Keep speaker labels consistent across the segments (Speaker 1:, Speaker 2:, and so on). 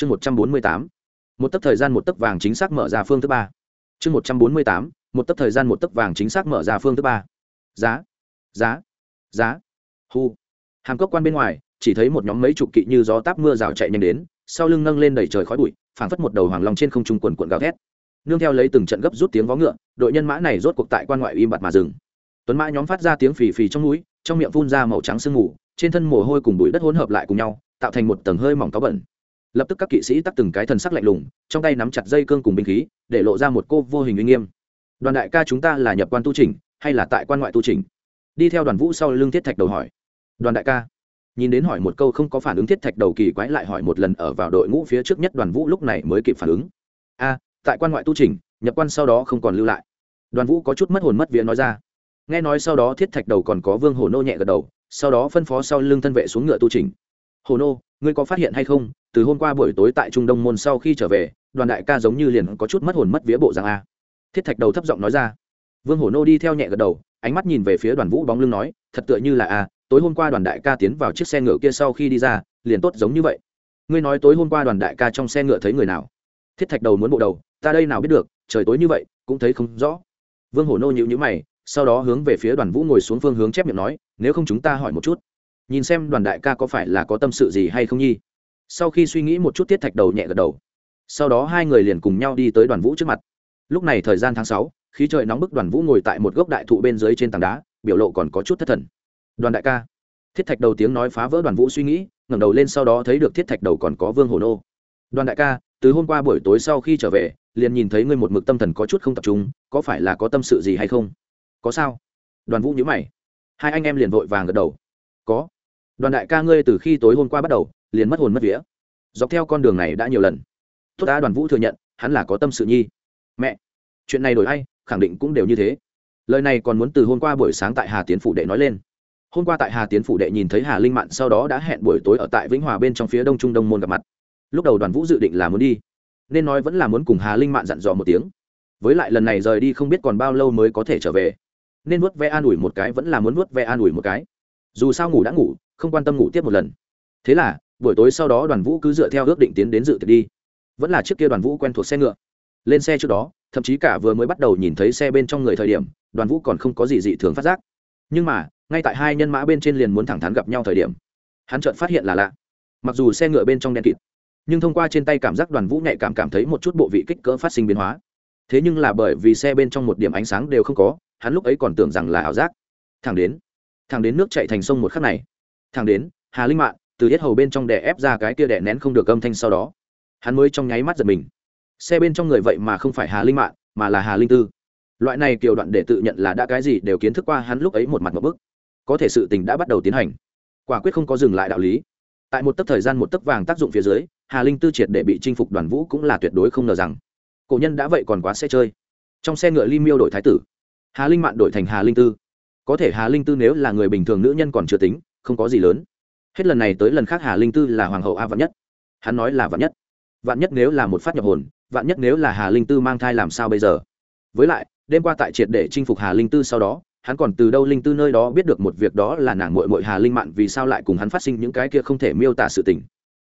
Speaker 1: chương một trăm bốn mươi tám, một tấc thời gian một tấc vàng chính xác mở ra phương thứ ba. Chương một trăm bốn mươi tám, một tấc thời gian một tấc vàng chính xác mở ra phương thứ ba. Giá giá giá. Hu. Hàm cốc quan bên ngoài, chỉ thấy một nhóm mấy chục kỵ như gió táp mưa rào chạy nhanh đến, sau lưng nâng lên đầy trời khói bụi, phảng phất một đầu hoàng long trên không trung quần quận gào thét. Nương theo lấy từng trận gấp rút tiếng vó ngựa, đội nhân mã này rốt cuộc tại quan ngoại im bặt mà dừng. Tuấn mã nhóm phát ra tiếng phì phì trong núi, trong miệng phun ra màu trắng sương mù, trên thân mồ hôi cùng bụi đất hỗn hợp lại cùng nhau, tạo thành một tầng hơi mỏng cáo bẩn lập tức các kỵ sĩ tắt từng cái thần sắc lạnh lùng, trong tay nắm chặt dây cương cùng binh khí, để lộ ra một cô vô hình uy nghiêm. Đoàn đại ca chúng ta là nhập quan tu trình hay là tại quan ngoại tu trình đi theo đoàn vũ sau lưng thiết thạch đầu hỏi. Đoàn đại ca, nhìn đến hỏi một câu không có phản ứng thiết thạch đầu kỳ quái lại hỏi một lần ở vào đội ngũ phía trước nhất đoàn vũ lúc này mới kịp phản ứng. A, tại quan ngoại tu trình nhập quan sau đó không còn lưu lại. Đoàn vũ có chút mất hồn mất vía nói ra. Nghe nói sau đó thiết thạch đầu còn có vương hồ nô nhẹ gật đầu, sau đó phân phó sau lưng thân vệ xuống ngựa tu trình hồ nô, ngươi có phát hiện hay không? Từ hôm qua buổi tối tại trung đông môn sau khi trở về, đoàn đại ca giống như liền có chút mất hồn mất vía bộ rằng a. Thiết thạch đầu thấp giọng nói ra. Vương hổ nô đi theo nhẹ gật đầu, ánh mắt nhìn về phía đoàn vũ bóng lưng nói, thật tựa như là a, tối hôm qua đoàn đại ca tiến vào chiếc xe ngựa kia sau khi đi ra, liền tốt giống như vậy. Ngươi nói tối hôm qua đoàn đại ca trong xe ngựa thấy người nào? Thiết thạch đầu muốn bộ đầu, ta đây nào biết được, trời tối như vậy, cũng thấy không rõ. Vương hổ nô nhịu nhữ mày, sau đó hướng về phía đoàn vũ ngồi xuống phương hướng chép miệng nói, nếu không chúng ta hỏi một chút, nhìn xem đoàn đại ca có phải là có tâm sự gì hay không nhi? Sau khi suy nghĩ một chút tiết thạch đầu nhẹ gật đầu. Sau đó hai người liền cùng nhau đi tới đoàn vũ trước mặt. Lúc này thời gian tháng sáu, khí trời nóng bức đoàn vũ ngồi tại một gốc đại thụ bên dưới trên tảng đá, biểu lộ còn có chút thất thần. Đoàn đại ca. Thiết thạch đầu tiếng nói phá vỡ đoàn vũ suy nghĩ, ngẩng đầu lên sau đó thấy được thiết thạch đầu còn có vương hồ nô. Đoàn đại ca, từ hôm qua buổi tối sau khi trở về, liền nhìn thấy ngươi một mực tâm thần có chút không tập trung, có phải là có tâm sự gì hay không? Có sao? Đoàn vũ nhớ mày. Hai anh em liền vội vàng gật đầu. Có. Đoàn đại ca ngươi từ khi tối hôm qua bắt đầu liền mất hồn mất vía. Dọc theo con đường này đã nhiều lần. Tốt đã, đoàn vũ thừa nhận, hắn là có tâm sự nhi. Mẹ, chuyện này đổi hay khẳng định cũng đều như thế. Lời này còn muốn từ hôm qua buổi sáng tại hà tiến phủ đệ nói lên. Hôm qua tại hà tiến phủ đệ nhìn thấy hà linh mạn, sau đó đã hẹn buổi tối ở tại vĩnh hòa bên trong phía đông trung đông môn gặp mặt. Lúc đầu đoàn vũ dự định là muốn đi, nên nói vẫn là muốn cùng hà linh mạn dặn dò một tiếng. Với lại lần này rời đi không biết còn bao lâu mới có thể trở về. Nên nuốt ve an ủi một cái vẫn là muốn nuốt ve an ủi một cái. Dù sao ngủ đã ngủ, không quan tâm ngủ tiếp một lần. Thế là buổi tối sau đó đoàn vũ cứ dựa theo ước định tiến đến dự tiệc đi. Vẫn là chiếc kia đoàn vũ quen thuộc xe ngựa. Lên xe trước đó, thậm chí cả vừa mới bắt đầu nhìn thấy xe bên trong người thời điểm, đoàn vũ còn không có gì dị thường phát giác. Nhưng mà, ngay tại hai nhân mã bên trên liền muốn thẳng thắn gặp nhau thời điểm, hắn chợt phát hiện là lạ. Mặc dù xe ngựa bên trong đen kịt, nhưng thông qua trên tay cảm giác đoàn vũ nhạy cảm cảm thấy một chút bộ vị kích cỡ phát sinh biến hóa. Thế nhưng là bởi vì xe bên trong một điểm ánh sáng đều không có, hắn lúc ấy còn tưởng rằng là ảo giác. Thẳng đến thẳng đến nước chạy thành sông một khắc này. Thẳng đến, hà linh mạng từ hết hầu bên trong đè ép ra cái kia đè nén không được âm thanh sau đó. Hắn mới trong nháy mắt giật mình. Xe bên trong người vậy mà không phải hà linh mạng mà là hà linh tư. Loại này kiều đoạn để tự nhận là đã cái gì đều kiến thức qua hắn lúc ấy một mặt một bức. Có thể sự tình đã bắt đầu tiến hành. Quả quyết không có dừng lại đạo lý. Tại một tấc thời gian một tấc vàng tác dụng phía dưới, hà linh tư triệt để bị chinh phục đoàn vũ cũng là tuyệt đối không ngờ rằng, cổ nhân đã vậy còn quá sẽ chơi. Trong xe ngựa ly miêu đổi thái tử, hà linh mạn đổi thành hà linh tư. Có thể hà linh tư nếu là người bình thường nữ nhân còn chưa tính, không có gì lớn hết lần này tới lần khác hà linh tư là hoàng hậu a vạn nhất. Hắn nói là vạn nhất. Vạn nhất nếu là một phát nhập hồn vạn nhất nếu là hà linh tư mang thai làm sao bây giờ? Với lại đêm qua tại triệt để chinh phục hà linh tư sau đó hắn còn từ đâu linh tư nơi đó biết được một việc đó là nàng mội mội hà linh mạn vì sao lại cùng hắn phát sinh những cái kia không thể miêu tả sự tình.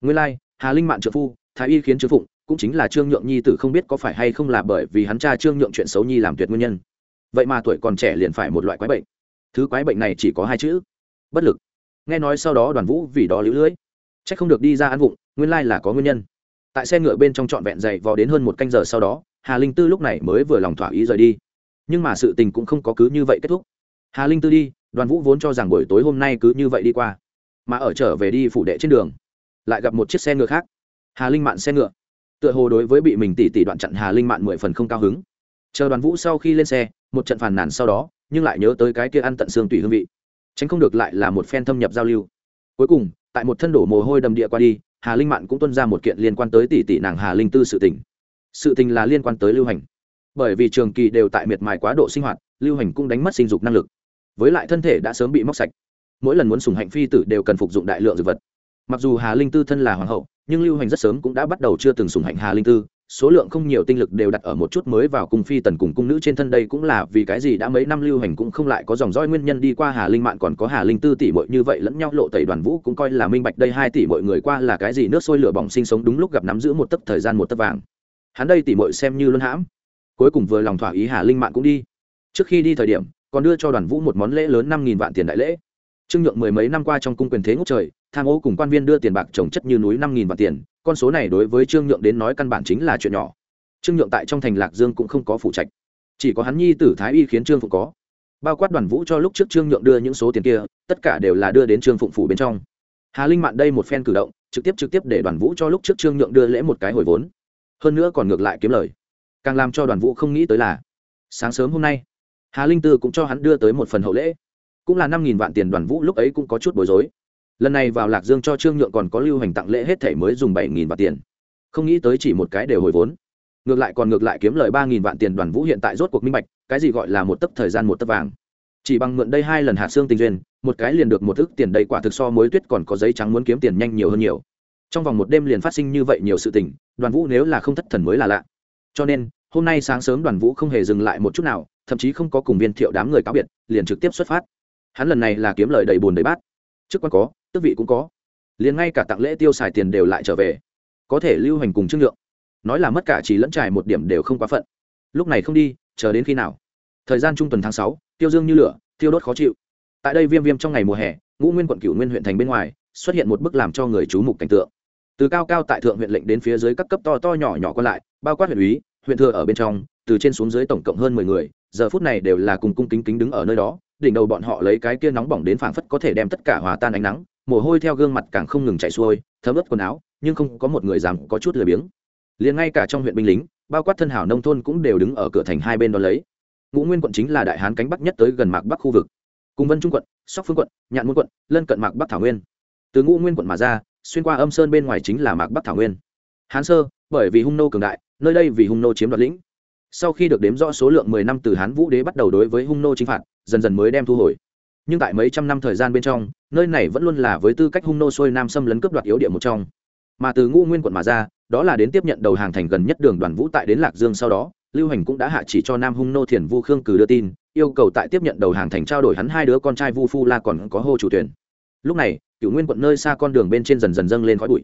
Speaker 1: Nguyên lai、like, hà linh mạn trợ phu thái y khiến chữ phụng cũng chính là trương nhượng nhi tử không biết có phải hay không là bởi vì hắn cha trương nhượng chuyện xấu nhi làm tuyệt nguyên nhân. Vậy mà tuổi còn trẻ liền phải một loại quái bệnh. Thứ quái bệnh này chỉ có hai chữ bất lực nghe nói sau đó đoàn vũ vì đó lũ lưỡi c h ắ c không được đi ra ăn vụng, nguyên lai là có nguyên nhân. Tại xe ngựa bên trong trọn vẹn dậy vò đến hơn một canh giờ sau đó, hà linh tư lúc này mới vừa lòng thỏa ý rời đi. Nhưng mà sự tình cũng không có cứ như vậy kết thúc. Hà linh tư đi, đoàn vũ vốn cho rằng buổi tối hôm nay cứ như vậy đi qua. Mà ở trở về đi phủ đệ trên đường, lại gặp một chiếc xe ngựa khác. Hà linh mạn xe ngựa. Tựa hồ đối với bị mình tỉ tỉ đoạn chặn hà linh mạn mười phần không cao hứng. Chờ đoàn vũ sau khi lên xe, một trận phàn nàn sau đó, nhưng lại nhớ tới cái kia ăn tận xương tùy hương vị tránh không được lại là một phen thâm nhập giao lưu. Cuối cùng, tại một thân đổ mồ hôi đầm địa qua đi, hà linh mạn cũng tuân ra một kiện liên quan tới tỷ tỷ nàng hà linh tư sự tình. Sự tình là liên quan tới lưu hành. Bởi vì trường kỳ đều tại miệt mài quá độ sinh hoạt, lưu hành cũng đánh mất sinh dục năng lực. Với lại thân thể đã sớm bị móc sạch. Mỗi lần muốn sùng hạnh phi tử đều cần phục dụng đại lượng dược vật. Mặc dù hà linh tư thân là hoàng hậu, nhưng lưu hành rất sớm cũng đã bắt đầu chưa từng sùng hạnh hà linh tư số lượng không nhiều tinh lực đều đặt ở một chút mới vào cung phi tần cùng cung nữ trên thân đây cũng là vì cái gì đã mấy năm lưu hành cũng không lại có dòng dõi nguyên nhân đi qua hà linh mạn còn có hà linh tư tỷ muội như vậy lẫn nhau lộ tẩy đoàn vũ cũng coi là minh bạch đây hai tỷ mội người qua là cái gì nước sôi lửa bỏng sinh sống đúng lúc gặp nắm giữ một tấc thời gian một tấc vàng. Hắn đây tỷ muội xem như luân hãm. Cuối cùng vừa lòng thỏa ý hà linh mạn cũng đi. Trước khi đi thời điểm, còn đưa cho đoàn vũ một món lễ lớn năm nghìn vạn tiền đại lễ trương nhượng mười mấy năm qua trong cung quyền thế ngốc trời, tham ô cùng quan viên đưa tiền bạc trồng chất như núi năm nghìn vạn tiền, con số này đối với trương nhượng đến nói căn bản chính là chuyện nhỏ. Trương nhượng tại trong thành lạc dương cũng không có phụ trạch chỉ có hắn nhi tử thái y khiến trương phụng có. Bao quát đoàn vũ cho lúc trước trương nhượng đưa những số tiền kia, tất cả đều là đưa đến trương phụng phủ bên trong. Hà linh mạn đây một phen cử động, trực tiếp trực tiếp để đoàn vũ cho lúc trước trương nhượng đưa lễ một cái hồi vốn. Hơn nữa còn ngược lại kiếm lời. Càng làm cho đoàn vũ không nghĩ tới là, sáng sớm hôm nay, hà linh tư cũng cho hắn đưa tới một phần hậu lễ cũng là năm nghìn vạn tiền đoàn vũ lúc ấy cũng có chút bối rối. Lần này vào lạc dương cho trương nhượng còn có lưu hành tặng lễ hết thể mới dùng bảy nghìn vạn tiền. Không nghĩ tới chỉ một cái đều hồi vốn. Ngược lại còn ngược lại kiếm lời ba nghìn vạn tiền đoàn vũ hiện tại rốt cuộc minh bạch, cái gì gọi là một tấc thời gian một tấc vàng. Chỉ bằng mượn đây hai lần hạ xương tình duyên, một cái liền được một ức tiền đầy quả thực so mối tuyết còn có giấy trắng muốn kiếm tiền nhanh nhiều hơn nhiều. Trong vòng một đêm liền phát sinh như vậy nhiều sự tình, đoàn vũ nếu là không thất thần mới là lạ. Cho nên, hôm nay sáng sớm đoàn vũ không hề dừng lại một chút nào, thậm chí không có cùng viên thiệu đám người cáo biệt, liền trực tiếp xuất phát hắn lần này là kiếm lời đầy bùn đầy bát. Chức quan có, tước vị cũng có. Liền ngay cả tặng lễ tiêu xài tiền đều lại trở về. Có thể lưu hành cùng trương lượng. Nói là mất cả chỉ lẫn trải một điểm đều không quá phận. Lúc này không đi, chờ đến khi nào? Thời gian trung tuần tháng sáu, tiêu dương như lửa, tiêu đốt khó chịu. Tại đây viêm viêm trong ngày mùa hè, ngũ nguyên quận cửu nguyên huyện thành bên ngoài, xuất hiện một bức làm cho người chú mục cảnh tượng. Từ cao cao tại thượng huyện lệnh đến phía dưới các cấp to to nhỏ nhỏ còn lại, bao quát huyện úy huyện thừa ở bên trong, từ trên xuống dưới tổng cộng hơn mười người, giờ phút này đều là cùng cung kính kính đứng ở nơi đó đỉnh đầu bọn họ lấy cái kia nóng bỏng đến phảng phất có thể đem tất cả hòa tan ánh nắng, mồ hôi theo gương mặt càng không ngừng chảy xuôi, thấm ướt quần áo, nhưng không có một người dám có chút lười biếng. Liền ngay cả trong huyện binh lính, bao quát thân hảo nông thôn cũng đều đứng ở cửa thành hai bên đó lấy. Ngũ nguyên quận chính là đại hán cánh bắc nhất tới gần mạc bắc khu vực. Cùng vân trung quận, sóc phương quận, nhạn môn quận, lân cận mạc bắc thảo nguyên. Từ ngũ nguyên quận mà ra, xuyên qua âm sơn bên ngoài chính là mạc bắc thảo nguyên. Hán sơ, bởi vì hung nô cường đại, nơi đây vì hung nô chiếm đoạt lĩnh sau khi được đếm rõ số lượng mười năm từ hán vũ đế bắt đầu đối với hung nô chinh phạt, dần dần mới đem thu hồi. Nhưng tại mấy trăm năm thời gian bên trong, nơi này vẫn luôn là với tư cách hung nô xuôi nam xâm lấn cướp đoạt yếu địa một trong. Mà từ ngũ nguyên quận mà ra, đó là đến tiếp nhận đầu hàng thành gần nhất đường đoàn vũ tại đến lạc dương sau đó, lưu hành cũng đã hạ chỉ cho nam hung nô thiền vu khương cử đưa tin, yêu cầu tại tiếp nhận đầu hàng thành trao đổi hắn hai đứa con trai vu phu la còn có hô chủ tuyển. Lúc này cựu nguyên quận nơi xa con đường bên trên dần dần dâng lên khói bụi.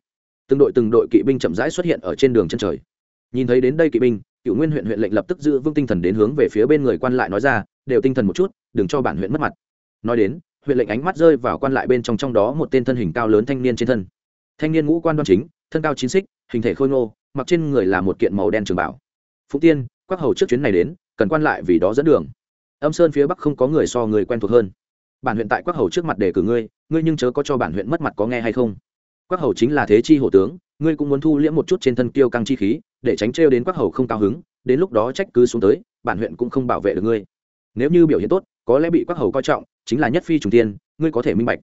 Speaker 1: Từng đội từng đội kỵ binh chậm rãi xuất hiện ở trên đường chân trời. Nhìn thấy đến đây kỵ binh cựu nguyên huyện huyện lệnh lập tức giữ vững tinh thần đến hướng về phía bên người quan lại nói ra, đều tinh thần một chút, đừng cho bản huyện mất mặt. Nói đến, huyện lệnh ánh mắt rơi vào quan lại bên trong trong đó một tên thân hình cao lớn thanh niên trên thân. Thanh niên ngũ quan đoan chính, thân cao chín xích, hình thể khôi ngô, mặc trên người là một kiện màu đen trường bảo. Phúc tiên, quắc hầu trước chuyến này đến, cần quan lại vì đó dẫn đường. Âm sơn phía bắc không có người so người quen thuộc hơn. Bản huyện tại quắc hầu trước mặt để cử ngươi ngươi nhưng chớ có cho bản huyện mất mặt có nghe hay không? Quắc hầu chính là thế chi hổ tướng ngươi cũng muốn thu liễm một chút trên thân kiêu căng chi khí, để tránh trêu đến quắc hầu không cao hứng, đến lúc đó trách cứ xuống tới, bản huyện cũng không bảo vệ được ngươi. Nếu như biểu hiện tốt, có lẽ bị quắc hầu coi trọng, chính là nhất phi trùng tiên, ngươi có thể minh bạch.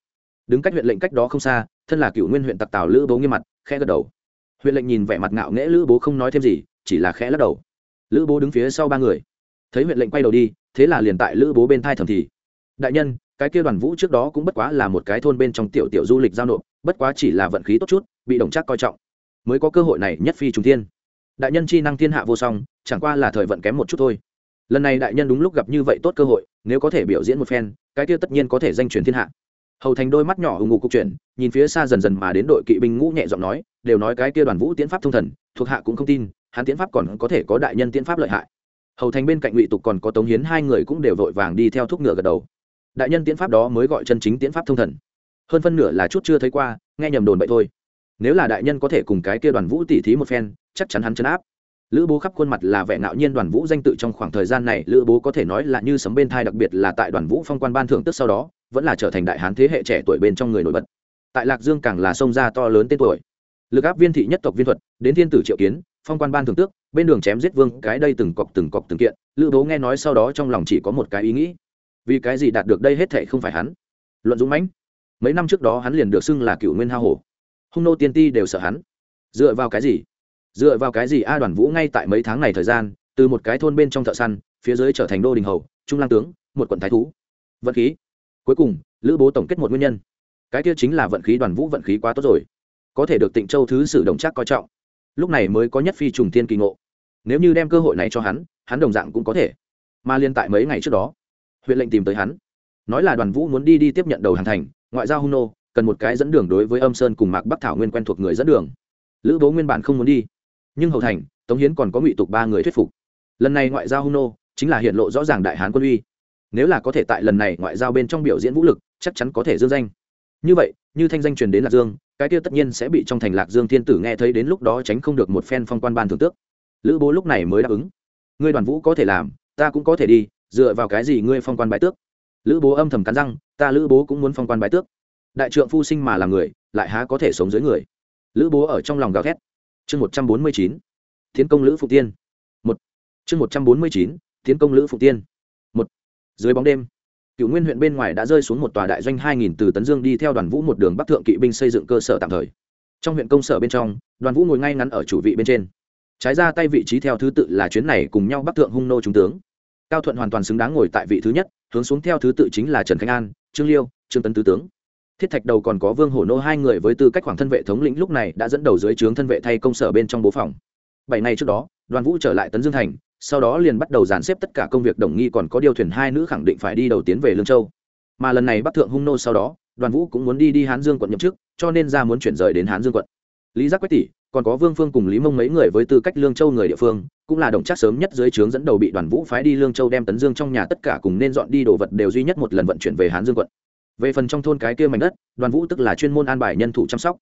Speaker 1: Đứng cách huyện lệnh cách đó không xa, thân là cựu nguyên huyện tặc tào lữ bố nghiêm mặt, khẽ gật đầu. Huyện lệnh nhìn vẻ mặt ngạo nghễ lữ bố không nói thêm gì, chỉ là khẽ lắc đầu. Lữ bố đứng phía sau ba người. Thấy huyện lệnh quay đầu đi, thế là liền tại lữ bố bên thai thầm thì. Đại nhân, cái kia đoàn vũ trước đó cũng bất quá là một cái thôn bên trong tiểu tiểu du lịch giao nộp, bất quá chỉ là vận khí tốt chút, bị đồng trác coi trọng mới có cơ hội này nhất phi trùng thiên. Đại nhân chi năng thiên hạ vô song, chẳng qua là thời vận kém một chút thôi. Lần này đại nhân đúng lúc gặp như vậy tốt cơ hội, nếu có thể biểu diễn một phen, cái kia tất nhiên có thể danh truyền thiên hạ. Hầu thành đôi mắt nhỏ hùng ngụ cục chuyển, nhìn phía xa dần dần mà đến đội kỵ binh ngũ nhẹ giọng nói, đều nói cái kia đoàn vũ tiến pháp thông thần, thuộc hạ cũng không tin, hắn tiến pháp còn có thể có đại nhân tiến pháp lợi hại. Hầu thành bên cạnh ngụy tục còn có tống hiến hai người cũng đều vội vàng đi theo thúc ngựa gật đầu. Đại nhân tiến pháp đó mới gọi chân chính tiến pháp thông thần. Hơn phân nửa là chút chưa thấy qua, nghe nhầm đồn vậy thôi nếu là đại nhân có thể cùng cái kia đoàn vũ tỉ thí một phen, chắc chắn hắn chấn áp. Lữ bố khắp khuôn mặt là vẻ ngạo nhiên đoàn vũ danh tự trong khoảng thời gian này, lữ bố có thể nói là như sấm bên thai đặc biệt là tại đoàn vũ phong quan ban thưởng tức sau đó, vẫn là trở thành đại hán thế hệ trẻ tuổi bên trong người nổi bật. Tại lạc dương càng là sông ra to lớn tên tuổi. Lực áp viên thị nhất tộc viên thuật, đến thiên tử triệu kiến, phong quan ban thưởng tước, bên đường chém giết vương, cái đây từng cọc từng cọc từng kiện, lữ bố nghe nói sau đó trong lòng chỉ có một cái ý nghĩ. Vì cái gì đạt được đây hết thệ không phải hắn? Luận dũng mãnh, mấy năm trước đó hắn liền được xưng là cựu nguyên ha hổ hung nô tiên ti đều sợ hắn. Dựa vào cái gì? Dựa vào cái gì a đoàn vũ ngay tại mấy tháng này thời gian, từ một cái thôn bên trong thợ săn, phía dưới trở thành đô đình hầu, trung lang tướng, một quận thái thú. Vận khí. Cuối cùng, lữ bố tổng kết một nguyên nhân. Cái kia chính là vận khí đoàn vũ vận khí quá tốt rồi. Có thể được tịnh châu thứ sử đồng trác coi trọng. Lúc này mới có nhất phi trùng tiên kỳ ngộ. Nếu như đem cơ hội này cho hắn hắn đồng dạng cũng có thể. Mà liên tại mấy ngày trước đó, huyện lệnh tìm tới hắn. Nói là đoàn vũ muốn đi đi tiếp nhận đầu hàng thành, ngoại giao hung nô cần một cái dẫn đường đối với âm sơn cùng mạc bắc thảo nguyên quen thuộc người dẫn đường. Lữ bố nguyên bản không muốn đi, nhưng hậu thành, tống hiến còn có ngụy tục ba người thuyết phục. Lần này ngoại giao hung nô, chính là hiện lộ rõ ràng đại hán quân uy. Nếu là có thể tại lần này ngoại giao bên trong biểu diễn vũ lực, chắc chắn có thể dương danh. Như vậy, như thanh danh truyền đến lạc dương, cái kia tất nhiên sẽ bị trong thành lạc dương thiên tử nghe thấy đến lúc đó tránh không được một phen phong quan ban thưởng tước. Lữ bố lúc này mới đáp ứng. Ngươi đoàn vũ có thể làm, ta cũng có thể đi, dựa vào cái gì ngươi phong quan bái tước? Lữ bố âm thầm cắn răng, ta lữ bố cũng muốn phong quan bái tước đại trượng phu sinh mà là người, lại há có thể sống dưới người? Lữ bố ở trong lòng gào thét. Chương một trăm bốn mươi chín, tiến công lữ phụ tiên. Một. Chương một trăm bốn mươi chín, tiến công lữ phụ tiên. Một. Dưới bóng đêm cựu nguyên huyện bên ngoài đã rơi xuống một tòa đại doanh hai nghìn từ tấn dương đi theo đoàn vũ một đường bắc thượng kỵ binh xây dựng cơ sở tạm thời. Trong huyện công sở bên trong, đoàn vũ ngồi ngay ngắn ở chủ vị bên trên. Trái ra tay vị trí theo thứ tự là chuyến này cùng nhau bắc thượng hung nô trung tướng. Cao thuận hoàn toàn xứng đáng ngồi tại vị thứ nhất, hướng xuống theo thứ tự chính là trần khánh an, trương liêu, trương tấn tứ tướng thiết thạch đầu còn có vương hổ nô hai người với tư cách khoảng thân vệ thống lĩnh lúc này đã dẫn đầu dưới trướng thân vệ thay công sở bên trong bố phòng. Bảy ngày trước đó, đoàn vũ trở lại tấn dương thành, sau đó liền bắt đầu dàn xếp tất cả công việc đồng nghi còn có điều thuyền hai nữ khẳng định phải đi đầu tiến về lương châu. Mà lần này bắc thượng hung nô sau đó, đoàn vũ cũng muốn đi đi hán dương quận nhậm chức, cho nên ra muốn chuyển rời đến hán dương quận. Lý giác quách tỷ, còn có vương phương cùng lý mông mấy người với tư cách lương châu người địa phương, cũng là đồng chắc sớm nhất dưới trướng dẫn đầu bị đoàn vũ phái đi lương châu đem tấn dương trong nhà tất cả cùng nên dọn đi đồ vật đều duy nhất một lần vận chuyển về hán dương quận về phần trong thôn cái kia mảnh đất, đoàn vũ tức là chuyên môn an bài nhân thủ chăm sóc.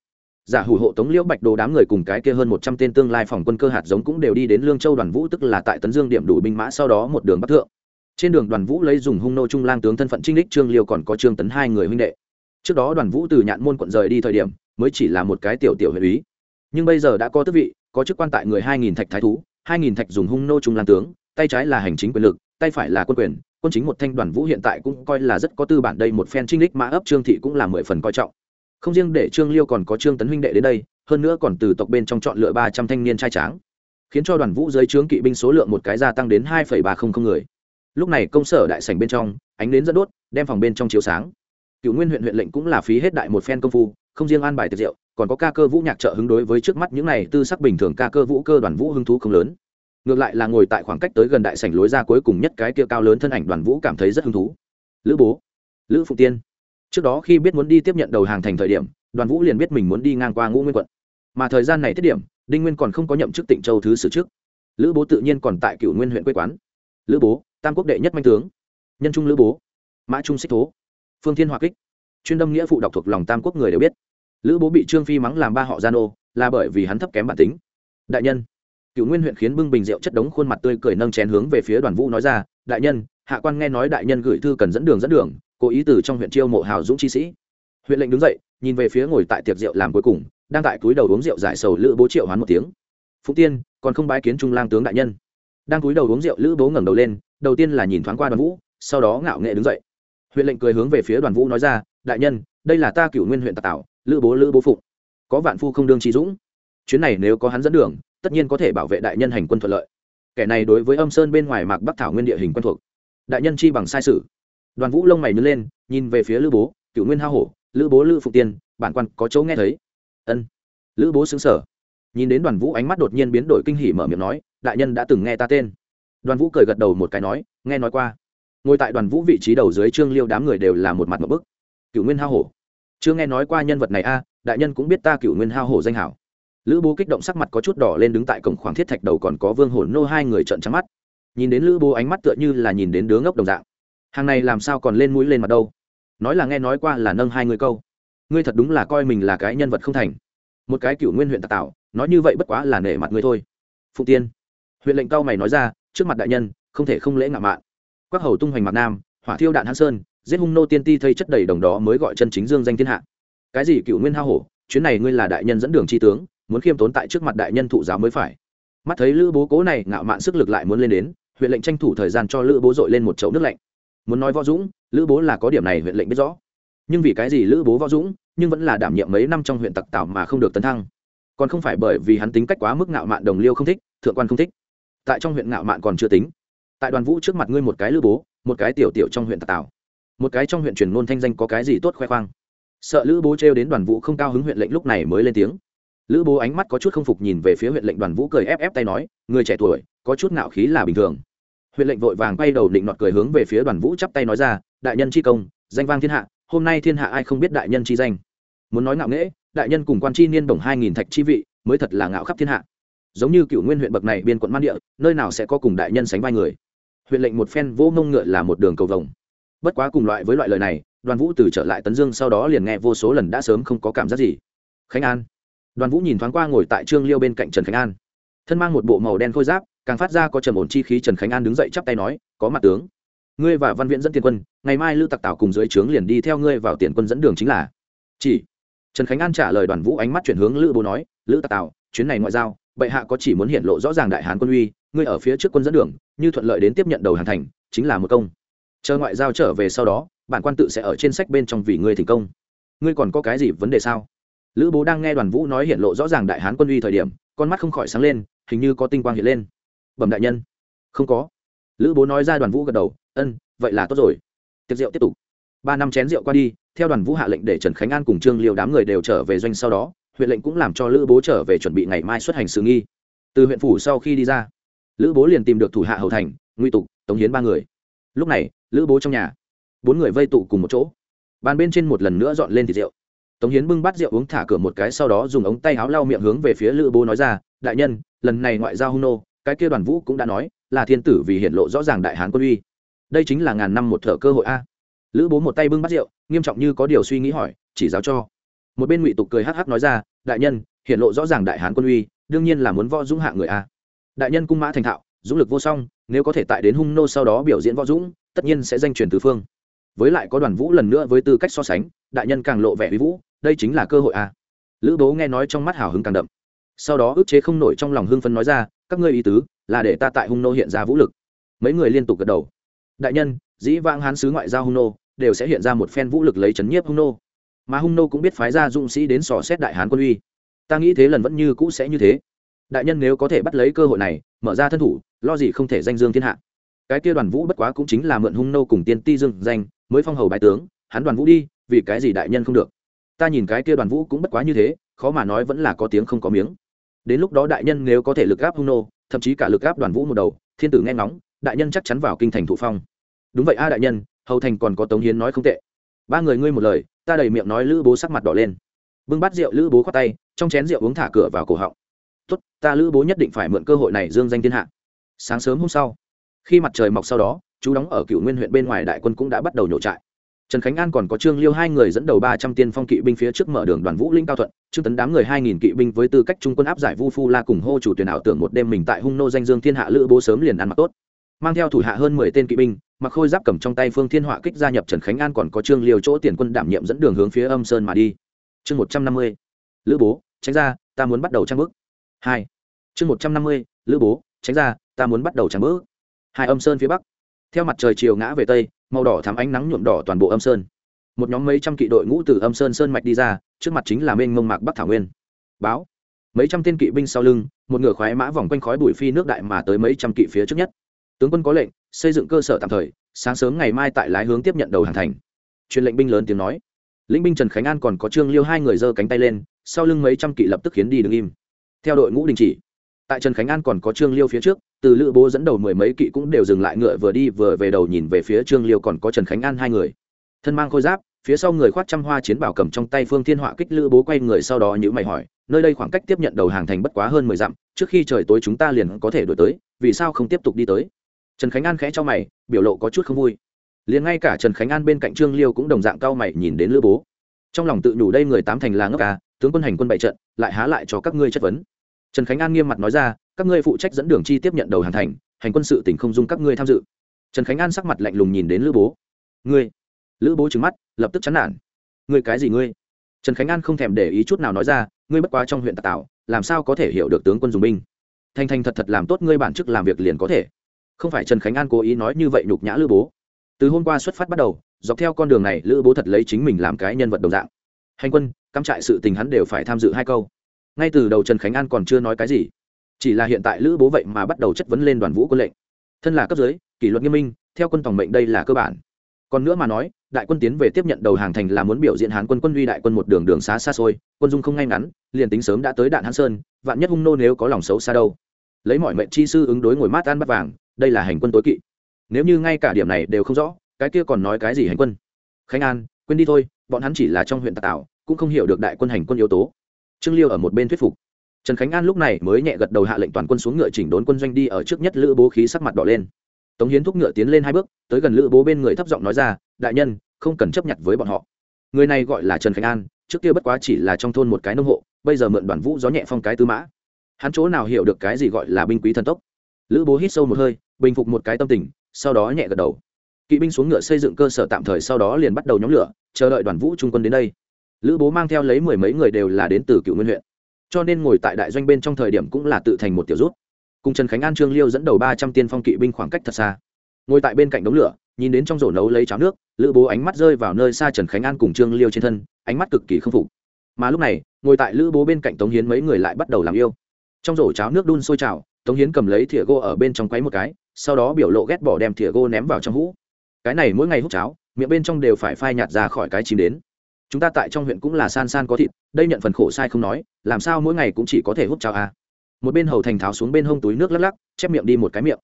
Speaker 1: Giả hủ hộ tống liễu bạch đồ đám người cùng cái kia hơn một trăm tên tương lai phòng quân cơ hạt giống cũng đều đi đến lương châu. Đoàn vũ tức là tại tấn dương điểm đủ binh mã sau đó một đường bắc thượng. Trên đường đoàn vũ lấy dùng hung nô trung lang tướng thân phận trinh đích trương liêu còn có trương tấn hai người huynh đệ. Trước đó đoàn vũ từ nhạn môn quận rời đi thời điểm, mới chỉ là một cái tiểu tiểu huyện ý nhưng bây giờ đã có tước vị, có chức quan tại người hai nghìn thạch thái thú, hai nghìn thạch dùng hung nô trung lang tướng, tay trái là hành chính quyền lực, tay phải là quân quyền quân chính một thanh đoàn vũ hiện tại cũng coi là rất có tư bản đây, một phen trinh lịch mã ấp trương thị cũng là mười phần coi trọng. Không riêng để trương liêu còn có trương tấn huynh đệ đến đây, hơn nữa còn từ tộc bên trong chọn lựa ba trăm thanh niên trai tráng, khiến cho đoàn vũ dưới trướng kỵ binh số lượng một cái gia tăng đến hai ba trăm linh người. Lúc này công sở đại sảnh bên trong, ánh đến dẫn đốt, đem phòng bên trong chiếu sáng. Cựu nguyên huyện huyện lệnh cũng là phí hết đại một phen công phu, không riêng an bài tiệc rượu, còn có ca cơ vũ nhạc trợ hứng đối với trước mắt những này tư sắc bình thường ca cơ vũ cơ đoàn vũ hứng thú không lớn ngược lại là ngồi tại khoảng cách tới gần đại sảnh lối ra cuối cùng nhất cái kia cao lớn thân ảnh đoàn vũ cảm thấy rất hứng thú. Lữ bố, lữ phụ tiên. Trước đó khi biết muốn đi tiếp nhận đầu hàng thành thời điểm, đoàn vũ liền biết mình muốn đi ngang qua ngũ nguyên quận. Mà thời gian này tiết điểm, đinh nguyên còn không có nhậm chức tịnh châu thứ sử trước. Lữ bố tự nhiên còn tại cựu nguyên huyện quê quán. Lữ bố, tam quốc đệ nhất manh tướng. Nhân trung lữ bố. Mã trung xích thố. Phương thiên hòa kích. Chuyên đâm nghĩa phụ đọc thuộc lòng tam quốc người đều biết. Lữ bố bị trương phi mắng làm ba họ gian ô là bởi vì hắn thấp kém bản tính. Đại nhân cựu nguyên huyện khiến bưng bình rượu chất đống khuôn mặt tươi cười nâng chén hướng về phía đoàn vũ nói ra, đại nhân, hạ quan nghe nói đại nhân gửi thư cần dẫn đường dẫn đường, cố ý từ trong huyện chiêu mộ hào dũng chi sĩ. Huyện lệnh đứng dậy, nhìn về phía ngồi tại tiệc rượu làm cuối cùng, đang tại túi đầu uống rượu giải sầu lữ bố triệu hoán một tiếng. Phúc tiên, còn không bái kiến trung lang tướng đại nhân. Đang túi đầu uống rượu lữ bố ngẩng đầu lên, đầu tiên là nhìn thoáng qua đoàn vũ, sau đó ngạo nghệ đứng dậy. Huyện lệnh cười hướng về phía đoàn vũ nói ra, đại nhân, đây là ta cựu nguyên huyện tà tảo, lữ bố lữ bố phụng, có vạn phu không đương trí dũng. Chuyến này nếu có hắn dẫn đường tất nhiên có thể bảo vệ đại nhân hành quân thuận lợi. Kẻ này đối với âm sơn bên ngoài mạc bắc thảo nguyên địa hình quen thuộc. Đại nhân chi bằng sai sự. Đoàn vũ lông mày nhớ lên, nhìn về phía lữ bố cựu nguyên hao hổ, lữ bố lữ Phục tiên, bản quan có chỗ nghe thấy. Ân. Lữ bố xứng sở nhìn đến đoàn vũ ánh mắt đột nhiên biến đổi kinh hỉ mở miệng nói, đại nhân đã từng nghe ta tên. Đoàn vũ cười gật đầu một cái nói, nghe nói qua. Ngồi tại đoàn vũ vị trí đầu dưới trương liêu đám người đều là một mặt một bức. Cựu nguyên hao hổ. Chưa nghe nói qua nhân vật này a, đại nhân cũng biết ta cựu nguyên hao hổ danh hảo lữ bố kích động sắc mặt có chút đỏ lên đứng tại cổng khoảng thiết thạch đầu còn có vương hồn nô hai người trợn trắng mắt. Nhìn đến lữ bố ánh mắt tựa như là nhìn đến đứa ngốc đồng dạng. Hàng này làm sao còn lên mũi lên mặt đâu? Nói là nghe nói qua là nâng hai người câu. Ngươi thật đúng là coi mình là cái nhân vật không thành. Một cái cựu nguyên huyện tạc tạo nói như vậy bất quá là nể mặt ngươi thôi. Phụ tiên. Huyện lệnh cao mày nói ra, trước mặt đại nhân, không thể không lễ ngạo mạn. Quắc hầu tung hoành mặt nam, hỏa thiêu đạn hãn sơn, giết hung nô tiên ti thây chất đầy đồng đó mới gọi chân chính dương danh thiên hạ. Cái gì cựu nguyên hao hổ, chuyến này ngươi là đại nhân dẫn đường tri tướng muốn khiêm tốn tại trước mặt đại nhân thụ giáo mới phải. Mắt thấy lữ bố cố này ngạo mạn sức lực lại muốn lên đến, huyện lệnh tranh thủ thời gian cho lữ bố dội lên một chậu nước lạnh. Muốn nói võ dũng, lữ bố là có điểm này huyện lệnh biết rõ. Nhưng vì cái gì lữ bố võ dũng, nhưng vẫn là đảm nhiệm mấy năm trong huyện tặc tảo mà không được tấn thăng. Còn không phải bởi vì hắn tính cách quá mức ngạo mạn đồng liêu không thích, thượng quan không thích. Tại trong huyện ngạo mạn còn chưa tính. Tại đoàn vũ trước mặt ngươi một cái lữ bố, một cái tiểu tiểu trong huyện tặc tảo. Một cái trong huyện truyền ngôn thanh danh có cái gì tốt khoe khoang. Sợ lữ bố trêu đến đoàn vũ không cao hứng huyện lệnh lúc này mới lên tiếng lữ bố ánh mắt có chút không phục nhìn về phía huyện lệnh đoàn vũ cười ép ép tay nói, người trẻ tuổi, có chút ngạo khí là bình thường. Huyện lệnh vội vàng quay đầu định nọt cười hướng về phía đoàn vũ chắp tay nói ra, đại nhân chi công, danh vang thiên hạ, hôm nay thiên hạ ai không biết đại nhân chi danh? Muốn nói ngạo nghễ, đại nhân cùng quan chi niên đồng hai nghìn thạch chi vị, mới thật là ngạo khắp thiên hạ. Giống như cựu nguyên huyện bậc này biên quận man địa, nơi nào sẽ có cùng đại nhân sánh vai người? Huyện lệnh một phen vô mông ngựa là một đường cầu vồng. Bất quá cùng loại với loại lời này, đoàn vũ từ trở lại tấn dương sau đó liền nghe vô số lần đã sớm không có cảm giác gì. Khánh an đoàn vũ nhìn thoáng qua ngồi tại trương liêu bên cạnh trần khánh an thân mang một bộ màu đen khôi giáp càng phát ra có trầm ổn chi khí trần khánh an đứng dậy chắp tay nói có mặt tướng ngươi và văn viễn dẫn tiền quân ngày mai lưu tặc tảo cùng dưới trướng liền đi theo ngươi vào tiền quân dẫn đường chính là chỉ trần khánh an trả lời đoàn vũ ánh mắt chuyển hướng lữ bố nói lữ tặc tảo chuyến này ngoại giao bệ hạ có chỉ muốn hiện lộ rõ ràng đại hán quân uy ngươi ở phía trước quân dẫn đường như thuận lợi đến tiếp nhận đầu hàng thành chính là một công chờ ngoại giao trở về sau đó bản quan tự sẽ ở trên sách bên trong vì ngươi thành công ngươi còn có cái gì vấn đề sao lữ bố đang nghe đoàn vũ nói hiện lộ rõ ràng đại hán quân uy thời điểm, con mắt không khỏi sáng lên, hình như có tinh quang hiện lên. Bẩm đại nhân. Không có. Lữ bố nói ra đoàn vũ gật đầu, ân, vậy là tốt rồi. Tiệc rượu tiếp tục. Ba năm chén rượu qua đi, theo đoàn vũ hạ lệnh để trần khánh an cùng trương liêu đám người đều trở về doanh sau đó, huyện lệnh cũng làm cho lữ bố trở về chuẩn bị ngày mai xuất hành sự nghi. Từ huyện phủ sau khi đi ra, lữ bố liền tìm được thủ hạ hầu thành, nguy tục, tống hiến ba người. Lúc này, lữ bố trong nhà, bốn người vây tụ cùng một chỗ. Bàn bên trên một lần nữa dọn lên thịt rượu tống hiến bưng bát rượu uống thả cửa một cái sau đó dùng ống tay áo lau miệng hướng về phía lữ bố nói ra, đại nhân, lần này ngoại giao hung nô, cái kia đoàn vũ cũng đã nói, là thiên tử vì hiện lộ rõ ràng đại hán quân uy. Đây chính là ngàn năm một thợ cơ hội a. Lữ bố một tay bưng bát rượu, nghiêm trọng như có điều suy nghĩ hỏi, chỉ giáo cho. Một bên ngụy tục cười hắc hắc nói ra, đại nhân hiện lộ rõ ràng đại hán quân uy, đương nhiên là muốn võ dũng hạ người a. Đại nhân cung mã thành thạo, dũng lực vô song, nếu có thể tại đến hung nô sau đó biểu diễn võ dũng, tất nhiên sẽ danh truyền tứ phương. Với lại có đoàn vũ lần nữa với tư cách so sánh, đại nhân càng lộ vẻ uy vũ đây chính là cơ hội a lữ bố nghe nói trong mắt hào hứng càng đậm. Sau đó ức chế không nổi trong lòng hưng phấn nói ra, các ngươi ý tứ là để ta tại hung nô hiện ra vũ lực. Mấy người liên tục gật đầu. Đại nhân, dĩ vãng hán sứ ngoại giao hung nô, đều sẽ hiện ra một phen vũ lực lấy chấn nhiếp hung nô. Mà hung nô cũng biết phái ra dũng sĩ đến sò xét đại hán quân uy. Ta nghĩ thế lần vẫn như cũ sẽ như thế. Đại nhân nếu có thể bắt lấy cơ hội này, mở ra thân thủ, lo gì không thể danh dương thiên hạ. Cái kia đoàn vũ bất quá cũng chính là mượn hung nô cùng tiên ti dương danh, mới phong hầu bài tướng, hắn đoàn vũ đi, vì cái gì đại nhân không được? Ta nhìn cái kia đoàn vũ cũng bất quá như thế, khó mà nói vẫn là có tiếng không có miếng. Đến lúc đó đại nhân nếu có thể lực gáp hung nô, thậm chí cả lực gáp đoàn vũ một đầu, thiên tử nghe ngóng, đại nhân chắc chắn vào kinh thành thụ phong. Đúng vậy a đại nhân, hầu thành còn có tống hiến nói không tệ. Ba người ngươi một lời, ta đầy miệng nói lữ bố sắc mặt đỏ lên. Bưng bát rượu lữ bố khoát tay, trong chén rượu uống thả cửa vào cổ họng. Tốt, ta lữ bố nhất định phải mượn cơ hội này dương danh thiên hạ. Sáng sớm hôm sau, khi mặt trời mọc sau đó, chú đóng ở cựu nguyên huyện bên ngoài đại quân cũng đã bắt đầu nhổ trại trần khánh an còn có trương liêu hai người dẫn đầu ba trăm tiên phong kỵ binh phía trước mở đường đoàn vũ linh cao thuận, trương tấn đám người hai nghìn kỵ binh với tư cách trung quân áp giải vu phu la cùng hô chủ tuyển ảo tưởng một đêm mình tại hung nô danh dương thiên hạ lữ bố sớm liền ăn mặc tốt. Mang theo thủ hạ hơn mười tên kỵ binh, mặc khôi giáp cầm trong tay phương thiên họa kích gia nhập trần khánh an còn có trương liêu chỗ tiền quân đảm nhiệm dẫn đường hướng phía âm sơn mà đi. Chương một trăm năm mươi, lữ bố, tránh ra, ta muốn bắt đầu trang bước. Hai, chương một trăm năm mươi, lữ bố, tránh ra, ta muốn bắt đầu trang bước. Hai, âm sơn phía bắc. Theo mặt trời chiều ngã về tây màu đỏ thắm ánh nắng nhuộm đỏ toàn bộ âm sơn. Một nhóm mấy trăm kỵ đội ngũ từ âm sơn sơn mạch đi ra, trước mặt chính là mênh mông mạc bắc thảo nguyên. Báo. Mấy trăm tên kỵ binh sau lưng, một ngựa khoái mã vòng quanh khói bụi phi nước đại mà tới mấy trăm kỵ phía trước nhất. Tướng quân có lệnh, xây dựng cơ sở tạm thời, sáng sớm ngày mai tại lái hướng tiếp nhận đầu hàng thành. Truyền lệnh binh lớn tiếng nói. Lĩnh binh trần khánh an còn có trương liêu hai người giơ cánh tay lên, sau lưng mấy trăm kỵ lập tức khiến đi đứng im. Theo đội ngũ đình chỉ tại trần khánh an còn có trương liêu phía trước từ lữ bố dẫn đầu mười mấy kỵ cũng đều dừng lại ngựa vừa đi vừa về đầu nhìn về phía trương liêu còn có trần khánh an hai người thân mang khôi giáp phía sau người khoác trăm hoa chiến bảo cầm trong tay phương thiên họa kích lữ bố quay người sau đó nhữ mày hỏi nơi đây khoảng cách tiếp nhận đầu hàng thành bất quá hơn mười dặm trước khi trời tối chúng ta liền có thể đổi tới vì sao không tiếp tục đi tới trần khánh an khẽ cho mày biểu lộ có chút không vui liền ngay cả trần khánh an bên cạnh trương liêu cũng đồng dạng cao mày nhìn đến lữ bố trong lòng tự nhủ đây người tám thành là ngốc à tướng quân hành quân bại trận, lại há lại cho các ngươi chất vấn trần khánh an nghiêm mặt nói ra, các ngươi phụ trách dẫn đường chi tiếp nhận đầu hàng thành, hành quân sự tỉnh không dung các ngươi tham dự. Trần khánh an sắc mặt lạnh lùng nhìn đến lữ bố. Ngươi? Lữ bố trừng mắt, lập tức chán nản. Ngươi cái gì ngươi? Trần khánh an không thèm để ý chút nào nói ra, ngươi bất quá trong huyện tà tạo làm sao có thể hiểu được tướng quân dùng binh? Thành thành thật thật làm tốt ngươi bản chức làm việc liền có thể. Không phải trần khánh an cố ý nói như vậy nhục nhã lữ bố. Từ hôm qua xuất phát bắt đầu, dọc theo con đường này, lữ bố thật lấy chính mình làm cái nhân vật đồng dạng. Hành quân, cắm trại sự tình hắn đều phải tham dự hai câu ngay từ đầu trần khánh an còn chưa nói cái gì, chỉ là hiện tại lữ bố vậy mà bắt đầu chất vấn lên đoàn vũ quân lệnh. Thân là cấp dưới, kỷ luật nghiêm minh, theo quân tổng mệnh đây là cơ bản. Còn nữa mà nói, đại quân tiến về tiếp nhận đầu hàng thành là muốn biểu diễn hán quân quân uy đại quân một đường đường xá xa xôi, quân dung không ngay ngắn, liền tính sớm đã tới đạn hán sơn, vạn nhất hung nô nếu có lòng xấu xa đâu. Lấy mọi mệnh chi sư ứng đối ngồi mát ăn bắt vàng, đây là hành quân tối kỵ. Nếu như ngay cả điểm này đều không rõ, cái kia còn nói cái gì hành quân? Khánh an, quên đi thôi, bọn hắn chỉ là trong huyện tà tạo cũng không hiểu được đại quân hành quân yếu tố trương liêu ở một bên thuyết phục. Trần khánh an lúc này mới nhẹ gật đầu hạ lệnh toàn quân xuống ngựa chỉnh đốn quân doanh đi ở trước nhất lữ bố khí sắc mặt đỏ lên. Tống hiến thúc ngựa tiến lên hai bước, tới gần lữ bố bên người thấp giọng nói ra, đại nhân, không cần chấp nhận với bọn họ. Người này gọi là trần khánh an, trước kia bất quá chỉ là trong thôn một cái nông hộ, bây giờ mượn đoàn vũ gió nhẹ phong cái tư mã. Hắn chỗ nào hiểu được cái gì gọi là binh quý thần tốc? Lữ bố hít sâu một hơi, bình phục một cái tâm tình, sau đó nhẹ gật đầu. Kỵ binh xuống ngựa xây dựng cơ sở tạm thời sau đó liền bắt đầu nhóm lửa, chờ đợi đoàn vũ trung quân đến đây lữ bố mang theo lấy mười mấy người đều là đến từ cựu nguyên huyện. Cho nên ngồi tại đại doanh bên trong thời điểm cũng là tự thành một tiểu rút. Cùng trần khánh an, trương liêu dẫn đầu ba trăm tiên phong kỵ binh khoảng cách thật xa. Ngồi tại bên cạnh đống lửa, nhìn đến trong rổ nấu lấy cháo nước, lữ bố ánh mắt rơi vào nơi xa trần khánh an cùng trương liêu trên thân, ánh mắt cực kỳ k phục. Mà lúc này, ngồi tại lữ bố bên cạnh tống hiến mấy người lại bắt đầu làm yêu. Trong rổ cháo nước đun sôi trào, tống hiến cầm lấy thìa gô ở bên trong quấy một cái, sau đó biểu lộ ghét bỏ đem thìa gô ném vào trong hũ. Cái này mỗi ngày hút cháo, miệng bên trong đều phải phai nhạt ra khỏi cái chìm đến chúng ta tại trong huyện cũng là san san có thịt, đây nhận phần khổ sai không nói, làm sao mỗi ngày cũng chỉ có thể hút cháo à. một bên hầu thành tháo xuống bên hông túi nước lắc lắc, chép miệng đi một cái miệng.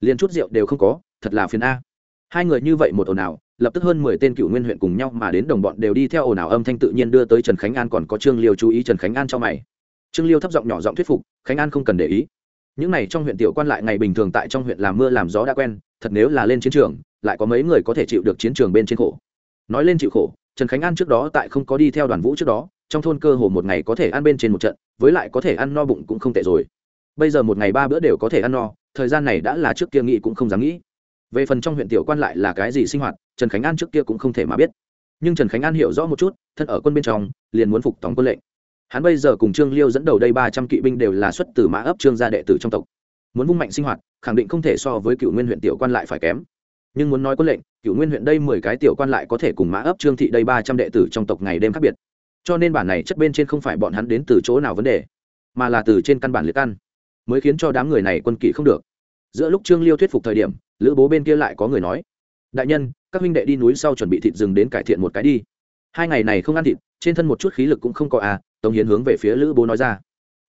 Speaker 1: Liền chút rượu đều không có, thật là phiền a. Hai người như vậy một ồn ào, lập tức hơn mười tên cựu nguyên huyện cùng nhau mà đến đồng bọn đều đi theo ồn ào âm thanh tự nhiên đưa tới trần khánh an còn có trương liêu chú ý trần khánh an cho mày. Trương liêu thấp giọng nhỏ giọng thuyết phục, khánh an không cần để ý. Những này trong huyện tiểu quan lại ngày bình thường tại trong huyện làm mưa làm gió đã quen, thật nếu là lên chiến trường, lại có mấy người có thể chịu được chiến trường bên trên khổ. Nói lên chịu khổ trần khánh an trước đó tại không có đi theo đoàn vũ trước đó, trong thôn cơ hồ một ngày có thể ăn bên trên một trận, với lại có thể ăn no bụng cũng không tệ rồi. Bây giờ một ngày ba bữa đều có thể ăn no, thời gian này đã là trước kia nghĩ cũng không dám nghĩ. Về phần trong huyện tiểu quan lại là cái gì sinh hoạt, trần khánh an trước kia cũng không thể mà biết. Nhưng trần khánh an hiểu rõ một chút, thân ở quân bên trong, liền muốn phục tòng quân lệnh. Hắn bây giờ cùng trương liêu dẫn đầu đây ba trăm kỵ binh đều là xuất từ mã ấp trương gia đệ tử trong tộc. Muốn vung mạnh sinh hoạt, khẳng định không thể so với cựu nguyên huyện tiểu quan lại phải kém nhưng muốn nói quân lệnh cựu nguyên huyện đây mười cái tiểu quan lại có thể cùng mã ấp, trương thị đây ba trăm đệ tử trong tộc ngày đêm khác biệt. Cho nên bản này chất bên trên không phải bọn hắn đến từ chỗ nào vấn đề, mà là từ trên căn bản liệt căn, mới khiến cho đám người này quân kỵ không được. Giữa lúc trương liêu thuyết phục thời điểm, lữ bố bên kia lại có người nói, đại nhân, các huynh đệ đi núi sau chuẩn bị thịt rừng đến cải thiện một cái đi. Hai ngày này không ăn thịt, trên thân một chút khí lực cũng không có à tống hiến hướng về phía lữ bố nói ra.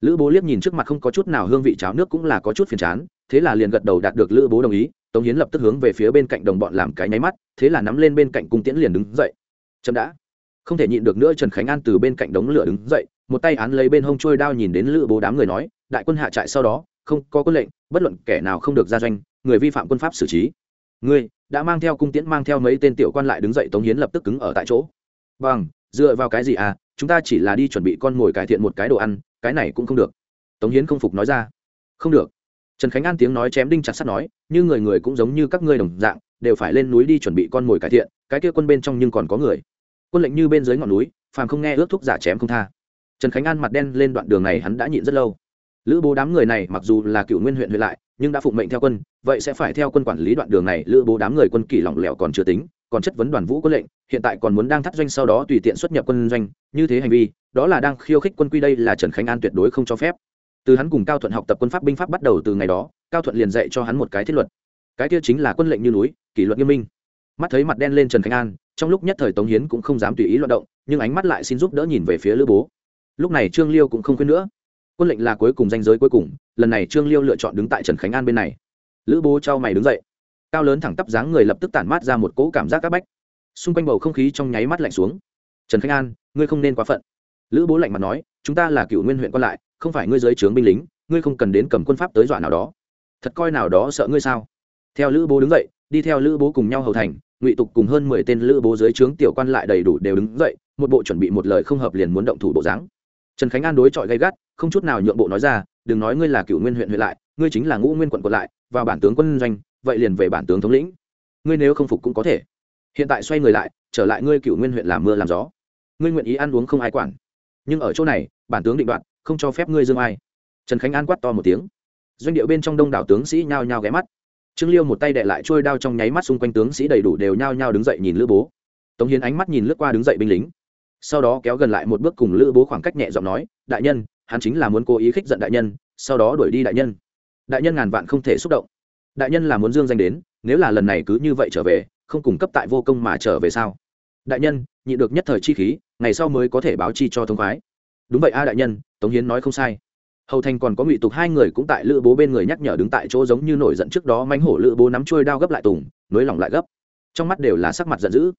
Speaker 1: Lữ bố liếc nhìn trước mặt không có chút nào hương vị cháo nước cũng là có chút phiền chán, thế là liền gật đầu đạt được lữ bố đồng ý tống hiến lập tức hướng về phía bên cạnh đồng bọn làm cái nháy mắt, thế là nắm lên bên cạnh cung tiễn liền đứng dậy. Chậm đã. Không thể nhịn được nữa trần khánh an từ bên cạnh đống lửa đứng dậy, một tay án lấy bên hông trôi đao nhìn đến lữ bố đám người nói, đại quân hạ trại sau đó, không có quân lệnh, bất luận kẻ nào không được ra doanh, người vi phạm quân pháp xử trí. Ngươi, đã mang theo cung tiễn mang theo mấy tên tiểu quan lại đứng dậy, tống hiến lập tức cứng ở tại chỗ. Bằng, dựa vào cái gì à? Chúng ta chỉ là đi chuẩn bị con mồi cải thiện một cái đồ ăn, cái này cũng không được. Tống hiến không phục nói ra. Không được trần khánh an tiếng nói chém đinh chặt sắt nói, như người người cũng giống như các ngươi đồng dạng, đều phải lên núi đi chuẩn bị con mồi cải thiện, cái kia quân bên trong nhưng còn có người. Quân lệnh như bên dưới ngọn núi, phàm không nghe ước thúc giả chém không tha. Trần khánh an mặt đen lên đoạn đường này hắn đã nhịn rất lâu. Lữ bố đám người này mặc dù là cựu nguyên huyện huyện lại, nhưng đã phụng mệnh theo quân, vậy sẽ phải theo quân quản lý đoạn đường này. Lữ bố đám người quân kỳ lỏng lẻo còn chưa tính, còn chất vấn đoàn vũ quân lệnh, hiện tại còn muốn đang thắt doanh sau đó tùy tiện xuất nhập quân doanh, như thế hành vi, đó là đang khiêu khích quân quy đây là trần khánh an tuyệt đối không cho phép từ hắn cùng cao thuận học tập quân pháp binh pháp bắt đầu từ ngày đó, cao thuận liền dạy cho hắn một cái thiết luật. Cái kia chính là quân lệnh như núi, kỷ luật nghiêm minh. Mắt thấy mặt đen lên trần khánh an, trong lúc nhất thời tống hiến cũng không dám tùy ý loạt động, nhưng ánh mắt lại xin giúp đỡ nhìn về phía lữ bố. Lúc này trương liêu cũng không khuyên nữa. Quân lệnh là cuối cùng danh giới cuối cùng, lần này trương liêu lựa chọn đứng tại trần khánh an bên này. Lữ bố trao mày đứng dậy. Cao lớn thẳng tắp dáng người lập tức tản mát ra một cỗ cảm giác c áp bách. Xung quanh bầu không khí trong nháy mắt lạnh xuống. Trần khánh an, ngươi không nên quá phận. Lữ bố lạnh mặt nói, chúng ta là cựu nguyên huyện còn lại không phải ngươi giới trướng binh lính, ngươi không cần đến cầm quân pháp tới dọa nào đó. Thật coi nào đó sợ ngươi sao? Theo lữ bố đứng dậy, đi theo lữ bố cùng nhau hầu thành, ngụy tục cùng hơn mười tên lữ bố dưới trướng tiểu quan lại đầy đủ đều đứng dậy, một bộ chuẩn bị một lời không hợp liền muốn động thủ bộ dáng. Trần khánh an đối chọi gay gắt, không chút nào nhượng bộ nói ra, đừng nói ngươi là cựu nguyên huyện huyện lại, ngươi chính là ngũ nguyên quận quận lại, vào bản tướng quân doanh, vậy liền về bản tướng thống lĩnh. Ngươi nếu không phục cũng có thể. Hiện tại xoay người lại, trở lại ngươi cựu nguyên huyện làm mưa làm gió. Ngươi nguyện ý ăn uống không ai quản. Nhưng ở chỗ này, bản tướng định đoạt không cho phép ngươi dương ai. Trần khánh an quát to một tiếng. Doanh điệu bên trong đông đảo tướng sĩ nhao nhao ghé mắt. Trương liêu một tay đệ lại trôi đao trong nháy mắt xung quanh tướng sĩ đầy đủ đều nhao nhao đứng dậy nhìn lữ bố. Tống hiến ánh mắt nhìn lướt qua đứng dậy binh lính. Sau đó kéo gần lại một bước cùng lữ bố khoảng cách nhẹ giọng nói, đại nhân, hắn chính là muốn cố ý khích giận đại nhân, sau đó đuổi đi đại nhân. Đại nhân ngàn vạn không thể xúc động. Đại nhân là muốn dương danh đến, nếu là lần này cứ như vậy trở về, không cung cấp tại vô công mà trở về sao? Đại nhân, nhị được nhất thời chi khí, ngày sau mới có thể báo chi cho thông khoái. Đúng vậy a đại nhân tống hiến nói không sai. Hầu thành còn có ngụy tục hai người cũng tại lữ bố bên người nhắc nhở đứng tại chỗ giống như nổi giận trước đó mánh hổ lữ bố nắm trôi đao gấp lại tùng nối lỏng lại gấp. Trong mắt đều là sắc mặt giận dữ.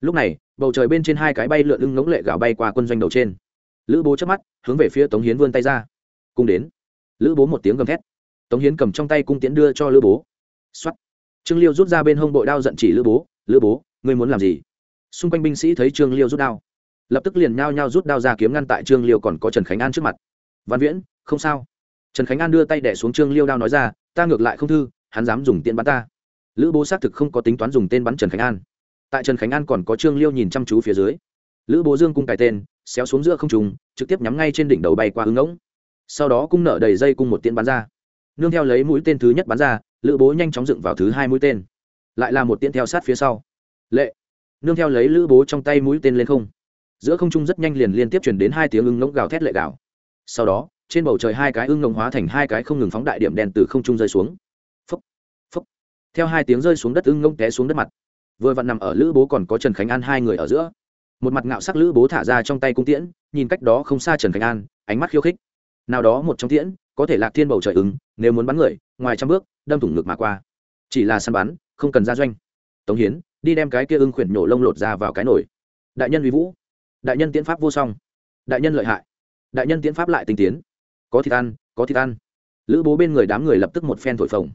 Speaker 1: Lúc này, bầu trời bên trên hai cái bay lượn lưng ngỗng lệ gạo bay qua quân doanh đầu trên. Lữ bố chớp mắt, hướng về phía tống hiến vươn tay ra. Cung đến. Lữ bố một tiếng gầm thét. Tống hiến cầm trong tay cung tiễn đưa cho lữ bố. Xuất trương liêu rút ra bên hông bội đao giận chỉ lữ bố. Lữ bố, ngươi muốn làm gì? Xung quanh binh sĩ thấy trương liêu rút đao lập tức liền nhao nhao rút đao ra kiếm ngăn tại trương liêu còn có trần khánh an trước mặt. Văn viễn, không sao. Trần khánh an đưa tay đẻ xuống trương liêu đao nói ra, ta ngược lại không thư, hắn dám dùng tiện bắn ta. Lữ bố xác thực không có tính toán dùng tên bắn trần khánh an. Tại trần khánh an còn có trương liêu nhìn chăm chú phía dưới, lữ bố dương cung cài tên, xéo xuống giữa không trùng trực tiếp nhắm ngay trên đỉnh đầu bay qua hướng ngỗng. Sau đó cung nở đầy dây cung một tiễn bắn ra. Nương theo lấy mũi tên thứ nhất bắn ra, lữ bố nhanh chóng dựng vào thứ hai mũi tên. Lại là một tiễn theo sát phía sau. Lệ. Nương theo lấy lữ bố trong tay mũi tên lên không giữa không trung rất nhanh liền liên tiếp chuyển đến hai tiếng ưng ngỗng gào thét lệ gào. Sau đó, trên bầu trời hai cái ưng ngỗng hóa thành hai cái không ngừng phóng đại điểm đen từ không trung rơi xuống. Phấp phấp theo hai tiếng rơi xuống đất ưng ngỗng té xuống đất mặt. Vừa vặn nằm ở lữ bố còn có trần khánh an hai người ở giữa. Một mặt ngạo sắc lữ bố thả ra trong tay cung tiễn, nhìn cách đó không xa trần khánh an, ánh mắt khiêu khích. Nào đó một trong tiễn, có thể lạc thiên bầu trời ứng nếu muốn bắn người, ngoài trăm bước, đâm thủng ngực mà qua. Chỉ là săn bắn, không cần ra doanh. Tống hiến, đi đem cái kia ưng khuyển nhổ lông lột ra vào cái nồi. Đại nhân uy vũ đại nhân tiến pháp vô song. Đại nhân lợi hại. Đại nhân tiến pháp lại tinh tiến. Có thịt ăn, có thịt ăn. Lữ bố bên người đám người lập tức một phen thổi phồng.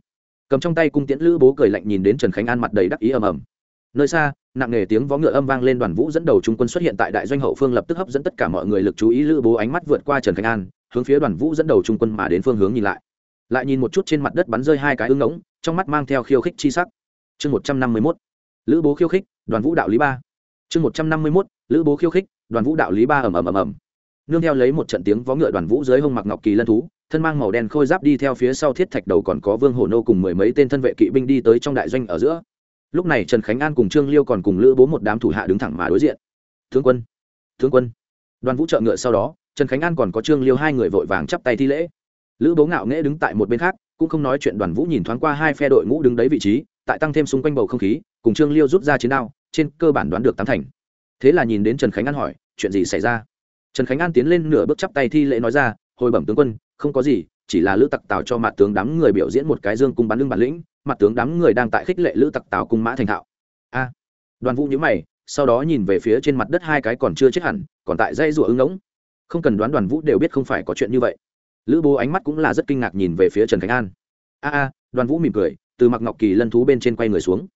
Speaker 1: Cầm trong tay cung tiễn lữ bố cười lạnh nhìn đến trần khánh an mặt đầy đắc ý ầm ầm. Nơi xa, nặng nề tiếng vó ngựa âm vang lên đoàn vũ dẫn đầu trung quân xuất hiện tại đại doanh hậu phương lập tức hấp dẫn tất cả mọi người lực chú ý lữ bố ánh mắt vượt qua trần khánh an, hướng phía đoàn vũ dẫn đầu trung quân mà đến phương hướng nhìn lại. Lại nhìn một chút trên mặt đất bắn rơi hai cái ưng ngỗng, trong mắt mang theo khiêu khích chi sắc. Chương một trăm năm mươi mốt. Lữ bố khiêu khích, đoàn vũ đạo lý ba. Chương một trăm năm mươi mốt, lữ bố khiêu khích đoàn vũ đạo lý ba ầm ầm ầm ầm. Nương theo lấy một trận tiếng vó ngựa đoàn vũ dưới hông mặc ngọc kỳ lân thú, thân mang màu đen khôi giáp đi theo phía sau thiết thạch đầu còn có vương hổ nô cùng mười mấy tên thân vệ kỵ binh đi tới trong đại doanh ở giữa. Lúc này trần khánh an cùng trương liêu còn cùng lữ bố một đám thủ hạ đứng thẳng mà đối diện. Thương quân thương quân. Đoàn vũ trợ ngựa sau đó, trần khánh an còn có trương liêu hai người vội vàng chắp tay thi lễ. Lữ bố ngạo nghễ đứng tại một bên khác, cũng không nói chuyện đoàn vũ nhìn thoáng qua hai phe đội ngũ đứng đấy vị trí, tại tăng thêm xung quanh bầu không khí, cùng trương liêu rút ra chiến đao, trên cơ bản đoán được tám thành thế là nhìn đến trần khánh an hỏi, chuyện gì xảy ra? Trần khánh an tiến lên nửa bước chắp tay thi lễ nói ra, hồi bẩm tướng quân, không có gì, chỉ là lữ tặc tào cho mặt tướng đám người biểu diễn một cái dương cung bắn lưng bản lĩnh, mặt tướng đám người đang tại khích lệ lữ tặc tào cung mã thành thạo. A. Đoàn vũ nhữ mày, sau đó nhìn về phía trên mặt đất hai cái còn chưa chết hẳn, còn tại dây rùa ứng ngỗng. Không cần đoán đoàn vũ đều biết không phải có chuyện như vậy. Lữ bố ánh mắt cũng là rất kinh ngạc nhìn về phía trần khánh an. A a, đoàn vũ mỉm cười, từ mặc ngọc kỳ lân thú bên trên quay người xuống.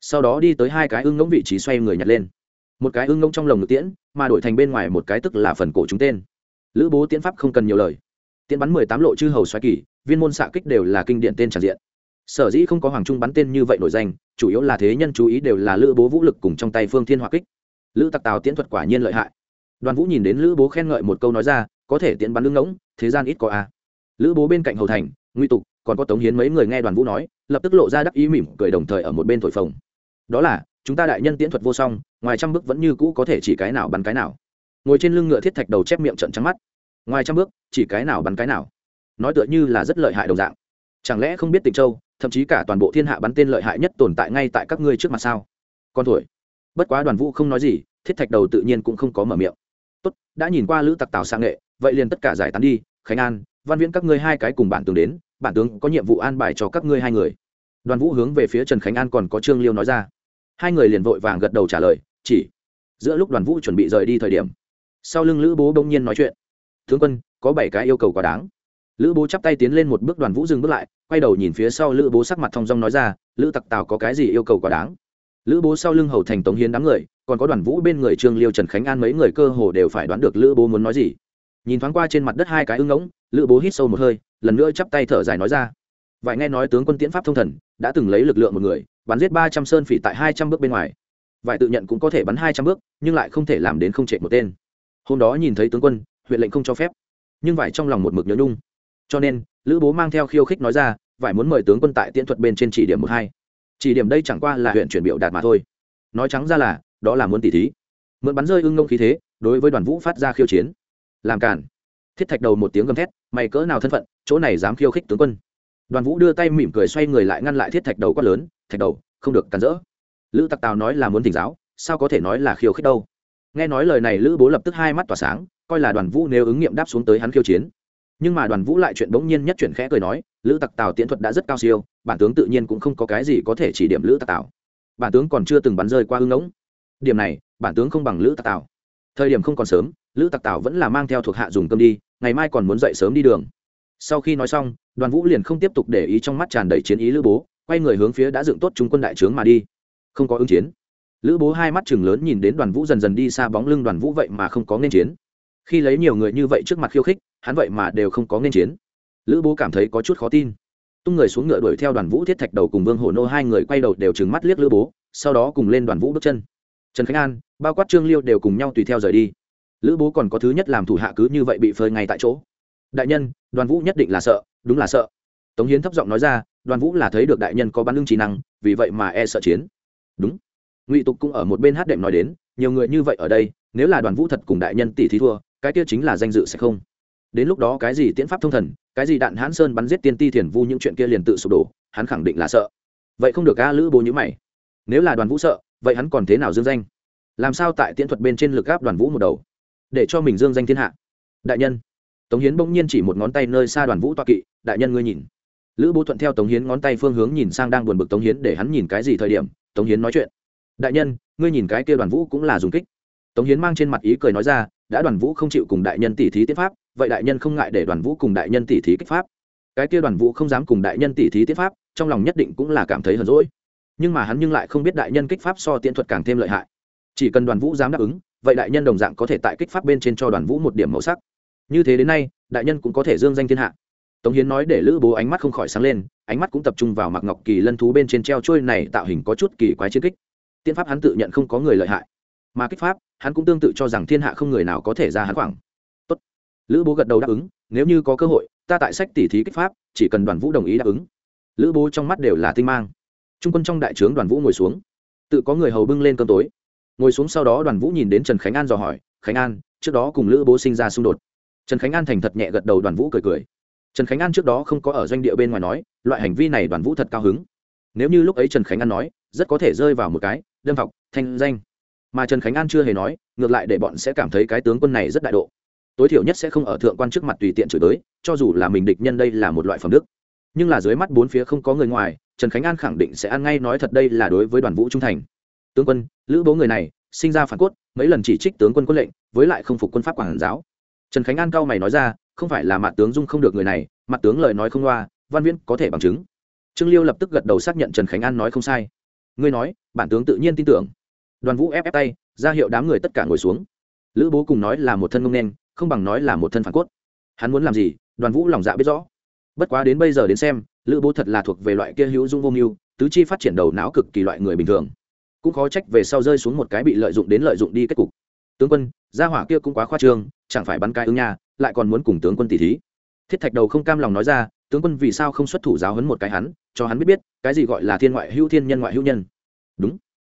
Speaker 1: Sau đó đi tới hai cái ưng ngỗng vị trí xoay người nhặt lên một cái ưng ngỗng trong lồng ngực tiễn, mà đổi thành bên ngoài một cái tức là phần cổ chúng tên. Lữ bố tiễn pháp không cần nhiều lời. Tiễn bắn mười tám lộ chư hầu xoáy kỳ, viên môn xạ kích đều là kinh điển tên tràn diện. Sở dĩ không có hoàng trung bắn tên như vậy nổi danh, chủ yếu là thế nhân chú ý đều là lữ bố vũ lực cùng trong tay phương thiên hỏa kích. Lữ tặc tào tiễn thuật quả nhiên lợi hại. Đoàn vũ nhìn đến lữ bố khen ngợi một câu nói ra, có thể tiễn bắn lưng ngỗng, thế gian ít có a. Lữ bố bên cạnh hầu thành, nguy tục, còn có tống hiến mấy người nghe đoàn vũ nói, lập tức lộ ra đắc ý mỉm cười đồng thời ở một bên thổi phồng. Đó là chúng ta đại nhân tiễn thuật vô song, ngoài trăm bước vẫn như cũ có thể chỉ cái nào bắn cái nào. Ngồi trên lưng ngựa thiết thạch đầu chép miệng trận trắng mắt. Ngoài trăm bước, chỉ cái nào bắn cái nào. Nói tựa như là rất lợi hại đồng dạng. Chẳng lẽ không biết tịnh châu, thậm chí cả toàn bộ thiên hạ bắn tên lợi hại nhất tồn tại ngay tại các ngươi trước mặt sao? Con tuổi bất quá đoàn vũ không nói gì, thiết thạch đầu tự nhiên cũng không có mở miệng. Tốt, đã nhìn qua lữ tặc tào sang nghệ, vậy liền tất cả giải tán đi, khánh an, văn viễn các ngươi hai cái cùng bản tướng đến, bản tướng có nhiệm vụ an bài cho các ngươi hai người. Đoàn vũ hướng về phía trần khánh an còn có trương liêu nói ra hai người liền vội vàng gật đầu trả lời, chỉ, giữa lúc đoàn vũ chuẩn bị rời đi thời điểm. Sau lưng lữ bố bỗng nhiên nói chuyện, tướng quân, có bảy cái yêu cầu quá đáng. Lữ bố chắp tay tiến lên một bước, đoàn vũ dừng bước lại, quay đầu nhìn phía sau lữ bố sắc mặt thong dong nói ra, lữ tặc tào có cái gì yêu cầu quá đáng? Lữ bố sau lưng hầu thành tống hiến đám người, còn có đoàn vũ bên người trương liêu trần khánh an mấy người cơ hồ đều phải đoán được lữ bố muốn nói gì. Nhìn thoáng qua trên mặt đất hai cái ưng ngỗng, lữ bố hít sâu một hơi, lần nữa chắp tay thở dài nói ra, vài nghe nói tướng quân tiễn pháp thông thần, đã từng lấy lực lượng một người bắn giết ba trăm sơn phỉ tại hai trăm bước bên ngoài. Vài tự nhận cũng có thể bắn hai trăm bước, nhưng lại không thể làm đến không trệ một tên. Hôm đó nhìn thấy tướng quân, huyện lệnh không cho phép. Nhưng vải trong lòng một mực nhớ nhung. Cho nên, lữ bố mang theo khiêu khích nói ra, vải muốn mời tướng quân tại tiễn thuật bên trên chỉ điểm một hai. Chỉ điểm đây chẳng qua là huyện chuyển biểu đạt mà thôi. Nói trắng ra là, đó là muốn tỉ thí. Mượn bắn rơi ưng ngông khí thế, đối với đoàn vũ phát ra khiêu chiến. Làm cản thiết thạch đầu một tiếng gầm thét, mày cỡ nào thân phận, chỗ này dám khiêu khích tướng quân. Đoàn vũ đưa tay mỉm cười xoay người lại ngăn lại thiết thạch đầu quát lớn thạch đầu, không được cắn rỡ. Lữ tặc tào nói là muốn thỉnh giáo, sao có thể nói là khiêu khích đâu? Nghe nói lời này, lữ bố lập tức hai mắt tỏa sáng, coi là đoàn vũ nếu ứng nghiệm đáp xuống tới hắn khiêu chiến. Nhưng mà đoàn vũ lại chuyện bỗng nhiên nhất chuyện khẽ cười nói, lữ tặc tào tiễn thuật đã rất cao siêu, bản tướng tự nhiên cũng không có cái gì có thể chỉ điểm lữ tặc tào. Bản tướng còn chưa từng bắn rơi qua hưng ngỗng. Điểm này, bản tướng không bằng lữ tặc tào. Thời điểm không còn sớm, lữ tặc tào vẫn là mang theo thuộc hạ dùng cơm đi, ngày mai còn muốn dậy sớm đi đường. Sau khi nói xong, đoàn vũ liền không tiếp tục để ý trong mắt tràn đầy chiến ý lữ bố quay người hướng phía đã dựng tốt trung quân đại trướng mà đi. Không có ứng chiến. Lữ bố hai mắt chừng lớn nhìn đến đoàn vũ dần dần đi xa bóng lưng đoàn vũ vậy mà không có nên chiến. Khi lấy nhiều người như vậy trước mặt khiêu khích, hắn vậy mà đều không có nên chiến. Lữ bố cảm thấy có chút khó tin. Tung người xuống ngựa đuổi theo đoàn vũ thiết thạch đầu cùng vương hổ nô hai người quay đầu đều trừng mắt liếc lữ bố, sau đó cùng lên đoàn vũ bước chân. Trần khánh an, bao quát trương liêu đều cùng nhau tùy theo rời đi. Lữ bố còn có thứ nhất làm thủ hạ cứ như vậy bị phơi ngay tại chỗ. Đại nhân, đoàn vũ nhất định là sợ, đúng là sợ. Tống hiến thấp giọng nói ra đoàn vũ là thấy được đại nhân có bắn lưng trí năng, vì vậy mà e sợ chiến. Đúng. Ngụy tục cũng ở một bên hát đệm nói đến, nhiều người như vậy ở đây, nếu là đoàn vũ thật cùng đại nhân tỷ thí thua, cái kia chính là danh dự sẽ không. Đến lúc đó cái gì tiễn pháp thông thần, cái gì đạn hãn sơn bắn giết tiên ti thiền vu những chuyện kia liền tự sụp đổ, hắn khẳng định là sợ. Vậy không được ca lữ bố nhữ mày. Nếu là đoàn vũ sợ, vậy hắn còn thế nào dương danh? Làm sao tại tiễn thuật bên trên lực gáp đoàn vũ một đầu? Để cho mình dương danh thiên hạ. Đại nhân. Tống hiến bỗng nhiên chỉ một ngón tay nơi xa đoàn vũ toa kỵ, đại nhân ngươi nhìn lữ bố thuận theo tống hiến ngón tay phương hướng nhìn sang đang buồn bực tống hiến để hắn nhìn cái gì thời điểm, tống hiến nói chuyện. Đại nhân, ngươi nhìn cái kia đoàn vũ cũng là dùng kích. Tống hiến mang trên mặt ý cười nói ra, đã đoàn vũ không chịu cùng đại nhân tỷ thí tiết pháp, vậy đại nhân không ngại để đoàn vũ cùng đại nhân tỷ thí kích pháp. Cái kia đoàn vũ không dám cùng đại nhân tỷ thí tiết pháp, trong lòng nhất định cũng là cảm thấy hờn rỗi nhưng mà hắn nhưng lại không biết đại nhân kích pháp so tiễn thuật càng thêm lợi hại. Chỉ cần đoàn vũ dám đáp ứng, vậy đại nhân đồng dạng có thể tại kích pháp bên trên cho đoàn vũ một điểm màu sắc. Như thế đến nay, đại nhân cũng có thể dương danh thiên hạ tống hiến nói để lữ bố ánh mắt không khỏi sáng lên, ánh mắt cũng tập trung vào mặc ngọc kỳ lân thú bên trên treo trôi này tạo hình có chút kỳ quái chiến kích. Tiên pháp hắn tự nhận không có người lợi hại, mà kích pháp, hắn cũng tương tự cho rằng thiên hạ không người nào có thể ra hắn khoảng. Tốt. lữ bố gật đầu đáp ứng, nếu như có cơ hội, ta tại sách tỉ thí kích pháp, chỉ cần đoàn vũ đồng ý đáp ứng. Lữ bố trong mắt đều là tinh mang. Trung quân trong đại trướng đoàn vũ ngồi xuống. Tự có người hầu bưng lên cơm tối. Ngồi xuống sau đó đoàn vũ nhìn đến trần khánh an dò hỏi, khánh an, trước đó cùng lữ bố sinh ra xung đột. Trần khánh an thành thật nhẹ gật đầu, đoàn vũ cười cười trần khánh an trước đó không có ở doanh địa bên ngoài nói, loại hành vi này đoàn vũ thật cao hứng. Nếu như lúc ấy trần khánh an nói, rất có thể rơi vào một cái, đâm học thanh danh. Mà trần khánh an chưa hề nói, ngược lại để bọn sẽ cảm thấy cái tướng quân này rất đại độ. Tối thiểu nhất sẽ không ở thượng quan trước mặt tùy tiện chửi tới cho dù là mình địch nhân đây là một loại phẩm đức. Nhưng là dưới mắt bốn phía không có người ngoài, trần khánh an khẳng định sẽ ăn ngay nói thật đây là đối với đoàn vũ trung thành. Tướng quân, lữ bố người này, sinh ra phản cốt, mấy lần chỉ trích tướng quân quân lệnh, với lại không phục quân pháp quản giáo. Trần khánh an cao mày nói ra không phải là mặt tướng dung không được người này mặt tướng lời nói không loa, văn viễn có thể bằng chứng. Trương liêu lập tức gật đầu xác nhận trần khánh an nói không sai. Ngươi nói, bản tướng tự nhiên tin tưởng. Đoàn vũ ép ép tay, ra hiệu đám người tất cả ngồi xuống. Lữ bố cùng nói là một thân ngông đen không bằng nói là một thân phản cốt. Hắn muốn làm gì, đoàn vũ lòng dạ biết rõ. Bất quá đến bây giờ đến xem, lữ bố thật là thuộc về loại kia hữu dung vô mưu, tứ chi phát triển đầu não cực kỳ loại người bình thường. Cũng khó trách về sau rơi xuống một cái bị lợi dụng đến lợi dụng đi kết cục. Tướng quân, gia hỏa kia cũng quá khoa trương, chẳng phải bắn cái ứng nha lại còn muốn cùng tướng quân tỷ thí. Thiết thạch đầu không cam lòng nói ra tướng quân vì sao không xuất thủ giáo hấn một cái hắn cho hắn biết biết cái gì gọi là thiên ngoại hữu thiên nhân ngoại hữu nhân. Đúng.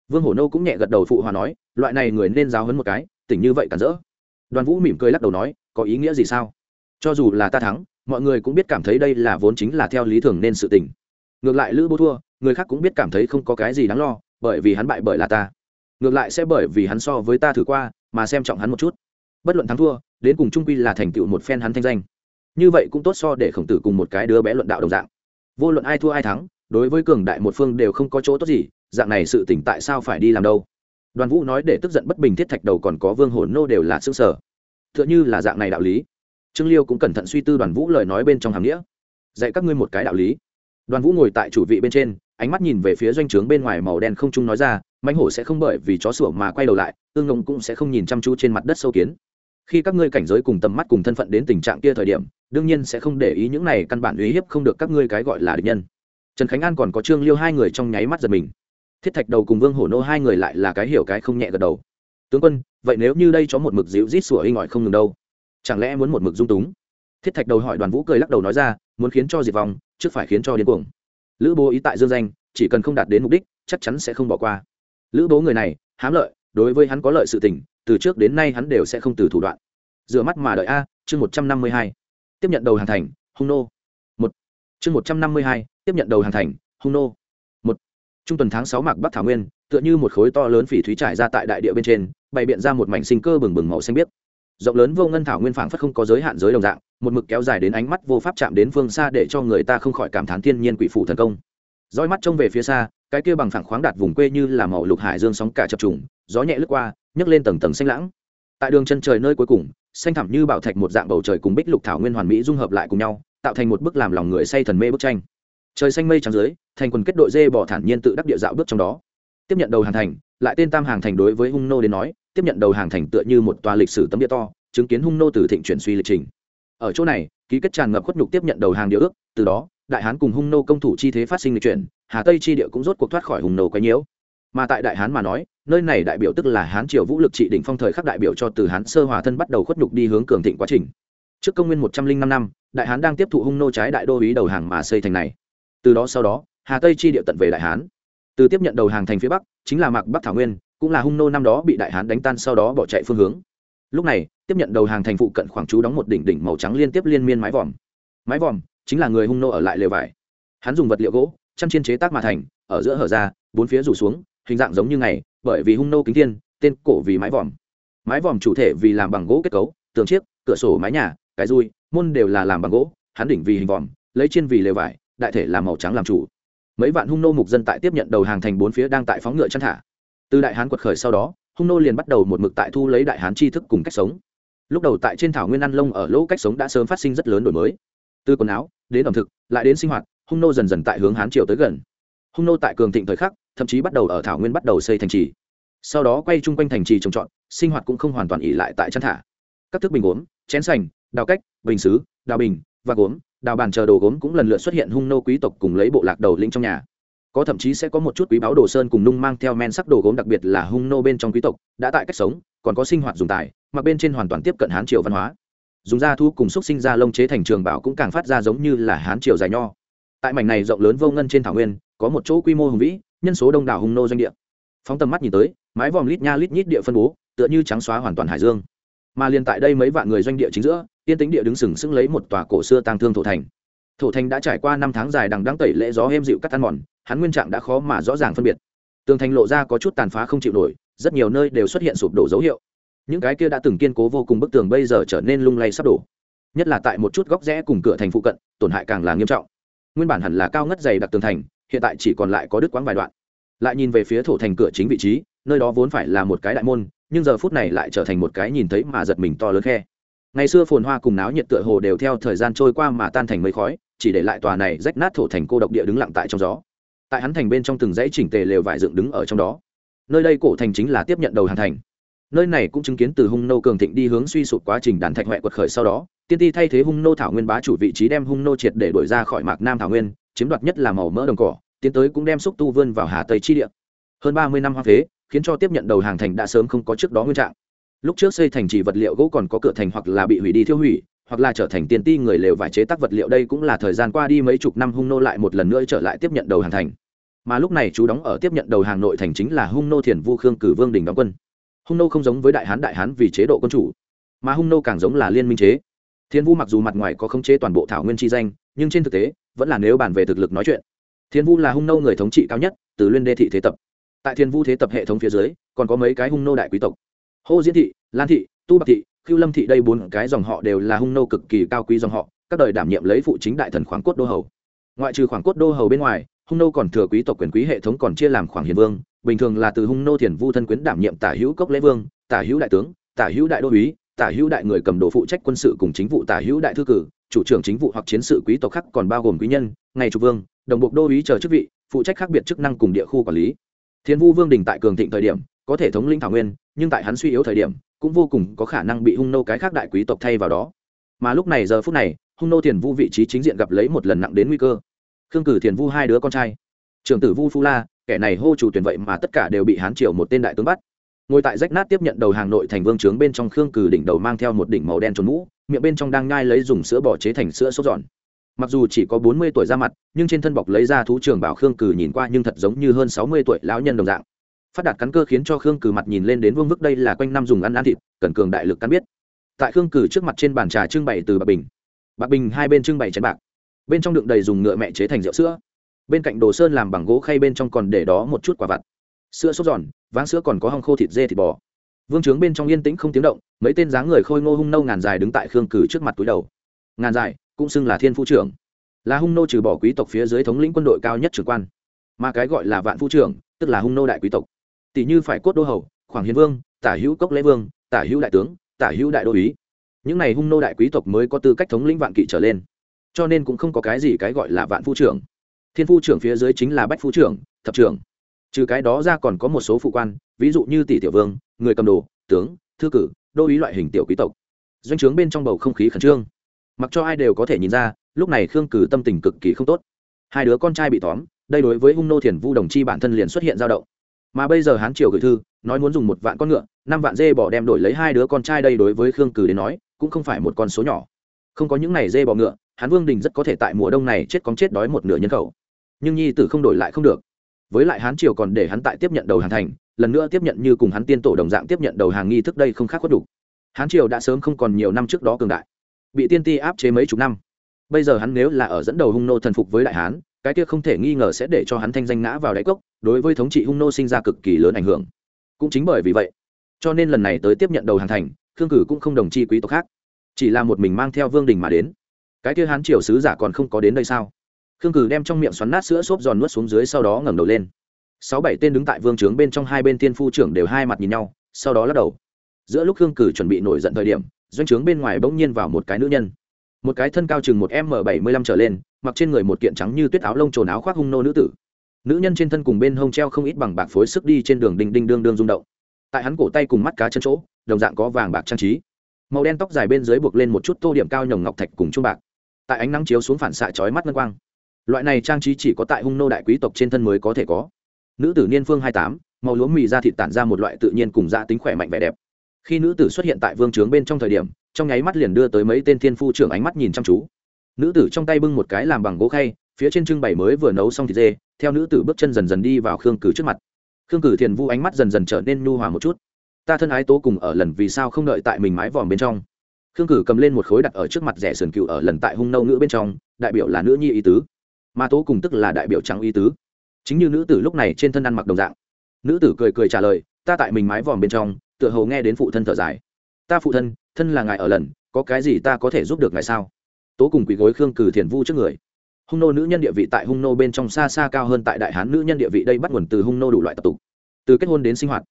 Speaker 1: Vương hổ nô cũng nhẹ gật đầu phụ hòa nói loại này người nên giáo hấn một cái tỉnh như vậy cản rỡ. Đoàn vũ mỉm cười lắc đầu nói có ý nghĩa gì sao? Cho dù là ta thắng mọi người cũng biết cảm thấy đây là vốn chính là theo lý thường nên sự tình, ngược lại lữ bố thua người khác cũng biết cảm thấy không có cái gì đáng lo bởi vì hắn bại bởi là ta. Ngược lại sẽ bởi vì hắn so với ta thử qua mà xem trọng hắn một chút. Bất luận thắng thua đến cùng trung quy là thành tựu một phen hắn thanh danh. Như vậy cũng tốt so để khổng tử cùng một cái đứa bé luận đạo đồng dạng. Vô luận ai thua ai thắng, đối với cường đại một phương đều không có chỗ tốt gì, dạng này sự tỉnh tại sao phải đi làm đâu? Đoàn vũ nói để tức giận bất bình thiết thạch đầu còn có vương hồn nô đều là xương sở t h ư ợ n h ư là dạng này đạo lý. Trương liêu cũng cẩn thận suy tư đoàn vũ lời nói bên trong hàm nghĩa. Dạy các ngươi một cái đạo lý. Đoàn vũ ngồi tại chủ vị bên trên, ánh mắt nhìn về phía doanh trướng bên ngoài màu đen không trung nói ra, mãnh hổ sẽ không bởi vì chó sủa mà quay đầu lại, ương ngông cũng sẽ không nhìn chăm chú trên mặt đất sâu kiến khi các ngươi cảnh giới cùng tầm mắt cùng thân phận đến tình trạng kia thời điểm, đương nhiên sẽ không để ý những này căn bản uy hiếp không được các ngươi cái gọi là địch nhân. Trần khánh an còn có trương liêu hai người trong nháy mắt giật mình. Thiết thạch đầu cùng vương hổ nô hai người lại là cái hiểu cái không nhẹ gật đầu. Tướng quân, vậy nếu như đây cho một mực dịu rít sủa hinh ỏi không ngừng đâu, chẳng lẽ muốn một mực dung túng? Thiết thạch đầu hỏi đoàn vũ cười lắc đầu nói ra, muốn khiến cho diệt vong, trước phải khiến cho điên cuồng. Lữ bố ý tại dương danh, chỉ cần không đạt đến mục đích, chắc chắn sẽ không bỏ qua. Lữ bố người này, hám lợi, đối với hắn có lợi sự tình từ trước đến nay hắn đều sẽ không từ thủ đoạn. Rửa mắt mà đợi a, chương một trăm năm mươi hai. Tiếp nhận đầu hàng thành, hung nô. Một. Chương một trăm năm mươi hai, tiếp nhận đầu hàng thành, hung nô. Một. Trung tuần tháng sáu mạc bắc thảo nguyên, tựa như một khối to lớn phỉ thúy trải ra tại đại địa bên trên, bày biện ra một mảnh sinh cơ bừng bừng màu xanh biếc. Rộng lớn vô ngân thảo nguyên phảng phất không có giới hạn giới đồng dạng, một mực kéo dài đến ánh mắt vô pháp chạm đến phương xa để cho người ta không khỏi cảm thán thiên nhiên quỷ phủ thần công. Roi mắt trông về phía xa, cái kia bằng phẳng khoáng đạt vùng quê như là màu lục hải dương sóng cả chập trùng, gió nhẹ lướt qua nhấc lên tầng tầng xanh lãng. Tại đường chân trời nơi cuối cùng, xanh thẳm như bảo thạch một dạng bầu trời cùng bích lục thảo nguyên hoàn mỹ dung hợp lại cùng nhau, tạo thành một bức làm lòng người say thần mê bức tranh. Trời xanh mây trắng dưới, thành quần kết đội dê bỏ thản nhiên tự đắc địa dạo bước trong đó. Tiếp nhận đầu hàng thành, lại tên tam hàng thành đối với hung nô đến nói, tiếp nhận đầu hàng thành tựa như một tòa lịch sử tấm địa to, chứng kiến hung nô từ thịnh chuyển suy lịch trình. Ở chỗ này, ký kết tràn ngập khuất nhục tiếp nhận đầu hàng địa ước, từ đó, đại hán cùng hung nô công thủ chi thế phát sinh lịch chuyển, hà tây chi địa cũng rốt cuộc thoát khỏi hung nô quấy nhiễu mà tại đại hán mà nói, nơi này đại biểu tức là hán triều vũ lực trị đỉnh phong thời khắc đại biểu cho từ hán sơ hòa thân bắt đầu khuất nhục đi hướng cường thịnh quá trình. Trước công nguyên một trăm linh năm năm, đại hán đang tiếp thụ hung nô trái đại đô ý đầu hàng mà xây thành này. Từ đó sau đó, hà tây chi địa tận về đại hán. Từ tiếp nhận đầu hàng thành phía bắc, chính là mạc bắc thảo nguyên, cũng là hung nô năm đó bị đại hán đánh tan sau đó bỏ chạy phương hướng. Lúc này, tiếp nhận đầu hàng thành phụ cận khoảng trú đóng một đỉnh đỉnh màu trắng liên tiếp liên miên mái vòm. Mái vòm chính là người hung nô ở lại lều vải. Hắn dùng vật liệu gỗ chăn chiên chế tác mà thành, ở giữa hở ra, bốn phía rủ xuống hình dạng giống như ngày, bởi vì hung nô kính thiên, tên cổ vì mái vòm. Mái vòm chủ thể vì làm bằng gỗ kết cấu, tường chiếc, cửa sổ mái nhà, cái dui môn đều là làm bằng gỗ, hắn đỉnh vì hình vòm, lấy trên vì lều vải, đại thể là màu trắng làm chủ. Mấy vạn hung nô mục dân tại tiếp nhận đầu hàng thành bốn phía đang tại phóng ngựa chăn thả. Từ đại hán quật khởi sau đó, hung nô liền bắt đầu một mực tại thu lấy đại hán tri thức cùng cách sống. Lúc đầu tại trên thảo nguyên ăn lông ở lỗ cách sống đã sớm phát sinh rất lớn đổi mới. Từ quần áo đến ẩm thực, lại đến sinh hoạt, hung nô dần dần tại hướng hán triều tới gần. Hung nô tại cường thịnh thời khắc thậm chí bắt đầu ở thảo nguyên bắt đầu xây thành trì. Sau đó quay chung quanh thành trì trồng trọt, sinh hoạt cũng không hoàn toàn ỉ lại tại chăn thả. Các thức bình gốm, chén sành, đào cách, bình xứ, đào bình và gốm, đào bàn chờ đồ gốm cũng lần lượt xuất hiện hung nô quý tộc cùng lấy bộ lạc đầu linh trong nhà. Có thậm chí sẽ có một chút quý báo đồ sơn cùng nung mang theo men sắc đồ gốm đặc biệt là hung nô bên trong quý tộc, đã tại cách sống, còn có sinh hoạt dùng tài, mà bên trên hoàn toàn tiếp cận hán triều văn hóa. Dùng da thu cùng xúc sinh ra lông chế thành trường bảo cũng càng phát ra giống như là hán triều dài nho. Tại mảnh này rộng lớn vô ngân trên thảo nguyên, có một chỗ quy mô hùng vĩ nhân số đông đảo hung nô doanh địa. Phóng tầm mắt nhìn tới, mái vòm lít nha lít nhít địa phân bố, tựa như trắng xóa hoàn toàn hải dương. Mà liền tại đây mấy vạn người doanh địa chính giữa tiên tính địa đứng sừng sững lấy một tòa cổ xưa tang thương thổ thành. Thổ thành đã trải qua năm tháng dài đằng đẵng tẩy lễ gió êm dịu cắt ăn mòn, hắn nguyên trạng đã khó mà rõ ràng phân biệt. Tường thành lộ ra có chút tàn phá không chịu nổi, rất nhiều nơi đều xuất hiện sụp đổ dấu hiệu. Những cái kia đã từng kiên cố vô cùng bức tường bây giờ trở nên lung lay sắp đổ. Nhất là tại một chút góc rẽ cùng cửa thành phụ cận, tổn hại càng là nghiêm trọng. Nguyên bản hẳn là cao ngất dày đặc tường thành hiện tại chỉ còn lại có đứt quãng vài đoạn. Lại nhìn về phía thổ thành cửa chính vị trí, nơi đó vốn phải là một cái đại môn, nhưng giờ phút này lại trở thành một cái nhìn thấy mà giật mình to lớn khe. Ngày xưa phồn hoa cùng náo nhiệt tựa hồ đều theo thời gian trôi qua mà tan thành mây khói, chỉ để lại tòa này rách nát thổ thành cô độc địa đứng lặng tại trong gió. Tại hắn thành bên trong từng dãy chỉnh tề lều vải dựng đứng ở trong đó. Nơi đây cổ thành chính là tiếp nhận đầu hàng thành. Nơi này cũng chứng kiến từ hung nô cường thịnh đi hướng suy sụp quá trình đàn thạch huệ quật khởi sau đó, tiên ti thay thế hung nô thảo nguyên bá chủ vị trí đem hung nô triệt để đổi ra khỏi mạc nam thảo nguyên chiếm đoạt nhất là màu mỡ đồng cỏ, tiến tới cũng đem xúc tu vươn vào hà tây chi địa. Hơn ba mươi năm hoa phế, khiến cho tiếp nhận đầu hàng thành đã sớm không có trước đó nguyên trạng. Lúc trước xây thành chỉ vật liệu gỗ còn có cửa thành hoặc là bị hủy đi thiêu hủy, hoặc là trở thành tiền ti người lều vải chế tác vật liệu, đây cũng là thời gian qua đi mấy chục năm hung nô lại một lần nữa trở lại tiếp nhận đầu hàng thành. Mà lúc này chú đóng ở tiếp nhận đầu hàng nội thành chính là hung nô thiền vu khương cử vương đình đóng quân. Hung nô không giống với đại hán đại hán vì chế độ quân chủ. Mà hung nô càng giống là liên minh chế thiên vu mặc dù mặt ngoài có khống chế toàn bộ thảo nguyên chi danh, nhưng trên thực tế, vẫn là nếu bàn về thực lực nói chuyện. Thiên vu là hung nô người thống trị cao nhất từ liên đê thị thế tập. Tại thiên vu thế tập hệ thống phía dưới, còn có mấy cái hung nô đại quý tộc. Hô diễn thị, lan thị, tu bạc thị, Khưu lâm thị, đây bốn cái dòng họ đều là hung nô cực kỳ cao quý dòng họ, các đời đảm nhiệm lấy phụ chính đại thần khoáng cốt đô hầu. Ngoại trừ khoáng cốt đô hầu bên ngoài, hung nô còn thừa quý tộc quyền quý hệ thống còn chia làm khoảng hiền vương, bình thường là từ hung nô thiền vu thân quyến đảm nhiệm tả hữu cốc lễ vương, tả hữu đại tướng, tả hữu đại đô úy tả hữu đại người cầm đồ phụ trách quân sự cùng chính vụ tả hữu đại thư cử, chủ trưởng chính vụ hoặc chiến sự quý tộc khác còn bao gồm quý nhân, ngày trục vương, đồng bộ đô ý chờ chức vị, phụ trách khác biệt chức năng cùng địa khu quản lý. Thiên vu vương đình tại cường thịnh thời điểm, có thể thống lĩnh thảo nguyên, nhưng tại hắn suy yếu thời điểm, cũng vô cùng có khả năng bị hung nô cái khác đại quý tộc thay vào đó. Mà lúc này giờ phút này, hung nô thiền vu vị trí chính diện gặp lấy một lần nặng đến nguy cơ. Khương cử thiền vu hai đứa con trai, trưởng tử vu phu la, kẻ này hô chủ tuyển vậy mà tất cả đều bị hán triều một tên đại tướng bắt ngồi tại rách nát tiếp nhận đầu hàng nội thành vương trướng bên trong khương cử đỉnh đầu mang theo một đỉnh màu đen trốn mũ, miệng bên trong đang nhai lấy dùng sữa bỏ chế thành sữa sốt giòn. Mặc dù chỉ có bốn mươi tuổi ra mặt, nhưng trên thân bọc lấy ra thú trường bảo khương cử nhìn qua nhưng thật giống như hơn sáu mươi tuổi lão nhân đồng dạng. Phát đạt cắn cơ khiến cho khương cử mặt nhìn lên đến vương vức đây là quanh năm dùng ăn ăn thịt, cần cường đại lực cắn biết. Tại khương cử trước mặt trên bàn trà trưng bày từ bạc bình. Bạc bình hai bên trưng bày chén bạc. Bên trong đựng đầy dùng ngựa mẹ chế thành rượu sữa. Bên cạnh đồ sơn làm bằng gỗ khay bên trong còn để đó một chút quả vặt. Sữa sốt giòn váng sữa còn có hong khô thịt dê thịt bò. Vương trướng bên trong yên tĩnh không tiếng động, mấy tên dáng người khôi ngô hung nâu ngàn dài đứng tại khương cử trước mặt túi đầu. Ngàn dài, cũng xưng là thiên phu trưởng. Là hung nô trừ bỏ quý tộc phía dưới thống lĩnh quân đội cao nhất trưởng quan. Mà cái gọi là vạn phu trưởng, tức là hung nô đại quý tộc. Tỷ như phải cốt đô hầu khoảng hiến vương, tả hữu cốc lễ vương, tả hữu đại tướng, tả hữu đại đô ý những này hung nô đại quý tộc mới có tư cách thống lĩnh vạn kỵ trở lên. Cho nên cũng không có cái gì cái gọi là vạn phu trưởng. Thiên phu trưởng phía dưới chính là bách phu trưởng, thập trưởng trừ cái đó ra còn có một số phụ quan, ví dụ như tỷ tiểu vương, người cầm đồ, tướng, thư cử, đô ý loại hình tiểu quý tộc. Doanh trướng bên trong bầu không khí khẩn trương. Mặc cho ai đều có thể nhìn ra, lúc này khương cử tâm tình cực kỳ không tốt. Hai đứa con trai bị tóm, đây đối với hung nô thiền vu đồng chi bản thân liền xuất hiện dao động. Mà bây giờ hán triều gửi thư, nói muốn dùng một vạn con ngựa, năm vạn dê bỏ đem đổi lấy hai đứa con trai đây đối với khương cử đến nói, cũng không phải một con số nhỏ. Không có những này dê bò ngựa, hán vương đình rất có thể tại mùa đông này chết cóng chết đói một nửa nhân khẩu. Nhưng nhi tử không đổi lại không được với lại hán triều còn để hắn tại tiếp nhận đầu hàng thành, lần nữa tiếp nhận như cùng hắn tiên tổ đồng dạng tiếp nhận đầu hàng nghi thức đây không khác khuất đủ. Hán triều đã sớm không còn nhiều năm trước đó cường đại, bị tiên ti áp chế mấy chục năm. Bây giờ hắn nếu là ở dẫn đầu hung nô thần phục với đại hán, cái kia không thể nghi ngờ sẽ để cho hắn thanh danh ngã vào đáy cốc, đối với thống trị hung nô sinh ra cực kỳ lớn ảnh hưởng. Cũng chính bởi vì vậy, cho nên lần này tới tiếp nhận đầu hàng thành, khương cử cũng không đồng chi quý tộc khác, chỉ là một mình mang theo vương đình mà đến. Cái kia hán triều sứ giả còn không có đến đây sao? Khương cử đem trong miệng xoắn nát sữa xốp giòn nuốt xuống dưới sau đó ngẩng đầu lên. Sáu bảy tên đứng tại vương trướng bên trong hai bên tiên phu trưởng đều hai mặt nhìn nhau, sau đó lắc đầu. Giữa lúc khương cử chuẩn bị nổi giận thời điểm, doanh trướng bên ngoài bỗng nhiên vào một cái nữ nhân. Một cái thân cao chừng một m bảy mươi lăm trở lên, mặc trên người một kiện trắng như tuyết áo lông trồn áo khoác hung nô nữ tử. Nữ nhân trên thân cùng bên hông treo không ít bằng bạc phối sức đi trên đường đinh đinh đương đương rung động. Tại hắn cổ tay cùng mắt cá chân chỗ, đồng dạng có vàng bạc trang trí. Màu đen tóc dài bên dưới buộc lên một chút tô điểm cao nhồng ngọc thạch cùng trung bạc. Tại ánh nắng chiếu xuống phản xạ chói mắt ngân quang loại này trang trí chỉ có tại hung nô đại quý tộc trên thân mới có thể có. Nữ tử niên phương hai tám, màu lúa mì ra thịt tản ra một loại tự nhiên cùng dạ tính khỏe mạnh vẻ đẹp. Khi nữ tử xuất hiện tại vương trướng bên trong thời điểm, trong nháy mắt liền đưa tới mấy tên thiên phu trưởng ánh mắt nhìn chăm chú. Nữ tử trong tay bưng một cái làm bằng gỗ khay, phía trên trưng bày mới vừa nấu xong thịt dê, theo nữ tử bước chân dần dần đi vào khương cử trước mặt. Khương cử thiền vu ánh mắt dần dần trở nên nhu hòa một chút. Ta thân ái tố cùng ở lần vì sao không đợi tại mình mái vòm bên trong. Khương cử cầm lên một khối đặt ở trước mặt rẻ sườn cựu ở lần tại hung nâu nữ bên trong, đại biểu là nữ nhi ý tứ mà tố cùng tức là đại biểu trắng uy tứ. Chính như nữ tử lúc này trên thân ăn mặc đồng dạng. Nữ tử cười cười trả lời, ta tại mình mái vòm bên trong, tựa hồ nghe đến phụ thân thở dài. Ta phụ thân thân là ngài ở lần, có cái gì ta có thể giúp được ngài sao? Tố cùng quỳ gối khương cử thiền vu trước người. Hung nô nữ nhân địa vị tại hung nô bên trong xa xa cao hơn tại đại hán nữ nhân địa vị đây bắt nguồn từ hung nô đủ loại tập tục. Từ kết hôn đến sinh hoạt.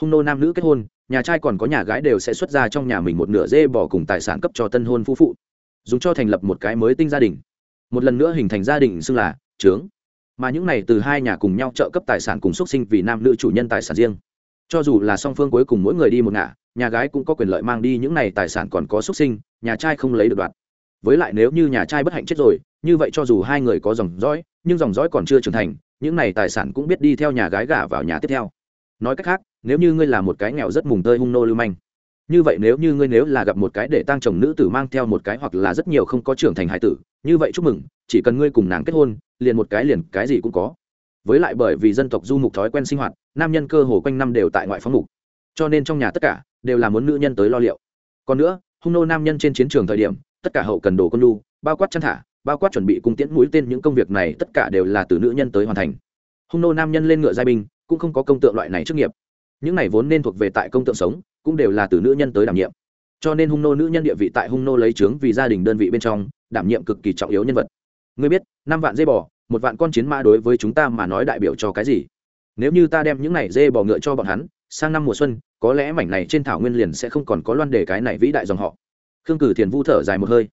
Speaker 1: Hung nô nam nữ kết hôn, nhà trai còn có nhà gái đều sẽ xuất ra trong nhà mình một nửa dê bỏ cùng tài sản cấp cho tân hôn phu phụ. Dùng cho thành lập một cái mới tinh gia đình một lần nữa hình thành gia đình xưng là trướng. Mà những này từ hai nhà cùng nhau trợ cấp tài sản cùng xuất sinh vì nam nữ chủ nhân tài sản riêng. Cho dù là song phương cuối cùng mỗi người đi một ngả, nhà gái cũng có quyền lợi mang đi những này tài sản còn có xuất sinh, nhà trai không lấy được đoạt. Với lại nếu như nhà trai bất hạnh chết rồi, như vậy cho dù hai người có dòng dõi, nhưng dòng dõi còn chưa trưởng thành, những này tài sản cũng biết đi theo nhà gái gả vào nhà tiếp theo. Nói cách khác, nếu như ngươi là một cái nghèo rất mùng tơi hung nô lưu manh như vậy nếu như ngươi nếu là gặp một cái để tăng chồng nữ tử mang theo một cái hoặc là rất nhiều không có trưởng thành hải tử, như vậy chúc mừng, chỉ cần ngươi cùng nàng kết hôn, liền một cái liền cái gì cũng có. Với lại bởi vì dân tộc du mục thói quen sinh hoạt, nam nhân cơ hồ quanh năm đều tại ngoại phóng mục. Cho nên trong nhà tất cả đều là muốn nữ nhân tới lo liệu. Còn nữa, hung nô nam nhân trên chiến trường thời điểm, tất cả hậu cần đồ con lu bao quát chăn thả, bao quát chuẩn bị cung tiễn mũi tên những công việc này tất cả đều là từ nữ nhân tới hoàn thành. Hung nô nam nhân lên ngựa giai binh, cũng không có công tượng loại này chức nghiệp những này vốn nên thuộc về tại công tượng sống, cũng đều là từ nữ nhân tới đảm nhiệm. Cho nên hung nô nữ nhân địa vị tại hung nô lấy trướng vì gia đình đơn vị bên trong, đảm nhiệm cực kỳ trọng yếu nhân vật. Ngươi biết, năm vạn dây bò, một vạn con chiến mã đối với chúng ta mà nói đại biểu cho cái gì? Nếu như ta đem những này dê bò ngựa cho bọn hắn, sang năm mùa xuân, có lẽ mảnh này trên thảo nguyên liền sẽ không còn có loan đề cái này vĩ đại dòng họ. Khương cử thiền vu thở dài một hơi.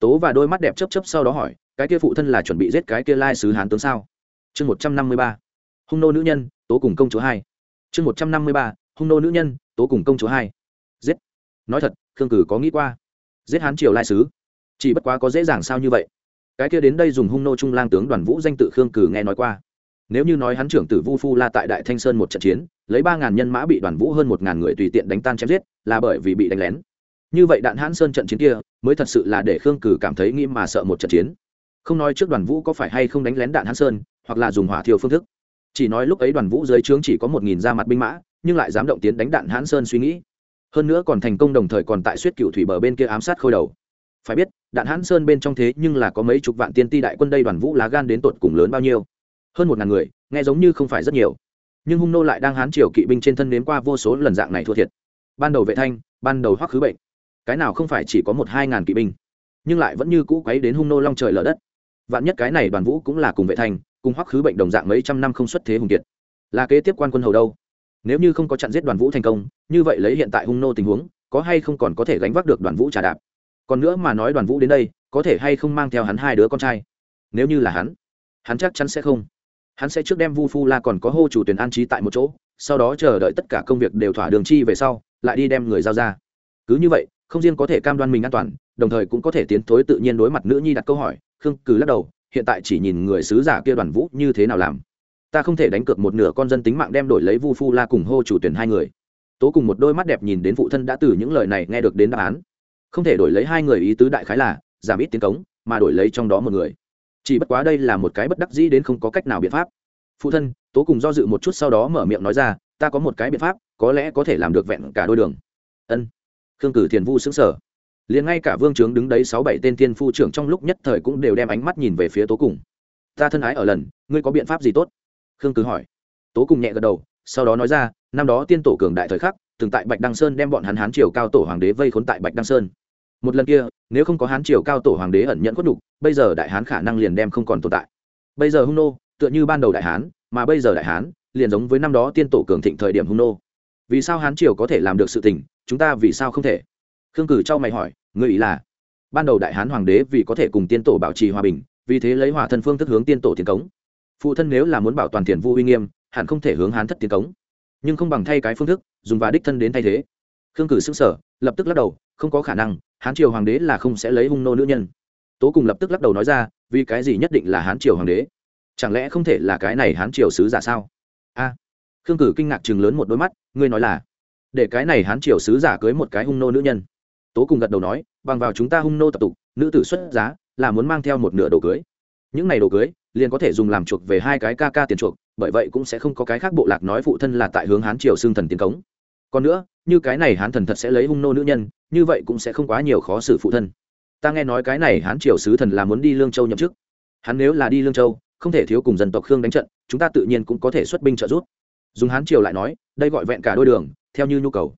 Speaker 1: Tố và đôi mắt đẹp chấp chấp sau đó hỏi, cái kia phụ thân là chuẩn bị giết cái kia lai sứ hán tướng sao? Chương một trăm năm mươi ba. Hung nô nữ nhân, tố cùng công chúa hai chương một trăm năm mươi ba, hung nô nữ nhân, tố cùng công chúa hai. Giết. Nói thật, khương cử có nghĩ qua. Giết hán triều lai sứ. Chỉ bất quá có dễ dàng sao như vậy. Cái kia đến đây dùng hung nô trung lang tướng đoàn vũ danh tự khương cử nghe nói qua. Nếu như nói hắn trưởng tử vu phu la tại đại thanh sơn một trận chiến, lấy ba ngàn nhân mã bị đoàn vũ hơn một ngàn người tùy tiện đánh tan chém giết, là bởi vì bị đánh lén. Như vậy đạn hãn sơn trận chiến kia, mới thật sự là để khương cử cảm thấy nghĩ mà sợ một trận chiến. Không nói trước đoàn vũ có phải hay không đánh lén đạn hãn sơn, hoặc là dùng hỏa thiêu phương thức chỉ nói lúc ấy đoàn vũ dưới trướng chỉ có một nghìn ra mặt binh mã, nhưng lại dám động tiến đánh đạn hãn sơn suy nghĩ. Hơn nữa còn thành công đồng thời còn tại suýt cựu thủy bờ bên kia ám sát khôi đầu. Phải biết, đạn hãn sơn bên trong thế nhưng là có mấy chục vạn tiên ti đại quân đây đoàn vũ lá gan đến tột cùng lớn bao nhiêu. Hơn một ngàn người, nghe giống như không phải rất nhiều. Nhưng hung nô lại đang hán triều kỵ binh trên thân nếm qua vô số lần dạng này thua thiệt. Ban đầu vệ thanh, ban đầu hoắc khứ bệnh. Cái nào không phải chỉ có một hai ngàn kỵ binh, nhưng lại vẫn như cũ quấy đến hung nô long trời lở đất. Vạn nhất cái này đoàn vũ cũng là cùng vệ thanh cùng hoắc khứ bệnh đồng dạng mấy trăm năm không xuất thế hùng kiệt. Là kế tiếp quan quân hầu đâu? Nếu như không có chặn giết đoàn vũ thành công, như vậy lấy hiện tại hung nô tình huống, có hay không còn có thể gánh vác được đoàn vũ trà đạp? Còn nữa mà nói đoàn vũ đến đây, có thể hay không mang theo hắn hai đứa con trai? Nếu như là hắn hắn chắc chắn sẽ không. Hắn sẽ trước đem vu phu la còn có hô chủ tuyển an trí tại một chỗ, sau đó chờ đợi tất cả công việc đều thỏa đường chi về sau, lại đi đem người giao ra. Cứ như vậy, không riêng có thể cam đoan mình an toàn, đồng thời cũng có thể tiến thối tự nhiên đối mặt nữ nhi đặt câu hỏi, khương cử lắc đầu hiện tại chỉ nhìn người sứ giả kia đoàn vũ như thế nào làm. Ta không thể đánh cược một nửa con dân tính mạng đem đổi lấy vu phu la cùng hô chủ tuyển hai người. Tố cùng một đôi mắt đẹp nhìn đến phụ thân đã từ những lời này nghe được đến đáp án. Không thể đổi lấy hai người ý tứ đại khái là, giảm ít tiến cống, mà đổi lấy trong đó một người. Chỉ bất quá đây là một cái bất đắc dĩ đến không có cách nào biện pháp. Phụ thân, tố cùng do dự một chút sau đó mở miệng nói ra, ta có một cái biện pháp, có lẽ có thể làm được vẹn cả đôi đường. Ân. Khương cử thiền vu xứng sở liền ngay cả vương trướng đứng đấy sáu bảy tên tiên phu trưởng trong lúc nhất thời cũng đều đem ánh mắt nhìn về phía tố cùng. Ta thân ái ở lần, ngươi có biện pháp gì tốt? Khương cứ hỏi. Tố cùng nhẹ gật đầu, sau đó nói ra, năm đó tiên tổ cường đại thời khắc, từng tại bạch đăng sơn đem bọn hắn hán triều cao tổ hoàng đế vây khốn tại bạch đăng sơn. Một lần kia, nếu không có hán triều cao tổ hoàng đế ẩn nhận khuất đục bây giờ đại hán khả năng liền đem không còn tồn tại. Bây giờ hung nô, tựa như ban đầu đại hán, mà bây giờ đại hán, liền giống với năm đó tiên tổ cường thịnh thời điểm hung nô. Vì sao hán triều có thể làm được sự tình, chúng ta vì sao không thể? Khương cử cho mày hỏi người ý là? Ban đầu đại hán hoàng đế vì có thể cùng tiên tổ bảo trì hòa bình, vì thế lấy hỏa thân phương thức hướng tiên tổ tiến cống. Phụ thân nếu là muốn bảo toàn tiền vu uy nghiêm, hẳn không thể hướng hán thất tiến cống. Nhưng không bằng thay cái phương thức, dùng và đích thân đến thay thế. Khương cử xưng sở lập tức lắc đầu, không có khả năng, hán triều hoàng đế là không sẽ lấy hung nô nữ nhân. Tố cùng lập tức lắc đầu nói ra, vì cái gì nhất định là hán triều hoàng đế? Chẳng lẽ không thể là cái này hán triều sứ giả sao? A. Khương cử kinh ngạc chừng lớn một đôi mắt, ngươi nói là? Để cái này hán triều sứ giả cưới một cái hung nô nữ nhân tố cùng gật đầu nói, bằng vào chúng ta hung nô tập tục, nữ tử xuất giá là muốn mang theo một nửa đồ cưới. Những này đồ cưới, liền có thể dùng làm chuộc về hai cái ca ca tiền chuộc, bởi vậy cũng sẽ không có cái khác bộ lạc nói phụ thân là tại hướng hán triều xương thần tiến cống. Còn nữa, như cái này hán thần thật sẽ lấy hung nô nữ nhân, như vậy cũng sẽ không quá nhiều khó xử phụ thân. Ta nghe nói cái này hán triều sứ thần là muốn đi lương châu nhậm chức. Hắn nếu là đi lương châu, không thể thiếu cùng dân tộc khương đánh trận, chúng ta tự nhiên cũng có thể xuất binh trợ giúp. Dùng hán triều lại nói, đây gọi vẹn cả đôi đường, theo như nhu cầu.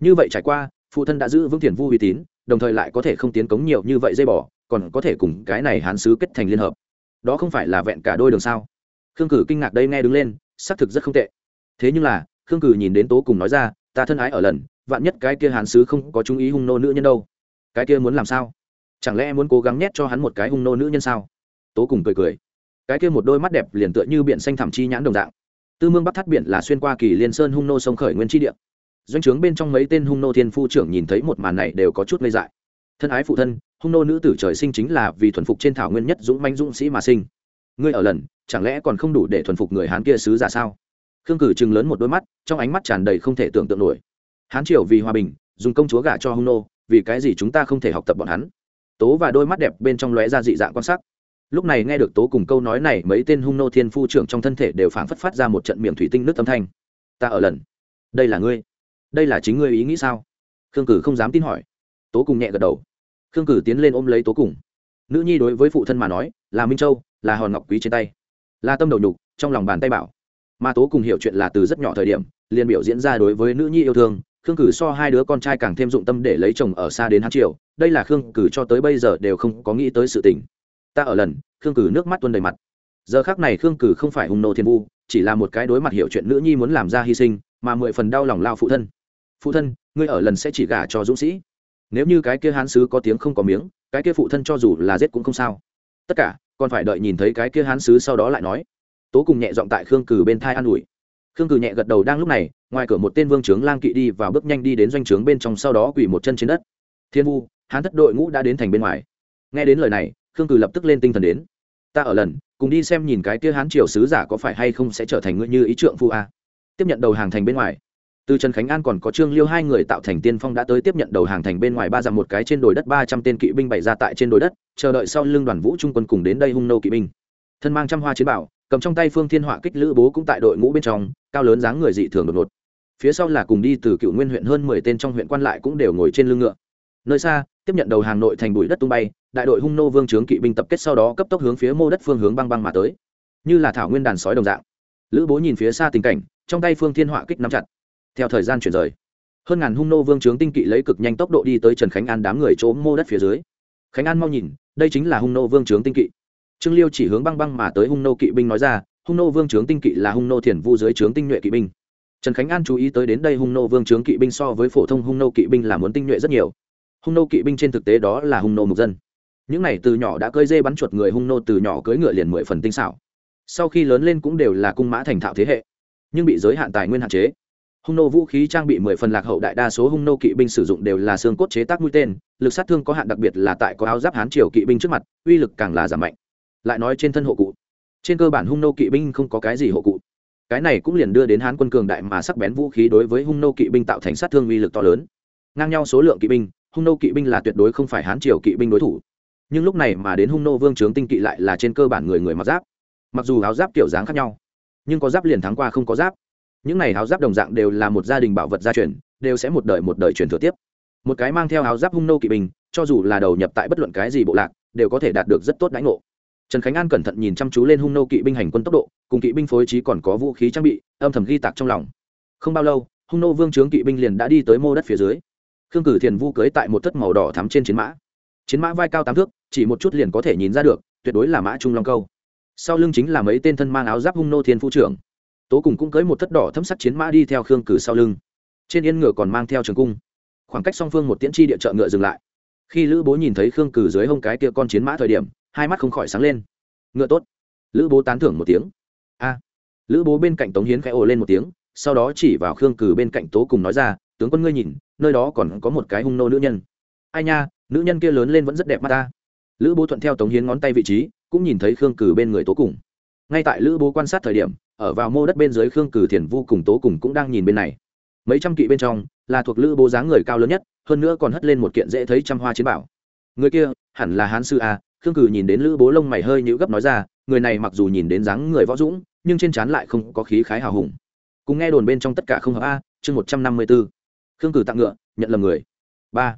Speaker 1: Như vậy trải qua phụ thân đã giữ vững tiền vu uy tín, đồng thời lại có thể không tiến cống nhiều như vậy dây bỏ còn có thể cùng cái này hán sứ kết thành liên hợp. Đó không phải là vẹn cả đôi đường sao? Khương cử kinh ngạc đây nghe đứng lên, xác thực rất không tệ. Thế nhưng là, khương cử nhìn đến tố cùng nói ra, ta thân ái ở lần, vạn nhất cái kia hán sứ không có trung ý hung nô nữ nhân đâu. Cái kia muốn làm sao? Chẳng lẽ muốn cố gắng nhét cho hắn một cái hung nô nữ nhân sao? Tố cùng cười cười. Cái kia một đôi mắt đẹp liền tựa như biển xanh thẳm chi nhãn đồng dạng. Tư mương bắc thắt biển là xuyên qua kỳ liên sơn hung nô sông khởi nguyên tri địa doanh trướng bên trong mấy tên hung nô thiên phu trưởng nhìn thấy một màn này đều có chút ngây dại. Thân ái phụ thân, hung nô nữ tử trời sinh chính là vì thuần phục trên thảo nguyên nhất dũng manh dũng sĩ mà sinh. Ngươi ở lần, chẳng lẽ còn không đủ để thuần phục người hán kia sứ giả sao? Khương cử chừng lớn một đôi mắt, trong ánh mắt tràn đầy không thể tưởng tượng nổi. Hán triều vì hòa bình, dùng công chúa gả cho hung nô, vì cái gì chúng ta không thể học tập bọn hắn? Tố và đôi mắt đẹp bên trong lóe ra dị dạng quan sát lúc này nghe được tố cùng câu nói này, mấy tên hung nô thiên phu trưởng trong thân thể đều phảng phất phát ra một trận miệng thủy tinh nước âm thanh. Ta ở lần. Đây là ngươi đây là chính ngươi ý nghĩ sao? Khương cử không dám tin hỏi. Tố cùng nhẹ gật đầu. Khương cử tiến lên ôm lấy tố cùng. Nữ nhi đối với phụ thân mà nói, là minh châu, là hòn ngọc quý trên tay. Là tâm đầu nhục, trong lòng bàn tay bảo. Mà tố cùng hiểu chuyện là từ rất nhỏ thời điểm, liền biểu diễn ra đối với nữ nhi yêu thương. Khương cử so hai đứa con trai càng thêm dụng tâm để lấy chồng ở xa đến hát triều. Đây là khương cử cho tới bây giờ đều không có nghĩ tới sự tình. Ta ở lần, khương cử nước mắt tuôn đầy mặt. Giờ khác này khương cử không phải hung nô thiên vu, chỉ là một cái đối mặt hiểu chuyện nữ nhi muốn làm ra hy sinh, mà mười phần đau lòng lao phụ thân phụ thân, ngươi ở lần sẽ chỉ gả cho dũng sĩ. Nếu như cái kia hán sứ có tiếng không có miếng, cái kia phụ thân cho dù là giết cũng không sao. Tất cả, còn phải đợi nhìn thấy cái kia hán sứ sau đó lại nói. Tố cùng nhẹ giọng tại khương cử bên thai an ủi. Khương cử nhẹ gật đầu đang lúc này, ngoài cửa một tên vương trướng lang kỵ đi và bước nhanh đi đến doanh trướng bên trong sau đó quỳ một chân trên đất. Thiên vu, hán thất đội ngũ đã đến thành bên ngoài. Nghe đến lời này, khương cử lập tức lên tinh thần đến. Ta ở lần, cùng đi xem nhìn cái kia hán triều sứ giả có phải hay không sẽ trở thành ngươi như ý trượng phu a. Tiếp nhận đầu hàng thành bên ngoài từ trần khánh an còn có trương liêu hai người tạo thành tiên phong đã tới tiếp nhận đầu hàng thành bên ngoài ba dặm một cái trên đồi đất ba trăm tên kỵ binh bày ra tại trên đồi đất, chờ đợi sau lưng đoàn vũ trung quân cùng đến đây hung nô kỵ binh. Thân mang trăm hoa chiến bảo, cầm trong tay phương thiên họa kích lữ bố cũng tại đội ngũ bên trong, cao lớn dáng người dị thường đột ngột. Phía sau là cùng đi từ cựu nguyên huyện hơn mười tên trong huyện quan lại cũng đều ngồi trên lưng ngựa. Nơi xa, tiếp nhận đầu hàng nội thành bụi đất tung bay, đại đội hung nô vương trướng kỵ binh tập kết sau đó cấp tốc hướng phía mô đất phương hướng băng băng mà tới. Như là thảo nguyên đàn sói đồng dạng. Lữ bố nhìn phía xa tình cảnh, trong tay phương thiên họa kích nắm chặt theo thời gian chuyển rời, hơn ngàn hung nô vương trướng tinh kỵ lấy cực nhanh tốc độ đi tới trần khánh an đám người chỗ mô đất phía dưới. Khánh an mau nhìn, đây chính là hung nô vương trướng tinh kỵ. Trương liêu chỉ hướng băng băng mà tới hung nô kỵ binh nói ra, hung nô vương trướng tinh kỵ là hung nô thiền vu dưới trướng tinh nhuệ kỵ binh. Trần khánh an chú ý tới đến đây hung nô vương trướng kỵ binh so với phổ thông hung nô kỵ binh là muốn tinh nhuệ rất nhiều. Hung nô kỵ binh trên thực tế đó là hung nô mục dân. Những này từ nhỏ đã cơi dê bắn chuột người hung nô từ nhỏ cưỡi ngựa liền mười phần tinh xảo. Sau khi lớn lên cũng đều là cung mã thành thạo thế hệ, nhưng bị giới hạn tài nguyên hạn chế hung nô vũ khí trang bị mười phần lạc hậu đại đa số hung nô kỵ binh sử dụng đều là xương cốt chế tác mũi tên, lực sát thương có hạn đặc biệt là tại có áo giáp hán triều kỵ binh trước mặt, uy lực càng là giảm mạnh. Lại nói trên thân hộ cụ. Trên cơ bản hung nô kỵ binh không có cái gì hộ cụ. Cái này cũng liền đưa đến hán quân cường đại mà sắc bén vũ khí đối với hung nô kỵ binh tạo thành sát thương uy lực to lớn. Ngang nhau số lượng kỵ binh, hung nô kỵ binh là tuyệt đối không phải hán triều kỵ binh đối thủ. Nhưng lúc này mà đến hung nô vương trướng tinh kỵ lại là trên cơ bản người người mặc giáp. Mặc dù áo giáp kiểu dáng khác nhau, nhưng có giáp liền thắng qua không có giáp những này áo giáp đồng dạng đều là một gia đình bảo vật gia truyền, đều sẽ một đời một đời truyền thừa tiếp. Một cái mang theo áo giáp hung nô kỵ binh, cho dù là đầu nhập tại bất luận cái gì bộ lạc, đều có thể đạt được rất tốt đánh ngộ. Trần khánh an cẩn thận nhìn chăm chú lên hung nô kỵ binh hành quân tốc độ, cùng kỵ binh phối trí còn có vũ khí trang bị, âm thầm ghi tạc trong lòng. Không bao lâu, hung nô vương trướng kỵ binh liền đã đi tới mô đất phía dưới. Khương cử thiền vu cưới tại một thất màu đỏ thắm trên chiến mã. Chiến mã vai cao tám thước, chỉ một chút liền có thể nhìn ra được, tuyệt đối là mã trung long câu. Sau lưng chính là mấy tên thân mang áo giáp hung nô thiên phu trưởng tố cùng cũng cưới một thất đỏ thâm sắc chiến mã đi theo khương cử sau lưng. Trên yên ngựa còn mang theo trường cung. Khoảng cách song phương một tiễn chi địa chợ ngựa dừng lại. Khi lữ bố nhìn thấy khương cử dưới hông cái kia con chiến mã thời điểm, hai mắt không khỏi sáng lên. Ngựa tốt. Lữ bố tán thưởng một tiếng. A. Lữ bố bên cạnh tống hiến khẽ ồ lên một tiếng, sau đó chỉ vào khương cử bên cạnh tố cùng nói ra, tướng quân ngươi nhìn, nơi đó còn có một cái hung nô nữ nhân. Ai nha, nữ nhân kia lớn lên vẫn rất đẹp mắt ta. Lữ bố thuận theo tống hiến ngón tay vị trí, cũng nhìn thấy khương cử bên người tố cùng. Ngay tại lữ bố quan sát thời điểm ở vào mô đất bên dưới khương cử thiền vu cùng tố cùng cũng đang nhìn bên này. Mấy trăm kỵ bên trong, là thuộc lữ bố dáng người cao lớn nhất, hơn nữa còn hất lên một kiện dễ thấy trăm hoa chiến bảo. Người kia, hẳn là hán sư a, khương cử nhìn đến lữ bố lông mày hơi nhữ gấp nói ra, người này mặc dù nhìn đến dáng người võ dũng, nhưng trên trán lại không có khí khái hào hùng. Cùng nghe đồn bên trong tất cả không hợp a, chương một trăm năm mươi b ố khương cử tặng ngựa, nhận lầm người. Ba.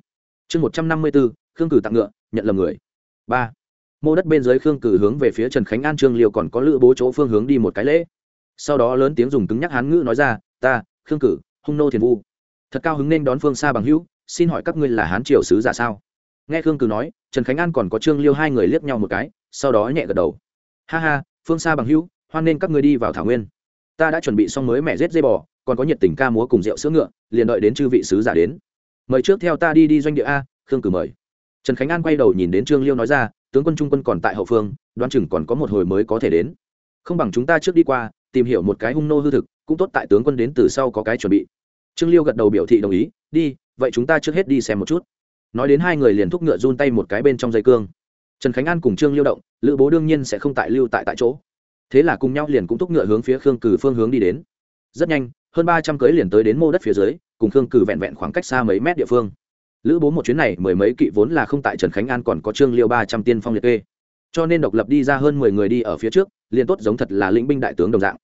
Speaker 1: Chương một trăm năm mươi b ố khương cử tặng ngựa, nhận lầm người. Ba. Mô đất bên dưới khương cử hướng về phía trần khánh an trương liều còn có lữ bố chỗ phương hướng đi một cái lễ sau đó lớn tiếng dùng cứng nhắc hán ngữ nói ra, ta, khương cử, hung nô thiền vu. Thật cao hứng nên đón phương xa bằng hữu, xin hỏi các ngươi là hán triều sứ giả sao? Nghe khương cử nói, trần khánh an còn có trương liêu hai người liếc nhau một cái, sau đó nhẹ gật đầu. Ha ha, phương xa bằng hữu, hoan nên các ngươi đi vào thảo nguyên. Ta đã chuẩn bị xong mới mẹ rết dây bò, còn có nhiệt tình ca múa cùng rượu sữa ngựa, liền đợi đến chư vị sứ giả đến. Mời trước theo ta đi đi doanh địa a, khương cử mời. Trần khánh an quay đầu nhìn đến trương liêu nói ra, tướng quân trung quân còn tại hậu phương đoan chừng còn có một hồi mới có thể đến không bằng chúng ta trước đi qua, tìm hiểu một cái hung nô hư thực, cũng tốt tại tướng quân đến từ sau có cái chuẩn bị. Trương liêu gật đầu biểu thị đồng ý, đi, vậy chúng ta trước hết đi xem một chút. Nói đến hai người liền thúc ngựa run tay một cái bên trong dây cương. Trần khánh an cùng trương liêu động, lữ bố đương nhiên sẽ không tại lưu tại tại chỗ. Thế là cùng nhau liền cũng thúc ngựa hướng phía khương cử phương hướng đi đến. Rất nhanh, hơn ba trăm cưới liền tới đến mô đất phía dưới, cùng khương cử vẹn vẹn khoảng cách xa mấy mét địa phương. Lữ bố một chuyến này mười mấy kỵ vốn là không tại trần khánh an còn có trương liêu ba trăm tiên phong liệt kê cho nên độc lập đi ra hơn mười người đi ở phía trước, liền tốt giống thật là lĩnh binh đại tướng đồng dạng.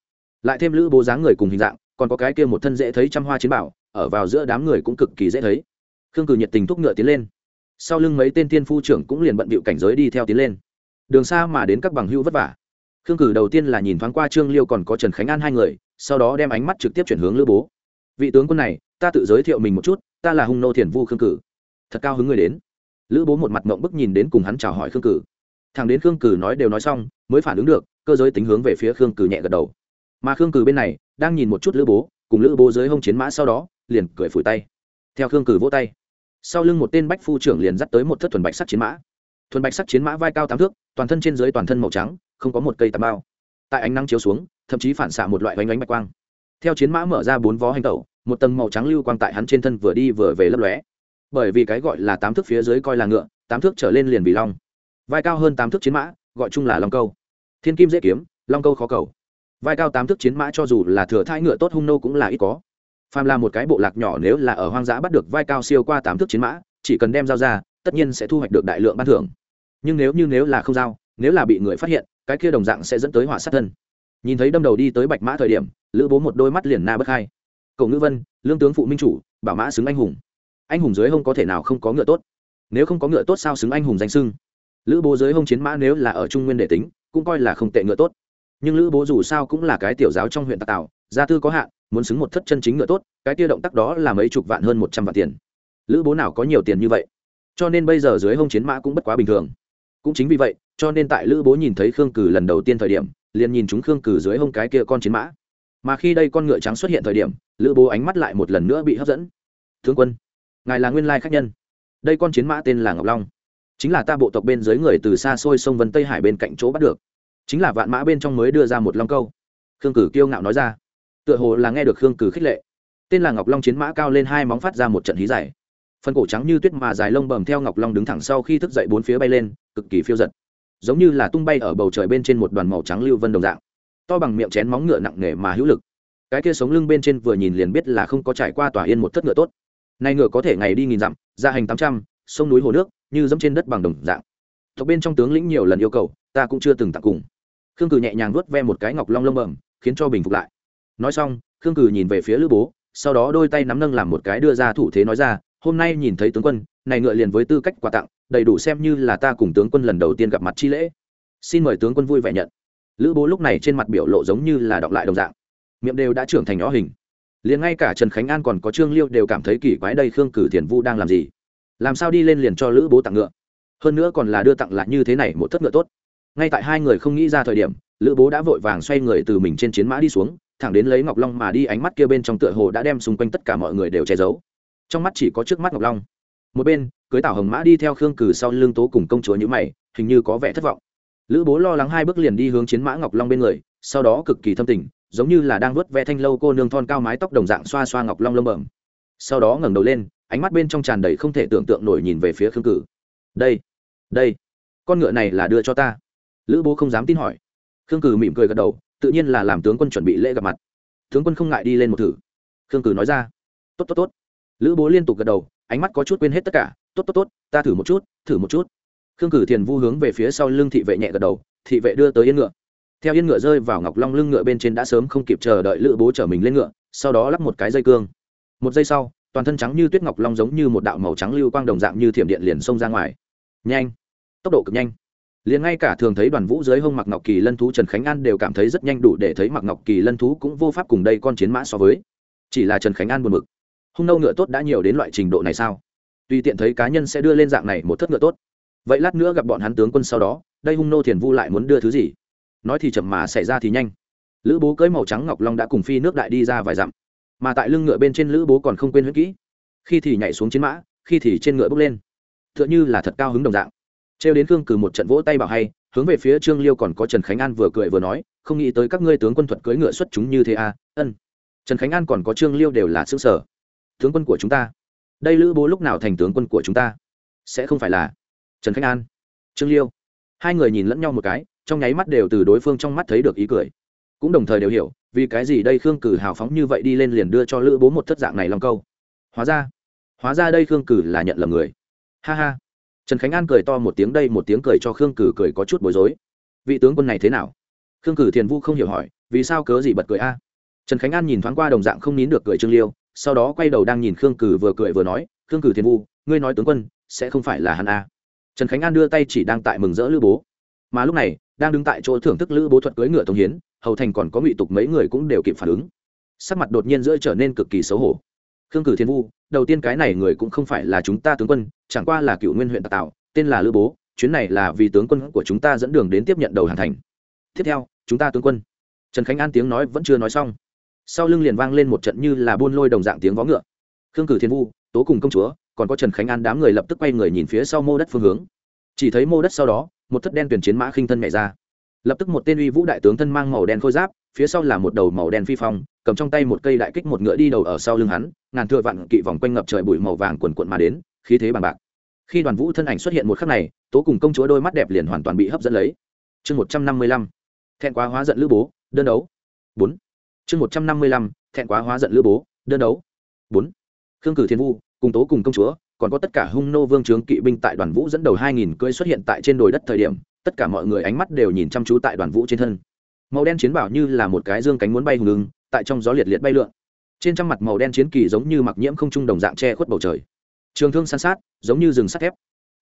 Speaker 1: Lại thêm lữ bố dáng người cùng hình dạng, còn có cái kia một thân dễ thấy trăm hoa chiến bảo, ở vào giữa đám người cũng cực kỳ dễ thấy. Khương cử nhiệt tình thúc ngựa tiến lên. Sau lưng mấy tên tiên phu trưởng cũng liền bận bịu cảnh giới đi theo tiến lên. Đường xa mà đến các bằng hữu vất vả. Khương cử đầu tiên là nhìn thoáng qua trương liêu còn có trần khánh an hai người, sau đó đem ánh mắt trực tiếp chuyển hướng lữ bố. Vị tướng quân này, ta tự giới thiệu mình một chút, ta là hung nô thiền vu khương cử. Thật cao hứng người đến. Lữ bố một mặt mộng bức nhìn đến cùng hắn chào hỏi khương cử thằng đến khương cử nói đều nói xong, mới phản ứng được, cơ giới tính hướng về phía khương cử nhẹ gật đầu. Mà khương cử bên này, đang nhìn một chút lữ bố, cùng lữ bố dưới hông chiến mã sau đó, liền cười phủi tay. Theo khương cử vỗ tay, sau lưng một tên bách phu trưởng liền dắt tới một thất thuần bạch sắc chiến mã. Thuần bạch sắc chiến mã vai cao tám thước, toàn thân trên dưới toàn thân màu trắng, không có một cây tạm bao tại ánh nắng chiếu xuống, thậm chí phản xạ một loại oanh oanh bạch quang. Theo chiến mã mở ra bốn vó hành tẩu, một tầng màu trắng lưu quang tại hắn trên thân vừa đi vừa về lấp lóe. Bởi vì cái gọi là tám thước phía dưới coi là ngựa, tám thước trở lên liền vì long vai cao hơn tám thước chiến mã, gọi chung là long câu. Thiên kim dễ kiếm, long câu khó cầu. Vai cao tám thước chiến mã cho dù là thừa thai ngựa tốt hung nô cũng là ít có. Phàm là một cái bộ lạc nhỏ nếu là ở hoang dã bắt được vai cao siêu qua tám thước chiến mã, chỉ cần đem dao ra, tất nhiên sẽ thu hoạch được đại lượng ban thưởng. Nhưng nếu như nếu là không dao nếu là bị người phát hiện, cái kia đồng dạng sẽ dẫn tới hỏa sát thân. Nhìn thấy đâm đầu đi tới bạch mã thời điểm, lữ bố một đôi mắt liền na bất hai cầu ngữ vân, lương tướng phụ minh chủ, bảo mã xứng anh hùng. Anh hùng dưới hông có thể nào không có ngựa tốt? Nếu không có ngựa tốt sao xứng anh hùng danh sưng? Lữ bố dưới hông chiến mã nếu là ở trung nguyên đệ tính, cũng coi là không tệ ngựa tốt. Nhưng lữ bố dù sao cũng là cái tiểu giáo trong huyện tạc tạo gia tư có hạn, muốn xứng một thất chân chính ngựa tốt, cái kia động tác đó là mấy chục vạn hơn một trăm vạn tiền. Lữ bố nào có nhiều tiền như vậy? Cho nên bây giờ dưới hông chiến mã cũng bất quá bình thường. Cũng chính vì vậy, cho nên tại lữ bố nhìn thấy khương cử lần đầu tiên thời điểm, liền nhìn chúng khương cử dưới hông cái kia con chiến mã. Mà khi đây con ngựa trắng xuất hiện thời điểm, lữ bố ánh mắt lại một lần nữa bị hấp dẫn. Thương quân, ngài là nguyên lai khách nhân. Đây con chiến mã tên là ngọc long chính là ta bộ tộc bên dưới người từ xa xôi sông vân tây hải bên cạnh chỗ bắt được. Chính là vạn mã bên trong mới đưa ra một long câu. Khương cử kiêu ngạo nói ra. Tựa hồ là nghe được khương cử khích lệ. Tên là ngọc long chiến mã cao lên hai móng phát ra một trận hí dài. Phần cổ trắng như tuyết mà dài lông bầm theo ngọc long đứng thẳng sau khi thức dậy bốn phía bay lên, cực kỳ phiêu giật. Giống như là tung bay ở bầu trời bên trên một đoàn màu trắng lưu vân đồng dạng. To bằng miệng chén móng ngựa nặng nề mà hữu lực. Cái kia sống lưng bên trên vừa nhìn liền biết là không có trải qua tòa yên một thất ngựa tốt. Nay ngựa có thể ngày đi nghìn dặm ra hành tám trăm sông núi hồ nước, như dẫm trên đất bằng đồng dạng. Tộc bên trong tướng lĩnh nhiều lần yêu cầu, ta cũng chưa từng tặng cùng. Khương cử nhẹ nhàng nuốt ve một cái ngọc long lông bẩm, khiến cho bình phục lại. Nói xong, khương cử nhìn về phía lữ bố, sau đó đôi tay nắm nâng làm một cái đưa ra thủ thế nói ra, hôm nay nhìn thấy tướng quân, này ngựa liền với tư cách quà tặng, đầy đủ xem như là ta cùng tướng quân lần đầu tiên gặp mặt chi lễ. Xin mời tướng quân vui vẻ nhận. Lữ bố lúc này trên mặt biểu lộ giống như là đọc lại đồng dạng. Miệng đều đã trưởng thành nhỏ hình. Liền ngay cả trần khánh an còn có trương liêu đều cảm thấy kỳ quái đây khương cử thiền vu đang làm gì làm sao đi lên liền cho lữ bố tặng ngựa? Hơn nữa còn là đưa tặng lại như thế này một thất ngựa tốt. Ngay tại hai người không nghĩ ra thời điểm, lữ bố đã vội vàng xoay người từ mình trên chiến mã đi xuống, thẳng đến lấy ngọc long mà đi, ánh mắt kia bên trong tựa hồ đã đem xung quanh tất cả mọi người đều che giấu. Trong mắt chỉ có trước mắt ngọc long. Một bên, cưới tảo hồng mã đi theo khương cử sau lưng tố cùng công chúa nhữ mày, hình như có vẻ thất vọng. Lữ bố lo lắng hai bước liền đi hướng chiến mã ngọc long bên người, sau đó cực kỳ thâm tình, giống như là đang vớt ve thanh lâu cô nương thon cao mái tóc đồng dạng xoa xoa ngọc long lông bẩm. Sau đó ngẩng đầu lên ánh mắt bên trong tràn đầy không thể tưởng tượng nổi nhìn về phía khương cử. Đây đây, con ngựa này là đưa cho ta. Lữ bố không dám tin hỏi. Khương cử mỉm cười gật đầu, tự nhiên là làm tướng quân chuẩn bị lễ gặp mặt. Tướng quân không ngại đi lên một thử. Khương cử nói ra. Tốt tốt tốt. Lữ bố liên tục gật đầu, ánh mắt có chút quên hết tất cả. Tốt tốt tốt, ta thử một chút, thử một chút. Khương cử thiền vu hướng về phía sau lưng thị vệ nhẹ gật đầu. Thị vệ đưa tới yên ngựa. Theo yên ngựa rơi vào ngọc long lưng ngựa bên trên đã sớm không kịp chờ đợi lữ bố chở mình lên ngựa, sau đó lắp một cái dây cương. Một giây sau toàn thân trắng như tuyết ngọc long giống như một đạo màu trắng lưu quang đồng dạng như thiểm điện liền xông ra ngoài. Nhanh! Tốc độ cực nhanh! Liền ngay cả thường thấy đoàn vũ dưới hông mặc ngọc kỳ lân thú trần khánh an đều cảm thấy rất nhanh đủ để thấy mặc ngọc kỳ lân thú cũng vô pháp cùng đây con chiến mã so với. Chỉ là trần khánh an buồn mực hung nâu ngựa tốt đã nhiều đến loại trình độ này sao? Tùy tiện thấy cá nhân sẽ đưa lên dạng này một thất ngựa tốt. Vậy lát nữa gặp bọn hắn tướng quân sau đó, đây hung nô thiền vu lại muốn đưa thứ gì? Nói thì chậm mà xảy ra thì nhanh. Lữ bố cưới màu trắng ngọc long đã cùng phi nước đại đi ra vài dặm mà tại lưng ngựa bên trên lữ bố còn không quên huyết kỹ. Khi thì nhảy xuống chiến mã, khi thì trên ngựa bước lên. T h ư ợ n h ư là thật cao hứng đồng dạng. Trêu đến khương cử một trận vỗ tay bảo hay, hướng về phía trương liêu còn có trần khánh an vừa cười vừa nói, không nghĩ tới các ngươi tướng quân thuật cưỡi ngựa xuất chúng như thế à ân. Trần khánh an còn có trương liêu đều là xương sở tướng quân của chúng ta, đây lữ bố lúc nào thành tướng quân của chúng ta? Sẽ không phải là trần khánh an, trương liêu. Hai người nhìn lẫn nhau một cái, trong nháy mắt đều từ đối phương trong mắt thấy được ý cười. Cũng đồng thời đều hiểu vì cái gì đây khương cử hào phóng như vậy đi lên liền đưa cho lữ bố một thất dạng này long câu? Hóa ra hóa ra đây khương cử là nhận lầm người. Ha ha. Trần khánh an cười to một tiếng đây, một tiếng cười cho khương cử cười có chút bối rối. Vị tướng quân này thế nào? Khương cử thiền vu không hiểu hỏi, vì sao cớ gì bật cười a? Trần khánh an nhìn thoáng qua đồng dạng không nín được cười trương liêu, sau đó quay đầu đang nhìn khương cử vừa cười vừa nói, khương cử thiền vu ngươi nói tướng quân, sẽ không phải là hắn a? Trần khánh an đưa tay chỉ đang tại mừng rỡ lữ bố. Mà lúc này, đang đứng tại chỗ thưởng thức lữ bố thuật cưỡi ngựa tống hiến hầu thành còn có ngụy tục mấy người cũng đều kịp phản ứng. Sắc mặt đột nhiên giữa trở nên cực kỳ xấu hổ. Khương cử thiên vu, đầu tiên cái này người cũng không phải là chúng ta tướng quân, chẳng qua là cựu nguyên huyện tạc tạo, tên là lữ bố, chuyến này là vì tướng quân của chúng ta dẫn đường đến tiếp nhận đầu hàn thành. Tiếp theo, chúng ta tướng quân. Trần khánh an tiếng nói vẫn chưa nói xong. Sau lưng liền vang lên một trận như là buôn lôi đồng dạng tiếng vó ngựa. Khương cử thiên vu, tố cùng công chúa, còn có trần khánh an đám người lập tức quay người nhìn phía sau mô đất phương hướng. Chỉ thấy mô đất sau đó, một thất đen tuyển chiến mã khinh thân nhảy ra lập tức một tên uy vũ đại tướng thân mang màu đen khôi giáp, phía sau là một đầu màu đen phi phong, cầm trong tay một cây đại kích một ngựa đi đầu ở sau lưng hắn, ngàn thừa vạn kỵ vòng quanh ngập trời bụi màu vàng quần quận mà đến, khí thế bằng bạc. Khi đoàn vũ thân ảnh xuất hiện một khắc này, tố cùng công chúa đôi mắt đẹp liền hoàn toàn bị hấp dẫn lấy. Chương một trăm năm mươi lăm, thẹn quá hóa giận lữ bố, đơn đấu. Bốn. Chương một trăm năm mươi lăm, thẹn quá hóa giận lữ bố, đơn đấu. Bốn. Khương cử thiên vu, cùng tố cùng công chúa, còn có tất cả hung nô vương trướng kỵ binh tại đoàn vũ dẫn đầu hai nghìn cưỡi xuất hiện tại trên đồi đất thời điểm tất cả mọi người ánh mắt đều nhìn chăm chú tại đoàn vũ trên thân. Màu đen chiến bảo như là một cái dương cánh muốn bay hùng ứng tại trong gió liệt liệt bay lượn. Trên trăm mặt màu đen chiến kỳ giống như mặc nhiễm không trung đồng dạng che khuất bầu trời. Trường thương san sát, giống như rừng sắt thép.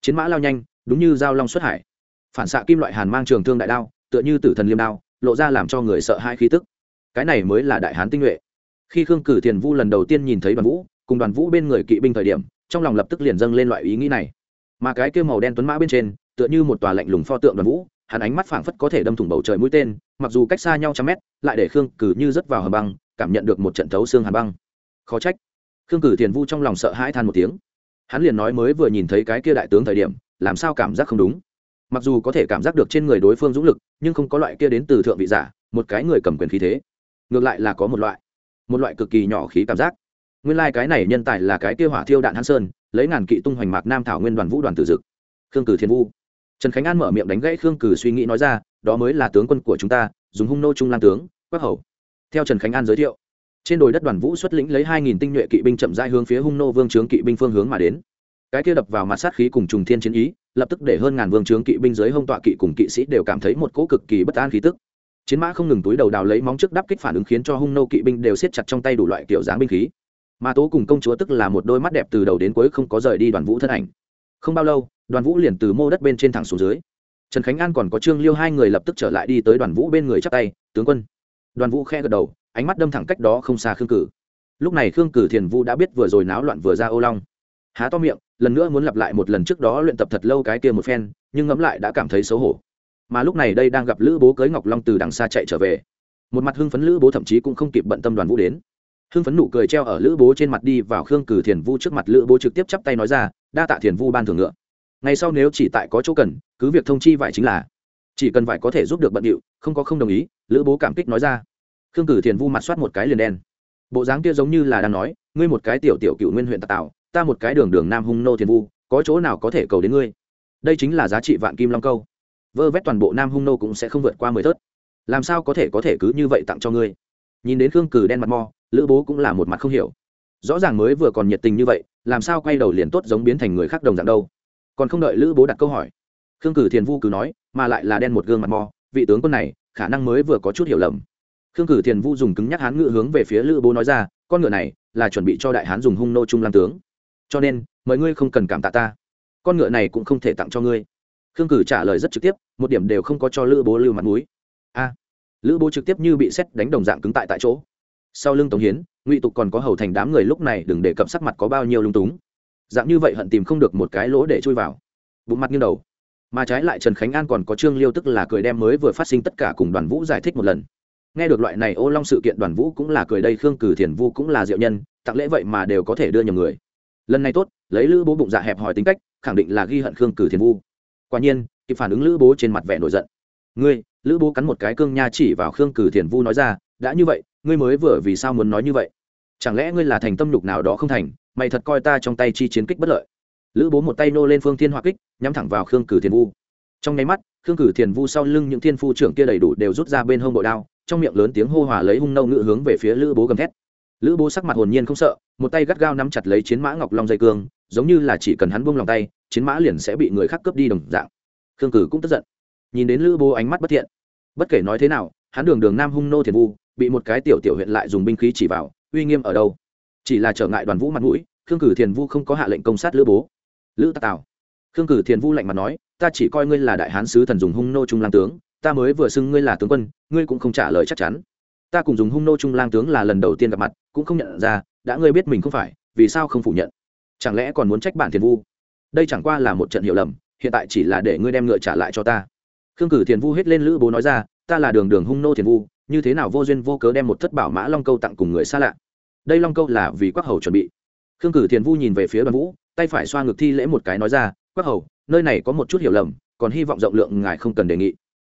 Speaker 1: Chiến mã lao nhanh, đúng như dao long xuất hải. Phản xạ kim loại hàn mang trường thương đại đao, tựa như tử thần liêm đao, lộ ra làm cho người sợ hai khí tức. Cái này mới là đại hán tinh nhuệ. Khi khương cử thiền vu lần đầu tiên nhìn thấy đoàn vũ, cùng đoàn vũ bên người kỵ binh thời điểm, trong lòng lập tức liền dâng lên loại ý nghĩ này. Mà cái kêu màu đen tuấn mã bên trên tựa như một tòa lạnh lùng pho tượng đoàn vũ, hắn ánh mắt phảng phất có thể đâm thủng bầu trời mũi tên, mặc dù cách xa nhau trăm mét, lại để khương cử như rớt vào hầm băng, cảm nhận được một trận thấu xương hàn băng. Khó trách. Khương cử thiền vu trong lòng sợ hãi than một tiếng. Hắn liền nói mới vừa nhìn thấy cái kia đại tướng thời điểm, làm sao cảm giác không đúng? Mặc dù có thể cảm giác được trên người đối phương dũng lực, nhưng không có loại kia đến từ thượng vị giả, một cái người cầm quyền khí thế. Ngược lại là có một loại một loại cực kỳ nhỏ khí cảm giác. Nguyên lai、like、cái này nhân tài là cái kia hỏa thiêu đạn hán sơn, lấy ngàn kỵ tung hoành mạc nam thảo nguyên đoàn vũ đoàn tử dực. Khương cử thiên vu trần khánh an mở miệng đánh gãy khương cử suy nghĩ nói ra, đó mới là tướng quân của chúng ta, dùng hung nô trung lan tướng quắc hầu. Theo trần khánh an giới thiệu, trên đồi đất đoàn vũ xuất lĩnh lấy hai nghìn tinh nhuệ kỵ binh chậm rãi hướng phía hung nô vương trướng kỵ binh phương hướng mà đến. Cái kia đập vào mặt sát khí cùng trùng thiên chiến ý, lập tức để hơn ngàn vương trướng kỵ binh dưới hông tọa kỵ cùng kỵ sĩ đều cảm thấy một cỗ cực kỳ bất an khí tức. Chiến mã không ngừng túi đầu đào lấy móng trước đắp kích phản ứng khiến cho hung nô kỵ binh đều siết chặt trong tay đủ loại kiểu dáng binh khí. Mà tố cùng công chúa tức là một đôi mắt đẹp từ đầu đến cuối không có rời đi đoàn vũ thân ảnh. Không bao lâu đoàn vũ liền từ mô đất bên trên thẳng xuống dưới trần khánh an còn có trương liêu hai người lập tức trở lại đi tới đoàn vũ bên người chắp tay tướng quân đoàn vũ khe gật đầu ánh mắt đâm thẳng cách đó không xa khương cử lúc này khương cử thiền vũ đã biết vừa rồi náo loạn vừa ra ô long há to miệng lần nữa muốn lặp lại một lần trước đó luyện tập thật lâu cái kia một phen nhưng ngẫm lại đã cảm thấy xấu hổ mà lúc này đây đang gặp lữ bố cưới ngọc long từ đằng xa chạy trở về một mặt hưng phấn lữ bố thậm chí cũng không kịp bận tâm đoàn vũ đến hưng phấn nụ cười treo ở lữ bố trên mặt đi vào khương cử thiền vu trước mặt lữ bố trực tiếp chắp tay nói ra đa tạ thiền vu ban thường ngựa ngày sau nếu chỉ tại có chỗ cần, cứ việc thông chi vải chính là. Chỉ cần vải có thể giúp được bận điệu, không có không đồng ý, lữ bố cảm kích nói ra. Khương cử thiền vu mặt soát một cái liền đen. Bộ dáng kia giống như là đang nói, ngươi một cái tiểu tiểu cựu nguyên huyện tà tạo ta một cái đường đường nam hung nô thiền vu, có chỗ nào có thể cầu đến ngươi? Đây chính là giá trị vạn kim long câu. Vơ vét toàn bộ nam hung nô cũng sẽ không vượt qua mười thớt. Làm sao có thể có thể cứ như vậy tặng cho ngươi? Nhìn đến khương cử đen mặt mò lữ bố cũng là một mặt không hiểu. Rõ ràng mới vừa còn nhiệt tình như vậy, làm sao quay đầu liền tốt giống biến thành người khác đồng dạng đâu? Còn không đợi lữ bố đặt câu hỏi, khương cử thiền vu cứ nói, mà lại là đen một gương mặt mò, vị tướng quân này, khả năng mới vừa có chút hiểu lầm. Khương cử thiền vu dùng cứng nhắc hán ngự hướng về phía lữ bố nói ra, con ngựa này là chuẩn bị cho đại hán dùng hung nô trung làm tướng. Cho nên mọi ngươi không cần cảm tạ ta. Con ngựa này cũng không thể tặng cho ngươi. Khương cử trả lời rất trực tiếp, một điểm đều không có cho lữ bố lưu mặt núi a. Lữ bố trực tiếp như bị xét đánh đồng dạng cứng tại tại chỗ. Sau lưng tống hiến, ngụy tục còn có hầu thành đám người lúc này đừng để cập sắc mặt có bao nhiêu lung túng dạng như vậy hận tìm không được một cái lỗ để chui vào. Bụng mặt như đầu. Mà trái lại trần khánh an còn có trương liêu tức là cười đem mới vừa phát sinh tất cả cùng đoàn vũ giải thích một lần. Nghe được loại này ô long sự kiện đoàn vũ cũng là cười đây, khương cử thiền vu cũng là diệu nhân, tặng lễ vậy mà đều có thể đưa nhầm người. Lần này tốt, lấy lữ bố bụng dạ hẹp hỏi tính cách, khẳng định là ghi hận khương cử thiền vu. Quả nhiên, kịp phản ứng lữ bố trên mặt vẻ nổi giận. Ngươi, lữ bố cắn một cái cương nha chỉ vào khương cử thiền vu nói ra, đã như vậy, ngươi mới vừa vì sao muốn nói như vậy? Chẳng lẽ ngươi là thành tâm lục nào đó không thành? Mày thật coi ta trong tay chi chiến kích bất lợi. Lữ bố một tay nô lên phương thiên hỏa kích, nhắm thẳng vào khương cử thiền vu. Trong nháy mắt, khương cử thiền vu sau lưng những thiên phu trưởng kia đầy đủ đều rút ra bên hông bội đao, trong miệng lớn tiếng hô hòa lấy hung nâu ngự hướng về phía lữ bố gầm thét. Lữ bố sắc mặt hồn nhiên không sợ, một tay gắt gao nắm chặt lấy chiến mã ngọc long dây cương, giống như là chỉ cần hắn buông lòng tay, chiến mã liền sẽ bị người khác cướp đi đồng dạng. Khương cử cũng tức giận. Nhìn đến lữ bố ánh mắt bất thiện, bất kể nói thế nào, hắn đường đường nam hung nô thiền vu, bị một cái tiểu tiểu huyện lại dùng binh khí chỉ vào, uy nghiêm ở đâu? Chỉ là trở ngại đoàn vũ mặt mũi, khương cử thiền vu không có hạ lệnh công sát lữ bố. Lữ tạc tào, khương cử thiền vu lạnh mặt nói, ta chỉ coi ngươi là đại hán sứ thần dùng hung nô trung lang tướng, ta mới vừa xưng ngươi là tướng quân, ngươi cũng không trả lời chắc chắn. Ta cùng dùng hung nô trung lang tướng là lần đầu tiên gặp mặt, cũng không nhận ra, đã ngươi biết mình không phải, vì sao không phủ nhận? Chẳng lẽ còn muốn trách bản thiền vu? Đây chẳng qua là một trận hiểu lầm, hiện tại chỉ là để ngươi đem ngựa trả lại cho ta. Khương cử thiền vu hết lên lữ bố nói ra, ta là đường đường hung nô thiền vu, như thế nào vô duyên vô cớ đem một thất bảo mã long câu tặng cùng người xa lạ? Đây long câu là vì quắc hầu chuẩn bị. Khương cử thiền vu nhìn về phía đoàn vũ, tay phải xoa ngực thi lễ một cái nói ra, quắc hầu, nơi này có một chút hiểu lầm, còn hy vọng rộng lượng ngài không cần đề nghị.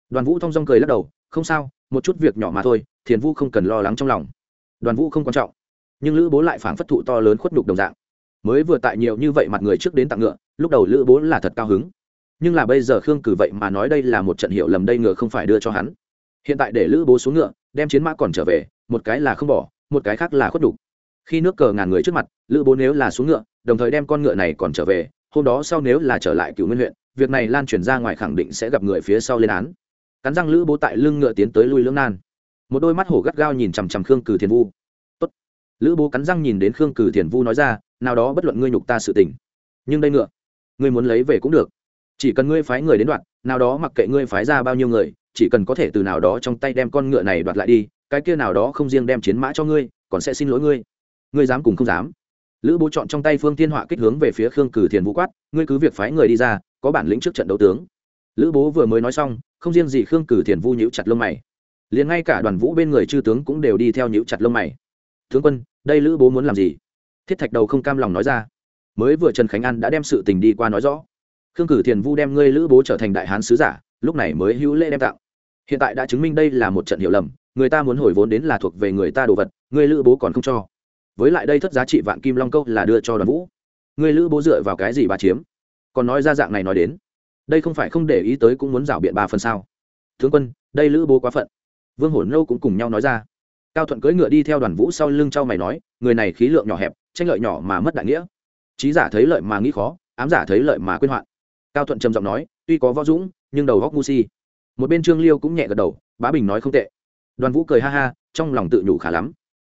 Speaker 1: Đoàn vũ thong dong cười lắc đầu, không sao, một chút việc nhỏ mà thôi, thiền vu không cần lo lắng trong lòng. Đoàn vũ không quan trọng, nhưng lữ bố lại phảng phất thụ to lớn khuất đục đồng dạng. Mới vừa tại nhiều như vậy mặt người trước đến tặng ngựa, lúc đầu lữ bố là thật cao hứng. Nhưng là bây giờ khương cử vậy mà nói đây là một trận hiệu lầm đây ngựa không phải đưa cho hắn. Hiện tại để lữ bố xuống ngựa, đem chiến mã còn trở về, một cái là không bỏ một cái khác là khuất đục khi nước cờ ngàn người trước mặt, lữ bố nếu là xuống ngựa, đồng thời đem con ngựa này còn trở về, hôm đó sau nếu là trở lại cựu nguyên huyện, việc này lan truyền ra ngoài khẳng định sẽ gặp người phía sau lên án. Cắn răng lữ bố tại lưng ngựa tiến tới lui lưỡng nan. Một đôi mắt hổ gắt gao nhìn chằm chằm khương cử thiền vu. Tốt. lữ bố cắn răng nhìn đến khương cử thiền vu nói ra, nào đó bất luận ngươi nhục ta sự tình, nhưng đây ngựa, ngươi muốn lấy về cũng được. Chỉ cần ngươi phái người đến đoạn nào đó mặc kệ ngươi phái ra bao nhiêu người, chỉ cần có thể từ nào đó trong tay đem con ngựa này đoạt lại đi cái kia nào đó không riêng đem chiến mã cho ngươi, còn sẽ xin lỗi ngươi. Ngươi dám cùng không dám. Lữ bố chọn trong tay phương Thiên họa kích hướng về phía khương cử thiền vũ quát, ngươi cứ việc phái người đi ra, có bản lĩnh trước trận đấu tướng. Lữ bố vừa mới nói xong, không riêng gì khương cử thiền vu nhíu chặt lông mày, liền ngay cả đoàn vũ bên người chư tướng cũng đều đi theo nhíu chặt lông mày. Tướng quân, đây lữ bố muốn làm gì? Thiết thạch đầu không cam lòng nói ra. Mới vừa trần khánh an đã đem sự tình đi qua nói rõ. Khương cử thiền vu đem ngươi lữ bố trở thành đại hán sứ giả, lúc này mới hữu lễ đem tặng. hiện tại đã chứng minh đây là một trận hiểu lầm người ta muốn hồi vốn đến là thuộc về người ta đồ vật, người lữ bố còn không cho. Với lại đây thất giá trị vạn kim long câu là đưa cho đoàn vũ. Người lữ bố dựa vào cái gì bà chiếm? Còn nói ra dạng này nói đến, đây không phải không để ý tới cũng muốn rảo biện ba phần sao? Tướng quân, đây lữ bố quá phận. Vương hổn nâu cũng cùng nhau nói ra. Cao thuận cưỡi ngựa đi theo đoàn vũ sau lưng trao mày nói, người này khí lượng nhỏ hẹp, tranh lợi nhỏ mà mất đại nghĩa. Trí giả thấy lợi mà nghĩ khó, ám giả thấy lợi mà quên hoạn. Cao thuận trầm giọng nói, tuy có võ dũng, nhưng đầu góc ngu si. Một bên trương liêu cũng nhẹ gật đầu, bá bình nói không tệ đoàn vũ cười ha ha, trong lòng tự nhủ khá lắm.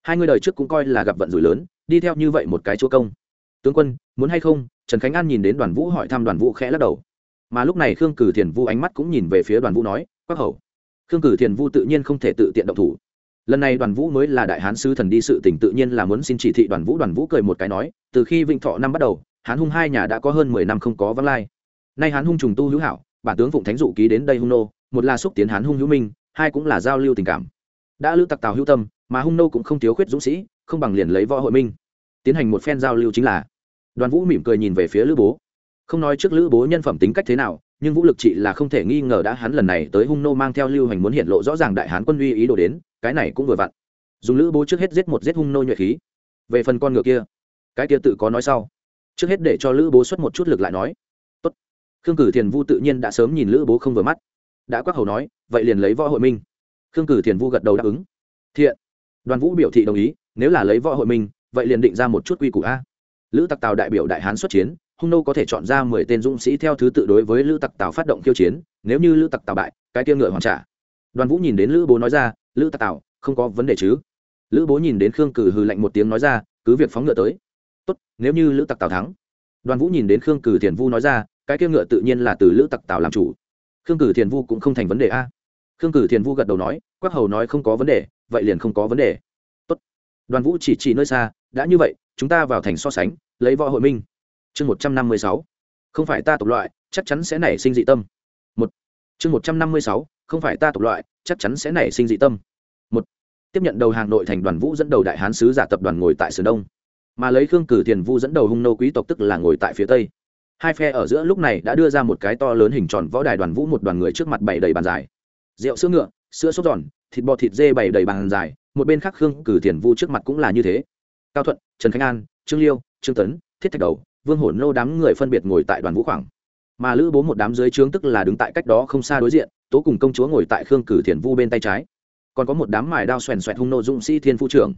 Speaker 1: Hai người đời trước cũng coi là gặp vận rủi lớn, đi theo như vậy một cái chúa công. Tướng quân, muốn hay không? Trần khánh an nhìn đến đoàn vũ hỏi thăm đoàn vũ khẽ lắc đầu. Mà lúc này khương cử thiền vu ánh mắt cũng nhìn về phía đoàn vũ nói, quắc hầu. Khương cử thiền vu tự nhiên không thể tự tiện động thủ. Lần này đoàn vũ mới là đại hán sứ thần đi sự tỉnh tự nhiên là muốn xin chỉ thị đoàn vũ. Đoàn vũ cười một cái nói, từ khi vịnh thọ năm bắt đầu, hán hung hai nhà đã có hơn mười năm không có vắng lai. Nay hán hung trùng tu hữu hảo, bản tướng phụng thánh dụ ký đến đây hung nô, một là xúc tiến hán hung hữu minh hai cũng là giao lưu tình cảm. Đã lữ tặc tào hữu tâm, mà hung nô cũng không thiếu khuyết dũng sĩ, không bằng liền lấy võ hội minh. Tiến hành một phen giao lưu chính là, đoàn vũ mỉm cười nhìn về phía lữ bố. Không nói trước lữ bố nhân phẩm tính cách thế nào, nhưng vũ lực trị là không thể nghi ngờ đã hắn lần này tới hung nô mang theo lưu hành muốn hiện lộ rõ ràng đại hán quân uy ý đồ đến, cái này cũng vừa vặn. Dùng lữ bố trước hết giết một giết hung nô nhuệ khí. Về phần con ngựa kia, cái kia tự có nói sau. Trước hết để cho lữ bố xuất một chút lực lại nói. Tốt. Khương cử thiền vu tự nhiên đã sớm nhìn lữ bố không vừa mắt đã quắc hầu nói, vậy liền lấy võ hội minh. Khương cử thiền vu gật đầu đáp ứng. Thiện. Đoàn vũ biểu thị đồng ý, nếu là lấy võ hội minh, vậy liền định ra một chút quy củ a. Lữ tặc tào đại biểu đại hán xuất chiến, hung nô có thể chọn ra mười tên dũng sĩ theo thứ tự đối với lữ tặc tào phát động khiêu chiến, nếu như lữ tặc tào bại, cái kia ngựa hoàn trả. Đoàn vũ nhìn đến lữ bố nói ra, lữ tặc tào, không có vấn đề chứ? Lữ bố nhìn đến khương cử hừ lạnh một tiếng nói ra, cứ việc phóng ngựa tới. Tốt, nếu như lữ tặc tào thắng. Đoàn vũ nhìn đến khương cử thiền vu nói ra, cái kia ngựa tự nhiên là từ lữ tặc tào làm chủ khương cử thiền vu cũng không thành vấn đề a. Khương cử thiền vu gật đầu nói, quắc hầu nói không có vấn đề, vậy liền không có vấn đề. Tốt. Đoàn vũ chỉ chỉ nơi xa, đã như vậy, chúng ta vào thành so sánh, lấy võ hội minh. Chương một trăm năm mươi sáu. Không phải ta tộc loại, chắc chắn sẽ nảy sinh dị tâm. Một. Chương một trăm năm mươi sáu. Không phải ta tộc loại, chắc chắn sẽ nảy sinh dị tâm. Một. Tiếp nhận đầu hàng nội thành đoàn vũ dẫn đầu đại hán sứ giả tập đoàn ngồi tại sườn đông. Mà lấy khương cử Thiền vu dẫn đầu hung nô quý tộc tức là ngồi tại phía tây hai phe ở giữa lúc này đã đưa ra một cái to lớn hình tròn võ đài đoàn vũ một đoàn người trước mặt bày đầy bàn dài. Rượu sữa ngựa, sữa sốt giòn, thịt bò thịt dê bày đầy bàn dài, một bên khác khương cử thiền vu trước mặt cũng là như thế. Cao thuận, trần khánh an, trương liêu, trương tấn, thiết thạch đầu, vương hổn nô đám người phân biệt ngồi tại đoàn vũ khoảng. Mà lữ bố một đám dưới trướng tức là đứng tại cách đó không xa đối diện, tố cùng công chúa ngồi tại khương cử thiền vu bên tay trái. Còn có một đám mài đao xoèn xoẹt hung nô dũng sĩ thiên phu trưởng.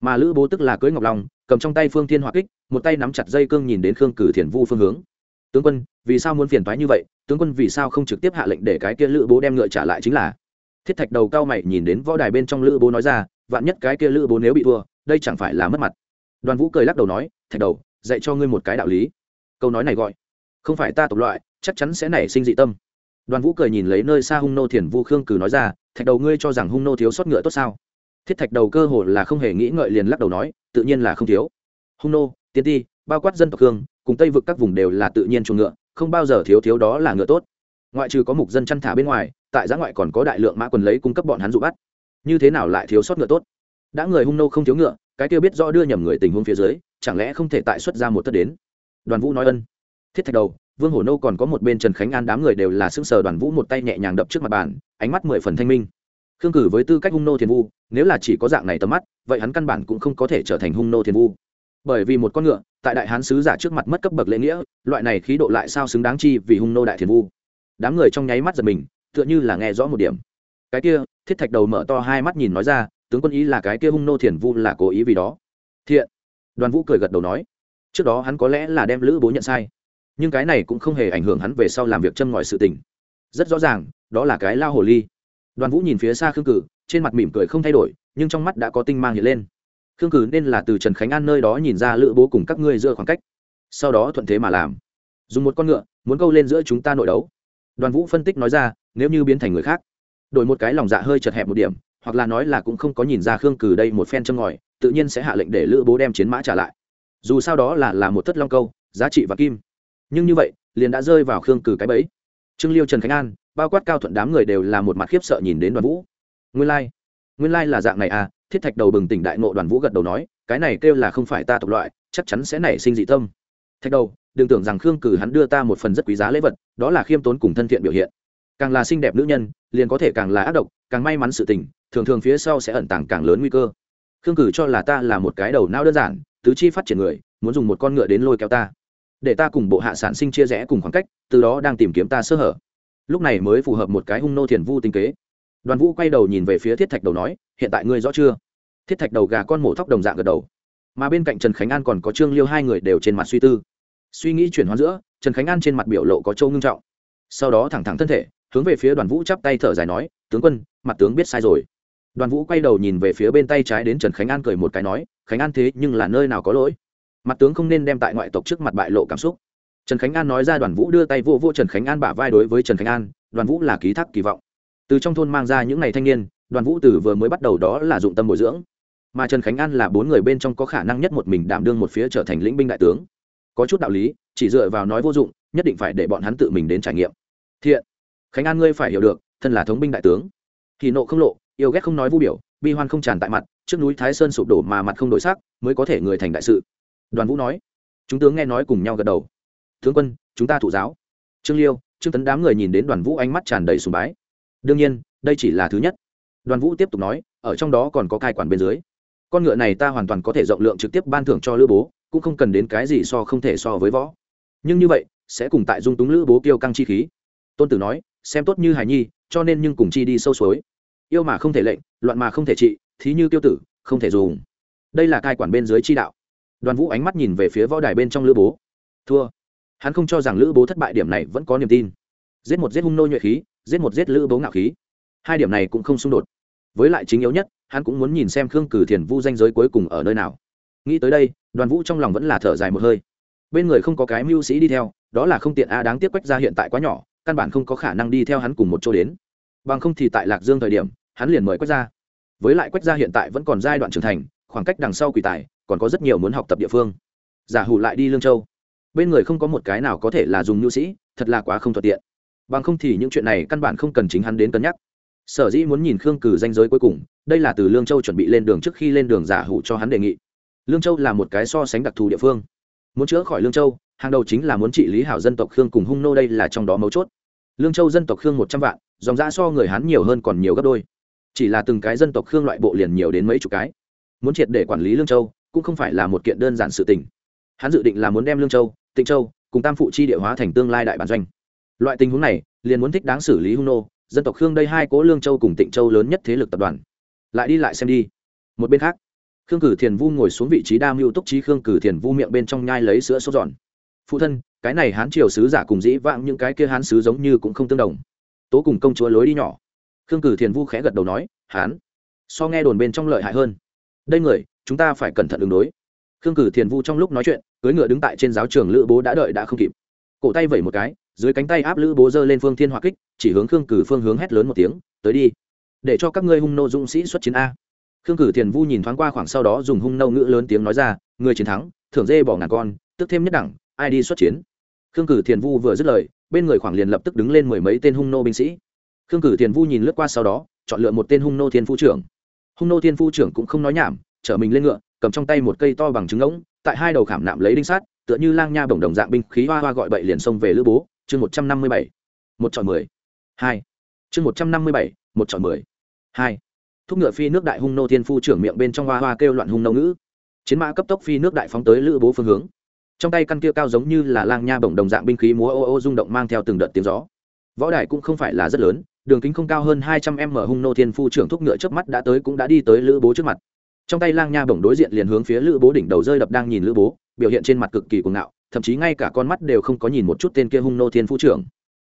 Speaker 1: Mà lữ bố tức là cưới ngọc long, cầm trong tay phương thiên hỏa kích, một tay nắm chặt dây cương nhìn đến khương cử thiền vu phương hướng tướng quân, vì sao muốn phiền toái như vậy? Tướng quân vì sao không trực tiếp hạ lệnh để cái kia lữ bố đem ngựa trả lại chính là? Thiết thạch đầu cao mày nhìn đến võ đài bên trong lữ bố nói ra, vạn nhất cái kia lữ bố nếu bị thua, đây chẳng phải là mất mặt. Đoàn vũ cười lắc đầu nói, thạch đầu, dạy cho ngươi một cái đạo lý. Câu nói này gọi, không phải ta tộc loại, chắc chắn sẽ nảy sinh dị tâm. Đoàn vũ cười nhìn lấy nơi xa hung nô thiền vu khương cử nói ra, thạch đầu ngươi cho rằng hung nô thiếu sót ngựa tốt sao? Thiết thạch đầu cơ hồ là không hề nghĩ ngợi liền lắc đầu nói, tự nhiên là không thiếu. Hung nô, tiên ti, bao quát dân tộc khương cùng tây vực các vùng đều là tự nhiên chuồng ngựa, không bao giờ thiếu thiếu đó là ngựa tốt. Ngoại trừ có mục dân chăn thả bên ngoài, tại giã ngoại còn có đại lượng mã quần lấy cung cấp bọn hắn dụ bắt. Như thế nào lại thiếu sót ngựa tốt? Đã người hung nô không thiếu ngựa, cái kia biết rõ đưa nhầm người tình huống phía dưới, chẳng lẽ không thể tại xuất ra một tất đến? Đoàn vũ nói ân. Thiết thạch đầu, vương hổ nô còn có một bên trần khánh an đám người đều là xưng sờ đoàn vũ một tay nhẹ nhàng đập trước mặt bàn, ánh mắt mười phần thanh minh. Khương cử với tư cách hung nô thiền vu, nếu là chỉ có dạng này tầm mắt, vậy hắn căn bản cũng không có thể trở thành hung nô thiền vu. Bởi vì một con ngựa tại đại hán sứ giả trước mặt mất cấp bậc lễ nghĩa, loại này khí độ lại sao xứng đáng chi vì hung nô đại thiền vu. Đám người trong nháy mắt giật mình, tựa như là nghe rõ một điểm. Cái kia, thiết thạch đầu mở to hai mắt nhìn nói ra, tướng quân ý là cái kia hung nô thiền vu là cố ý vì đó. Thiện. Đoàn vũ cười gật đầu nói. Trước đó hắn có lẽ là đem lữ bố nhận sai. Nhưng cái này cũng không hề ảnh hưởng hắn về sau làm việc châm ngòi sự tình. Rất rõ ràng, đó là cái lao hồ ly. Đoàn vũ nhìn phía xa khương cử, trên mặt mỉm cười không thay đổi, nhưng trong mắt đã có tinh mang hiện lên khương cử nên là từ trần khánh an nơi đó nhìn ra lữ bố cùng các ngươi giữa khoảng cách. Sau đó thuận thế mà làm. Dùng một con ngựa, muốn câu lên giữa chúng ta nội đấu. Đoàn vũ phân tích nói ra, nếu như biến thành người khác, đổi một cái lòng dạ hơi chật hẹp một điểm, hoặc là nói là cũng không có nhìn ra khương cử đây một phen châm ngòi, tự nhiên sẽ hạ lệnh để lữ bố đem chiến mã trả lại. Dù sao đó là là một thất long câu, giá trị và kim. Nhưng như vậy, liền đã rơi vào khương cử cái bẫy. Trương liêu, trần khánh an, bao quát cao thuận đám người đều là một mặt khiếp sợ nhìn đến đoàn vũ. Nguyên lai、like. nguyên lai、like、là dạng này à thiết thạch đầu bừng tỉnh đại ngộ đoàn vũ gật đầu nói, cái này kêu là không phải ta tộc loại, chắc chắn sẽ nảy sinh dị tâm. Thạch đầu, đừng tưởng rằng khương cử hắn đưa ta một phần rất quý giá lễ vật, đó là khiêm tốn cùng thân thiện biểu hiện. Càng là xinh đẹp nữ nhân, liền có thể càng là ác độc, càng may mắn sự tình, thường thường phía sau sẽ ẩn tàng càng lớn nguy cơ. Khương cử cho là ta là một cái đầu não đơn giản, tứ chi phát triển người, muốn dùng một con ngựa đến lôi kéo ta. Để ta cùng bộ hạ sản sinh chia rẽ cùng khoảng cách, từ đó đang tìm kiếm ta sơ hở. Lúc này mới phù hợp một cái hung nô thiền vu tinh kế đoàn vũ quay đầu nhìn về phía thiết thạch đầu nói, hiện tại ngươi rõ chưa? Thiết thạch đầu gà con mổ thóc đồng dạng gật đầu. Mà bên cạnh trần khánh an còn có trương liêu hai người đều trên mặt suy tư. Suy nghĩ chuyển hóa giữa, trần khánh an trên mặt biểu lộ có châu ngưng trọng. Sau đó thẳng thẳng thân thể, hướng về phía đoàn vũ chắp tay thở dài nói, tướng quân, mặt tướng biết sai rồi. Đoàn vũ quay đầu nhìn về phía bên tay trái đến trần khánh an cười một cái nói, khánh an thế nhưng là nơi nào có lỗi? Mặt tướng không nên đem tại ngoại tộc trước mặt bại lộ cảm xúc. Trần khánh an nói ra đoàn vũ đưa tay vô vô trần khánh an bả vai đối với trần khánh an, đoàn vũ là ký thác kỳ vọng từ trong thôn mang ra những ngày thanh niên, đoàn vũ từ vừa mới bắt đầu đó là dụng tâm bồi dưỡng. Mà trần khánh an là bốn người bên trong có khả năng nhất một mình đảm đương một phía trở thành lĩnh binh đại tướng. Có chút đạo lý, chỉ dựa vào nói vô dụng, nhất định phải để bọn hắn tự mình đến trải nghiệm. Thiện, khánh an ngươi phải hiểu được, thân là thống binh đại tướng. Thì nộ không lộ, yêu ghét không nói vu biểu, bi hoan không tràn tại mặt, trước núi thái sơn sụp đổ mà mặt không đổi sắc, mới có thể người thành đại sự. Đoàn vũ nói, chúng tướng nghe nói cùng nhau gật đầu. Tướng quân, chúng ta thụ giáo. Trương liêu, trương tấn đám người nhìn đến đoàn vũ ánh mắt tràn đầy sùng bái đương nhiên, đây chỉ là thứ nhất. Đoàn vũ tiếp tục nói, ở trong đó còn có cai quản bên dưới. Con ngựa này ta hoàn toàn có thể rộng lượng trực tiếp ban thưởng cho lữ bố, cũng không cần đến cái gì so không thể so với võ. Nhưng như vậy, sẽ cùng tại dung túng lữ bố kiêu căng chi khí. Tôn tử nói, xem tốt như hài nhi, cho nên nhưng cùng chi đi sâu suối. Yêu mà không thể lệnh, loạn mà không thể trị, thí như tiêu tử, không thể dùng. Đây là cai quản bên dưới chi đạo. Đoàn vũ ánh mắt nhìn về phía võ đài bên trong lữ bố. Thua. Hắn không cho rằng lữ bố thất bại, điểm này vẫn có niềm tin. Giết một giết hung nô nhuệ khí giết một giết lữ bố ngạo khí. Hai điểm này cũng không xung đột. Với lại chính yếu nhất, hắn cũng muốn nhìn xem khương cử thiền vu danh giới cuối cùng ở nơi nào. Nghĩ tới đây, đoàn vũ trong lòng vẫn là thở dài một hơi. Bên người không có cái mưu sĩ đi theo, đó là không tiện a, đáng tiếc quách ra hiện tại quá nhỏ, căn bản không có khả năng đi theo hắn cùng một chỗ đến. Bằng không thì tại lạc dương thời điểm, hắn liền mời quách ra với lại quách ra hiện tại vẫn còn giai đoạn trưởng thành, khoảng cách đằng sau quỷ tài, còn có rất nhiều muốn học tập địa phương. Giả hủ lại đi lương châu. Bên người không có một cái nào có thể là dùng nhu sĩ, thật là quá không thuận tiện bằng không thì những chuyện này căn bản không cần chính hắn đến cân nhắc. Sở dĩ muốn nhìn khương cử danh giới cuối cùng, đây là từ lương châu chuẩn bị lên đường trước khi lên đường giả hủ cho hắn đề nghị. Lương châu là một cái so sánh đặc thù địa phương. Muốn chữa khỏi lương châu, hàng đầu chính là muốn trị lý hảo dân tộc khương cùng hung nô đây là trong đó mấu chốt. Lương châu dân tộc khương một trăm vạn, dòng giã so người hán nhiều hơn còn nhiều gấp đôi. Chỉ là từng cái dân tộc khương loại bộ liền nhiều đến mấy chục cái. Muốn triệt để quản lý lương châu, cũng không phải là một kiện đơn giản sự tình. Hắn dự định là muốn đem lương châu, tịnh châu cùng tam phụ chi địa hóa thành tương lai đại bản doanh loại tình huống này, liền muốn thích đáng xử lý hung nô dân tộc khương đây hai cố lương châu cùng tịnh châu lớn nhất thế lực tập đoàn. Lại đi lại xem đi. Một bên khác, khương cử thiền vu ngồi xuống vị trí đa mưu túc trí khương cử thiền vu miệng bên trong nhai lấy sữa sốt giòn. Phụ thân, cái này hán triều sứ giả cùng dĩ vãng những cái kia hán sứ giống như cũng không tương đồng. Tố cùng công chúa lối đi nhỏ. Khương cử thiền vu khẽ gật đầu nói, hán, so nghe đồn bên trong lợi hại hơn. Đây người, chúng ta phải cẩn thận ứng đối. Khương cử thiền vu trong lúc nói chuyện cưới ngựa đứng tại trên giáo trường lữ bố đã đợi đã không kịp. Cổ tay vẩy một cái dưới cánh tay áp lữ bố dơ lên phương thiên hỏa kích, chỉ hướng khương cử phương hướng hét lớn một tiếng, tới đi, để cho các ngươi hung nô dũng sĩ xuất chiến a. Khương cử thiền vu nhìn thoáng qua khoảng sau đó dùng hung nâu ngữ lớn tiếng nói ra người chiến thắng, thưởng dê bỏ ngàn con, tức thêm nhất đẳng, ai đi xuất chiến? Khương cử thiền vu vừa dứt lời, bên người khoảng liền lập tức đứng lên mười mấy tên hung nô binh sĩ. Khương cử thiền vu nhìn lướt qua sau đó, chọn lựa một tên hung nô thiên phu trưởng. Hung nô thiên phu trưởng cũng không nói nhảm, chở mình lên ngựa, cầm trong tay một cây to bằng trứng ngỗng, tại hai đầu khảm nạm lấy đinh sát, tựa như lang nha bổng đồng dạng binh khí hoa hoa gọi bậy liền xông về lữ bố chương một trăm năm mươi bảy, một chọn mười, hai, chương một trăm năm mươi bảy, một chọn mười, hai. Thúc ngựa phi nước đại hung nô thiên phu trưởng miệng bên trong hoa hoa kêu loạn hung nô ngữ. Chiến mã cấp tốc phi nước đại phóng tới lữ bố phương hướng. Trong tay căn kia cao giống như là lang nha bổng đồng dạng binh khí múa ô ô rung động mang theo từng đợt tiếng gió. Võ đài cũng không phải là rất lớn, đường kính không cao hơn hai trăm m hung nô thiên phu trưởng thúc ngựa trước mắt đã tới cũng đã đi tới lữ bố trước mặt. Trong tay lang nha bổng đối diện liền hướng phía lữ bố đỉnh đầu rơi đập đang nhìn lữ bố, biểu hiện trên mặt cực kỳ cuồng ngạo thậm chí ngay cả con mắt đều không có nhìn một chút tên kia hung nô thiên phú trưởng.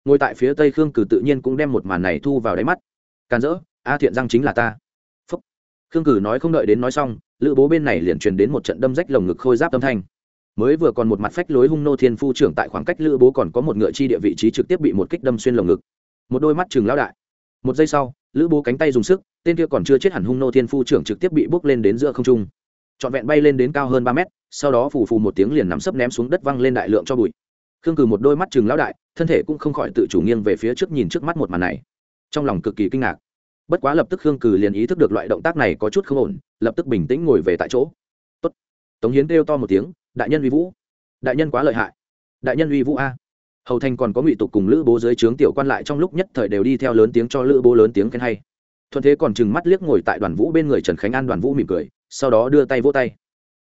Speaker 1: Ngồi tại phía tây khương cử tự nhiên cũng đem một màn này thu vào đáy mắt. Càn rỡ a thiện răng chính là ta. Phúc. Khương cử nói không đợi đến nói xong, lữ bố bên này liền truyền đến một trận đâm rách lồng ngực khôi giáp âm thanh. Mới vừa còn một mặt phách lối hung nô thiên phu trưởng tại khoảng cách lữ bố còn có một ngựa chi địa vị trí trực tiếp bị một kích đâm xuyên lồng ngực. Một đôi mắt chừng lao đại. Một giây sau, lữ bố cánh tay dùng sức, tên kia còn chưa chết hẳn hung nô thiên phu trưởng trực tiếp bị bốc lên đến giữa không trung. Trọn vẹn bay lên đến cao hơn ba mét sau đó phù phù một tiếng liền nắm sấp ném xuống đất văng lên đại lượng cho bụi. Khương cử một đôi mắt chừng lão đại, thân thể cũng không khỏi tự chủ nghiêng về phía trước nhìn trước mắt một màn này. Trong lòng cực kỳ kinh ngạc. Bất quá lập tức khương cử liền ý thức được loại động tác này có chút không ổn, lập tức bình tĩnh ngồi về tại chỗ. Tốt. tống hiến kêu to một tiếng, đại nhân uy vũ. Đại nhân quá lợi hại. Đại nhân uy vũ a. Hầu thành còn có ngụy tục cùng lữ bố dưới trướng tiểu quan lại trong lúc nhất thời đều đi theo lớn tiếng cho lữ bố lớn tiếng khen hay. Thuận thế còn chừng mắt liếc ngồi tại đoàn vũ bên người trần khánh an đoàn vũ mỉm cười, sau đó đưa tay vỗ tay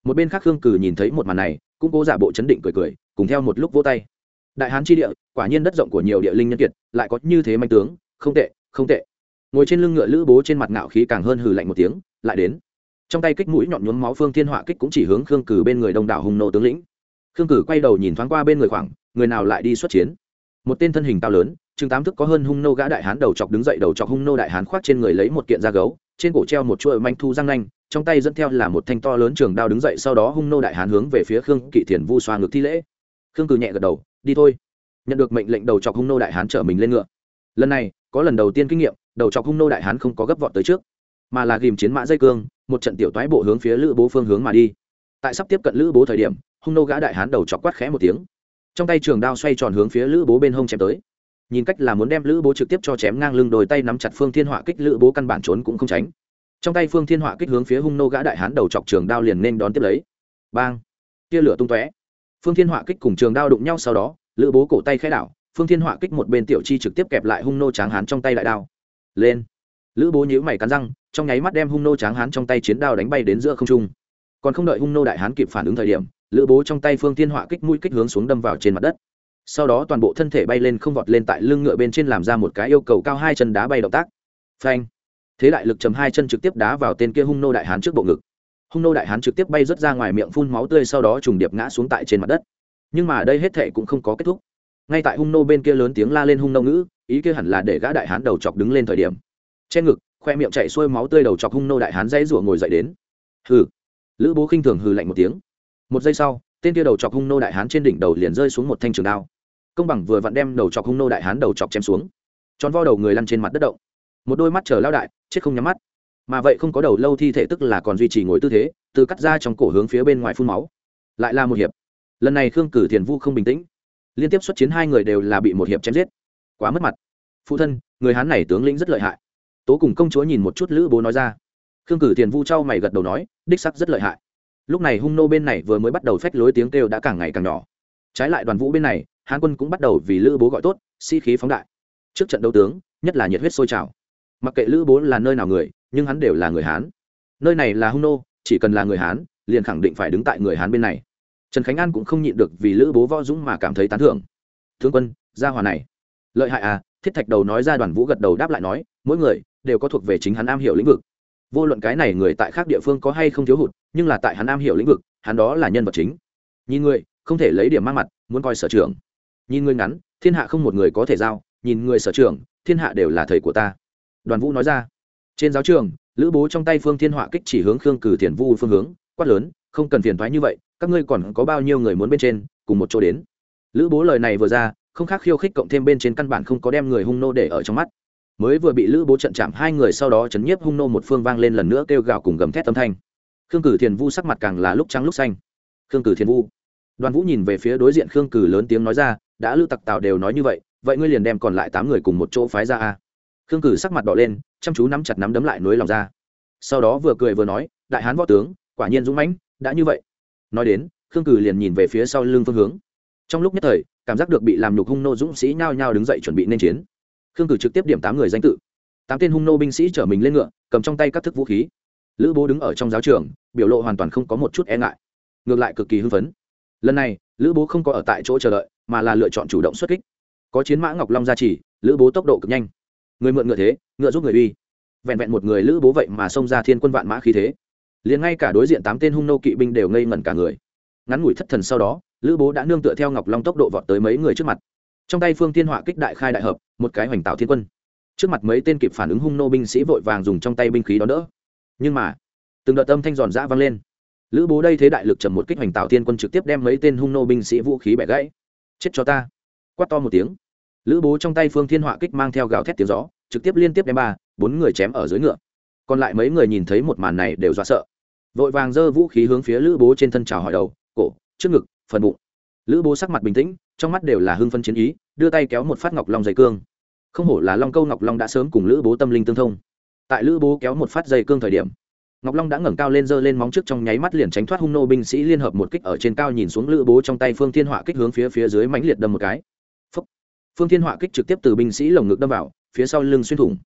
Speaker 1: một bên khác khương cử nhìn thấy một màn này, cũng cố giả bộ chấn định cười cười, cùng theo một lúc vỗ tay. Đại hán tri địa, quả nhiên đất rộng của nhiều địa linh nhân kiệt, lại có như thế manh tướng, không tệ không tệ. Ngồi trên lưng ngựa lữ bố trên mặt ngạo khí càng hơn hừ lạnh một tiếng, lại đến. Trong tay kích mũi nhọn nhuốm máu phương thiên họa kích cũng chỉ hướng khương cử bên người đông đảo hùng nô tướng lĩnh. Khương cử quay đầu nhìn thoáng qua bên người khoảng, người nào lại đi xuất chiến? Một tên thân hình cao lớn chừng tám thức có hơn hung nô gã đại hán đầu chọc đứng dậy, đầu chọc hung nô đại hán khoác trên người lấy một kiện da gấu, trên cổ treo một chuỗi manh thu răng nanh trong tay dẫn theo là một thanh to lớn trường đao đứng dậy, sau đó hung nô đại hán hướng về phía khương kỵ thiền vu xoa ngược thi lễ. Khương cử nhẹ gật đầu, đi thôi. Nhận được mệnh lệnh đầu chọc hung nô đại hán chở mình lên ngựa. Lần này, có lần đầu tiên kinh nghiệm, đầu chọc hung nô đại hán không có gấp vọt tới trước, mà là ghìm chiến mã dây cương, một trận tiểu toái bộ hướng phía lữ bố phương hướng mà đi. Tại sắp tiếp cận lữ bố thời điểm, hung nô gã đại hán đầu chọc quát khẽ một tiếng. Trong tay trường đao xoay tròn hướng phía lữ bố bên hông chém tới. Nhìn cách là muốn đem lữ bố trực tiếp cho chém ngang lưng đồi tay nắm chặt phương thiên họa kích lữ bố căn bản trốn cũng không tránh trong tay phương thiên họa kích hướng phía hung nô gã đại hán đầu chọc trường đao liền nên đón tiếp lấy. Bang! Tia lửa tung tóe. Phương thiên họa kích cùng trường đao đụng nhau sau đó, lữ bố cổ tay khai đảo, phương thiên họa kích một bên tiểu chi trực tiếp kẹp lại hung nô tráng hán trong tay đại đao. Lên! Lữ bố nhíu mày cắn răng, trong nháy mắt đem hung nô tráng hán trong tay chiến đao đánh bay đến giữa không trung. Còn không đợi hung nô đại hán kịp phản ứng thời điểm, lữ bố trong tay phương thiên họa kích mũi kích hướng xuống đâm vào trên mặt đất. Sau đó toàn bộ thân thể bay lên không vọt lên tại lưng ngựa bên trên làm ra một cái yêu cầu cao hai chân đá bay động tác. Phanh! Thế đại lực chầm hai chân trực tiếp đá vào tên kia hung nô đại hán trước bộ ngực. Hung nô đại hán trực tiếp bay rớt ra ngoài miệng phun máu tươi, sau đó trùng điệp ngã xuống tại trên mặt đất. Nhưng mà đây hết thệ cũng không có kết thúc. Ngay tại hung nô bên kia lớn tiếng la lên hung nô ngữ, ý kia hẳn là để gã đại hán đầu chọc đứng lên thời điểm. Che ngực, khoe miệng chạy xuôi máu tươi đầu chọc hung nô đại hán dãy rủa ngồi dậy đến. Hừ. Lữ bố khinh thường hừ lạnh một tiếng. Một giây sau, tên kia đầu chọc hung nô đại hán trên đỉnh đầu liền rơi xuống một thanh trường đao. Công bằng vừa vặn đem đầu chọc hung nô đại hán đầu chọc chém xuống. Tròn vo đầu người lăn trên mặt đất động một đôi mắt chờ lao đại, chết không nhắm mắt. Mà vậy không có đầu lâu thi thể tức là còn duy trì ngồi tư thế, từ cắt ra trong cổ hướng phía bên ngoài phun máu. Lại là một hiệp. Lần này khương cử thiền vu không bình tĩnh. Liên tiếp xuất chiến hai người đều là bị một hiệp chém giết. Quá mất mặt. Phụ thân, người hán này tướng lĩnh rất lợi hại. Tố cùng công chúa nhìn một chút lữ bố nói ra. Khương cử thiền vu trao mày gật đầu nói, đích sắc rất lợi hại. Lúc này hung nô bên này vừa mới bắt đầu phách lối tiếng kêu đã càng ngày càng nhỏ. Trái lại đoàn vũ bên này, hán quân cũng bắt đầu vì lữ bố gọi tốt, sĩ、si、khí phóng đại. Trước trận đấu tướng, nhất là nhiệt huyết sôi trào mặc kệ lữ bố là nơi nào người, nhưng hắn đều là người hán. Nơi này là hung nô, chỉ cần là người hán, liền khẳng định phải đứng tại người hán bên này. Trần khánh an cũng không nhịn được vì lữ bố võ dũng mà cảm thấy tán thưởng. Thương quân gia hòa này. Lợi hại à? Thiết thạch đầu nói ra đoàn vũ gật đầu đáp lại nói, mỗi người đều có thuộc về chính hắn am hiểu lĩnh vực. Vô luận cái này người tại khác địa phương có hay không thiếu hụt, nhưng là tại hắn am hiểu lĩnh vực, hắn đó là nhân vật chính. Nhìn người, không thể lấy điểm mang mặt, muốn coi sở trường. Nhìn người ngắn, thiên hạ không một người có thể giao, nhìn người sở trường, thiên hạ đều là thầy của ta đoàn vũ nói ra. Trên giáo trường, lữ bố trong tay phương thiên họa kích chỉ hướng khương cử thiền vu phương hướng, quát lớn, không cần phiền thoái như vậy, các ngươi còn có bao nhiêu người muốn bên trên, cùng một chỗ đến. Lữ bố lời này vừa ra, không khác khiêu khích cộng thêm bên trên căn bản không có đem người hung nô để ở trong mắt. Mới vừa bị lữ bố trận chạm hai người sau đó chấn nhiếp hung nô một phương vang lên lần nữa kêu gào cùng gầm thét âm thanh. Khương cử thiền vu sắc mặt càng là lúc trắng lúc xanh. Khương cử thiền vu. Đoàn vũ nhìn về phía đối diện khương cử lớn tiếng nói ra, đã lữ tặc tào đều nói như vậy vậy ngươi liền đem còn lại tám người cùng một chỗ phái ra a khương cử sắc mặt đỏ lên, chăm chú nắm chặt nắm đấm lại nối lòng ra. Sau đó vừa cười vừa nói, đại hán võ tướng, quả nhiên dũng mãnh, đã như vậy. Nói đến, khương cử liền nhìn về phía sau lưng phương hướng. Trong lúc nhất thời, cảm giác được bị làm nhục hung nô dũng sĩ nhao nhao đứng dậy chuẩn bị nên chiến. Khương cử trực tiếp điểm tám người danh tự. Tám tên hung nô binh sĩ chở mình lên ngựa, cầm trong tay các thức vũ khí. Lữ bố đứng ở trong giáo trường, biểu lộ hoàn toàn không có một chút e ngại. Ngược lại cực kỳ hưng phấn. Lần này, lữ bố không có ở tại chỗ chờ đợi, mà là lựa chọn chủ động xuất kích. Có chiến mã ngọc long gia trì, lữ bố tốc độ cực nhanh người mượn ngựa thế, ngựa giúp người uy. Vẹn vẹn một người lữ bố vậy mà xông ra thiên quân vạn mã khí thế. Liền ngay cả đối diện tám tên hung nô kỵ binh đều ngây ngẩn cả người. Ngắn ngủi thất thần sau đó, lữ bố đã nương tựa theo ngọc long tốc độ vọt tới mấy người trước mặt. Trong tay phương thiên họa kích đại khai đại hợp, một cái hoành tạo thiên quân. Trước mặt mấy tên kịp phản ứng hung nô binh sĩ vội vàng dùng trong tay binh khí đó đỡ. Nhưng mà, từng đợt âm thanh giòn giã vang lên. Lữ bố đây thế đại lực trầm một kích hoành tạo thiên quân trực tiếp đem mấy tên hung nô binh sĩ vũ khí bẻ gãy. Chết cho ta! quát to một tiếng lữ bố trong tay phương thiên họa kích mang theo gào thét tiếng gió, trực tiếp liên tiếp đem ba, bốn người chém ở dưới ngựa. Còn lại mấy người nhìn thấy một màn này đều dọa sợ. Vội vàng giơ vũ khí hướng phía lữ bố trên thân trào hỏi đầu, cổ, trước ngực, phần bụng. Lữ bố sắc mặt bình tĩnh, trong mắt đều là hưng phân chiến ý, đưa tay kéo một phát ngọc long dây cương. Không hổ là long câu ngọc long đã sớm cùng lữ bố tâm linh tương thông. Tại lữ bố kéo một phát dây cương thời điểm, ngọc long đã ngẩng cao lên giơ lên móng trước trong nháy mắt liền tránh thoát hung nô binh sĩ liên hợp một kích ở trên cao nhìn xuống lữ bố trong tay phương thiên họa kích hướng phía phía dưới mãnh liệt đâm một cái phương thiên họa kích trực tiếp từ binh sĩ lồng ngực đâm vào, phía sau lưng xuyên thủng.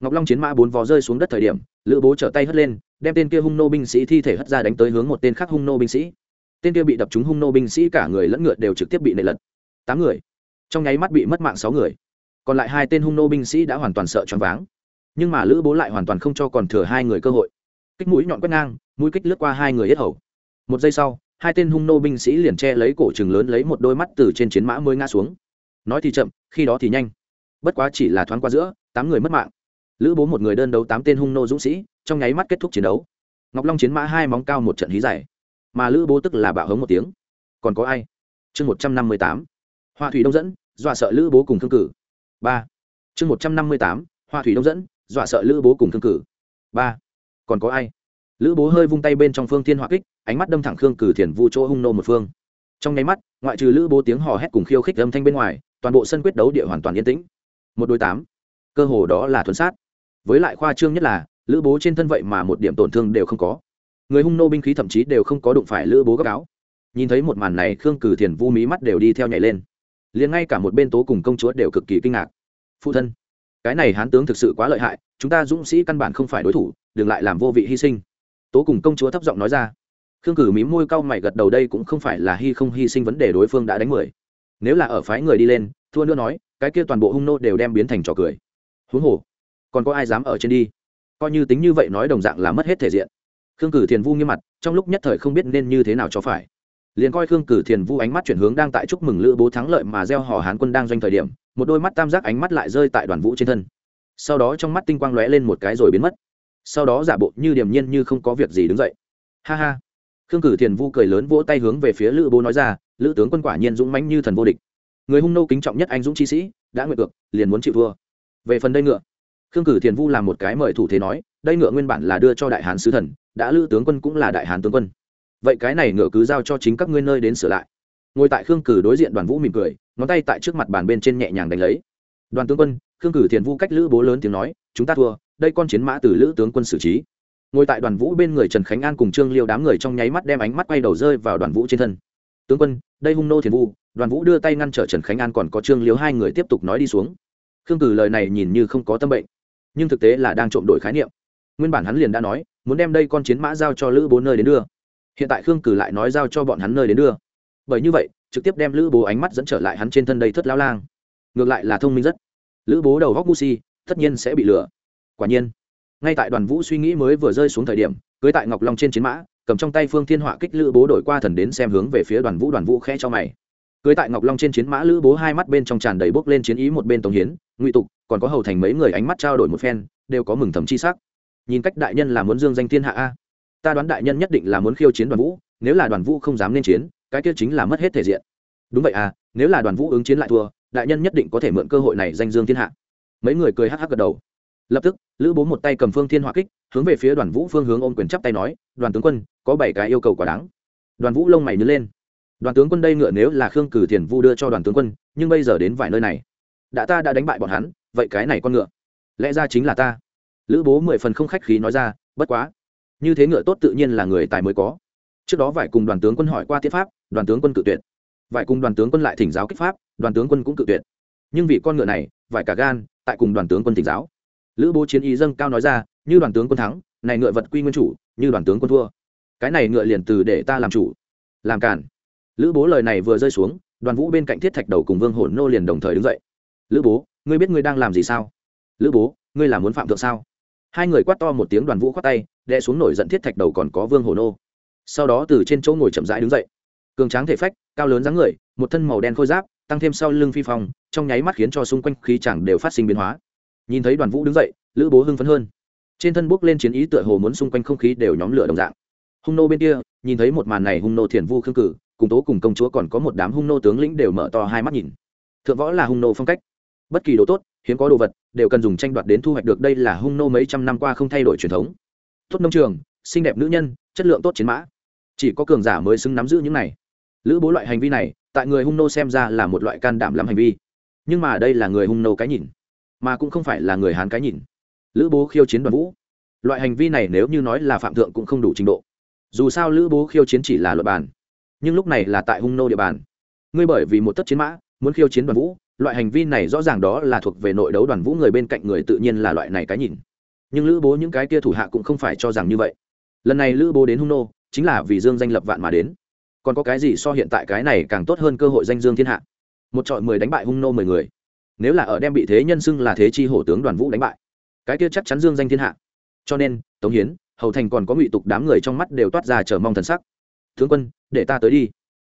Speaker 1: Ngọc long chiến mã bốn vó rơi xuống đất thời điểm, lữ bố trở tay hất lên, đem tên kia hung nô binh sĩ thi thể hất ra đánh tới hướng một tên khác hung nô binh sĩ. Tên kia bị đập trúng hung nô binh sĩ cả người lẫn ngựa đều trực tiếp bị nệ lật. Tám người. Trong nháy mắt bị mất mạng sáu người. Còn lại hai tên hung nô binh sĩ đã hoàn toàn sợ choáng váng. Nhưng mà lữ bố lại hoàn toàn không cho còn thừa hai người cơ hội. Kích mũi nhọn quét ngang, mũi kích lướt qua hai người yết hầu. Một giây sau, hai tên hung nô binh sĩ liền che lấy cổ chừng lớn lấy một đôi mắt từ trên chiến mã mới ngã xuống nói thì chậm, khi đó thì nhanh. Bất quá chỉ là thoáng qua giữa, tám người mất mạng. Lữ bố một người đơn đấu tám tên hung nô dũng sĩ, trong nháy mắt kết thúc chiến đấu. Ngọc long chiến mã hai móng cao một trận hí dày mà lữ bố tức là bạo hống một tiếng. Còn có ai? Chương một trăm năm mươi tám. Hoa thủy đông dẫn, dọa sợ lữ bố cùng thương cử. Ba. Chương một trăm năm mươi tám. Hoa thủy đông dẫn, dọa sợ lữ bố cùng thương cử. Ba. Còn có ai? Lữ bố hơi vung tay bên trong phương thiên hỏa kích, ánh mắt đâm thẳng khương cử thiền vu chỗ hung nô một phương. Trong nháy mắt, ngoại trừ lữ bố tiếng hò hét cùng khiêu khích âm thanh bên ngoài toàn bộ sân quyết đấu địa hoàn toàn yên tĩnh. Một đôi tám. Cơ hồ đó là thuần sát. Với lại khoa trương nhất là, lữ bố trên thân vậy mà một điểm tổn thương đều không có. Người hung nô binh khí thậm chí đều không có đụng phải lữ bố gấp áo. Nhìn thấy một màn này, khương cử thiền vu mí mắt đều đi theo nhảy lên. Liền ngay cả một bên tố cùng công chúa đều cực kỳ kinh ngạc. Phụ thân, cái này hán tướng thực sự quá lợi hại, chúng ta dũng sĩ căn bản không phải đối thủ, đừng lại làm vô vị hy sinh. Tố cùng công chúa thấp giọng nói ra. Khương cử mí môi cau mày gật đầu, đây cũng không phải là hy không hy sinh vấn đề đối phương đã đánh mười nếu là ở phái người đi lên, thua nữa nói, cái kia toàn bộ hung nô đều đem biến thành trò cười. Huống hồ, còn có ai dám ở trên đi? Coi như tính như vậy nói đồng dạng là mất hết thể diện. Khương cử thiền vu nghiêm mặt, trong lúc nhất thời không biết nên như thế nào cho phải. Liền coi khương cử thiền vu ánh mắt chuyển hướng đang tại chúc mừng lữ bố thắng lợi mà gieo hò hán quân đang doanh thời điểm, một đôi mắt tam giác ánh mắt lại rơi tại đoàn vũ trên thân. Sau đó trong mắt tinh quang lóe lên một cái rồi biến mất. Sau đó giả bộ như điềm nhiên như không có việc gì đứng dậy. Ha ha khương cử thiền vu cười lớn vỗ tay hướng về phía lữ bố nói ra, lữ tướng quân quả nhiên dũng mãnh như thần vô địch. Người hung nô kính trọng nhất anh dũng chi sĩ, đã nguyện cược, liền muốn chịu thua. Về phần đây ngựa, khương cử thiền vu làm một cái mời thủ thế nói, đây ngựa nguyên bản là đưa cho đại hán sứ thần, đã lữ tướng quân cũng là đại hán tướng quân. Vậy cái này ngựa cứ giao cho chính các ngươi nơi đến sửa lại. Ngồi tại khương cử đối diện đoàn vũ mỉm cười, ngón tay tại trước mặt bàn bên trên nhẹ nhàng đánh lấy. Đoàn tướng quân, khương cử thiền vu cách lữ bố lớn tiếng nói, chúng ta thua, đây con chiến mã từ lữ tướng quân xử trí ngồi tại đoàn vũ bên người trần khánh an cùng trương liêu đám người trong nháy mắt đem ánh mắt quay đầu rơi vào đoàn vũ trên thân. Tướng quân, đây hung nô thiền vu. Đoàn vũ đưa tay ngăn trở trần khánh an, còn có trương liêu hai người tiếp tục nói đi xuống. Khương cử lời này nhìn như không có tâm bệnh, nhưng thực tế là đang trộm đổi khái niệm. Nguyên bản hắn liền đã nói, muốn đem đây con chiến mã giao cho lữ bố nơi đến đưa. Hiện tại khương cử lại nói giao cho bọn hắn nơi đến đưa. Bởi như vậy, trực tiếp đem lữ bố ánh mắt dẫn trở lại hắn trên thân đây thất lao lang. Ngược lại là thông minh rất. Lữ bố đầu góc bu si, tất nhiên sẽ bị lừa. Quả nhiên ngay tại đoàn vũ suy nghĩ mới vừa rơi xuống thời điểm, cưới tại ngọc long trên chiến mã, cầm trong tay phương thiên họa kích lữ bố đổi qua thần đến xem hướng về phía đoàn vũ đoàn vũ khẽ cho mày. Cưới tại ngọc long trên chiến mã, lữ bố hai mắt bên trong tràn đầy bốc lên chiến ý một bên tống hiến, ngụy tục, còn có hầu thành mấy người ánh mắt trao đổi một phen, đều có mừng thầm chi sắc. Nhìn cách đại nhân là muốn dương danh thiên hạ a. Ta đoán đại nhân nhất định là muốn khiêu chiến đoàn vũ, nếu là đoàn vũ không dám nên chiến, cái kia chính là mất hết thể diện. Đúng vậy à nếu là đoàn vũ ứng chiến lại thua, đại nhân nhất định có thể mượn cơ hội này danh dương thiên hạ. Mấy người cười hắc hắc gật đầu lập tức, lữ bố một tay cầm phương thiên hỏa kích, hướng về phía đoàn vũ phương hướng ôm quyền chắp tay nói, đoàn tướng quân, có bảy cái yêu cầu quả đáng. Đoàn vũ lông mày nhớ lên. Đoàn tướng quân đây ngựa nếu là khương cử thiền vu đưa cho đoàn tướng quân, nhưng bây giờ đến vài nơi này, đã ta đã đánh bại bọn hắn, vậy cái này con ngựa, lẽ ra chính là ta. Lữ bố mười phần không khách khí nói ra, bất quá, như thế ngựa tốt tự nhiên là người tài mới có. Trước đó vải cùng đoàn tướng quân hỏi qua tiết pháp, đoàn tướng quân cự tuyệt. Vải cùng đoàn tướng quân lại thỉnh giáo kích pháp, đoàn tướng quân cũng cự tuyệt. Nhưng vì con ngựa này, vải cả gan, tại cùng đoàn tướng quân thỉnh giáo lữ bố chiến ý dâng cao nói ra, như đoàn tướng quân thắng, này ngựa vật quy nguyên chủ, như đoàn tướng quân thua. Cái này ngựa liền từ để ta làm chủ. Làm cản lữ bố lời này vừa rơi xuống, đoàn vũ bên cạnh thiết thạch đầu cùng vương hổ nô liền đồng thời đứng dậy. Lữ bố, ngươi biết ngươi đang làm gì sao? Lữ bố, ngươi là muốn phạm thượng sao? Hai người quát to một tiếng, đoàn vũ khoát tay đe xuống nổi giận thiết thạch đầu còn có vương hổ nô. Sau đó từ trên chỗ ngồi chậm rãi đứng dậy. Cường tráng thể phách, cao lớn dáng người, một thân màu đen khôi giáp, tăng thêm sau lưng phi phong, trong nháy mắt khiến cho xung quanh khí chẳng đều phát sinh biến hóa nhìn thấy đoàn vũ đứng dậy, lữ bố hưng phấn hơn. Trên thân bốc lên chiến ý tựa hồ muốn xung quanh không khí đều nhóm lửa đồng dạng. Hung nô bên kia, nhìn thấy một màn này hung nô thiền vu khương cử, cùng tố cùng công chúa còn có một đám hung nô tướng lĩnh đều mở to hai mắt nhìn. Thượng võ là hung nô phong cách. Bất kỳ đồ tốt, hiếm có đồ vật, đều cần dùng tranh đoạt đến thu hoạch được đây là hung nô mấy trăm năm qua không thay đổi truyền thống. Tốt nông trường, xinh đẹp nữ nhân, chất lượng tốt chiến mã. Chỉ có cường giả mới xứng nắm giữ những này. Lữ bố loại hành vi này, tại người hung nô xem ra là một loại can đảm lắm hành vi. Nhưng mà đây là người hung nô cái nhìn mà cũng không phải là người hán cái nhìn. Lữ bố khiêu chiến đoàn vũ. Loại hành vi này nếu như nói là phạm thượng cũng không đủ trình độ. Dù sao lữ bố khiêu chiến chỉ là luật bàn, nhưng lúc này là tại hung nô địa bàn. Ngươi bởi vì một tất chiến mã, muốn khiêu chiến đoàn vũ, loại hành vi này rõ ràng đó là thuộc về nội đấu đoàn vũ người bên cạnh người tự nhiên là loại này cái nhìn. Nhưng lữ bố những cái kia thủ hạ cũng không phải cho rằng như vậy. Lần này lữ bố đến hung nô, chính là vì dương danh lập vạn mà đến. Còn có cái gì so hiện tại cái này càng tốt hơn cơ hội danh dương thiên hạ? Một trọi mười đánh bại hung nô mười người nếu là ở đem bị thế nhân xưng là thế chi hổ tướng đoàn vũ đánh bại, cái kia chắc chắn dương danh thiên hạ. Cho nên, tống hiến, hầu thành còn có ngụy tục đám người trong mắt đều toát ra chờ mong thần sắc. Tướng quân, để ta tới đi.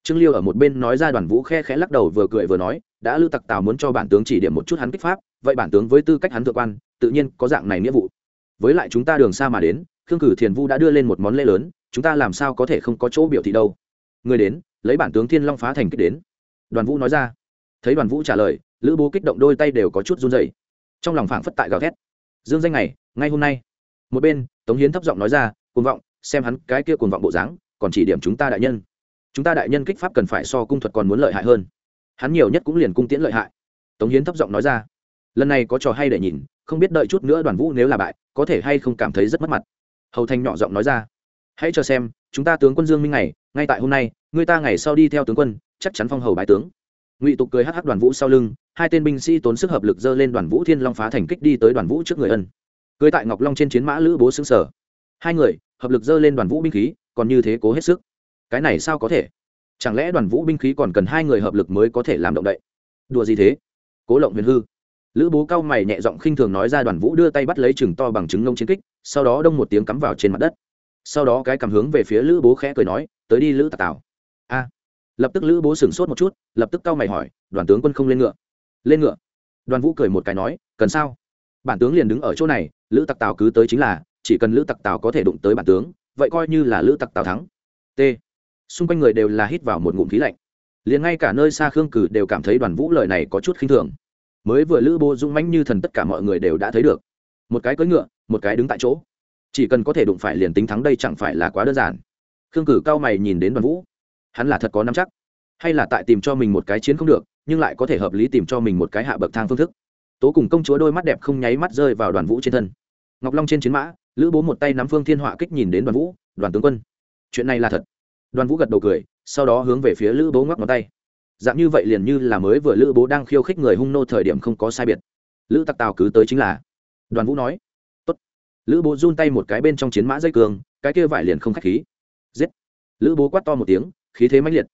Speaker 1: Trương liêu ở một bên nói ra đoàn vũ khe khẽ lắc đầu vừa cười vừa nói, đã lưu tặc tào muốn cho bản tướng chỉ điểm một chút hắn kích pháp, vậy bản tướng với tư cách hắn thượng quan, tự nhiên có dạng này nghĩa vụ. Với lại chúng ta đường xa mà đến, khương cử thiền vu đã đưa lên một món lễ lớn, chúng ta làm sao có thể không có chỗ biểu thị đâu. Người đến, lấy bản tướng thiên long phá thành kích đến. Đoàn vũ nói ra. Thấy đoàn vũ trả lời lữ bố kích động đôi tay đều có chút run dày trong lòng phảng phất tại gào thét. Dương danh này ngay hôm nay. Một bên tống hiến thấp giọng nói ra cuồng vọng xem hắn cái kia cuồng vọng bộ dáng còn chỉ điểm chúng ta đại nhân. Chúng ta đại nhân kích pháp cần phải so cung thuật còn muốn lợi hại hơn. Hắn nhiều nhất cũng liền cung tiễn lợi hại. Tống hiến thấp giọng nói ra. Lần này có trò hay để nhìn không biết đợi chút nữa đoàn vũ nếu là bại có thể hay không cảm thấy rất mất mặt. Hầu thanh nhỏ giọng nói ra. Hãy cho xem chúng ta tướng quân dương minh này, ngay tại hôm nay người ta ngày sau đi theo tướng quân chắc chắn phong hầu bái tướng ngụy tục cười hh đoàn vũ sau lưng, hai tên binh sĩ tốn sức hợp lực dơ lên đoàn vũ thiên long phá thành kích đi tới đoàn vũ trước người ân. Cưới tại ngọc long trên chiến mã lữ bố xứng sở hai người, hợp lực dơ lên đoàn vũ binh khí, còn như thế cố hết sức. Cái này sao có thể? Chẳng lẽ đoàn vũ binh khí còn cần hai người hợp lực mới có thể làm động đậy? Đùa gì thế? Cố lộng huyền hư. Lữ bố cao mày nhẹ giọng khinh thường nói ra đoàn vũ đưa tay bắt lấy chừng to bằng trứng ngông chiến kích, sau đó đông một tiếng cắm vào trên mặt đất. Sau đó cái cầm hướng về phía lữ bố khẽ cười nói, tới đi lữ tà tào. A lập tức lữ bố sửng sốt một chút, lập tức cao mày hỏi, đoàn tướng quân không lên ngựa? Lên ngựa? Đoàn vũ cười một cái nói, cần sao? Bản tướng liền đứng ở chỗ này, lữ tặc tào cứ tới chính là, chỉ cần lữ tặc tào có thể đụng tới bản tướng, vậy coi như là lữ tặc tào thắng. T. Xung quanh người đều là hít vào một ngụm khí lạnh. Liền ngay cả nơi xa khương cử đều cảm thấy đoàn vũ lời này có chút khinh thường. Mới vừa lữ bố dũng mãnh như thần tất cả mọi người đều đã thấy được. Một cái cưỡi ngựa, một cái đứng tại chỗ. Chỉ cần có thể đụng phải liền tính thắng đây chẳng phải là quá đơn giản. Khương cử cao mày nhìn đến đoàn vũ hắn là thật có nắm chắc. Hay là tại tìm cho mình một cái chiến không được, nhưng lại có thể hợp lý tìm cho mình một cái hạ bậc thang phương thức. Tố cùng công chúa đôi mắt đẹp không nháy mắt rơi vào đoàn vũ trên thân. Ngọc long trên chiến mã, lữ bố một tay nắm phương thiên họa kích nhìn đến đoàn vũ, đoàn tướng quân, chuyện này là thật. Đoàn vũ gật đầu cười, sau đó hướng về phía lữ bố ngoắc ngón tay. Dạng như vậy liền như là mới vừa lữ bố đang khiêu khích người hung nô thời điểm không có sai biệt. Lữ tặc tào cứ tới chính là. Đoàn vũ nói, Tốt. lữ bố run tay một cái bên trong chiến mã dây cường, cái kia vải liền không k h á c h khí. Giết. Lữ bố quát to một tiếng khí thế mãnh liệt.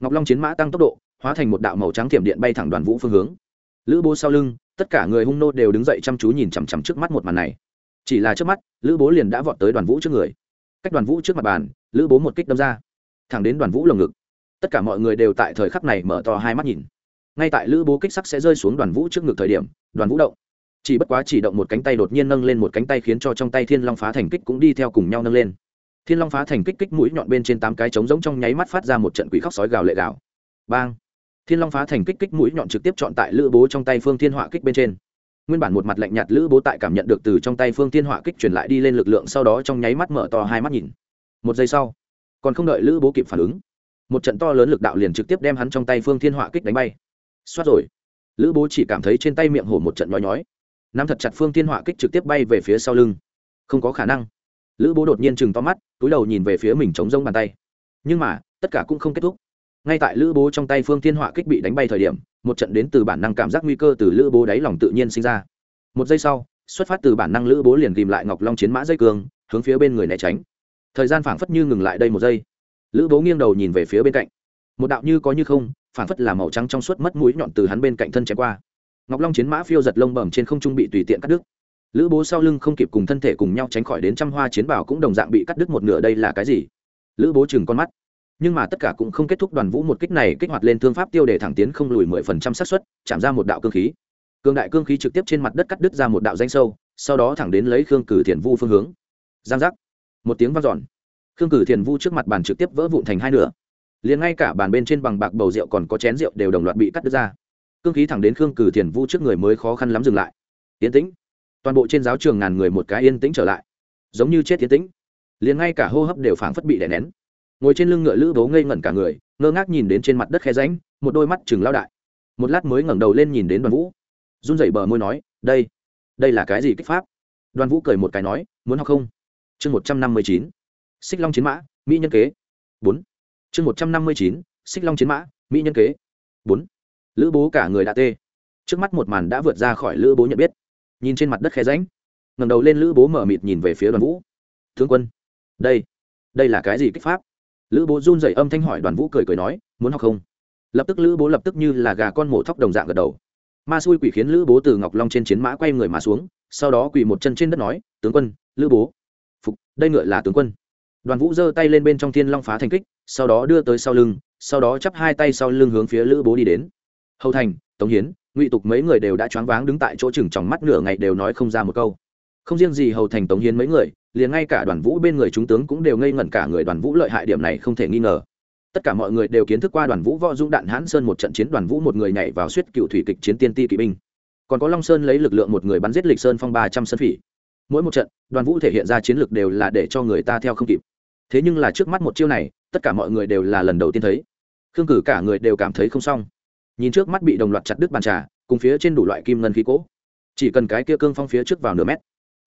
Speaker 1: Ngọc long chiến mã tăng tốc độ, hóa thành một đạo màu trắng thiểm điện bay thẳng đoàn vũ phương hướng. Lữ bố sau lưng, tất cả người hung nô đều đứng dậy chăm chú nhìn chằm chằm trước mắt một màn này. Chỉ là trước mắt, lữ bố liền đã vọt tới đoàn vũ trước người. Cách đoàn vũ trước mặt bàn, lữ bố một kích đâm ra. Thẳng đến đoàn vũ lồng ngực. Tất cả mọi người đều tại thời khắc này mở to hai mắt nhìn. Ngay tại lữ bố kích sắc sẽ rơi xuống đoàn vũ trước ngực thời điểm, đoàn vũ động. Chỉ bất quá chỉ động một cánh tay đột nhiên nâng lên một cánh tay khiến cho trong tay thiên long phá thành kích cũng đi theo cùng nhau nâng lên thiên long phá thành kích kích mũi nhọn bên trên tám cái trống giống trong nháy mắt phát ra một trận quỷ khóc sói gào lệ gào. Bang! Thiên long phá thành kích kích mũi nhọn trực tiếp chọn tại lữ bố trong tay phương thiên họa kích bên trên. Nguyên bản một mặt lạnh nhạt lữ bố tại cảm nhận được từ trong tay phương thiên họa kích truyền lại đi lên lực lượng sau đó trong nháy mắt mở to hai mắt nhìn. Một giây sau, còn không đợi lữ bố kịp phản ứng, một trận to lớn lực đạo liền trực tiếp đem hắn trong tay phương thiên họa kích đánh bay. Xoát rồi. Lữ bố chỉ cảm thấy trên tay miệng hổ một trận nhói nhói. Nắm thật chặt phương thiên họa kích trực tiếp bay về phía sau lưng. Không có khả năng lữ bố đột nhiên chừng to mắt, túi đầu nhìn về phía mình chống rông bàn tay. Nhưng mà, tất cả cũng không kết thúc. Ngay tại lữ bố trong tay phương thiên họa kích bị đánh bay thời điểm, một trận đến từ bản năng cảm giác nguy cơ từ lữ bố đáy lòng tự nhiên sinh ra. Một giây sau, xuất phát từ bản năng lữ bố liền tìm lại ngọc long chiến mã dây cường, hướng phía bên người né tránh. Thời gian phảng phất như ngừng lại đây một giây. Lữ bố nghiêng đầu nhìn về phía bên cạnh. Một đạo như có như không, phảng phất là màu trắng trong suốt mất mũi nhọn từ hắn bên cạnh thân chém qua. Ngọc long chiến mã phiêu giật lông bẩm trên không trung bị tùy tiện cắt đứt lữ bố sau lưng không kịp cùng thân thể cùng nhau tránh khỏi đến trăm hoa chiến bảo cũng đồng dạng bị cắt đứt một nửa đây là cái gì? Lữ bố chừng con mắt. Nhưng mà tất cả cũng không kết thúc đoàn vũ một kích này kích hoạt lên thương pháp tiêu để thẳng tiến không lùi mười phần trăm xác suất, chạm ra một đạo cương khí. Cương đại cương khí trực tiếp trên mặt đất cắt đứt ra một đạo danh sâu, sau đó thẳng đến lấy khương cử thiền vu phương hướng. Giang giác. Một tiếng vang dọn. Khương cử thiền vu trước mặt bàn trực tiếp vỡ vụn thành hai nửa. Liền ngay cả bàn bên trên bằng bạc bầu rượu còn có chén rượu đều đồng loạt bị cắt đứt ra. Cương khí thẳng đến khương cử thiền vu trước người mới khó khăn lắm dừng lại. Yến tĩnh toàn bộ trên giáo trường ngàn người một cái yên tĩnh trở lại, giống như chết yên tĩnh. Liền ngay cả hô hấp đều phảng phất bị đè nén. Ngồi trên lưng ngựa lữ bố ngây ngẩn cả người, ngơ ngác nhìn đến trên mặt đất khe ránh một đôi mắt chừng lao đại. Một lát mới ngẩng đầu lên nhìn đến đoàn vũ. Run rẩy bờ môi nói, đây đây là cái gì kích pháp? Đoàn vũ cười một cái nói, muốn học không? Chương một trăm năm mươi chín, xích long chiến mã, mỹ nhân kế. Bốn. Chương một trăm năm mươi chín, xích long chiến mã, mỹ nhân kế. Bốn. Lữ bố cả người đã tê. Trước mắt một màn đã vượt ra khỏi lữ bố nhận biết nhìn trên mặt đất khe ránh ngẩng đầu lên lữ bố mở mịt nhìn về phía đoàn vũ. Thương quân, đây đây là cái gì kích pháp? Lữ bố run dậy âm thanh hỏi đoàn vũ cười cười nói, muốn học không? Lập tức lữ bố lập tức như là gà con mổ thóc đồng dạng gật đầu. Ma xui quỷ khiến lữ bố từ ngọc long trên chiến mã quay người mà xuống, sau đó quỳ một chân trên đất nói, tướng quân, lữ bố. Phục, đây ngựa là tướng quân. Đoàn vũ giơ tay lên bên trong thiên long phá thành kích, sau đó đưa tới sau lưng, sau đó chắp hai tay sau lưng hướng phía lữ bố đi đến. Hầu thành, tống hiến ngụy tục mấy người đều đã choáng váng đứng tại chỗ chừng trong mắt nửa ngày đều nói không ra một câu. Không riêng gì hầu thành tống hiến mấy người, liền ngay cả đoàn vũ bên người chúng tướng cũng đều ngây ngẩn cả người, đoàn vũ lợi hại điểm này không thể nghi ngờ. Tất cả mọi người đều kiến thức qua đoàn vũ võ dũng đạn hãn sơn một trận chiến, đoàn vũ một người nhảy vào suýt cựu thủy kịch chiến tiên ti kỵ binh. Còn có long sơn lấy lực lượng một người bắn giết lịch sơn phong ba trăm sân phỉ. Mỗi một trận, đoàn vũ thể hiện ra chiến lược đều là để cho người ta theo không kịp. Thế nhưng là trước mắt một chiêu này, tất cả mọi người đều là lần đầu tiên thấy. Khương cử cả người đều cảm thấy không xong nhìn trước mắt bị đồng loạt chặt đứt bàn trà, cùng phía trên đủ loại kim ngân khí cỗ chỉ cần cái kia cương phong phía trước vào nửa mét,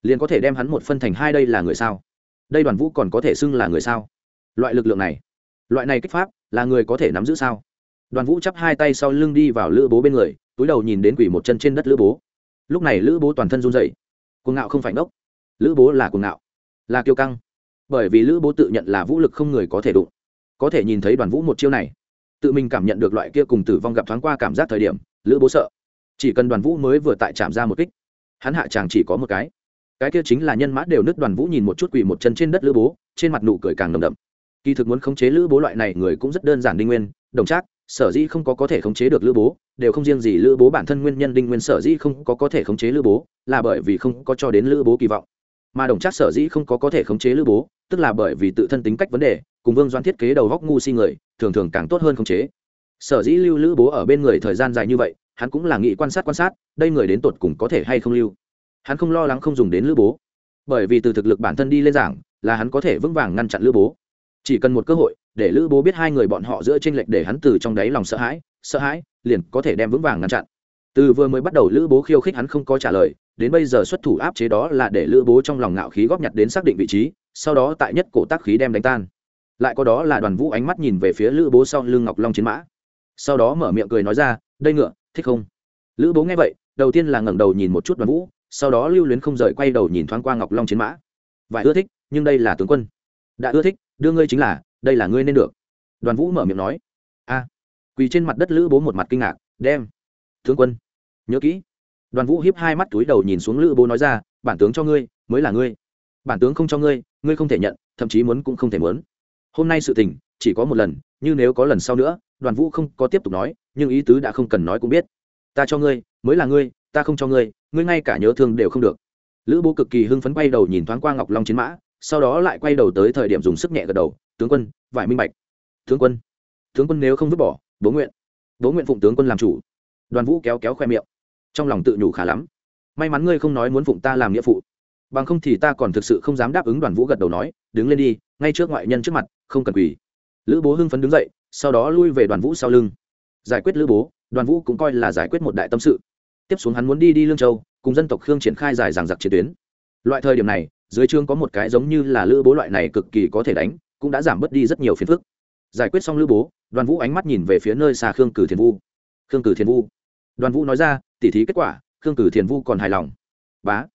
Speaker 1: liền có thể đem hắn một phân thành hai đây là người sao? Đây đoàn vũ còn có thể xưng là người sao? Loại lực lượng này, loại này kích pháp, là người có thể nắm giữ sao? Đoàn vũ chắp hai tay sau lưng đi vào lữ bố bên người, túi đầu nhìn đến quỷ một chân trên đất lữ bố. Lúc này lữ bố toàn thân run dậy cuồng ngạo không phải ngốc. Lữ bố là cuồng ngạo, là kiêu căng. Bởi vì lữ bố tự nhận là vũ lực không người có thể đụng. Có thể nhìn thấy đoàn vũ một chiêu này tự mình cảm nhận được loại kia cùng tử vong gặp thoáng qua cảm giác thời điểm, lữ bố sợ. Chỉ cần đoàn vũ mới vừa tại chạm ra một kích, hắn hạ chàng chỉ có một cái. Cái kia chính là nhân mã đều nứt đoàn vũ nhìn một chút quỳ một chân trên đất lữ bố, trên mặt nụ cười càng nồng đậm. Kỳ thực muốn khống chế lữ bố loại này người cũng rất đơn giản đinh nguyên, đồng trác, sở dĩ không có có thể khống chế được lữ bố, đều không riêng gì lữ bố bản thân nguyên nhân đinh nguyên sở dĩ không có có thể khống chế lữ bố, là bởi vì không có cho đến lữ bố kỳ vọng. Mà đồng trác sở dĩ không có có thể khống chế lữ bố, tức là bởi vì tự thân tính cách vấn đề, cùng vương doan thiết kế đầu góc ngu si người thường thường càng tốt hơn khống chế. Sở dĩ lưu lữ bố ở bên người thời gian dài như vậy, hắn cũng là nghĩ quan sát quan sát, đây người đến tột cùng có thể hay không lưu. Hắn không lo lắng không dùng đến lữ bố. Bởi vì từ thực lực bản thân đi lên giảng, là hắn có thể vững vàng ngăn chặn lữ bố. Chỉ cần một cơ hội, để lữ bố biết hai người bọn họ giữa tranh lệch để hắn từ trong đáy lòng sợ hãi sợ hãi, liền có thể đem vững vàng ngăn chặn. Từ vừa mới bắt đầu lữ bố khiêu khích hắn không có trả lời, đến bây giờ xuất thủ áp chế đó là để lữ bố trong lòng ngạo khí góp nhặt đến xác định vị trí, sau đó tại nhất cổ tác khí đem đánh tan lại có đó là đoàn vũ ánh mắt nhìn về phía lữ bố sau lưng ngọc long chiến mã. Sau đó mở miệng cười nói ra, đây ngựa, thích không? Lữ bố nghe vậy, đầu tiên là ngẩng đầu nhìn một chút đoàn vũ, sau đó lưu luyến không rời quay đầu nhìn thoáng qua ngọc long chiến mã. Vải ưa thích, nhưng đây là tướng quân. Đã ưa thích, đưa ngươi chính là, đây là ngươi nên được. Đoàn vũ mở miệng nói. A. Quỳ trên mặt đất lữ bố một mặt kinh ngạc, đem, tướng quân, nhớ kỹ. Đoàn vũ hiếp hai mắt túi đầu nhìn xuống lữ bố nói ra, bản tướng cho ngươi, mới là ngươi. Bản tướng không cho ngươi ngươi không thể nhận, thậm chí muốn cũng không thể muốn hôm nay sự tình, chỉ có một lần nhưng nếu có lần sau nữa, đoàn vũ không có tiếp tục nói, nhưng ý tứ đã không cần nói cũng biết. Ta cho ngươi, mới là ngươi, ta không cho ngươi ngươi ngay cả nhớ thương đều không được. Lữ bố cực kỳ hưng phấn quay đầu nhìn thoáng qua ngọc long chiến mã, sau đó lại quay đầu tới thời điểm dùng sức nhẹ gật đầu, tướng quân, vải minh bạch. Tướng quân? Tướng quân nếu không vứt bỏ, bố nguyện. Bố nguyện phụng tướng quân làm chủ. Đoàn vũ kéo kéo khoe miệng. Trong lòng tự nhủ khá lắm. May mắn ngươi không nói muốn phụng ta làm nghĩa phụ. Bằng không thì ta còn thực sự không dám đáp ứng đoàn vũ gật đầu nói, đứng lên đi ngay trước ngoại nhân trước mặt, không cần quỳ. Lữ bố hưng phấn đứng dậy, sau đó lui về đoàn vũ sau lưng. Giải quyết lữ bố, đoàn vũ cũng coi là giải quyết một đại tâm sự. Tiếp xuống hắn muốn đi đi lương châu, cùng dân tộc khương triển khai dài giằng dặc chiến tuyến. Loại thời điểm này, dưới chương có một cái giống như là lữ bố loại này cực kỳ có thể đánh, cũng đã giảm bớt đi rất nhiều phiền phức. Giải quyết xong lữ bố, đoàn vũ ánh mắt nhìn về phía nơi xa khương cử thiền vu. Khương cử thiền vu. Đoàn vũ nói ra, tỉ thí kết quả, khương cử thiền vu còn hài lòng. Bá.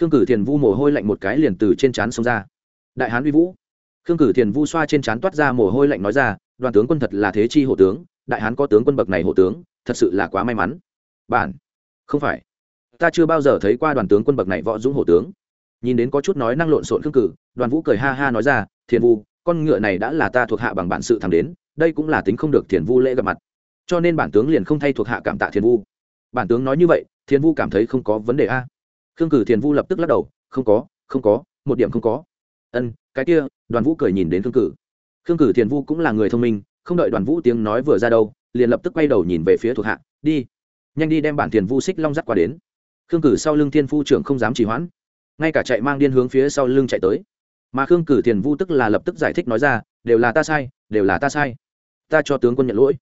Speaker 1: Khương cử thiền vu mồ hôi lạnh một cái liền từ trên trán xông ra. Đại hán uy vũ khương cử thiền vu xoa trên trán toát ra mồ hôi lạnh nói ra, đoàn tướng quân thật là thế chi hộ tướng, đại hán có tướng quân bậc này hộ tướng, thật sự là quá may mắn. Bản, không phải. Ta chưa bao giờ thấy qua đoàn tướng quân bậc này võ dũng hộ tướng. Nhìn đến có chút nói năng lộn xộn khương cử, đoàn vũ cười ha ha nói ra, thiền vu, con ngựa này đã là ta thuộc hạ bằng bản sự thẳng đến, đây cũng là tính không được thiền vu lễ gặp mặt. Cho nên bản tướng liền không thay thuộc hạ cảm tạ thiền vu. Bản tướng nói như vậy, thiền vu cảm thấy không có vấn đề a. Khương cử thiền vu lập tức lắc đầu, không có không có, một điểm không có. Ân cái kia, đoàn vũ cười nhìn đến khương cử. Khương cử thiền vu cũng là người thông minh, không đợi đoàn vũ tiếng nói vừa ra đâu, liền lập tức quay đầu nhìn về phía thuộc hạ, đi, nhanh đi đem bản tiền vu xích long dắt qua đến. Khương cử sau lưng thiên phu trưởng không dám trì hoãn, ngay cả chạy mang điên hướng phía sau lưng chạy tới. Mà khương cử tiền vu tức là lập tức giải thích nói ra, đều là ta sai, đều là ta sai. Ta cho tướng quân nhận lỗi.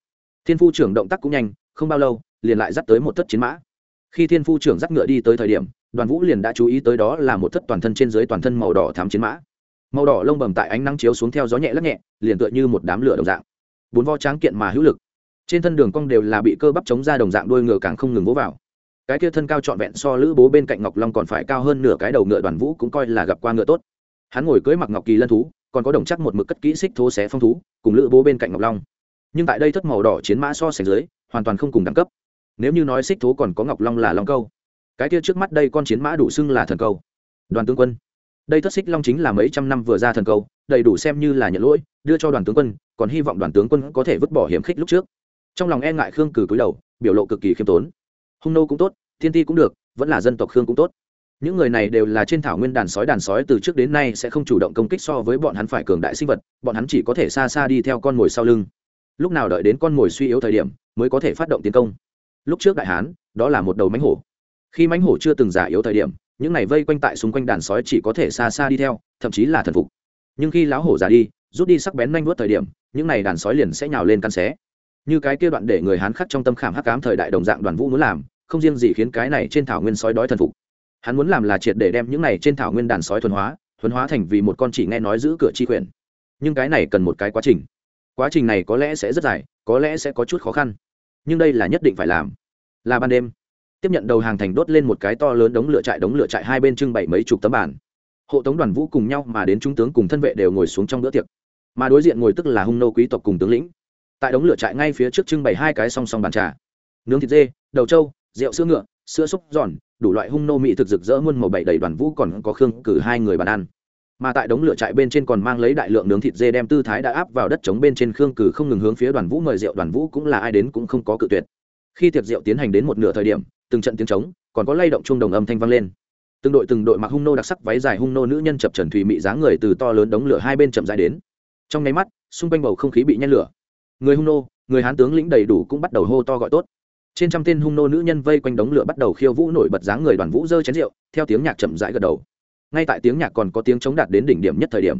Speaker 1: Thiên phu trưởng động tác cũng nhanh, không bao lâu, liền lại dắt tới một thất chiến mã. Khi thiên phu trưởng dắt ngựa đi tới thời điểm, đoàn vũ liền đã chú ý tới đó là một thất toàn thân trên dưới toàn thân màu đỏ thám chiến mã màu đỏ lông bầm tại ánh nắng chiếu xuống theo gió nhẹ lắc nhẹ, liền tựa như một đám lửa đồng dạng. Bốn vo tráng kiện mà hữu lực. Trên thân đường cong đều là bị cơ bắp chống ra đồng dạng đuôi ngựa càng không ngừng vỗ vào. Cái kia thân cao trọn vẹn so lữ bố bên cạnh ngọc long còn phải cao hơn nửa cái đầu ngựa đoàn vũ cũng coi là gặp qua ngựa tốt. Hắn ngồi cưới mặc ngọc kỳ lân thú, còn có đồng chắc một mực cất kỹ xích thố xé phong thú, cùng lữ bố bên cạnh ngọc long. Nhưng tại đây thất màu đỏ chiến mã so sánh dưới, hoàn toàn không cùng đẳng cấp. Nếu như nói xích thố còn có ngọc long là long câu, cái kia trước mắt đây con chiến mã đủ xưng là thần câu. Đoàn tướng quân đây thất xích long chính là mấy trăm năm vừa ra thần câu, đầy đủ xem như là nhận lỗi, đưa cho đoàn tướng quân, còn hy vọng đoàn tướng quân có thể vứt bỏ hiểm khích lúc trước. Trong lòng e ngại khương cử cúi đầu, biểu lộ cực kỳ khiêm tốn. Hung nô cũng tốt, thiên ti cũng được, vẫn là dân tộc khương cũng tốt. Những người này đều là trên thảo nguyên đàn sói đàn sói, từ trước đến nay sẽ không chủ động công kích so với bọn hắn phải cường đại sinh vật, bọn hắn chỉ có thể xa xa đi theo con mồi sau lưng. Lúc nào đợi đến con mồi suy yếu thời điểm, mới có thể phát động tiến công. Lúc trước đại hán, đó là một đầu mánh hổ. Khi mánh hổ chưa từng giả yếu thời điểm những này vây quanh tại xung quanh đàn sói chỉ có thể xa xa đi theo, thậm chí là thần phục. Nhưng khi lão hổ già đi, rút đi sắc bén nhanh vuốt thời điểm, những này đàn sói liền sẽ nhào lên căn xé. Như cái kia đoạn để người hán khắc trong tâm khảm hắc cám thời đại đồng dạng đoàn vũ muốn làm, không riêng gì khiến cái này trên thảo nguyên sói đói thần phục. Hắn muốn làm là triệt để đem những này trên thảo nguyên đàn sói thuần hóa thuần hóa thành vì một con chỉ nghe nói giữ cửa chi quyền. Nhưng cái này cần một cái quá trình. Quá trình này có lẽ sẽ rất dài, có lẽ sẽ có chút khó khăn. Nhưng đây là nhất định phải làm. Là ban đêm tiếp nhận đầu hàng thành đốt lên một cái to lớn đống lửa trại, đống lửa trại hai bên trưng bày mấy chục tấm bản hộ tống đoàn vũ cùng nhau mà đến trung tướng cùng thân vệ đều ngồi xuống trong bữa tiệc. Mà đối diện ngồi tức là hung nô quý tộc cùng tướng lĩnh. Tại đống lửa trại ngay phía trước trưng bày hai cái song song bàn trà. Nướng thịt dê, đầu trâu, rượu sữa ngựa, sữa xúc giòn, đủ loại hung nô mỹ thực rực rỡ muôn màu bảy đầy đoàn vũ còn có khương cử hai người bàn ăn. Mà tại đống lửa trại bên trên còn mang lấy đại lượng nướng thịt dê đem tư thái đã áp vào đất trống bên trên khương cử không ngừng hướng phía đoàn vũ mời rượu. Đoàn vũ cũng là ai đến cũng không có cự tuyệt khi tiệc rượu tiến hành đến một nửa thời điểm, từng trận tiếng trống, còn có lay động chuông đồng âm thanh vang lên. Từng đội từng đội mặc hung nô đặc sắc váy dài hung nô nữ nhân chập trần thùy mị dáng người từ to lớn đống lửa hai bên chậm dài đến. Trong nháy mắt, xung quanh bầu không khí bị nhen lửa. Người hung nô, người hán tướng lĩnh đầy đủ cũng bắt đầu hô to gọi tốt. Trên trăm tên hung nô nữ nhân vây quanh đống lửa bắt đầu khiêu vũ nổi bật dáng người đoàn vũ dơ chén rượu, theo tiếng nhạc chậm rãi gật đầu. Ngay tại tiếng nhạc còn có tiếng chống đạt đến đỉnh điểm nhất thời điểm,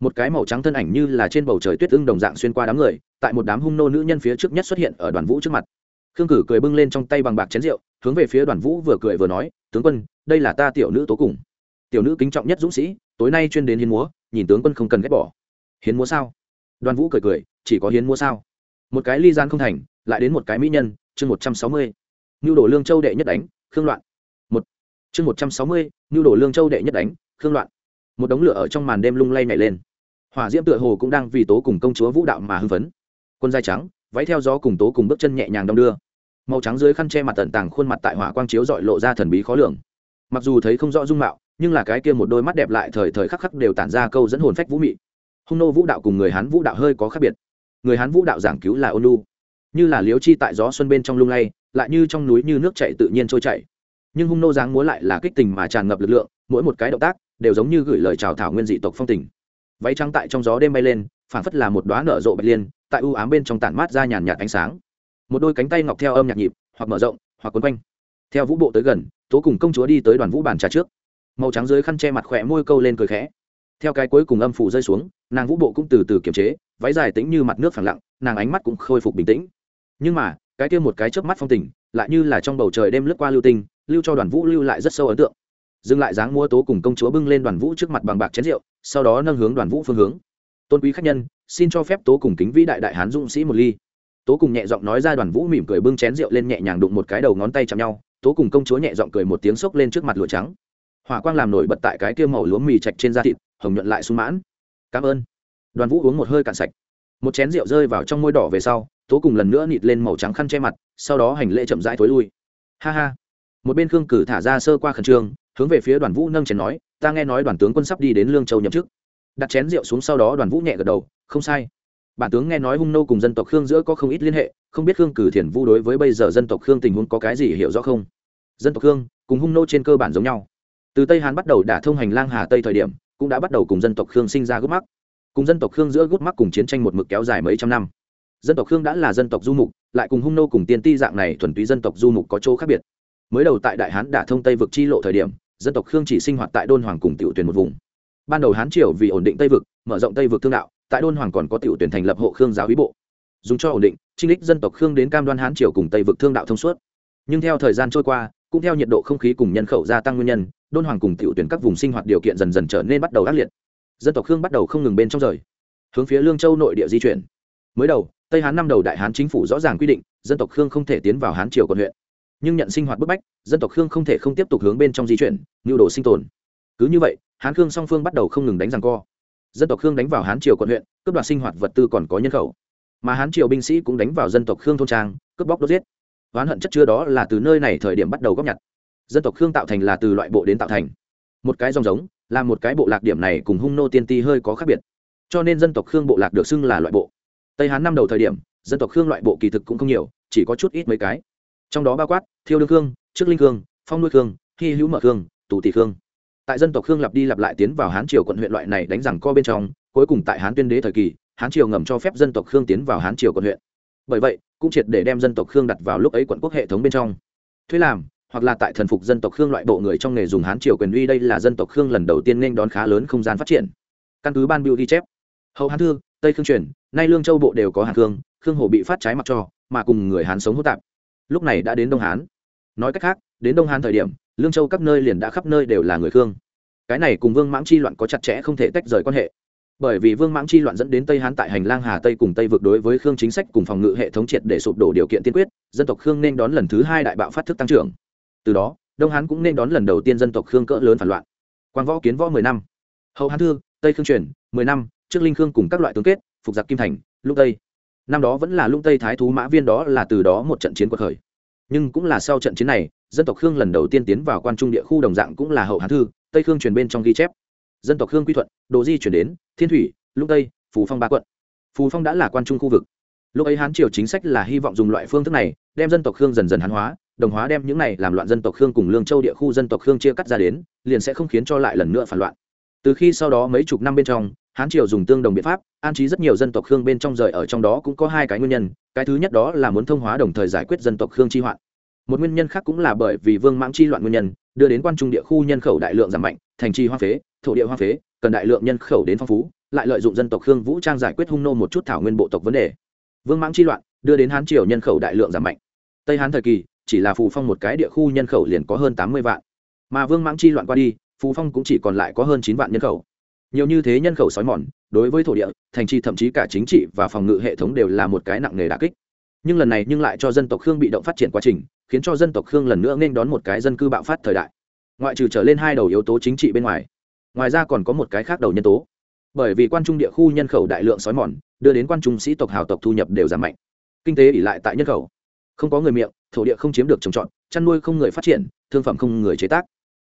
Speaker 1: một cái màu trắng thân ảnh như là trên bầu trời tuyết ưng đồng dạng xuyên qua đám người, tại một đám hung nô nữ nhân phía trước nhất xuất hiện ở đoàn vũ trước mặt khương cử cười bưng lên trong tay bằng bạc chén rượu, hướng về phía đoàn vũ vừa cười vừa nói, tướng quân, đây là ta tiểu nữ tố cùng. Tiểu nữ kính trọng nhất dũng sĩ, tối nay chuyên đến hiến múa, nhìn tướng quân không cần ghét bỏ. Hiến múa sao? Đoàn vũ cười cười, chỉ có hiến múa sao? Một cái ly gian không thành, lại đến một cái mỹ nhân, chương một trăm sáu mươi. Ngưu đồ lương châu đệ nhất đánh, khương loạn. Một. Chương một trăm sáu mươi ngưu đồ lương châu đệ nhất đánh, khương loạn. Một đống lửa ở trong màn đêm lung lay nhảy lên. Hỏa diễm tựa hồ cũng đang vì tố cùng công chúa vũ đạo mà hưng phấn. Quân dai trắng, váy theo gió cùng tố cùng bước chân nhẹ nhàng đong đưa màu trắng dưới khăn che mặt tận tàng khuôn mặt tại hỏa quang chiếu dọi lộ ra thần bí khó lường. Mặc dù thấy không rõ dung mạo, nhưng là cái kia một đôi mắt đẹp lại thời thời khắc khắc đều tản ra câu dẫn hồn phách vũ mị. Hung nô vũ đạo cùng người hán vũ đạo hơi có khác biệt. Người hán vũ đạo giảng cứu là ôn lu như là liếu chi tại gió xuân bên trong lung lay, lại như trong núi như nước chảy tự nhiên trôi chảy. Nhưng hung nô dáng múa lại là kích tình mà tràn ngập lực lượng, mỗi một cái động tác đều giống như gửi lời chào thảo nguyên dị tộc phong tình. Váy trắng tại trong gió đêm bay lên, phảng phất là một đoá nở rộ bạch liên, tại u ám bên trong tản mát ra nhàn nhạt ánh sáng một đôi cánh tay ngọc theo âm nhạc nhịp, hoặc mở rộng, hoặc quấn quanh. Theo vũ bộ tới gần, tố cùng công chúa đi tới đoàn vũ bàn trà trước. Màu trắng dưới khăn che mặt khỏe môi câu lên cười khẽ. Theo cái cuối cùng âm phủ rơi xuống, nàng vũ bộ cũng từ từ kiềm chế, váy dài tính như mặt nước phẳng lặng, nàng ánh mắt cũng khôi phục bình tĩnh. Nhưng mà, cái kia một cái chớp mắt phong tình, lại như là trong bầu trời đêm lướt qua lưu tinh, lưu cho đoàn vũ lưu lại rất sâu ấn tượng. Dừng lại dáng mua tố cùng công chúa bưng lên đoàn vũ trước mặt bằng bạc chén rượu, sau đó nâng hướng đoàn vũ phương hướng. Tôn quý khách nhân, xin cho phép tố cùng kính vĩ đại đại hán dũng sĩ một ly tố cùng nhẹ giọng nói ra đoàn vũ mỉm cười bưng chén rượu lên nhẹ nhàng đụng một cái đầu ngón tay chạm nhau. Tố cùng công chúa nhẹ giọng cười một tiếng xốc lên trước mặt lụa trắng. Hỏa quang làm nổi bật tại cái kia màu lúa mì chạch trên da thịt, hồng nhuận lại sung mãn. Cảm ơn. Đoàn vũ uống một hơi cạn sạch. Một chén rượu rơi vào trong môi đỏ về sau, tố cùng lần nữa nịt lên màu trắng khăn che mặt, sau đó hành lễ chậm rãi thối lui. Ha ha. Một bên khương cử thả ra sơ qua khẩn trương, hướng về phía đoàn vũ nâng chén nói, ta nghe nói đoàn tướng quân sắp đi đến lương châu nhậm chức. Đặt chén rượu xuống sau đó đoàn vũ nhẹ gật đầu, không sai bản tướng nghe nói hung nô cùng dân tộc khương giữa có không ít liên hệ, không biết khương cử thiền vu đối với bây giờ dân tộc khương tình huống có cái gì hiểu rõ không? Dân tộc khương cùng hung nô trên cơ bản giống nhau. Từ tây hán bắt đầu đả thông hành lang hà tây thời điểm, cũng đã bắt đầu cùng dân tộc khương sinh ra gút mắc. Cùng dân tộc khương giữa gút mắc cùng chiến tranh một mực kéo dài mấy trăm năm. Dân tộc khương đã là dân tộc du mục, lại cùng hung nô cùng tiên ti dạng này thuần túy dân tộc du mục có chỗ khác biệt. Mới đầu tại đại hán đả thông tây vực chi lộ thời điểm, dân tộc khương chỉ sinh hoạt tại đôn hoàng cùng tiểu tuyển một vùng. Ban đầu hán triều vì ổn định tây vực, mở rộng tây vực thương đạo tại đôn hoàng còn có tiểu tuyển thành lập hộ khương giáo ý bộ. Dùng cho ổn định, trinh lích dân tộc khương đến cam đoan hán triều cùng tây vực thương đạo thông suốt. Nhưng theo thời gian trôi qua, cũng theo nhiệt độ không khí cùng nhân khẩu gia tăng nguyên nhân, đôn hoàng cùng tiểu tuyển các vùng sinh hoạt điều kiện dần dần trở nên bắt đầu ác liệt. Dân tộc khương bắt đầu không ngừng bên trong rời, hướng phía lương châu nội địa di chuyển. Mới đầu, tây hán năm đầu đại hán chính phủ rõ ràng quy định, dân tộc khương không thể tiến vào hán triều quận huyện. Nhưng nhận sinh hoạt bức bách, dân tộc khương không thể không tiếp tục hướng bên trong di chuyển nhu đồ sinh tồn. Cứ như vậy, hán khương song phương bắt đầu không ngừng đánh rằng co dân tộc khương đánh vào hán triều quận huyện, cướp đoạt sinh hoạt vật tư còn có nhân khẩu. Mà hán triều binh sĩ cũng đánh vào dân tộc khương thôn trang, cướp bóc đốt giết. Oán hận chất chứa đó là từ nơi này thời điểm bắt đầu góp nhặt. Dân tộc khương tạo thành là từ loại bộ đến tạo thành. Một cái dòng giống, là một cái bộ lạc điểm này cùng hung nô tiên ti hơi có khác biệt. Cho nên dân tộc khương bộ lạc được xưng là loại bộ. Tây hán năm đầu thời điểm, dân tộc khương loại bộ kỳ thực cũng không nhiều, chỉ có chút ít mấy cái. Trong đó bao quát, thiêu đương khương, trước linh khương, phong nuôi khương, hy hữu mở khương, tù tỷ khương tại dân tộc khương lặp đi lặp lại tiến vào hán triều quận huyện loại này đánh rằng co bên trong, cuối cùng tại hán tuyên đế thời kỳ, hán triều ngầm cho phép dân tộc khương tiến vào hán triều quận huyện. Bởi vậy, cũng triệt để đem dân tộc khương đặt vào lúc ấy quận quốc hệ thống bên trong. Thuế làm, hoặc là tại thần phục dân tộc khương loại bộ người trong nghề dùng hán triều quyền uy đây là dân tộc khương lần đầu tiên nên đón khá lớn không gian phát triển. Căn cứ ban biêu ghi chép, hậu hán thư, tây khương truyền, nay lương châu bộ đều có hàn khương khương hồ bị phát trái mặc cho, mà cùng người hán sống hỗn tạp. Lúc này đã đến đông hán. Nói cách khác, đến đông hán thời điểm lương châu các nơi liền đã khắp nơi đều là người khương cái này cùng vương mãng chi loạn có chặt chẽ không thể tách rời quan hệ bởi vì vương mãng chi loạn dẫn đến tây hán tại hành lang hà tây cùng tây vực đối với khương chính sách cùng phòng ngự hệ thống triệt để sụp đổ điều kiện tiên quyết dân tộc khương nên đón lần thứ hai đại bạo phát thức tăng trưởng từ đó đông hán cũng nên đón lần đầu tiên dân tộc khương cỡ lớn phản loạn quang võ kiến võ mười năm hậu hán thư tây khương truyền mười năm trước linh khương cùng các loại tướng kết phục giặc kim thành lúc tây năm đó vẫn là lung tây thái thú mã viên đó là từ đó một trận chiến quật khởi nhưng cũng là sau trận chiến này dân tộc khương lần đầu tiên tiến vào quan trung địa khu đồng dạng cũng là hậu hán thư, tây khương truyền bên trong ghi chép. Dân tộc khương quy thuận, đồ di chuyển đến, thiên thủy lúc tây phú phong ba quận. Phú phong đã là quan trung khu vực. Lúc ấy hán triều chính sách là hy vọng dùng loại phương thức này, đem dân tộc khương dần dần hán hóa, đồng hóa đem những này làm loạn dân tộc khương cùng lương châu địa khu dân tộc khương chia cắt ra đến, liền sẽ không khiến cho lại lần nữa phản loạn. Từ khi sau đó mấy chục năm bên trong, hán triều dùng tương đồng biện pháp, an trí rất nhiều dân tộc khương bên trong rời ở trong đó cũng có hai cái nguyên nhân, cái thứ nhất đó là muốn thông hóa đồng thời giải quyết dân tộc khương chi hoạn một nguyên nhân khác cũng là bởi vì vương mãng chi loạn nguyên nhân, đưa đến quan trung địa khu nhân khẩu đại lượng giảm mạnh, thành trì hoa phế, thổ địa hoa phế, cần đại lượng nhân khẩu đến phong phú, lại lợi dụng dân tộc khương vũ trang giải quyết hung nô một chút thảo nguyên bộ tộc vấn đề. Vương mãng chi loạn, đưa đến hán triều nhân khẩu đại lượng giảm mạnh. Tây hán thời kỳ, chỉ là phù phong một cái địa khu nhân khẩu liền có hơn tám mươi vạn. Mà vương mãng chi loạn qua đi, phù phong cũng chỉ còn lại có hơn chín vạn nhân khẩu. Nhiều như thế nhân khẩu xói mòn, đối với thổ địa, thành trì thậm chí cả chính trị và phòng ngự hệ thống đều là một cái nặng nề đà kích. Nhưng lần này nhưng lại cho dân tộc khương bị động phát triển quá trình khiến cho dân tộc khương lần nữa nên đón một cái dân cư bạo phát thời đại. Ngoại trừ trở lên hai đầu yếu tố chính trị bên ngoài ngoài ra còn có một cái khác đầu nhân tố. Bởi vì quan trung địa khu nhân khẩu đại lượng sói mòn, đưa đến quan trung sĩ tộc hào tộc thu nhập đều giảm mạnh. Kinh tế ỉ lại tại nhân khẩu. Không có người miệng, thổ địa không chiếm được trồng trọt, chăn nuôi không người phát triển, thương phẩm không người chế tác.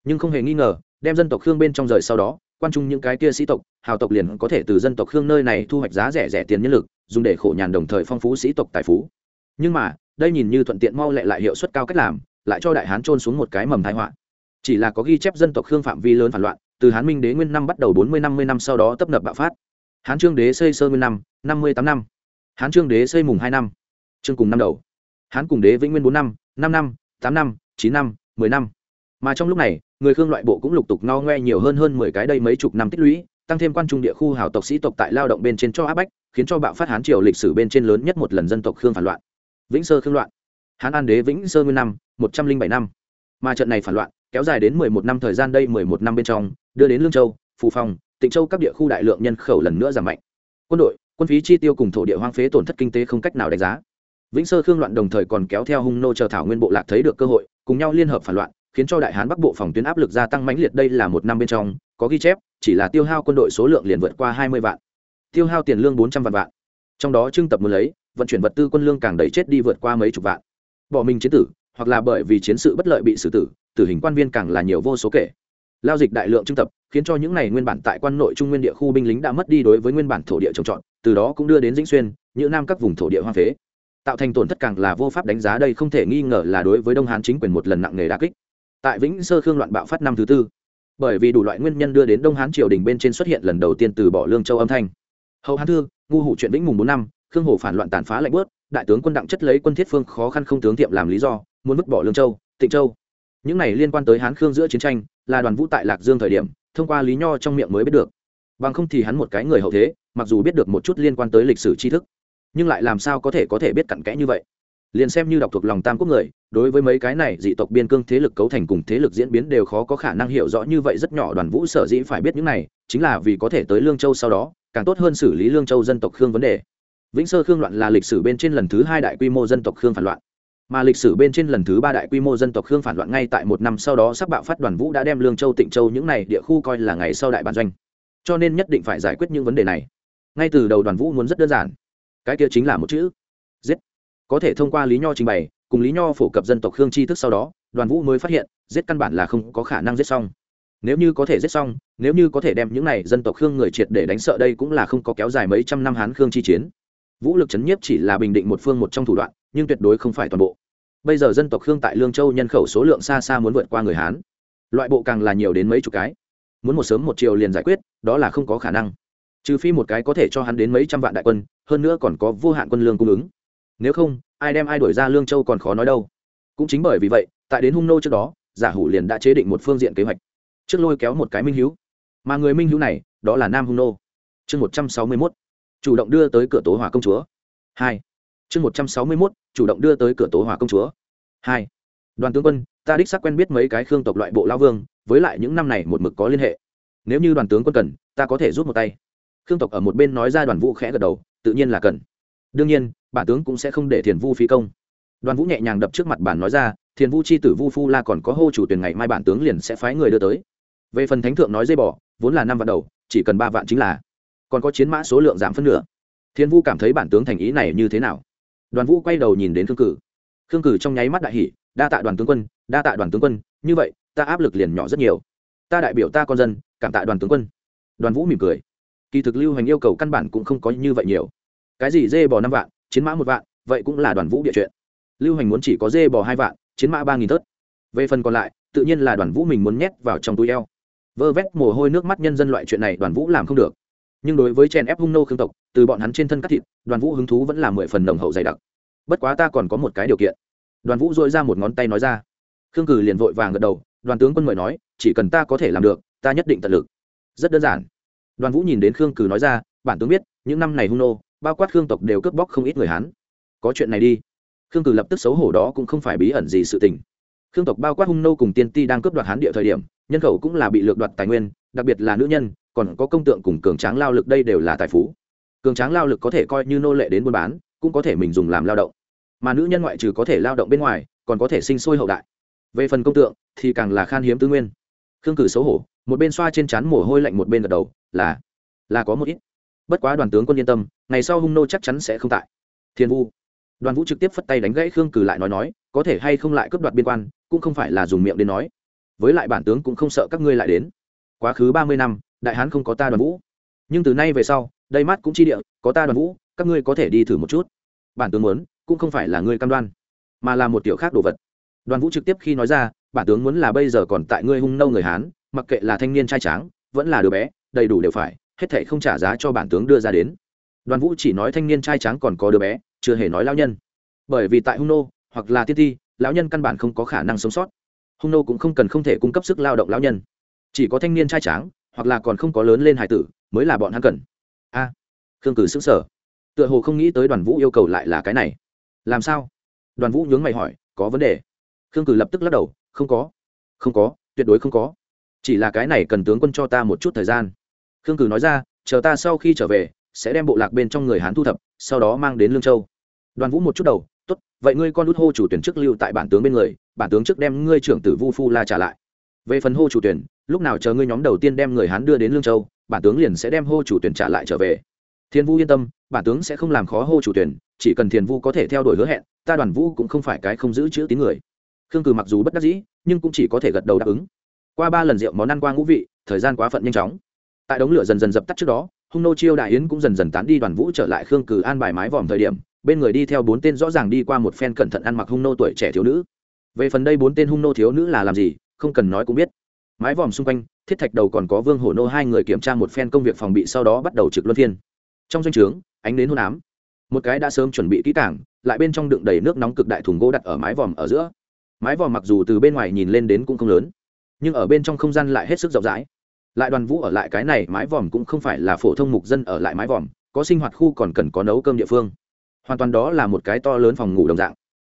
Speaker 1: Nhưng không hề nghi ngờ, đem dân tộc khương bên trong rời sau đó, quan trung những cái kia sĩ tộc, hào tộc liền có thể từ dân tộc khương nơi này thu hoạch giá rẻ rẻ tiền nhân lực, dùng để khổ nhàn đồng thời phong phú sĩ tộc tài phú. Nhưng mà đây nhìn như thuận tiện mau lẹ lại hiệu suất cao cách làm, lại cho đại hán trôn xuống một cái mầm thái họa. Chỉ là có ghi chép dân tộc khương phạm vi lớn phản loạn, từ hán minh đế nguyên năm bắt đầu bốn mươi, năm mươi năm sau đó tấp nập bạo phát. Hán trương đế xây sơ nguyên năm năm mươi tám năm. Hán trương đế xây mùng hai năm. Trương cùng năm đầu. Hán cùng đế vĩnh nguyên bốn năm năm năm, tám năm, chín năm, mười năm. Mà trong lúc này, người khương loại bộ cũng lục tục no ngoe nhiều hơn hơn mười cái đây mấy chục năm tích lũy, tăng thêm quan trung địa khu hào tộc sĩ tộc tại lao động bên trên cho áp bách, khiến cho bạo phát hán triều lịch sử bên trên lớn nhất một lần dân tộc khương phản loạn vĩnh sơ khương loạn. Hán an đế vĩnh sơ nguyên năm, một trăm linh bảy năm. Mà trận này phản loạn kéo dài đến mười một năm thời gian đây mười một năm bên trong, đưa đến lương châu, phù phong, tịnh châu các địa khu đại lượng nhân khẩu lần nữa giảm mạnh. Quân đội, quân phí chi tiêu cùng thổ địa hoang phế tổn thất kinh tế không cách nào đánh giá. Vĩnh sơ khương loạn đồng thời còn kéo theo hung nô chờ thảo nguyên bộ lạc thấy được cơ hội, cùng nhau liên hợp phản loạn, khiến cho đại hán bắc bộ phòng tuyến áp lực gia tăng mãnh liệt đây là một năm bên trong, có ghi chép, chỉ là tiêu hao quân đội số lượng liền vượt qua hai mươi vạn. Tiêu hao tiền lương bốn trăm vạn vạn. Trong đó trưng tập muốn lấy vận chuyển vật tư quân lương càng đẩy chết đi vượt qua mấy chục vạn. Bỏ mình chiến tử, hoặc là bởi vì chiến sự bất lợi bị xử tử tử hình quan viên càng là nhiều vô số kể. Lao dịch đại lượng trưng tập, khiến cho những này nguyên bản tại quan nội trung nguyên địa khu binh lính đã mất đi đối với nguyên bản thổ địa trồng trọt, từ đó cũng đưa đến dĩnh xuyên, những nam các vùng thổ địa hoang phế. Tạo thành tổn thất càng là vô pháp đánh giá đây không thể nghi ngờ là đối với đông hán chính quyền một lần nặng nề đà kích. Tại vĩnh sơ khương loạn bạo phát năm thứ tư, bởi vì đủ loại nguyên nhân đưa đến đông hán triều đình bên trên xuất hiện lần đầu tiên từ bỏ lương châu âm thanh. Hậu hán thư, ngu hủ chuyện vĩnh mùng bốn năm khương hồ phản loạn tàn phá lạnh bớt, đại tướng quân đặng chất lấy quân thiết phương khó khăn không tướng tiệm làm lý do, muốn vứt bỏ lương châu, tịnh châu. Những này liên quan tới hán khương giữa chiến tranh, là đoàn vũ tại lạc dương thời điểm, thông qua lý nho trong miệng mới biết được. Bằng không thì hắn một cái người hậu thế, mặc dù biết được một chút liên quan tới lịch sử tri thức, nhưng lại làm sao có thể có thể biết cặn kẽ như vậy? Liền xem như đọc thuộc lòng tam quốc người, đối với mấy cái này dị tộc biên cương thế lực cấu thành cùng thế lực diễn biến đều khó có khả năng hiểu rõ như vậy rất nhỏ đoàn vũ sở dĩ phải biết những này, chính là vì có thể tới lương châu sau đó, càng tốt hơn xử lý lương châu dân tộc khương vấn đề vĩnh sơ khương loạn là lịch sử bên trên lần thứ hai đại quy mô dân tộc khương phản loạn. Mà lịch sử bên trên lần thứ ba đại quy mô dân tộc khương phản loạn ngay tại một năm sau đó sắp bạo phát đoàn vũ đã đem lương châu, tịnh châu những này địa khu coi là ngày sau đại bản doanh. Cho nên nhất định phải giải quyết những vấn đề này. Ngay từ đầu đoàn vũ muốn rất đơn giản. Cái kia chính là một chữ. Giết. Có thể thông qua lý nho trình bày, cùng lý nho phổ cập dân tộc khương tri thức sau đó, đoàn vũ mới phát hiện, giết căn bản là không có khả năng giết xong. Nếu như có thể giết xong, nếu như có thể đem những này dân tộc khương người triệt để đánh sợ đây cũng là không có kéo dài mấy trăm năm hán khương chi chiến vũ lực chấn nhiếp chỉ là bình định một phương một trong thủ đoạn, nhưng tuyệt đối không phải toàn bộ. Bây giờ dân tộc khương tại lương châu nhân khẩu số lượng xa xa muốn vượt qua người hán. Loại bộ càng là nhiều đến mấy chục cái. Muốn một sớm một chiều liền giải quyết, đó là không có khả năng. Trừ phi một cái có thể cho hắn đến mấy trăm vạn đại quân, hơn nữa còn có vô hạn quân lương cung ứng. Nếu không, ai đem ai đổi ra lương châu còn khó nói đâu. Cũng chính bởi vì vậy, tại đến hung nô trước đó, giả hủ liền đã chế định một phương diện kế hoạch. Trước lôi kéo một cái minh hữu mà người minh hữu này, đó là nam hung nô. Chương một trăm sáu mươi mốt chủ động đưa tới cửa tố hỏa công chúa. Hai. Chương một trăm sáu mươi mốt, chủ động đưa tới cửa tố hỏa công chúa. Hai. Đoàn tướng quân, ta đích xác quen biết mấy cái khương tộc loại bộ lao vương, với lại những năm này một mực có liên hệ. Nếu như đoàn tướng quân cần, ta có thể rút một tay. Khương tộc ở một bên nói ra đoàn vũ khẽ gật đầu, tự nhiên là cần. Đương nhiên, bản tướng cũng sẽ không để thiền vu phí công. Đoàn vũ nhẹ nhàng đập trước mặt bản nói ra, thiền vu c h i tử vu phu la còn có hô chủ tuyển ngày mai bản tướng liền sẽ phái người đưa tới. Về phần thánh thượng nói dây bỏ, vốn là năm vạn đầu, chỉ cần ba vạn chính là còn có chiến mã số lượng giảm phân nửa. Thiên vu cảm thấy bản tướng thành ý này như thế nào? Đoàn vũ quay đầu nhìn đến khương cử. Khương cử trong nháy mắt đại hỷ đa tạ đoàn tướng quân, đa tạ đoàn tướng quân, như vậy, ta áp lực liền nhỏ rất nhiều. Ta đại biểu ta con dân, cảm tạ đoàn tướng quân. Đoàn vũ mỉm cười. Kỳ thực lưu hành yêu cầu căn bản cũng không có như vậy nhiều. Cái gì dê bò năm vạn, chiến mã một vạn, vậy cũng là đoàn vũ địa chuyện. Lưu hành muốn chỉ có dê bò hai vạn, chiến mã ba nghìn tớt. Về phần còn lại, tự nhiên là đoàn vũ mình muốn nhét vào trong túi eo. Vơ vét mồ hôi nước mắt nhân dân loại chuyện này đoàn vũ làm không được nhưng đối với chen ép hung nô khương tộc, từ bọn hắn trên thân cắt thịt, đoàn vũ hứng thú vẫn là mười phần nồng hậu dày đặc. Bất quá ta còn có một cái điều kiện. Đoàn vũ dội ra một ngón tay nói ra. Khương cử liền vội vàng gật đầu, đoàn tướng quân mời nói, chỉ cần ta có thể làm được, ta nhất định tận lực. Rất đơn giản. Đoàn vũ nhìn đến khương cử nói ra, bản tướng biết, những năm này hung nô, bao quát khương tộc đều cướp bóc không ít người hán. Có chuyện này đi. Khương cử lập tức xấu hổ đó cũng không phải bí ẩn gì sự tình. Khương tộc bao quát hung nô cùng tiên ti đang cướp đoạt hán địa thời điểm, nhân khẩu cũng là bị lược đoạt tài nguyên, đặc biệt là nữ nhân còn có công tượng cùng cường tráng lao lực đây đều là tài phú. Cường tráng lao lực có thể coi như nô lệ đến buôn bán, cũng có thể mình dùng làm lao động. Mà nữ nhân ngoại trừ có thể lao động bên ngoài, còn có thể sinh sôi hậu đại. Về phần công tượng, thì càng là khan hiếm tư nguyên. Khương cử xấu hổ, một bên xoa trên trán mồ hôi lạnh một bên gật đầu, là là có một ít. Bất quá đoàn tướng quân yên tâm, ngày sau hung nô chắc chắn sẽ không tại. Thiên vu. Đoàn vũ trực tiếp phất tay đánh gãy khương cử lại nói nói, có thể hay không lại cướp đoạt biên quan, cũng không phải là dùng miệng đến nói. Với lại bản tướng cũng không sợ các ngươi lại đến. Quá khứ ba mươi năm đại hán không có ta đoàn vũ. Nhưng từ nay về sau, đây mắt cũng chi địa, có ta đoàn vũ, các ngươi có thể đi thử một chút. Bản tướng muốn, cũng không phải là ngươi cam đoan, mà là một tiểu khác đồ vật. Đoàn vũ trực tiếp khi nói ra, bản tướng muốn là bây giờ còn tại ngươi hung nâu người hán, mặc kệ là thanh niên trai tráng, vẫn là đứa bé, đầy đủ đều phải, hết thệ không trả giá cho bản tướng đưa ra đến. Đoàn vũ chỉ nói thanh niên trai tráng còn có đứa bé, chưa hề nói lão nhân. Bởi vì tại hung nô, hoặc là tiên ti lão nhân căn bản không có khả năng sống sót. Hung nô cũng không cần không thể cung cấp sức lao động lão nhân. Chỉ có thanh niên trai tráng hoặc là còn không có lớn lên hải tử mới là bọn hắn cần. A à, khương cử xứng sở tựa hồ không nghĩ tới đoàn vũ yêu cầu lại là cái này. Làm sao? Đoàn vũ nhướng mày hỏi có vấn đề? Khương cử lập tức lắc đầu không có. Không có tuyệt đối không có. Chỉ là cái này cần tướng quân cho ta một chút thời gian. Khương cử nói ra chờ ta sau khi trở về sẽ đem bộ lạc bên trong người hán thu thập sau đó mang đến lương châu. Đoàn vũ một chút đầu tốt vậy ngươi con út hô chủ tuyển chức lưu tại bản tướng bên người bản tướng trước đem ngươi trưởng tử vu phu la trả lại về phần hô chủ tuyển, lúc nào chờ ngươi nhóm đầu tiên đem người hán đưa đến lương châu, bản tướng liền sẽ đem hô chủ tuyển trả lại trở về. Thiên vu yên tâm, bản tướng sẽ không làm khó hô chủ tuyển, chỉ cần thiền vu có thể theo đuổi hứa hẹn, ta đoàn vũ cũng không phải cái không giữ chữ tín người. Khương cử mặc dù bất đắc dĩ, nhưng cũng chỉ có thể gật đầu đáp ứng. Qua ba lần rượu món ăn qua ngũ vị, thời gian quá phận nhanh chóng. Tại đống lửa dần dần dập tắt trước đó, hung nô chiêu đại yến cũng dần dần tán đi đoàn vũ trở lại khương cử an bài mái vòm thời điểm, bên người đi theo bốn tên rõ ràng đi qua một phen cẩn thận ăn mặc hung nô tuổi trẻ thiếu nữ. Về phần đây bốn tên hung nô thiếu nữ là làm gì không cần nói cũng biết. Mái vòm xung quanh, thiết thạch đầu còn có vương hổ nô hai người kiểm tra một phen công việc phòng bị sau đó bắt đầu trực luân phiên. Trong doanh trướng, ánh đến hôn ám. Một cái đã sớm chuẩn bị kỹ cảng lại bên trong đựng đầy nước nóng cực đại thùng gỗ đặt ở mái vòm ở giữa. Mái vòm mặc dù từ bên ngoài nhìn lên đến cũng không lớn, nhưng ở bên trong không gian lại hết sức rộng rãi. Lại đoàn vũ ở lại cái này mái vòm cũng không phải là phổ thông mục dân ở lại mái vòm, có sinh hoạt khu còn cần có nấu cơm địa phương. Hoàn toàn đó là một cái to lớn phòng ngủ đồng dạng.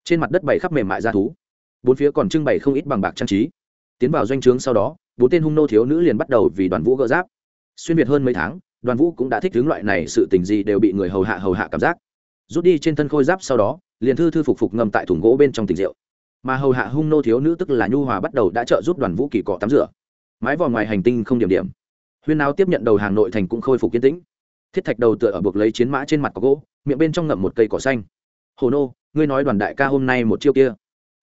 Speaker 1: Trên mặt đất bày khắp mềm mại ra thú. Bốn phía còn trưng bày không ít bằng bạc trang trí tiến vào doanh trướng sau đó, bốn tên hung nô thiếu nữ liền bắt đầu vì đoàn vũ gỡ giáp. Xuyên việt hơn mấy tháng, đoàn vũ cũng đã thích hướng loại này sự tình gì đều bị người hầu hạ hầu hạ cảm giác. Rút đi trên thân khôi giáp sau đó, liền thư thư phục phục ngâm tại thùng gỗ bên trong tình rượu. Mà hầu hạ hung nô thiếu nữ tức là nhu hòa bắt đầu đã trợ giúp đoàn vũ kỳ cọ tắm rửa. Mái vò ngoài hành tinh không điểm điểm. Huyên áo tiếp nhận đầu hàng nội thành cũng khôi phục kiên tĩnh. Thiết thạch đầu tựa ở buộc lấy chiến mã trên mặt có gỗ, miệng bên trong ngậm một cây cỏ xanh. Hồ nô, ngươi nói đoàn đại ca hôm nay một chiêu kia.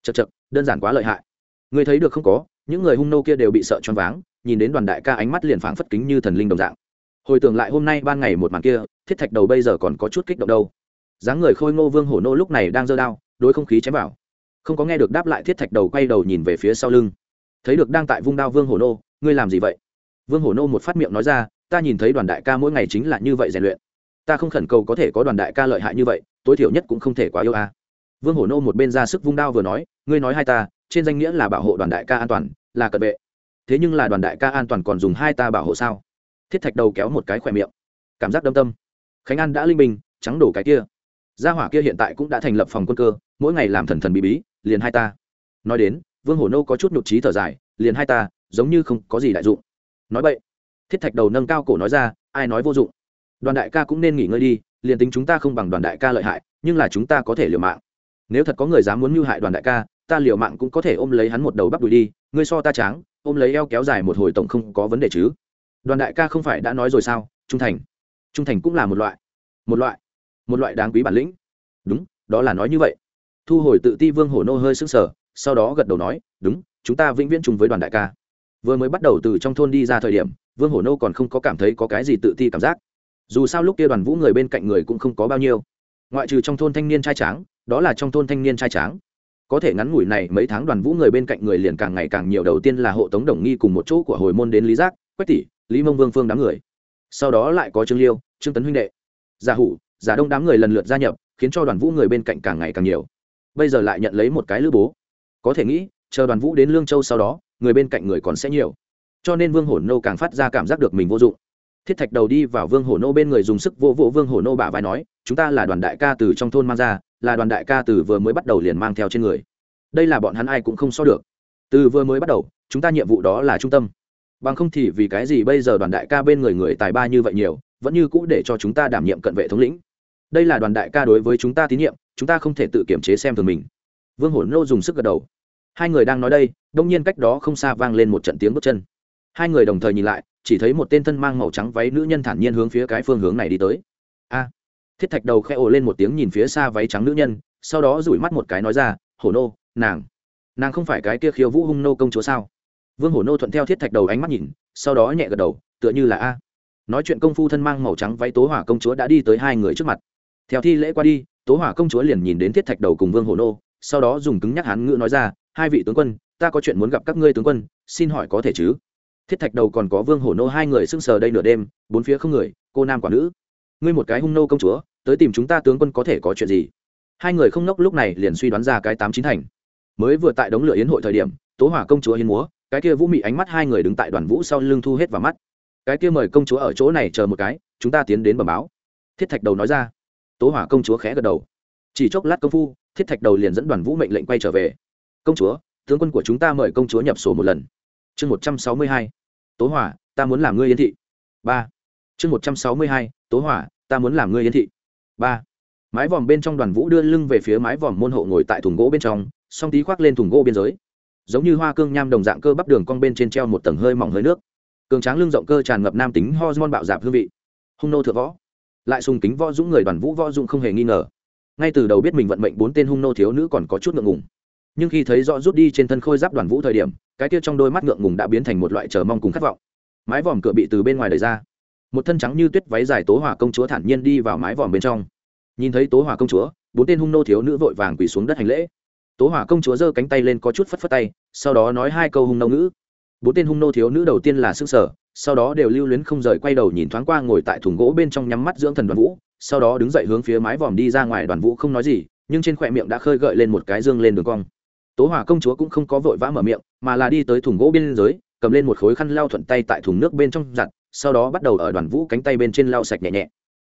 Speaker 1: Chật chật đơn giản quá lợi hại. Ngươi thấy được không có những người hung nô kia đều bị sợ choáng váng, nhìn đến đoàn đại ca ánh mắt liền phảng phất kính như thần linh đồng dạng. Hồi tưởng lại hôm nay ban ngày một màn kia, thiết thạch đầu bây giờ còn có chút kích động đâu. Dáng người khôi ngô vương hổ nô lúc này đang giơ đao, đối không khí chém vào. Không có nghe được đáp lại, thiết thạch đầu quay đầu nhìn về phía sau lưng. Thấy được đang tại vung đao vương hổ nô, ngươi làm gì vậy? Vương hổ nô một phát miệng nói ra, ta nhìn thấy đoàn đại ca mỗi ngày chính là như vậy rèn luyện. Ta không khẩn cầu có thể có đoàn đại ca lợi hại như vậy, tối thiểu nhất cũng không thể quá yêu a. Vương hổ nô một bên ra sức vung đao vừa nói, ngươi nói hai ta trên danh nghĩa là bảo hộ đoàn đại ca an toàn, là cận vệ. Thế nhưng là đoàn đại ca an toàn còn dùng hai ta bảo hộ sao? Thiết thạch đầu kéo một cái khỏe miệng. Cảm giác đâm tâm. Khánh an đã linh bình trắng đổ cái kia. Gia hỏa kia hiện tại cũng đã thành lập phòng quân cơ, mỗi ngày làm thần thần bí bí, liền hai ta. Nói đến, vương hổ nô có chút nhục trí thở dài, liền hai ta, giống như không có gì đại dụng. Nói vậy thiết thạch đầu nâng cao cổ nói ra, ai nói vô dụng? Đoàn đại ca cũng nên nghỉ ngơi đi, liền tính chúng ta không bằng đoàn đại ca lợi hại, nhưng là chúng ta có thể liều mạng. Nếu thật có người dám muốn mưu hại đoàn đại ca ta liều mạng cũng có thể ôm lấy hắn một đầu bắp đùi đi, ngươi so ta tráng, ôm lấy eo kéo dài một hồi tổng không có vấn đề chứ. Đoàn đại ca không phải đã nói rồi sao? Trung thành. Trung thành cũng là một loại một loại một loại đáng quý bản lĩnh. Đúng, đó là nói như vậy. Thu hồi tự ti vương hổ nô hơi sững sờ, sau đó gật đầu nói, đúng, chúng ta vĩnh viễn chung với đoàn đại ca. Vừa mới bắt đầu từ trong thôn đi ra thời điểm, vương hổ nô còn không có cảm thấy có cái gì tự ti cảm giác. Dù sao lúc kia đoàn vũ người bên cạnh người cũng không có bao nhiêu. Ngoại trừ trong thôn thanh niên trai tráng, đó là trong thôn thanh niên trai tráng có thể ngắn ngủi này mấy tháng đoàn vũ người bên cạnh người liền càng ngày càng nhiều, đầu tiên là hộ tống đồng nghi cùng một chỗ của hồi môn đến lý giác, quách tỷ, lý mông vương phương đám người. Sau đó lại có trương liêu, trương tấn huynh đệ. Giả hủ giả đông đám người lần lượt gia nhập, khiến cho đoàn vũ người bên cạnh càng ngày càng nhiều. Bây giờ lại nhận lấy một cái lữ bố. Có thể nghĩ, chờ đoàn vũ đến lương châu sau đó, người bên cạnh người còn sẽ nhiều. Cho nên vương hổ nô càng phát ra cảm giác được mình vô dụng. Thiết thạch đầu đi vào vương hổ nô bên người dùng sức vô vỗ vương hổ nô bả vai nói, chúng ta là đoàn đại ca từ trong thôn mang ra là đoàn đại ca từ vừa mới bắt đầu liền mang theo trên người. Đây là bọn hắn ai cũng không so được. Từ vừa mới bắt đầu, chúng ta nhiệm vụ đó là trung tâm. Bằng không thì vì cái gì bây giờ đoàn đại ca bên người người tài ba như vậy nhiều, vẫn như cũ để cho chúng ta đảm nhiệm cận vệ thống lĩnh. Đây là đoàn đại ca đối với chúng ta tín nhiệm, chúng ta không thể tự kiểm chế xem thường mình. Vương hổ nô dùng sức gật đầu. Hai người đang nói đây, đông nhiên cách đó không xa vang lên một trận tiếng bước chân. Hai người đồng thời nhìn lại, chỉ thấy một tên thân mang màu trắng váy nữ nhân thản nhiên hướng phía cái phương hướng này đi tới. A! Thiết thạch đầu khẽ ồ lên một tiếng nhìn phía xa váy trắng nữ nhân, sau đó rủi mắt một cái nói ra, hổ nô, nàng nàng không phải cái kia khiêu vũ hung nô công chúa sao? Vương hổ nô thuận theo thiết thạch đầu ánh mắt nhìn, sau đó nhẹ gật đầu, tựa như là a. Nói chuyện công phu thân mang màu trắng váy tố hỏa công chúa đã đi tới hai người trước mặt. Theo thi lễ qua đi, tố hỏa công chúa liền nhìn đến thiết thạch đầu cùng vương hổ nô, sau đó dùng cứng nhắc hán ngữ nói ra, hai vị tướng quân, ta có chuyện muốn gặp các ngươi tướng quân, xin hỏi có thể chứ? Thiết thạch đầu còn có vương hổ nô hai người sưng sờ đây nửa đêm, bốn phía không người, cô nam quả nữ ngươi một cái hung nô công chúa, tới tìm chúng ta tướng quân có thể có chuyện gì? Hai người không nốc lúc này liền suy đoán ra cái tám chín thành. Mới vừa tại đống lửa yến hội thời điểm, tố hỏa công chúa hiến múa, cái kia vũ mị ánh mắt hai người đứng tại đoàn vũ sau lưng thu hết vào mắt. Cái kia mời công chúa ở chỗ này chờ một cái, chúng ta tiến đến bẩm báo. Thiết thạch đầu nói ra. Tố hỏa công chúa khẽ gật đầu. Chỉ chốc lát công phu, thiết thạch đầu liền dẫn đoàn vũ mệnh lệnh quay trở về. Công chúa, tướng quân của chúng ta mời công chúa nhập sổ một lần. Chương một trăm sáu mươi hai. Tố hỏa, ta muốn làm ngươi yên thị. Ba. Chương một trăm sáu mươi hai. Tố hỏa ta muốn làm ngươi yên thị. Ba. Mái vòm bên trong đoàn vũ đưa lưng về phía mái vòm môn hộ ngồi tại thùng gỗ bên trong, song tí khoác lên thùng gỗ biên giới. Giống như hoa cương nham đồng dạng cơ bắp đường cong bên trên treo một tầng hơi mỏng hơi nước. Cường tráng lưng rộng cơ tràn ngập nam tính hormone bạo dạp hương vị. Hung nô thượng võ. Lại sùng kính võ dũng người đoàn vũ võ dũng không hề nghi ngờ. Ngay từ đầu biết mình vận mệnh bốn tên hung nô thiếu nữ còn có chút ngượng ngùng. Nhưng khi thấy rõ rút đi trên thân khôi giáp đoàn vũ thời điểm, cái kia trong đôi mắt ngượng ngùng đã biến thành một loại chờ mong cùng khát vọng. Mái vòm cửa bị từ bên ngoài đẩy ra một thân trắng như tuyết váy dài tố hỏa công chúa thản nhiên đi vào mái vòm bên trong. Nhìn thấy tố hỏa công chúa, bốn tên hung nô thiếu nữ vội vàng quỳ xuống đất hành lễ. Tố hỏa công chúa giơ cánh tay lên có chút phất phất tay, sau đó nói hai câu hung nô ngữ. Bốn tên hung nô thiếu nữ đầu tiên là s ư sở sau đó đều lưu luyến không rời quay đầu nhìn thoáng qua ngồi tại thùng gỗ bên trong nhắm mắt dưỡng thần đoàn vũ, sau đó đứng dậy hướng phía mái vòm đi ra ngoài đoàn vũ không nói gì, nhưng trên khỏe miệng đã khơi gợi lên một cái dương lên đường cong. Tố hỏa công chúa cũng không có vội vã mở miệng, mà là đi tới thùng gỗ bên dưới cầm lên một khối khăn lau thuận tay tại thùng nước bên trong giặt, sau đó bắt đầu ở đoàn vũ cánh tay bên trên lau sạch nhẹ nhẹ.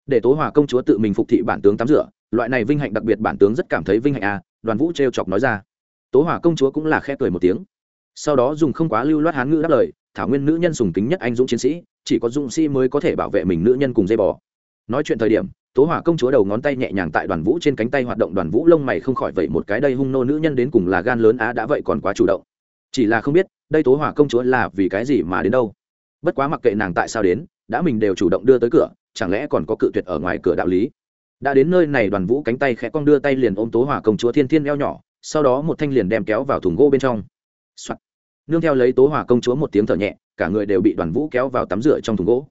Speaker 1: Để tố hỏa công chúa tự mình phục thị bản tướng tắm rửa, loại này vinh hạnh đặc biệt bản tướng rất cảm thấy vinh hạnh à đoàn vũ t chọc nói ra. Tố hỏa công chúa cũng là khẽ cười một tiếng. Sau đó dùng không quá lưu loát hán ngữ đáp lời, thảo nguyên nữ nhân sùng kính nhất anh dũng chiến sĩ, chỉ có dũng sĩ mới có thể bảo vệ mình nữ nhân cùng dây bò. Nói chuyện thời điểm, tố hỏa công chúa đầu ngón tay nhẹ nhàng tại đoàn vũ trên cánh tay hoạt động đoàn vũ lông mày không khỏi vậy một cái, đây hung nô nữ nhân đến cùng là gan lớn á, đã vậy còn quá chủ động chỉ là không biết, đây tố hỏa công chúa là vì cái gì mà đến đâu. Bất quá mặc kệ nàng tại sao đến, đã mình đều chủ động đưa tới cửa, chẳng lẽ còn có cự tuyệt ở ngoài cửa đạo lý? Đã đến nơi này đoàn vũ cánh tay khẽ cong đưa tay liền ôm tố hỏa công chúa thiên thiên eo nhỏ, sau đó một thanh liền đem kéo vào thùng gỗ bên trong、Soạn. nương theo lấy tố hỏa công chúa một tiếng thở nhẹ, cả người đều bị đoàn vũ kéo vào tắm rửa trong thùng gỗ.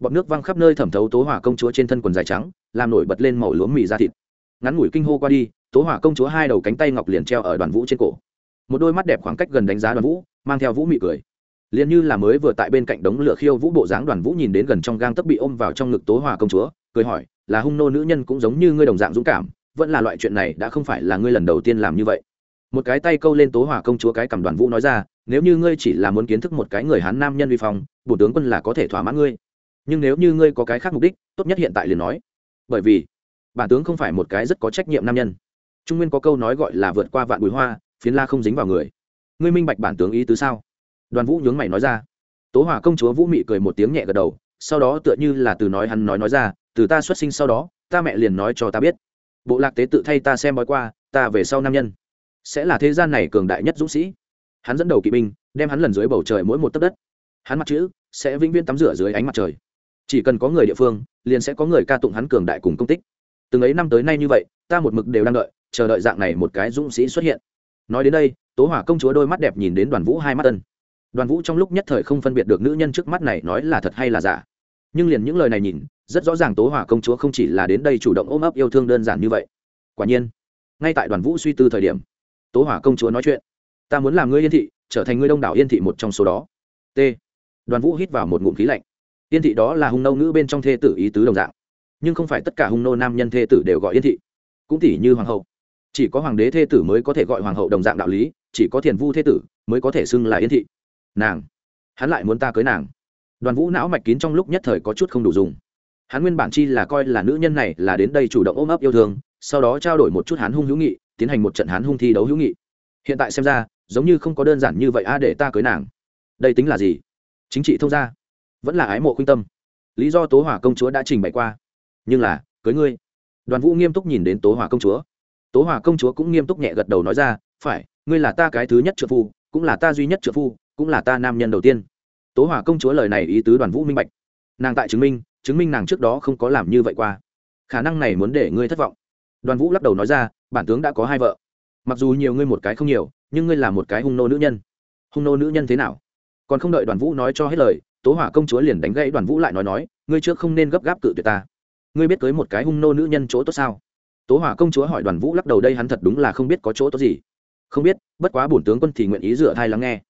Speaker 1: Bọn nước văng khắp nơi thẩm thấu tố hỏa công chúa trên thân quần dài trắng, làm nổi bật lên màu lúa mì da thịt. Ngắn ngủi kinh hô qua đi, tố hỏa công chúa hai đầu cánh tay ngọc liền treo ở đoàn vũ trên cổ một đôi mắt đẹp khoảng cách gần đánh giá đoàn vũ, mang theo vũ mị cười. Liền như là mới vừa tại bên cạnh đống lửa khiêu vũ bộ dáng đoàn vũ nhìn đến gần trong gang tấc bị ôm vào trong ngực tố hòa công chúa, cười hỏi, là hung nô nữ nhân cũng giống như ngươi đồng dạng dũng cảm, vẫn là loại chuyện này đã không phải là ngươi lần đầu tiên làm như vậy. Một cái tay câu lên tố hòa công chúa cái cầm đoàn vũ nói ra, nếu như ngươi chỉ là muốn kiến thức một cái người hán nam nhân vi phong, bổ tướng quân là có thể thỏa mãn ngươi. Nhưng nếu như ngươi có cái khác mục đích, tốt nhất hiện tại liền nói. Bởi vì, bản tướng không phải một cái rất có trách nhiệm nam nhân. Trung nguyên có câu nói gọi là vượt qua vạn bùi hoa phiến la không dính vào người. Ngươi minh bạch bản tướng ý tứ sao? Đoàn vũ nhướng mày nói ra. Tố hòa công chúa vũ mị cười một tiếng nhẹ gật đầu, sau đó tựa như là từ nói hắn nói nói ra, từ ta xuất sinh sau đó, ta mẹ liền nói cho ta biết. Bộ lạc tế tự thay ta xem bói qua, ta về sau nam nhân. Sẽ là thế gian này cường đại nhất dũng sĩ. Hắn dẫn đầu kỵ binh, đem hắn lần dưới bầu trời mỗi một tấc đất. Hắn mặt chữ sẽ vĩnh viễn tắm rửa dưới ánh mặt trời. Chỉ cần có người địa phương, liền sẽ có người ca tụng hắn cường đại cùng công tích. Từng ấy năm tới nay như vậy, ta một mực đều đang đợi, chờ đợi dạng này một cái dũng sĩ xuất hiện nói đến đây, tố hỏa công chúa đôi mắt đẹp nhìn đến đoàn vũ hai mắt tân đoàn vũ trong lúc nhất thời không phân biệt được nữ nhân trước mắt này nói là thật hay là giả. Nhưng liền những lời này nhìn, rất rõ ràng tố hỏa công chúa không chỉ là đến đây chủ động ôm ấp yêu thương đơn giản như vậy. Quả nhiên, ngay tại đoàn vũ suy tư thời điểm, tố hỏa công chúa nói chuyện. Ta muốn làm ngươi yên thị, trở thành ngươi đông đảo yên thị một trong số đó. T. Đoàn vũ hít vào một ngụm khí lạnh. Yên thị đó là hung nâu nữ bên trong thê tử ý tứ đồng dạng. Nhưng không phải tất cả hung nô nam nhân thê tử đều gọi yên thị. Cũng tỷ như hoàng hậu chỉ có hoàng đế thê tử mới có thể gọi hoàng hậu đồng dạng đạo lý, chỉ có thiền vu thê tử mới có thể xưng là yên thị. Nàng, hắn lại muốn ta cưới nàng. Đoàn vũ não mạch kín trong lúc nhất thời có chút không đủ dùng. Hắn nguyên bản chi là coi là nữ nhân này là đến đây chủ động ôm ấp yêu thương, sau đó trao đổi một chút hắn hung hữu nghị, tiến hành một trận hắn hung thi đấu hữu nghị. Hiện tại xem ra, giống như không có đơn giản như vậy a để ta cưới nàng. Đây tính là gì? Chính trị thông gia. Vẫn là ái mộ khuyên tâm. Lý do tố hỏa công chúa đã trình bày qua. Nhưng là, cưới ngươi. Đoàn vũ nghiêm túc nhìn đến tố hỏa công chúa tố Hòa công chúa cũng nghiêm túc nhẹ gật đầu nói ra, phải, ngươi là ta cái thứ nhất trợ phu, cũng là ta duy nhất trợ phu, cũng là ta nam nhân đầu tiên. Tố Hòa công chúa lời này ý tứ đoàn vũ minh bạch. Nàng tại chứng minh chứng minh nàng trước đó không có làm như vậy qua. Khả năng này muốn để ngươi thất vọng. Đoàn vũ lắc đầu nói ra, bản tướng đã có hai vợ. Mặc dù nhiều ngươi một cái không nhiều, nhưng ngươi là một cái hung nô nữ nhân. Hung nô nữ nhân thế nào? Còn không đợi đoàn vũ nói cho hết lời, tố hỏa công chúa liền đánh gãy đoàn vũ lại nói nói, ngươi trước không nên gấp gáp cự tuyệt ta. Ngươi biết cưới một cái hung nô nữ nhân chỗ tốt sao? Tố hỏa công chúa hỏi đoàn vũ lắc đầu, đây hắn thật đúng là không biết có chỗ tốt gì. Không biết, bất quá bổn tướng quân thì nguyện ý dựa thai lắng nghe.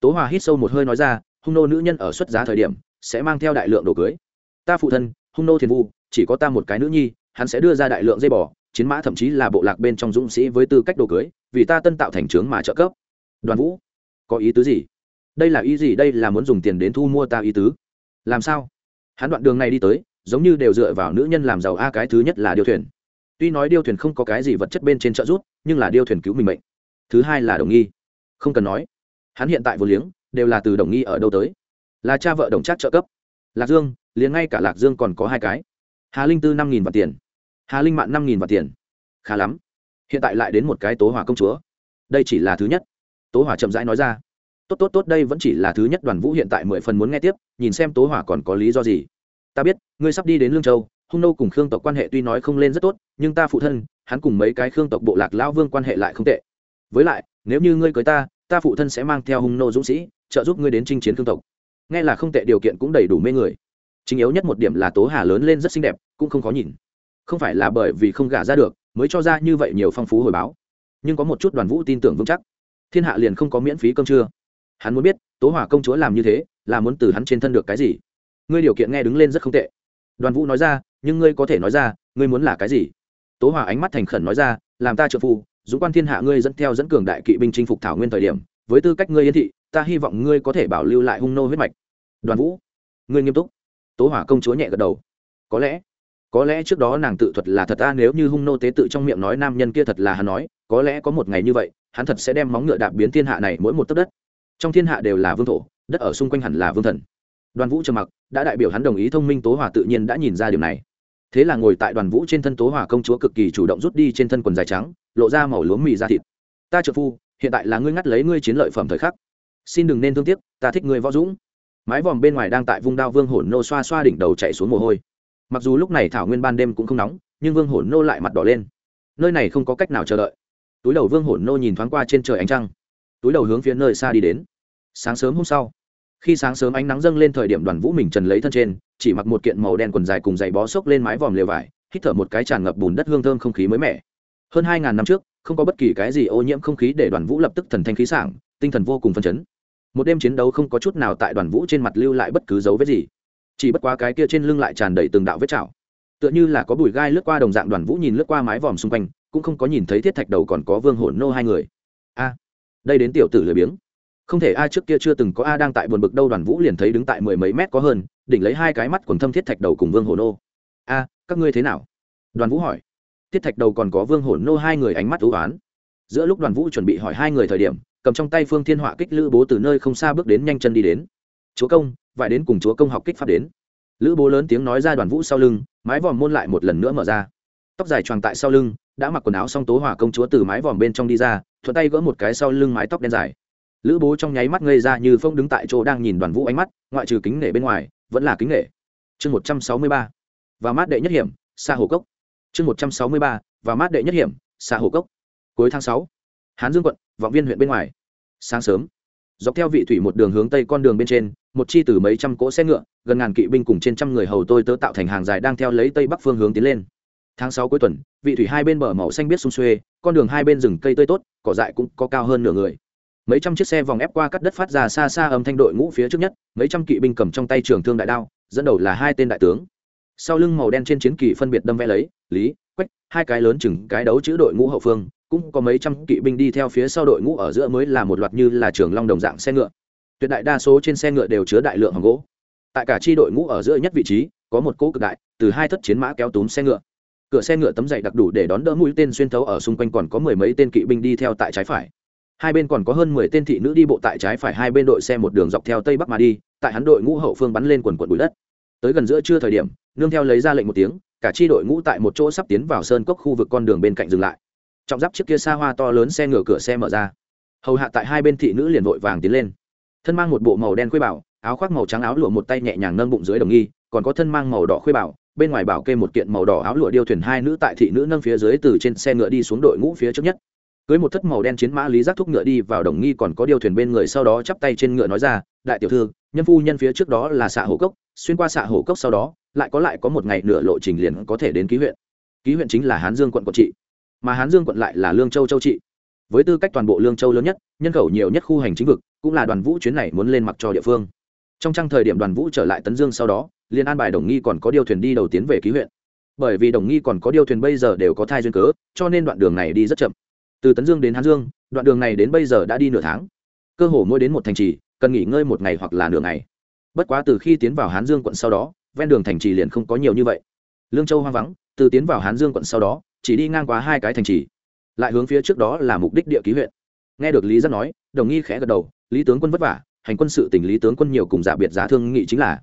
Speaker 1: Tố Hòa hít sâu một hơi nói ra, hung nô nữ nhân ở xuất giá thời điểm, sẽ mang theo đại lượng đồ cưới. Ta phụ thân, hung nô thiền vu, chỉ có ta một cái nữ nhi, hắn sẽ đưa ra đại lượng dây bò, chiến mã thậm chí là bộ lạc bên trong dũng sĩ với tư cách đồ cưới, vì ta tân tạo thành trướng mà trợ cấp. Đoàn vũ, có ý tứ gì? Đây là ý gì? Đây là muốn dùng tiền đến thu mua ta ý tứ. Làm sao? Hắn đoạn đường này đi tới, giống như đều dựa vào nữ nhân làm giàu a, cái thứ nhất là điều thuyền tuy nói điêu thuyền không có cái gì vật chất bên trên trợ giúp, nhưng là điêu thuyền cứu mình mệnh. Thứ hai là đồng nghi. Không cần nói. Hắn hiện tại vô liếng, đều là từ đồng nghi ở đâu tới. Là cha vợ đồng trác trợ cấp. Lạc dương, liền ngay cả lạc dương còn có hai cái. Hà linh tư năm nghìn vạn tiền. Hà linh mạn năm nghìn vạn tiền. Khá lắm. Hiện tại lại đến một cái tố hỏa công chúa. Đây chỉ là thứ nhất. Tố hỏa chậm rãi nói ra. Tốt tốt tốt, đây vẫn chỉ là thứ nhất, đoàn vũ hiện tại mười phần muốn nghe tiếp, nhìn xem tố hỏa còn có lý do gì. Ta biết, ngươi sắp đi đến lương châu hung nô cùng khương tộc quan hệ tuy nói không lên rất tốt, nhưng ta phụ thân, hắn cùng mấy cái khương tộc bộ lạc lao vương quan hệ lại không tệ. Với lại, nếu như ngươi cưới ta ta phụ thân sẽ mang theo hung nô dũng sĩ, trợ giúp ngươi đến chinh chiến khương tộc. Nghe là không tệ điều kiện cũng đầy đủ mê người. Chính yếu nhất một điểm là tố hà lớn lên rất xinh đẹp, cũng không khó nhìn. Không phải là bởi vì không gả ra được, mới cho ra như vậy nhiều phong phú hồi báo. Nhưng có một chút đoàn vũ tin tưởng vững chắc. Thiên hạ liền không có miễn phí cơm trưa. Hắn muốn biết, tố hòa công chúa làm như thế, là muốn từ hắn trên thân được cái gì? Ngươi điều kiện nghe đứng lên rất không tệ đoàn vũ nói ra, nhưng ngươi có thể nói ra, ngươi muốn là cái gì? Tố hòa ánh mắt thành khẩn nói ra, làm ta trợ phu, dũng quan thiên hạ ngươi dẫn theo dẫn cường đại kỵ binh chinh phục thảo nguyên thời điểm, với tư cách ngươi yên thị, ta hy vọng ngươi có thể bảo lưu lại hung nô huyết mạch. Đoàn vũ, ngươi nghiêm túc. Tố hỏa công chúa nhẹ gật đầu. Có lẽ có lẽ trước đó nàng tự thuật là thật ta, nếu như hung nô tế tự trong miệng nói nam nhân kia thật là hắn nói, có lẽ có một ngày như vậy, hắn thật sẽ đem móng ngựa đạp biến thiên hạ này mỗi một tấc đất. Trong thiên hạ đều là vương thổ, đất ở xung quanh hẳn là vương thần. Đoàn vũ trầm mặc đã đại biểu hắn đồng ý thông minh tố hòa tự nhiên đã nhìn ra điều này. Thế là ngồi tại đoàn vũ trên thân tố hòa công chúa cực kỳ chủ động rút đi trên thân quần dài trắng, lộ ra màu lúa mì ra thịt. Ta trợ phu, hiện tại là ngươi ngắt lấy ngươi chiến lợi phẩm thời khắc. Xin đừng nên thương tiếc, ta thích ngươi võ dũng. Mái vòm bên ngoài đang tại vung đao vương hổn nô xoa xoa đỉnh đầu chạy xuống mồ hôi. Mặc dù lúc này thảo nguyên ban đêm cũng không nóng, nhưng vương hổn nô lại mặt đỏ lên. Nơi này không có cách nào chờ đợi. Túi đầu vương hổn nô nhìn thoáng qua trên trời ánh trăng. Túi đầu hướng phía nơi xa đi đến. Sáng sớm hôm sau khi sáng sớm ánh nắng dâng lên thời điểm đoàn vũ mình trần lấy thân trên, chỉ mặc một kiện màu đen quần dài cùng giày bó xốc lên mái vòm lều vải, hít thở một cái tràn ngập bùn đất hương thơm không khí mới mẻ. Hơn hai ngàn năm trước, không có bất kỳ cái gì ô nhiễm không khí để đoàn vũ lập tức thần thanh khí sảng, tinh thần vô cùng phấn chấn. Một đêm chiến đấu không có chút nào tại đoàn vũ trên mặt lưu lại bất cứ dấu vết gì. Chỉ bất quá cái kia trên lưng lại tràn đầy từng đạo vết chảo. Tựa như là có bụi gai lướt qua đồng dạng đoàn vũ nhìn lướt qua mái vòm xung quanh, cũng không có nhìn thấy thiết thạch đầu còn có vương hổn nô hai người. A, đây đến tiểu tử lười biếng không thể a trước kia chưa từng có a đang tại buồn bực đâu, đoàn vũ liền thấy đứng tại mười mấy mét có hơn, đỉnh lấy hai cái mắt quần thâm thiết thạch đầu cùng vương hổ nô. A, các ngươi thế nào? Đoàn vũ hỏi. Thiết thạch đầu còn có vương hổ nô hai người ánh mắt thú oán. Giữa lúc đoàn vũ chuẩn bị hỏi hai người thời điểm, cầm trong tay phương thiên họa kích lữ bố từ nơi không xa bước đến nhanh chân đi đến. Chúa công vải đến cùng chúa công học kích pháp đến. Lữ bố lớn tiếng nói ra đoàn vũ sau lưng, mái vòm môn lại một lần nữa mở ra. Tóc dài tròn tại sau lưng, đã mặc quần áo xong tố hỏa công chúa từ mái vòm bên trong đi ra, thuận tay gỡ một cái sau lưng mái tóc đen dài lữ bố trong nháy mắt ngây ra như phong đứng tại chỗ đang nhìn đoàn vũ ánh mắt, ngoại trừ kính nể bên ngoài, vẫn là kính nể. Chương một trăm sáu mươi ba và mát đệ nhất hiểm xa hồ cốc. Chương một trăm sáu mươi ba và mát đệ nhất hiểm xa hồ cốc. Cuối tháng sáu, hán dương quận, vọng viên huyện bên ngoài. Sáng sớm, dọc theo vị thủy một đường hướng tây con đường bên trên, một chi từ mấy trăm cỗ xe ngựa, gần ngàn kỵ binh cùng trên trăm người hầu tôi tớ tạo thành hàng dài đang theo lấy tây bắc phương hướng tiến lên. Tháng sáu cuối tuần, vị thủy hai bên bờ màu xanh biết sung xuê, con đường hai bên rừng cây tươi tốt, cỏ dại cũng có cao hơn nửa người mấy trăm chiếc xe vòng ép qua cắt đất phát ra xa xa âm thanh đội ngũ phía trước nhất, mấy trăm kỵ binh cầm trong tay trường thương đại đao, dẫn đầu là hai tên đại tướng. Sau lưng màu đen trên chiến kỳ phân biệt đâm vẽ lấy, lý, quách, hai cái lớn chừng cái đấu chữ đội ngũ hậu phương, cũng có mấy trăm kỵ binh đi theo phía sau đội ngũ ở giữa mới là một loạt như là trường long đồng dạng xe ngựa. Tuyệt đại đa số trên xe ngựa đều chứa đại lượng hàng gỗ. Tại cả chi đội ngũ ở giữa nhất vị trí, có một cỗ cực đại, từ hai thất chiến mã kéo túm xe ngựa. Cửa xe ngựa tấm dày đặc đủ để đón đỡ mũi tên xuyên thấu ở xung quanh còn có mười mấy tên kỵ binh đi theo tại trái phải hai bên còn có hơn mười tên thị nữ đi bộ tại trái phải hai bên đội xe một đường dọc theo tây bắc mà đi, tại hắn đội ngũ hậu phương bắn lên quần quần bụi đất. Tới gần giữa trưa thời điểm, nương theo lấy ra lệnh một tiếng, cả chi đội ngũ tại một chỗ sắp tiến vào sơn cốc khu vực con đường bên cạnh dừng lại. Trọng giáp chiếc kia xa hoa to lớn xe ngửa cửa xe mở ra. Hầu hạ tại hai bên thị nữ liền vội vàng tiến lên. Thân mang một bộ màu đen khuê bảo, áo khoác màu trắng áo lụa một tay nhẹ nhàng nâng bụng dưới đồng nghi, còn có thân mang màu đỏ khuê bảo, bên ngoài bảo kê một kiện màu đỏ áo lụa điêu thuyền hai nữ tại thị nữ nâng phía dưới từ trên xe ngựa đi xuống đội ngũ phía trước nhất cưới một thất màu đen chiến mã lý giác thúc ngựa đi vào đồng nghi còn có điều thuyền bên người sau đó chắp tay trên ngựa nói ra, đại tiểu thư, nhân phu nhân phía trước đó là xạ hổ cốc, xuyên qua xạ hổ cốc sau đó, lại có lại có một ngày nửa lộ trình liền có thể đến ký huyện. Ký huyện chính là hán dương quận quận trị, mà hán dương quận lại là lương châu châu trị. Với tư cách toàn bộ lương châu lớn nhất, nhân khẩu nhiều nhất khu hành chính vực, cũng là đoàn vũ chuyến này muốn lên mặc cho địa phương. Trong trang thời điểm đoàn vũ trở lại tấn dương sau đó liên an bài đồng nghi còn có điều thuyền đi đầu tiến về ký huyện. Bởi vì đồng nghi còn có điều thuyền bây giờ đều có thai duyên cớ, cho nên đoạn đường này đi rất chậm từ tấn dương đến hán dương, đoạn đường này đến bây giờ đã đi nửa tháng. Cơ hồ mỗi đến một thành trì, cần nghỉ ngơi một ngày hoặc là nửa ngày. Bất quá từ khi tiến vào hán dương quận sau đó, ven đường thành trì liền không có nhiều như vậy. Lương châu hoang vắng, từ tiến vào hán dương quận sau đó, chỉ đi ngang qua hai cái thành trì. Lại hướng phía trước đó là mục đích địa ký huyện. Nghe được lý giác nói, đồng nghi khẽ gật đầu, lý tướng quân vất vả, hành quân sự tỉnh lý tướng quân nhiều cùng giả biệt giá thương nghị chính là.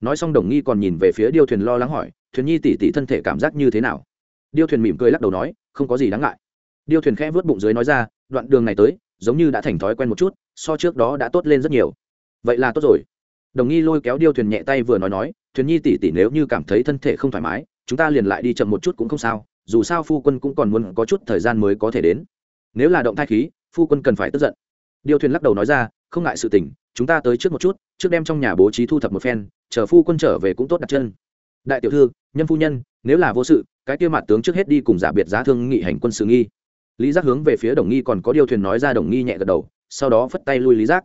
Speaker 1: Nói xong đồng nghi còn nhìn về phía điêu thuyền lo lắng hỏi, thuyền nhi tỷ tỷ thân thể cảm giác như thế nào? Điêu thuyền mỉm cười lắc đầu nói, không có gì đáng ngại điêu thuyền khẽ vớt bụng dưới nói ra, đoạn đường này tới, giống như đã thành thói quen một chút, so trước đó đã tốt lên rất nhiều. Vậy là tốt rồi. Đồng nghi lôi kéo điêu thuyền nhẹ tay vừa nói nói, thuyền nhi tỷ tỷ nếu như cảm thấy thân thể không thoải mái, chúng ta liền lại đi chậm một chút cũng không sao, dù sao phu quân cũng còn muốn có chút thời gian mới có thể đến. Nếu là động thai khí, phu quân cần phải tức giận. Điêu thuyền lắc đầu nói ra, không ngại sự tình, chúng ta tới trước một chút, trước đem trong nhà bố trí thu thập một phen, chờ phu quân trở về cũng tốt đặt chân. Đại tiểu thư, nhân phu nhân, nếu là vô sự, cái kia mặt tướng trước hết đi cùng giả biệt giá thương nghị hành quân sự nghi lý giác hướng về phía đồng nghi còn có điều thuyền nói ra đồng nghi nhẹ gật đầu, sau đó phất tay lui lý giác.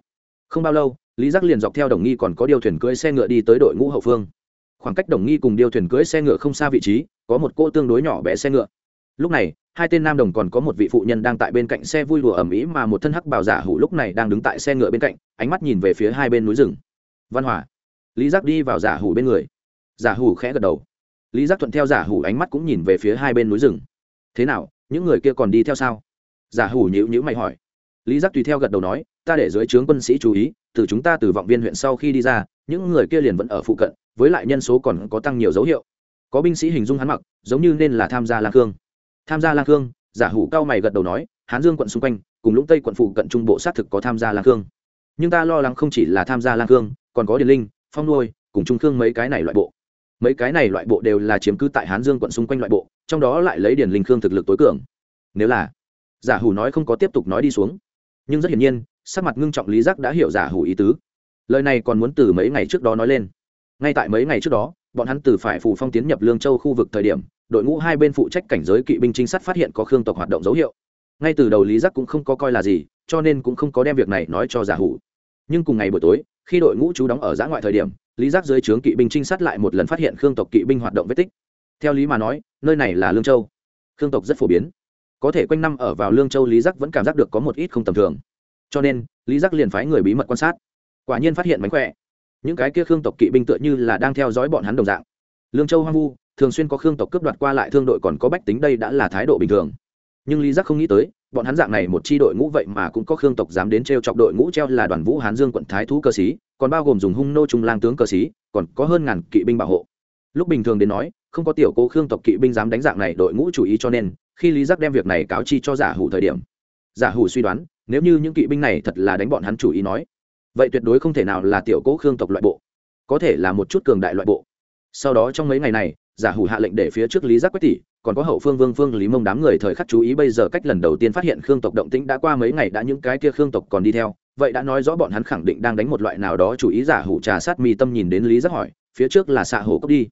Speaker 1: Không bao lâu, lý giác liền dọc theo đồng nghi còn có điều thuyền cưỡi xe ngựa đi tới đội ngũ hậu phương. Khoảng cách đồng nghi cùng điều thuyền cưỡi xe ngựa không xa vị trí, có một cô tương đối nhỏ bé xe ngựa. Lúc này, hai tên nam đồng còn có một vị phụ nhân đang tại bên cạnh xe vui đùa ầm ĩ mà một thân hắc bào giả hủ lúc này đang đứng tại xe ngựa bên cạnh, ánh mắt nhìn về phía hai bên núi rừng. Văn hòa lý giác đi vào giả hủ bên người. Giả hủ khẽ gật đầu. Lý giác thuận theo giả hủ ánh mắt cũng nhìn về phía hai bên núi rừng. Thế nào những người kia còn đi theo sao? Giả hủ nhữ nhữ mày hỏi. Lý giác tùy theo gật đầu nói, ta để dưới trướng quân sĩ chú ý, từ chúng ta từ vọng viên huyện sau khi đi ra, những người kia liền vẫn ở phụ cận, với lại nhân số còn có tăng nhiều dấu hiệu. Có binh sĩ hình dung hắn mặc, giống như nên là tham gia lang cương. Tham gia lang cương? Giả hủ cao mày gật đầu nói, hán dương quận xung quanh, cùng lũng tây quận phụ cận trung bộ xác thực có tham gia lang cương. Nhưng ta lo lắng không chỉ là tham gia lang cương, còn có điền linh, phong nuôi, cùng trung khương mấy cái này loại bộ. Mấy cái này loại bộ đều là chiếm cứ tại hán dương quận xung quanh loại bộ trong đó lại lấy điền linh khương thực lực tối cường. Nếu là, giả hủ nói không có tiếp tục nói đi xuống. Nhưng rất hiển nhiên, sắc mặt ngưng trọng lý giác đã hiểu giả hủ ý tứ. Lời này còn muốn từ mấy ngày trước đó nói lên. Ngay tại mấy ngày trước đó, bọn hắn từ phải phủ phong tiến nhập lương châu khu vực thời điểm, đội ngũ hai bên phụ trách cảnh giới kỵ binh trinh sát phát hiện có khương tộc hoạt động dấu hiệu. Ngay từ đầu lý giác cũng không có coi là gì, cho nên cũng không có đem việc này nói cho giả hủ. Nhưng cùng ngày buổi tối, khi đội ngũ trú đóng ở giã ngoại thời điểm, lý giác dưới trướng kỵ binh trinh sát lại một lần phát hiện khương tộc kỵ binh hoạt động vết tích theo lý mà nói, nơi này là lương châu. Khương tộc rất phổ biến. Có thể quanh năm ở vào lương châu, lý giác vẫn cảm giác được có một ít không tầm thường. Cho nên, lý giác liền phái người bí mật quan sát. Quả nhiên phát hiện mánh khỏe. Những cái kia khương tộc kỵ binh tựa như là đang theo dõi bọn hắn đồng dạng. Lương châu hoang vu, thường xuyên có khương tộc cướp đoạt qua lại thương đội còn có bách tính đây đã là thái độ bình thường. Nhưng lý giác không nghĩ tới, bọn hắn dạng này một chi đội ngũ vậy mà cũng có khương tộc dám đến t r e o chọc đội ngũ treo là đoàn vũ hán dương quận thái thú cơ sĩ, còn bao gồm dùng hung nô trung lang tướng cơ sĩ, còn có hơn ngàn kỵ binh bảo hộ. Lúc bình thường đến nói không có tiểu cố khương tộc kỵ binh dám đánh dạng này đội ngũ chủ ý cho nên, khi lý giác đem việc này cáo chi cho giả hủ thời điểm, giả hủ suy đoán, nếu như những kỵ binh này thật là đánh bọn hắn chủ ý nói, vậy tuyệt đối không thể nào là tiểu cố khương tộc loại bộ, có thể là một chút cường đại loại bộ. Sau đó trong mấy ngày này, giả hủ hạ lệnh để phía trước lý giác quách tỷ còn có hậu phương vương phương, lý mông đám người thời khắc chú ý bây giờ cách lần đầu tiên phát hiện khương tộc động tĩnh đã qua mấy ngày đã những cái kia khương tộc còn đi theo, vậy đã nói rõ bọn hắn khẳng định đang đánh một loại nào đó chủ ý giả hủ trà sát mi tâm nhìn đến lý giác hỏi, phía trước là xạ hổ cốc đi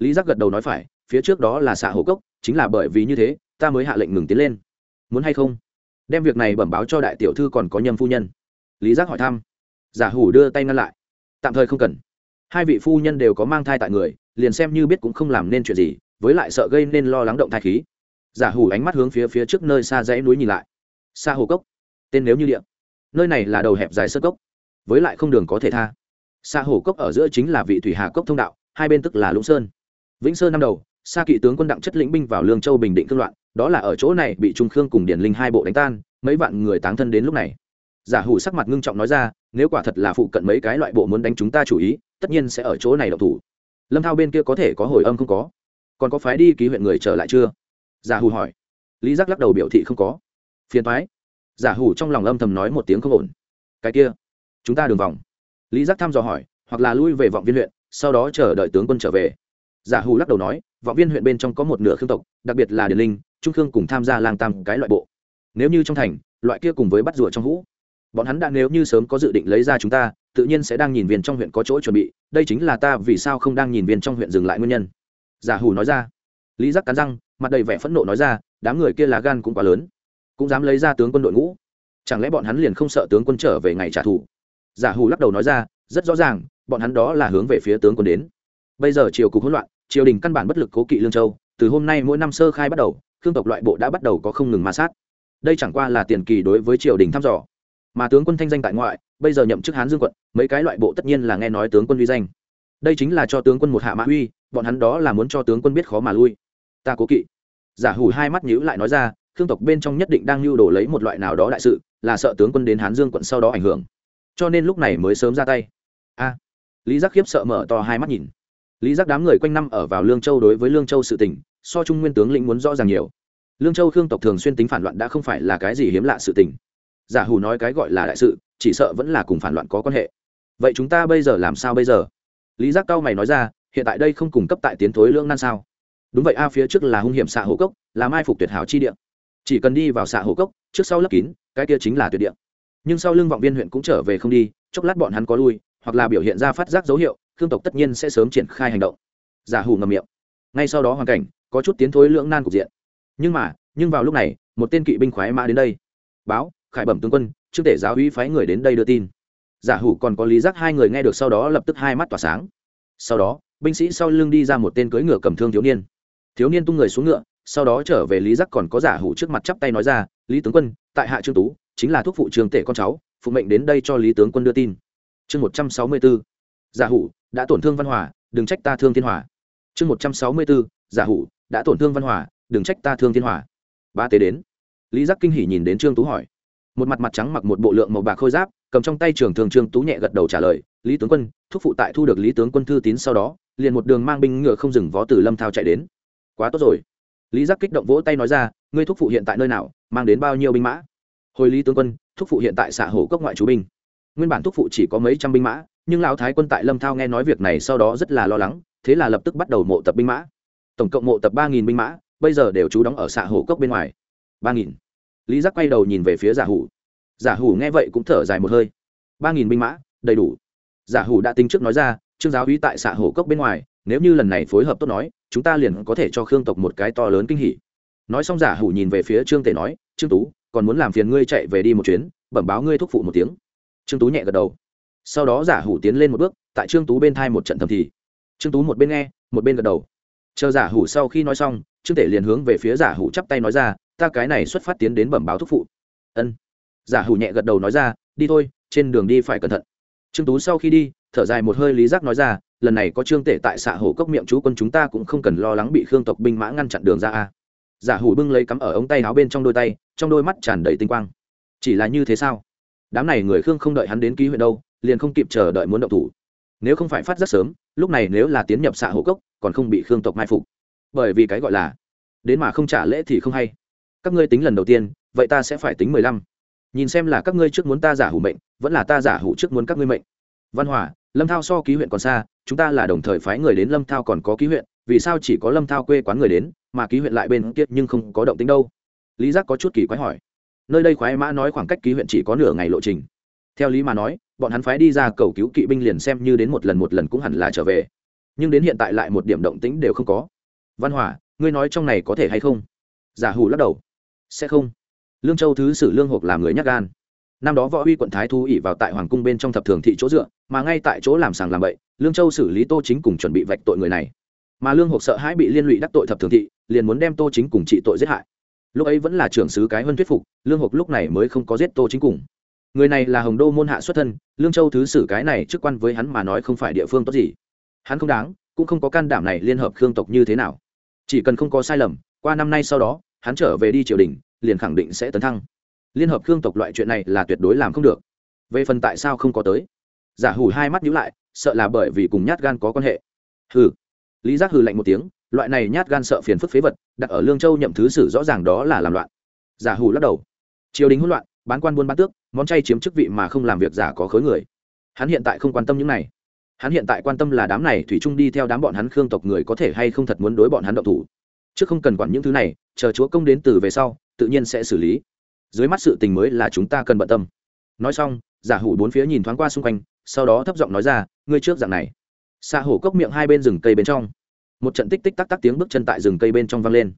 Speaker 1: lý giác gật đầu nói phải, phía trước đó là xạ hổ cốc, chính là bởi vì như thế, ta mới hạ lệnh ngừng tiến lên. Muốn hay không? Đem việc này bẩm báo cho đại tiểu thư còn có nhâm phu nhân. Lý giác hỏi thăm. Giả hủ đưa tay ngăn lại. Tạm thời không cần. Hai vị phu nhân đều có mang thai tại người, liền xem như biết cũng không làm nên chuyện gì, với lại sợ gây nên lo lắng động thai khí. Giả hủ ánh mắt hướng phía phía trước nơi xa dãy núi nhìn lại. Xa hồ cốc, tên nếu như điện nơi này là đầu hẹp dài sơ cốc, với lại không đường có thể tha. Xa hồ cốc ở giữa chính là vị thủy hà cốc thông đạo, hai bên tức là lũng sơn vĩnh sơ năm đầu, Sa kỵ tướng quân đặng chất lĩnh binh vào lương châu bình định cương loạn, đó là ở chỗ này bị trung khương cùng điển linh hai bộ đánh tan, mấy vạn người táng thân đến lúc này. Giả hủ sắc mặt ngưng trọng nói ra, nếu quả thật là phụ cận mấy cái loại bộ muốn đánh chúng ta chủ ý, tất nhiên sẽ ở chỗ này động thủ. Lâm thao bên kia có thể có hồi âm không có? Còn có phái đi ký huyện người trở lại chưa? Giả hủ hỏi. Lý giác lắc đầu biểu thị không có. Phiền thoái giả hủ trong lòng âm thầm nói một tiếng không ổn. Cái kia, chúng ta đường vòng. Lý giác thăm dò hỏi, hoặc là lui về vọng viên huyện, sau đó chờ đợi tướng quân trở về giả hủ lắc đầu nói, vọng viên huyện bên trong có một nửa khương tộc, đặc biệt là điền linh, trung khương cùng tham gia lang tam cái loại bộ. Nếu như trong thành, loại kia cùng với bắt rùa trong hũ, bọn hắn đã nếu như sớm có dự định lấy ra chúng ta, tự nhiên sẽ đang nhìn viên trong huyện có chỗ chuẩn bị, đây chính là ta vì sao không đang nhìn viên trong huyện dừng lại nguyên nhân. Giả hủ nói ra. Lý giác cắn răng, mặt đầy vẻ phẫn nộ nói ra, đám người kia lá gan cũng quá lớn, cũng dám lấy ra tướng quân đội ngũ. Chẳng lẽ bọn hắn liền không sợ tướng quân trở về ngày trả thù? Giả hủ lắc đầu nói ra, rất rõ ràng, bọn hắn đó là hướng về phía tướng quân đến bây giờ triều cục hỗn loạn, triều đình căn bản bất lực cố kỵ lương châu, từ hôm nay mỗi năm sơ khai bắt đầu, khương tộc loại bộ đã bắt đầu có không ngừng ma sát. Đây chẳng qua là tiền kỳ đối với triều đình thăm dò. Mà tướng quân thanh danh tại ngoại, bây giờ nhậm chức hán dương quận, mấy cái loại bộ tất nhiên là nghe nói tướng quân uy danh. Đây chính là cho tướng quân một hạ mã uy, bọn hắn đó là muốn cho tướng quân biết khó mà lui. Ta cố kỵ. Giả hủ hai mắt nhíu lại nói ra, khương tộc bên trong nhất định đang lưu đồ lấy một loại nào đó đại sự, là sợ tướng quân đến hán dương quận sau đó ảnh hưởng. Cho nên lúc này mới sớm ra tay. A. Lý giác khiếp sợ mở to hai mắt nhìn lý giác đám người quanh năm ở vào lương châu đối với lương châu sự tình, so trung nguyên tướng lĩnh muốn rõ ràng nhiều. Lương châu khương tộc thường xuyên tính phản loạn đã không phải là cái gì hiếm lạ sự tình. Giả hù nói cái gọi là đại sự, chỉ sợ vẫn là cùng phản loạn có quan hệ. Vậy chúng ta bây giờ làm sao bây giờ? Lý giác cao mày nói ra, hiện tại đây không cung cấp tại tiến thối lương nan sao? Đúng vậy a, phía trước là hung hiểm xạ hổ cốc, là mai phục tuyệt hảo chi địa. Chỉ cần đi vào xạ hổ cốc, trước sau lấp kín, cái kia chính là tuyệt địa. Nhưng sau lưng vọng viên huyện cũng trở về không đi, chốc lát bọn hắn có lui, hoặc là biểu hiện ra phát giác dấu hiệu khương tộc tất nhiên sẽ sớm triển khai hành động. Giả hủ ngầm miệng. Ngay sau đó hoàn cảnh, có chút tiến thối lưỡng nan cục diện. Nhưng mà, nhưng vào lúc này, một tên kỵ binh khoái mã đến đây. Báo, khải bẩm tướng quân, trương tể giáo uy phái người đến đây đưa tin. Giả hủ còn có lý giác hai người nghe được sau đó lập tức hai mắt tỏa sáng. Sau đó, binh sĩ sau lưng đi ra một tên cưỡi ngựa cầm thương thiếu niên. Thiếu niên tung người xuống ngựa, sau đó trở về lý giác còn có giả hủ trước mặt chắp tay nói ra, lý tướng quân, tại hạ trương tú, chính là thuốc phụ trường tể con cháu, phụ mệnh đến đây cho lý tướng quân đưa tin. Chương một trăm sáu mươi bốn giả hủ đã tổn thương văn hòa, đừng trách ta thương thiên hòa. Chương một trăm sáu mươi bốn giả hủ đã tổn thương văn hòa, đừng trách ta thương thiên hòa. Ba tế đến. Lý giác kinh hỉ nhìn đến trương tú hỏi. Một mặt mặt trắng mặc một bộ lượng màu bạc khôi giáp, cầm trong tay trường thường trương tú nhẹ gật đầu trả lời, lý tướng quân, thúc phụ tại thu được lý tướng quân thư tín sau đó, liền một đường mang binh ngựa không dừng vó từ lâm thao chạy đến. Quá tốt rồi. Lý giác kích động vỗ tay nói ra, ngươi thúc phụ hiện tại nơi nào, mang đến bao nhiêu binh mã? Hồi lý tướng quân, thúc phụ hiện tại xã hồ cốc ngoại chú binh. Nguyên bản thúc phụ chỉ có mấy trăm binh mã nhưng lão thái quân tại lâm thao nghe nói việc này sau đó rất là lo lắng, thế là lập tức bắt đầu mộ tập binh mã. Tổng cộng mộ tập ba nghìn binh mã, bây giờ đều trú đóng ở xã hồ cốc bên ngoài. ba nghìn. Lý giác quay đầu nhìn về phía giả hủ. Giả hủ nghe vậy cũng thở dài một hơi. ba nghìn binh mã, đầy đủ. Giả hủ đã tính trước nói ra, trương giáo uy tại xã hồ cốc bên ngoài, nếu như lần này phối hợp tốt nói, chúng ta liền có thể cho khương tộc một cái to lớn kinh hỉ. Nói xong giả hủ nhìn về phía trương tể nói, trương tú, còn muốn làm phiền ngươi chạy về đi một chuyến, bẩm báo ngươi thúc phụ một tiếng. Trương tú nhẹ gật đầu sau đó giả hủ tiến lên một bước, tại trương tú bên thai một trận thầm thì. Trương tú một bên nghe, một bên gật đầu. Chờ giả hủ sau khi nói xong, trương tể liền hướng về phía giả hủ chắp tay nói ra, ta cái này xuất phát tiến đến bẩm báo thúc phụ. Ân. Giả hủ nhẹ gật đầu nói ra, đi thôi, trên đường đi phải cẩn thận. Trương tú sau khi đi, thở dài một hơi lý giác nói ra, lần này có trương tể tại xạ hổ cốc miệng chú quân chúng ta cũng không cần lo lắng bị khương tộc binh mã ngăn chặn đường ra a. Giả hủ bưng lấy cắm ở ống tay áo bên trong đôi tay, trong đôi mắt tràn đầy tinh quang. Chỉ là như thế sao? Đám này người khương không đợi hắn đến ký huyện đâu liền không kịp chờ đợi muốn động thủ. Nếu không phải phát rất sớm, lúc này nếu là tiến nhập xạ hổ cốc, còn không bị khương tộc mai phục. Bởi vì cái gọi là, đến mà không trả lễ thì không hay. Các ngươi tính lần đầu tiên, vậy ta sẽ phải tính mười lăm. Nhìn xem là các ngươi trước muốn ta giả hủ mệnh, vẫn là ta giả hủ trước muốn các ngươi mệnh. Văn hòa, lâm thao so ký huyện còn xa, chúng ta là đồng thời phái người đến lâm thao còn có ký huyện, vì sao chỉ có lâm thao quê quán người đến, mà ký huyện lại bên kia nhưng không có động tính đâu? Lý giác có chút kỳ quái hỏi. Nơi đây khoái mã nói khoảng cách ký huyện chỉ có nửa ngày lộ trình theo lý mà nói, bọn hắn phái đi ra cầu cứu kỵ binh liền xem như đến một lần một lần cũng hẳn là trở về. Nhưng đến hiện tại lại một điểm động tĩnh đều không có. Văn hỏa, ngươi nói trong này có thể hay không? Giả hủ lắc đầu. Sẽ không. Lương châu thứ sử lương hộp làm người nhắc gan. Năm đó võ uy quận thái thu ỉ vào tại hoàng cung bên trong thập thường thị chỗ dựa, mà ngay tại chỗ làm sàng làm bậy, lương châu xử lý tô chính cùng chuẩn bị vạch tội người này. Mà lương hộp sợ hãi bị liên lụy đắc tội thập thường thị, liền muốn đem tô chính cùng trị tội giết hại. Lúc ấy vẫn là trưởng sứ cái hơn thuyết phục, lương hộp lúc này mới không có giết tô chính cùng người này là hồng đô môn hạ xuất thân, lương châu thứ sử cái này chức quan với hắn mà nói không phải địa phương tốt gì. Hắn không đáng, cũng không có can đảm này liên hợp khương tộc như thế nào. Chỉ cần không có sai lầm, qua năm nay sau đó, hắn trở về đi triều đình, liền khẳng định sẽ tấn thăng. Liên hợp khương tộc loại chuyện này là tuyệt đối làm không được. Về phần tại sao không có tới? Giả hủ hai mắt nhíu lại, sợ là bởi vì cùng nhát gan có quan hệ. Hừ. Lý giác hừ lạnh một tiếng, loại này nhát gan sợ phiền phức phế vật, đặt ở lương châu nhậm thứ sử rõ ràng đó là làm loạn. Giả hủ lắc đầu. Triều đình hỗn loạn bán quan buôn bán tước, món chay chiếm chức vị mà không làm việc giả có khối người. Hắn hiện tại không quan tâm những này. Hắn hiện tại quan tâm là đám này thủy trung đi theo đám bọn hắn khương tộc người có thể hay không thật muốn đối bọn hắn động thủ. Chứ không cần quản những thứ này, chờ chúa công đến từ về sau, tự nhiên sẽ xử lý. Dưới mắt sự tình mới là chúng ta cần bận tâm. Nói xong, giả hủ bốn phía nhìn thoáng qua xung quanh, sau đó thấp giọng nói ra, ngươi trước dạng này. Xa hổ cốc miệng hai bên rừng cây bên trong. Một trận tích tích tắc tắc tiếng bước chân tại rừng cây bên trong vang lên.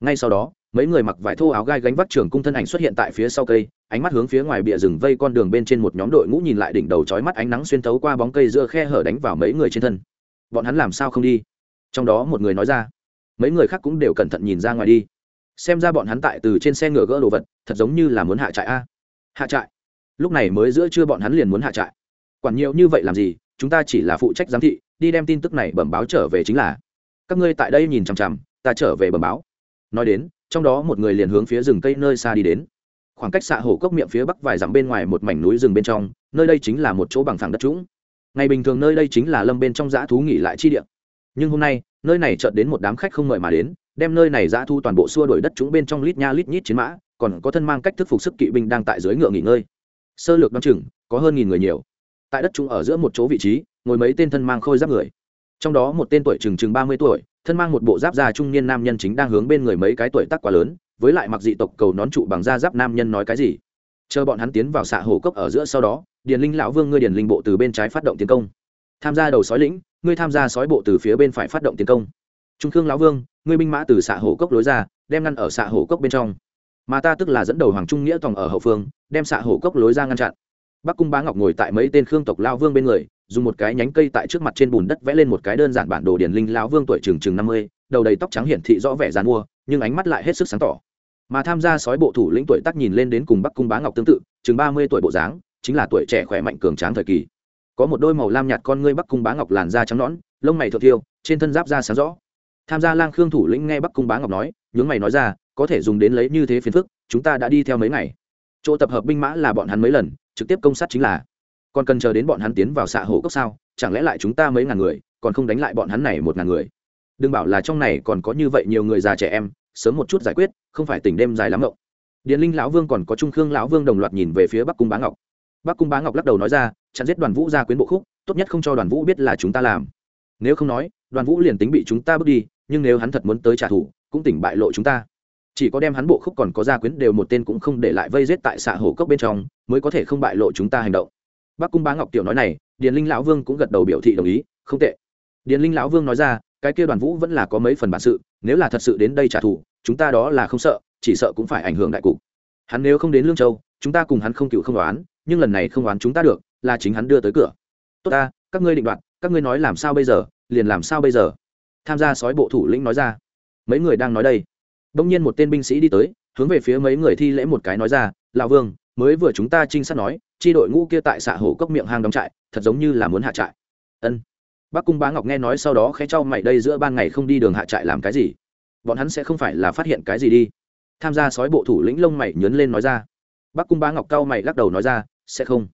Speaker 1: Ngay sau đó, mấy người mặc vải thô áo gai gánh vác trường cung thân ảnh xuất hiện tại phía sau cây ánh mắt hướng phía ngoài bìa rừng vây con đường bên trên một nhóm đội ngũ nhìn lại đỉnh đầu chói mắt ánh nắng xuyên thấu qua bóng cây giữa khe hở đánh vào mấy người trên thân. Bọn hắn làm sao không đi? Trong đó một người nói ra. Mấy người khác cũng đều cẩn thận nhìn ra ngoài đi. Xem ra bọn hắn tại từ trên xe ngựa gỡ đồ vật, thật giống như là muốn hạ trại a. Hạ trại? Lúc này mới giữa trưa bọn hắn liền muốn hạ trại. Quản nhiều như vậy làm gì? Chúng ta chỉ là phụ trách giám thị, đi đem tin tức này bẩm báo trở về chính là. Các ngươi tại đây nhìn chằm chằm, ta trở về bẩm báo. Nói đến, trong đó một người liền hướng phía rừng cây nơi xa đi đến khoảng cách xạ hổ cốc miệng phía bắc vài dặm bên ngoài một mảnh núi rừng bên trong, nơi đây chính là một chỗ bằng phẳng đất trũng. Ngày bình thường nơi đây chính là lâm bên trong dã thú nghỉ lại chi địa. Nhưng hôm nay, nơi này chợt đến một đám khách không mời mà đến, đem nơi này dã thu toàn bộ xua đuổi đất trũng bên trong lít nha lít nhít chiến mã, còn có thân mang cách thức phục sức kỵ binh đang tại dưới ngựa nghỉ ngơi. Sơ lược đ o chừng, có hơn nghìn người nhiều. Tại đất trũng ở giữa một chỗ vị trí, ngồi mấy tên thân mang khôi giáp người. Trong đó một tên tuổi chừng chừng ba mươi tuổi, thân mang một bộ giáp da trung niên nam nhân chính đang hướng bên người mấy cái tuổi tác quá lớn với lại mặc dị tộc cầu nón trụ bằng da giáp nam nhân nói cái gì? Chờ bọn hắn tiến vào xạ hồ cốc ở giữa sau đó, điền linh lão vương ngươi điền linh bộ từ bên trái phát động tiến công. Tham gia đầu sói lĩnh, ngươi tham gia sói bộ từ phía bên phải phát động tiến công. Trung khương lão vương, ngươi binh mã từ xạ hồ cốc lối ra, đem ngăn ở xạ hồ cốc bên trong. Mà ta tức là dẫn đầu hoàng trung nghĩa tòng ở hậu phương, đem xạ hồ cốc lối ra ngăn chặn. Bắc cung bá ngọc ngồi tại mấy tên khương tộc lao vương bên người, dùng một cái nhánh cây tại trước mặt trên bùn đất vẽ lên một cái đơn giản bản đồ điển linh lão vương tuổi chừng chừng năm mươi, đầu đầy tóc trắng hiển thị rõ vẻ dàn mua, nhưng ánh mắt lại hết sức sáng tỏ mà tham gia sói bộ thủ lĩnh tuổi tác nhìn lên đến cùng bắc cung bá ngọc tương tự, chừng ba mươi tuổi bộ dáng, chính là tuổi trẻ khỏe mạnh cường tráng thời kỳ. Có một đôi màu lam nhạt con ngươi bắc cung bá ngọc làn da trắng nõn, lông mày thượng thiêu, trên thân giáp da sáng rõ. Tham gia lang khương thủ lĩnh nghe bắc cung bá ngọc nói, nhướng mày nói ra, có thể dùng đến lấy như thế phiền phức, chúng ta đã đi theo mấy ngày. Chỗ tập hợp binh mã là bọn hắn mấy lần, trực tiếp công sát chính là. Còn cần chờ đến bọn hắn tiến vào xạ hổ cốc sao, chẳng lẽ lại chúng ta mấy ngàn người, còn không đánh lại bọn hắn này một ngàn người? Đừng bảo là trong này còn có như vậy nhiều người già trẻ em sớm một chút giải quyết, không phải tỉnh đêm dài lắm ngộng. Điền linh lão vương còn có trung khương lão vương đồng loạt nhìn về phía bắc cung bá ngọc. Bắc cung bá ngọc lắc đầu nói ra, chặn giết đoàn vũ ra quyến bộ khúc, tốt nhất không cho đoàn vũ biết là chúng ta làm. Nếu không nói, đoàn vũ liền tính bị chúng ta bước đi, nhưng nếu hắn thật muốn tới trả thù, cũng tỉnh bại lộ chúng ta. Chỉ có đem hắn bộ khúc còn có gia quyến đều một tên cũng không để lại vây giết tại xạ hồ cốc bên trong, mới có thể không bại lộ chúng ta hành động. Bắc cung bá ngọc tiểu nói này, điền linh lão vương cũng gật đầu biểu thị đồng ý, không tệ. Điền linh lão vương nói ra cái kia đoàn vũ vẫn là có mấy phần bản sự, nếu là thật sự đến đây trả thù, chúng ta đó là không sợ, chỉ sợ cũng phải ảnh hưởng đại cục. Hắn nếu không đến lương châu, chúng ta cùng hắn không cựu không đoán nhưng lần này không đoán chúng ta được, là chính hắn đưa tới cửa. Tốt ta, các ngươi định đoạt, các ngươi nói làm sao bây giờ, liền làm sao bây giờ? Tham gia sói bộ thủ lĩnh nói ra. Mấy người đang nói đây. Đông nhiên một tên binh sĩ đi tới, hướng về phía mấy người thi lễ một cái nói ra, lão vương, mới vừa chúng ta trinh sát nói, chi đội ngũ kia tại xạ hổ cốc miệng hang đóng trại, thật giống như là muốn hạ trại. Ân bác cung bá ngọc nghe nói sau đó khẽ cho mày, đây giữa ban ngày không đi đường hạ trại làm cái gì? Bọn hắn sẽ không phải là phát hiện cái gì đi. Tham gia sói bộ thủ lĩnh lông mày nhấn lên nói ra. Bác cung bá ngọc cao mày lắc đầu nói ra, sẽ không.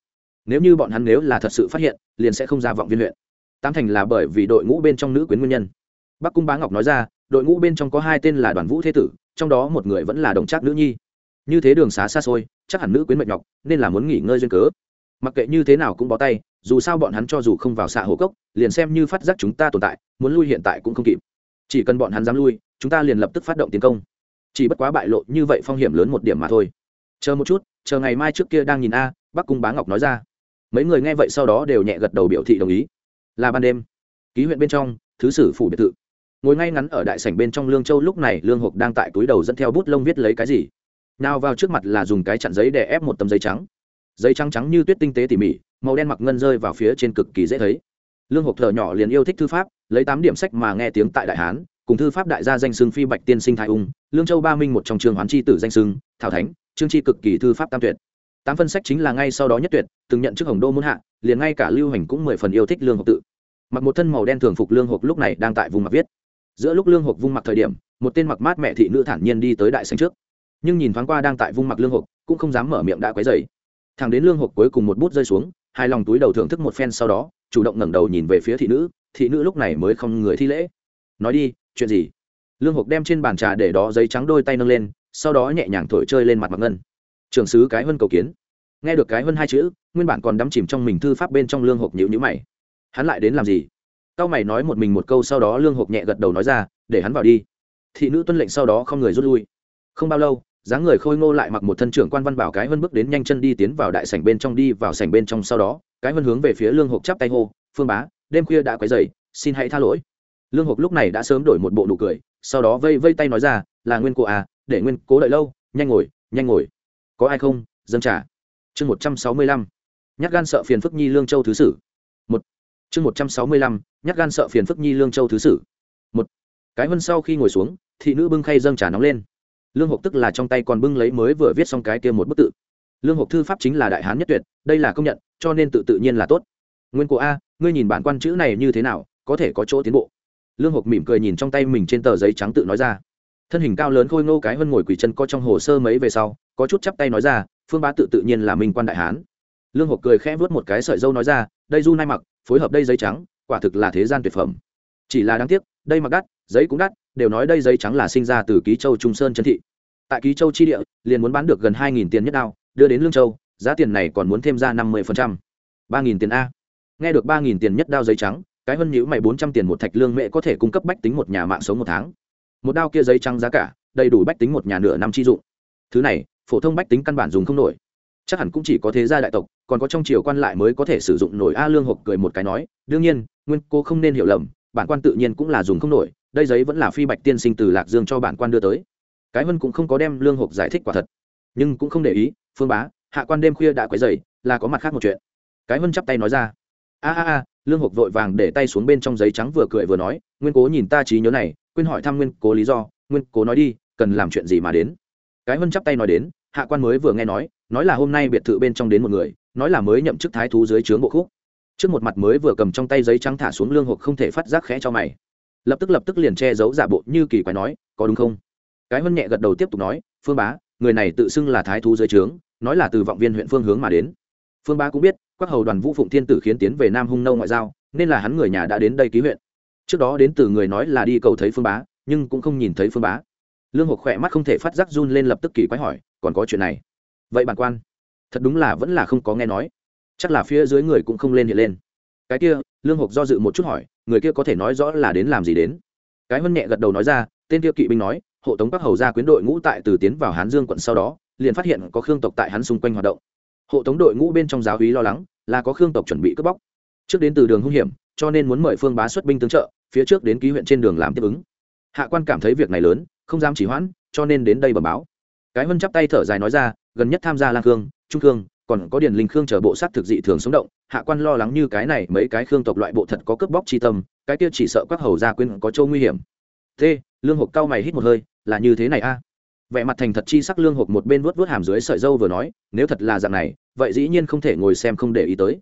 Speaker 1: Nếu như bọn hắn nếu là thật sự phát hiện, liền sẽ không ra vọng viên huyện. Tam thành là bởi vì đội ngũ bên trong nữ quyến nguyên nhân. Bác cung bá ngọc nói ra, đội ngũ bên trong có hai tên là đoàn vũ thế tử, trong đó một người vẫn là đồng trác nữ nhi. Như thế đường xá xa xôi, chắc hẳn nữ quyến mệt nhọc, nên là muốn nghỉ ngơi duyên cớ. Mặc kệ như thế nào cũng bó tay dù sao bọn hắn cho dù không vào xạ hồ cốc, liền xem như phát giác chúng ta tồn tại, muốn lui hiện tại cũng không kịp. Chỉ cần bọn hắn dám lui, chúng ta liền lập tức phát động tiến công. Chỉ bất quá bại lộ như vậy phong hiểm lớn một điểm mà thôi. Chờ một chút, chờ ngày mai trước kia đang nhìn a, bắc cung bá ngọc nói ra. Mấy người nghe vậy sau đó đều nhẹ gật đầu biểu thị đồng ý. Là ban đêm. Ký huyện bên trong, thứ sử phủ biệt thự. Ngồi ngay ngắn ở đại sảnh bên trong lương châu lúc này, lương hộp đang tại túi đầu dẫn theo bút lông viết lấy cái gì. Nào vào trước mặt là dùng cái chặn giấy để ép một tấm giấy trắng. Giấy trắng trắng như tuyết tinh tế tỉ mỉ màu đen mặc ngân rơi vào phía trên cực kỳ dễ thấy. Lương hộp thợ nhỏ liền yêu thích thư pháp, lấy tám điểm sách mà nghe tiếng tại đại hán, cùng thư pháp đại gia danh xưng phi bạch tiên sinh thái ung, lương châu ba minh một trong trường hoán chi tử danh xưng, thảo thánh trương chi cực kỳ thư pháp tam tuyệt. Tám phân sách chính là ngay sau đó nhất tuyệt, từng nhận chức hồng đô muốn hạ, liền ngay cả lưu hành cũng mười phần yêu thích lương hộp tự. Mặc một thân màu đen thường phục lương hộp lúc này đang tại vùng mặt viết. Giữa lúc lương hộp vung mặc thời điểm, một tên mặc mát mẹ thị nữ thản nhiên đi tới đại sành trước. Nhưng nhìn thoáng qua đang tại vung mặc lương hộp, cũng không dám mở miệng đã quấy dày thằng đến lương hộp cuối cùng một bút rơi xuống hai lòng túi đầu thưởng thức một phen sau đó, chủ động ngẩng đầu nhìn về phía thị nữ thị nữ lúc này mới không người thi lễ. Nói đi, chuyện gì? Lương hộp đem trên bàn trà để đó giấy trắng đôi tay nâng lên, sau đó nhẹ nhàng thổi chơi lên mặt mặc ngân. Trưởng sứ cái hơn cầu kiến. Nghe được cái hơn hai chữ, nguyên bản còn đắm chìm trong mình thư pháp bên trong lương hộp nhữ nhữ mày. Hắn lại đến làm gì? Tao mày nói một mình một câu sau đó lương hộp nhẹ gật đầu nói ra, để hắn vào đi. Thị nữ tuân lệnh sau đó không người rút lui. Không bao lâu dáng người khôi ngô lại mặc một thân trưởng quan văn bảo cái hơn bước đến nhanh chân đi tiến vào đại sảnh bên trong đi vào sảnh bên trong sau đó, cái hơn hướng về phía lương hộp chắp tay hô, phương bá, đêm khuya đã quấy dày xin hãy tha lỗi. Lương hộp lúc này đã sớm đổi một bộ nụ cười, sau đó vây vây tay nói ra, là nguyên cô à để nguyên cố đợi lâu, nhanh ngồi nhanh ngồi. Có ai không? Dâng trả chương một trăm sáu mươi lăm nhắc gan sợ phiền phức nhi lương châu thứ sử. Một, chương một trăm sáu mươi lăm nhắc gan sợ phiền phức nhi lương châu thứ sử. Một, cái hơn sau khi ngồi xuống, thị nữ bưng khay dâng trà nóng lên lương hộp tức là trong tay còn bưng lấy mới vừa viết xong cái kia một bức tự. Lương hộp thư pháp chính là đại hán nhất tuyệt, đây là công nhận, cho nên tự tự nhiên là tốt. Nguyên cổ a, ngươi nhìn bản quan chữ này như thế nào, có thể có chỗ tiến bộ. Lương hộp mỉm cười nhìn trong tay mình trên tờ giấy trắng tự nói ra. Thân hình cao lớn khôi ngô cái hơn ngồi quỳ chân co trong hồ sơ mấy về sau, có chút chắp tay nói ra, phương bá tự tự nhiên là minh quan đại hán. Lương hộp cười khẽ vớt một cái sợi dâu nói ra, đây du nai mặc, phối hợp đây giấy trắng, quả thực là thế gian tuyệt phẩm. Chỉ là đáng tiếc đây mặc đắt, giấy cũng đắt, đều nói đây giấy trắng là sinh ra từ ký châu trung sơn trấn thị. Tại ký châu chi địa, liền muốn bán được gần hai nghìn tiền nhất đao, đưa đến lương châu, giá tiền này còn muốn thêm ra năm mươi ba nghìn tiền a. Nghe được ba nghìn tiền nhất đao giấy trắng, cái hơn nhữ mày bốn trăm tiền một thạch lương mẹ có thể cung cấp bách tính một nhà mạng sống một tháng. Một đao kia giấy trắng giá cả, đầy đủ bách tính một nhà nửa năm chi dụng. Thứ này, phổ thông bách tính căn bản dùng không nổi. Chắc hẳn cũng chỉ có thế gia đại tộc, còn có trong triều quan lại mới có thể sử dụng nổi a lương hộp cười một cái nói, đương nhiên, nguyên cô không nên hiểu lầm bản quan tự nhiên cũng là dùng không nổi, đây giấy vẫn là phi bạch tiên sinh từ lạc dương cho bản quan đưa tới. Cái vân cũng không có đem lương hộp giải thích quả thật, nhưng cũng không để ý, phương bá, hạ quan đêm khuya đã quấy dày là có mặt khác một chuyện. Cái vân chắp tay nói ra. A a a, lương hộp vội vàng để tay xuống bên trong giấy trắng vừa cười vừa nói, nguyên cố nhìn ta trí nhớ này, quên hỏi thăm nguyên cố lý do, nguyên cố nói đi, cần làm chuyện gì mà đến? Cái vân chắp tay nói đến, hạ quan mới vừa nghe nói nói là hôm nay biệt thự bên trong đến một người, nói là mới nhậm chức thái thú dưới trướng bộ khúc trước một mặt mới vừa cầm trong tay giấy trắng thả xuống lương hộp không thể phát giác khẽ cho mày. Lập tức lập tức liền che giấu giả bộ như kỳ quái nói, có đúng không? Cái hân nhẹ gật đầu tiếp tục nói, phương bá, người này tự xưng là thái thú dưới trướng, nói là từ vọng viên huyện phương hướng mà đến. Phương bá cũng biết, quắc hầu đoàn vũ phụng thiên tử khiến tiến về nam hung nâu ngoại giao, nên là hắn người nhà đã đến đây ký huyện. Trước đó đến từ người nói là đi cầu thấy phương bá, nhưng cũng không nhìn thấy phương bá. Lương hộp khỏe mắt không thể phát giác run lên lập tức kỳ quái hỏi, còn có chuyện này? Vậy bản quan, thật đúng là vẫn là không có nghe nói chắc là phía dưới người cũng không lên hiện lên. Cái kia, lương hộp do dự một chút hỏi, người kia có thể nói rõ là đến làm gì đến? Cái hân nhẹ gật đầu nói ra, tên kia kỵ binh nói, hộ tống các hầu ra quyến đội ngũ tại từ tiến vào hán dương quận sau đó, liền phát hiện có khương tộc tại hắn xung quanh hoạt động. Hộ tống đội ngũ bên trong giáo hí lo lắng, là có khương tộc chuẩn bị cướp bóc. Trước đến từ đường hung hiểm, cho nên muốn mời phương bá xuất binh tương trợ, phía trước đến ký huyện trên đường làm tiếp ứng. Hạ quan cảm thấy việc này lớn, không dám chỉ hoãn, cho nên đến đây bẩm báo. Cái hân chắp tay thở dài nói ra, gần nhất tham gia lang khương, trung khương còn có điển linh khương chờ bộ sát thực dị thường sống động, hạ quan lo lắng như cái này mấy cái khương tộc loại bộ thật có cướp bóc chi tâm, cái kia chỉ sợ các hầu gia quyên có châu nguy hiểm. T lương hộp cao mày hít một hơi, là như thế này a? Vẻ mặt thành thật chi sắc lương hộp một bên vuốt vuốt hàm dưới sợi dâu vừa nói, nếu thật là dạng này, vậy dĩ nhiên không thể ngồi xem không để ý tới.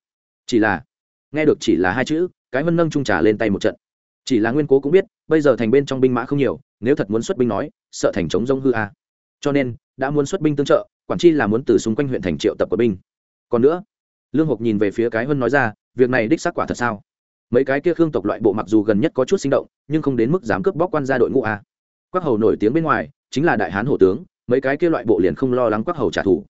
Speaker 1: Chỉ là, nghe được chỉ là hai chữ, cái vân nâng trung trà lên tay một trận. Chỉ là nguyên cố cũng biết, bây giờ thành bên trong binh mã không nhiều, nếu thật muốn xuất binh nói, sợ thành chống rông hư a. Cho nên, đã muốn xuất binh tương trợ quản chi là muốn từ xung quanh huyện thành triệu tập của binh. Còn nữa, lương hộp nhìn về phía cái vân nói ra, việc này đích xác quả thật sao? Mấy cái kia khương tộc loại bộ mặc dù gần nhất có chút sinh động, nhưng không đến mức dám cướp bóc quan gia đội ngũ a quắc hầu nổi tiếng bên ngoài, chính là đại hán hổ tướng, mấy cái kia loại bộ liền không lo lắng quắc hầu trả thù.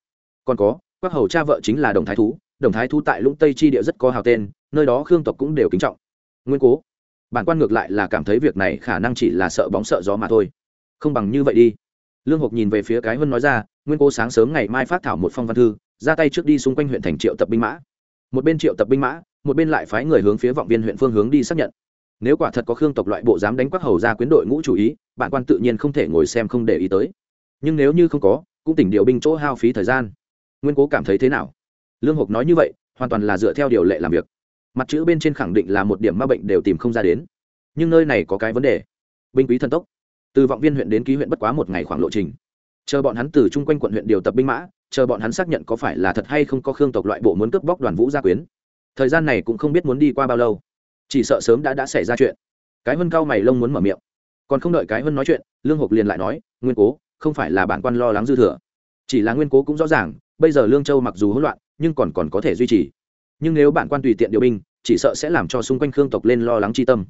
Speaker 1: Còn có, quắc hầu cha vợ chính là đồng thái thú, đồng thái thú tại lũng tây chi địa rất có hào tên, nơi đó khương tộc cũng đều kính trọng. Nguyên cố, bản quan ngược lại là cảm thấy việc này khả năng chỉ là sợ bóng sợ gió mà thôi. Không bằng như vậy đi. Lương hộp nhìn về phía cái vân nói ra nguyên cố sáng sớm ngày mai phát thảo một phong văn thư, ra tay trước đi xung quanh huyện thành triệu tập binh mã. Một bên triệu tập binh mã, một bên lại phái người hướng phía vọng viên huyện phương hướng đi xác nhận. Nếu quả thật có khương tộc loại bộ dám đánh quắc hầu ra quyến đội ngũ chủ ý, bản quan tự nhiên không thể ngồi xem không để ý tới. Nhưng nếu như không có, cũng tỉnh điều binh chỗ hao phí thời gian. Nguyên cố cảm thấy thế nào? Lương hộp nói như vậy, hoàn toàn là dựa theo điều lệ làm việc. Mặt chữ bên trên khẳng định là một điểm ma bệnh đều tìm không ra đến. Nhưng nơi này có cái vấn đề. Binh quý thần tốc. Từ vọng viên huyện đến ký huyện bất quá một ngày khoảng lộ trình chờ bọn hắn từ chung quanh quận huyện điều tập binh mã, chờ bọn hắn xác nhận có phải là thật hay không có khương tộc loại bộ muốn cướp bóc đoàn vũ gia quyến. Thời gian này cũng không biết muốn đi qua bao lâu. Chỉ sợ sớm đã đã xảy ra chuyện. Cái vân cao mày lông muốn mở miệng. Còn không đợi cái vân nói chuyện, lương hộp liền lại nói, nguyên cố, không phải là bản quan lo lắng dư thừa. Chỉ là nguyên cố cũng rõ ràng, bây giờ lương châu mặc dù hỗn loạn, nhưng còn còn có thể duy trì. Nhưng nếu bản quan tùy tiện điều binh, chỉ sợ sẽ làm cho xung quanh khương tộc lên lo lắng chi tâm.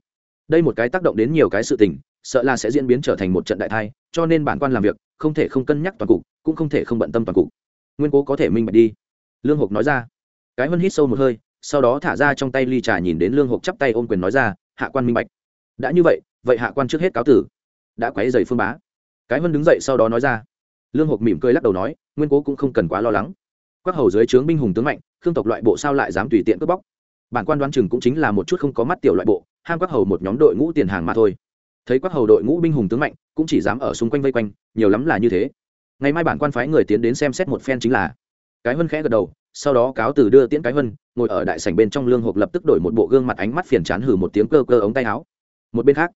Speaker 1: Đây một cái tác động đến nhiều cái sự tình, sợ là sẽ diễn biến trở thành một trận đại thai cho nên bản quan làm việc không thể không cân nhắc toàn cục, cũng không thể không bận tâm toàn cục. Nguyên cố có thể minh bạch đi. Lương hộp nói ra. Cái vân hít sâu một hơi, sau đó thả ra trong tay ly trà nhìn đến lương hộp chắp tay ôm quyền nói ra, hạ quan minh bạch. Đã như vậy vậy hạ quan trước hết cáo tử. Đã quấy dày phương bá. Cái vân đứng dậy sau đó nói ra. Lương hộp mỉm cười lắc đầu nói, nguyên cố cũng không cần quá lo lắng. Quắc hầu dưới trướng binh hùng tướng mạnh, khương tộc loại bộ sao lại dám tùy tiện cướp bóc? Bản quan đoán chừng cũng chính là một chút không có mắt tiểu loại bộ, ham quắc hầu một nhóm đội ngũ tiền hàng mà thôi thấy quắc hầu đội ngũ binh hùng tướng mạnh, cũng chỉ dám ở xung quanh vây quanh, nhiều lắm là như thế. Ngày mai bản quan phái người tiến đến xem xét một phen chính là. Cái hân khẽ gật đầu, sau đó cáo từ đưa tiễn cái hân ngồi ở đại sảnh bên trong lương hộp lập tức đổi một bộ gương mặt ánh mắt phiền chán hử một tiếng cơ cơ ống tay áo. Một bên khác,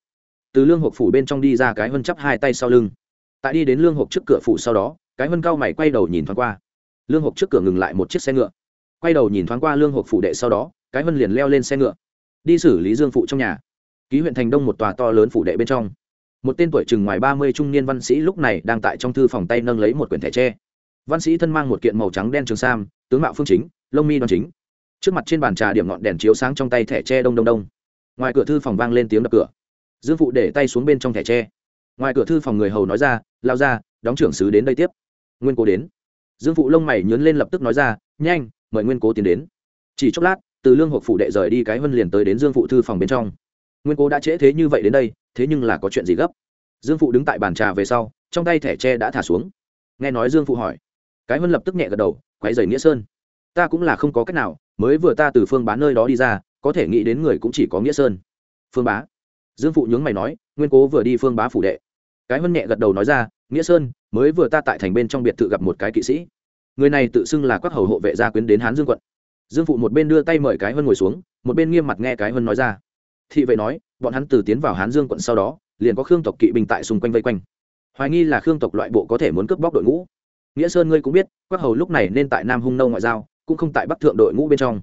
Speaker 1: từ lương hộp phủ bên trong đi ra cái hân chắp hai tay sau lưng. Tại đi đến lương hộp trước cửa phủ sau đó, cái hân cao mày quay đầu nhìn thoáng qua. Lương hộp trước cửa ngừng lại một chiếc xe ngựa. Quay đầu nhìn thoáng qua lương hộp phủ đệ sau đó, cái hân liền leo lên xe ngựa. Đi xử lý dương phụ trong nhà ký huyện thành đông một tòa to lớn phủ đệ bên trong. Một tên tuổi chừng ngoài ba mươi trung niên văn sĩ lúc này đang tại trong thư phòng tay nâng lấy một quyển thẻ tre. Văn sĩ thân mang một kiện màu trắng đen trường sam, tướng mạo phương chính, lông mi đoan chính. Trước mặt trên bàn trà điểm ngọn đèn chiếu sáng trong tay thẻ tre đông đông đông. Ngoài cửa thư phòng vang lên tiếng đập cửa. Dương phụ để tay xuống bên trong thẻ tre. Ngoài cửa thư phòng người hầu nói ra, lao ra, đóng trưởng sứ đến đây tiếp. Nguyên cố đến. Dương phụ lông mày nhớn lên lập tức nói ra, nhanh, mời nguyên cố tiến đến. Chỉ chốc lát, từ lương hộp phụ đệ rời đi cái huân liền tới đến dương phụ thư phòng bên trong nguyên cố đã trễ thế như vậy đến đây, thế nhưng là có chuyện gì gấp? Dương phụ đứng tại bàn trà về sau, trong tay thẻ tre đã thả xuống. Nghe nói dương phụ hỏi. Cái huân lập tức nhẹ gật đầu quay dày nghĩa sơn. Ta cũng là không có cách nào, mới vừa ta từ phương bán nơi đó đi ra, có thể nghĩ đến người cũng chỉ có nghĩa sơn. Phương bá. Dương phụ nhướng mày nói, nguyên cố vừa đi phương bá phủ đệ. Cái huân nhẹ gật đầu nói ra, nghĩa sơn, mới vừa ta tại thành bên trong biệt thự gặp một cái kỵ sĩ. Người này tự xưng là các hầu hộ vệ gia quyến đến hán dương quận. Dương phụ một bên đưa tay mời cái huân ngồi xuống, một bên nghiêm mặt nghe cái huân nói ra thị vệ nói, bọn hắn từ tiến vào hán dương quận sau đó, liền có khương tộc kỵ binh tại xung quanh vây quanh. Hoài nghi là khương tộc loại bộ có thể muốn cướp bóc đội ngũ. Nghĩa sơn ngươi cũng biết quắc hầu lúc này nên tại nam hung nâu ngoại giao, cũng không tại bắc thượng đội ngũ bên trong.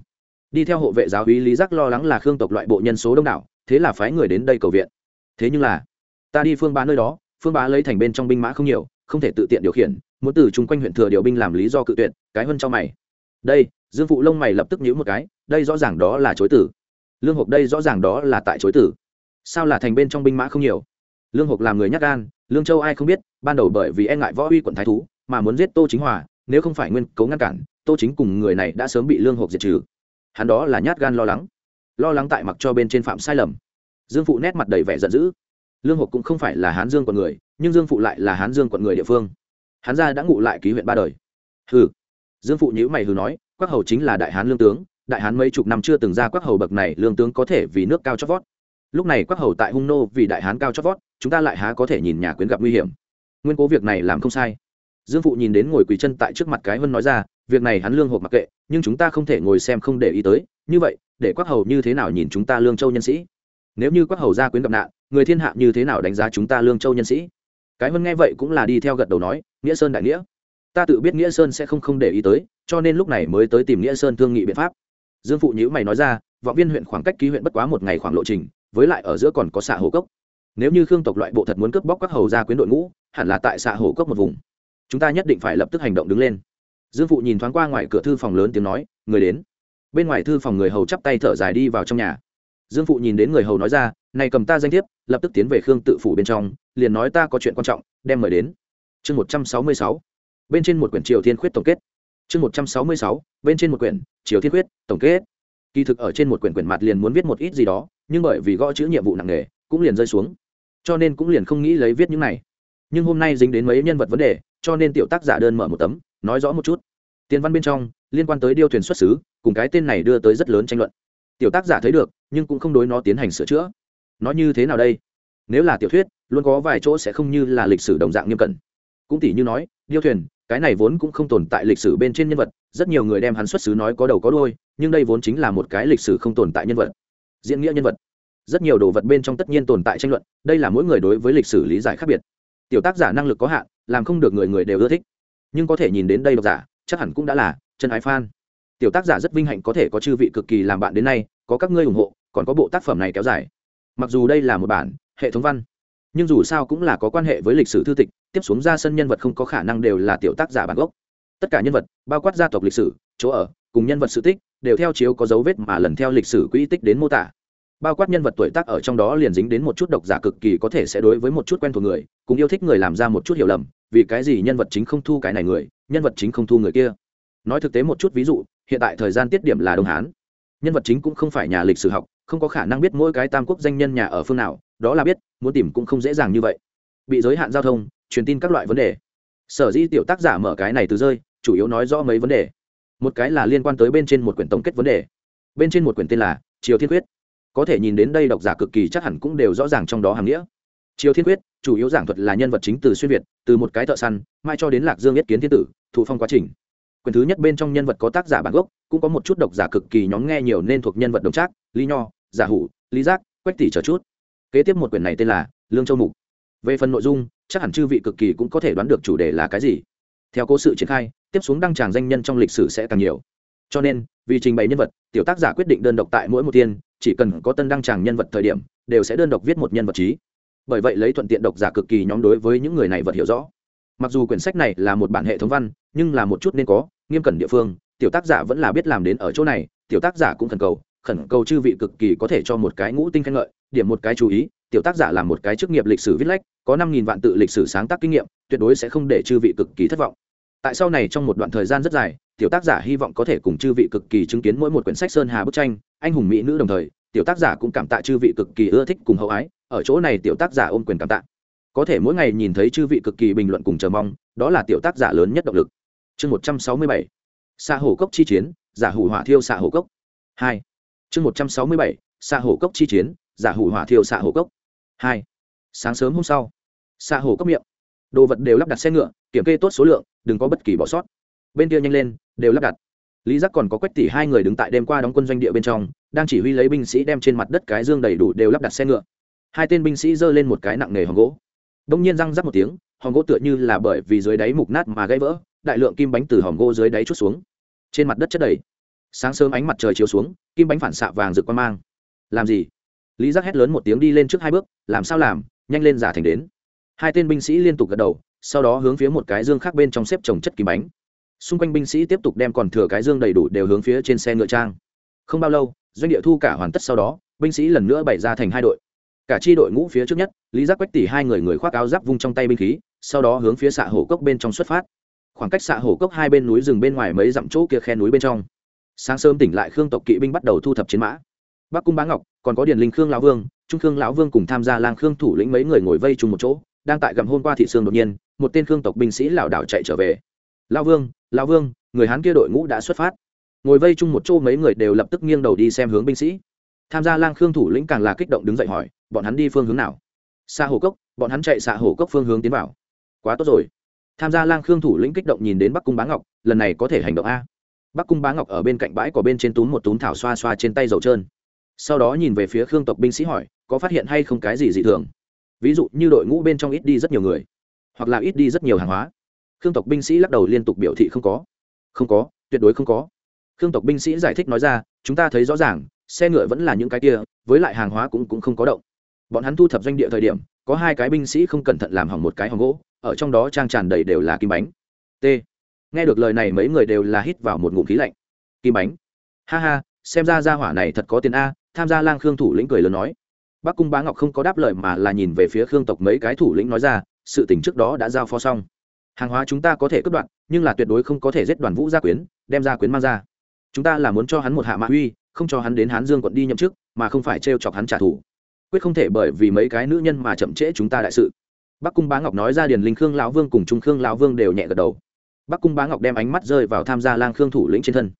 Speaker 1: Đi theo hộ vệ giáo úy lý giác lo lắng là khương tộc loại bộ nhân số đông đảo, thế là phái người đến đây cầu viện. Thế nhưng là, ta đi phương bá nơi đó, phương bá lấy thành bên trong binh mã không nhiều, không thể tự tiện điều khiển, muốn từ chung quanh huyện thừa điều binh làm lý do cự tuyệt, cái hơn cho mày. Đây, dương phụ lông mày lập tức nhíu một cái, đây rõ ràng đó là chối tử lương hộp đây rõ ràng đó là tại chối tử. Sao là thành bên trong binh mã không nhiều? Lương hộp làm người nhắc gan, lương châu ai không biết, ban đầu bởi vì e ngại võ uy quận thái thú, mà muốn giết tô chính hòa, nếu không phải nguyên cấu ngăn cản, tô chính cùng người này đã sớm bị lương hộp diệt trừ. Hắn đó là nhát gan lo lắng. Lo lắng tại mặc cho bên trên phạm sai lầm. Dương phụ nét mặt đầy vẻ giận dữ. Lương hộp cũng không phải là hán dương quận người, nhưng dương phụ lại là hán dương quận người địa phương. Hán gia đã ngụ lại ký huyện ba đời. Hừ. Dương phụ nhữ mày hừ nói, quắc hầu chính là đại hán lương tướng đại hán mấy chục năm chưa từng ra quắc hầu bậc này, lương tướng có thể vì nước cao chót vót. Lúc này quắc hầu tại hung nô vì đại hán cao chót vót, chúng ta lại há có thể nhìn nhà quyến gặp nguy hiểm. Nguyên cố việc này làm không sai. Dương phụ nhìn đến ngồi quỳ chân tại trước mặt cái vân nói ra, việc này hắn lương hộp mặc kệ, nhưng chúng ta không thể ngồi xem không để ý tới. Như vậy, để quắc hầu như thế nào nhìn chúng ta lương châu nhân sĩ? Nếu như quắc hầu ra quyến gặp nạn, người thiên hạ như thế nào đánh giá chúng ta lương châu nhân sĩ? Cái vân nghe vậy cũng là đi theo gật đầu nói, nghĩa sơn đại nghĩa. Ta tự biết nghĩa sơn sẽ không không để ý tới, cho nên lúc này mới tới tìm nghĩa sơn thương nghị biện pháp dương phụ nhữ mày nói ra, vọng viên huyện khoảng cách ký huyện bất quá một ngày khoảng lộ trình, với lại ở giữa còn có xạ hồ cốc. Nếu như khương tộc loại bộ thật muốn cướp bóc các hầu ra quyến đội ngũ, hẳn là tại xạ hồ cốc một vùng. Chúng ta nhất định phải lập tức hành động đứng lên. Dương phụ nhìn thoáng qua ngoài cửa thư phòng lớn tiếng nói, người đến. Bên ngoài thư phòng người hầu chắp tay thở dài đi vào trong nhà. Dương phụ nhìn đến người hầu nói ra, này cầm ta danh thiếp, lập tức tiến về khương tự phủ bên trong, liền nói ta có chuyện quan trọng, đem mời đến. Chương một trăm sáu mươi sáu. Bên trên một quyển triều thiên khuyết tổng kết chương một trăm sáu mươi sáu, bên trên một quyển, triều thiên khuyết, tổng kết. Kỳ thực ở trên một quyển quyển mặt liền muốn viết một ít gì đó, nhưng bởi vì gõ chữ nhiệm vụ nặng nề, cũng liền rơi xuống. Cho nên cũng liền không nghĩ lấy viết những này. Nhưng hôm nay dính đến mấy nhân vật vấn đề, cho nên tiểu tác giả đơn mở một tấm, nói rõ một chút. Tiền văn bên trong, liên quan tới điêu thuyền xuất xứ, cùng cái tên này đưa tới rất lớn tranh luận. Tiểu tác giả thấy được, nhưng cũng không đối nó tiến hành sửa chữa. Nó như thế nào đây? Nếu là tiểu thuyết, luôn có vài chỗ sẽ không như là lịch sử đồng dạng nghiêm cẩn. Cũng tỷ như nói, điêu thuyền cái này vốn cũng không tồn tại lịch sử bên trên nhân vật, rất nhiều người đem hắn xuất xứ nói có đầu có đôi nhưng đây vốn chính là một cái lịch sử không tồn tại nhân vật, diễn nghĩa nhân vật. Rất nhiều đồ vật bên trong tất nhiên tồn tại tranh luận, đây là mỗi người đối với lịch sử lý giải khác biệt. Tiểu tác giả năng lực có hạn, làm không được người người đều ưa thích. Nhưng có thể nhìn đến đây độc giả, chắc hẳn cũng đã là chân ái fan. Tiểu tác giả rất vinh hạnh có thể có chư vị cực kỳ làm bạn đến nay, có các ngươi ủng hộ, còn có bộ tác phẩm này kéo dài. Mặc dù đây là một bản hệ thống văn, nhưng dù sao cũng là có quan hệ với lịch sử thư tịch tiếp xuống ra sân nhân vật không có khả năng đều là tiểu tác giả bản gốc. Tất cả nhân vật, bao quát gia tộc lịch sử, chỗ ở, cùng nhân vật sự tích, đều theo chiếu có dấu vết mà lần theo lịch sử quỹ tích đến mô tả. Bao quát nhân vật tuổi tác ở trong đó liền dính đến một chút độc giả cực kỳ có thể sẽ đối với một chút quen thuộc người, cùng yêu thích người làm ra một chút hiểu lầm, vì cái gì nhân vật chính không thu cái này người, nhân vật chính không thu người kia. Nói thực tế một chút ví dụ, hiện tại thời gian tiết điểm là đông hán. Nhân vật chính cũng không phải nhà lịch sử học, không có khả năng biết mỗi cái tam quốc danh nhân nhà ở phương nào, đó là biết, muốn tìm cũng không dễ dàng như vậy. Bị giới hạn giao thông truyền tin các loại vấn đề. Sở dĩ tiểu tác giả mở cái này từ rơi, chủ yếu nói rõ mấy vấn đề. Một cái là liên quan tới bên trên một quyển tổng kết vấn đề. Bên trên một quyển tên là triều thiên quyết. Có thể nhìn đến đây độc giả cực kỳ chắc hẳn cũng đều rõ ràng trong đó hàm nghĩa. Triều thiên quyết, chủ yếu giảng thuật là nhân vật chính từ xuyên việt, từ một cái thợ săn, mai cho đến lạc dương yết kiến thiên tử, thụ phong quá trình. Quyển thứ nhất bên trong nhân vật có tác giả bản gốc, cũng có một chút độc giả cực kỳ nhóm nghe nhiều nên thuộc nhân vật đồng trác, lý nho, giả hủ, lý giác, quách tỷ chờ chút. Kế tiếp một quyển này tên là lương châu mục. Về phần nội dung chắc hẳn chư vị cực kỳ cũng có thể đoán được chủ đề là cái gì. Theo cố sự triển khai, tiếp xuống đăng tràng danh nhân trong lịch sử sẽ càng nhiều. Cho nên, vì trình bày nhân vật, tiểu tác giả quyết định đơn độc tại mỗi một tiên, chỉ cần có tân đăng tràng nhân vật thời điểm, đều sẽ đơn độc viết một nhân vật trí. Bởi vậy lấy thuận tiện độc giả cực kỳ nhóm đối với những người này vật hiểu rõ. Mặc dù quyển sách này là một bản hệ thống văn, nhưng là một chút nên có, nghiêm cẩn địa phương, tiểu tác giả vẫn là biết làm đến ở chỗ này, tiểu tác giả cũng khẩn cầu khẩn cầu chư vị cực kỳ có thể cho một cái ngũ tinh khen ngợi, điểm một cái chú ý tiểu tác giả là một cái chức nghiệp lịch sử viết lách, có năm nghìn vạn tự lịch sử sáng tác kinh nghiệm, tuyệt đối sẽ không để chư vị cực kỳ thất vọng. Tại sau này trong một đoạn thời gian rất dài, tiểu tác giả hy vọng có thể cùng chư vị cực kỳ chứng kiến mỗi một quyển sách sơn hà bức tranh, anh hùng mỹ nữ đồng thời, tiểu tác giả cũng cảm tạ chư vị cực kỳ ưa thích cùng hậu ái, ở chỗ này tiểu tác giả ôm quyền cảm tạ. Có thể mỗi ngày nhìn thấy chư vị cực kỳ bình luận cùng chờ mong, đó là tiểu tác giả lớn nhất động lực. Chương một trăm sáu mươi bảy xạ hổ cốc chi chiến, giả hủ hỏa thiêu xạ hổ cốc. Hai, chương một trăm sáu mươi bảy xạ hổ cốc chi chiến, giả hủ hỏa thiêu xạ hổ cốc hai. Sáng sớm hôm sau xạ hồ cốc miệng. Đồ vật đều lắp đặt xe ngựa, kiểm kê tốt số lượng, đừng có bất kỳ bỏ sót. Bên kia nhanh lên, đều lắp đặt. Lý giác còn có quách tỷ hai người đứng tại đêm qua đóng quân doanh địa bên trong, đang chỉ huy lấy binh sĩ đem trên mặt đất cái dương đầy đủ đều lắp đặt xe ngựa. Hai tên binh sĩ giơ lên một cái nặng nề hòn gỗ. Đông nhiên răng rắc một tiếng hòn gỗ tựa như là bởi vì dưới đáy mục nát mà gãy vỡ, đại lượng kim bánh từ hòm gỗ dưới đáy chút xuống. Trên mặt đất chất đầy. Sáng sớm ánh mặt trời chiếu xuống, kim bánh phản xạ vàng rực quan mang. Làm gì? Lý giác hét lớn một tiếng đi lên trước hai bước, làm sao làm? Nhanh lên giả thành đến. Hai tên binh sĩ liên tục gật đầu, sau đó hướng phía một cái dương khác bên trong xếp trồng chất kim bánh. Xung quanh binh sĩ tiếp tục đem còn thừa cái dương đầy đủ đều hướng phía trên xe ngựa trang. Không bao lâu, doanh địa thu cả hoàn tất sau đó, binh sĩ lần nữa bày ra thành hai đội. Cả chi đội ngũ phía trước nhất, lý giác quách tỷ hai người người khoác áo giáp vung trong tay binh khí, sau đó hướng phía xạ hổ cốc bên trong xuất phát. Khoảng cách xạ hổ cốc hai bên núi rừng bên ngoài mấy dặm chỗ kia khe núi bên trong. Sáng sớm tỉnh lại, khương tộc kỵ binh bắt đầu thu thập chiến mã. Bắc cung bá ngọc còn có điền linh khương lão vương, trung khương lão vương cùng tham gia lang khương thủ lĩnh mấy người ngồi vây chung một chỗ, đang tại gặm hôm qua thị sương đột nhiên, một tên khương tộc binh sĩ lảo đảo chạy trở về. Lão vương lão vương, người hán kia đội ngũ đã xuất phát. Ngồi vây chung một chỗ mấy người đều lập tức nghiêng đầu đi xem hướng binh sĩ. Tham gia lang khương thủ lĩnh càng là kích động đứng dậy hỏi, bọn hắn đi phương hướng nào? Xa hồ cốc, bọn hắn chạy xạ hồ cốc phương hướng tiến vào. Quá tốt rồi. Tham gia lang khương thủ lĩnh kích động nhìn đến bắc cung bá ngọc, lần này có thể hành động a. Bắc cung bá ngọc ở bên cạnh bãi có bên trên túm một túm thảo xoa xoa trên tay dầu trơn sau đó nhìn về phía khương tộc binh sĩ hỏi có phát hiện hay không cái gì dị thường? Ví dụ như đội ngũ bên trong ít đi rất nhiều người hoặc là ít đi rất nhiều hàng hóa. Khương tộc binh sĩ lắc đầu liên tục biểu thị không có. Không có tuyệt đối không có. Khương tộc binh sĩ giải thích nói ra chúng ta thấy rõ ràng xe ngựa vẫn là những cái kia với lại hàng hóa cũng, cũng không có động. Bọn hắn thu thập doanh địa thời điểm có hai cái binh sĩ không cẩn thận làm hỏng một cái hòm gỗ ở trong đó trang tràn đầy đều là kim bánh. T. Nghe được lời này mấy người đều là hít vào một ngụm khí lạnh. Kim bánh. Ha ha xem ra gia hỏa này thật có tiền a tham gia lang khương thủ lĩnh cười lớn nói. Bắc cung bá ngọc không có đáp lời mà là nhìn về phía khương tộc mấy cái thủ lĩnh nói ra, sự tình trước đó đã giao phó xong. Hàng hóa chúng ta có thể cất đoạn nhưng là tuyệt đối không có thể giết đoàn vũ gia quyến, đem gia quyến mang ra. Chúng ta là muốn cho hắn một hạ mạ uy, không cho hắn đến hán dương quận đi nhậm chức, mà không phải t chọc hắn trả thù. Quyết không thể bởi vì mấy cái nữ nhân mà chậm trễ chúng ta đại sự. Bắc cung bá ngọc nói ra điền linh khương lão vương cùng trung khương lão vương đều nhẹ gật đầu. Bắc cung bá ngọc đem ánh mắt rơi vào tham gia lang khương thủ lĩnh trên thân.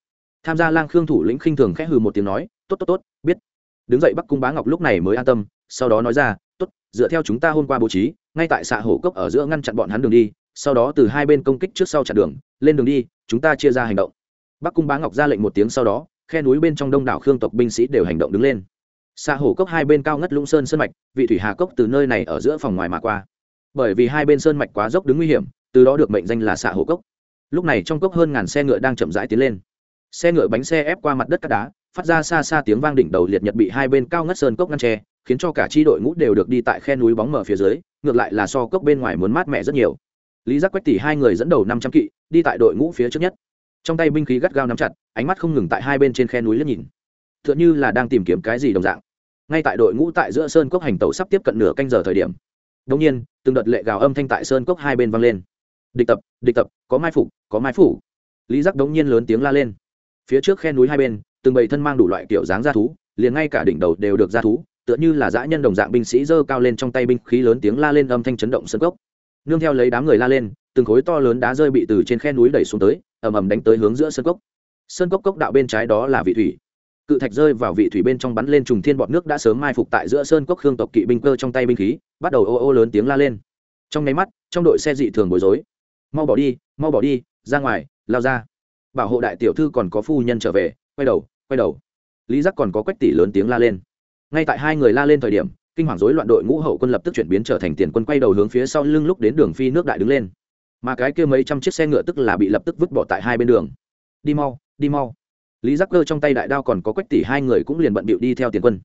Speaker 1: Tham gia lang khương thủ lĩnh khinh thường khẽ hừ một tiếng nói tốt tốt tốt, biết. Đứng dậy bắc cung bá ngọc lúc này mới an tâm, sau đó nói ra, tốt, dựa theo chúng ta hôm qua bố trí, ngay tại xạ hổ cốc ở giữa ngăn chặn bọn hắn đường đi, sau đó từ hai bên công kích trước sau chặn đường, lên đường đi, chúng ta chia ra hành động. Bắc cung bá ngọc ra lệnh một tiếng sau đó, khe núi bên trong đông đảo khương tộc binh sĩ đều hành động đứng lên. Xạ hổ cốc hai bên cao ngất lũng sơn sơn mạch, vị thủy hà cốc từ nơi này ở giữa phòng ngoài mà qua. Bởi vì hai bên sơn mạch quá dốc đứng nguy hiểm, từ đó được mệnh danh là xạ hổ cốc. Lúc này trong cốc hơn ngàn xe ngựa đang chậm rãi tiến lên. Xe ngựa bánh xe ép qua mặt đất cát đá phát ra xa xa tiếng vang đỉnh đầu liệt nhật bị hai bên cao ngất sơn cốc ngăn tre khiến cho cả tri đội ngũ đều được đi tại khe núi bóng mở phía dưới, ngược lại là so cốc bên ngoài muốn mát mẻ rất nhiều. Lý giác quách tỷ hai người dẫn đầu năm trăm kỵ, đi tại đội ngũ phía trước nhất. Trong tay binh khí gắt gao nắm chặt, ánh mắt không ngừng tại hai bên trên khe núi liếc nhìn. T h ư ợ n như là đang tìm kiếm cái gì đồng dạng. Ngay tại đội ngũ tại giữa sơn cốc hành tàu sắp tiếp cận nửa canh giờ thời điểm đông nhiên, từng đợt lệ gào âm thanh tại sơn cốc hai bên vang lên. Địch tập địch tập, có mai phục, có mai phủ. Lý giác đống nhiên lớn tiếng la lên. Phía trước khe núi hai bên từng bầy thân mang đủ loại kiểu dáng g thú, liền ngay cả đỉnh đầu đều được g thú, tựa như là dã nhân đồng dạng binh sĩ giơ cao lên trong tay binh khí lớn tiếng la lên âm thanh chấn động sân cốc nương theo lấy đám người la lên, từng khối to lớn đá rơi bị từ trên khe núi đẩy xuống tới, ầm ầm đánh tới hướng giữa sân cốc. Sơn cốc cốc đạo bên trái đó là vị thủy. Cự thạch rơi vào vị thủy bên trong bắn lên trùng thiên bọt nước đã sớm mai phục tại giữa sơn cốc hương tộc kỵ binh cơ trong tay binh khí, bắt đầu ô ô lớn tiếng la lên. Trong nháy mắt, trong đội xe dị thường bối rối. Mau bỏ đi, mau bỏ đi, ra ngoài, lao ra. Bảo hộ đại tiểu thư còn có phu nhân trở về, quay đầu quay đầu. Lý giác còn có quách tỷ lớn tiếng la lên. Ngay tại hai người la lên thời điểm, kinh hoàng rối loạn đội ngũ hậu quân lập tức chuyển biến trở thành tiền quân quay đầu hướng phía sau lưng lúc đến đường phi nước đại đứng lên. Mà cái kia mấy trăm chiếc xe ngựa tức là bị lập tức vứt bỏ tại hai bên đường. Đi mau đi mau. Lý giác cơ trong tay đại đao còn có quách tỷ hai người cũng liền bận bịu đi theo tiền quân.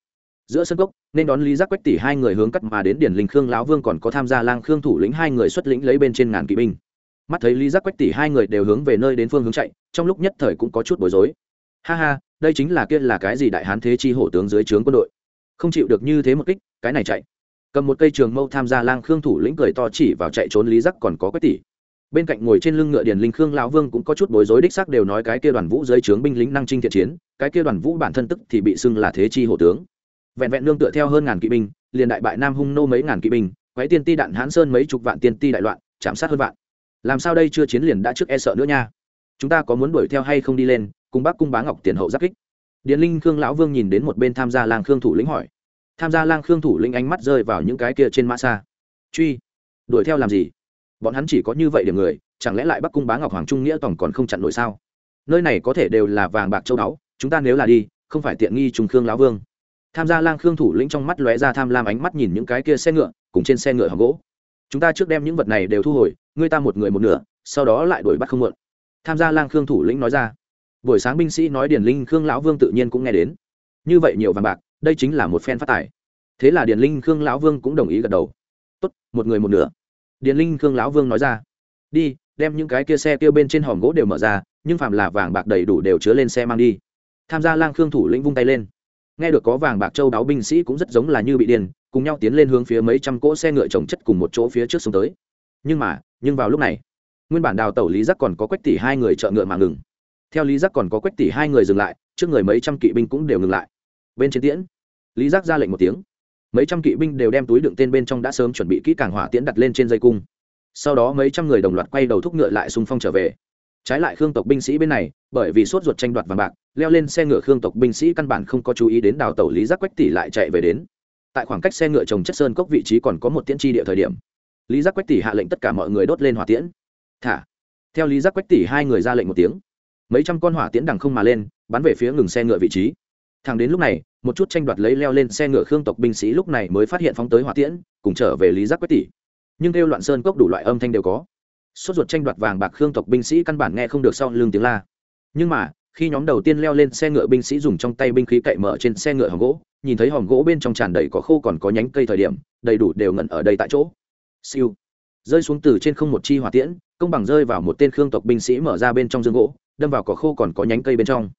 Speaker 1: Giữa sân gốc nên đón lý giác quách tỷ hai người hướng cắt mà đến điển linh khương lão vương còn có tham gia lang khương thủ lĩnh hai người xuất lĩnh lấy bên trên ngàn kỵ binh. Mắt thấy lý giác quách tỷ hai người đều hướng về nơi đến phương hướng chạy, trong lúc nhất thời cũng có chút bối rối. Ha ha đây chính là kia là cái gì đại hán thế chi hổ tướng dưới trướng quân đội. Không chịu được như thế một kích, cái này chạy. Cầm một cây trường mâu tham gia lang khương thủ lĩnh cười to chỉ vào chạy trốn lý giắc còn có quách tỷ bên cạnh ngồi trên lưng ngựa điền linh khương lão vương cũng có chút bối rối đích xác đều nói cái kia đoàn vũ dưới trướng binh lính năng trinh thiện chiến, cái kia đoàn vũ bản thân tức thì bị xưng là thế chi hổ tướng. Vẹn vẹn nương tựa theo hơn ngàn kỵ binh, liền đại bại nam hung nô mấy ngàn kỵ binh quái tiên ti đạn hãn sơn mấy chục vạn tiên ti đại loạn, chạm sát hơn vạn. Làm sao đây chưa chiến liền đã trước e sợ nữa nha. Chúng ta có muốn đuổi theo hay không đi lên cùng bác cung bá ngọc tiền hậu giáp kích. Điền linh khương lão vương nhìn đến một bên tham gia lang khương thủ lĩnh hỏi. Tham gia lang khương thủ lĩnh ánh mắt rơi vào những cái kia trên mã xa. Truy đuổi theo làm gì? Bọn hắn chỉ có như vậy điểm người chẳng lẽ lại bắc cung bá ngọc hoàng trung nghĩa tổng còn không chặn nổi sao? Nơi này có thể đều là vàng bạc châu đáo, chúng ta nếu là đi không phải tiện nghi trung khương lão vương. Tham gia lang khương thủ lĩnh trong mắt lóe ra tham lam ánh mắt nhìn những cái kia xe ngựa cùng trên xe ngựa hầm gỗ. Chúng ta trước đem những vật này đều thu hồi ngươi ta một người một nửa sau đó lại đuổi bắt không mượn tham gia lang khương thủ lĩnh nói ra buổi sáng binh sĩ nói điền linh khương lão vương tự nhiên cũng nghe đến. Như vậy nhiều vàng bạc, đây chính là một phen phát tài. Thế là điền linh khương lão vương cũng đồng ý gật đầu. Tốt, một người một nửa. Điền linh khương lão vương nói ra. Đi, đem những cái kia xe kia bên trên hòm gỗ đều mở ra, nhưng phạm là vàng bạc đầy đủ đều chứa lên xe mang đi. Tham gia lang khương thủ lĩnh vung tay lên. Nghe được có vàng bạc châu đáo binh sĩ cũng rất giống là như bị điền, cùng nhau tiến lên hướng phía mấy trăm cỗ xe ngựa trồng chất cùng một chỗ phía trước xuống tới. Nhưng mà, nhưng vào lúc này, nguyên bản đào tẩu lý giác còn có quách tỷ hai người chợ ngựa mà ngừng theo lý giác còn có quách tỷ hai người dừng lại, trước người mấy trăm kỵ binh cũng đều ngừng lại. Bên trên tiễn, lý giác ra lệnh một tiếng. Mấy trăm kỵ binh đều đem túi đựng tên bên trong đã sớm chuẩn bị kỹ càng hỏa tiễn đặt lên trên dây cung. Sau đó mấy trăm người đồng loạt quay đầu thúc ngựa lại xung phong trở về. Trái lại khương tộc binh sĩ bên này, bởi vì sốt ruột tranh đoạt vàng bạc, leo lên xe ngựa khương tộc binh sĩ căn bản không có chú ý đến đào tẩu lý giác quách tỷ lại chạy về đến. Tại khoảng cách xe ngựa trồng chất sơn cốc vị trí còn có một tiễn tri địa thời điểm, lý giác quách tỷ hạ lệnh tất cả mọi người đốt lên hỏa tiễn. Thả. Theo lý giác quách tỷ hai người ra lệnh một tiếng mấy trăm con hỏa tiễn đằng không mà lên, bắn về phía ngừng xe ngựa vị trí. Thằng đến lúc này, một chút tranh đoạt lấy leo lên xe ngựa khương tộc binh sĩ lúc này mới phát hiện phóng tới hỏa tiễn, cùng trở về lý giác quách tỷ. Nhưng kêu loạn sơn cốc đủ loại âm thanh đều có. Sốt ruột tranh đoạt vàng bạc khương tộc binh sĩ căn bản nghe không được sau lưng tiếng la. Nhưng mà, khi nhóm đầu tiên leo lên xe ngựa binh sĩ dùng trong tay binh khí cậy mở trên xe ngựa hòm gỗ, nhìn thấy hòm gỗ bên trong tràn đầy có khô còn có nhánh cây thời điểm, đầy đủ đều ngẩn ở đây tại chỗ. Siêu rơi xuống từ trên không một chi hỏa tiễn, công bằng rơi vào một tên khương tộc binh sĩ mở ra bên trong dương gỗ, đâm vào cỏ khô còn có nhánh cây bên trong.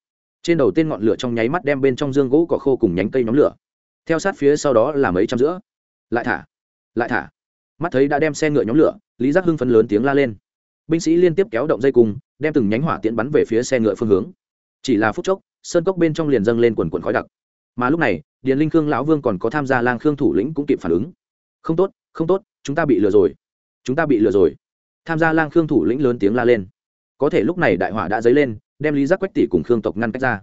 Speaker 1: Trên đầu tên ngọn lửa trong nháy mắt đem bên trong dương gỗ cỏ khô cùng nhánh cây nhóm lửa. Theo sát phía sau đó là mấy trăm giữa. Lại thả lại thả. Mắt thấy đã đem xe ngựa nhóm lửa, lý giác hưng phấn lớn tiếng la lên. Binh sĩ liên tiếp kéo động dây cung đem từng nhánh hỏa tiễn bắn về phía xe ngựa phương hướng. Chỉ là phút chốc, sơn cốc bên trong liền dâng lên quần quần khói đặc. Mà lúc này, điền linh khương lão vương còn có tham gia lang khương thủ lĩnh cũng kịp phản ứng. Không tốt không tốt, chúng ta bị lừa rồi chúng ta bị lừa rồi. Tham gia lang khương thủ lĩnh lớn tiếng la lên. Có thể lúc này đại hỏa đã dấy lên, đem lý giác quách tỷ cùng khương tộc ngăn cách ra.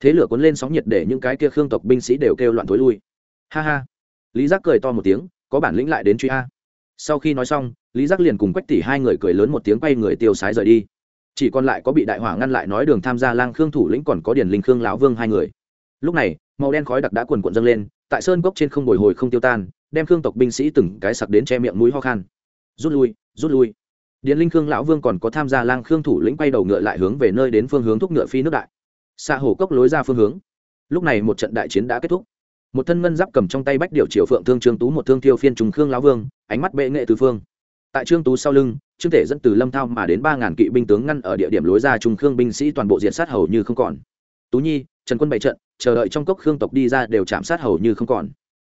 Speaker 1: Thế lửa cuốn lên sóng nhiệt để những cái kia khương tộc binh sĩ đều kêu loạn thối lui. Ha ha. Lý giác cười to một tiếng, có bản lĩnh lại đến truy a. Sau khi nói xong, lý giác liền cùng quách tỷ hai người cười lớn một tiếng quay người tiêu sái rời đi. Chỉ còn lại có bị đại hỏa ngăn lại nói đường tham gia lang khương thủ lĩnh còn có Điền linh khương lão vương hai người. Lúc này, màu đen khói đặc đã quần quận dâng lên, tại sơn cốc trên không bồi hồi không tiêu tan, đem khương tộc binh sĩ từng cái sặc đến che miệng mũi ho khan rút lui rút lui. Điền linh khương lão vương còn có tham gia lang khương thủ lĩnh quay đầu ngựa lại hướng về nơi đến phương hướng thúc ngựa phi nước đại. Xa hồ cốc lối ra phương hướng. Lúc này một trận đại chiến đã kết thúc. Một thân ngân giáp cầm trong tay bách điều triều phượng thương trương tú, một thương tiêu phiên trùng khương lão vương, ánh mắt bệ nghệ tứ phương. Tại trương tú sau lưng, trương thể dẫn từ lâm thao mà đến ba ngàn kỵ binh tướng ngăn ở địa điểm lối ra trùng khương binh sĩ toàn bộ diện sát hầu như không còn. Tú nhi, trần quân bày trận, chờ đợi trong cốc khương tộc đi ra đều chạm sát hầu như không còn.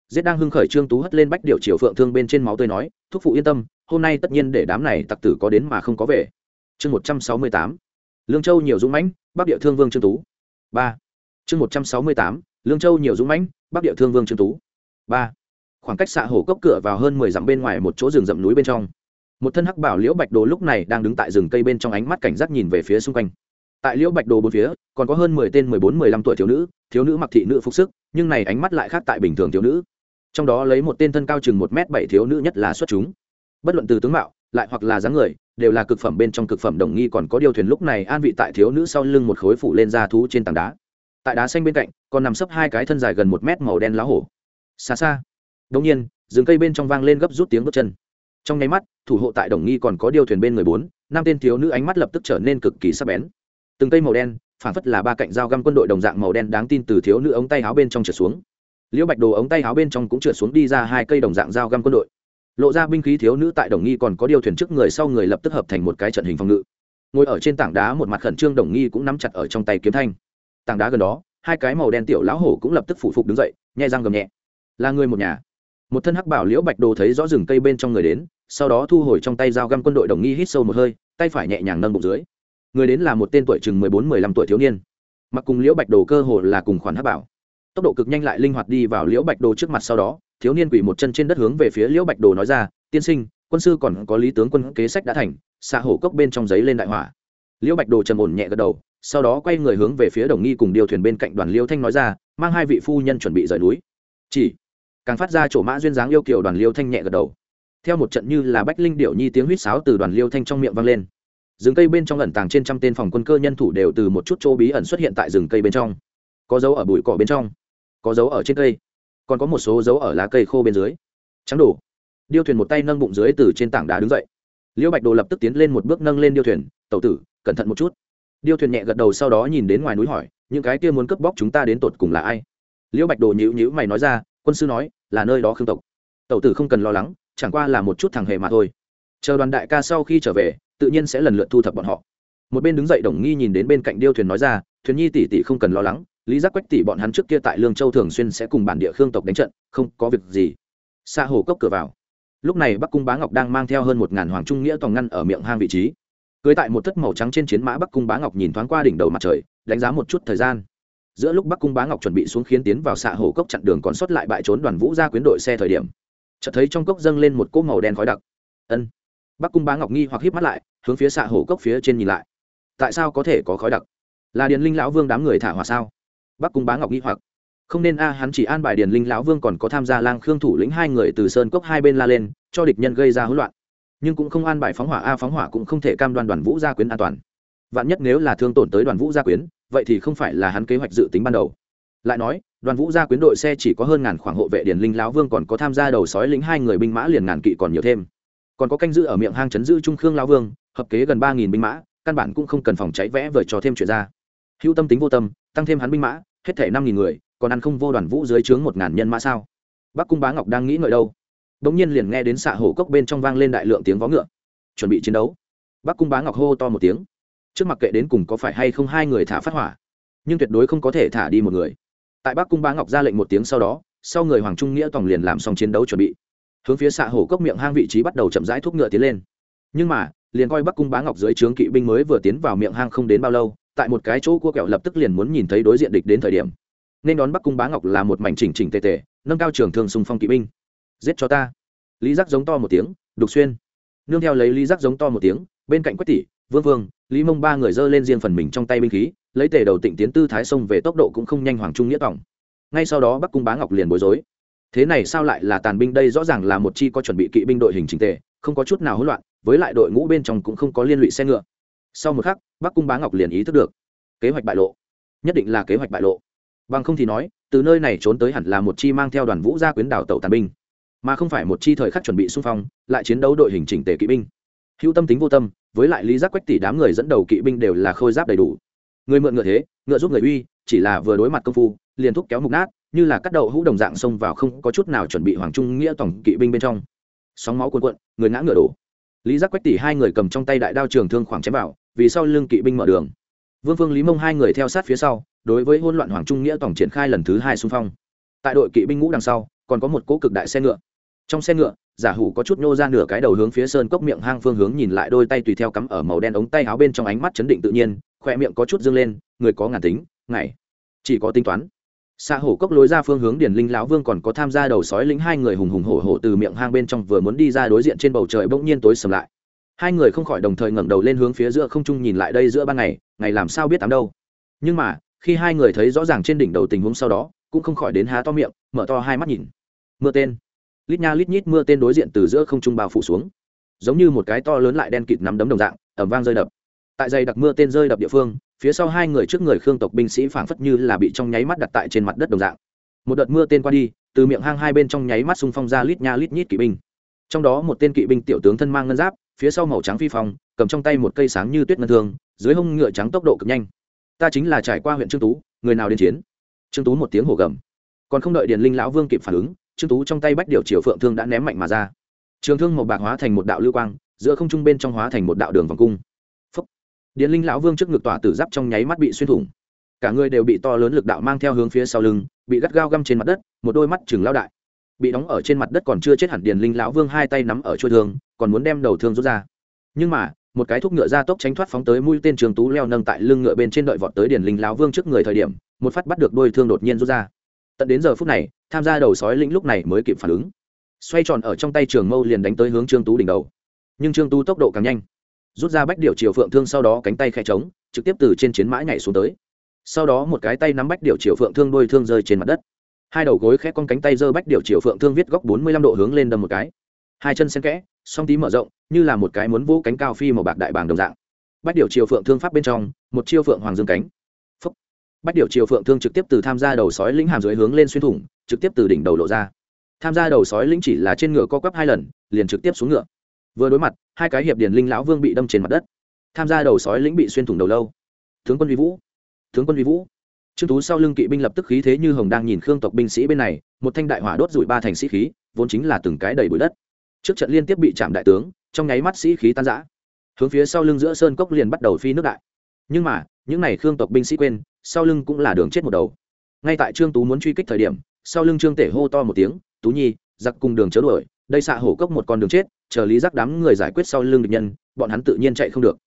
Speaker 1: Giết đang hưng khởi trương tú hất lên bách điệu triều phượng thương bên trên máu tươi nói, thúc phụ yên tâm hôm nay tất nhiên để đám này tặc tử có đến mà không có về. Chương một trăm sáu mươi tám. Lương châu nhiều dũng mãnh, bắc địa thương vương trương tú. Ba. Chương một trăm sáu mươi tám. Lương châu nhiều dũng mãnh, bắc địa thương vương trương tú. Ba. Khoảng cách xạ hổ cốc cửa vào hơn mười dặm bên ngoài một chỗ rừng rậm núi bên trong. Một thân hắc bảo liễu bạch đồ lúc này đang đứng tại rừng cây bên trong ánh mắt cảnh giác nhìn về phía xung quanh. Tại liễu bạch đồ bốn phía, còn có hơn mười tên mười bốn, mười lăm tuổi thiếu nữ thiếu nữ mặc thị nữ phục sức, nhưng này ánh mắt lại khác tại bình thường thiếu nữ. Trong đó lấy một tên thân cao chừng một m bảy thiếu nữ nhất là xuất chúng bất luận từ tướng mạo, lại hoặc là dáng người, đều là cực phẩm bên trong cực phẩm đồng nghi còn có điều thuyền lúc này an vị tại thiếu nữ sau lưng một khối phủ lên ra thú trên tảng đá. Tại đá xanh bên cạnh, còn nằm sấp hai cái thân dài gần một mét màu đen lá hổ. Xa xa. Đông nhiên, rừng cây bên trong vang lên gấp rút tiếng bước chân. Trong nháy mắt, thủ hộ tại đồng nghi còn có điều thuyền bên người bốn, năm tên thiếu nữ ánh mắt lập tức trở nên cực kỳ sắc bén. Từng cây màu đen phản phất là ba cạnh dao găm quân đội đồng dạng màu đen đáng tin từ thiếu nữ ống tay áo bên trong trượt xuống. Liễu bạch đồ ống tay áo bên trong cũng trượt xuống đi ra hai cây đồng dạng dao găm quân đội lộ ra binh khí thiếu nữ tại đồng nghi còn có điều thuyền trước người sau người lập tức hợp thành một cái trận hình phòng ngự. Ngồi ở trên tảng đá một mặt khẩn trương đồng nghi cũng nắm chặt ở trong tay kiếm thanh. Tảng đá gần đó, hai cái màu đen tiểu lão hổ cũng lập tức phủ phục đứng dậy, nhai răng gầm nhẹ. Là người một nhà. Một thân hắc bảo liễu bạch đồ thấy rõ rừng cây bên trong người đến, sau đó thu hồi trong tay dao găm quân đội đồng nghi hít sâu một hơi, tay phải nhẹ nhàng nâng bụng dưới. Người đến là một tên tuổi chừng mười bốn, mười lăm tuổi thiếu niên. Mặc cùng liễu bạch đồ cơ hồ là cùng khoản hắc bảo tốc độ cực nhanh lại linh hoạt đi vào liễu bạch đồ trước mặt sau đó, thiếu niên quỳ một chân trên đất hướng về phía liễu bạch đồ nói ra, tiên sinh, quân sư còn có lý tướng quân kế sách đã thành, xạ hổ cốc bên trong giấy lên đại hỏa. Liễu bạch đồ trầm ổn nhẹ gật đầu, sau đó quay người hướng về phía đồng nghi cùng điều thuyền bên cạnh đoàn liêu thanh nói ra, mang hai vị phu nhân chuẩn bị rời núi. Chỉ. Càng phát ra chỗ mã duyên dáng yêu kiều đoàn liêu thanh nhẹ gật đầu. Theo một trận như là bách linh điệu nhi tiếng huýt sáo từ đoàn liêu thanh trong miệng vang lên. Rừng cây bên trong ẩn tàng trên trăm tên phòng quân cơ nhân thủ đều từ một chút chỗ bí ẩn xuất hiện tại rừng cây bên trong. Có dấu ở bụi cỏ bên trong có dấu ở trên cây, còn có một số dấu ở lá cây khô bên dưới. Trắng đổ. Điêu thuyền một tay nâng bụng dưới từ trên tảng đá đứng dậy. Liễu bạch đồ lập tức tiến lên một bước nâng lên điêu thuyền, tẩu tử, cẩn thận một chút. Điêu thuyền nhẹ gật đầu sau đó nhìn đến ngoài núi hỏi, những cái kia muốn cướp bóc chúng ta đến tột cùng là ai? Liễu bạch đồ nhữ nhữ mày nói ra, quân sư nói, là nơi đó khương tộc. Tẩu tử không cần lo lắng, chẳng qua là một chút thằng hề mà thôi. Chờ đoàn đại ca sau khi trở về, tự nhiên sẽ lần lượt thu thập bọn họ. Một bên đứng dậy đồng nghi nhìn đến bên cạnh điêu thuyền nói ra, thuyền nhi tỷ tỷ không cần lo lắng lý giác quách tỷ bọn hắn trước kia tại lương châu thường xuyên sẽ cùng bản địa khương tộc đánh trận, không có việc gì. Xa hồ cốc cửa vào. Lúc này bắc cung bá ngọc đang mang theo hơn một ngàn hoàng trung nghĩa toàn ngăn ở miệng hang vị trí. Cưới tại một thất màu trắng trên chiến mã bắc cung bá ngọc nhìn thoáng qua đỉnh đầu mặt trời, đánh giá một chút thời gian. Giữa lúc bắc cung bá ngọc chuẩn bị xuống khiến tiến vào xạ hồ cốc chặn đường còn sót lại bại trốn đoàn vũ ra quyến đội xe thời điểm, chợt thấy trong cốc dâng lên một cỗ màu đen khói đặc. Ân. Bắc cung bá ngọc nghi hoặc híp mắt lại, hướng phía xạ hồ cốc phía trên nhìn lại. Tại sao có thể có khói đặc? Là điền linh lão vương đám người thả hỏa sao? Bắc cung bá ngọc nghĩ hoặc. Không nên a, hắn chỉ an bài điền linh lão vương còn có tham gia lang khương thủ lĩnh hai người từ sơn cốc hai bên la lên, cho địch nhân gây ra hỗn loạn. Nhưng cũng không an bài phóng hỏa a, phóng hỏa cũng không thể cam đoan đoàn vũ gia quyến an toàn. Vạn nhất nếu là thương tổn tới đoàn vũ gia quyến, vậy thì không phải là hắn kế hoạch dự tính ban đầu. Lại nói, đoàn vũ gia quyến đội xe chỉ có hơn ngàn khoảng hộ vệ điển linh lão vương còn có tham gia đầu sói lính hai người binh mã liền ngàn kỵ còn nhiều thêm. Còn có canh giữ ở miệng hang chấn giữ trung khương lão vương, hợp kế gần ba nghìn binh mã, căn bản cũng không cần phòng cháy vẽ vời cho thêm chuyện ra. Hữu tâm tính vô tâm, tăng thêm hắn binh mã hết thể năm nghìn người, còn ăn không vô đoàn vũ dưới trướng một ngàn nhân mã sao? Bắc cung bá ngọc đang nghĩ ngợi đâu? Bỗng nhiên liền nghe đến xạ hổ cốc bên trong vang lên đại lượng tiếng vó ngựa. Chuẩn bị chiến đấu. Bắc cung bá ngọc hô to một tiếng. Trước mặt kệ đến cùng có phải hay không hai người thả phát hỏa? Nhưng tuyệt đối không có thể thả đi một người. Tại bắc cung bá ngọc ra lệnh một tiếng sau đó, sau người hoàng trung nghĩa tòng liền làm xong chiến đấu chuẩn bị. Hướng phía xạ hổ cốc miệng hang vị trí bắt đầu chậm rãi thúc ngựa tiến lên. Nhưng mà liền coi bắc cung bá ngọc dưới trướng kỵ binh mới vừa tiến vào miệng hang không đến bao lâu, tại một cái chỗ cua kẹo lập tức liền muốn nhìn thấy đối diện địch đến thời điểm. Nên đón bắc cung bá ngọc là một mảnh chỉnh chỉnh tề tề, nâng cao trường thường xung phong kỵ binh. Giết cho ta. Lý giác giống to một tiếng, đục xuyên. Nương theo lấy lý giác giống to một tiếng, bên cạnh quách tỷ, vương vương, lý mông ba người giơ lên riêng phần mình trong tay binh khí, lấy tề đầu tịnh tiến tư thái sông về tốc độ cũng không nhanh hoàng trung nghĩa tỏng ngay sau đó bắc cung bá ngọc liền bối rối. Thế này sao lại là tàn binh đây rõ ràng là một chi có chuẩn bị kỵ binh đội hình trình tề, không có chút nào hỗn loạn với lại đội ngũ bên trong cũng không có liên lụy xe ngựa. Sau một khắc, bắc cung bá ngọc liền ý thức được, kế hoạch bại lộ. Nhất định là kế hoạch bại lộ. Bằng không thì nói, từ nơi này trốn tới hẳn là một chi mang theo đoàn vũ gia quyến đảo tàu tàn binh. Mà không phải một chi thời khắc chuẩn bị xung phong, lại chiến đấu đội hình chỉnh tề kỵ binh. Hữu tâm tính vô tâm, với lại lý giác quách tỷ đám người dẫn đầu kỵ binh đều là khôi giáp đầy đủ. Người mượn ngựa thế, ngựa giúp người uy, chỉ là vừa đối mặt công phu, liền thúc kéo mục nát, như là cắt đầu hũ đồng dạng xông vào không có chút nào chuẩn bị hoàng trung nghĩa tổng kỵ binh bên trong. Sóng máu cuồn cuộn, người ngã ngựa đổ lý giác quách tỷ hai người cầm trong tay đại đao trường thương khoảng chém vào, vì sau lưng kỵ binh mở đường. Vương phương lý mông hai người theo sát phía sau, đối với hỗn loạn hoàng trung nghĩa tổng triển khai lần thứ hai xung phong. Tại đội kỵ binh ngũ đằng sau, còn có một cỗ cực đại xe ngựa. Trong xe ngựa, giả hủ có chút nhô ra nửa cái đầu hướng phía sơn cốc miệng hang phương hướng nhìn lại đôi tay tùy theo cắm ở màu đen ống tay áo bên trong ánh mắt chấn định tự nhiên khoe miệng có chút dâng lên, người có ngàn tính ngày chỉ có tính toán xa hổ cốc lối ra phương hướng điển linh lão vương còn có tham gia đầu sói lính hai người hùng hùng hổ hổ từ miệng hang bên trong vừa muốn đi ra đối diện trên bầu trời bỗng nhiên tối sầm lại. Hai người không khỏi đồng thời ngẩng đầu lên hướng phía giữa không trung nhìn lại đây giữa ban ngày ngày làm sao biết tám đâu. Nhưng mà, khi hai người thấy rõ ràng trên đỉnh đầu tình huống sau đó, cũng không khỏi đến há to miệng, mở to hai mắt nhìn. Mưa tên. Lít nha lít nhít mưa tên đối diện từ giữa không trung bao phủ xuống. Giống như một cái to lớn lại đen kịt nắm đấm đồng dạng ẩm vang rơi đập. Tại dày đặc mưa tên rơi đập địa phương phía sau hai người trước người khương tộc binh sĩ phảng phất như là bị trong nháy mắt đặt tại trên mặt đất đồng dạng. Một đợt mưa tên qua đi, từ miệng hang hai bên trong nháy mắt xung phong ra lít nha lít nhít kỵ binh. Trong đó một tên kỵ binh tiểu tướng thân mang ngân giáp, phía sau màu trắng phi phong, cầm trong tay một cây sáng như tuyết ngân thương, dưới hông ngựa trắng tốc độ cực nhanh. Ta chính là trải qua huyện trương tú, người nào đến chiến? Trương tú một tiếng hổ gầm. Còn không đợi điền linh lão vương kịp phản ứng, trương tú trong tay bách điều triều phượng thương đã ném mạnh mà ra. Trường thương màu bạc hóa thành một đạo lưu quang, giữa không trung bên trong hóa thành một đạo đường vòng cung điền linh lão vương trước ngực tỏa tử giáp trong nháy mắt bị xuyên thủng. Cả người đều bị to lớn lực đạo mang theo hướng phía sau lưng, bị gắt gao găm trên mặt đất, một đôi mắt chừng lao đại. Bị đóng ở trên mặt đất còn chưa chết hẳn điền linh lão vương hai tay nắm ở chuôi thương, còn muốn đem đầu thương rút ra. Nhưng mà, một cái thúc ngựa ra tốc tránh thoát phóng tới mũi tên trường tú leo nâng tại lưng ngựa bên trên đợi vọt tới điền linh lão vương trước người thời điểm, một phát bắt được đôi thương đột nhiên rút ra. Tận đến giờ phút này, tham gia đầu sói lĩnh lúc này mới kịp phản ứng. Xoay tròn ở trong tay trường mâu liền đánh tới hướng trương tú đỉnh đầu. Nhưng trương tú tốc độ càng nhanh rút ra bách điệu chiều phượng thương sau đó cánh tay khẽ trống, trực tiếp từ trên chiến mã nhảy xuống tới. Sau đó một cái tay nắm bách điệu chiều phượng thương đôi thương rơi trên mặt đất. Hai đầu gối khẽ con cánh tay giơ bách điệu chiều phượng thương viết góc bốn mươi lăm độ hướng lên đâm một cái. Hai chân xen kẽ, song tí mở rộng, như là một cái muốn vỗ cánh cao phi màu bạc đại bàng đồng dạng. Bách điệu chiều phượng thương pháp bên trong, một chiêu phượng hoàng dương cánh. Bách điệu triều phượng thương trực tiếp từ tham gia đầu sói lĩnh hàm dưới hướng lên xuyên thủng, trực tiếp từ đỉnh đầu lộ ra. Tham gia đầu sói lĩnh chỉ là trên ngựa co quắp hai lần, liền trực tiếp xuống ngựa vừa đối mặt, hai cái hiệp điền linh lão vương bị đâm trên mặt đất. Tham gia đầu sói lĩnh bị xuyên thủng đầu lâu. Tướng quân vi vũ. Tướng quân vi vũ. Trương tú sau lưng kỵ binh lập tức khí thế như hồng đang nhìn khương tộc binh sĩ bên này, một thanh đại hỏa đốt rủi ba thành sĩ khí, vốn chính là từng cái đầy bụi đất. Trước trận liên tiếp bị chạm đại tướng, trong nháy mắt sĩ khí tan rã. Hướng phía sau lưng giữa sơn cốc liền bắt đầu phi nước đại. Nhưng mà, những n à y khương tộc binh sĩ quên, sau lưng cũng là đường chết một đầu. Ngay tại trương tú muốn truy kích thời điểm, sau lưng trương tể hô to một tiếng, tú nhi, giặc cùng đường chớ đuổi đây xạ hổ cốc một con đường chết, chờ lý giác đám người giải quyết sau lưng địch nhân, bọn hắn tự nhiên chạy không được.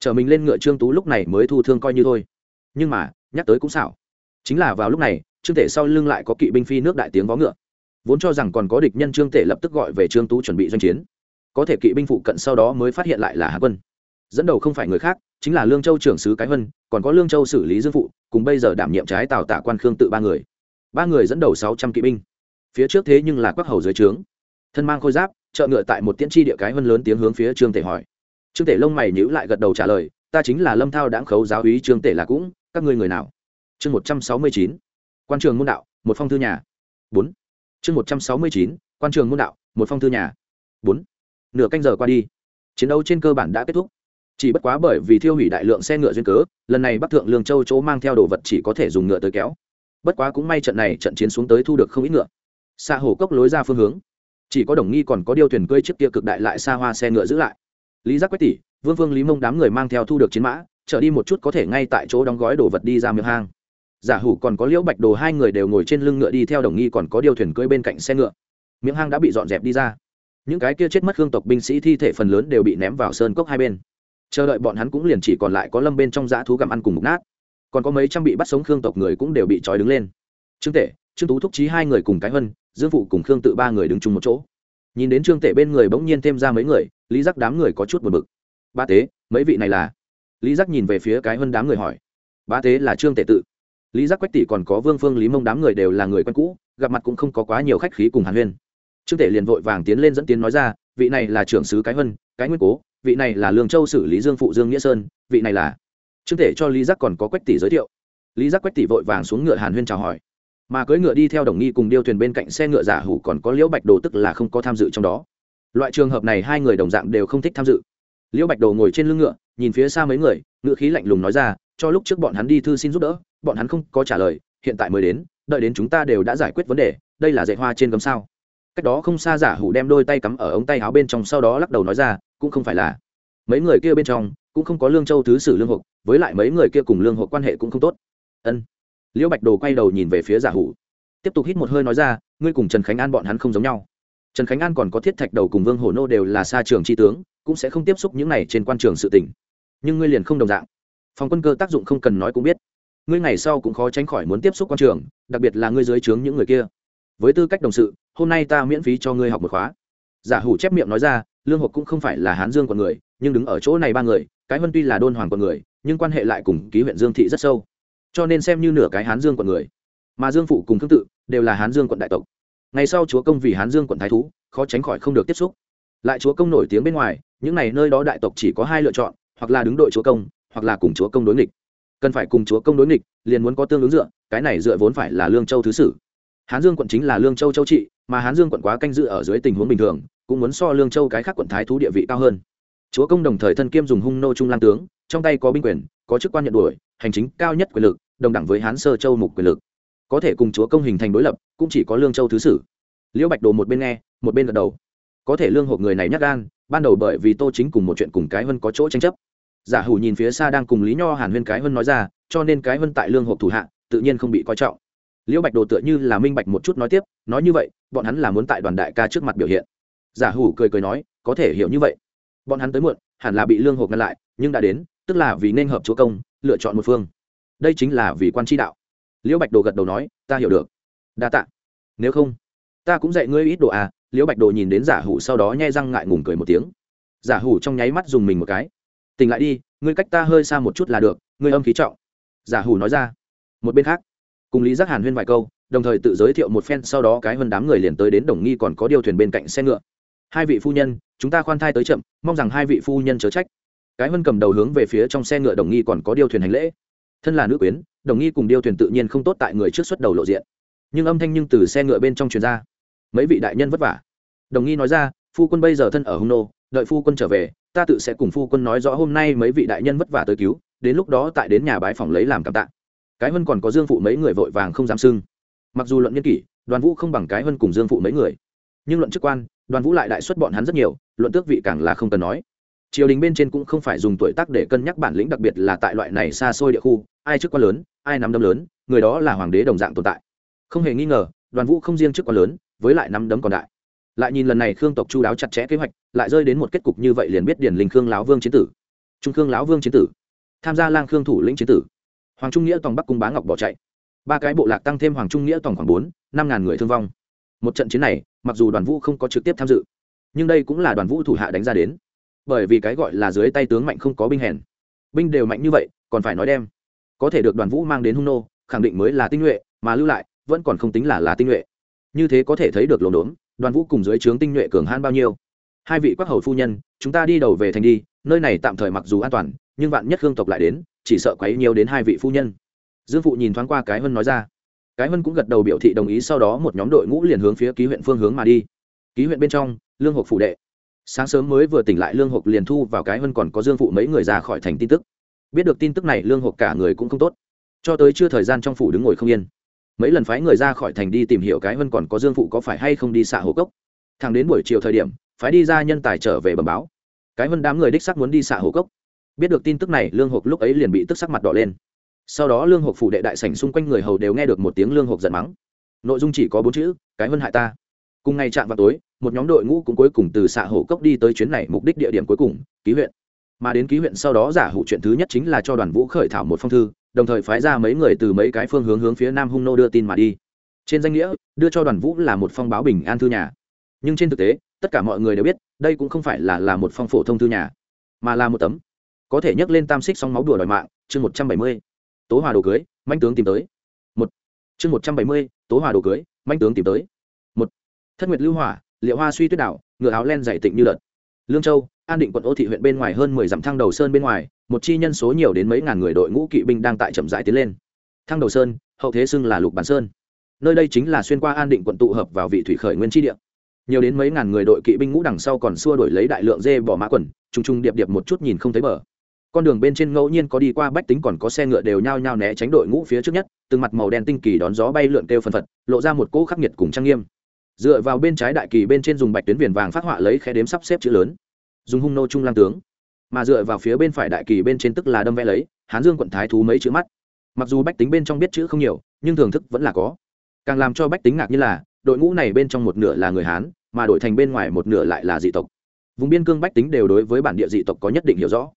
Speaker 1: Chờ mình lên ngựa trương tú lúc này mới thu thương coi như thôi. Nhưng mà, nhắc tới cũng xảo. Chính là vào lúc này, trương tể sau lưng lại có kỵ binh phi nước đại tiếng vó ngựa. Vốn cho rằng còn có địch nhân trương tể lập tức gọi về trương tú chuẩn bị doanh chiến. Có thể kỵ binh phụ cận sau đó mới phát hiện lại là hạ quân. Dẫn đầu không phải người khác, chính là lương châu trưởng sứ cái vân còn có lương châu xử lý dương phụ, cùng bây giờ đảm nhiệm trái tào tả quan khương tự ba người. Ba người dẫn đầu sáu trăm kỵ binh. Phía trước thế nhưng là quắc hầu dưới trướng thân mang khôi giáp trợ ngựa tại một tiễn tri địa cái hơn lớn tiếng hướng phía trương tể hỏi. Trương tể lông mày nhữ lại gật đầu trả lời, ta chính là lâm thao đãng khấu giáo úy trương tể là cũng, các ngươi người nào? Chương một trăm sáu mươi chín, quan trường môn đạo, một phong thư nhà. Bốn. Chương một trăm sáu mươi chín, quan trường môn đạo, một phong thư nhà. Bốn. Nửa canh giờ qua đi, chiến đấu trên cơ bản đã kết thúc. Chỉ bất quá bởi vì thiêu hủy đại lượng xe ngựa duyên cớ, lần này bắc thượng lương châu chỗ mang theo đồ vật chỉ có thể dùng ngựa tới kéo. Bất quá cũng may trận này trận chiến xuống tới thu được không ít ngựa. Xa hổ cốc lối ra phương hướng chỉ có đồng nghi còn có điều thuyền cơi chiếc kia cực đại lại xa hoa xe ngựa giữ lại. Lý giác quách tỷ, vương vương lý mông đám người mang theo thu được chiến mã, trở đi một chút có thể ngay tại chỗ đóng gói đồ vật đi ra miệng hang. Giả hủ còn có liễu bạch đồ hai người đều ngồi trên lưng ngựa đi theo đồng nghi còn có điều thuyền cưỡi bên cạnh xe ngựa. Miệng hang đã bị dọn dẹp đi ra. Những cái kia chết mất hương tộc binh sĩ thi thể phần lớn đều bị ném vào sơn cốc hai bên. Chờ đợi bọn hắn cũng liền chỉ còn lại có lâm bên trong dã thú gặm ăn cùng mục nát. Còn có mấy trăm bị bắt sống khương tộc người cũng đều bị trói đứng lên. Trương tể, trương tú thúc trí hai người cùng cái hân dương phụ cùng khương tự ba người đứng chung một chỗ. Nhìn đến trương tể bên người bỗng nhiên thêm ra mấy người, lý giác đám người có chút buồn bực. Ba tế, mấy vị này là? Lý giác nhìn về phía cái hân đám người hỏi. Ba tế là trương tể tự. Lý giác quách tỷ còn có vương phương, lý mông đám người đều là người quen cũ, gặp mặt cũng không có quá nhiều khách khí cùng hàn huyên. Trương tể liền vội vàng tiến lên dẫn tiến nói ra, vị này là trưởng sứ cái hân cái nguyên cố, vị này là lương châu xử lý dương phụ dương nghĩa sơn, vị này là trương tể cho lý giác còn có quách tỷ giới thiệu. Lý giác quách tỷ vội vàng xuống ngựa hàn huyên chào hỏi mà cưỡi ngựa đi theo đồng nghi cùng điêu thuyền bên cạnh xe ngựa giả hủ còn có liễu bạch đồ tức là không có tham dự trong đó. Loại trường hợp này hai người đồng dạng đều không thích tham dự. Liễu bạch đồ ngồi trên lưng ngựa, nhìn phía xa mấy người ngựa khí lạnh lùng nói ra, cho lúc trước bọn hắn đi thư xin giúp đỡ, bọn hắn không có trả lời, hiện tại mới đến, đợi đến chúng ta đều đã giải quyết vấn đề, đây là dạy hoa trên cấm sao? Cách đó không xa giả hủ đem đôi tay cắm ở ống tay áo bên trong sau đó lắc đầu nói ra, cũng không phải là. Mấy người kia bên trong, cũng không có lương châu thứ sử lương hộp với lại mấy người kia cùng lương hộp quan hệ cũng không tốt. Ân liễu bạch đồ quay đầu nhìn về phía giả hủ. Tiếp tục hít một hơi nói ra, ngươi cùng trần khánh an bọn hắn không giống nhau. Trần khánh an còn có thiết thạch đầu cùng vương hổ nô đều là xa trường tri tướng, cũng sẽ không tiếp xúc những này trên quan trường sự tỉnh nhưng ngươi liền không đồng dạng. Phòng quân cơ tác dụng không cần nói cũng biết. Ngươi ngày sau cũng khó tránh khỏi muốn tiếp xúc quan trường, đặc biệt là ngươi dưới trướng những người kia. Với tư cách đồng sự, hôm nay ta miễn phí cho ngươi học một khóa. Giả hủ chép miệng nói ra, lương hộp cũng không phải là hán dương con người, nhưng đứng ở chỗ này ba người, cái huân tuy là đôn hoàng con người, nhưng quan hệ lại cùng ký huyện dương thị rất sâu cho nên xem như nửa cái hán dương quận người. Mà dương phụ cùng thương tự đều là hán dương quận đại tộc. Ngày sau chúa công vì hán dương quận thái thú, khó tránh khỏi không được tiếp xúc. Lại chúa công nổi tiếng bên ngoài, những n à y nơi đó đại tộc chỉ có hai lựa chọn, hoặc là đứng đội chúa công, hoặc là cùng chúa công đối nghịch. Cần phải cùng chúa công đối nghịch, liền muốn có tương ứng dựa, cái này dựa vốn phải là lương châu thứ sử. Hán dương quận chính là lương châu châu trị, mà hán dương quận quá canh dự ở dưới tình huống bình thường, cũng muốn so lương châu cái khác quận thái thú địa vị cao hơn. Chúa công đồng thời thân kiêm dùng hung nô trung lan tướng, trong tay có binh quyền, có chức quan nhận đuổi, hành chính cao nhất quyền lực đồng đẳng với hán sơ châu mục quyền lực. Có thể cùng chúa công hình thành đối lập, cũng chỉ có lương châu thứ sử. Liễu bạch đồ một bên nghe, một bên gật đầu. Có thể lương hộp người này nhắc gan, ban đầu bởi vì tô chính cùng một chuyện cùng cái hơn có chỗ tranh chấp. Giả hủ nhìn phía xa đang cùng lý nho hàn huyên cái hơn nói ra, cho nên cái hơn tại lương hộp thủ hạ, tự nhiên không bị coi trọng. Liễu bạch đồ tựa như là minh bạch một chút nói tiếp, nói như vậy, bọn hắn là muốn tại đoàn đại ca trước mặt biểu hiện. Giả hủ cười cười nói, có thể hiểu như vậy. Bọn hắn tới muộn, hẳn là bị lương hộp ngăn lại, nhưng đã đến, tức là vì nên hợp chúa công, lựa chọn một phương đây chính là vì quan tri đạo. Liễu bạch đồ gật đầu nói, ta hiểu được. Đa tạ. Nếu không, ta cũng dạy ngươi ít đồ à? Liễu bạch đồ nhìn đến giả hủ sau đó nhai răng ngại ngùng cười một tiếng. Giả hủ trong nháy mắt dùng mình một cái. Tỉnh lại đi, ngươi cách ta hơi xa một chút là được, ngươi âm khí trọng. Giả hủ nói ra. Một bên khác, cùng lý giác hàn huyên vài câu, đồng thời tự giới thiệu một phen, sau đó cái hơn đám người liền tới đến đồng nghi còn có điều thuyền bên cạnh xe ngựa. Hai vị phu nhân, chúng ta khoan thai tới chậm, mong rằng hai vị phu nhân chớ trách. Cái hơn cầm đầu hướng về phía trong xe ngựa đồng nghi còn có điều thuyền hành lễ thân là nữ quyến, đồng nghi cùng điêu thuyền tự nhiên không tốt tại người trước xuất đầu lộ diện. Nhưng âm thanh nhưng từ xe ngựa bên trong truyền ra. Mấy vị đại nhân vất vả. Đồng nghi nói ra, phu quân bây giờ thân ở hung nô, đợi phu quân trở về, ta tự sẽ cùng phu quân nói rõ hôm nay mấy vị đại nhân vất vả tới cứu, đến lúc đó tại đến nhà bái phòng lấy làm cảm tạ. Cái vân còn có dương phụ mấy người vội vàng không dám sưng mặc dù luận nhân kỷ, đoàn vũ không bằng cái vân cùng dương phụ mấy người. Nhưng luận chức quan, đoàn vũ lại đại xuất bọn hắn rất nhiều, luận tước vị càng là không cần nói. Triều đình bên trên cũng không phải dùng tuổi tác để cân nhắc bản lĩnh đặc biệt là tại loại này xa xôi địa khu ai chức quan lớn, ai nắm đấm lớn, người đó là hoàng đế đồng dạng tồn tại. Không hề nghi ngờ, đoàn vũ không riêng chức quan lớn, với lại nắm đấm còn đại. Lại nhìn lần này khương tộc chu đáo chặt chẽ kế hoạch, lại rơi đến một kết cục như vậy liền biết điển linh khương lão vương chiến tử. Trung khương lão vương chiến tử. Tham gia lang khương thủ lĩnh chiến tử. Hoàng trung nghĩa toàn bắc cung bá ngọc bỏ chạy. Ba cái bộ lạc tăng thêm hoàng trung nghĩa toàn khoảng bốn, năm ngàn người thương vong. Một trận chiến này, mặc dù đoàn vũ không có trực tiếp tham dự, nhưng đây cũng là đoàn vũ thủ hạ đánh ra đến. Bởi vì cái gọi là dưới tay tướng mạnh không có binh hèn. Binh đều mạnh như vậy, còn phải nói đem có thể được đoàn vũ mang đến hung nô, khẳng định mới là tinh nhuệ, mà lưu lại, vẫn còn không tính là là tinh nhuệ. Như thế có thể thấy được lồn đốn, đoàn vũ cùng dưới trướng tinh nhuệ cường han bao nhiêu. Hai vị quắc hầu phu nhân, chúng ta đi đầu về thành đi, nơi này tạm thời mặc dù an toàn, nhưng vạn nhất hương tộc lại đến, chỉ sợ quấy nhiều đến hai vị phu nhân. Dương phụ nhìn thoáng qua cái hân nói ra. Cái hân cũng gật đầu biểu thị đồng ý, sau đó một nhóm đội ngũ liền hướng phía ký huyện phương hướng mà đi. Ký huyện bên trong, lương hộp phụ đệ. Sáng sớm mới vừa tỉnh lại, lương hộp liền thu vào cái hân còn có dương phụ mấy người ra khỏi thành tin tức biết được tin tức này lương hộp cả người cũng không tốt. Cho tới chưa thời gian trong phủ đứng ngồi không yên. Mấy lần phái người ra khỏi thành đi tìm hiểu cái vân còn có dương phụ có phải hay không đi xạ hồ cốc. Thằng đến buổi chiều thời điểm, phái đi ra nhân tài trở về bẩm báo. Cái vân đám người đích sắc muốn đi xạ hồ cốc. Biết được tin tức này, lương hộp lúc ấy liền bị tức sắc mặt đỏ lên. Sau đó lương hộp phủ đệ đại sảnh xung quanh người hầu đều nghe được một tiếng lương hộp giận mắng. Nội dung chỉ có bốn chữ, cái vân hại ta. Cùng ngày chạm vào tối, một nhóm đội ngũ cũng cuối cùng từ xạ hồ cốc đi tới chuyến này mục đích địa điểm cuối cùng, ký huyện mà đến ký huyện sau đó giả hủ chuyện thứ nhất chính là cho đoàn vũ khởi thảo một phong thư, đồng thời phái ra mấy người từ mấy cái phương hướng hướng phía nam hung nô đưa tin mà đi. Trên danh nghĩa, đưa cho đoàn vũ là một phong báo bình an thư nhà. Nhưng trên thực tế, tất cả mọi người đều biết, đây cũng không phải là là một phong phổ thông thư nhà, mà là một tấm. Có thể nhấc lên tam xích song máu đùa đòi mạng, chương một trăm bảy mươi, tố hòa đồ cưới, manh tướng tìm tới. Một, chương một trăm bảy mươi, tố hòa đồ cưới, manh tướng tìm tới. Một, thất nguyệt lưu hỏa, liệu hoa suy tuyết đảo, ngựa áo len dày tịnh như đợt. Lương châu an định quận ô thị huyện bên ngoài hơn mười dặm thăng đầu sơn bên ngoài, một chi nhân số nhiều đến mấy ngàn người đội ngũ kỵ binh đang tại chậm rãi tiến lên. Thăng đầu sơn, hậu thế xưng là lục bản sơn. Nơi đây chính là xuyên qua an định quận tụ hợp vào vị thủy khởi nguyên tri địa. Nhiều đến mấy ngàn người đội kỵ binh ngũ đằng sau còn xua đổi lấy đại lượng dê bỏ mã quần t r n g t r n g điệp điệp một chút nhìn không thấy bờ. Con đường bên trên ngẫu nhiên có đi qua bách tính còn có xe ngựa đều nhao nhao né tránh đội ngũ phía trước nhất, từng mặt màu đen tinh kỳ đón gió bay lượn kêu phân phật, lộ ra một cỗ khắc nghiệt cùng trang nghiêm. Dựa vào bên trái đại kỳ bên trên dùng bạch tuyến viền vàng phát họa lấy khe đếm sắp xếp chữ lớn dùng hung nô trung lang tướng. Mà dựa vào phía bên phải đại kỳ bên trên tức là đâm vẽ lấy, hán dương quận thái thú mấy chữ mắt. Mặc dù bách tính bên trong biết chữ không nhiều, nhưng thưởng thức vẫn là có. Càng làm cho bách tính ngạc như là, đội ngũ này bên trong một nửa là người hán, mà đổi thành bên ngoài một nửa lại là dị tộc. Vùng biên cương bách tính đều đối với bản địa dị tộc có nhất định hiểu rõ.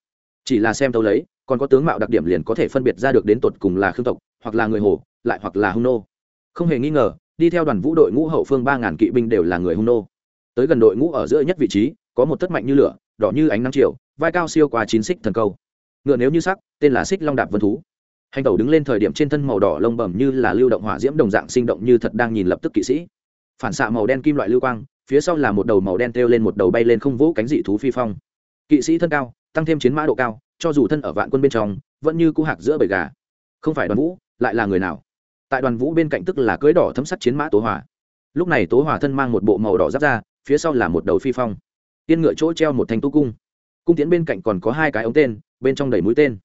Speaker 1: Chỉ là xem tấu lấy, còn có tướng mạo đặc điểm liền có thể phân biệt ra được đến tột cùng là khương tộc, hoặc là người hồ, lại hoặc là hung nô. Không hề nghi ngờ, đi theo đoàn vũ đội ngũ hậu phương ba ngàn kỵ binh đều là người hung nô. Tới gần đội ngũ ở giữa nhất vị trí có một tất mạnh như lửa, đỏ như ánh nắng chiều, vai cao siêu qua chín xích thần câu. Ngựa nếu như sắc, tên là xích long đạp vân thú. Hành tẩu đứng lên thời điểm trên thân màu đỏ lông bẩm như là lưu động hỏa diễm đồng dạng sinh động như thật đang nhìn lập tức kỵ sĩ. Phản xạ màu đen kim loại lưu quang, phía sau là một đầu màu đen treo lên một đầu bay lên không vỗ cánh dị thú phi phong. Kỵ sĩ thân cao, tăng thêm chiến mã độ cao, cho dù thân ở vạn quân bên trong, vẫn như cũ hạc giữa bầy gà. Không phải đoàn vũ, lại là người nào? Tại đoàn vũ bên cạnh tức là cưới đỏ thấm sắt chiến mã tố hỏa lúc này tố hỏa thân mang một bộ màu đỏ giáp ra, phía sau là một đầu phi phong tiên ngựa chỗ treo một thanh tu cung. Cung tiến bên cạnh còn có hai cái ống tên, bên trong đầy mũi tên.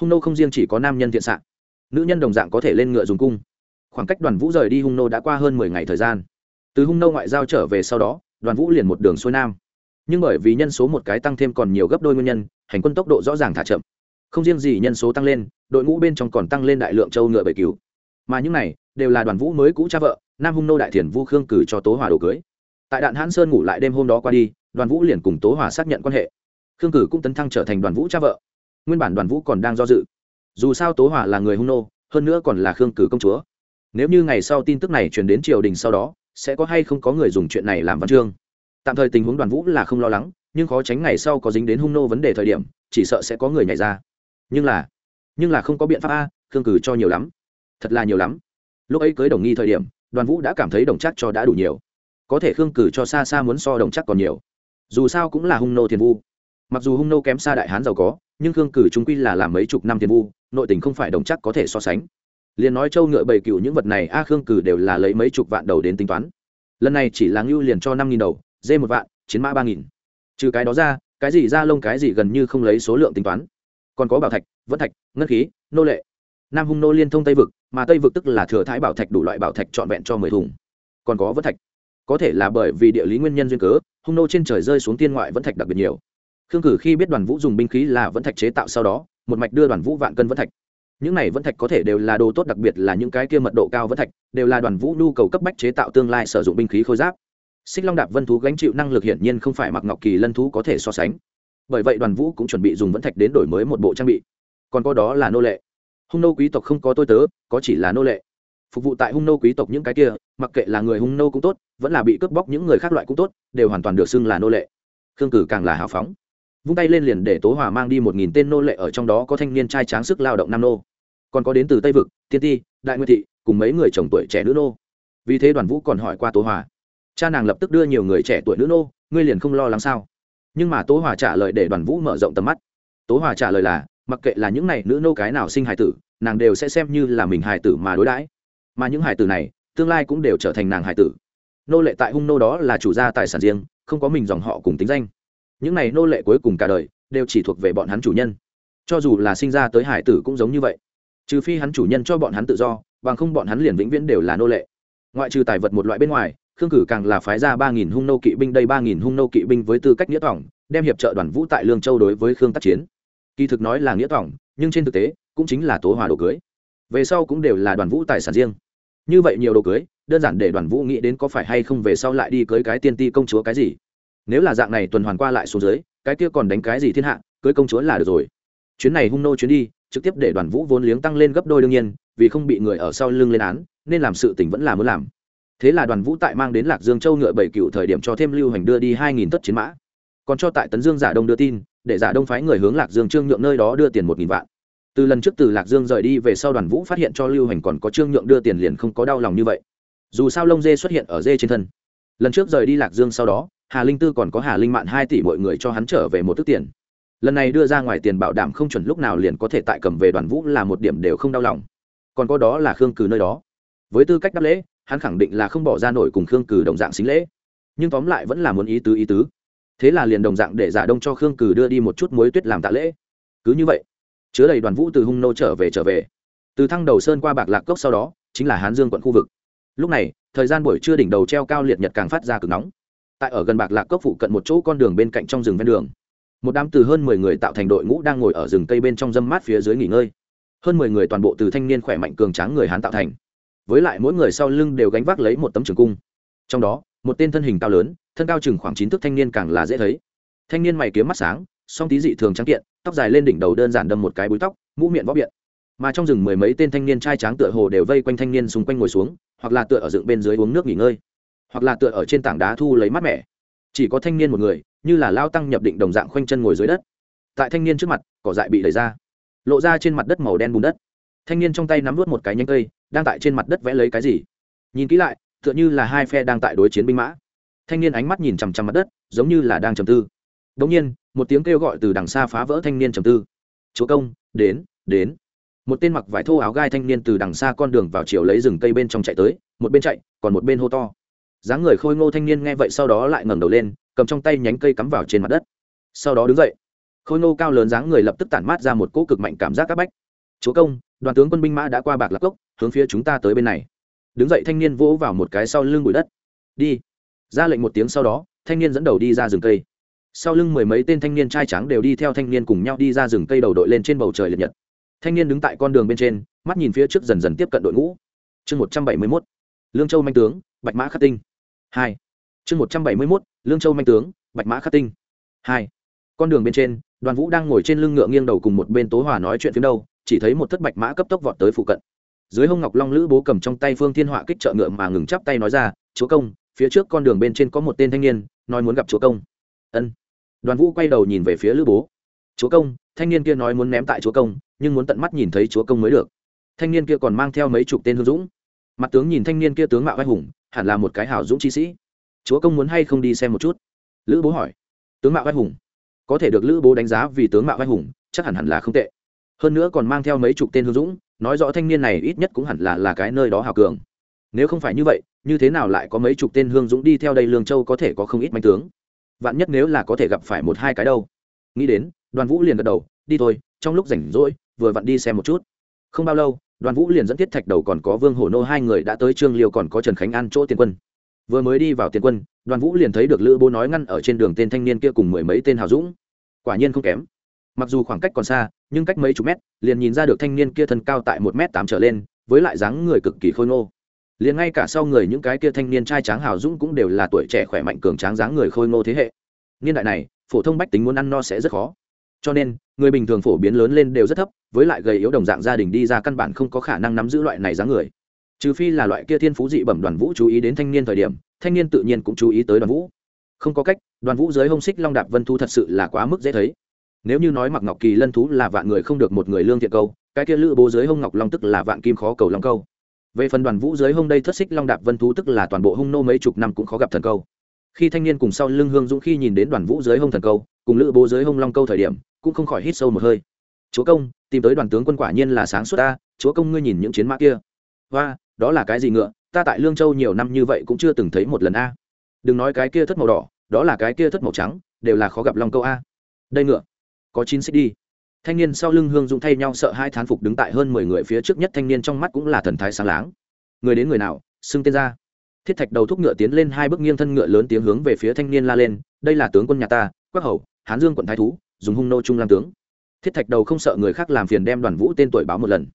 Speaker 1: Hung nô không riêng chỉ có nam nhân thiện xạ nữ nhân đồng dạng có thể lên ngựa dùng cung. Khoảng cách đoàn vũ rời đi hung nô đã qua hơn mười ngày thời gian. Từ hung nô ngoại giao trở về sau đó, đoàn vũ liền một đường xuôi nam. Nhưng bởi vì nhân số một cái tăng thêm còn nhiều gấp đôi nguyên nhân, hành quân tốc độ rõ ràng thả chậm. Không riêng gì nhân số tăng lên, đội ngũ bên trong còn tăng lên đại lượng châu ngựa bể cứu mà những này, đều là đoàn vũ mới cũ cha vợ, nam hung nô đại thiền vu khương cử cho tố hòa đồ cưới. Tại đạn hãn sơn ngủ lại đêm hôm đó qua đi đoàn vũ liền cùng tố hòa xác nhận quan hệ. Khương cử cũng tấn thăng trở thành đoàn vũ cha vợ. Nguyên bản đoàn vũ còn đang do dự. Dù sao tố hòa là người hung nô, hơn nữa còn là khương cử công chúa. Nếu như ngày sau tin tức này truyền đến triều đình sau đó, sẽ có hay không có người dùng chuyện này làm văn chương? Tạm thời tình huống đoàn vũ là không lo lắng, nhưng khó tránh ngày sau có dính đến hung nô vấn đề thời điểm, chỉ sợ sẽ có người nhảy ra. Nhưng là nhưng là không có biện pháp a, khương cử cho nhiều lắm. Thật là nhiều lắm. Lúc ấy cưới đồng nghi thời điểm, đoàn vũ đã cảm thấy đồng chắc cho đã đủ nhiều. Có thể khương cử cho xa xa muốn so đồng chắc còn nhiều dù sao cũng là hung nô thiền vu. Mặc dù hung nô kém xa đại hán giàu có, nhưng khương cử chúng quy là làm mấy chục năm thiền vu, nội tình không phải đồng chắc có thể so sánh. Liền nói châu ngựa bầy cựu những vật này, a khương cử đều là lấy mấy chục vạn đầu đến tính toán. Lần này chỉ là ngưu liền cho năm nghìn đầu, dê một vạn, chiến mã ba nghìn. Trừ cái đó ra, cái gì ra lông cái gì gần như không lấy số lượng tính toán. Còn có bảo thạch vẫn thạch, ngân khí, nô lệ. Nam hung nô liên thông tây vực, mà tây vực tức là thừa thái bảo thạch đủ loại bảo thạch trọn vẹn cho mười thùng. Còn có vẫn thạch có thể là bởi vì địa lý nguyên nhân duyên cớ, hung nô trên trời rơi xuống tiên ngoại vẫn thạch đặc biệt nhiều. Khương cử khi biết đoàn vũ dùng binh khí là vẫn thạch chế tạo sau đó, một mạch đưa đoàn vũ vạn cân vẫn thạch. Những này vẫn thạch có thể đều là đồ tốt đặc biệt là những cái kia mật độ cao vẫn thạch, đều là đoàn vũ nhu cầu cấp bách chế tạo tương lai sử dụng binh khí khôi giáp. Xích long đạp vân thú gánh chịu năng lực hiển nhiên không phải mặc ngọc kỳ lân thú có thể so sánh. Bởi vậy đoàn vũ cũng chuẩn bị dùng vẫn thạch đến đổi mới một bộ trang bị. Còn có đó là nô lệ. Hung nô quý tộc không có tôi tớ, có chỉ là nô lệ phục vụ tại hung nô quý tộc những cái kia, mặc kệ là người hung nô cũng tốt, vẫn là bị cướp bóc những người khác loại cũng tốt, đều hoàn toàn được xưng là nô lệ. Khương cử càng là hào phóng. Vung tay lên liền để tố hòa mang đi một nghìn tên nô lệ ở trong đó có thanh niên trai tráng sức lao động nam nô. Còn có đến từ tây vực, tiên ti, đại nguyên thị, cùng mấy người chồng tuổi trẻ nữ nô. Vì thế đoàn vũ còn hỏi qua tố hòa. Cha nàng lập tức đưa nhiều người trẻ tuổi nữ nô, ngươi liền không lo lắng sao? Nhưng mà tố hòa trả lời để đoàn vũ mở rộng tầm mắt. Tố hòa trả lời là, mặc kệ là những này nữ nô cái nào sinh hài tử, nàng đều sẽ xem như là mình hài tử mà đối đãi mà những hải tử này tương lai cũng đều trở thành nàng hải tử. Nô lệ tại hung nô đó là chủ gia tài sản riêng, không có mình dòng họ cùng tính danh. Những này nô lệ cuối cùng cả đời đều chỉ thuộc về bọn hắn chủ nhân. Cho dù là sinh ra tới hải tử cũng giống như vậy. Trừ phi hắn chủ nhân cho bọn hắn tự do, bằng không bọn hắn liền vĩnh viễn đều là nô lệ. Ngoại trừ tài vật một loại bên ngoài, khương cử càng là phái ra ba nghìn hung nô kỵ binh, đây ba nghìn hung nô kỵ binh với tư cách nghĩa tỏng đem hiệp trợ đoàn vũ tại lương châu đối với khương tác chiến. Kỳ thực nói là nghĩa tỏng nhưng trên thực tế, cũng chính là tố hòa đồ cưới. Về sau cũng đều là đoàn vũ tài sản riêng như vậy nhiều đồ cưới, đơn giản để đoàn vũ nghĩ đến có phải hay không về sau lại đi cưới cái tiên ti công chúa cái gì. Nếu là dạng này tuần hoàn qua lại xuống dưới, cái kia còn đánh cái gì thiên hạ, cưới công chúa là được rồi. Chuyến này hung nô chuyến đi, trực tiếp để đoàn vũ vốn liếng tăng lên gấp đôi đương nhiên, vì không bị người ở sau lưng lên án, nên làm sự tỉnh vẫn là muốn làm. Thế là đoàn vũ tại mang đến lạc dương châu ngựa bảy cựu thời điểm cho thêm lưu hành đưa đi hai nghìn tất chiến mã. Còn cho tại tấn dương giả đông đưa tin, để giả đông phái người hướng lạc dương trương nhượng nơi đó đưa tiền một nghìn vạn từ lần trước từ lạc dương rời đi về sau đoàn vũ phát hiện cho lưu hành còn có trương nhượng đưa tiền liền không có đau lòng như vậy. Dù sao lông dê xuất hiện ở dê trên thân. Lần trước rời đi lạc dương sau đó, hà linh tư còn có hà linh mạn hai tỷ mọi người cho hắn trở về một tức tiền. Lần này đưa ra ngoài tiền bảo đảm không chuẩn lúc nào liền có thể tại cầm về đoàn vũ là một điểm đều không đau lòng. Còn có đó là khương cử nơi đó. Với tư cách đáp lễ, hắn khẳng định là không bỏ ra nổi cùng khương cử đồng dạng xính lễ. Nhưng tóm lại vẫn là muốn ý tứ ý tứ. Thế là liền đồng dạng để giả đông cho khương cử đưa đi một chút muối tuyết làm tạ lễ. Cứ như vậy chứa đầy đoàn vũ từ hung nô trở về trở về. Từ thăng đầu sơn qua bạc lạc cốc sau đó, chính là hán dương quận khu vực. Lúc này, thời gian buổi trưa đỉnh đầu treo cao liệt nhật càng phát ra cực nóng. Tại ở gần bạc lạc cốc phụ cận một chỗ con đường bên cạnh trong rừng ven đường, một đám từ hơn mười người tạo thành đội ngũ đang ngồi ở rừng cây bên trong dâm mát phía dưới nghỉ ngơi. Hơn mười người toàn bộ từ thanh niên khỏe mạnh cường tráng người hán tạo thành. Với lại mỗi người sau lưng đều gánh vác lấy một tấm trường cung. Trong đó, một tên thân hình cao lớn, thân cao chừng khoảng chín thước thanh niên càng là dễ thấy. Thanh niên mày kiếm mắt sáng song tí dị thường trắng kiện, tóc dài lên đỉnh đầu đơn giản đâm một cái búi tóc, mũ miệng vóc biện. Mà trong rừng mười mấy tên thanh niên trai tráng tựa hồ đều vây quanh thanh niên xung quanh ngồi xuống, hoặc là tựa ở dựng bên dưới uống nước nghỉ ngơi, hoặc là tựa ở trên tảng đá thu lấy mát mẻ. Chỉ có thanh niên một người, như là lao tăng nhập định đồng dạng khoanh chân ngồi dưới đất. Tại thanh niên trước mặt, cỏ dại bị đẩy ra, lộ ra trên mặt đất màu đen bùn đất. Thanh niên trong tay nắm vút một cái nhánh cây, đang tại trên mặt đất vẽ lấy cái gì? Nhìn kỹ lại, tựa như là hai phe đang tại đối chiến binh mã. Thanh niên ánh mắt nhìn chằm chằm mặt đất, giống như là đang trầm tư đống nhiên, một tiếng kêu gọi từ đằng xa phá vỡ thanh niên trầm tư. Chúa công, đến đến. Một tên mặc vải thô áo gai thanh niên từ đằng xa con đường vào chiều lấy rừng cây bên trong chạy tới, một bên chạy, còn một bên hô to. Dáng người khôi ngô thanh niên nghe vậy sau đó lại ngẩng đầu lên, cầm trong tay nhánh cây cắm vào trên mặt đất. Sau đó đứng dậy. Khôi ngô cao lớn dáng người lập tức tản mát ra một cỗ cực mạnh cảm giác áp bách. Chúa công, đoàn tướng quân binh mã đã qua bạc lạc cốc, hướng phía chúng ta tới bên này. Đứng dậy thanh niên vỗ vào một cái sau lưng bụi đất. Đi. Ra lệnh một tiếng sau đó, thanh niên dẫn đầu đi ra rừng cây sau lưng mười mấy tên thanh niên trai trắng đều đi theo thanh niên cùng nhau đi ra rừng cây đầu đội lên trên bầu trời liệt nhật. Thanh niên đứng tại con đường bên trên, mắt nhìn phía trước dần dần tiếp cận đội ngũ. Chương một trăm bảy mươi mốt, lương châu manh tướng, bạch mã khắc tinh. Hai. Chương một trăm bảy mươi mốt, lương châu manh tướng, bạch mã khắc tinh. Hai. Con đường bên trên, đoàn vũ đang ngồi trên lưng ngựa nghiêng đầu cùng một bên tố hòa nói chuyện phía đâu, chỉ thấy một thất bạch mã cấp tốc vọt tới phụ cận. Dưới hông ngọc long lữ bố cầm trong tay phương thiên họa kích trợ ngựa mà ngừng chắp tay nói ra, chúa công, phía trước con đường bên trên có một tên thanh niên, nói muốn gặp chúa công. Ân đoàn vũ quay đầu nhìn về phía lữ bố. Chúa công, thanh niên kia nói muốn ném tại chúa công, nhưng muốn tận mắt nhìn thấy chúa công mới được. Thanh niên kia còn mang theo mấy chục tên hương dũng. Mặt tướng nhìn thanh niên kia tướng mạo vai hùng, hẳn là một cái hảo dũng chi sĩ. Chúa công muốn hay không đi xem một chút? Lữ bố hỏi. Tướng mạo vai hùng? Có thể được lữ bố đánh giá vì tướng mạo vai hùng, chắc hẳn hẳn là không tệ. Hơn nữa còn mang theo mấy chục tên hương dũng, nói rõ thanh niên này ít nhất cũng hẳn là là cái nơi đó hào cường. Nếu không phải như vậy, như thế nào lại có mấy chục tên hương dũng đi theo đây lương châu có thể có không ít manh tướng? Vạn nhất nếu là có thể gặp phải một hai cái đâu. Nghĩ đến, đoàn vũ liền gật đầu, đi thôi, trong lúc rảnh rỗi, vừa vặn đi xem một chút. Không bao lâu, đoàn vũ liền dẫn Tiết thạch đầu còn có vương hổ nô hai người đã tới trương liêu còn có trần khánh an chỗ tiền quân. Vừa mới đi vào tiền quân, đoàn vũ liền thấy được lữ bố nói ngăn ở trên đường tên thanh niên kia cùng mười mấy tên hào dũng. Quả nhiên không kém. Mặc dù khoảng cách còn xa, nhưng cách mấy chục mét, liền nhìn ra được thanh niên kia thân cao tại một m tám trở lên, với lại dáng người cực kỳ khôi ngô liền ngay cả sau người những cái kia thanh niên trai tráng hào dũng cũng đều là tuổi trẻ khỏe mạnh cường tráng dáng người khôi ngô thế hệ. Niên đại này, phổ thông bách tính muốn ăn no sẽ rất khó. Cho nên, người bình thường phổ biến lớn lên đều rất thấp, với lại gầy yếu đồng dạng gia đình đi ra căn bản không có khả năng nắm giữ loại này dáng người. Trừ phi là loại kia thiên phú dị bẩm đoàn vũ chú ý đến thanh niên thời điểm, thanh niên tự nhiên cũng chú ý tới đoàn vũ. Không có cách, đoàn vũ dưới hông xích long đạp vân thu thật sự là quá mức dễ thấy. Nếu như nói mặc ngọc kỳ lân thú là vạn người không được một người lương thiện câu, cái kia lữ bố dưới hông ngọc long tức là vạn kim khó cầu long câu về phần đoàn vũ dưới hông đây thất xích long đạp vân thú tức là toàn bộ hung nô mấy chục năm cũng khó gặp thần câu. Khi thanh niên cùng sau lưng hương dũng khi nhìn đến đoàn vũ dưới hông thần câu, cùng lữ bố dưới hông long câu thời điểm, cũng không khỏi hít sâu một hơi. Chúa công, tìm tới đoàn tướng quân quả nhiên là sáng suốt ta, chúa công ngươi nhìn những chiến mã kia. Và đó là cái gì ngựa? Ta tại lương châu nhiều năm như vậy cũng chưa từng thấy một lần a. Đừng nói cái kia thất màu đỏ, đó là cái kia thất màu trắng, đều là khó gặp long câu a. Đây ngựa, có chín xích đi thanh niên sau lưng hương dũng thay nhau sợ hai thán phục đứng tại hơn mười người phía trước nhất thanh niên trong mắt cũng là thần thái sáng láng. Người đến người nào, xưng tên ra. Thiết thạch đầu thúc ngựa tiến lên hai bước nghiêng thân ngựa lớn tiếng hướng về phía thanh niên la lên, đây là tướng quân nhà ta, quắc hầu, hán dương quận thái thú, dùng hung nô trung làm tướng. Thiết thạch đầu không sợ người khác làm phiền đem đoàn vũ tên tuổi báo một lần.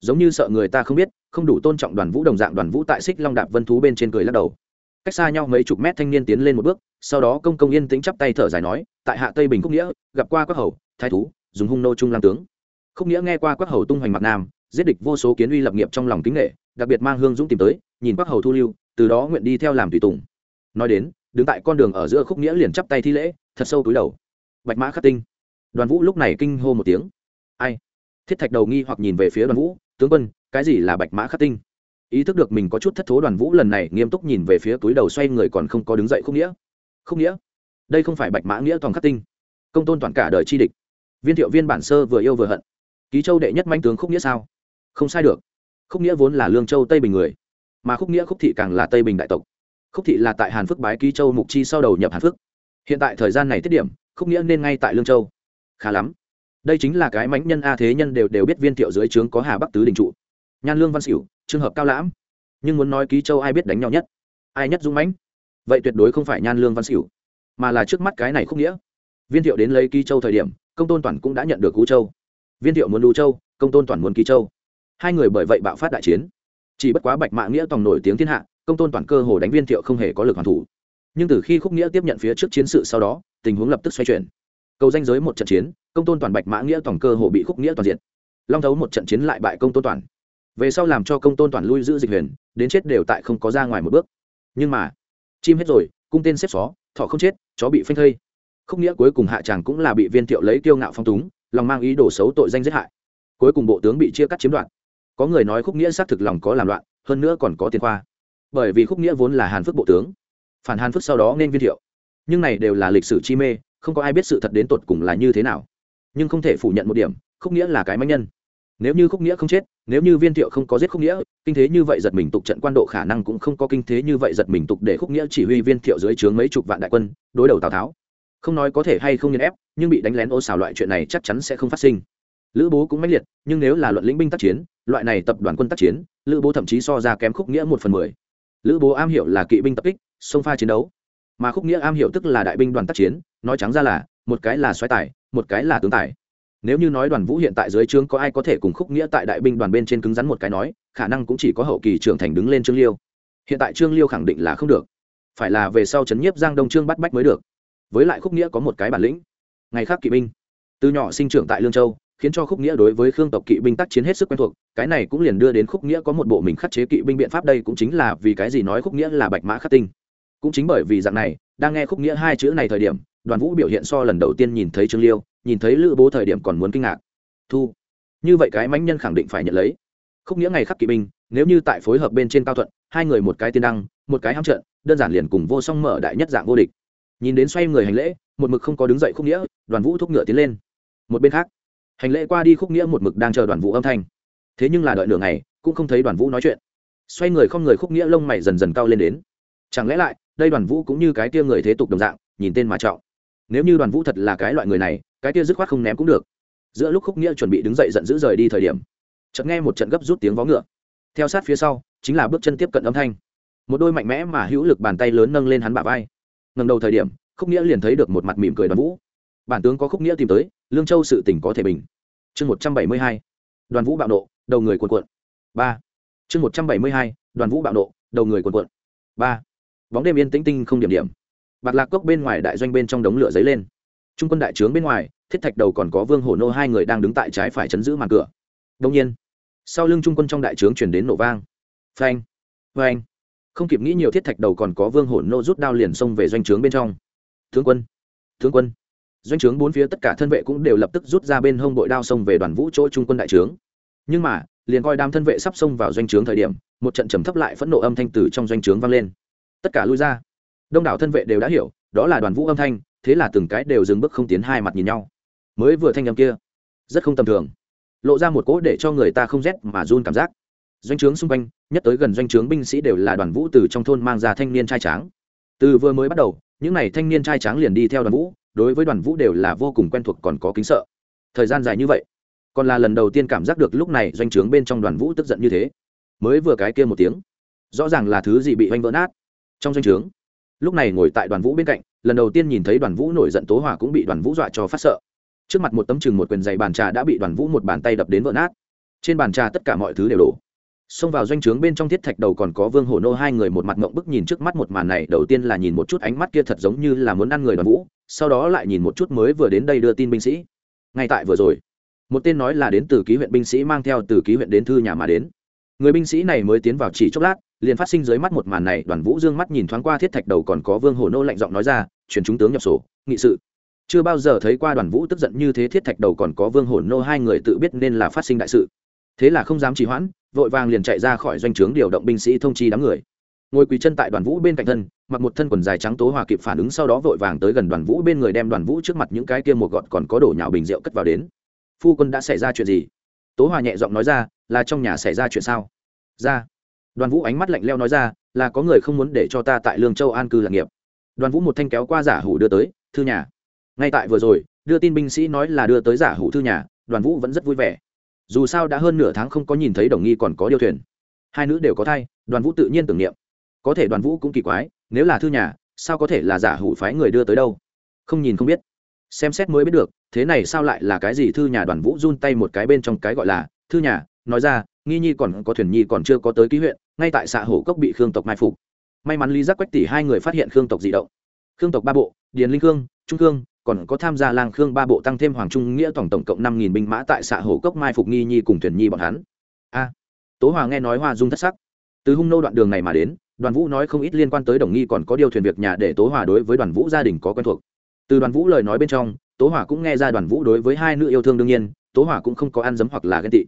Speaker 1: Giống như sợ người ta không biết, không đủ tôn trọng đoàn vũ đồng dạng đoàn vũ tại xích long đạp vân thú bên trên cười lắc đầu. Cách xa nhau mấy chục mét thanh niên tiến lên một bước, sau đó công công yên tĩnh chắp tay thở dài nói, tại hạ tây bình khúc nghĩa, gặp qua quắc hầu, thái thú dùng hung nô trung lang tướng. Khúc nghĩa nghe qua quắc hầu tung hoành mặt nam, giết địch vô số kiến uy lập nghiệp trong lòng kính nghệ đặc biệt mang hương dũng tìm tới, nhìn quắc hầu thu lưu, từ đó nguyện đi theo làm tùy tùng. Nói đến, đứng tại con đường ở giữa khúc nghĩa liền chắp tay thi lễ, thật sâu túi đầu. Bạch mã khắc tinh. Đoàn vũ lúc này kinh hô một tiếng. Ai? Thiết thạch đầu nghi hoặc nhìn về phía đoàn vũ, tướng quân, cái gì là bạch mã khắc tinh? Ý thức được mình có chút thất thố, đoàn vũ lần này nghiêm túc nhìn về phía túi đầu xoay người còn không có đứng dậy khúc nghĩa. Khúc nghĩa, đây không phải bạch mã nghĩa toàn khắc tinh. Công tôn toàn cả đời chi địch viên thiệu viên bản sơ vừa yêu vừa hận. Ký châu đệ nhất manh tướng khúc nghĩa sao? Không sai được. Khúc nghĩa vốn là lương châu tây bình người, mà khúc nghĩa khúc thị càng là tây bình đại tộc. Khúc thị là tại hàn phước bái ký châu mục chi sau đầu nhập hàn phước. Hiện tại thời gian này tiết điểm, khúc nghĩa nên ngay tại lương châu. Khá lắm. Đây chính là cái mãnh nhân a thế nhân đều đều biết viên thiệu dưới trướng có hà bắc tứ đình trụ. Nhan lương văn xỉu trường hợp cao lãm. Nhưng muốn nói ký châu ai biết đánh nhau nhất? Ai nhất dũng mãnh? Vậy tuyệt đối không phải nhan lương văn xỉu mà là trước mắt cái này khúc nghĩa. Viên thiệu đến lấy ký châu thời điểm công tôn toàn cũng đã nhận được cú châu. Viên thiệu muốn lưu châu, công tôn toàn muốn ký châu. Hai người bởi vậy bạo phát đại chiến. Chỉ bất quá bạch mã nghĩa tòng nổi tiếng thiên hạ, công tôn toàn cơ hồ đánh viên thiệu không hề có lực hoàn thủ. Nhưng từ khi khúc nghĩa tiếp nhận phía trước chiến sự sau đó, tình huống lập tức xoay chuyển. Cầu danh giới một trận chiến, công tôn toàn bạch mã nghĩa tổng cơ hồ bị khúc nghĩa toàn diện long thấu một trận chiến lại bại công tôn toàn. Về sau làm cho công tôn toàn lui giữ dịch huyền, đến chết đều tại không có ra ngoài một bước. Nhưng mà, chim hết rồi, cung tên xếp xó, thọ không chết, chó bị phanh thây khúc nghĩa cuối cùng hạ tràng cũng là bị viên thiệu lấy kiêu ngạo phong túng, lòng mang ý đồ xấu tội danh giết hại. Cuối cùng bộ tướng bị chia cắt chiếm đoạt. Có người nói khúc nghĩa xác thực lòng có làm loạn, hơn nữa còn có tiền khoa. Bởi vì khúc nghĩa vốn là hàn phước bộ tướng, phản hàn phước sau đó nên viên thiệu. Nhưng này đều là lịch sử chi mê, không có ai biết sự thật đến tột cùng là như thế nào. Nhưng không thể phủ nhận một điểm, khúc nghĩa là cái manh nhân. Nếu như khúc nghĩa không chết, nếu như viên thiệu không có giết khúc nghĩa, kinh thế như vậy giật mình tục trận quan độ khả năng cũng không có kinh thế như vậy giật mình tục để khúc nghĩa chỉ huy viên thiệu dưới trướng mấy chục vạn đại quân, đối đầu tào tháo không nói có thể hay không nhân ép, nhưng bị đánh lén ô xào loại chuyện này chắc chắn sẽ không phát sinh. Lữ bố cũng mãnh liệt, nhưng nếu là luận lĩnh binh tác chiến, loại này tập đoàn quân tác chiến, lữ bố thậm chí so ra kém khúc nghĩa một phần mười. Lữ bố am hiểu là kỵ binh tập kích, sông pha chiến đấu. Mà khúc nghĩa am hiểu tức là đại binh đoàn tác chiến, nói trắng ra là, một cái là xoáy tài, một cái là tướng tài. Nếu như nói đoàn vũ hiện tại dưới trướng có ai có thể cùng khúc nghĩa tại đại binh đoàn bên trên cứng rắn một cái nói, khả năng cũng chỉ có hậu kỳ trưởng thành đứng lên trương liêu. Hiện tại trương liêu khẳng định là không được. Phải là về sau chấn nhiếp giang đông trương bắt bách mới được với lại khúc nghĩa có một cái bản lĩnh. Ngày khác kỵ binh. Từ nhỏ sinh trưởng tại lương châu, khiến cho khúc nghĩa đối với khương tộc kỵ binh tác chiến hết sức quen thuộc, cái này cũng liền đưa đến khúc nghĩa có một bộ mình khắc chế kỵ binh biện pháp đây cũng chính là vì cái gì nói khúc nghĩa là bạch mã khắc tinh. Cũng chính bởi vì dạng này, đang nghe khúc nghĩa hai chữ này thời điểm, đoàn vũ biểu hiện so lần đầu tiên nhìn thấy trương liêu, nhìn thấy lữ bố thời điểm còn muốn kinh ngạc. Thu. Như vậy cái mãnh nhân khẳng định phải nhận lấy. Khúc nghĩa ngày khắc kỵ binh, nếu như tại phối hợp bên trên cao thuận, hai người một cái tiên đăng, một cái hám trận, đơn giản liền cùng vô song mở đại nhất dạng vô địch nhìn đến xoay người hành lễ, một mực không có đứng dậy khúc nghĩa, đoàn vũ thúc ngựa tiến lên. Một bên khác, hành lễ qua đi khúc nghĩa một mực đang chờ đoàn vũ âm thanh. Thế nhưng là đợi nửa ngày, cũng không thấy đoàn vũ nói chuyện. Xoay người không người khúc nghĩa lông mày dần dần cao lên đến. Chẳng lẽ lại, đây đoàn vũ cũng như cái tia người thế tục đồng dạng, nhìn tên mà trọng. Nếu như đoàn vũ thật là cái loại người này, cái tia dứt khoát không ném cũng được. Giữa lúc khúc nghĩa chuẩn bị đứng dậy giận dữ rời đi thời điểm, chợt nghe một trận gấp rút tiếng vó ngựa. Theo sát phía sau, chính là bước chân tiếp cận âm thanh. Một đôi mạnh mẽ mà hữu lực bàn tay lớn nâng lên hắn bả vai ngầm đầu thời điểm, khúc nghĩa liền thấy được một mặt mỉm cười đoàn vũ. Bản tướng có khúc nghĩa tìm tới, lương châu sự tỉnh có thể bình. Chương một trăm bảy mươi hai, đoàn vũ bạo nộ, đầu người cuộn cuộn. Ba. Chương một trăm bảy mươi hai, đoàn vũ bạo nộ, đầu người cuộn cuộn. Ba. Bóng đêm yên tĩnh tinh không điểm điểm. Bạc lạc cốc bên ngoài đại doanh bên trong đống lửa dấy lên. Trung quân đại trướng bên ngoài, thiết thạch đầu còn có vương hổ nô hai người đang đứng tại trái phải chấn giữ màn cửa. Đông nhiên, sau lưng trung quân trong đại trướng chuyển đến nổ vang. Phanh phanh không kịp nghĩ nhiều thiết thạch đầu còn có vương hổ nô rút đao liền xông về doanh trướng bên trong. Tướng quân tướng quân. Doanh trướng bốn phía tất cả thân vệ cũng đều lập tức rút ra bên hông bội đao xông về đoàn vũ chỗ trung quân đại trướng. Nhưng mà, liền coi đám thân vệ sắp xông vào doanh trướng thời điểm, một trận trầm thấp lại phẫn nộ âm thanh từ trong doanh trướng vang lên. Tất cả lui ra. Đông đảo thân vệ đều đã hiểu, đó là đoàn vũ âm thanh, thế là từng cái đều dừng bước không tiến hai mặt nhìn nhau. Mới vừa thanh âm kia, rất không tầm thường. Lộ ra một cỗ để cho người ta không rét mà run cảm giác doanh trướng xung quanh, nhất tới gần doanh trướng binh sĩ đều là đoàn vũ từ trong thôn mang ra thanh niên trai tráng. Từ vừa mới bắt đầu, những n à y thanh niên trai tráng liền đi theo đoàn vũ, đối với đoàn vũ đều là vô cùng quen thuộc còn có kính sợ. Thời gian dài như vậy, còn là lần đầu tiên cảm giác được lúc này doanh trướng bên trong đoàn vũ tức giận như thế. Mới vừa cái kia một tiếng, rõ ràng là thứ gì bị oanh vỡ nát trong doanh trướng. Lúc này ngồi tại đoàn vũ bên cạnh, lần đầu tiên nhìn thấy đoàn vũ nổi giận tố hòa cũng bị đoàn vũ dọa cho phát sợ. Trước mặt một tấm chừng một quyền dày bàn trà đã bị đoàn vũ một bàn tay đập đến vỡ nát. Trên bàn trà tất cả mọi thứ đều đổ xông vào doanh trướng bên trong thiết thạch đầu còn có vương hổ nô hai người một mặt mộng bức nhìn trước mắt một màn này, đầu tiên là nhìn một chút ánh mắt kia thật giống như là muốn ăn người đoàn vũ, sau đó lại nhìn một chút mới vừa đến đây đưa tin binh sĩ. Ngay tại vừa rồi, một tên nói là đến từ ký huyện binh sĩ mang theo từ ký huyện đến thư nhà mà đến. Người binh sĩ này mới tiến vào chỉ chốc lát, liền phát sinh dưới mắt một màn này, đoàn vũ dương mắt nhìn thoáng qua thiết thạch đầu còn có vương hổ nô lạnh giọng nói ra, chuyển chúng tướng nhập sổ, nghị sự. Chưa bao giờ thấy qua đoàn vũ tức giận như thế, thiết thạch đầu còn có vương hổ nô hai người tự biết nên là phát sinh đại sự thế là không dám trì hoãn, vội vàng liền chạy ra khỏi doanh trướng điều động binh sĩ thông chi đám người. Ngồi quỳ chân tại đoàn vũ bên cạnh thân, mặc một thân quần dài trắng tố hòa kịp phản ứng sau đó vội vàng tới gần đoàn vũ bên người đem đoàn vũ trước mặt những cái kia một gọt còn có đổ nhạo bình rượu cất vào đến. Phu quân đã xảy ra chuyện gì? Tố hòa nhẹ giọng nói ra, là trong nhà xảy ra chuyện sao? Ra. Đoàn vũ ánh mắt lạnh leo nói ra, là có người không muốn để cho ta tại lương châu an cư lạc nghiệp. Đoàn vũ một thanh kéo qua giả hủ đưa tới, thư nhà. Ngay tại vừa rồi, đưa tin binh sĩ nói là đưa tới giả hủ thư nhà, đoàn vũ vẫn rất vui vẻ dù sao đã hơn nửa tháng không có nhìn thấy đồng nghi còn có điêu thuyền. Hai nữ đều có thai, đoàn vũ tự nhiên tưởng niệm. Có thể đoàn vũ cũng kỳ quái, nếu là thư nhà, sao có thể là giả hủ phái người đưa tới đâu? Không nhìn không biết. Xem xét mới biết được, thế này sao lại là cái gì thư nhà đoàn vũ run tay một cái bên trong cái gọi là, thư nhà, nói ra, nghi nhi còn có thuyền nhi còn chưa có tới ký huyện, ngay tại xã hổ cốc bị khương tộc mai phục. May mắn lý giác quách tỷ hai người phát hiện khương tộc di động. Khương tộc ba bộ, điền linh khương, trung khương còn có tham gia lang khương ba bộ tăng thêm hoàng trung nghĩa tổng tổng cộng năm nghìn binh mã tại xã hồ cốc mai phục nghi nhi cùng thuyền nhi bọn hắn. A. Tố hòa nghe nói hoa dung thất sắc. Từ hung nô đoạn đường này mà đến, đoàn vũ nói không ít liên quan tới đồng nghi còn có điều thuyền việc nhà để tố hòa đối với đoàn vũ gia đình có quen thuộc. Từ đoàn vũ lời nói bên trong, tố hòa cũng nghe ra đoàn vũ đối với hai nữ yêu thương đương nhiên, tố hòa cũng không có ăn dấm hoặc là ghen tị.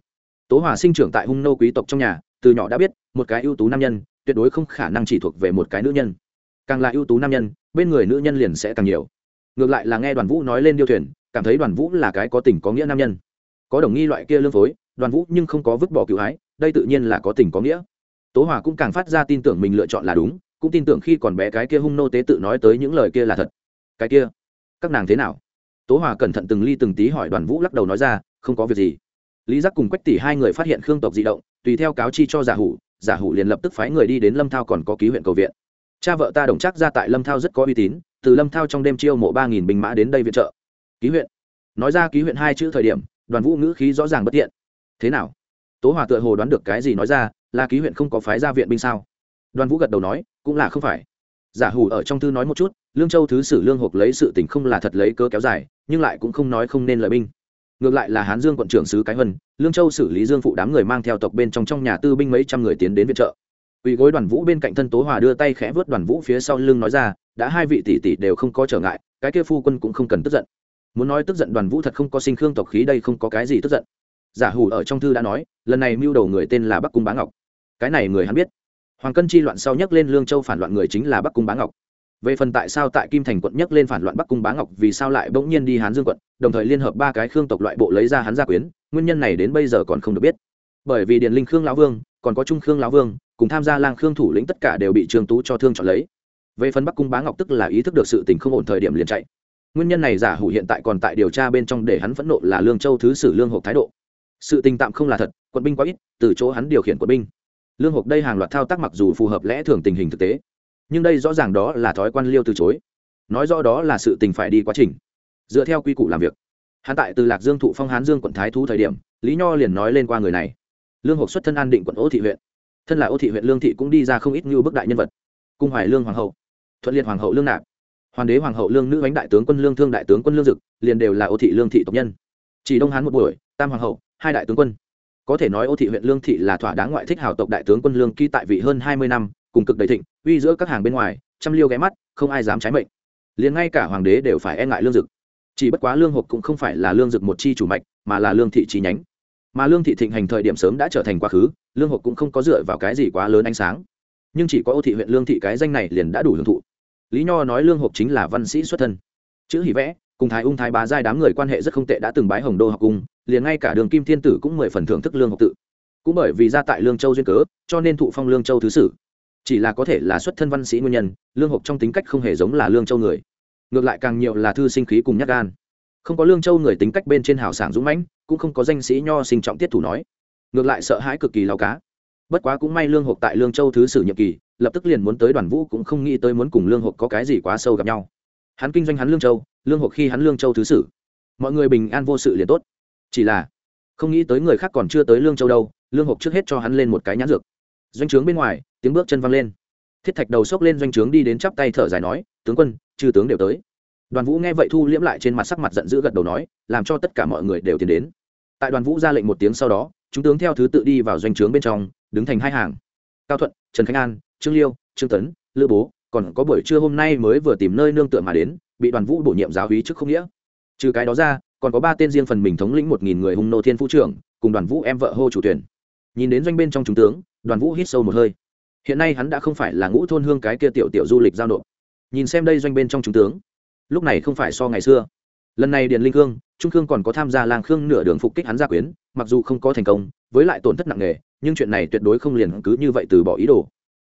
Speaker 1: Tố hòa sinh trưởng tại hung nô quý tộc trong nhà, từ nhỏ đã biết, một cái ưu tú nam nhân, tuyệt đối không khả năng chỉ thuộc về một cái nữ nhân. Càng là ưu tú nam nhân, bên người nữ nhân liền sẽ càng nhiều ngược lại là nghe đoàn vũ nói lên điêu thuyền, cảm thấy đoàn vũ là cái có tình có nghĩa nam nhân. Có đồng nghi loại kia lương phối, đoàn vũ nhưng không có vứt bỏ cựu ái, đây tự nhiên là có tình có nghĩa. Tố hòa cũng càng phát ra tin tưởng mình lựa chọn là đúng, cũng tin tưởng khi còn bé cái kia hung nô tế tự nói tới những lời kia là thật. Cái kia, các nàng thế nào? Tố hòa cẩn thận từng ly từng tí hỏi đoàn vũ lắc đầu nói ra, không có việc gì. Lý giác cùng quách tỷ hai người phát hiện khương tộc di động, tùy theo cáo chi cho giả hủ giả hủ liền lập tức phái người đi đến lâm thao còn có ký huyện cầu viện. Cha vợ ta đồng chắc ra tại lâm thao rất có uy tín từ lâm thao trong đêm chiêu mộ ba nghìn binh mã đến đây viện trợ. Ký huyện. Nói ra ký huyện hai chữ thời điểm, đoàn vũ ngữ khí rõ ràng bất tiện. Thế nào? Tố hòa tựa hồ đoán được cái gì nói ra, là ký huyện không có phái ra viện binh sao? Đoàn vũ gật đầu nói, cũng là không phải. Giả hủ ở trong thư nói một chút, lương châu thứ sử lương hộp lấy sự tình không là thật lấy cớ kéo dài, nhưng lại cũng không nói không nên lợi binh. Ngược lại là hán dương quận trưởng sứ cái vân lương châu xử lý dương phụ đám người mang theo tộc bên trong trong nhà tư binh mấy trăm người tiến đến viện trợ. Quỳ gối đoàn vũ bên cạnh thân tố hòa đưa tay khẽ vớt đoàn vũ phía sau lưng nói ra, đã hai vị tỷ tỷ đều không có trở ngại, cái kia phu quân cũng không cần tức giận. Muốn nói tức giận đoàn vũ thật không có sinh khương tộc khí đây không có cái gì tức giận. Giả hủ ở trong thư đã nói, lần này mưu đầu người tên là bắc cung bá ngọc. Cái này người hắn biết. Hoàng cân chi loạn sau nhắc lên lương châu phản loạn người chính là bắc cung bá ngọc. Về phần tại sao tại kim thành quận nhắc lên phản loạn bắc cung bá ngọc, vì sao lại bỗng nhiên đi hán dương quận, đồng thời liên hợp ba cái khương tộc loại bộ lấy ra hắn gia quyến, nguyên nhân này đến bây giờ còn không được biết. Bởi vì điền linh khương lão vương còn có trung khương lão vương, cùng tham gia lang khương thủ lĩnh tất cả đều bị trương tú cho thương chọn lấy. Về phần bắc cung bá ngọc tức là ý thức được sự tình không ổn thời điểm liền chạy. Nguyên nhân này giả hủ hiện tại còn tại điều tra bên trong để hắn phẫn nộ là lương châu thứ sử lương hộp thái độ. Sự tình tạm không là thật quân binh quá ít, từ chỗ hắn điều khiển quân binh. Lương hộp đây hàng loạt thao tác mặc dù phù hợp lẽ thường tình hình thực tế, nhưng đây rõ ràng đó là thói quan liêu từ chối. Nói rõ đó là sự tình phải đi quá trình. Dựa theo quy củ làm việc. Hắn tại từ lạc dương thụ phong hán dương quận thái thú thời điểm, lý nho liền nói lên qua người này lương hộp xuất thân an định quận ô thị huyện. Thân là ô thị huyện lương thị cũng đi ra không ít như bức đại nhân vật. Cung hoài lương hoàng hậu, thuận liệt hoàng hậu lương nạp. Hoàng đế hoàng hậu lương nữ bánh đại tướng quân lương thương đại tướng quân lương dực, liền đều là ô thị lương thị tộc nhân. Chỉ đông hán một buổi, tam hoàng hậu, hai đại tướng quân. Có thể nói ô thị huyện lương thị là thỏa đáng ngoại thích hào tộc đại tướng quân lương ký tại vị hơn hai mươi năm, cùng cực đầy thịnh, uy giữa các hàng bên ngoài, trăm liêu ghé mắt, không ai dám trái mệnh. Liền ngay cả hoàng đế đều phải e ngại lương dực. Chỉ bất quá lương hộp cũng không phải là lương dực một chi chủ mạch, mà là lương thị chi nhánh mà lương thị thịnh hành thời điểm sớm đã trở thành quá khứ, lương hộp cũng không có dựa vào cái gì quá lớn ánh sáng. Nhưng chỉ có ô thị huyện lương thị cái danh này liền đã đủ hưởng thụ. Lý nho nói lương hộp chính là văn sĩ xuất thân. Chữ hỉ vẽ, cùng thái ung thái bá giai đám người quan hệ rất không tệ đã từng bái hồng đô học cung, liền ngay cả đường kim thiên tử cũng mười phần thưởng thức lương hộp tự. Cũng bởi vì ra tại lương châu duyên cớ, cho nên thụ phong lương châu thứ sử. Chỉ là có thể là xuất thân văn sĩ nguyên nhân, lương hộp trong tính cách không hề giống là lương châu người. Ngược lại càng nhiều là thư sinh khí cùng nhát gan không có lương châu người tính cách bên trên hào sảng dũng mãnh, cũng không có danh sĩ nho sinh trọng tiết thủ nói. Ngược lại sợ hãi cực kỳ lao cá. Bất quá cũng may lương hộp tại lương châu thứ sử nhiệm kỳ, lập tức liền muốn tới đoàn vũ cũng không nghĩ tới muốn cùng lương hộp có cái gì quá sâu gặp nhau. Hắn kinh doanh hắn lương châu, lương hộp khi hắn lương châu thứ sử. Mọi người bình an vô sự liền tốt. Chỉ là, không nghĩ tới người khác còn chưa tới lương châu đâu, lương hộp trước hết cho hắn lên một cái nhãn dược. Doanh trướng bên ngoài, tiếng bước chân văng lên. Thiết thạch đầu xốc lên doanh trướng đi đến chắp tay thở dài nói, tướng quân, chư tướng đều tới đoàn vũ nghe vậy thu liễm lại trên mặt sắc mặt giận dữ gật đầu nói, làm cho tất cả mọi người đều tiến đến. Tại đoàn vũ ra lệnh một tiếng sau đó, chúng tướng theo thứ tự đi vào doanh trướng bên trong, đứng thành hai hàng. Cao thuận, trần khánh an, trương liêu, trương tấn, lữ bố, còn có buổi trưa hôm nay mới vừa tìm nơi nương tựa mà đến, bị đoàn vũ bổ nhiệm giáo hí trước không nghĩa. Trừ cái đó ra, còn có ba tên riêng phần mình thống lĩnh một nghìn người hung nô thiên phú trưởng, cùng đoàn vũ em vợ hô chủ tuyển. Nhìn đến doanh bên trong chúng tướng, đoàn vũ hít sâu một hơi. Hiện nay hắn đã không phải là ngũ thôn hương cái kia tiểu tiểu du lịch giao nộp. Nhìn xem đây doanh bên trong chúng tướng lúc này không phải so ngày xưa. Lần này điền linh khương, trung khương còn có tham gia lang khương nửa đường phục kích hắn gia quyến, mặc dù không có thành công, với lại tổn thất nặng nề, nhưng chuyện này tuyệt đối không liền cứ như vậy từ bỏ ý đồ.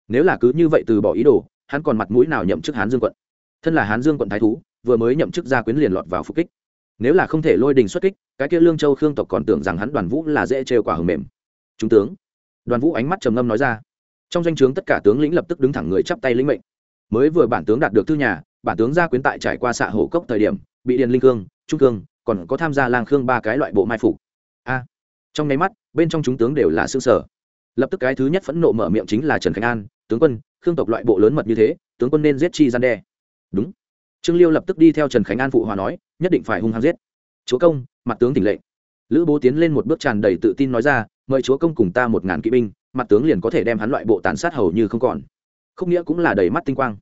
Speaker 1: Nếu là cứ như vậy từ bỏ ý đồ, hắn còn mặt mũi nào nhậm chức hán dương quận? Thân là hán dương quận thái thú, vừa mới nhậm chức gia quyến liền lọt vào phục kích. Nếu là không thể lôi đình xuất kích, cái kia lương châu khương tộc còn tưởng rằng hắn đoàn vũ là dễ trêu quả hầm mềm. Chúng tướng. Đoàn vũ ánh mắt trầm ngâm nói ra. Trong danh o chướng tất cả tướng lĩnh lập tức đứng thẳng người chắp tay lĩnh mệnh. Mới vừa bản tướng đạt được thư nhà bản tướng gia quyến tại trải qua xạ hổ cốc thời điểm, bị điền linh cương trung cương còn có tham gia lang khương ba cái loại bộ mai phục. A. Trong nháy mắt, bên trong chúng tướng đều là xương sở lập tức cái thứ nhất phẫn nộ mở miệng chính là trần khánh an, tướng quân, khương tộc loại bộ lớn mật như thế, tướng quân nên giết chi gian đe. Đúng. Trương liêu lập tức đi theo trần khánh an phụ hòa nói, nhất định phải hung hăng giết. Chúa công, mặt tướng tỉnh lệnh. Lữ bố tiến lên một bước tràn đầy tự tin nói ra, mời chúa công cùng ta một ngàn kỵ binh, mặt tướng liền có thể đem hắn loại bộ tàn sát hầu như không còn. Không nghĩa cũng là đầy mắt tinh quang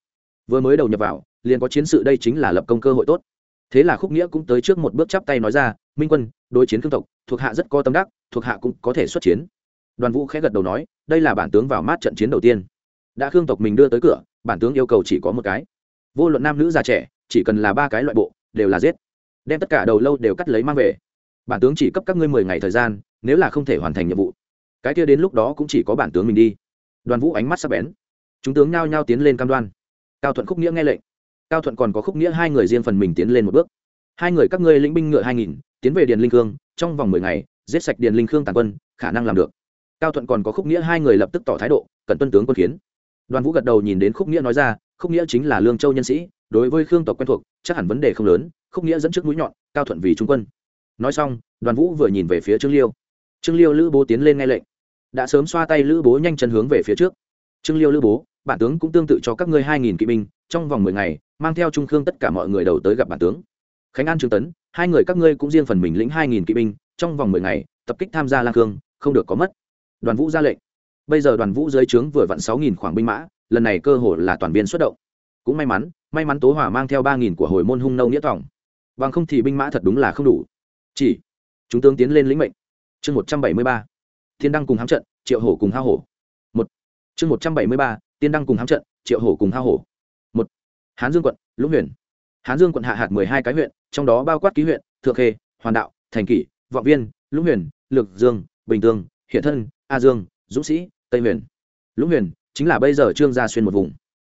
Speaker 1: vừa mới đầu nhập vào, liền có chiến sự đây chính là lập công cơ hội tốt. Thế là khúc nghĩa cũng tới trước một bước chắp tay nói ra, minh quân, đối chiến cương tộc, thuộc hạ rất có tâm đắc, thuộc hạ cũng có thể xuất chiến. Đoàn vũ khẽ gật đầu nói, đây là bản tướng vào mát trận chiến đầu tiên. Đã khương tộc mình đưa tới cửa, bản tướng yêu cầu chỉ có một cái. Vô luận nam nữ già trẻ, chỉ cần là ba cái loại bộ, đều là giết. Đem tất cả đầu lâu đều cắt lấy mang về. Bản tướng chỉ cấp các ngươi mười ngày thời gian, nếu là không thể hoàn thành nhiệm vụ. Cái kia đến lúc đó cũng chỉ có bản tướng mình đi. Đoàn vũ ánh mắt sắp bén. Chúng tướng nhao nhao tiến lên cam đoan cao thuận khúc nghĩa nghe lệnh. Cao thuận còn có khúc nghĩa hai người riêng phần mình tiến lên một bước. Hai người các ngươi lĩnh binh ngựa hai nghìn, tiến về điền linh khương, trong vòng mười ngày, giết sạch điền linh khương tàn quân, khả năng làm được. Cao thuận còn có khúc nghĩa hai người lập tức tỏ thái độ, cần tuân tướng quân kiến. Đoàn vũ gật đầu nhìn đến khúc nghĩa nói ra, khúc nghĩa chính là lương châu nhân sĩ, đối với khương tộc quen thuộc, chắc hẳn vấn đề không lớn, khúc nghĩa dẫn trước mũi nhọn, cao thuận vì trung quân. Nói xong, đoàn vũ vừa nhìn về phía trương liêu. Trương liêu lữ bố tiến lên nghe lệnh. Đã sớm xoa tay lữ bố nhanh chân hướng về phía trước. Trương liêu lữ bố bản tướng cũng tương tự cho các ngươi hai nghìn kỵ binh, trong vòng mười ngày, mang theo trung khương tất cả mọi người đầu tới gặp bản tướng. Khánh an trương tấn, hai người các ngươi cũng riêng phần mình lĩnh hai nghìn kỵ binh, trong vòng mười ngày, tập kích tham gia lang khương, không được có mất. Đoàn vũ ra lệnh. Bây giờ đoàn vũ dưới trướng vừa vặn sáu nghìn khoảng binh mã, lần này cơ hội là toàn viên xuất động. Cũng may mắn may mắn tố hỏa mang theo ba nghìn của hồi môn hung nâu nghĩa tổng. bằng không thì binh mã thật đúng là không đủ. Chỉ, chúng tướng tiến lên lĩnh mệnh. Chương một trăm bảy mươi ba. Thiên đăng cùng hám trận, triệu hổ cùng hao hổ. Một. Chương một trăm bảy mươi ba tiên đăng cùng hám trận, triệu hổ cùng hao hổ. Một, hán dương quận, lũng huyền. Hán dương quận hạ hạt mười hai cái huyện, trong đó bao quát ký huyện, thượng khê, hoàn đạo, thành kỷ, vọng viên, lũng huyền, lược dương, bình tương hiện thân, a dương, dũng sĩ, tây huyền. Lũng huyền chính là bây giờ trương gia xuyên một vùng.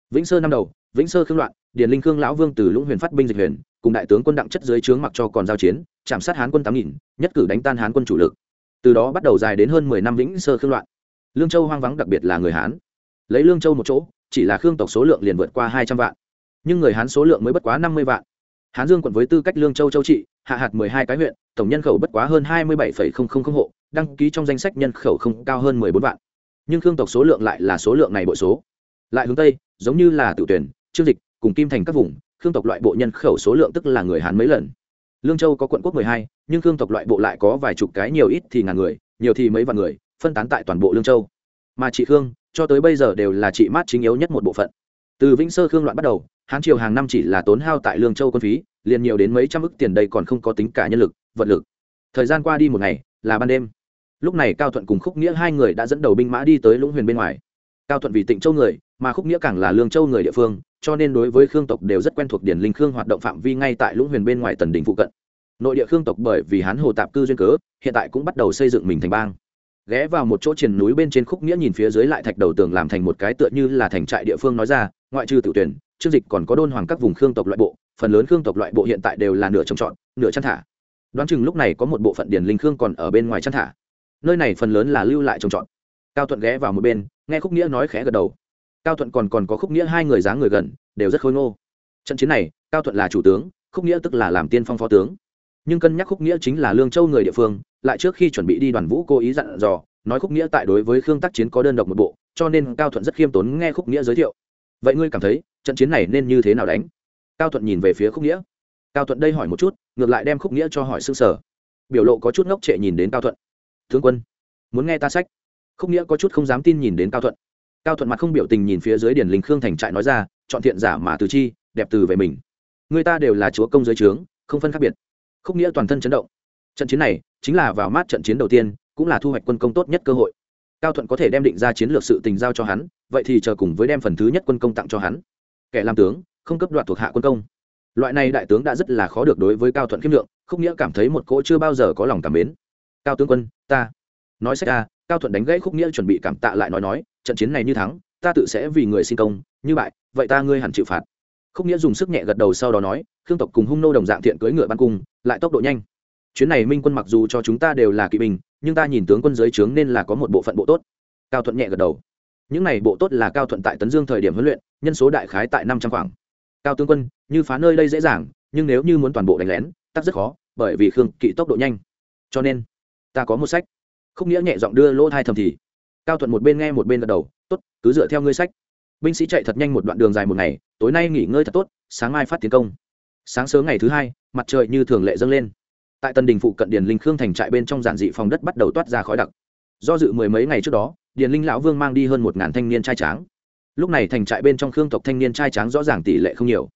Speaker 1: Vĩnh sơ năm đầu, vĩnh sơ khương loạn, điền linh khương lão vương từ lũng huyền phát binh dịch huyền, cùng đại tướng quân đặng chất dưới trướng mặc cho còn giao chiến, chạm sát hán quân tám nghìn, nhất cử đánh tan hán quân chủ lực. Từ đó bắt đầu dài đến hơn mười năm vĩnh sơ khương loạn. Lương châu hoang vắng đặc biệt là người hán lấy lương châu một chỗ, chỉ là khương tộc số lượng liền vượt qua hai trăm vạn. Nhưng người hán số lượng mới bất quá năm mươi vạn. Hán dương quận với tư cách lương châu châu trị, hạ hạt mười hai cái huyện, tổng nhân khẩu bất quá hơn hai mươi bảy hộ, đăng ký trong danh sách nhân khẩu không cao hơn mười bốn vạn. Nhưng khương tộc số lượng lại là số lượng này bội số. Lại hướng tây, giống như là tự tuyển, trương dịch, cùng kim thành các vùng, khương tộc loại bộ nhân khẩu số lượng tức là người hán mấy lần. Lương châu có quận quốc mười hai, nhưng khương tộc loại bộ lại có vài chục cái nhiều ít thì ngàn người, nhiều thì mấy vạn người, phân tán tại toàn bộ lương châu. Mà chị khương cho tới bây giờ đều là chị mát chính yếu nhất một bộ phận. Từ vĩnh sơ khương loạn bắt đầu, hán triều hàng năm chỉ là tốn hao tại lương châu quân phí, liền nhiều đến mấy trăm ức tiền đây còn không có tính cả nhân lực, vật lực. Thời gian qua đi một ngày, là ban đêm. Lúc này cao thuận cùng khúc nghĩa hai người đã dẫn đầu binh mã đi tới lũng huyền bên ngoài. Cao thuận vì tịnh châu người, mà khúc nghĩa càng là lương châu người địa phương, cho nên đối với khương tộc đều rất quen thuộc điển linh khương hoạt động phạm vi ngay tại lũng huyền bên ngoài tần đình phụ cận. Nội địa khương tộc bởi vì hán hồ tạp cư duyên cớ, hiện tại cũng bắt đầu xây dựng mình thành bang ghé vào một chỗ triền núi bên trên khúc nghĩa nhìn phía dưới lại thạch đầu tường làm thành một cái tựa như là thành trại địa phương nói ra, ngoại trừ tự tuyển chương dịch còn có đôn hoàng các vùng khương tộc loại bộ, phần lớn khương tộc loại bộ hiện tại đều là nửa trồng trọt, nửa chăn thả. Đoán chừng lúc này có một bộ phận điển linh khương còn ở bên ngoài chăn thả. Nơi này phần lớn là lưu lại trồng trọt. Cao thuận ghé vào một bên, nghe khúc nghĩa nói khẽ gật đầu. Cao thuận còn còn có khúc nghĩa hai người dáng người gần, đều rất khôi ngô. Trận chiến này, cao thuận là chủ tướng, khúc nghĩa tức là làm tiên phong phó tướng nhưng cân nhắc khúc nghĩa chính là lương châu người địa phương lại trước khi chuẩn bị đi đoàn vũ cố ý dặn dò nói khúc nghĩa tại đối với khương tác chiến có đơn độc một bộ cho nên cao thuận rất khiêm tốn nghe khúc nghĩa giới thiệu vậy ngươi cảm thấy trận chiến này nên như thế nào đánh cao thuận nhìn về phía khúc nghĩa cao thuận đây hỏi một chút ngược lại đem khúc nghĩa cho hỏi s ư sở biểu lộ có chút ngốc trệ nhìn đến cao thuận tướng quân muốn nghe ta sách khúc nghĩa có chút không dám tin nhìn đến cao thuận cao thuận mặt không biểu tình nhìn phía dưới điển linh khương thành trại nói ra chọn thiện giả mà từ chi, đẹp từ về mình. Người ta đều là chúa công giới trướng, không phân khác biệt khúc nghĩa toàn thân chấn động. Trận chiến này chính là vào mát trận chiến đầu tiên, cũng là thu hoạch quân công tốt nhất cơ hội. Cao thuận có thể đem định ra chiến lược sự tình giao cho hắn, vậy thì chờ cùng với đem phần thứ nhất quân công tặng cho hắn. Kẻ làm tướng, không cấp đoạt thuộc hạ quân công. Loại này đại tướng đã rất là khó được đối với cao thuận khiêm lượng, khúc nghĩa cảm thấy một cỗ chưa bao giờ có lòng cảm mến. Cao tướng quân, ta. Nói sách ra, cao thuận đánh gãy khúc nghĩa chuẩn bị cảm tạ lại nói nói, trận chiến này như thắng, ta tự sẽ vì người sinh công, như bại, vậy ta ngươi hẳn chịu phạt khúc nghĩa dùng sức nhẹ gật đầu sau đó nói, khương tộc cùng hung nô đồng dạng thiện cưỡi ngựa ban cung, lại tốc độ nhanh. Chuyến này minh quân mặc dù cho chúng ta đều là kỵ binh, nhưng ta nhìn tướng quân giới trướng nên là có một bộ phận bộ tốt. Cao thuận nhẹ gật đầu. Những này bộ tốt là cao thuận tại tấn dương thời điểm huấn luyện, nhân số đại khái tại năm trăm khoảng. Cao tướng quân, như phá nơi đây dễ dàng, nhưng nếu như muốn toàn bộ đánh lén, tắc rất khó, bởi vì khương kỵ tốc độ nhanh. Cho nên, ta có một sách. Khúc nghĩa nhẹ giọng đưa lỗ thai thầm thì, cao thuận một bên nghe một bên gật đầu, tốt, cứ dựa theo ngươi sách binh sĩ chạy thật nhanh một đoạn đường dài một ngày, tối nay nghỉ ngơi thật tốt, sáng mai phát tiến công. Sáng sớm ngày thứ hai, mặt trời như thường lệ dâng lên. Tại tân đình phụ cận điền linh khương thành trại bên trong giản dị phòng đất bắt đầu toát ra khói đặc. Do dự mười mấy ngày trước đó, điền linh lão vương mang đi hơn một ngàn thanh niên trai tráng. Lúc này thành trại bên trong khương tộc thanh niên trai tráng rõ ràng tỷ lệ không nhiều.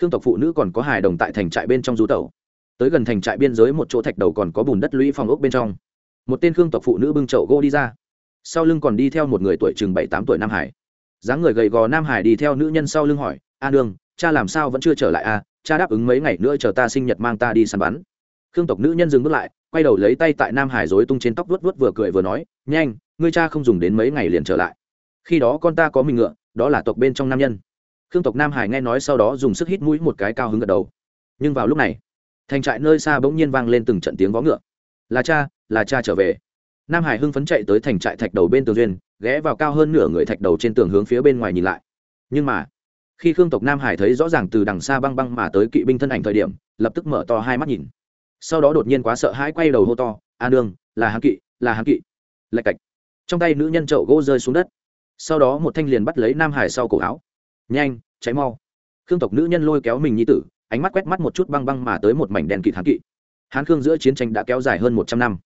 Speaker 1: Khương tộc phụ nữ còn có hài đồng tại thành trại bên trong rú tẩu. Tới gần thành trại biên giới một chỗ thạch đầu còn có bùn đất lũy phòng ốc bên trong. Một tên khương tộc phụ nữ bưng chậu gỗ đi ra. Sau lưng còn đi theo một người tuổi chừng bảy tám tuổi nam hải dáng người gầy gò nam hải đi theo nữ nhân sau lưng hỏi, a nương, cha làm sao vẫn chưa trở lại a à? cha đáp ứng mấy ngày nữa chờ ta sinh nhật mang ta đi săn bắn. Khương tộc nữ nhân dừng bước lại, quay đầu lấy tay tại nam hải dối tung trên tóc vuốt vuốt vừa cười vừa nói, nhanh, ngươi cha không dùng đến mấy ngày liền trở lại. Khi đó con ta có mình ngựa, đó là tộc bên trong nam nhân. Khương tộc nam hải nghe nói sau đó dùng sức hít mũi một cái cao hứng gật đầu. Nhưng vào lúc này, thành trại nơi xa bỗng nhiên vang lên từng trận tiếng vó ngựa. Là cha là cha trở về nam hải hưng phấn chạy tới thành trại thạch đầu bên tường duyên, ghé vào cao hơn nửa người thạch đầu trên tường hướng phía bên ngoài nhìn lại. Nhưng mà, khi khương tộc nam hải thấy rõ ràng từ đằng xa băng băng mà tới kỵ binh thân ảnh thời điểm, lập tức mở to hai mắt nhìn. Sau đó đột nhiên quá sợ hãi quay đầu hô to a nương, là hán kỵ, là hán kỵ. Lạch cạch. Trong tay nữ nhân chậu gỗ rơi xuống đất. Sau đó một thanh liền bắt lấy nam hải sau cổ áo. Nhanh cháy mau. Khương tộc nữ nhân lôi kéo mình nhi tử, ánh mắt quét mắt một chút băng băng mà tới một mảnh đèn kịt hán kỵ. Hán khương giữa chiến tranh đã kéo dài hơn một trăm năm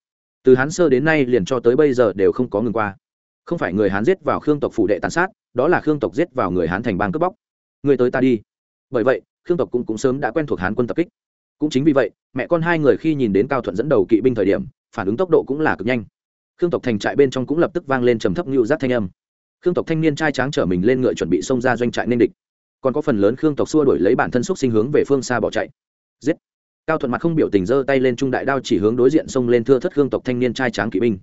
Speaker 1: từ hán sơ đến nay liền cho tới bây giờ đều không có ngừng qua. Không phải người hán giết vào khương tộc phủ đệ tàn sát đó là khương tộc giết vào người hán thành bang cướp bóc. Người tới ta đi. Bởi vậy khương tộc cũng, cũng sớm đã quen thuộc hán quân tập kích. Cũng chính vì vậy mẹ con hai người khi nhìn đến cao thuận dẫn đầu kỵ binh thời điểm phản ứng tốc độ cũng là cực nhanh. Khương tộc thành trại bên trong cũng lập tức vang lên trầm thấp ngưu giác thanh âm. Khương tộc thanh niên trai tráng trở mình lên ngựa chuẩn bị xông ra doanh trại nên địch. Còn có phần lớn khương tộc xua đuổi lấy bản thân xúc sinh hướng về phương xa bỏ chạy. Giết! Cao thuận mặt không biểu tình giơ tay lên trung đại đao chỉ hướng đối diện xông lên thưa thất khương tộc thanh niên trai tráng kỵ binh.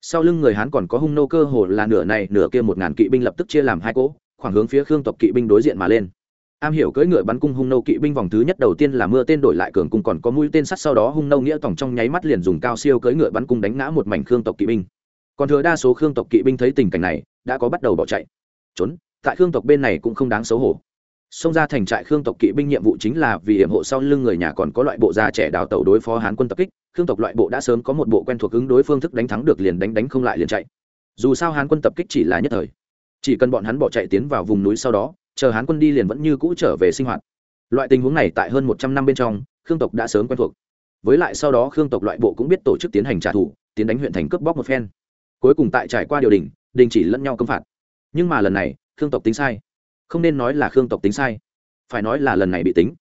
Speaker 1: Sau lưng người hán còn có hung nô cơ hồ là nửa này, nửa kia một ngàn kỵ binh lập tức chia làm hai cỗ, khoảng hướng phía khương tộc kỵ binh đối diện mà lên. Am hiểu cưỡi ngựa bắn cung hung nô kỵ binh vòng thứ nhất đầu tiên là mưa tên đổi lại cường cung còn có mũi tên sắt sau đó hung nô nghĩa tổng trong nháy mắt liền dùng cao siêu cưỡi ngựa bắn cung đánh ngã một mảnh khương tộc kỵ binh. Còn thừa đa số khương tộc kỵ binh thấy tình cảnh này, đã có bắt đầu bỏ chạy. Trốn, tại khương tộc bên này cũng không đáng xấu hổ xông ra thành trại khương tộc kỵ binh nhiệm vụ chính là vì hiểm hộ sau lưng người nhà còn có loại bộ già trẻ đào tẩu đối phó hán quân tập kích. Khương tộc loại bộ đã sớm có một bộ quen thuộc ứng đối phương thức đánh thắng được liền đánh đánh không lại liền chạy. Dù sao hán quân tập kích chỉ là nhất thời. Chỉ cần bọn hắn bỏ chạy tiến vào vùng núi sau đó, chờ hán quân đi liền vẫn như cũ trở về sinh hoạt. Loại tình huống này tại hơn một trăm năm bên trong, khương tộc đã sớm quen thuộc. Với lại sau đó khương tộc loại bộ cũng biết tổ chức tiến hành trả thù, tiến đánh huyện thành cướp bóc một phen. Cuối cùng tại trải qua điều đình đình chỉ lẫn nhau công phạt. Nhưng mà lần này, khương tộc tính sai không nên nói là khương tộc tính sai, phải nói là lần này bị tính.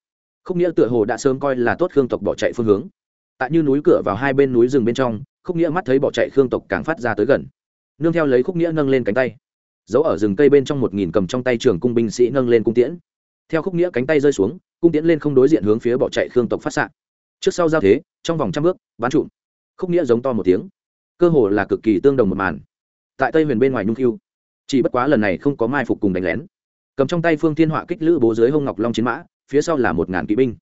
Speaker 1: Khúc nghĩa tựa hồ đã sớm coi là tốt khương tộc bỏ chạy phương hướng. Tại như núi cửa vào hai bên núi rừng bên trong, khúc nghĩa mắt thấy bỏ chạy khương tộc càng phát ra tới gần. Nương theo lấy khúc nghĩa nâng lên cánh tay. Giấu ở rừng cây bên trong một nghìn cầm trong tay trường cung binh sĩ nâng lên cung tiễn. Theo khúc nghĩa cánh tay rơi xuống, cung tiễn lên không đối diện hướng phía bỏ chạy khương tộc phát xạ. Trước sau giao thế, trong vòng trăm bước, bắn trụm. Khúc nghĩa giống to một tiếng. Cơ hồ là cực kỳ tương đồng một màn. Tại tây huyền bên ngoài nhung khiêu chỉ bất quá lần này không có mai phục cùng đánh lén cầm trong tay phương thiên họa kích lữ bố dưới hông ngọc long chiến mã, phía sau là một ngàn kỵ binh.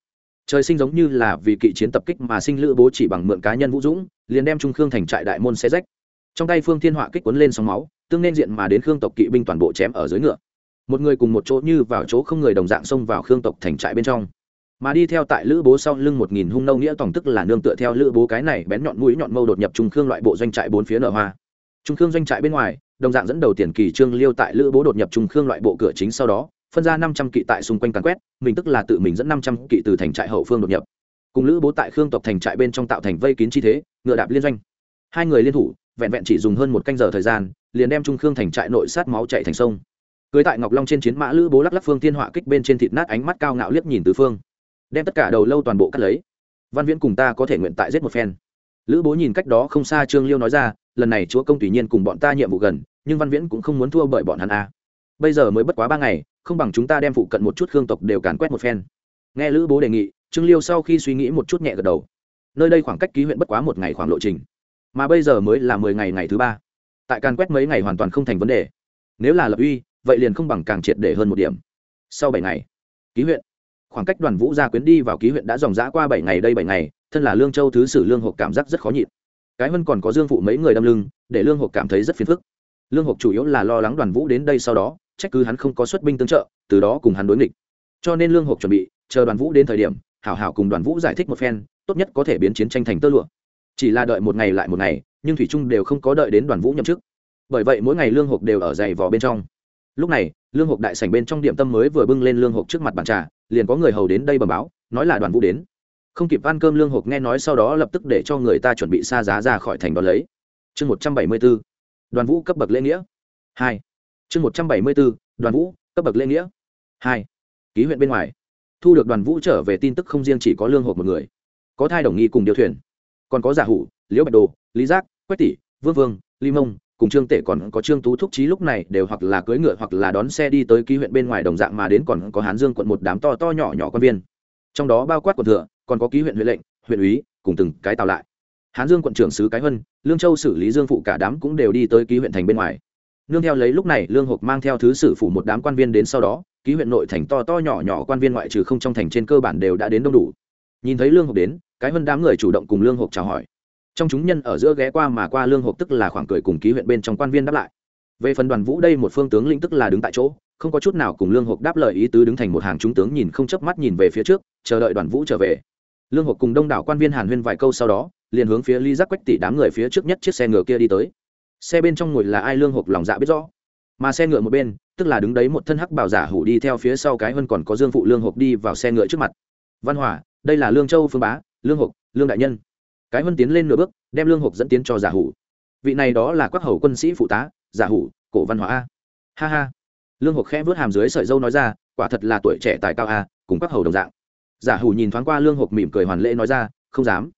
Speaker 1: Trời sinh giống như là vì kỵ chiến tập kích mà sinh lữ bố chỉ bằng mượn cá nhân vũ dũng, liền đem trung khương thành trại đại môn xe rách. Trong tay phương thiên họa kích quấn lên sóng máu, tương nên diện mà đến khương tộc kỵ binh toàn bộ chém ở dưới ngựa. Một người cùng một chỗ như vào chỗ không người đồng dạng xông vào khương tộc thành trại bên trong. Mà đi theo tại lữ bố sau lưng một nghìn hung nâu nghĩa tổng tức là nương tựa theo lữ bố cái này bén nhọn mũi nhọn mâu đột nhập trung khương loại bộ doanh trại bốn phía nở hoa trung khương doanh trại bên ngoài, đồng dạng dẫn đầu tiền kỳ trương liêu tại lữ bố đột nhập trung khương loại bộ cửa chính sau đó, phân ra năm trăm kỵ tại xung quanh càn quét, mình tức là tự mình dẫn năm trăm kỵ từ thành trại hậu phương đột nhập. Cùng lữ bố tại khương tộc thành trại bên trong tạo thành vây kín chi thế, ngựa đạp liên doanh. Hai người liên thủ, vẹn vẹn chỉ dùng hơn một canh giờ thời gian, liền đem trung khương thành trại nội sát máu chạy thành sông. Cưới tại ngọc long trên chiến mã lữ bố lắc lắc phương thiên họa kích bên trên thịt nát ánh mắt cao ngạo liếc nhìn từ phương. Đem tất cả đầu lâu toàn bộ cắt lấy. Văn viễn cùng ta có thể nguyện tại giết một phen lữ bố nhìn cách đó không xa trương liêu nói ra, lần này chúa công tùy nhiên cùng bọn ta nhiệm vụ gần, nhưng văn viễn cũng không muốn thua bởi bọn hắn a. Bây giờ mới bất quá ba ngày, không bằng chúng ta đem phụ cận một chút khương tộc đều càn quét một phen. Nghe lữ bố đề nghị, trương liêu sau khi suy nghĩ một chút nhẹ gật đầu. Nơi đây khoảng cách ký huyện bất quá một ngày khoảng lộ trình. Mà bây giờ mới là mười ngày ngày thứ ba. Tại càn quét mấy ngày hoàn toàn không thành vấn đề. Nếu là lập uy, vậy liền không bằng càng triệt để hơn một điểm. Sau bảy ngày, ký huyện, khoảng cách đoàn vũ gia quyến đi vào ký huyện đã dòng dã qua bảy ngày đây bảy ngày thân là lương châu thứ sử lương hộp cảm giác rất khó nhịn. Cái hơn còn có dương phụ mấy người đâm lưng, để lương hộp cảm thấy rất phiền phức. Lương hộp chủ yếu là lo lắng đoàn vũ đến đây sau đó, trách cứ hắn không có xuất binh tương trợ, từ đó cùng hắn đối nghịch. Cho nên lương hộp chuẩn bị, chờ đoàn vũ đến thời điểm, hảo hảo cùng đoàn vũ giải thích một phen, tốt nhất có thể biến chiến tranh thành tơ lụa. Chỉ là đợi một ngày lại một ngày, nhưng thủy trung đều không có đợi đến đoàn vũ nhậm chức. Bởi vậy mỗi ngày lương hộp đều ở dày vò bên trong. Lúc này, lương hộp đại sảnh bên trong điểm tâm mới vừa bưng lên lương hộp trước mặt bàn trà, liền có người hầu đến đây bẩm báo, nói là đoàn vũ đến không kịp ăn cơm lương hộp nghe nói sau đó lập tức để cho người ta chuẩn bị xa giá ra khỏi thành đón lấy. Chương một trăm bảy mươi b ố đoàn vũ cấp bậc lễ nghĩa. Hai. Chương một trăm bảy mươi b ố đoàn vũ cấp bậc lễ nghĩa. Hai. Ký huyện bên ngoài. Thu được đoàn vũ trở về tin tức không riêng chỉ có lương hộp một người. Có thai đồng nghi cùng điều thuyền. Còn có giả hủ, liễu bạch đồ, lý giác, quách tỷ, vương vương ly mông, cùng trương tể còn có trương tú thúc trí lúc này đều hoặc là cưỡi ngựa hoặc là đón xe đi tới ký huyện bên ngoài đồng dạng mà đến còn có hán dương quận một đám to to nhỏ nhỏ quan viên. Trong đó bao quát quận thừa còn có ký huyện huyện lệnh, huyện úy, cùng từng cái tào lại. Hán dương quận trưởng sứ cái huân, lương châu xử lý dương phụ cả đám cũng đều đi tới ký huyện thành bên ngoài. Nương theo lấy lúc này, lương hộp mang theo thứ sử phủ một đám quan viên đến sau đó, ký huyện nội thành to to nhỏ nhỏ quan viên ngoại trừ không trong thành trên cơ bản đều đã đến đông đủ. Nhìn thấy lương hộp đến, cái huân đám người chủ động cùng lương hộp chào hỏi. Trong chúng nhân ở giữa ghé qua mà qua lương hộp tức là khoảng cười cùng ký huyện bên trong quan viên đáp lại. Về phần đoàn vũ đây một phương tướng lĩnh tức là đứng tại chỗ, không có chút nào cùng lương hộp đáp lời ý tứ đứng thành một hàng chúng tướng nhìn không chớp mắt nhìn về phía trước, chờ đợi đoàn vũ trở về lương hộp cùng đông đảo quan viên hàn huyên vài câu sau đó, liền hướng phía ly giác quách tỷ đám người phía trước nhất chiếc xe ngựa kia đi tới. Xe bên trong ngồi là ai lương hộp lòng dạ biết rõ. Mà xe ngựa một bên, tức là đứng đấy một thân hắc bảo giả hủ đi theo phía sau cái hơn còn có dương phụ lương hộp đi vào xe ngựa trước mặt. Văn hòa, đây là lương châu phương bá, lương hộp lương đại nhân. Cái hơn tiến lên nửa bước, đem lương hộp dẫn tiến cho giả hủ. Vị này đó là quắc hầu quân sĩ phụ tá, giả hủ, cổ văn hóa a. Ha ha. Lương hộp khẽ vớt hàm dưới sợi dâu nói ra, quả thật là tuổi trẻ tài cao a, cùng quắc hầu đồng dạng giả hủ nhìn thoáng qua lương hộp mỉm cười hoàn lễ nói ra, không dám.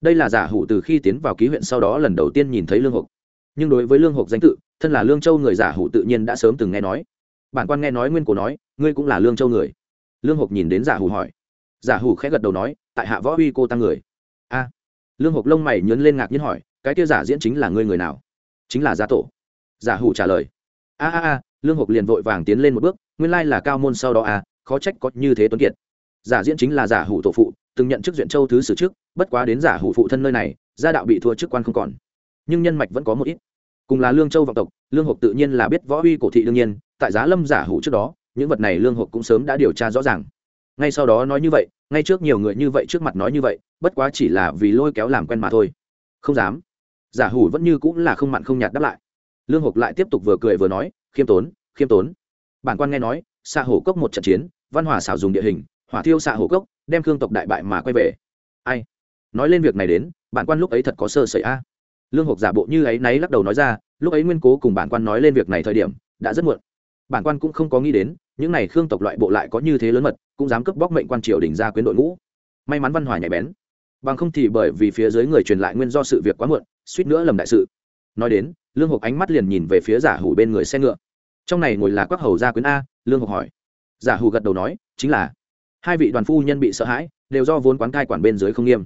Speaker 1: Đây là giả hủ từ khi tiến vào ký huyện sau đó lần đầu tiên nhìn thấy lương hộp. Nhưng đối với lương hộp danh tự, thân là lương châu người giả hủ tự nhiên đã sớm từng nghe nói. Bản quan nghe nói nguyên cổ nói, ngươi cũng là lương châu người. Lương hộp nhìn đến giả hủ hỏi. Giả hủ khẽ gật đầu nói, tại hạ võ uy cô tăng người. A. Lương hộp lông mày nhớn lên ngạc nhiên hỏi, cái kia giả diễn chính là ngươi người nào? Chính là gia tổ. Giả hủ trả lời. A a a. Lương hộp liền vội vàng tiến lên một bước, nguyên lai là cao môn sau đó a khó trách có như thế tuấn kiệt giả diễn chính là giả hủ tổ phụ, từng nhận chức duyện châu thứ sử trước, bất quá đến giả hủ phụ thân nơi này, gia đạo bị thua chức quan không còn. Nhưng nhân mạch vẫn có một ít. Cùng là lương châu vọng tộc, lương hộp tự nhiên là biết võ uy cổ thị đương nhiên, tại giá lâm giả hủ trước đó, những vật này lương hộp cũng sớm đã điều tra rõ ràng. Ngay sau đó nói như vậy, ngay trước nhiều người như vậy trước mặt nói như vậy, bất quá chỉ là vì lôi kéo làm quen mà thôi. Không dám. Giả hủ vẫn như cũng là không mặn không nhạt đáp lại. Lương hộp lại tiếp tục vừa cười vừa nói, khiêm tốn khiêm tốn. Bản quan nghe nói xạ hổ cốc một trận chiến, văn hòa xảo dùng địa hình hỏa thiêu xạ hổ cốc, đem khương tộc đại bại mà quay về. Ai? Nói lên việc này đến, bản quan lúc ấy thật có sơ sẩy a. Lương hộp giả bộ như ấy náy lắc đầu nói ra, lúc ấy nguyên cố cùng bản quan nói lên việc này thời điểm, đã rất muộn. Bản quan cũng không có nghĩ đến, những này khương tộc loại bộ lại có như thế lớn mật, cũng dám cướp bóc mệnh quan triều đình ra quyến đội ngũ. May mắn văn hòa nhạy bén. Bằng không thì bởi vì phía dưới người truyền lại nguyên do sự việc quá muộn, suýt nữa lầm đại sự. Nói đến, lương hộp ánh mắt liền nhìn về phía giả hủ bên người xe ngựa. Trong này ngồi là quắc hầu gia quyến a, lương hộp hỏi. Giả hủ gật đầu nói, chính là hai vị đoàn phu nhân bị sợ hãi, đều do vốn quán cai quản bên dưới không nghiêm.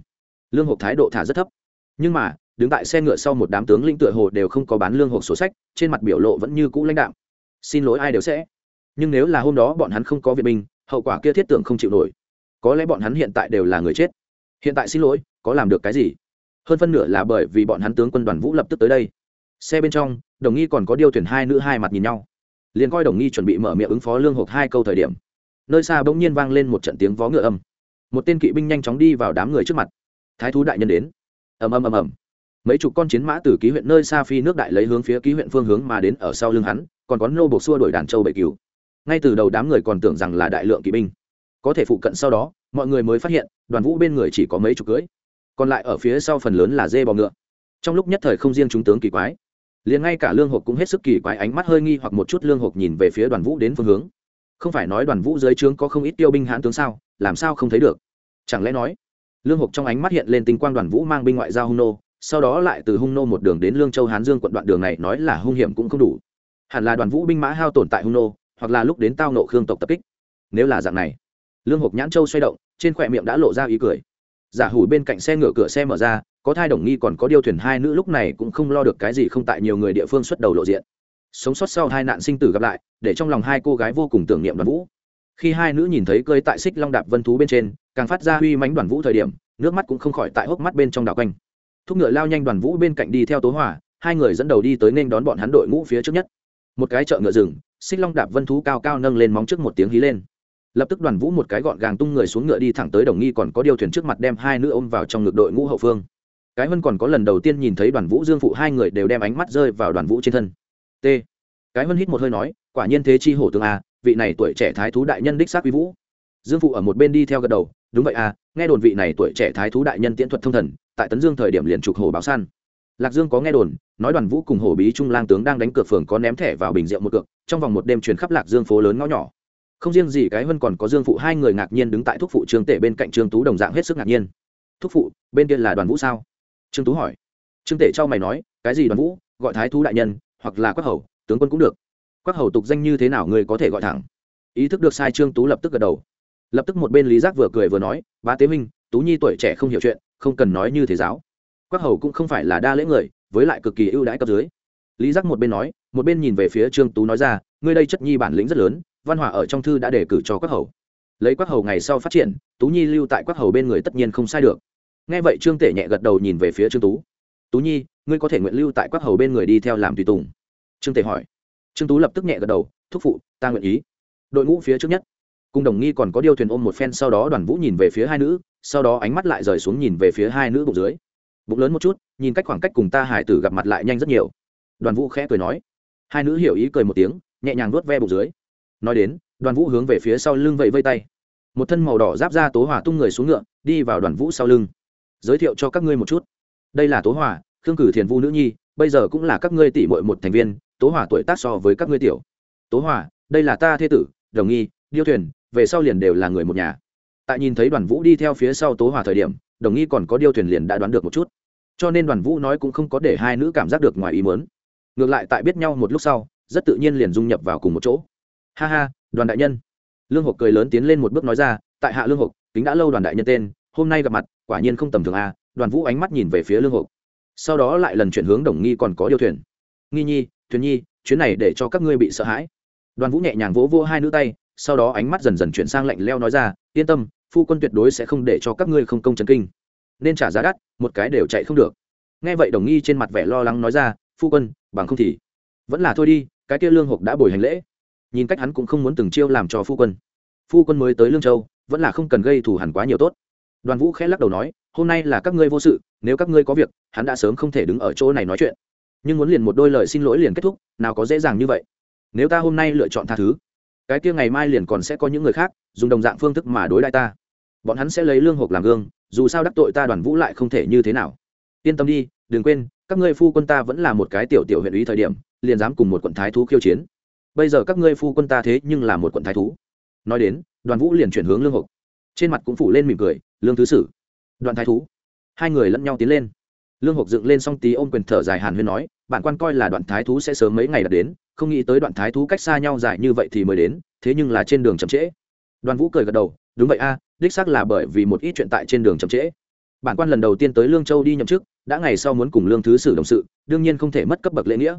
Speaker 1: Lương hộp thái độ thả rất thấp. Nhưng mà, đứng tại xe ngựa sau một đám tướng linh tựa hồ đều không có bán lương hộp sổ sách, trên mặt biểu lộ vẫn như cũ lãnh đạm. Xin lỗi ai đều sẽ. Nhưng nếu là hôm đó bọn hắn không có viện binh, hậu quả kia thiết tưởng không chịu nổi. Có lẽ bọn hắn hiện tại đều là người chết. Hiện tại xin lỗi, có làm được cái gì? Hơn phân nửa là bởi vì bọn hắn tướng quân đoàn vũ lập tức tới đây. Xe bên trong, đồng nghi còn có điêu thuyền hai nữ hai mặt nhìn nhau. Liền coi đồng nghi chuẩn bị mở miệng ứng phó lương hộp hai câu thời điểm nơi xa bỗng nhiên vang lên một trận tiếng vó ngựa âm. Một tên kỵ binh nhanh chóng đi vào đám người trước mặt. Thái thú đại nhân đến. Ầm ầm ầm ầm. Mấy chục con chiến mã từ ký huyện nơi xa phi nước đại lấy hướng phía ký huyện phương hướng mà đến ở sau lưng hắn, còn có nô buộc xua đuổi đàn châu bệ cứu ngay từ đầu đám người còn tưởng rằng là đại lượng kỵ binh. Có thể phụ cận sau đó, mọi người mới phát hiện, đoàn vũ bên người chỉ có mấy chục cưỡi. Còn lại ở phía sau phần lớn là dê bò ngựa. Trong lúc nhất thời không riêng chúng tướng kỳ quái, liền ngay cả lương hộp cũng hết sức kỳ quái, ánh mắt hơi nghi hoặc một chút lương hộp nhìn về phía đoàn vũ đến phương hướng không phải nói đoàn vũ dưới trướng có không ít tiêu binh hãn tướng sao, làm sao không thấy được? Chẳng lẽ nói, lương hộp trong ánh mắt hiện lên tinh quang đoàn vũ mang binh ngoại giao hung nô, sau đó lại từ hung nô một đường đến lương châu, hán dương quận đoạn đường này nói là hung hiểm cũng không đủ. Hẳn là đoàn vũ binh mã hao tồn tại hung nô, hoặc là lúc đến tao nộ khương tộc tập kích. Nếu là dạng này, lương hộp nhãn châu xoay động, trên khỏe miệng đã lộ ra ý cười. Giả hủ bên cạnh xe ngựa cửa xe mở ra, có thai đồng nghi còn có điều thuyền hai nữ lúc này cũng không lo được cái gì không tại nhiều người địa phương xuất đầu lộ diện sống sót sau hai nạn sinh tử gặp lại, để trong lòng hai cô gái vô cùng tưởng niệm đoàn vũ. Khi hai nữ nhìn thấy cơi tại xích long đạp vân thú bên trên, càng phát ra huy mánh đoàn vũ thời điểm, nước mắt cũng không khỏi tại hốc mắt bên trong đảo quanh. Thúc ngựa lao nhanh đoàn vũ bên cạnh đi theo tố hỏa, hai người dẫn đầu đi tới nên đón bọn hắn đội ngũ phía trước nhất. Một cái chợ ngựa rừng, xích long đạp vân thú cao cao nâng lên móng trước một tiếng hí lên. Lập tức đoàn vũ một cái gọn gàng tung người xuống ngựa đi thẳng tới đồng nghi còn có điều thuyền trước mặt đem hai nữ ôm vào trong ngực đội ngũ hậu phương. Cái vân còn có lần đầu tiên nhìn thấy đoàn vũ dương phụ hai người đều đem ánh mắt rơi vào đoàn vũ trên thân t. Cái vân hít một hơi nói quả nhiên thế chi hổ tướng a vị này tuổi trẻ thái thú đại nhân đích xác quý vũ. Dương phụ ở một bên đi theo gật đầu đúng vậy à, nghe đồn vị này tuổi trẻ thái thú đại nhân tiễn thuật thông thần tại tấn dương thời điểm liền trục hổ báo săn. Lạc dương có nghe đồn nói đoàn vũ cùng hổ bí trung lang tướng đang đánh cược phường có ném thẻ vào bình rượu một cược trong vòng một đêm truyền khắp lạc dương phố lớn ngõ nhỏ. Không riêng gì cái vân còn có dương phụ hai người ngạc nhiên đứng tại thúc phụ trương tể bên cạnh trương tú đồng dạng hết sức ngạc nhiên. Thúc phụ bên kia là đoàn vũ sao? Trương tú hỏi. Trương tể cho mày nói cái gì đoàn vũ? Gọi thái thú đại nhân hoặc là quắc hầu, tướng quân cũng được. Quắc hầu tục danh như thế nào người có thể gọi thẳng. Ý thức được sai trương tú lập tức gật đầu. Lập tức một bên lý giác vừa cười vừa nói, bá tế minh, tú nhi tuổi trẻ không hiểu chuyện, không cần nói như thế giáo. Quắc hầu cũng không phải là đa lễ người, với lại cực kỳ ưu đãi cấp dưới. Lý giác một bên nói, một bên nhìn về phía trương tú nói ra, ngươi đây chất nhi bản lĩnh rất lớn, văn hòa ở trong thư đã đề cử cho quắc hầu. Lấy quắc hầu ngày sau phát triển, tú nhi lưu tại quắc hầu bên người tất nhiên không sai được. Nghe vậy trương tể nhẹ gật đầu nhìn về phía trương tú. Tú nhi ngươi có thể nguyện lưu tại quắc hầu bên người đi theo làm tùy tùng. Trương tề hỏi. Trương tú lập tức nhẹ gật đầu, thúc phụ, ta nguyện ý. Đội ngũ phía trước nhất, cùng đồng nghi còn có điêu thuyền ôm một phen, sau đó đoàn vũ nhìn về phía hai nữ, sau đó ánh mắt lại rời xuống nhìn về phía hai nữ bụng dưới. Bụng lớn một chút, nhìn cách khoảng cách cùng ta hải tử gặp mặt lại nhanh rất nhiều. Đoàn vũ khẽ cười nói. Hai nữ hiểu ý cười một tiếng, nhẹ nhàng nuốt ve bụng dưới. Nói đến, đoàn vũ hướng về phía sau lưng vẫy vây tay. Một thân màu đỏ giáp ra tố hỏa tung người xuống ngựa, đi vào đoàn vũ sau lưng. Giới thiệu cho các ngươi một chút. Đây là tố hỏa khương cử thiền vu nữ nhi, bây giờ cũng là các ngươi tỷ muội một thành viên, tố hỏa tuổi tác so với các ngươi tiểu. Tố hỏa đây là ta thê tử, đồng nghi, điêu thuyền, về sau liền đều là người một nhà. Tại nhìn thấy đoàn vũ đi theo phía sau tố hỏa thời điểm, đồng nghi còn có điêu thuyền liền đã đoán được một chút. Cho nên đoàn vũ nói cũng không có để hai nữ cảm giác được ngoài ý mớn ngược lại tại biết nhau một lúc sau, rất tự nhiên liền dung nhập vào cùng một chỗ. Ha ha, đoàn đại nhân. Lương hộp cười lớn tiến lên một bước nói ra, tại hạ lương hộp kính đã lâu đoàn đại nhân tên, hôm nay gặp mặt, quả nhiên không tầm thường a đoàn vũ ánh mắt nhìn về phía lương hộp sau đó lại lần chuyển hướng đồng nghi còn có điều thuyền. Nghi nhi, thuyền nhi, chuyến này để cho các ngươi bị sợ hãi. Đoàn vũ nhẹ nhàng vỗ vỗ hai nữ tay, sau đó ánh mắt dần dần chuyển sang lạnh leo nói ra, yên tâm, phu quân tuyệt đối sẽ không để cho các ngươi không công chấn kinh. Nên trả giá đắt, một cái đều chạy không được. Nghe vậy đồng nghi trên mặt vẻ lo lắng nói ra, phu quân, bằng không thì vẫn là thôi đi, cái kia lương hộp đã bồi hành lễ. Nhìn cách hắn cũng không muốn từng chiêu làm cho phu quân. Phu quân mới tới lương châu, vẫn là không cần gây thù hẳn quá nhiều tốt. Đoàn vũ khẽ lắc đầu nói hôm nay là các ngươi vô sự, nếu các ngươi có việc, hắn đã sớm không thể đứng ở chỗ này nói chuyện. Nhưng muốn liền một đôi lời xin lỗi liền kết thúc, nào có dễ dàng như vậy. Nếu ta hôm nay lựa chọn tha thứ, cái kia ngày mai liền còn sẽ có những người khác, dùng đồng dạng phương thức mà đối lại ta. Bọn hắn sẽ lấy lương hộp làm gương, dù sao đắc tội ta đoàn vũ lại không thể như thế nào. Yên tâm đi, đừng quên, các ngươi phu quân ta vẫn là một cái tiểu tiểu huyện ý thời điểm, liền dám cùng một quận thái thú khiêu chiến. Bây giờ các ngươi phu quân ta thế nhưng là một quận thái thú. Nói đến, đoàn vũ liền chuyển hướng lương hộp. Trên mặt cũng phủ lên mỉm cười, lương thứ sử đoàn thái thú. Hai người lẫn nhau tiến lên. Lương hộp dựng lên xong tí ôm quyền thở dài hàn huyên nói, bản quan coi là đoạn thái thú sẽ sớm mấy ngày đã đến, không nghĩ tới đoạn thái thú cách xa nhau dài như vậy thì mới đến, thế nhưng là trên đường chậm trễ. Đoàn vũ cười gật đầu, đúng vậy a, đích xác là bởi vì một ít chuyện tại trên đường chậm trễ. Bản quan lần đầu tiên tới lương châu đi nhậm chức, đã ngày sau muốn cùng lương thứ sử đồng sự, đương nhiên không thể mất cấp bậc lễ nghĩa.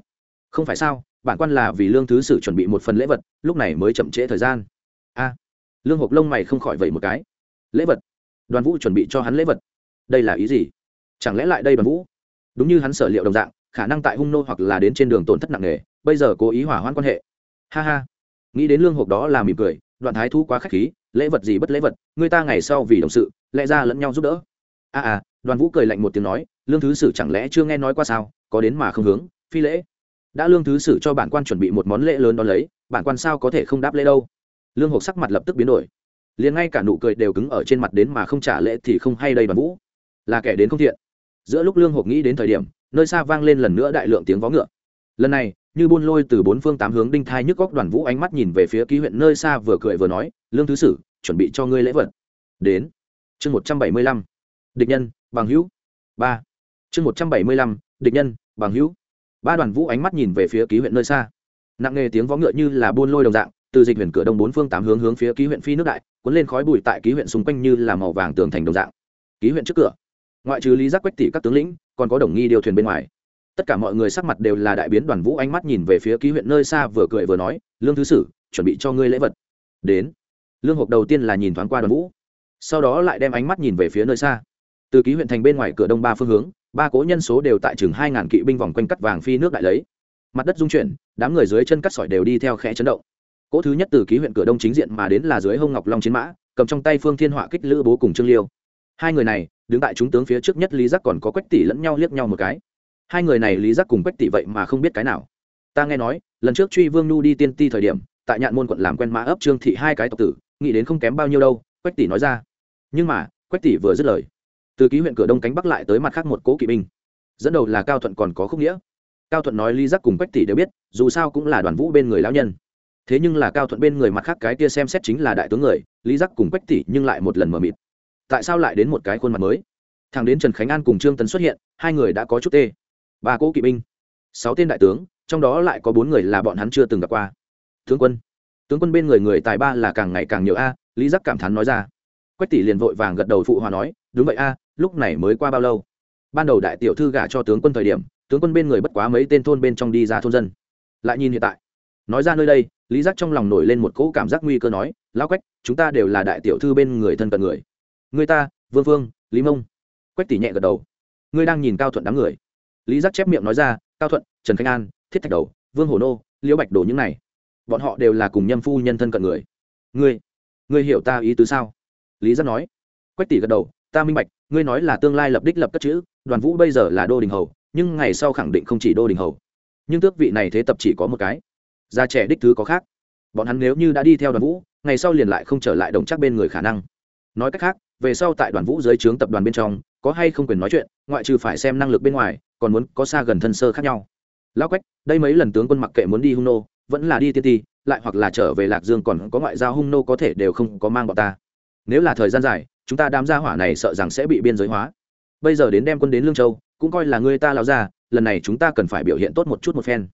Speaker 1: Không phải sao, bản quan là vì lương thứ sử chuẩn bị một phần lễ vật, lúc này mới chậm trễ thời gian. A, lương hộp lông mày không khỏi vậy một cái. Lễ vật? Đoàn vũ chuẩn bị cho hắn lễ vật. Đây là ý gì? Chẳng lẽ lại đây đoàn vũ? Đúng như hắn sở liệu đồng dạng khả năng tại hung nô hoặc là đến trên đường tổn thất nặng nề bây giờ cố ý hỏa hoãn quan hệ. Ha ha. Nghĩ đến lương hộp đó là mỉm cười đoạn thái thu quá k h á c h khí lễ vật gì bất lễ vật người ta ngày sau vì đồng sự lẽ ra lẫn nhau giúp đỡ. A à, à đoàn vũ cười lạnh một tiếng nói lương thứ sử chẳng lẽ chưa nghe nói qua sao có đến mà không hướng phi lễ. Đã lương thứ sử cho bản quan chuẩn bị một món lễ lớn đón lấy bản quan sao có thể không đáp lễ đâu? Lương hộp sắc mặt lập tức biến đổi liền ngay cả nụ cười đều cứng ở trên mặt đến mà không trả lễ thì không hay đây đoàn vũ. Là kẻ đến không thiện. Giữa lúc lương hộp nghĩ đến thời điểm, nơi xa vang lên lần nữa đại lượng tiếng vó ngựa. Lần này, như buôn lôi từ bốn phương tám hướng đinh thai nhức góc đoàn vũ ánh mắt nhìn về phía ký huyện nơi xa vừa cười vừa nói, lương thứ sử, chuẩn bị cho ngươi lễ vật. Đến, chương một trăm bảy mươi lăm, địch nhân, bằng hữu. Ba, chương một trăm bảy mươi lăm, địch nhân, bằng hữu. Ba đoàn vũ ánh mắt nhìn về phía ký huyện nơi xa. Nặng nề tiếng vó ngựa như là buôn lôi đồng dạng, từ dịch huyện cửa đông bốn phương tám hướng hướng phía ký huyện phi nước đại cuốn lên khói bụi tại ký huyện xung quanh như là màu vàng tường thành đồng dạng. Ký huyện trước cửa, ngoại trừ lý giác quách tỷ các tướng lĩnh, còn có đồng nghi điều thuyền bên ngoài. Tất cả mọi người sắc mặt đều là đại biến đoàn vũ ánh mắt nhìn về phía ký huyện nơi xa vừa cười vừa nói, lương thứ sử, chuẩn bị cho ngươi lễ vật. Đến, lương hộp đầu tiên là nhìn thoáng qua đoàn vũ, sau đó lại đem ánh mắt nhìn về phía nơi xa. Từ ký huyện thành bên ngoài cửa đông ba phương hướng, ba cố nhân số đều tại chừng hai ngàn kỵ binh vòng quanh cắt vàng phi nước đại lấy. Mặt đất dung chuyển, đám người dưới chân cắt sỏi đều đi theo khẽ chấn động cỗ thứ nhất từ ký huyện cửa đông chính diện mà đến là dưới hông ngọc long chiến mã, cầm trong tay phương thiên họa kích lữ bố cùng trương liêu. Hai người này, đứng tại chúng tướng phía trước nhất lý giác còn có quách tỷ lẫn nhau liếc nhau một cái. Hai người này lý giác cùng quách tỷ vậy mà không biết cái nào. Ta nghe nói, lần trước truy vương nu đi tiên ti thời điểm, tại nhạn môn quận làm quen mã ấp trương thị hai cái tộc tử, nghĩ đến không kém bao nhiêu đâu, quách tỷ nói ra. Nhưng mà, quách tỷ vừa dứt lời. Từ ký huyện cửa đông cánh bắc lại tới mặt khác một cố kỵ binh. Dẫn đầu là cao thuận còn có khúc nghĩa. Cao thuận nói lý giác cùng quách tỷ đều biết, dù sao cũng là đoàn vũ bên người lão nhân thế nhưng là cao thuận bên người mặt khác cái kia xem xét chính là đại tướng người, lý giác cùng quách tỷ nhưng lại một lần mờ mịt. Tại sao lại đến một cái khuôn mặt mới? Thằng đến trần khánh an cùng trương tấn xuất hiện, hai người đã có chút tê. Ba cỗ kỵ binh, sáu tên đại tướng, trong đó lại có bốn người là bọn hắn chưa từng gặp qua. Tướng quân tướng quân bên người người tài ba là càng ngày càng nhiều a, lý giác cảm thán nói ra. Quách tỷ liền vội vàng gật đầu phụ hòa nói, đúng vậy a, lúc này mới qua bao lâu? Ban đầu đại tiểu thư gả cho tướng quân thời điểm, tướng quân bên người bất quá mấy tên thôn bên trong đi ra thôn dân. Lại nhìn hiện tại, nói ra nơi đây lý giác trong lòng nổi lên một cỗ cảm giác nguy cơ nói lao quách, chúng ta đều là đại tiểu thư bên người thân cận người. Người ta, vương vương, lý mông. Quách tỷ nhẹ gật đầu. Ngươi đang nhìn cao thuận đám người. Lý giác chép miệng nói ra, cao thuận, trần khánh an, thiết thạch đầu, vương hồ nô, liễu bạch đồ những này, bọn họ đều là cùng nhâm phu nhân thân cận người. Ngươi ngươi hiểu ta ý tứ sao? Lý giác nói. Quách tỷ gật đầu, ta minh bạch, ngươi nói là tương lai lập đích lập cất chữ, đoàn vũ bây giờ là đô đình hầu, nhưng ngày sau khẳng định không chỉ đô đình hầu. Nhưng tước vị này thế tập chỉ có một cái già trẻ đích thứ có khác. Bọn hắn nếu như đã đi theo đoàn vũ, ngày sau liền lại không trở lại đồng chắc bên người khả năng. Nói cách khác, về sau tại đoàn vũ dưới trướng tập đoàn bên trong, có hay không quyền nói chuyện, ngoại trừ phải xem năng lực bên ngoài, còn muốn có xa gần thân sơ khác nhau. Lao quách, đây mấy lần tướng quân mặc kệ muốn đi hung nô, vẫn là đi tiên ti, lại hoặc là trở về lạc dương còn có ngoại giao hung nô có thể đều không có mang bọn ta. Nếu là thời gian dài, chúng ta đám gia hỏa này sợ rằng sẽ bị biên giới hóa. Bây giờ đến đem quân đến lương châu, cũng coi là người ta lao ra lần này chúng ta cần phải biểu hiện tốt một chút một phen.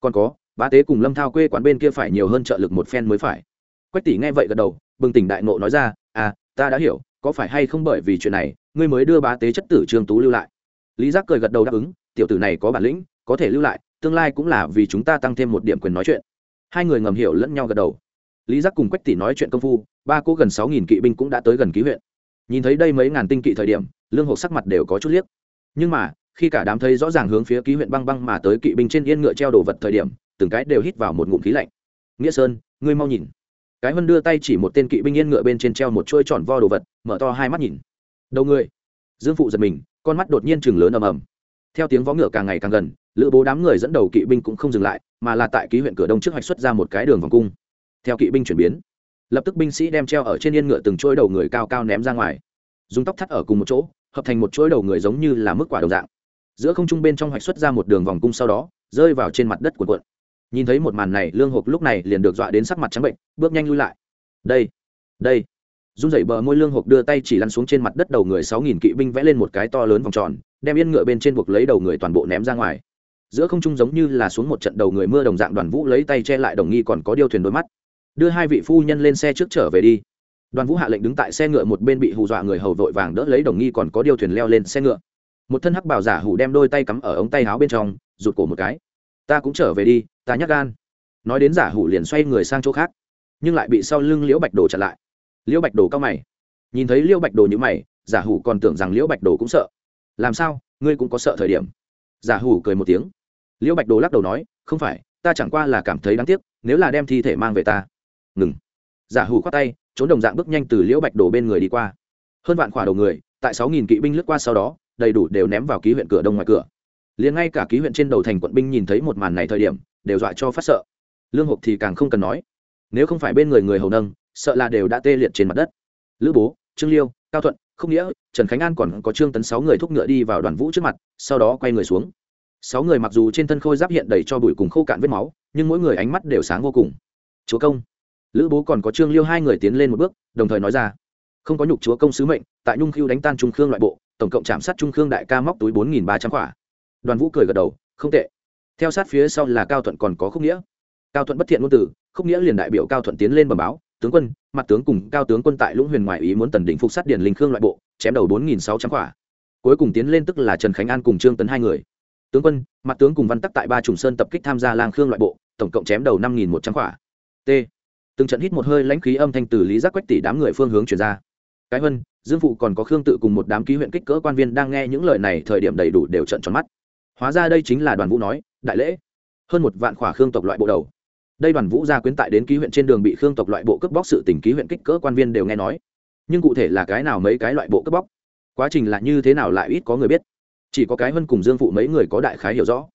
Speaker 1: Còn có bá tế cùng lâm thao quê quán bên kia phải nhiều hơn trợ lực một phen mới phải. Quách tỷ nghe vậy gật đầu, bừng tỉnh đại nộ nói ra à ta đã hiểu, có phải hay không bởi vì chuyện này, ngươi mới đưa bá tế chất tử trương tú lưu lại? Lý giác cười gật đầu đáp ứng, tiểu tử này có bản lĩnh, có thể lưu lại, tương lai cũng là vì chúng ta tăng thêm một điểm quyền nói chuyện. Hai người ngầm hiểu lẫn nhau gật đầu. Lý giác cùng quách tỷ nói chuyện công phu, ba cô gần sáu nghìn kỵ binh cũng đã tới gần ký huyện. Nhìn thấy đây mấy ngàn tinh kỵ thời điểm, lương hộp sắc mặt đều có chút liếc. Nhưng mà, khi cả đám thấy rõ ràng hướng phía ký huyện băng băng mà tới kỵ binh trên yên ngựa treo đồ vật thời điểm từng cái đều hít vào một ngụm khí lạnh. Nghĩa sơn, ngươi mau nhìn. Cái vân đưa tay chỉ một tên kỵ binh yên ngựa bên trên treo một chuôi tròn vo đồ vật, mở to hai mắt nhìn. Đầu người. Dương phụ giật mình, con mắt đột nhiên chừng lớn ầm ầm. Theo tiếng vó ngựa càng ngày càng gần, lữ bố đám người dẫn đầu kỵ binh cũng không dừng lại, mà là tại ký huyện cửa đông trước hoạch xuất ra một cái đường vòng cung. Theo kỵ binh chuyển biến, lập tức binh sĩ đem treo ở trên yên ngựa từng chuỗi đầu người cao cao ném ra ngoài. Dùng tóc thắt ở cùng một chỗ, hợp thành một chuỗi đầu người giống như là mức quả đồng dạng. Giữa không trung bên trong hoạch xuất ra một đường vòng cung sau đó, rơi vào trên mặt đất của quận nhìn thấy một màn này, lương hộp lúc này liền được dọa đến sắc mặt trắng bệnh, bước nhanh lui lại. Đây đây. Run dậy bờ môi lương hộp đưa tay chỉ lăn xuống trên mặt đất đầu người sáu nghìn kỵ binh vẽ lên một cái to lớn vòng tròn, đem yên ngựa bên trên buộc lấy đầu người toàn bộ ném ra ngoài. Giữa không trung giống như là xuống một trận đầu người mưa đồng dạng đoàn vũ lấy tay che lại đồng nghi còn có điêu thuyền đôi mắt. Đưa hai vị phu nhân lên xe trước trở về đi. Đoàn vũ hạ lệnh đứng tại xe ngựa một bên bị hù dọa người hầu vội vàng đỡ lấy đồng nghi còn có điêu thuyền leo lên xe ngựa. Một thân hắc bảo giả hủ đem đôi tay cắm ở ống tay áo bên trong, rụt cổ một cái ta cũng trở về đi, ta nhắc gan. Nói đến giả hủ liền xoay người sang chỗ khác, nhưng lại bị sau lưng liễu bạch đồ chặn lại. Liễu bạch đồ cao mày, nhìn thấy liễu bạch đồ như mày, giả hủ còn tưởng rằng liễu bạch đồ cũng sợ. Làm sao, ngươi cũng có sợ thời điểm? Giả hủ cười một tiếng. Liễu bạch đồ lắc đầu nói, không phải, ta chẳng qua là cảm thấy đáng tiếc, nếu là đem thi thể mang về ta. Ngừng. Giả hủ khoát tay, trốn đồng dạng bước nhanh từ liễu bạch đồ bên người đi qua. Hơn vạn khỏa đầu người, tại sáu nghìn kỵ binh lướt qua sau đó, đầy đủ đều ném vào ký huyện cửa đông ngoài cửa liền ngay cả ký huyện trên đầu thành quận binh nhìn thấy một màn này thời điểm, đều dọa cho phát sợ. Lương hộp thì càng không cần nói. Nếu không phải bên người người hầu nâng, sợ là đều đã tê liệt trên mặt đất. Lữ bố, trương liêu, cao thuận không nghĩa, trần khánh an còn có trương tấn sáu người thúc ngựa đi vào đoàn vũ trước mặt, sau đó quay người xuống. Sáu người mặc dù trên thân khôi giáp hiện đầy cho bụi cùng khô cạn vết máu, nhưng mỗi người ánh mắt đều sáng vô cùng. Chúa công. Lữ bố còn có trương liêu hai người tiến lên một bước, đồng thời nói ra. Không có nhục chúa công sứ mệnh, tại nhung khiêu đánh tan trung khương loại bộ, tổng cộng chạm sát trung khương đại ca móc túi bốn nghìn ba trăm quả đoàn vũ cười gật đầu, không tệ. Theo sát phía sau là cao thuận còn có khúc nghĩa. Cao thuận bất thiện ngôn từ, khúc nghĩa liền đại biểu cao thuận tiến lên bẩm báo, tướng quân, mặt tướng cùng cao tướng quân tại lũng huyền ngoại ý muốn tần đỉnh phục sát điển linh khương loại bộ, chém đầu bốn nghìn sáu trăm quả. Cuối cùng tiến lên tức là trần khánh an cùng trương tấn hai người. Tướng quân, mặt tướng cùng văn tắc tại ba trùng sơn tập kích tham gia lang khương loại bộ, tổng cộng chém đầu năm nghìn một trăm quả. T. Từng trận hít một hơi lãnh khí âm thanh từ lý giác quách tỷ đám người phương hướng chuyển ra. Cái vân, dương phụ còn có khương tự cùng một đám ký huyện kích cỡ quan viên đang nghe những lời này thời điểm đầy đủ đều trận tròn mắt hóa ra đây chính là đoàn vũ nói, đại lễ. Hơn một vạn khỏa khương tộc loại bộ đầu. Đây đoàn vũ gia quyến tại đến ký huyện trên đường bị khương tộc loại bộ cướp bóc sự tỉnh ký huyện kích cỡ quan viên đều nghe nói. Nhưng cụ thể là cái nào mấy cái loại bộ cướp bóc? Quá trình là như thế nào lại ít có người biết. Chỉ có cái hơn cùng dương phụ mấy người có đại khái hiểu rõ.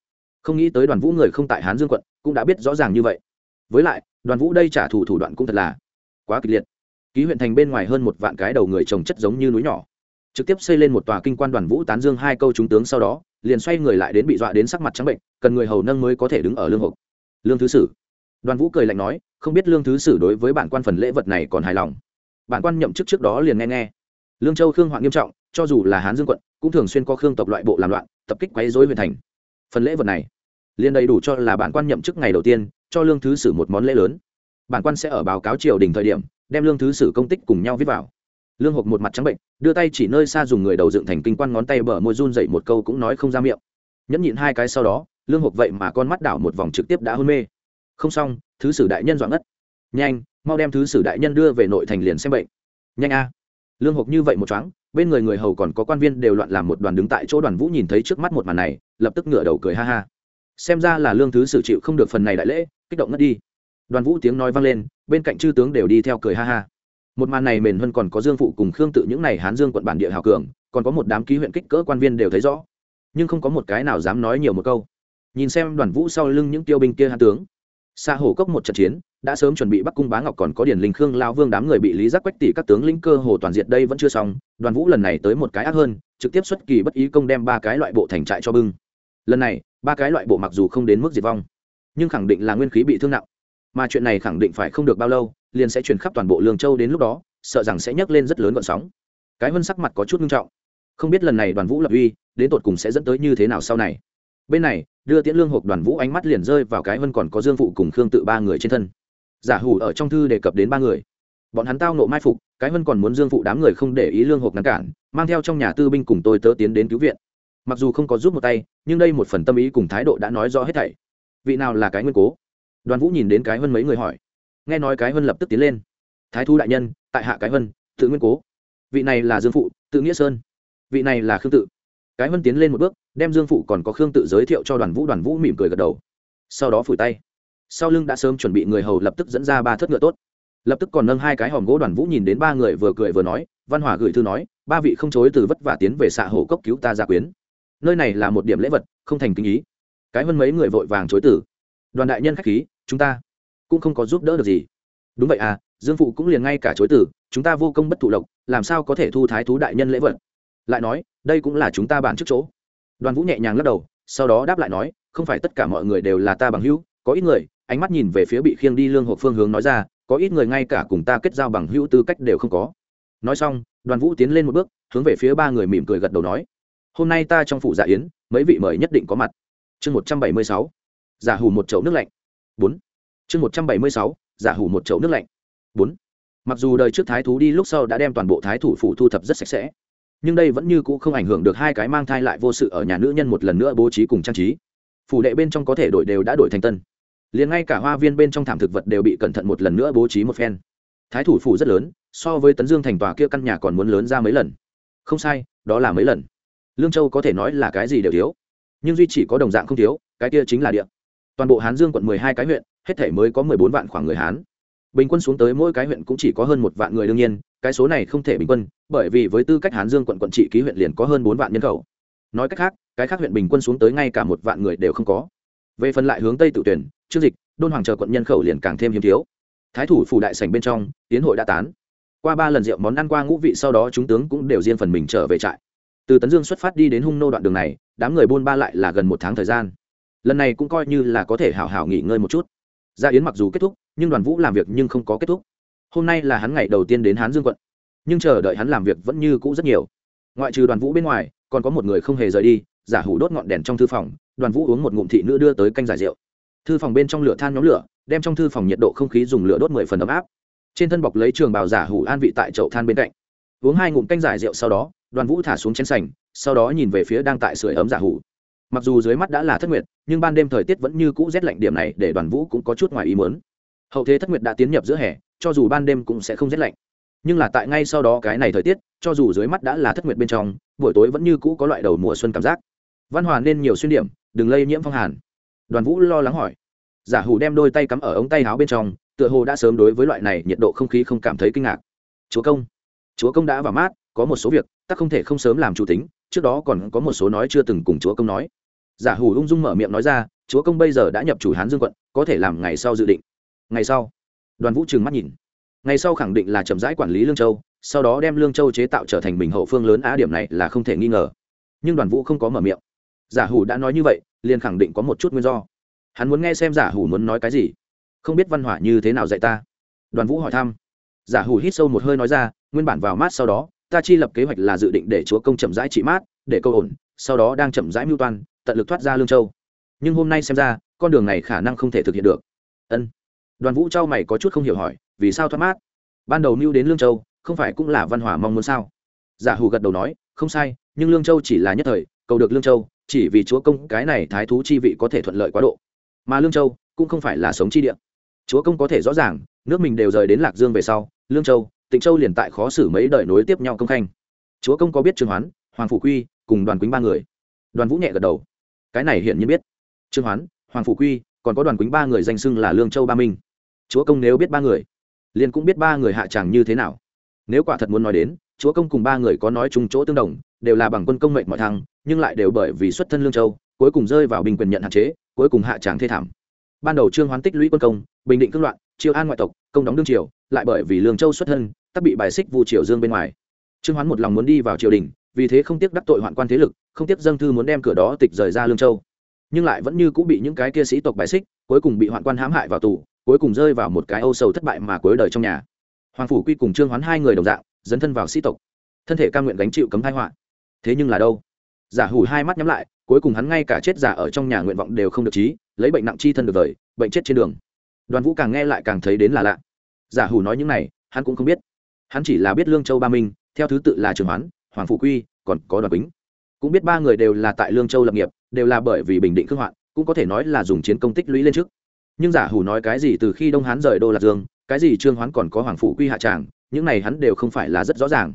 Speaker 1: Không nghĩ tới đoàn vũ người không tại hán dương quận, cũng đã biết rõ ràng như vậy. Với lại, đoàn vũ đây trả thù thủ đoạn cũng thật là quá kịch liệt. Ký huyện thành bên ngoài hơn một vạn cái đầu người trồng chất giống như núi nhỏ. Trực tiếp xây lên một tòa kinh quan đoàn vũ tán dương hai câu chúng tướng sau đó liền xoay người lại đến bị dọa đến sắc mặt trắng bệnh, cần người hầu nâng mới có thể đứng ở lương hộp. Lương thứ sử. Đoàn vũ cười lạnh nói, không biết lương thứ sử đối với bản quan phần lễ vật này còn hài lòng. Bản quan nhậm chức trước đó liền nghe nghe. Lương châu khương hoạn nghiêm trọng, cho dù là hán dương quận, cũng thường xuyên có khương tộc loại bộ làm loạn, tập kích quấy dối huyện thành. Phần lễ vật này, liền đầy đủ cho là bản quan nhậm chức ngày đầu tiên, cho lương thứ sử một món lễ lớn. Bản quan sẽ ở báo cáo triều đình thời điểm, đem lương thứ sử công tích cùng nhau viết vào lương hộp một mặt trắng bệnh, đưa tay chỉ nơi xa dùng người đầu dựng thành kinh quan ngón tay bờ môi run dậy một câu cũng nói không ra miệng. Nhẫn nhịn hai cái sau đó, lương hộp vậy mà con mắt đảo một vòng trực tiếp đã hôn mê. Không xong, thứ sử đại nhân dọn ngất. Nhanh, mau đem thứ sử đại nhân đưa về nội thành liền xem bệnh. Nhanh a. Lương hộp như vậy một chóng bên người người hầu còn có quan viên đều loạn làm một đoàn đứng tại chỗ đoàn vũ nhìn thấy trước mắt một màn này, lập tức ngửa đầu cười ha ha. Xem ra là lương thứ sử chịu không được phần này đại lễ, kích động ngất đi. Đoàn vũ tiếng nói vang lên, bên cạnh chư tướng đều đi theo cười ha ha một màn này mền hơn còn có dương phụ cùng khương tự những n à y hán dương quận bản địa hào cường, còn có một đám ký huyện kích cỡ quan viên đều thấy rõ. Nhưng không có một cái nào dám nói nhiều một câu. Nhìn xem đoàn vũ sau lưng những tiêu binh kia hán tướng xa hổ cốc một trận chiến, đã sớm chuẩn bị bắc cung bá ngọc còn có điển linh khương lao vương đám người bị lý giác quách tỷ các tướng lĩnh cơ hồ toàn diện đây vẫn chưa xong, đoàn vũ lần này tới một cái ác hơn, trực tiếp xuất kỳ bất ý công đem ba cái loại bộ thành trại cho bưng. Lần này, ba cái loại bộ mặc dù không đến mức diệt vong, nhưng khẳng định là nguyên khí bị thương nặng. Mà chuyện này khẳng định phải không được bao lâu liền sẽ chuyển khắp toàn bộ lương châu đến lúc đó, sợ rằng sẽ nhấc lên rất lớn gọn sóng. Cái vân sắc mặt có chút nghiêm trọng. Không biết lần này đoàn vũ lập uy đến tột cùng sẽ dẫn tới như thế nào sau này. Bên này, đưa tiễn lương hộp đoàn vũ ánh mắt liền rơi vào cái vân còn có dương phụ cùng khương tự ba người trên thân. Giả hủ ở trong thư đề cập đến ba người. Bọn hắn tao nộ mai phục, cái vân còn muốn dương phụ đám người không để ý lương hộp ngăn cản, mang theo trong nhà tư binh cùng tôi tớ tiến đến cứu viện. Mặc dù không có giúp một tay, nhưng đây một phần tâm ý cùng thái độ đã nói rõ hết thảy. Vị nào là cái nguyên cố? Đoàn vũ nhìn đến cái hơn mấy người hỏi nghe nói cái vân lập tức tiến lên. Thái thu đại nhân tại hạ cái vân tự nguyên cố. Vị này là dương phụ tự nghĩa sơn. Vị này là khương tự. Cái vân tiến lên một bước đem dương phụ còn có khương tự giới thiệu cho đoàn vũ đoàn vũ mỉm cười gật đầu. Sau đó phủi tay. Sau lưng đã sớm chuẩn bị người hầu lập tức dẫn ra ba thất ngựa tốt. Lập tức còn nâng hai cái hòm gỗ đoàn vũ nhìn đến ba người vừa cười vừa nói văn hòa gửi thư nói ba vị không chối từ vất vả tiến về xạ hồ cốc cứu ta gia quyến. Nơi này là một điểm lễ vật không thành kinh ý. Cái hơn mấy người vội vàng chối từ, đoàn đại nhân khách khí chúng ta cũng không có giúp đỡ được gì. Đúng vậy à dương phụ cũng liền ngay cả chối tử chúng ta vô công bất thụ lộc, làm sao có thể thu thái thú đại nhân lễ vật? Lại nói, đây cũng là chúng ta bàn trước chỗ. Đoàn vũ nhẹ nhàng lắc đầu, sau đó đáp lại nói, không phải tất cả mọi người đều là ta bằng hữu, có ít người, ánh mắt nhìn về phía bị khiêng đi lương hộp phương hướng nói ra, có ít người ngay cả cùng ta kết giao bằng hữu tư cách đều không có. Nói xong, đoàn vũ tiến lên một bước, hướng về phía ba người mỉm cười gật đầu nói, hôm nay ta trong phủ giả yến, mấy vị mời nhất định có mặt. Chương một trăm bảy mươi sáu. Giả hù một chậu nước lạnh. Bốn chương một trăm bảy mươi sáu, giả hủ một chậu nước lạnh. Bốn. Mặc dù đời trước thái thú đi lúc sau đã đem toàn bộ thái thủ phủ thu thập rất sạch sẽ, nhưng đây vẫn như cũ không ảnh hưởng được hai cái mang thai lại vô sự ở nhà nữ nhân một lần nữa bố trí cùng trang trí. Phủ đệ bên trong có thể đổi đều đã đổi thành tân. Liền ngay cả hoa viên bên trong thảm thực vật đều bị cẩn thận một lần nữa bố trí một phen. Thái thủ phủ rất lớn, so với tấn dương thành tòa kia căn nhà còn muốn lớn ra mấy lần. Không sai, đó là mấy lần. Lương châu có thể nói là cái gì đều thiếu, nhưng duy chỉ có đồng dạng không thiếu, cái kia chính là địa. Toàn bộ hán dương quận mười hai cái huyện hết thể mới có mười bốn vạn khoảng người hán. Bình quân xuống tới mỗi cái huyện cũng chỉ có hơn một vạn người đương nhiên, cái số này không thể bình quân, bởi vì với tư cách hán dương quận quận trị ký huyện liền có hơn bốn vạn nhân khẩu. Nói cách khác, cái khác huyện bình quân xuống tới ngay cả một vạn người đều không có. Về phần lại hướng tây tự tuyển chương dịch, đôn hoàng chờ quận nhân khẩu liền càng thêm hiếm thiếu. Thái thủ phủ đại sảnh bên trong, tiến hội đã tán. Qua ba lần rượu món ăn qua ngũ vị sau đó chúng tướng cũng đều riêng phần mình trở về trại. Từ tấn dương xuất phát đi đến hung nô đoạn đường này, đám người buôn ba lại là gần một tháng thời gian. Lần này cũng coi như là có thể hảo hảo nghỉ ngơi một chút gia yến mặc dù kết thúc, nhưng đoàn vũ làm việc nhưng không có kết thúc. Hôm nay là hắn ngày đầu tiên đến hán dương quận, nhưng chờ đợi hắn làm việc vẫn như cũ rất nhiều. Ngoại trừ đoàn vũ bên ngoài, còn có một người không hề rời đi, giả hủ đốt ngọn đèn trong thư phòng, đoàn vũ uống một ngụm thị nữ đưa tới canh giải rượu. Thư phòng bên trong lửa than nhóm lửa, đem trong thư phòng nhiệt độ không khí dùng lửa đốt mười phần ấm áp. Trên thân bọc lấy trường bào giả hủ an vị tại chậu than bên cạnh. Uống hai ngụm canh giải rượu sau đó, đoàn vũ thả xuống chén sành, sau đó nhìn về phía đang tại sưởi ấm giả hủ mặc dù dưới mắt đã là thất nguyệt, nhưng ban đêm thời tiết vẫn như cũ rét lạnh điểm này để đoàn vũ cũng có chút ngoài ý muốn. Hậu thế thất nguyệt đã tiến nhập giữa hè, cho dù ban đêm cũng sẽ không rét lạnh. Nhưng là tại ngay sau đó cái này thời tiết, cho dù dưới mắt đã là thất nguyệt bên trong, buổi tối vẫn như cũ có loại đầu mùa xuân cảm giác. Văn hòa nên nhiều xuyên điểm, đừng lây nhiễm phong hàn. Đoàn vũ lo lắng hỏi. Giả hủ đem đôi tay cắm ở ống tay áo bên trong, tựa hồ đã sớm đối với loại này nhiệt độ không khí không cảm thấy kinh ngạc. Chúa công chúa công đã vào mát, có một số việc, ta không thể không sớm làm chủ tính, trước đó còn có một số nói chưa từng cùng chúa công nói giả hủ ung dung mở miệng nói ra, chúa công bây giờ đã nhập chủ hán dương quận, có thể làm ngày sau dự định. Ngày sau, đoàn vũ trừng mắt nhìn. Ngày sau khẳng định là chậm rãi quản lý lương châu, sau đó đem lương châu chế tạo trở thành bình hậu phương lớn á điểm này là không thể nghi ngờ. Nhưng đoàn vũ không có mở miệng. Giả hủ đã nói như vậy, liền khẳng định có một chút nguyên do. Hắn muốn nghe xem giả hủ muốn nói cái gì. Không biết văn hỏa như thế nào dạy ta. Đoàn vũ hỏi thăm. Giả hủ hít sâu một hơi nói ra, nguyên bản vào mát sau đó, ta chi lập kế hoạch là dự định để chúa công chậm rãi trị mát, để câu ổn, sau đó đang chậm rãi mưu toan tận lực thoát ra lương châu. Nhưng hôm nay xem ra, con đường này khả năng không thể thực hiện được. Ân. Đoàn vũ trao mày có chút không hiểu hỏi, vì sao thoát mát? Ban đầu mưu đến lương châu, không phải cũng là văn hỏa mong muốn sao? Giả hủ gật đầu nói, không sai, nhưng lương châu chỉ là nhất thời, cầu được lương châu, chỉ vì chúa công cái này thái thú chi vị có thể thuận lợi quá độ. Mà lương châu cũng không phải là sống chi địa. Chúa công có thể rõ ràng, nước mình đều rời đến lạc dương về sau, lương châu, tịnh châu liền tại khó xử mấy đời nối tiếp nhau công khanh. Chúa công có biết trương hoán, hoàng phủ quy, cùng đoàn quýnh ba người. Đoàn vũ nhẹ gật đầu cái này hiển nhiên biết. Trương hoán, hoàng phủ quy, còn có đoàn quýnh ba người danh xưng là lương châu ba minh. Chúa công nếu biết ba người, liền cũng biết ba người hạ tràng như thế nào. Nếu quả thật muốn nói đến, chúa công cùng ba người có nói chung chỗ tương đồng, đều là bằng quân công mệnh mọi thăng nhưng lại đều bởi vì xuất thân lương châu, cuối cùng rơi vào bình quyền nhận hạn chế, cuối cùng hạ tràng thê thảm. Ban đầu trương hoán tích lũy quân công, bình định cương loạn chiêu an ngoại tộc, công đóng đương triều, lại bởi vì lương châu xuất thân, tắc bị bài xích vu triều dương bên ngoài trương hoán một lòng muốn đi vào triều đình, vì thế không tiếc đắc tội hoạn quan thế lực, không tiếc dâng thư muốn đem cửa đó tịch rời ra lương châu. Nhưng lại vẫn như cũng bị những cái kia sĩ tộc bài xích, cuối cùng bị hoạn quan hãm hại vào tù, cuối cùng rơi vào một cái âu sầu thất bại mà cuối đời trong nhà. Hoàng phủ quy cùng trương hoán hai người đồng dạng, dấn thân vào sĩ tộc. Thân thể ca nguyện gánh chịu cấm thai họa. Thế nhưng là đâu? Giả hủ hai mắt nhắm lại, cuối cùng hắn ngay cả chết giả ở trong nhà nguyện vọng đều không được trí, lấy bệnh nặng chi thân được đời bệnh chết trên đường. Đoàn vũ càng nghe lại càng thấy đến là lạ. Giả hủ nói những này, hắn cũng không biết. Hắn chỉ là biết lương châu ba minh theo thứ tự là trường hoán, hoàng phụ quy, còn có đoàn bính cũng biết ba người đều là tại lương châu lập nghiệp, đều là bởi vì bình định khương hoạn, cũng có thể nói là dùng chiến công tích lũy lên trước. Nhưng giả hủ nói cái gì từ khi đông hán rời đô lạc dương, cái gì trương hoán còn có hoàng phụ quy hạ tràng, những này hắn đều không phải là rất rõ ràng.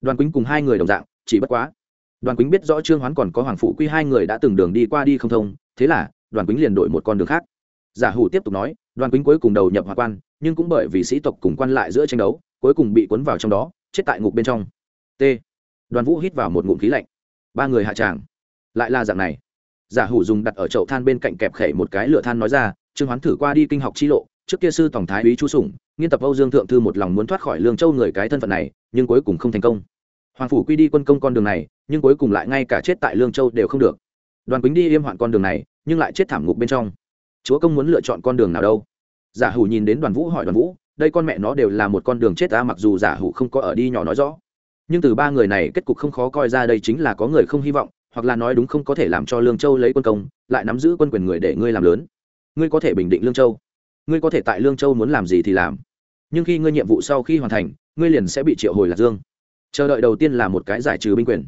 Speaker 1: Đoàn quýnh cùng hai người đồng dạng, chỉ bất quá. Đoàn quýnh biết rõ trương hoán còn có hoàng phụ quy hai người đã từng đường đi qua đi không thông, thế là, đoàn quýnh liền đổi một con đường khác. Giả hủ tiếp tục nói, đoàn quýnh cuối cùng đầu nhập hòa quan, nhưng cũng bởi vì sĩ tộc cùng quan lại giữa tranh đấu, cuối cùng bị cuốn vào trong đó chết tại ngục bên trong. T. Đoàn vũ hít vào một ngụm khí lạnh. Ba người hạ tràng. Lại là dạng này. Giả hủ dùng đặt ở chậu than bên cạnh kẹp khẩy một cái lửa than nói ra, trương hoán thử qua đi kinh học chi lộ, trước kia sư tổng thái úy chu sủng, nghiên tập âu dương thượng thư một lòng muốn thoát khỏi lương châu người cái thân phận này, nhưng cuối cùng không thành công. Hoàng phủ quy đi quân công con đường này, nhưng cuối cùng lại ngay cả chết tại lương châu đều không được. Đoàn quýnh đi yêm hoạn con đường này, nhưng lại chết thảm ngục bên trong. Chúa công muốn lựa chọn con đường nào đâu? Giả hủ nhìn đến đoàn vũ hỏi đoàn vũ đây con mẹ nó đều là một con đường chết ta, mặc dù giả hủ không có ở đi nhỏ nói rõ. Nhưng từ ba người này kết cục không khó coi ra đây chính là có người không hy vọng, hoặc là nói đúng không có thể làm cho lương châu lấy quân công, lại nắm giữ quân quyền người để ngươi làm lớn. Ngươi có thể bình định lương châu. Ngươi có thể tại lương châu muốn làm gì thì làm. Nhưng khi ngươi nhiệm vụ sau khi hoàn thành, ngươi liền sẽ bị triệu hồi lạc dương. Chờ đợi đầu tiên là một cái giải trừ binh quyền.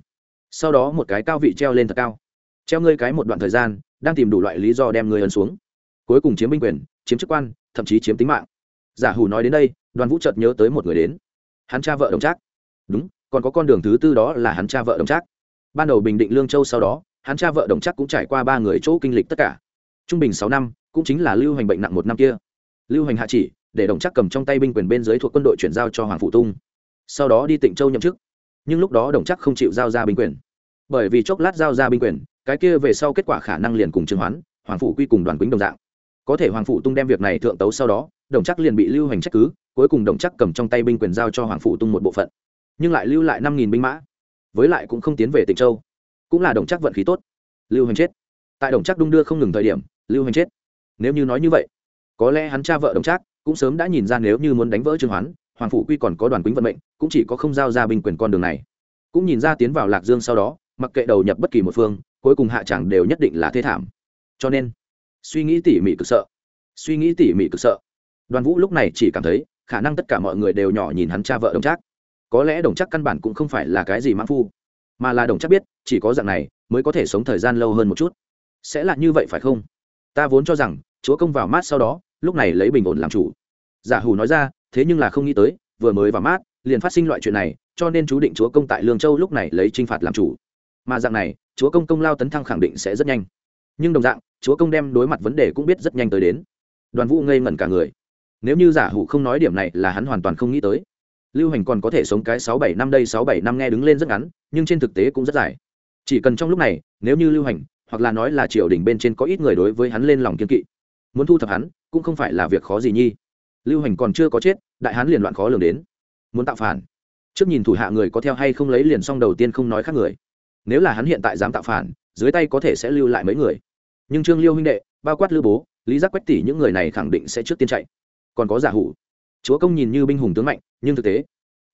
Speaker 1: Sau đó một cái cao vị treo lên thật cao. Treo ngươi cái một đoạn thời gian, đang tìm đủ loại lý do đem ngươi ấn xuống. Cuối cùng chiếm binh quyền, chiếm chức quan, thậm chí chiếm tính mạng giả hủ nói đến đây, đoàn vũ chợt nhớ tới một người đến. Hắn cha vợ đồng trác. Đúng, còn có con đường thứ tư đó là hắn cha vợ đồng trác. Ban đầu bình định lương châu sau đó, hắn cha vợ đồng trác cũng trải qua ba người chỗ kinh lịch tất cả. Trung bình sáu năm, cũng chính là lưu hành bệnh nặng một năm kia. Lưu hành hạ chỉ, để đồng trác cầm trong tay binh quyền bên dưới thuộc quân đội chuyển giao cho hoàng phụ tung. Sau đó đi tịnh châu nhậm chức. Nhưng lúc đó đồng trác không chịu giao ra binh quyền. Bởi vì chốc lát giao ra binh quyền, cái kia về sau kết quả khả năng liền cùng trương hoán, hoàng phụ quy cùng đoàn quýnh đồng dạng. Có thể hoàng phụ tung đem việc này thượng tấu sau đó đồng chắc liền bị lưu hành trách cứ, cuối cùng đồng chắc cầm trong tay binh quyền giao cho hoàng phụ tung một bộ phận. Nhưng lại lưu lại năm nghìn binh mã. Với lại cũng không tiến về tịnh châu. Cũng là đồng chắc vận khí tốt. Lưu hành chết. Tại đồng chắc đung đưa không ngừng thời điểm, lưu hành chết. Nếu như nói như vậy, có lẽ hắn cha vợ đồng trác cũng sớm đã nhìn ra nếu như muốn đánh vỡ trương hoán, hoàng phủ quy còn có đoàn quýnh vận mệnh, cũng chỉ có không giao ra binh quyền con đường này. Cũng nhìn ra tiến vào lạc dương sau đó, mặc kệ đầu nhập bất kỳ một phương, cuối cùng hạ chẳng đều nhất định là thế thảm. Cho nên, suy nghĩ tỉ mỉ cực sợ. Suy nghĩ tỉ mỉ cực sợ đoàn vũ lúc này chỉ cảm thấy, khả năng tất cả mọi người đều nhỏ nhìn hắn cha vợ đồng trác. Có lẽ đồng trác căn bản cũng không phải là cái gì mãn phu, mà là đồng trác biết, chỉ có dạng này mới có thể sống thời gian lâu hơn một chút. Sẽ là như vậy phải không? Ta vốn cho rằng, chúa công vào mát sau đó, lúc này lấy bình ổn làm chủ. Giả hù nói ra, thế nhưng là không nghĩ tới, vừa mới vào mát, liền phát sinh loại chuyện này, cho nên chú định chúa công tại lương châu lúc này lấy t r i n h phạt làm chủ. Mà dạng này, chúa công công lao tấn thăng khẳng định sẽ rất nhanh. Nhưng đồng dạng, chúa công đem đối mặt vấn đề cũng biết rất nhanh tới đến. Đoàn vũ ngây ngẩn cả người nếu như giả hủ không nói điểm này là hắn hoàn toàn không nghĩ tới. Lưu hành còn có thể sống cái sáu bảy năm đây, sáu bảy năm nghe đứng lên rất ngắn, nhưng trên thực tế cũng rất dài. Chỉ cần trong lúc này, nếu như lưu hành, hoặc là nói là triều đình bên trên có ít người đối với hắn lên lòng kiên kỵ, muốn thu thập hắn, cũng không phải là việc khó gì nhi. Lưu hành còn chưa có chết, đại hán liền loạn khó lường đến. Muốn tạo phản. Trước nhìn thủ hạ người có theo hay không lấy liền xong đầu tiên không nói khác người. Nếu là hắn hiện tại dám tạo phản, dưới tay có thể sẽ lưu lại mấy người. Nhưng trương liêu huynh đệ, bao quát lưu bố, lý giác quách tỷ những người này khẳng định sẽ trước tiên chạy còn có giả hủ. Chúa công nhìn như binh hùng tướng mạnh, nhưng thực tế,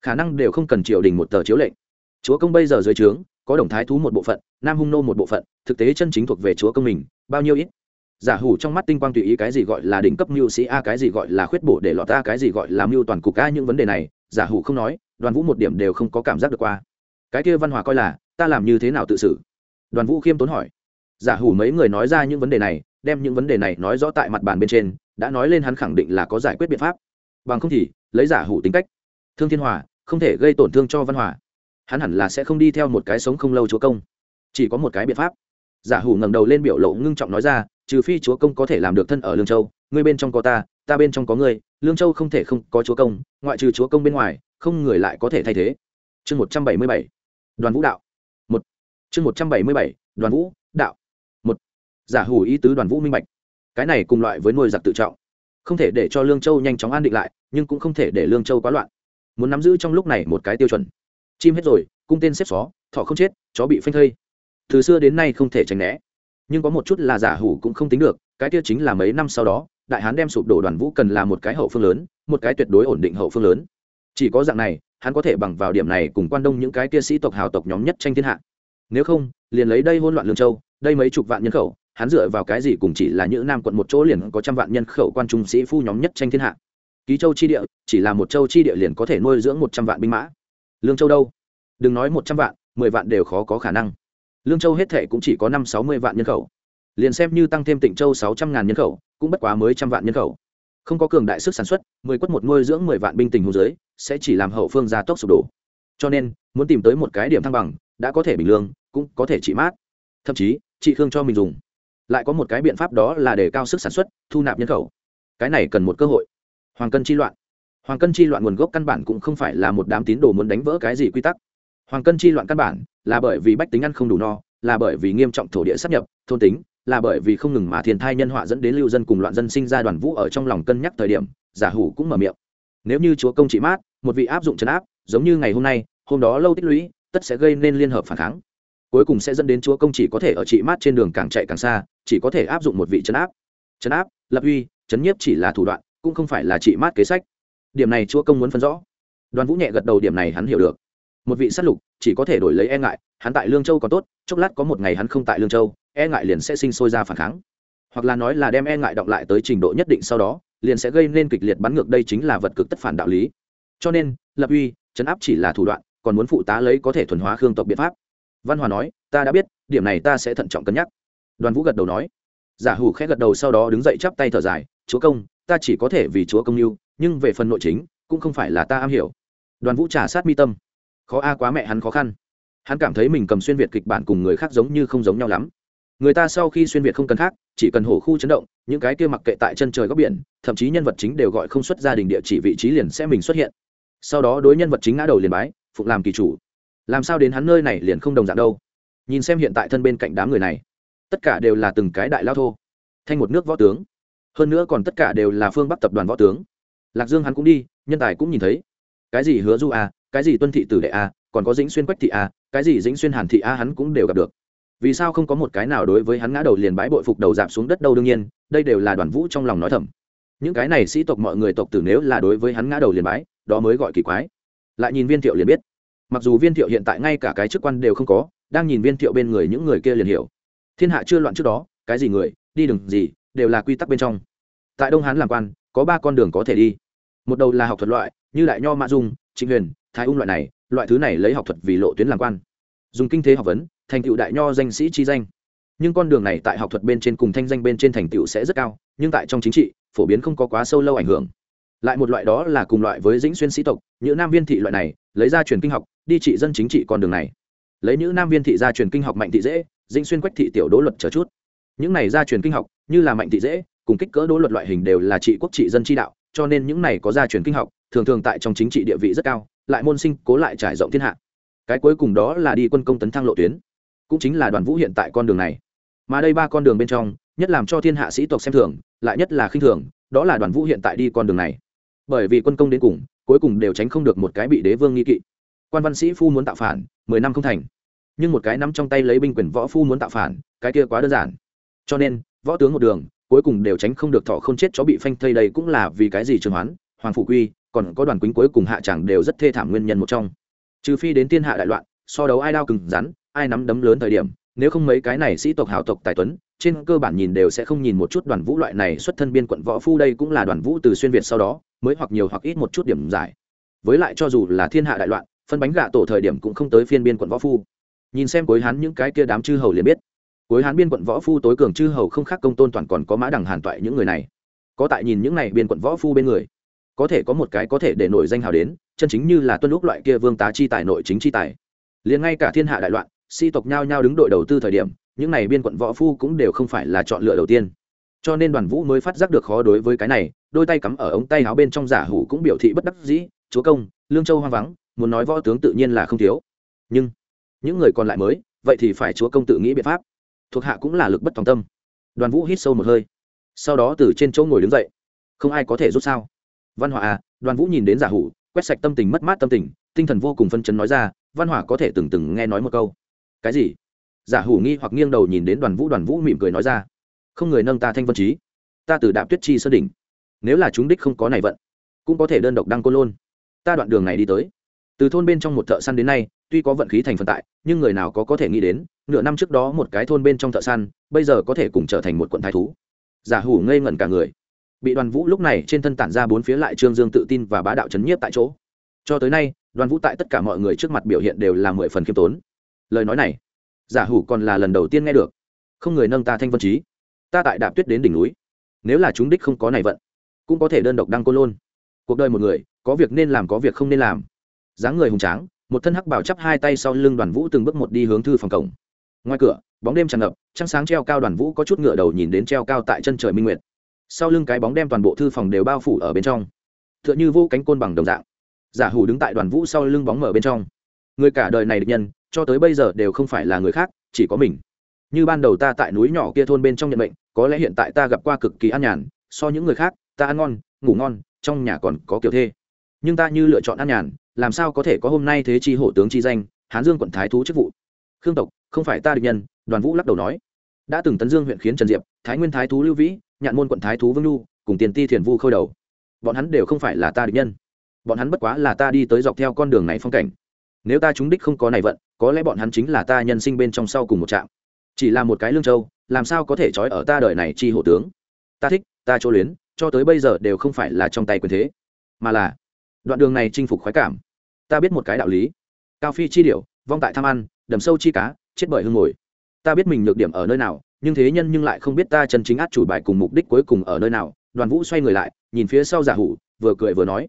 Speaker 1: khả năng đều không cần triều đình một tờ chiếu lệnh. Chúa công bây giờ dưới trướng, có đồng thái thú một bộ phận, nam hung nô một bộ phận, thực tế chân chính thuộc về chúa công mình, bao nhiêu ít. Giả hủ trong mắt tinh quang tùy ý cái gì gọi là đỉnh cấp mưu sĩ a, cái gì gọi là khuyết bổ để lọt a, cái gì gọi là mưu toàn cục a, những vấn đề này, giả hủ không nói, đoàn vũ một điểm đều không có cảm giác được qua. Cái kia văn hòa coi là, ta làm như thế nào tự xử? Đoàn vũ khiêm tốn hỏi. Giả hủ mấy người nói ra những vấn đề này, đem những vấn đề này nói rõ tại mặt bàn bên trên đã nói lên hắn khẳng định là có giải quyết biện pháp. Bằng không thì, lấy giả hủ tính cách. Thương thiên hòa, không thể gây tổn thương cho văn hòa. Hắn hẳn là sẽ không đi theo một cái sống không lâu chúa công. Chỉ có một cái biện pháp. Giả hủ ngẩng đầu lên biểu lộ ngưng trọng nói ra, trừ phi chúa công có thể làm được thân ở lương châu, ngươi bên trong có ta ta bên trong có ngươi, lương châu không thể không có chúa công, ngoại trừ chúa công bên ngoài, không người lại có thể thay thế. Chương một trăm bảy mươi bảy, đoàn vũ đạo. Một. Chương một trăm bảy mươi bảy, đoàn vũ đạo. Một. Giả hủ ý tứ đoàn vũ minh bạch cái này cùng loại với nuôi giặc tự trọng. Không thể để cho lương châu nhanh chóng an định lại, nhưng cũng không thể để lương châu quá loạn. Muốn nắm giữ trong lúc này một cái tiêu chuẩn. Chim hết rồi, cung tên xếp xó, thọ không chết, chó bị phanh thây. Từ xưa đến nay không thể tránh né. Nhưng có một chút là giả hủ cũng không tính được, cái kia chính là mấy năm sau đó, đại hán đem sụp đổ đoàn vũ cần là một cái hậu phương lớn, một cái tuyệt đối ổn định hậu phương lớn. Chỉ có dạng này, hắn có thể bằng vào điểm này cùng quan đông những cái kia sĩ tộc hào tộc nhóm nhất tranh thiên hạ. Nếu không, liền lấy đây hôn loạn lương châu, đây mấy chục vạn nhân khẩu hắn dựa vào cái gì cùng chỉ là những nam quận một chỗ liền có trăm vạn nhân khẩu quan trung sĩ phu nhóm nhất tranh thiên hạ? Ký châu chi địa, chỉ là một châu chi địa liền có thể nuôi dưỡng một trăm vạn binh mã. Lương châu đâu? Đừng nói một trăm vạn, mười vạn đều khó có khả năng. Lương châu hết thể cũng chỉ có năm sáu mươi vạn nhân khẩu. Liền xem như tăng thêm tỉnh châu sáu trăm ngàn nhân khẩu, cũng bất quá mới trăm vạn nhân khẩu. Không có cường đại sức sản xuất, mười quất một nuôi dưỡng mười vạn binh tình hồ dưới, sẽ chỉ làm hậu phương gia tốc sụp đổ. Cho nên, muốn tìm tới một cái điểm thăng bằng, đã có thể bình lương, cũng có thể trị mát. Thậm chí, trị khương cho mình dùng lại có một cái biện pháp đó là để cao sức sản xuất, thu nạp nhân khẩu. Cái này cần một cơ hội. Hoàng cân chi loạn. Hoàng cân chi loạn nguồn gốc căn bản cũng không phải là một đám tín đồ muốn đánh vỡ cái gì quy tắc. Hoàng cân chi loạn căn bản là bởi vì bách tính ăn không đủ no, là bởi vì nghiêm trọng thổ địa sắp nhập, thôn tính, là bởi vì không ngừng mà thiên thai nhân họa dẫn đến lưu dân cùng loạn dân sinh ra đoàn vũ ở trong lòng cân nhắc thời điểm, giả hủ cũng mở miệng. Nếu như chúa công trị mát, một vị áp dụng trấn áp, giống như ngày hôm nay, hôm đó lâu tích lũy, tất sẽ gây nên liên hợp phản kháng cuối cùng sẽ dẫn đến chúa công chỉ có thể ở trị mát trên đường càng chạy càng xa, chỉ có thể áp dụng một vị chấn áp. Chấn áp, lập uy chấn nhiếp chỉ là thủ đoạn, cũng không phải là trị mát kế sách. Điểm này chúa công muốn phân rõ. Đoàn vũ nhẹ gật đầu, điểm này hắn hiểu được. Một vị sát lục, chỉ có thể đổi lấy e ngại, hắn tại lương châu còn tốt, chốc lát có một ngày hắn không tại lương châu e ngại liền sẽ sinh sôi ra phản kháng. Hoặc là nói là đem e ngại đọng lại tới trình độ nhất định sau đó, liền sẽ gây nên kịch liệt bắn ngược đây chính là vật cực tất phản đạo lý. Cho nên, lập uy chấn áp chỉ là thủ đoạn, còn muốn phụ tá lấy có thể thuần hóa khương tộc biện pháp văn hòa nói, ta đã biết, điểm này ta sẽ thận trọng cân nhắc. Đoàn vũ gật đầu nói. Giả hủ khẽ gật đầu sau đó đứng dậy chắp tay thở dài, chúa công, ta chỉ có thể vì chúa công yêu, nhưng về phần nội chính, cũng không phải là ta am hiểu. Đoàn vũ trả sát mi tâm. Khó a quá mẹ hắn khó khăn. Hắn cảm thấy mình cầm xuyên việt kịch bản cùng người khác giống như không giống nhau lắm. Người ta sau khi xuyên việt không cần khác, chỉ cần hổ khu chấn động, những cái kia mặc kệ tại chân trời góc biển, thậm chí nhân vật chính đều gọi không xuất gia đình địa chỉ vị trí liền sẽ mình xuất hiện. Sau đó đối nhân vật chính ngã đầu liền bái phục làm kỳ chủ làm sao đến hắn nơi này liền không đồng dạng đâu? Nhìn xem hiện tại thân bên cạnh đám người này tất cả đều là từng cái đại lao thô thanh một nước võ tướng. Hơn nữa còn tất cả đều là phương bắc tập đoàn võ tướng. Lạc dương hắn cũng đi nhân tài cũng nhìn thấy. Cái gì hứa du à, cái gì tuân thị tử đệ à, còn có dĩnh xuyên quách thị à, cái gì dĩnh xuyên hàn thị à hắn cũng đều gặp được. Vì sao không có một cái nào đối với hắn ngã đầu liền bái bội phục đầu giảm xuống đất đâu đương nhiên đây đều là đoàn vũ trong lòng nói thầm. Những cái này sĩ tộc mọi người tộc tử nếu là đối với hắn ngã đầu liền bái đó mới gọi kỳ quái. Lại nhìn viên thiệu liền biết mặc dù viên thiệu hiện tại ngay cả cái chức quan đều không có, đang nhìn viên thiệu bên người những người kia liền hiểu. Thiên hạ chưa loạn trước đó, cái gì người, đi đường gì, đều là quy tắc bên trong. Tại đông hán làm quan, có ba con đường có thể đi. Một đầu là học thuật loại, như đại nho mã dung, trịnh huyền, thái ung loại này, loại thứ này lấy học thuật vì lộ tuyến làm quan. Dùng kinh tế học vấn, thành tựu đại nho danh sĩ chi danh. Nhưng con đường này tại học thuật bên trên cùng thanh danh bên trên thành tựu sẽ rất cao, nhưng tại trong chính trị, phổ biến không có quá sâu lâu ảnh hưởng lại một loại đó là cùng loại với dĩnh xuyên sĩ tộc như nam viên thị loại này, lấy ra truyền kinh học, đi trị dân chính trị con đường này. Lấy những nam viên thị ra truyền kinh học mạnh thị dễ, dĩnh xuyên quách thị tiểu đỗ luật chờ chút. Những này ra truyền kinh học, như là mạnh thị dễ, cùng kích cỡ đỗ luật loại hình đều là trị quốc trị dân chi đạo, cho nên những này có gia truyền kinh học, thường thường tại trong chính trị địa vị rất cao, lại môn sinh, cố lại trải rộng thiên hạ. Cái cuối cùng đó là đi quân công tấn thăng lộ tuyến. Cũng chính là đoàn vũ hiện tại con đường này. Mà đây ba con đường bên trong, nhất làm cho thiên hạ sĩ tộc xem thường, lại nhất là khinh thường, đó là đoàn vũ hiện tại đi con đường này bởi vì quân công đến cùng, cuối cùng đều tránh không được một cái bị đế vương nghi kỵ. Quan văn sĩ phu muốn tạo phản, mười năm không thành. Nhưng một cái nắm trong tay lấy binh quyền võ phu muốn tạo phản, cái kia quá đơn giản. Cho nên, võ tướng một đường, cuối cùng đều tránh không được thọ không chết chó bị phanh thây đây cũng là vì cái gì trường hoán, hoàng phủ quy, còn có đoàn quýnh cuối cùng hạ chẳng đều rất thê thảm nguyên nhân một trong. Trừ phi đến thiên hạ đại loạn, so đấu ai đao cừng rắn, ai nắm đấm lớn thời điểm, nếu không mấy cái này sĩ tộc hào tộc tài tuấn, trên cơ bản nhìn đều sẽ không nhìn một chút đoàn vũ loại này xuất thân biên quận võ phu đây cũng là đoàn vũ từ xuyên việt sau đó mới hoặc nhiều hoặc ít một chút điểm giải. Với lại cho dù là thiên hạ đại loạn, phân bánh gạ tổ thời điểm cũng không tới phiên biên quận võ phu. Nhìn xem cuối hắn những cái kia đám chư hầu liền biết. Cuối hán biên quận võ phu tối cường chư hầu không khác công tôn toàn còn có mã đằng hàn toại những người này. Có tại nhìn những này biên quận võ phu bên người, có thể có một cái có thể để nổi danh hào đến, chân chính như là tuân lúc loại kia vương tá chi tài, nội chính chi tài. Liền ngay cả thiên hạ đại loạn, si tộc nhao nhao đứng đội đầu tư thời điểm, những này biên quận võ phu cũng đều không phải là chọn lựa đầu tiên cho nên đoàn vũ mới phát giác được khó đối với cái này, đôi tay cắm ở ống tay áo bên trong giả hủ cũng biểu thị bất đắc dĩ, chúa công, lương châu hoang vắng, muốn nói võ tướng tự nhiên là không thiếu. Nhưng, những người còn lại mới, vậy thì phải chúa công tự nghĩ biện pháp. Thuộc hạ cũng là lực bất tòng tâm. Đoàn vũ hít sâu một hơi. Sau đó từ trên chỗ ngồi đứng dậy. Không ai có thể rút sao? Văn hỏa à đoàn vũ nhìn đến giả hủ, quét sạch tâm tình mất mát tâm tình, tinh thần vô cùng phân chấn nói ra, văn hỏa có thể từng từng nghe nói một câu. Cái gì? Giả hủ nghi hoặc nghiêng đầu nhìn đến đoàn vũ đoàn vũ mỉm cười nói ra không người nâng ta thanh vân trí. Ta từ đạp tuyết chi sơ đỉnh. Nếu là chúng đích không có này vận, cũng có thể đơn độc đăng cô lôn. Ta đoạn đường này đi tới. Từ thôn bên trong một thợ săn đến nay, tuy có vận khí thành phần tại, nhưng người nào có có thể nghĩ đến, nửa năm trước đó một cái thôn bên trong thợ săn, bây giờ có thể cùng trở thành một quận thái thú. Giả hủ ngây ngẩn cả người. Bị đoàn vũ lúc này trên thân tản ra bốn phía lại trương dương tự tin và bá đạo chấn nhiếp tại chỗ. Cho tới nay, đoàn vũ tại tất cả mọi người trước mặt biểu hiện đều là mười phần khiêm tốn. Lời nói này, giả hủ còn là lần đầu tiên nghe được. Không người nâng ta thanh vân trí ta tại đạp tuyết đến đỉnh núi. Nếu là chúng đích không có này vận, cũng có thể đơn độc đăng côn lôn. Cuộc đời một người, có việc nên làm có việc không nên làm. Dáng người hùng tráng, một thân hắc bảo chắp hai tay sau lưng đoàn vũ từng bước một đi hướng thư phòng cổng. Ngoài cửa, bóng đêm tràn ngập, trăng sáng treo cao đoàn vũ có chút ngựa đầu nhìn đến treo cao tại chân trời minh nguyệt. Sau lưng cái bóng đem toàn bộ thư phòng đều bao phủ ở bên trong. T h ư ợ n h ư vô cánh côn bằng đồng dạng. Giả hủ đứng tại đoàn vũ sau lưng bóng mở bên trong. Người cả đời này địch nhân, cho tới bây giờ đều không phải là người khác, chỉ có mình như ban đầu ta tại núi nhỏ kia thôn bên trong nhận bệnh có lẽ hiện tại ta gặp qua cực kỳ an nhàn, so những người khác, ta ăn ngon, ngủ ngon, trong nhà còn có kiểu thê. Nhưng ta như lựa chọn an nhàn, làm sao có thể có hôm nay thế chi hổ tướng chi danh, hán dương quận thái thú chức vụ? Khương tộc, không phải ta địch nhân, đoàn vũ lắc đầu nói. Đã từng tấn dương huyện khiến trần diệp, thái nguyên thái thú lưu vĩ, nhạn môn quận thái thú vương nhu, cùng tiền ti thiền vu khôi đầu. Bọn hắn đều không phải là ta địch nhân. Bọn hắn bất quá là ta đi tới dọc theo con đường này phong cảnh. Nếu ta trúng đích không có này vận, có lẽ bọn hắn chính là ta nhân sinh bên trong sau cùng một trạm chỉ là một cái lương châu, làm sao có thể trói ở ta đời này chi hổ tướng? Ta thích, ta chỗ luyến, cho tới bây giờ đều không phải là trong tay quyền thế, mà là đoạn đường này chinh phục khoái cảm. Ta biết một cái đạo lý. Cao phi chi điệu vong tại tham ăn, đầm sâu chi cá, chết bởi hương ngồi. Ta biết mình nhược điểm ở nơi nào, nhưng thế nhân nhưng lại không biết ta chân chính át chủ bài cùng mục đích cuối cùng ở nơi nào. Đoàn vũ xoay người lại, nhìn phía sau giả hủ, vừa cười vừa nói.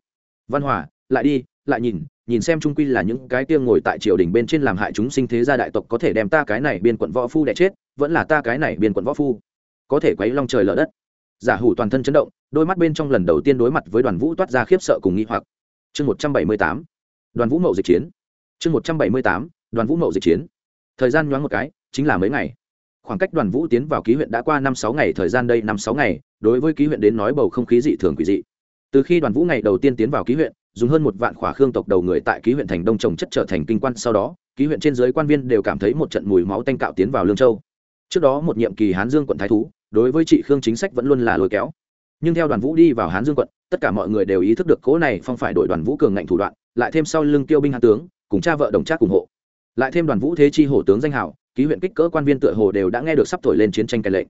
Speaker 1: Văn hòa, lại đi, lại nhìn nhìn xem trung quy là những cái kia ngồi tại triều đình bên trên làm hại chúng sinh thế gia đại tộc có thể đem ta cái này biên quận võ phu đẻ chết, vẫn là ta cái này biên quận võ phu. Có thể quấy long trời lở đất. Giả hủ toàn thân chấn động, đôi mắt bên trong lần đầu tiên đối mặt với đoàn vũ toát ra khiếp sợ cùng nghi hoặc. Chương một trăm bảy mươi tám, đoàn vũ mậu dịch chiến. Chương một trăm bảy mươi tám, đoàn vũ mậu dịch chiến. Thời gian nhoáng một cái, chính là mấy ngày. Khoảng cách đoàn vũ tiến vào ký huyện đã qua năm sáu ngày, thời gian đây năm sáu ngày, đối với ký huyện đến nói bầu không khí dị thường quỷ dị. Từ khi đoàn vũ ngày đầu tiên tiến vào ký huyện dùng hơn một vạn khỏa khương tộc đầu người tại ký huyện thành đông trồng chất trở thành kinh quan sau đó, ký huyện trên dưới quan viên đều cảm thấy một trận mùi máu tanh cạo tiến vào lương châu. Trước đó một nhiệm kỳ hán dương quận thái thú, đối với chị khương chính sách vẫn luôn là lôi kéo. Nhưng theo đoàn vũ đi vào hán dương quận, tất cả mọi người đều ý thức được cố này phong phải đổi đoàn vũ cường ngạnh thủ đoạn, lại thêm sau lưng tiêu binh hạ tướng, cùng cha vợ đồng trác ủng hộ. Lại thêm đoàn vũ thế chi hổ tướng danh hảo, ký huyện kích cỡ quan viên tựa hồ đều đã nghe được sắp thổi lên chiến tranh cai lệnh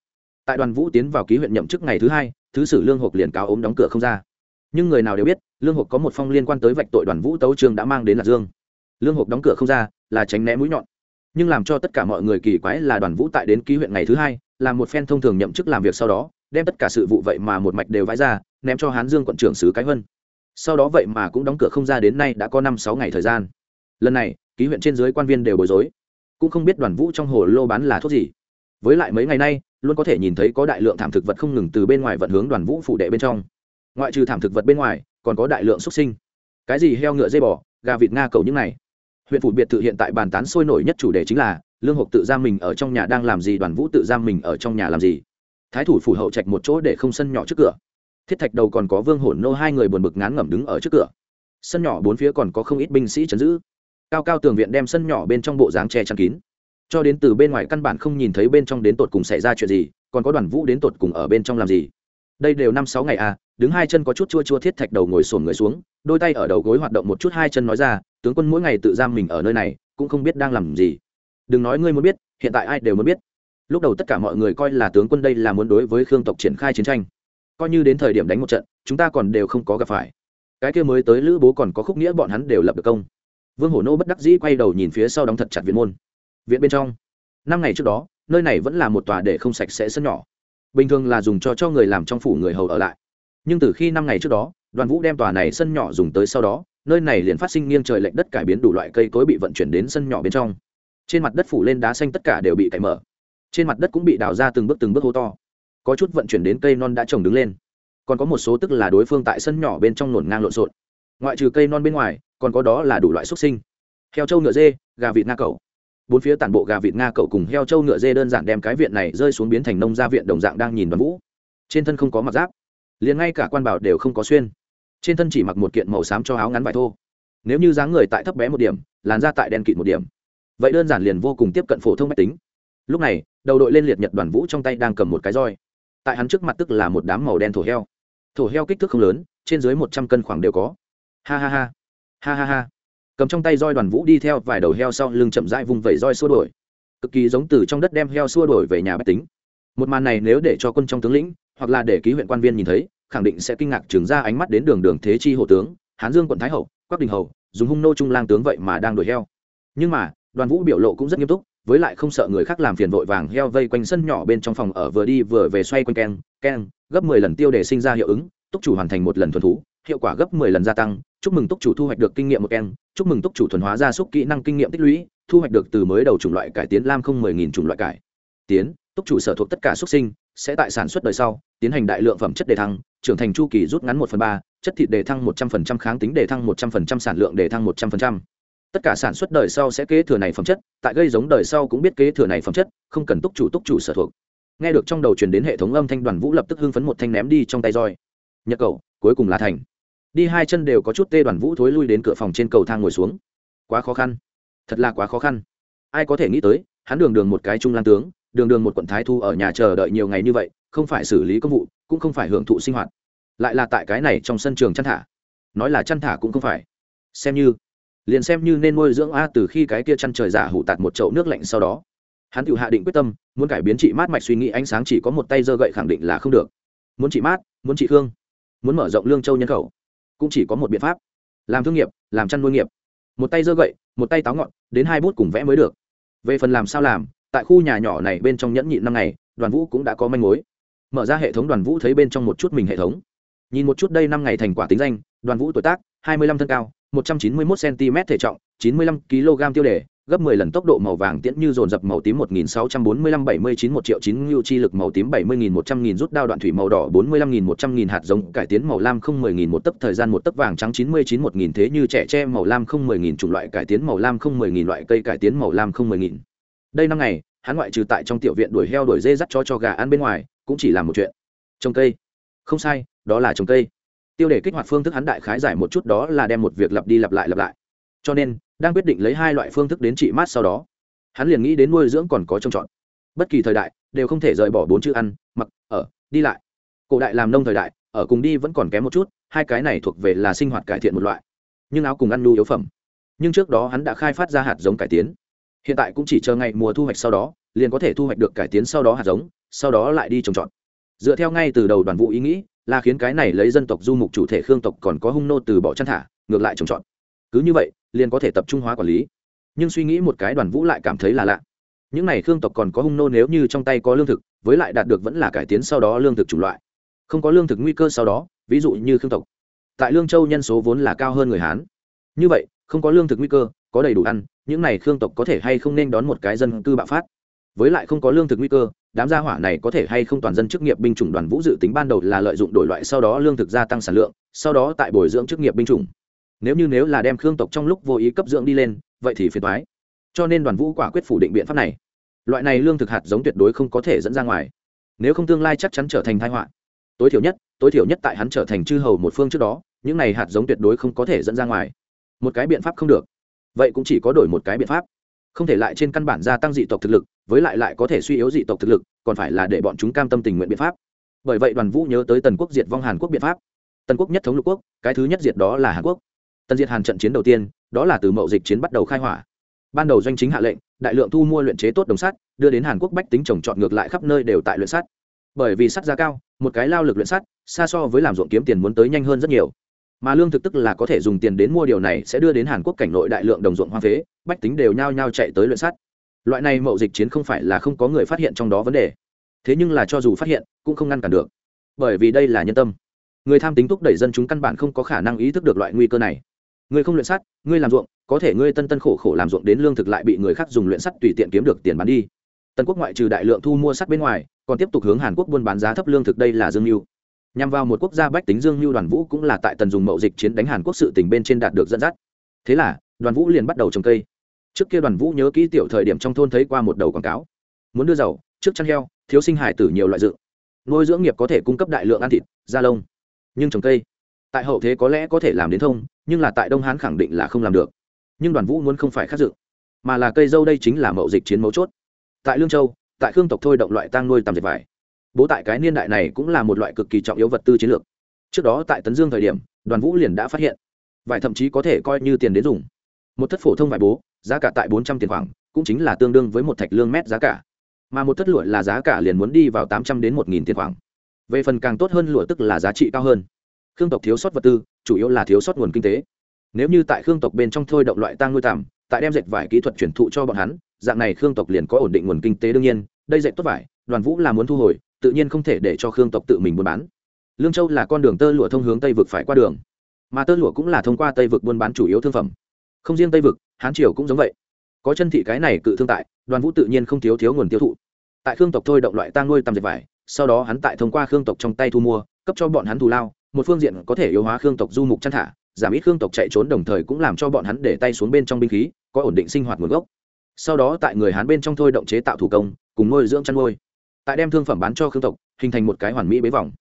Speaker 1: tại đoàn vũ tiến vào ký huyện nhậm chức ngày thứ hai, thứ sử lương hộp liền cáo ốm đóng cửa không ra nhưng người nào đều biết, lương hộp có một phong liên quan tới vạch tội đoàn vũ tấu trương đã mang đến lạc dương. Lương hộp đóng cửa không ra, là tránh né mũi nhọn. Nhưng làm cho tất cả mọi người kỳ quái là đoàn vũ tại đến ký huyện ngày thứ hai, là một phen thông thường nhậm chức làm việc sau đó, đem tất cả sự vụ vậy mà một mạch đều vãi ra, ném cho hán dương quận trưởng sứ cái vân. Sau đó vậy mà cũng đóng cửa không ra đến nay đã có năm sáu ngày thời gian. Lần này, ký huyện trên dưới quan viên đều bối rối. Cũng không biết đoàn vũ trong hồ lô bán là thuốc gì. Với lại mấy ngày nay, luôn có thể nhìn thấy có đại lượng thảm thực vật không ngừng từ bên ngoài vận hướng đoàn vũ phụ đệ bên trong ngoại trừ thảm thực vật bên ngoài, còn có đại lượng xuất sinh. Cái gì heo ngựa dây bò, gà vịt nga cầu những này. Huyện phủ biệt thự hiện tại bàn tán sôi nổi nhất chủ đề chính là, lương hộp tự giam mình ở trong nhà đang làm gì, đoàn vũ tự giam mình ở trong nhà làm gì. Thái thủ phủ hậu trạch một chỗ để không sân nhỏ trước cửa. Thiết thạch đầu còn có vương hổn nô hai người buồn bực ngán ngẩm đứng ở trước cửa. Sân nhỏ bốn phía còn có không ít binh sĩ chấn giữ. Cao cao tường viện đem sân nhỏ bên trong bộ dáng che chắn kín. Cho đến từ bên ngoài căn bản không nhìn thấy bên trong đến tột cùng xảy ra chuyện gì, còn có đoàn vũ đến tột cùng ở bên trong làm gì. Đây đều năm sáu ngày à đứng hai chân có chút chua chua thiết thạch đầu ngồi xổm người xuống, đôi tay ở đầu gối hoạt động một chút hai chân nói ra, tướng quân mỗi ngày tự giam mình ở nơi này, cũng không biết đang làm gì. Đừng nói ngươi muốn biết, hiện tại ai đều muốn biết. Lúc đầu tất cả mọi người coi là tướng quân đây là muốn đối với khương tộc triển khai chiến tranh. Coi như đến thời điểm đánh một trận, chúng ta còn đều không có gặp phải. Cái kia mới tới lữ bố còn có khúc nghĩa bọn hắn đều lập được công. Vương hổ nô bất đắc dĩ quay đầu nhìn phía sau đóng thật chặt viện môn. Viện bên trong, năm ngày trước đó, nơi này vẫn là một tòa để không sạch sẽ sân nhỏ. Bình thường là dùng cho cho người làm trong phủ người hầu ở lại nhưng từ khi năm ngày trước đó, đoàn vũ đem tòa này sân nhỏ dùng tới sau đó, nơi này liền phát sinh nghiêng trời lệnh đất cải biến đủ loại cây cối bị vận chuyển đến sân nhỏ bên trong. Trên mặt đất phủ lên đá xanh tất cả đều bị cày mở. Trên mặt đất cũng bị đào ra từng bước từng bước hố to. Có chút vận chuyển đến cây non đã trồng đứng lên. Còn có một số tức là đối phương tại sân nhỏ bên trong nổn ngang lộn xộn. Ngoại trừ cây non bên ngoài, còn có đó là đủ loại xuất sinh. Heo trâu ngựa dê, gà vịt nga cầu bốn phía tản bộ gà vịt nga cậu cùng heo trâu ngựa dê đơn giản đem cái viện này rơi xuống biến thành nông gia viện đồng dạng đang nhìn đoàn vũ. Trên thân không có mặt giáp liền ngay cả quan bảo đều không có xuyên. Trên thân chỉ mặc một kiện màu xám cho áo ngắn vải thô. Nếu như dáng người tại thấp bé một điểm, làn da tại đen kịt một điểm, vậy đơn giản liền vô cùng tiếp cận phổ thông máy tính. Lúc này, đầu đội lên liệt nhật đoàn vũ trong tay đang cầm một cái roi. Tại hắn trước mặt tức là một đám màu đen thổ heo. Thổ heo kích thước không lớn, trên dưới một trăm cân khoảng đều có. Ha ha ha. Ha ha ha. Cầm trong tay roi đoàn vũ đi theo vài đầu heo sau lưng chậm rãi vùng vẩy roi xua đổi cực kỳ giống từ trong đất đem heo xua đổi về nhà bách tính. Một màn này nếu để cho quân trong tướng lĩnh hoặc là để ký huyện quan viên nhìn thấy, khẳng định sẽ kinh ngạc trừng ra ánh mắt đến đường đường thế chi hộ tướng, hán dương quận thái hậu quắc đình hầu dùng hung nô trung lang tướng vậy mà đang đuổi heo. Nhưng mà, đoàn vũ biểu lộ cũng rất nghiêm túc, với lại không sợ người khác làm phiền vội vàng heo vây quanh sân nhỏ bên trong phòng ở vừa đi vừa về xoay quanh keng keng, gấp mười lần tiêu để sinh ra hiệu ứng, túc chủ hoàn thành một lần thuần thú, hiệu quả gấp mười lần gia tăng, chúc mừng túc chủ thu hoạch được kinh nghiệm một keng, chúc mừng túc chủ thuần hóa gia súc kỹ năng kinh nghiệm tích lũy, thu hoạch được từ mới đầu chủng loại cải tiến lam không mười nghìn chủng loại cải. Tiến, túc chủ sở thuộc tất cả xuất sinh sẽ tại sản xuất đời sau, tiến hành đại lượng phẩm chất đề thăng, trưởng thành chu kỳ rút ngắn một phần ba, chất thịt đề thăng một trăm phần trăm, kháng tính đề thăng một trăm phần trăm, sản lượng đề thăng một trăm phần trăm. Tất cả sản xuất đời sau sẽ kế thừa này phẩm chất, tại gây giống đời sau cũng biết kế thừa này phẩm chất, không cần túc chủ túc chủ sở thuộc. Nghe được trong đầu truyền đến hệ thống âm thanh đoàn vũ lập tức hưng phấn một thanh ném đi trong tay roi. Nhật cầu, cuối cùng là thành. Đi hai chân đều có chút tê đoàn vũ thối lui đến cửa phòng trên cầu thang ngồi xuống. Quá khó khăn. Thật là quá khó khăn. Ai có thể nghĩ tới, hắn đường đường một cái trung lan tướng đường đường một quận thái thu ở nhà chờ đợi nhiều ngày như vậy không phải xử lý công vụ cũng không phải hưởng thụ sinh hoạt. Lại là tại cái này trong sân trường chăn thả. Nói là chăn thả cũng không phải. Xem như liền xem như nên nuôi dưỡng a từ khi cái kia chăn trời giả hủ tạt một chậu nước lạnh sau đó. Hắn tự hạ định quyết tâm muốn cải biến chị mát mạch suy nghĩ ánh sáng chỉ có một tay dơ gậy khẳng định là không được. Muốn chị mát muốn chị hương, muốn mở rộng lương châu nhân khẩu cũng chỉ có một biện pháp làm thương nghiệp làm chăn nuôi nghiệp. Một tay dơ gậy một tay táo ngọn đến hai bút cùng vẽ mới được. Về phần làm sao làm tại khu nhà nhỏ này bên trong nhẫn nhịn năm ngày, đoàn vũ cũng đã có manh mối. Mở ra hệ thống đoàn vũ thấy bên trong một chút mình hệ thống. Nhìn một chút đây năm ngày thành quả tính danh, đoàn vũ tuổi tác, hai mươi lăm thân cao, một trăm chín mươi mốt cm thể trọng, chín mươi lăm kg tiêu đề, gấp 10 lần tốc độ màu vàng tiễn như dồn dập màu tím 1645-79 1 triệu 9 lưu chi lực màu tím 70.100.000 rút đao đoạn thủy màu đỏ 45.100.000 hạt giống cải tiến màu lam không 10.000 một tấc thời gian một tấc vàng trắng 99 1.000 thế như trẻ tre màu lam không 10.000 chủng loại cải tiến màu lam không 10.000 loại cây cải tiến màu lam không 10.000 đây năm ngày hắn ngoại trừ tại trong tiểu viện đuổi heo đuổi dê dắt cho cho gà ăn bên ngoài, cũng chỉ làm một chuyện. Trồng cây. Không sai, đó là trồng cây. Tiêu đề kích hoạt phương thức hắn đại khái giải một chút đó là đem một việc lặp đi lặp lại lặp lại. Cho nên, đang quyết định lấy hai loại phương thức đến trị mát sau đó, hắn liền nghĩ đến nuôi dưỡng còn có trông chọn bất kỳ thời đại, đều không thể rời bỏ bốn chữ ăn, mặc, ở, đi lại. Cổ đại làm nông thời đại, ở cùng đi vẫn còn kém một chút, hai cái này thuộc về là sinh hoạt cải thiện một loại. Nhưng áo cùng ăn nhu yếu phẩm. Nhưng trước đó hắn đã khai phát ra hạt giống cải tiến hiện tại cũng chỉ chờ ngày mùa thu hoạch sau đó, liền có thể thu hoạch được cải tiến sau đó hạt giống, sau đó lại đi trồng trọt. Dựa theo ngay từ đầu đoàn vụ ý nghĩ, là khiến cái này lấy dân tộc du mục chủ thể khương tộc còn có hung nô từ bỏ chăn thả, ngược lại trồng trọt. Cứ như vậy, liền có thể tập trung hóa quản lý. Nhưng suy nghĩ một cái đoàn vũ lại cảm thấy là lạ. Những này khương tộc còn có hung nô nếu như trong tay có lương thực, với lại đạt được vẫn là cải tiến sau đó lương thực chủng loại. Không có lương thực nguy cơ sau đó, ví dụ như khương tộc. Tại lương châu nhân số vốn là cao hơn người hán. Như vậy không có lương thực nguy cơ, có đầy đủ ăn, những này khương tộc có thể hay không nên đón một cái dân cư bạo phát? Với lại không có lương thực nguy cơ, đám gia hỏa này có thể hay không toàn dân chức nghiệp binh chủng đoàn vũ dự tính ban đầu là lợi dụng đổi loại sau đó lương thực gia tăng sản lượng, sau đó tại bồi dưỡng chức nghiệp binh chủng. Nếu như nếu là đem khương tộc trong lúc vô ý cấp dưỡng đi lên, vậy thì phiền thoái cho nên đoàn vũ quả quyết phủ định biện pháp này. Loại này lương thực hạt giống tuyệt đối không có thể dẫn ra ngoài. Nếu không tương lai chắc chắn trở thành thái họa. Tối thiểu nhất, tối thiểu nhất tại hắn trở thành chư hầu một phương trước đó, những này hạt giống tuyệt đối không có thể dẫn ra ngoài một cái biện pháp không được. Vậy cũng chỉ có đổi một cái biện pháp. Không thể lại trên căn bản gia tăng dị tộc thực lực, với lại lại có thể suy yếu dị tộc thực lực, còn phải là để bọn chúng cam tâm tình nguyện biện pháp. Bởi vậy đoàn vũ nhớ tới tần quốc diệt vong hàn quốc biện pháp. Tần quốc nhất thống lục quốc, cái thứ nhất diệt đó là hàn quốc. Tần diệt hàn trận chiến đầu tiên, đó là từ mậu dịch chiến bắt đầu khai hỏa. Ban đầu doanh chính hạ lệnh, đại lượng thu mua luyện chế tốt đồng sắt, đưa đến hàn quốc bách tính trồng trọt ngược lại khắp nơi đều tại luyện sắt. Bởi vì sắt giá cao, một cái lao lực luyện sắt, xa so với làm ruộng kiếm tiền muốn tới nhanh hơn rất nhiều mà lương thực tức là có thể dùng tiền đến mua điều này sẽ đưa đến hàn quốc cảnh nội đại lượng đồng ruộng hoang phế, bách tính đều nhao nhao chạy tới luyện sắt. Loại này mậu dịch chiến không phải là không có người phát hiện trong đó vấn đề. Thế nhưng là cho dù phát hiện, cũng không ngăn cản được. Bởi vì đây là nhân tâm. Người tham tính thúc đẩy dân chúng căn bản không có khả năng ý thức được loại nguy cơ này. Người không luyện sắt ngươi làm ruộng, có thể ngươi tân tân khổ khổ làm ruộng đến lương thực lại bị người khác dùng luyện sắt tùy tiện kiếm được tiền bán đi. Tân quốc ngoại trừ đại lượng thu mua sắt bên ngoài, còn tiếp tục hướng hàn quốc buôn bán giá thấp lương thực đây là dương mưu nhằm vào một quốc gia bách tính dương như đoàn vũ cũng là tại tần dùng mậu dịch chiến đánh hàn quốc sự tình bên trên đạt được dẫn dắt. Thế là, đoàn vũ liền bắt đầu trồng cây. Trước kia đoàn vũ nhớ kỹ tiểu thời điểm trong thôn thấy qua một đầu quảng cáo. Muốn đưa giàu, trước chăn heo, thiếu sinh hải tử nhiều loại dự nuôi dưỡng nghiệp có thể cung cấp đại lượng ăn thịt, da lông. Nhưng trồng cây, tại hậu thế có lẽ có thể làm đến thông, nhưng là tại đông hán khẳng định là không làm được. Nhưng đoàn vũ muốn không phải khắc dự mà là cây dâu đây chính là mậu dịch chiến mấu chốt. Tại lương châu, tại khương tộc thôi động loại tang nuôi tầm dệt vải bố tại cái niên đại này cũng là một loại cực kỳ trọng yếu vật tư chiến lược. Trước đó tại tấn dương thời điểm, đoàn vũ liền đã phát hiện, vải thậm chí có thể coi như tiền đến dùng. Một thất phổ thông vải bố, giá cả tại bốn trăm tiền khoảng, cũng chính là tương đương với một thạch lương mét giá cả. Mà một thất lụa là giá cả liền muốn đi vào tám trăm đến một nghìn tiền khoảng. Về phần càng tốt hơn lụa tức là giá trị cao hơn. Khương tộc thiếu sót vật tư, chủ yếu là thiếu sót nguồn kinh tế. Nếu như tại khương tộc bên trong thôi động loại tăng nuôi tằm tại đem dệt vải kỹ thuật chuyển thụ cho bọn hắn, dạng này khương tộc liền có ổn định nguồn kinh tế đương nhiên, đây dệt tốt vải, đoàn vũ là muốn thu hồi tự nhiên không thể để cho khương tộc tự mình buôn bán. Lương châu là con đường tơ lụa thông hướng tây vực phải qua đường. Mà tơ lụa cũng là thông qua tây vực buôn bán chủ yếu thương phẩm. Không riêng tây vực, hán triều cũng giống vậy. Có chân thị cái này cự thương tại, đoàn vũ tự nhiên không thiếu thiếu nguồn tiêu thụ. Tại khương tộc thôi động loại tang nuôi tầm dệt vải, sau đó hắn tại thông qua khương tộc trong tay thu mua, cấp cho bọn hắn thù lao, một phương diện có thể yếu hóa khương tộc du mục chăn thả, giảm ít khương tộc chạy trốn đồng thời cũng làm cho bọn hắn để tay xuống bên trong binh khí, có ổn định sinh hoạt nguồn gốc. Sau đó tại người hán bên trong thôi động chế tạo thủ công, cùng nuôi dưỡng chăn nuôi tại đem thương phẩm bán cho khương tộc, hình thành một cái hoàn mỹ bế vòng.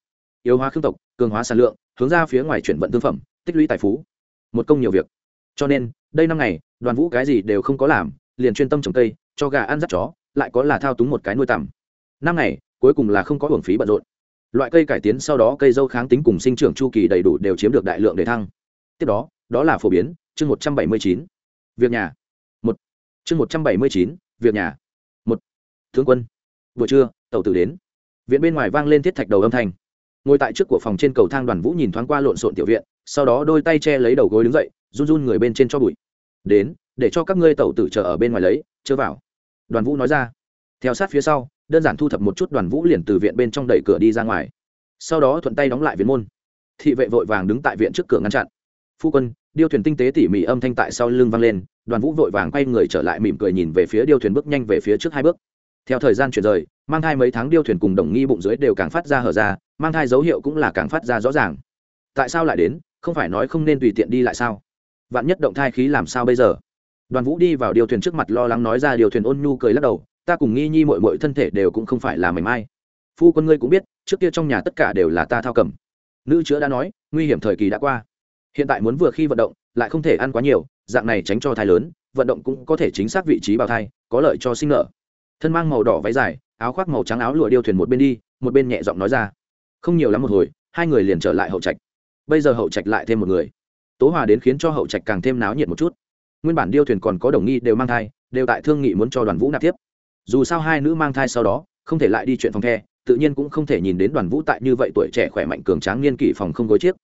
Speaker 1: Yếu hóa khương tộc, cường hóa sản lượng, hướng ra phía ngoài chuyển vận thương phẩm, tích lũy tài phú. Một công nhiều việc. Cho nên, đây năm ngày, đoàn vũ cái gì đều không có làm, liền chuyên tâm trồng cây, cho gà ăn dắt chó, lại có là thao túng một cái nuôi tằm. Năm ngày, cuối cùng là không có hưởng phí bận rộn. Loại cây cải tiến sau đó cây dâu kháng tính cùng sinh trưởng chu kỳ đầy đủ đều chiếm được đại lượng để thăng. Tiếp đó đó là phổ biến, chương một trăm bảy mươi chín. Việc nhà. Một. Chương một trăm bảy mươi chín, việc nhà. Một. Thương quân. Vừa trưa tàu tử đến. Viện bên ngoài vang lên thiết thạch đầu âm thanh. Ngồi tại trước của phòng trên cầu thang đoàn vũ nhìn thoáng qua lộn xộn tiểu viện, sau đó đôi tay che lấy đầu gối đứng dậy, run run người bên trên cho bụi. Đến, để cho các ngươi tàu tử chờ ở bên ngoài lấy, chớ vào. Đoàn vũ nói ra. Theo sát phía sau, đơn giản thu thập một chút đoàn vũ liền từ viện bên trong đẩy cửa đi ra ngoài. Sau đó thuận tay đóng lại viện môn. Thị vệ vội vàng đứng tại viện trước cửa ngăn chặn. Phu quân, điêu thuyền tinh tế tỉ mỉ âm thanh tại sau lưng vang lên. Đoàn vũ vội vàng quay người trở lại mỉm cười nhìn về phía điêu thuyền bước nhanh về phía trước hai bước theo thời gian chuyển rời, mang thai mấy tháng điêu thuyền cùng đồng nghi bụng dưới đều càng phát ra hở ra, mang thai dấu hiệu cũng là càng phát ra rõ ràng. Tại sao lại đến? Không phải nói không nên tùy tiện đi lại sao? Vạn nhất động thai khí làm sao bây giờ? Đoàn vũ đi vào điều thuyền trước mặt lo lắng nói ra điều thuyền ôn nhu cười lắc đầu, ta cùng nghi nhi mội mội thân thể đều cũng không phải là mảnh mai. Phu quân ngươi cũng biết, trước kia trong nhà tất cả đều là ta thao cầm. Nữ chữa đã nói, nguy hiểm thời kỳ đã qua. Hiện tại muốn vừa khi vận động, lại không thể ăn quá nhiều, dạng này tránh cho thai lớn, vận động cũng có thể chính xác vị trí bào thai, có lợi cho sinh nở thân mang màu đỏ váy dài, áo khoác màu trắng áo lụa điêu thuyền một bên đi, một bên nhẹ giọng nói ra. Không nhiều lắm một hồi, hai người liền trở lại hậu trạch. Bây giờ hậu trạch lại thêm một người. Tố hòa đến khiến cho hậu trạch càng thêm náo nhiệt một chút. Nguyên bản điêu thuyền còn có đồng nghi đều mang thai, đều tại thương nghị muốn cho đoàn vũ nạp tiếp. Dù sao hai nữ mang thai sau đó, không thể lại đi chuyện phòng the, tự nhiên cũng không thể nhìn đến đoàn vũ tại như vậy tuổi trẻ khỏe mạnh cường tráng niên kỷ phòng không gối chiếc.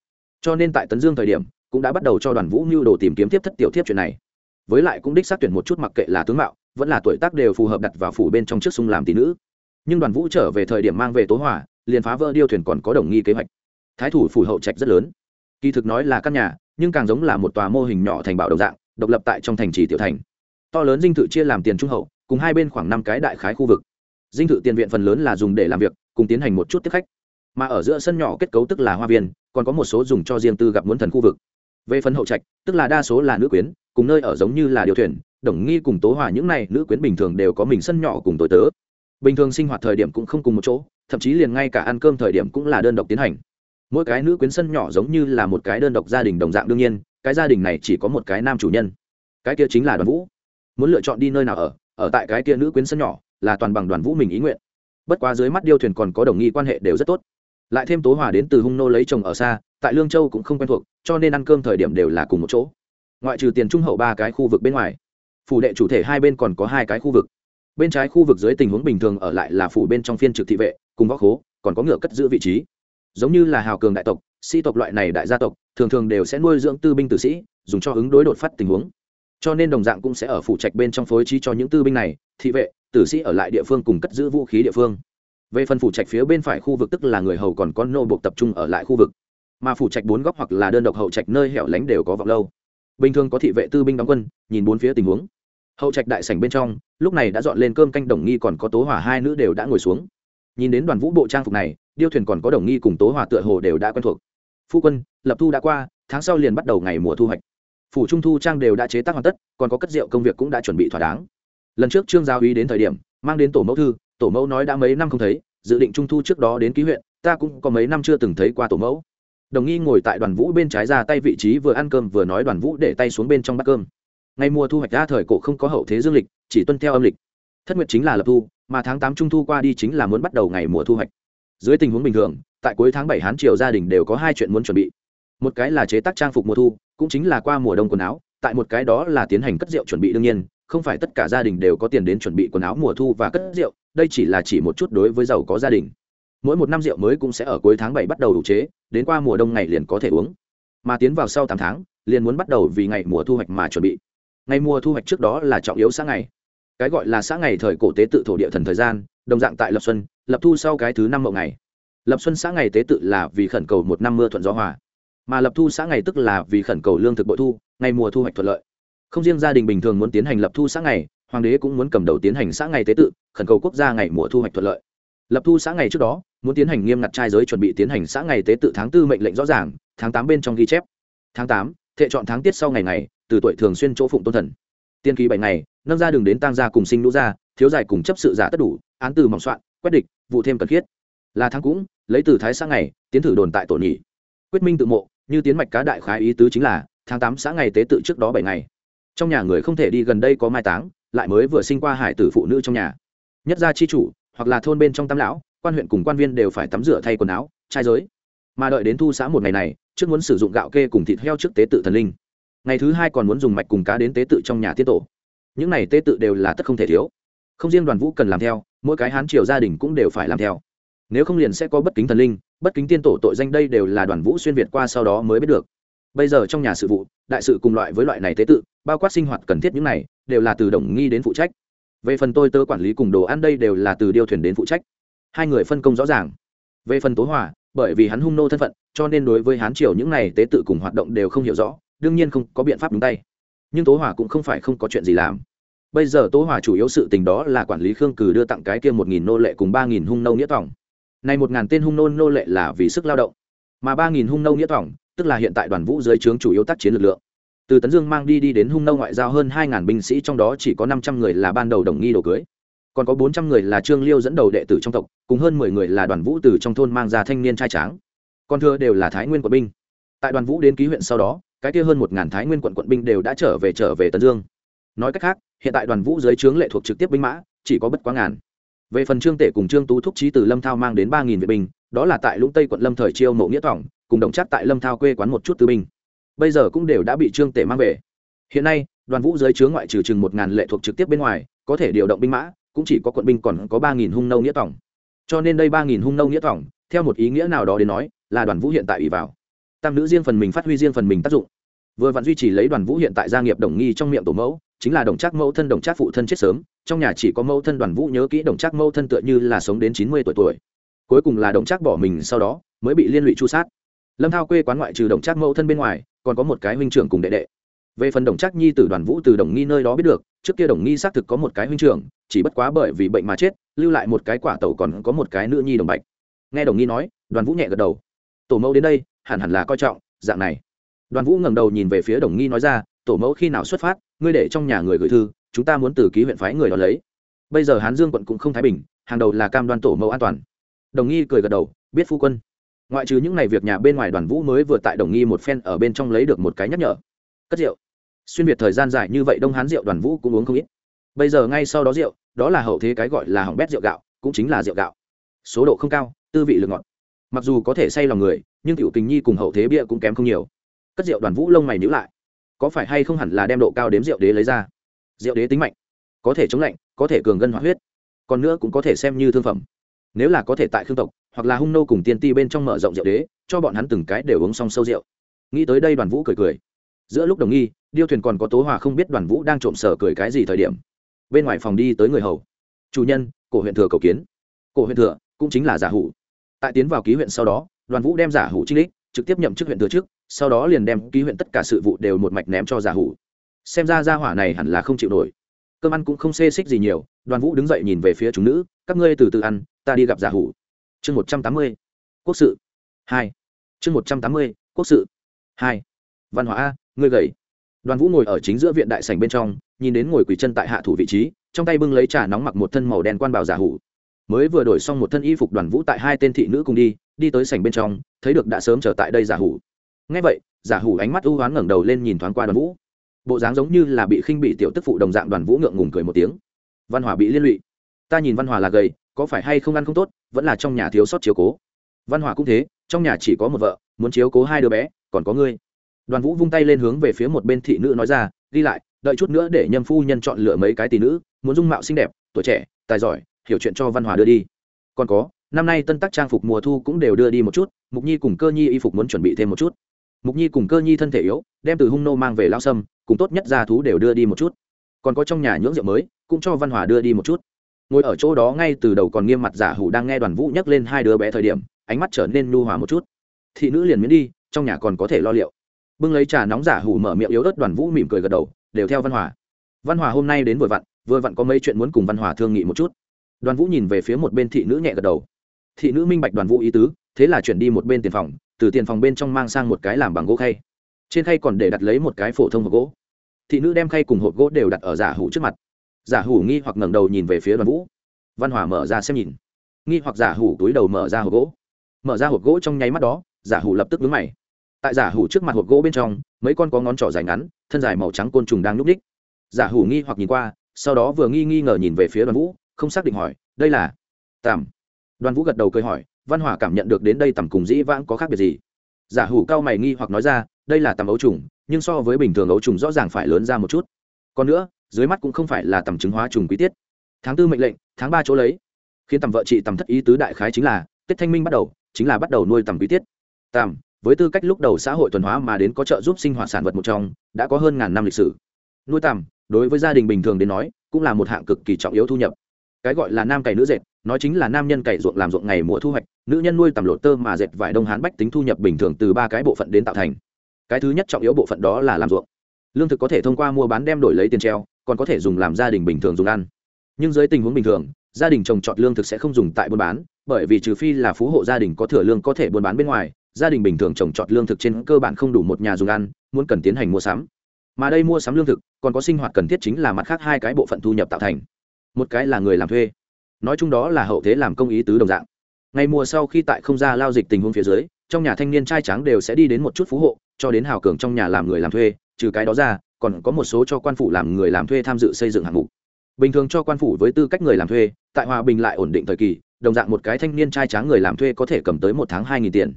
Speaker 1: Cho nên tại tấn dương thời điểm, cũng đã bắt đầu cho đoàn vũ mưu đồ tìm kiếm tiếp thất tiểu tiếp chuyện này. Với lại cũng đích xác tuyển một chút mặc kệ là tướng mạo vẫn là tuổi tác đều phù hợp đặt vào phủ bên trong trước sung làm tỷ nữ. Nhưng đoàn vũ trở về thời điểm mang về tố hỏa, liền phá vỡ điêu thuyền còn có đồng nghi kế hoạch. Thái thủ phủ hậu trạch rất lớn. Kỳ thực nói là căn nhà, nhưng càng giống là một tòa mô hình nhỏ thành bảo đồng dạng, độc lập tại trong thành trì tiểu thành. To lớn dinh thự chia làm tiền trung hậu, cùng hai bên khoảng năm cái đại khái khu vực. Dinh thự tiền viện phần lớn là dùng để làm việc, cùng tiến hành một chút tiếp khách. Mà ở giữa sân nhỏ kết cấu tức là hoa viên, còn có một số dùng cho riêng tư gặp muốn thần khu vực. Về phần hậu trạch, tức là đa số là nữ quyến, cùng nơi ở giống như là điều thuyền đồng nghi cùng tố hòa những này nữ quyến bình thường đều có mình sân nhỏ cùng tối tớ. Bình thường sinh hoạt thời điểm cũng không cùng một chỗ, thậm chí liền ngay cả ăn cơm thời điểm cũng là đơn độc tiến hành. Mỗi cái nữ quyến sân nhỏ giống như là một cái đơn độc gia đình đồng dạng đương nhiên, cái gia đình này chỉ có một cái nam chủ nhân. Cái kia chính là đoàn vũ. Muốn lựa chọn đi nơi nào ở ở tại cái kia nữ quyến sân nhỏ, là toàn bằng đoàn vũ mình ý nguyện. Bất quá dưới mắt điêu thuyền còn có đồng nghi quan hệ đều rất tốt. Lại thêm tố hòa đến từ hung nô lấy chồng ở xa, tại lương châu cũng không quen thuộc, cho nên ăn cơm thời điểm đều là cùng một chỗ. Ngoại trừ tiền trung hậu ba cái khu vực bên ngoài phủ đệ chủ thể hai bên còn có hai cái khu vực. Bên trái khu vực dưới tình huống bình thường ở lại là phủ bên trong phiên trực thị vệ, cùng võ khố, còn có ngựa cất giữ vị trí. Giống như là hào cường đại tộc sĩ tộc loại này đại gia tộc, thường thường đều sẽ nuôi dưỡng tư binh tử sĩ, dùng cho ứng đối đột phát tình huống. Cho nên đồng dạng cũng sẽ ở phủ trạch bên trong phối trí cho những tư binh này, thị vệ, tử sĩ ở lại địa phương cùng cất giữ vũ khí địa phương. Về phần phủ trạch phía bên phải khu vực tức là người hầu còn có nô buộc tập trung ở lại khu vực. Mà phủ trạch bốn góc hoặc là đơn độc hậu trạch nơi hẻo lánh đều có vọng lâu bình thường có thị vệ tư binh đóng quân, nhìn bốn phía tình huống. Hậu trạch đại sảnh bên trong, lúc này đã dọn lên cơm canh đồng nghi còn có tố hỏa hai nữ đều đã ngồi xuống. Nhìn đến đoàn vũ bộ trang phục này, điêu thuyền còn có đồng nghi cùng tố hỏa tựa hồ đều đã quen thuộc. Phu quân, lập thu đã qua, tháng sau liền bắt đầu ngày mùa thu hoạch. Phủ trung thu trang đều đã chế tác hoàn tất, còn có cất rượu công việc cũng đã chuẩn bị thỏa đáng. Lần trước trương giao ý đến thời điểm, mang đến tổ mẫu thư, tổ mẫu nói đã mấy năm không thấy, dự định trung thu trước đó đến ký huyện, ta cũng có mấy năm chưa từng thấy qua tổ mẫu đồng nghi ngồi tại đoàn vũ bên trái ra tay vị trí vừa ăn cơm vừa nói đoàn vũ để tay xuống bên trong bát cơm. Ngày mùa thu hoạch ra thời cổ không có hậu thế dương lịch, chỉ tuân theo âm lịch. Thất nguyệt chính là lập thu, mà tháng tám trung thu qua đi chính là muốn bắt đầu ngày mùa thu hoạch. Dưới tình huống bình thường, tại cuối tháng bảy hán triều gia đình đều có hai chuyện muốn chuẩn bị. Một cái là chế tác trang phục mùa thu, cũng chính là qua mùa đông quần áo, tại một cái đó là tiến hành cất rượu chuẩn bị đương nhiên, không phải tất cả gia đình đều có tiền đến chuẩn bị quần áo mùa thu và cất rượu, đây chỉ là chỉ một chút đối với giàu có gia đình mỗi một năm rượu mới cũng sẽ ở cuối tháng bảy bắt đầu đủ chế, đến qua mùa đông ngày liền có thể uống. Mà tiến vào sau tám tháng, liền muốn bắt đầu vì ngày mùa thu hoạch mà chuẩn bị. Ngày mùa thu hoạch trước đó là trọng yếu sáng ngày. Cái gọi là xã ngày thời cổ tế tự thổ địa thần thời gian, đồng dạng tại lập xuân, lập thu sau cái thứ năm mậu ngày. Lập xuân xã ngày tế tự là vì khẩn cầu một năm mưa thuận gió hòa. Mà lập thu xã ngày tức là vì khẩn cầu lương thực bội thu, ngày mùa thu hoạch thuận lợi. Không riêng gia đình bình thường muốn tiến hành lập thu xã ngày, hoàng đế cũng muốn cầm đầu tiến hành xã ngày tế tự, khẩn cầu quốc gia ngày mùa thu hoạch thuận lợi lập thu xã ngày trước đó, muốn tiến hành nghiêm ngặt trai giới chuẩn bị tiến hành xã ngày tế tự tháng tư mệnh lệnh rõ ràng, tháng tám bên trong ghi chép. Tháng tám, thệ chọn tháng tiết sau ngày ngày, từ tuổi thường xuyên chỗ phụng tôn thần. Tiên kỳ bảy ngày, nâng ra đường đến tăng gia cùng sinh lũ gia, thiếu giải cùng chấp sự giả tất đủ, án từ mỏng soạn, quét địch, vụ thêm cần thiết. Là tháng cũng, lấy từ thái xã ngày, tiến thử đồn tại tổ nhị. Quyết minh tự mộ, như tiến mạch cá đại khái ý tứ chính là, tháng tám xã ngày tế tự trước đó bảy ngày. Trong nhà người không thể đi gần đây có mai táng, lại mới vừa sinh qua hải tử phụ nữ trong nhà. Nhất gia chi chủ hoặc là thôn bên trong tam lão, quan huyện cùng quan viên đều phải tắm rửa thay quần áo, trai giới. Mà đợi đến thu xã một ngày này, trước muốn sử dụng gạo kê cùng thịt heo trước tế tự thần linh. Ngày thứ hai còn muốn dùng mạch cùng cá đến tế tự trong nhà tiết tổ. Những này tế tự đều là tất không thể thiếu. Không riêng đoàn vũ cần làm theo, mỗi cái hán triều gia đình cũng đều phải làm theo. Nếu không liền sẽ có bất kính thần linh, bất kính tiên tổ tội danh đây đều là đoàn vũ xuyên việt qua sau đó mới biết được. Bây giờ trong nhà sự vụ, đại sự cùng loại với loại này tế tự, bao quát sinh hoạt cần thiết những này, đều là từ đồng nghi đến phụ trách về phần tôi tớ quản lý cùng đồ ăn đây đều là từ điêu thuyền đến phụ trách. Hai người phân công rõ ràng. Về phần tố hòa, bởi vì hắn hung nô thân phận, cho nên đối với hán triều những này tế tự cùng hoạt động đều không hiểu rõ, đương nhiên không có biện pháp đúng tay. Nhưng tố hòa cũng không phải không có chuyện gì làm. Bây giờ tố hòa chủ yếu sự tình đó là quản lý khương cử đưa tặng cái kia một nghìn nô lệ cùng ba nghìn hung nô nghĩa tỏng này một ngàn tên hung nô nô lệ là vì sức lao động. Mà ba nghìn hung nô nghĩa tỏng tức là hiện tại đoàn vũ dưới trướng chủ yếu tác chiến lực lượng từ tấn dương mang đi đi đến hung nô ngoại giao hơn hai ngàn binh sĩ, trong đó chỉ có năm trăm người là ban đầu đồng nghi đồ cưới, còn có bốn trăm người là trương liêu dẫn đầu đệ tử trong tộc, cùng hơn mười người là đoàn vũ từ trong thôn mang ra thanh niên trai tráng. Còn thưa đều là thái nguyên quận binh. Tại đoàn vũ đến ký huyện sau đó, cái kia hơn một ngàn thái nguyên quận quận binh đều đã trở về trở về tấn dương. Nói cách khác, hiện tại đoàn vũ dưới trướng lệ thuộc trực tiếp binh mã, chỉ có bất quá ngàn. Về phần trương tể cùng trương tú thúc trí từ lâm thao mang đến ba nghìn vệ binh, đó là tại lũng tây quận lâm thời chiêu mộ nghĩa thỏng cùng đồng chắc tại lâm thao quê quán một chút tư binh bây giờ cũng đều đã bị trương tể mang về. Hiện nay, đoàn vũ dưới chứa ngoại trừ chừng một ngàn lệ thuộc trực tiếp bên ngoài, có thể điều động binh mã, cũng chỉ có quận binh còn có ba nghìn hung nâu nghĩa tổng. Cho nên đây ba nghìn hung nâu nghĩa tổng, theo một ý nghĩa nào đó đến nói, là đoàn vũ hiện tại ủy vào. Tam nữ riêng phần mình phát huy riêng phần mình tác dụng. Vừa vặn duy trì lấy đoàn vũ hiện tại gia nghiệp đồng nghi trong miệng tổ mẫu, chính là đồng trác mẫu thân đồng trác phụ thân chết sớm, trong nhà chỉ có mẫu thân đoàn vũ nhớ kỹ đồng trác mẫu thân tựa như là sống đến chín mươi tuổi tuổi. Cuối cùng là đồng trác bỏ mình sau đó, mới bị liên lụy chu sát. Lâm thao quê quán ngoại trừ đồng trác mẫu thân bên ngoài còn có một cái huynh trưởng cùng đệ đệ. Về phần đồng trác nhi từ đoàn vũ từ đồng nghi nơi đó biết được, trước kia đồng nghi xác thực có một cái huynh trưởng, chỉ bất quá bởi vì bệnh mà chết, lưu lại một cái quả tẩu còn có một cái nữ nhi đồng bạch. Nghe đồng nghi nói, đoàn vũ nhẹ gật đầu. Tổ mẫu đến đây, hẳn hẳn là coi trọng, dạng này. Đoàn vũ ngẩng đầu nhìn về phía đồng nghi nói ra, tổ mẫu khi nào xuất phát, ngươi để trong nhà người gửi thư, chúng ta muốn từ ký huyện phái người đó lấy. Bây giờ hán dương quận cũng không thái bình, hàng đầu là cam đoan tổ mẫu an toàn. Đồng nghi cười gật đầu, biết phu quân ngoại trừ những ngày việc nhà bên ngoài đoàn vũ mới vừa tại đồng nghi một phen ở bên trong lấy được một cái nhắc nhở. Cất rượu. Xuyên việt thời gian dài như vậy đông hán rượu đoàn vũ cũng uống không ít. Bây giờ ngay sau đó rượu, đó là hậu thế cái gọi là hỏng bét rượu gạo, cũng chính là rượu gạo. Số độ không cao, tư vị lực ngọt. Mặc dù có thể say lòng người, nhưng tiểu tình nhi cùng hậu thế bia cũng kém không nhiều. Cất rượu đoàn vũ lông mày nhữ lại. Có phải hay không hẳn là đem độ cao đếm rượu đế lấy ra? Rượu đế tính mạnh. Có thể chống lạnh, có thể cường gân hoạt huyết. Còn nữa cũng có thể xem như thương phẩm nếu là có thể tại khương tộc, hoặc là hung nô cùng tiên ti bên trong mở rộng rượu đế, cho bọn hắn từng cái đều uống xong sâu rượu. Nghĩ tới đây đoàn vũ cười cười. Giữa lúc đồng nghi, điêu thuyền còn có tố hòa không biết đoàn vũ đang trộm sở cười cái gì thời điểm. Bên ngoài phòng đi tới người hầu. Chủ nhân, cổ huyện thừa cầu kiến. Cổ huyện thừa, cũng chính là giả hủ. Tại tiến vào ký huyện sau đó, đoàn vũ đem giả hủ trích lích trực tiếp nhậm chức huyện thừa trước, sau đó liền đem ký huyện tất cả sự vụ đều một mạch ném cho giả hủ. Xem ra gia hỏa này hẳn là không chịu nổi. Cơm ăn cũng không xê xích gì nhiều, đoàn vũ đứng dậy nhìn về phía chúng nữ các ngươi từ từ ăn, ta đi gặp giả hủ. Chương một trăm tám mươi, quốc sự. Hai. Chương một trăm tám mươi, quốc sự. Hai. Văn hóa a, ngươi gầy. Đoàn vũ ngồi ở chính giữa viện đại sảnh bên trong, nhìn đến ngồi quỳ chân tại hạ thủ vị trí, trong tay bưng lấy trà nóng mặc một thân màu đen quan bảo giả hủ. Mới vừa đổi xong một thân y phục đoàn vũ tại hai tên thị nữ cùng đi đi tới sảnh bên trong, thấy được đã sớm trở tại đây giả hủ. Ngay vậy, giả hủ ánh mắt ưu hoán ngẩng đầu lên nhìn thoáng qua đoàn vũ. Bộ dáng giống như là bị khinh bị tiểu tức phụ đồng dạng đoàn vũ ngượng ngùng cười một tiếng. Văn hỏa bị liên lụy ta nhìn văn hòa là gầy, có phải hay không ăn không tốt, vẫn là trong nhà thiếu sót chiếu cố. Văn hòa cũng thế, trong nhà chỉ có một vợ, muốn chiếu cố hai đứa bé, còn có ngươi. Đoàn vũ vung tay lên hướng về phía một bên thị nữ nói ra, đi lại, đợi chút nữa để nhâm phu nhân chọn lựa mấy cái tỷ nữ, muốn dung mạo xinh đẹp, tuổi trẻ, tài giỏi, hiểu chuyện cho văn hòa đưa đi. Còn có, năm nay tân tác trang phục mùa thu cũng đều đưa đi một chút, mục nhi cùng cơ nhi y phục muốn chuẩn bị thêm một chút. Mục nhi cùng cơ nhi thân thể yếu, đem từ hung nô mang về lao sâm, cùng tốt nhất gia thú đều đưa đi một chút. Còn có trong nhà nhưỡng rượu mới, cũng cho văn hòa đưa đi một chút ngồi ở chỗ đó ngay từ đầu còn nghiêm mặt giả hủ đang nghe đoàn vũ nhắc lên hai đứa bé thời điểm, ánh mắt trở nên nhu hòa một chút. Thị nữ liền miễn đi, trong nhà còn có thể lo liệu. Bưng lấy trà nóng giả hủ mở miệng yếu ớt đoàn vũ mỉm cười gật đầu, đều theo văn hòa. Văn hòa hôm nay đến vừa vặn vừa vặn có mấy chuyện muốn cùng văn hòa thương nghị một chút. Đoàn vũ nhìn về phía một bên thị nữ nhẹ gật đầu. Thị nữ minh bạch đoàn vũ ý tứ, thế là chuyển đi một bên tiền phòng, từ tiền phòng bên trong mang sang một cái làm bằng gỗ khay. Trên khay còn để đặt lấy một cái phổ thông hộp gỗ. Thị nữ đem khay cùng hộp gỗ đều đặt ở giả hủ trước mặt giả hủ nghi hoặc ngẩng đầu nhìn về phía đoàn vũ. Văn hòa mở ra xem nhìn. Nghi hoặc giả hủ túi đầu mở ra hộp gỗ. Mở ra hộp gỗ trong nháy mắt đó, giả hủ lập tức vướng mày. Tại giả hủ trước mặt hộp gỗ bên trong, mấy con có ngón trỏ dài ngắn, thân dài màu trắng côn trùng đang núp đích giả hủ nghi hoặc nhìn qua, sau đó vừa nghi nghi ngờ nhìn về phía đoàn vũ, không xác định hỏi, đây là? Tằm. Đoàn vũ gật đầu cười hỏi, văn hòa cảm nhận được đến đây tầm cùng dĩ vãng có khác biệt gì? Giả hủ cao mày nghi hoặc nói ra, đây là tầm ấu trùng, nhưng so với bình thường ấu trùng rõ ràng phải lớn ra một chút. Còn nữa dưới mắt cũng không phải là tầm chứng hóa trùng quý tiết. Tháng tư mệnh lệnh, tháng ba chỗ lấy. Khiến tầm vợ chị tầm thất ý tứ đại khái chính là, tết thanh minh bắt đầu, chính là bắt đầu nuôi tầm quý tiết. Tầm, với tư cách lúc đầu xã hội tuần hóa mà đến có trợ giúp sinh hoạt sản vật một trong, đã có hơn ngàn năm lịch sử. Nuôi tầm, đối với gia đình bình thường đến nói, cũng là một hạng cực kỳ trọng yếu thu nhập. Cái gọi là nam cày nữ dệt, nói chính là nam nhân cày ruộng làm ruộng ngày mùa thu hoạch, nữ nhân nuôi tầm lột tơ mà dệt vải đông hán bách tính thu nhập bình thường từ ba cái bộ phận đến tạo thành. Cái thứ nhất trọng yếu bộ phận đó là làm ruộng. Lương thực có thể thông qua mua bán đem đổi lấy tiền treo còn có thể dùng làm gia đình bình thường dùng ăn. Nhưng dưới tình huống bình thường, gia đình trồng trọt lương thực sẽ không dùng tại buôn bán, bởi vì trừ phi là phú hộ gia đình có thừa lương có thể buôn bán bên ngoài, gia đình bình thường trồng trọt lương thực trên cơ bản không đủ một nhà dùng ăn, muốn cần tiến hành mua sắm. Mà đây mua sắm lương thực, còn có sinh hoạt cần thiết chính là mặt khác hai cái bộ phận thu nhập tạo thành. Một cái là người làm thuê. Nói chung đó là hậu thế làm công ý tứ đồng dạng. Ngày mùa sau khi tại không ra lao dịch tình huống phía dưới, trong nhà thanh niên trai tráng đều sẽ đi đến một chút phú hộ, cho đến hào cường trong nhà làm người làm thuê, trừ cái đó ra còn có một số cho quan phủ làm người làm thuê tham dự xây dựng hạng mục. Bình thường cho quan phủ với tư cách người làm thuê, tại hòa bình lại ổn định thời kỳ, đồng dạng một cái thanh niên trai tráng người làm thuê có thể cầm tới một tháng hai nghìn tiền.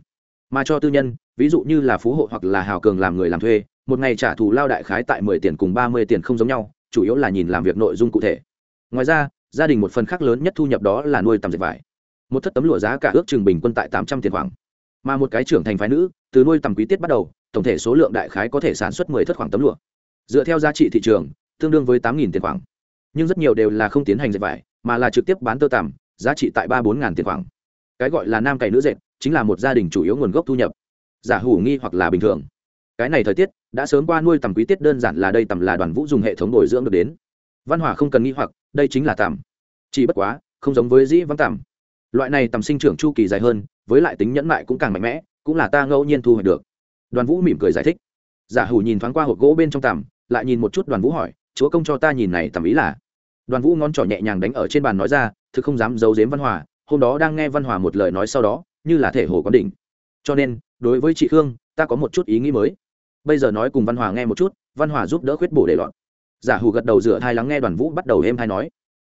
Speaker 1: Mà cho tư nhân, ví dụ như là phú hộ hoặc là hào cường làm người làm thuê, một ngày trả thù lao đại khái tại mười tiền cùng ba mươi tiền không giống nhau, chủ yếu là nhìn làm việc nội dung cụ thể. Ngoài ra, gia đình một phần khác lớn nhất thu nhập đó là nuôi tầm dệt vải. Một thất tấm lụa giá cả ước chừng bình quân tại tám trăm tiền khoảng. Mà một cái trưởng thành phái nữ, từ nuôi tầm quý tiết bắt đầu, tổng thể số lượng đại khái có thể sản xuất mười thất khoảng tấm lụa dựa theo giá trị thị trường, tương đương với tám tiền khoảng. Nhưng rất nhiều đều là không tiến hành dệt vải, mà là trực tiếp bán tơ tằm, giá trị tại ba bốn ngàn tiền khoảng. Cái gọi là nam cày nữ dệt, chính là một gia đình chủ yếu nguồn gốc thu nhập. Giả hủ nghi hoặc là bình thường. Cái này thời tiết, đã sớm qua nuôi tầm quý tiết đơn giản là đây tầm là đoàn vũ dùng hệ thống bồi dưỡng được đến. Văn hỏa không cần nghi hoặc, đây chính là tầm chỉ bất quá, không giống với dĩ vắng tầm loại này tầm sinh trưởng chu kỳ dài hơn, với lại tính nhẫn mại cũng càng mạnh mẽ, cũng là ta ngẫu nhiên thu hoạch được. Đoàn vũ mỉm cười giải thích. Giả hủ nhìn thoáng qua hộp gỗ bên trong tầm lại nhìn một chút đoàn vũ hỏi, chúa công cho ta nhìn này tầm ý là? Đoàn vũ ngon trỏ nhẹ nhàng đánh ở trên bàn nói ra, thực không dám giấu giếm văn hòa, hôm đó đang nghe văn hòa một lời nói sau đó, như là thể hồ có đỉnh. Cho nên, đối với chị khương, ta có một chút ý nghĩ mới. Bây giờ nói cùng văn hòa nghe một chút, văn hòa giúp đỡ khuyết bổ để loạn. Giả hù gật đầu rửa thai lắng nghe đoàn vũ bắt đầu êm thai nói,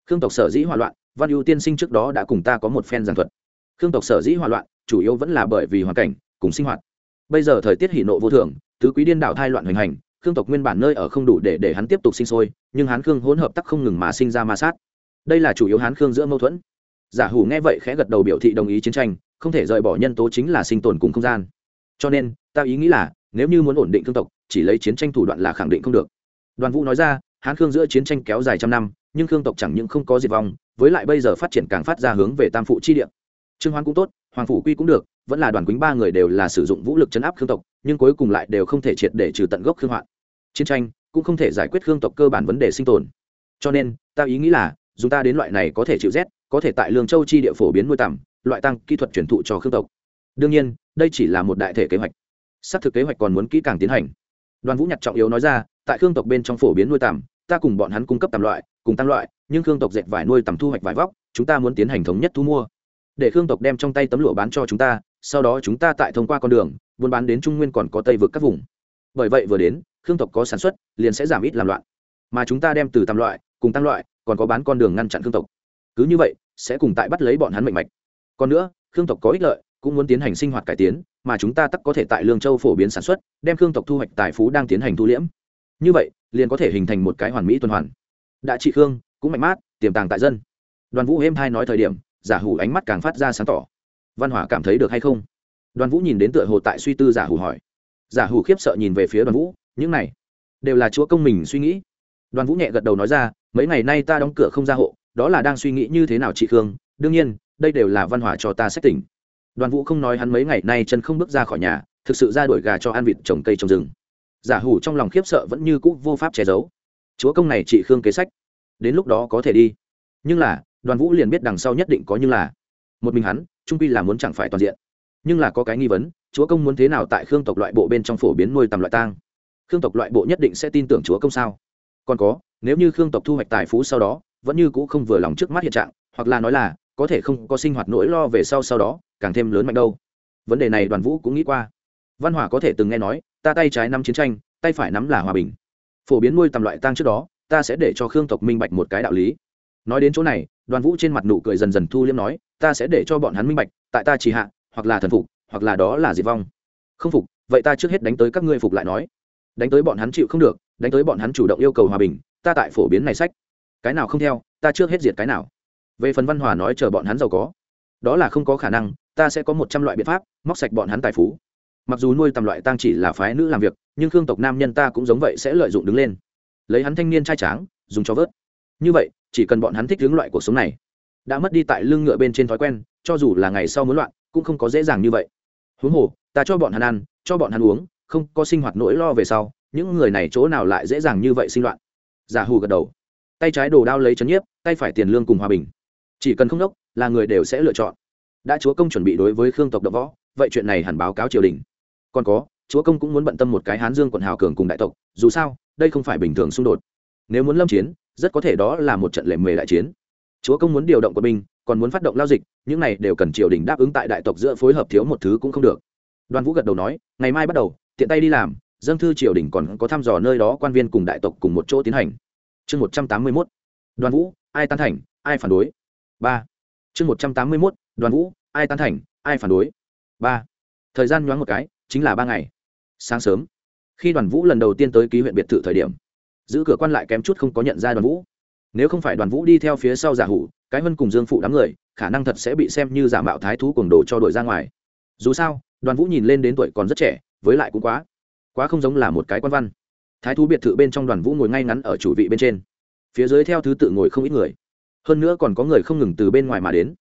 Speaker 1: khương tộc sở dĩ hòa loạn, văn ưu tiên sinh trước đó đã cùng ta có một phen giảng thuật. Khương tộc sở dĩ hòa loạn, chủ yếu vẫn là bởi vì hoàn cảnh, cùng sinh hoạt. Bây giờ thời tiết hỷ nộ vô thường, tứ quý điên đảo thai loạn hoành hành khương tộc nguyên bản nơi ở không đủ để để hắn tiếp tục sinh sôi, nhưng hán khương hỗn hợp tắc không ngừng mà sinh ra ma sát. Đây là chủ yếu hán khương giữa mâu thuẫn. Giả hủ nghe vậy khẽ gật đầu biểu thị đồng ý chiến tranh, không thể rời bỏ nhân tố chính là sinh tồn cùng không gian. Cho nên, ta ý nghĩ là, nếu như muốn ổn định khương tộc, chỉ lấy chiến tranh thủ đoạn là khẳng định không được. Đoàn vũ nói ra, hán khương giữa chiến tranh kéo dài trăm năm, nhưng khương tộc chẳng những không có diệt vong, với lại bây giờ phát triển càng phát ra hướng về tam phụ chi địa. Trương hoan cũng tốt hoàng phủ quy cũng được vẫn là đoàn quýnh ba người đều là sử dụng vũ lực chấn áp khương tộc nhưng cuối cùng lại đều không thể triệt để trừ tận gốc khương hoạn. Chiến tranh cũng không thể giải quyết khương tộc cơ bản vấn đề sinh tồn. Cho nên ta ý nghĩ là dùng ta đến loại này có thể chịu rét có thể tại lương châu chi địa phổ biến nuôi tầm loại tăng kỹ thuật truyền thụ cho khương tộc. Đương nhiên đây chỉ là một đại thể kế hoạch. Xác thực kế hoạch còn muốn kỹ càng tiến hành. Đoàn vũ nhặt trọng yếu nói ra tại khương tộc bên trong phổ biến nuôi tầm, ta cùng bọn hắn cung cấp tầm loại cùng tăng loại nhưng khương tộc dệt vải nuôi tầm thu hoạch vải vóc chúng ta muốn tiến hành thống nhất thu mua để khương tộc đem trong tay tấm lụa bán cho chúng ta, sau đó chúng ta tại thông qua con đường, buôn bán đến trung nguyên còn có tây vực các vùng. Bởi vậy vừa đến, khương tộc có sản xuất, liền sẽ giảm ít làm loạn. Mà chúng ta đem từ tam loại, cùng tăng loại, còn có bán con đường ngăn chặn khương tộc. Cứ như vậy, sẽ cùng tại bắt lấy bọn hắn mệnh mạch. Còn nữa, khương tộc có ích lợi, cũng muốn tiến hành sinh hoạt cải tiến, mà chúng ta tắc có thể tại lương châu phổ biến sản xuất, đem khương tộc thu hoạch tài phú đang tiến hành thu liễm. Như vậy, liền có thể hình thành một cái hoàn mỹ tuần hoàn. Đã trị khương, cũng mạnh mát, tiềm tàng tại dân. Đoàn vũ êm hai nói thời điểm giả hủ ánh mắt càng phát ra sáng tỏ. Văn hỏa cảm thấy được hay không? Đoàn vũ nhìn đến tựa hồ tại suy tư giả hủ hỏi. Giả hủ khiếp sợ nhìn về phía đoàn vũ, những này đều là chúa công mình suy nghĩ. Đoàn vũ nhẹ gật đầu nói ra, mấy ngày nay ta đóng cửa không ra hộ, đó là đang suy nghĩ như thế nào chị khương. Đương nhiên, đây đều là văn hỏa cho ta xét tỉnh đoàn vũ không nói hắn mấy ngày nay chân không bước ra khỏi nhà, thực sự ra đuổi gà cho ăn vịt, trồng cây, trồng rừng. Giả hủ trong lòng khiếp sợ vẫn như cũ vô pháp che giấu. Chúa công này chị khương kế sách, đến lúc đó có thể đi. Nhưng là đoàn vũ liền biết đằng sau nhất định có như là một mình hắn, trung pi là muốn chẳng phải toàn diện. Nhưng là có cái nghi vấn, chúa công muốn thế nào tại khương tộc loại bộ bên trong phổ biến nuôi tầm loại tang? Khương tộc loại bộ nhất định sẽ tin tưởng chúa công sao? Còn có, nếu như khương tộc thu hoạch tài phú sau đó, vẫn như cũ không vừa lòng trước mắt hiện trạng, hoặc là nói là có thể không có sinh hoạt nỗi lo về sau sau đó, càng thêm lớn mạnh đâu. Vấn đề này đoàn vũ cũng nghĩ qua. Văn hòa có thể từng nghe nói, ta tay trái nắm chiến tranh, tay phải nắm là hòa bình. Phổ biến nuôi tầm loại tang trước đó, ta sẽ để cho khương tộc minh bạch một cái đạo lý nói đến chỗ này, đoàn vũ trên mặt nụ cười dần dần thu liêm nói, ta sẽ để cho bọn hắn minh bạch, tại ta chỉ hạ, hoặc là thần phục, hoặc là đó là diệt vong. Không phục, vậy ta trước hết đánh tới các ngươi phục lại nói. Đánh tới bọn hắn chịu không được, đánh tới bọn hắn chủ động yêu cầu hòa bình, ta tại phổ biến này sách. Cái nào không theo, ta trước hết diệt cái nào. Về phần văn hòa nói chờ bọn hắn giàu có. Đó là không có khả năng, ta sẽ có một trăm loại biện pháp, móc sạch bọn hắn tài phú. Mặc dù nuôi tầm loại tăng chỉ là phái nữ làm việc, nhưng khương tộc nam nhân ta cũng giống vậy sẽ lợi dụng đứng lên. Lấy hắn thanh niên trai tráng, dùng cho vớt. Như vậy chỉ cần bọn hắn thích hướng loại cuộc sống này, đã mất đi tại lưng ngựa bên trên thói quen, cho dù là ngày sau muốn loạn, cũng không có dễ dàng như vậy. Huống hồ, ta cho bọn hắn ăn, cho bọn hắn uống, không có sinh hoạt nỗi lo về sau, những người này chỗ nào lại dễ dàng như vậy sinh loạn? Giả hù gật đầu. Tay trái đồ đao lấy chấn nhiếp, tay phải tiền lương cùng hòa bình. Chỉ cần không đốc, là người đều sẽ lựa chọn. Đã chúa công chuẩn bị đối với khương tộc đập võ, vậy chuyện này hẳn báo cáo triều đình. Còn có, chúa công cũng muốn bận tâm một cái hán dương quận hào cường cùng đại tộc, dù sao, đây không phải bình thường xung đột. Nếu muốn lâm chiến rất có thể đó là một trận lệ mề đại chiến. Chúa công muốn điều động quân binh, còn muốn phát động lao dịch, những này đều cần triều đình đáp ứng tại đại tộc giữa phối hợp thiếu một thứ cũng không được. Đoàn vũ gật đầu nói, ngày mai bắt đầu, tiện tay đi làm dâng thư triều đình còn có thăm dò nơi đó quan viên cùng đại tộc cùng một chỗ tiến hành. Chương một trăm tám mươi mốt, đoàn vũ, ai tán thành, ai phản đối? Ba. Chương một trăm tám mươi mốt, đoàn vũ, ai tán thành, ai phản đối? Ba. Thời gian nhoáng một cái, chính là ba ngày. Sáng sớm, khi đoàn vũ lần đầu tiên tới ký huyện biệt thự thời điểm giữ cửa quan lại kém chút không có nhận ra đoàn vũ. Nếu không phải đoàn vũ đi theo phía sau giả hủ, cái vân cùng dương phụ đám người, khả năng thật sẽ bị xem như giả mạo thái thú cuồng đồ cho đội ra ngoài. Dù sao, đoàn vũ nhìn lên đến tuổi còn rất trẻ, với lại cũng quá quá không giống là một cái quan văn. Thái thú biệt thự bên trong đoàn vũ ngồi ngay ngắn ở chủ vị bên trên. Phía dưới theo thứ tự ngồi không ít người. Hơn nữa còn có người không ngừng từ bên ngoài mà đến.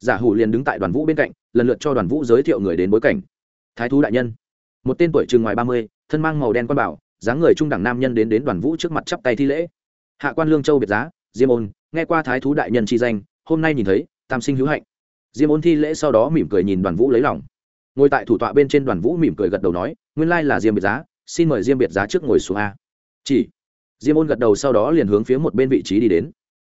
Speaker 1: Giả hủ liền đứng tại đoàn vũ bên cạnh, lần lượt cho đoàn vũ giới thiệu người đến bối cảnh. Thái thú đại nhân. Một tên tuổi chừng ngoài ba mươi, thân mang màu đen quan bảo dáng người trung đẳng nam nhân đến đến đoàn vũ trước mặt chắp tay thi lễ. Hạ quan lương châu biệt giá, diêm ôn, nghe qua thái thú đại nhân chi danh, hôm nay nhìn thấy, tam sinh hữu hạnh. Diêm ôn thi lễ sau đó mỉm cười nhìn đoàn vũ lấy lòng. Ngồi tại thủ tọa bên trên đoàn vũ mỉm cười gật đầu nói, nguyên lai là diêm biệt giá, xin mời diêm biệt giá trước ngồi xuống a. Chỉ, diêm ôn gật đầu sau đó liền hướng phía một bên vị trí đi đến.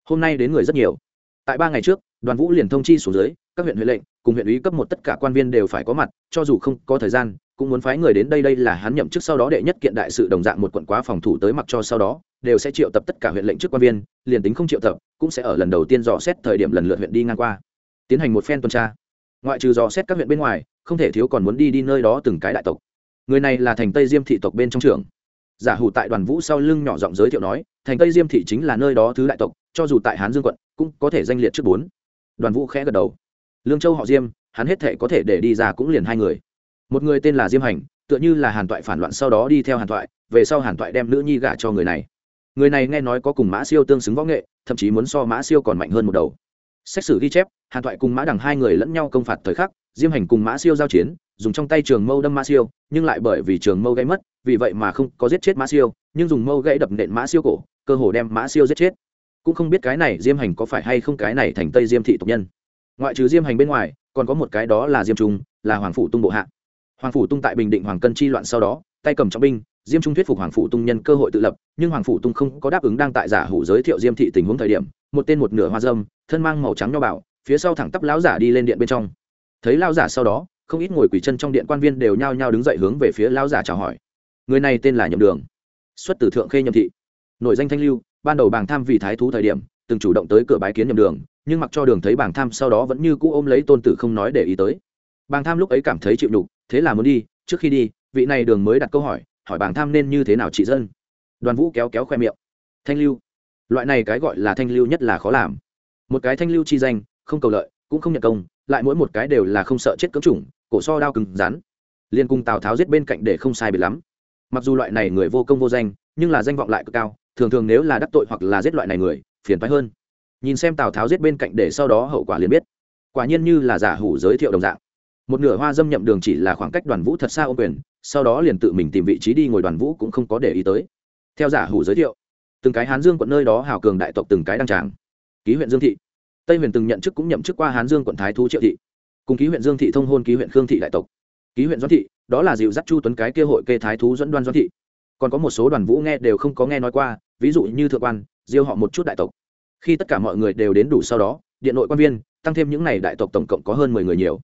Speaker 1: Hôm nay đến người rất nhiều. Tại ba ngày trước, đoàn vũ liền thông chi xuống dưới các huyện huệ lệnh, cùng huyện ủy cấp một tất cả quan viên đều phải có mặt, cho dù không có thời gian, cũng muốn phái người đến đây đây là hắn nhậm chức sau đó đệ nhất kiện đại sự đồng dạng một quận quá phòng thủ tới mặc cho sau đó, đều sẽ triệu tập tất cả huyện lệnh trước quan viên, liền tính không triệu tập, cũng sẽ ở lần đầu tiên dò xét thời điểm lần lượt huyện đi ngang qua. Tiến hành một phen tuần tra. Ngoại trừ dò xét các huyện bên ngoài, không thể thiếu còn muốn đi đi nơi đó từng cái đại tộc. Người này là thành tây diêm thị tộc bên trong trường giả hủ tại đoàn vũ sau lưng nhỏ giọng giới thiệu nói, thành tây diêm thị chính là nơi đó thứ đại tộc, cho dù tại hán dương quận, cũng có thể danh liệt trước bốn. Đoàn vũ khẽ gật đầu lương châu họ diêm, hắn hết thể có thể để đi ra cũng liền hai người. Một người tên là diêm hành, tựa như là hàn toại phản loạn sau đó đi theo hàn toại, về sau hàn toại đem nữ nhi gả cho người này. Người này nghe nói có cùng mã siêu tương xứng võ nghệ, thậm chí muốn so mã siêu còn mạnh hơn một đầu. Xét xử ghi chép, hàn toại cùng mã đằng hai người lẫn nhau công phạt thời khắc, diêm hành cùng mã siêu giao chiến, dùng trong tay trường mâu đâm mã siêu, nhưng lại bởi vì trường mâu gãy mất, vì vậy mà không có giết chết mã siêu, nhưng dùng mâu gãy đập nện mã siêu cổ, cơ hồ đem mã siêu giết chết. Cũng không biết cái này diêm hành có phải hay không cái này thành tây diêm thị tộc nhân ngoại trừ diêm hành bên ngoài, còn có một cái đó là diêm trung, là hoàng phủ tung bộ hạ. Hoàng phủ tung tại bình định hoàng cân chi loạn sau đó, tay cầm trọng binh, diêm trung thuyết phục hoàng phủ tung nhân cơ hội tự lập, nhưng hoàng phủ tung không có đáp ứng đang tại giả hủ giới thiệu diêm thị tình huống thời điểm, một tên một nửa hoa dâm, thân mang màu trắng nho bảo phía sau thẳng tắp lão giả đi lên điện bên trong. Thấy lao giả sau đó, không ít ngồi quỳ chân trong điện quan viên đều nhao nhao đứng dậy hướng về phía lao giả chào hỏi. Người này tên là nhậm đường, xuất từ thượng khê nhậm thị. Nội danh thanh lưu, ban đầu bàng tham vì thái thú thời điểm từng chủ động tới cửa bái kiến nhầm đường, nhưng mặc cho đường thấy bàng tham sau đó vẫn như cũ ôm lấy tôn tử không nói để ý tới. Bàng tham lúc ấy cảm thấy chịu nhục, thế là muốn đi, trước khi đi, vị này đường mới đặt câu hỏi hỏi bàng tham nên như thế nào trị dân. Đoàn vũ kéo kéo khoe miệng. Thanh lưu. Loại này cái gọi là thanh lưu nhất là khó làm. Một cái thanh lưu chi danh, không cầu lợi, cũng không nhận công, lại mỗi một cái đều là không sợ chết cấm chủng, cổ so đao cứng rắn. Liên cùng tào tháo giết bên cạnh để không sai biệt lắm. Mặc dù loại này người vô công vô danh, nhưng là danh vọng lại cực cao, thường thường nếu là đắc tội hoặc là giết loại này người phiền phái hơn. Nhìn xem tào tháo giết bên cạnh để sau đó hậu quả liền biết. Quả nhiên như là giả hủ giới thiệu đồng dạng. Một nửa hoa dâm nhậm đường chỉ là khoảng cách đoàn vũ thật xa ô quyền, sau đó liền tự mình tìm vị trí đi ngồi đoàn vũ cũng không có để ý tới. Theo giả hủ giới thiệu, từng cái hán dương quận nơi đó hào cường đại tộc từng cái đăng tràng. Ký huyện dương thị. Tây huyền từng nhận chức cũng nhậm chức qua hán dương quận thái thú triệu thị. Cùng ký huyện dương thị thông hôn ký huyện khương thị đại tộc. Ký huyện doãn thị, đó là dịu dắt chu tuấn cái kêu hội kê thái thú dẫn đoan doãn thị. Còn có một số đoàn vũ nghe đều không có nghe nói qua, ví dụ như thượng quan diêu họ một chút đại tộc. Khi tất cả mọi người đều đến đủ sau đó, điện nội quan viên, tăng thêm những n à y đại tộc tổng cộng có hơn mười người nhiều.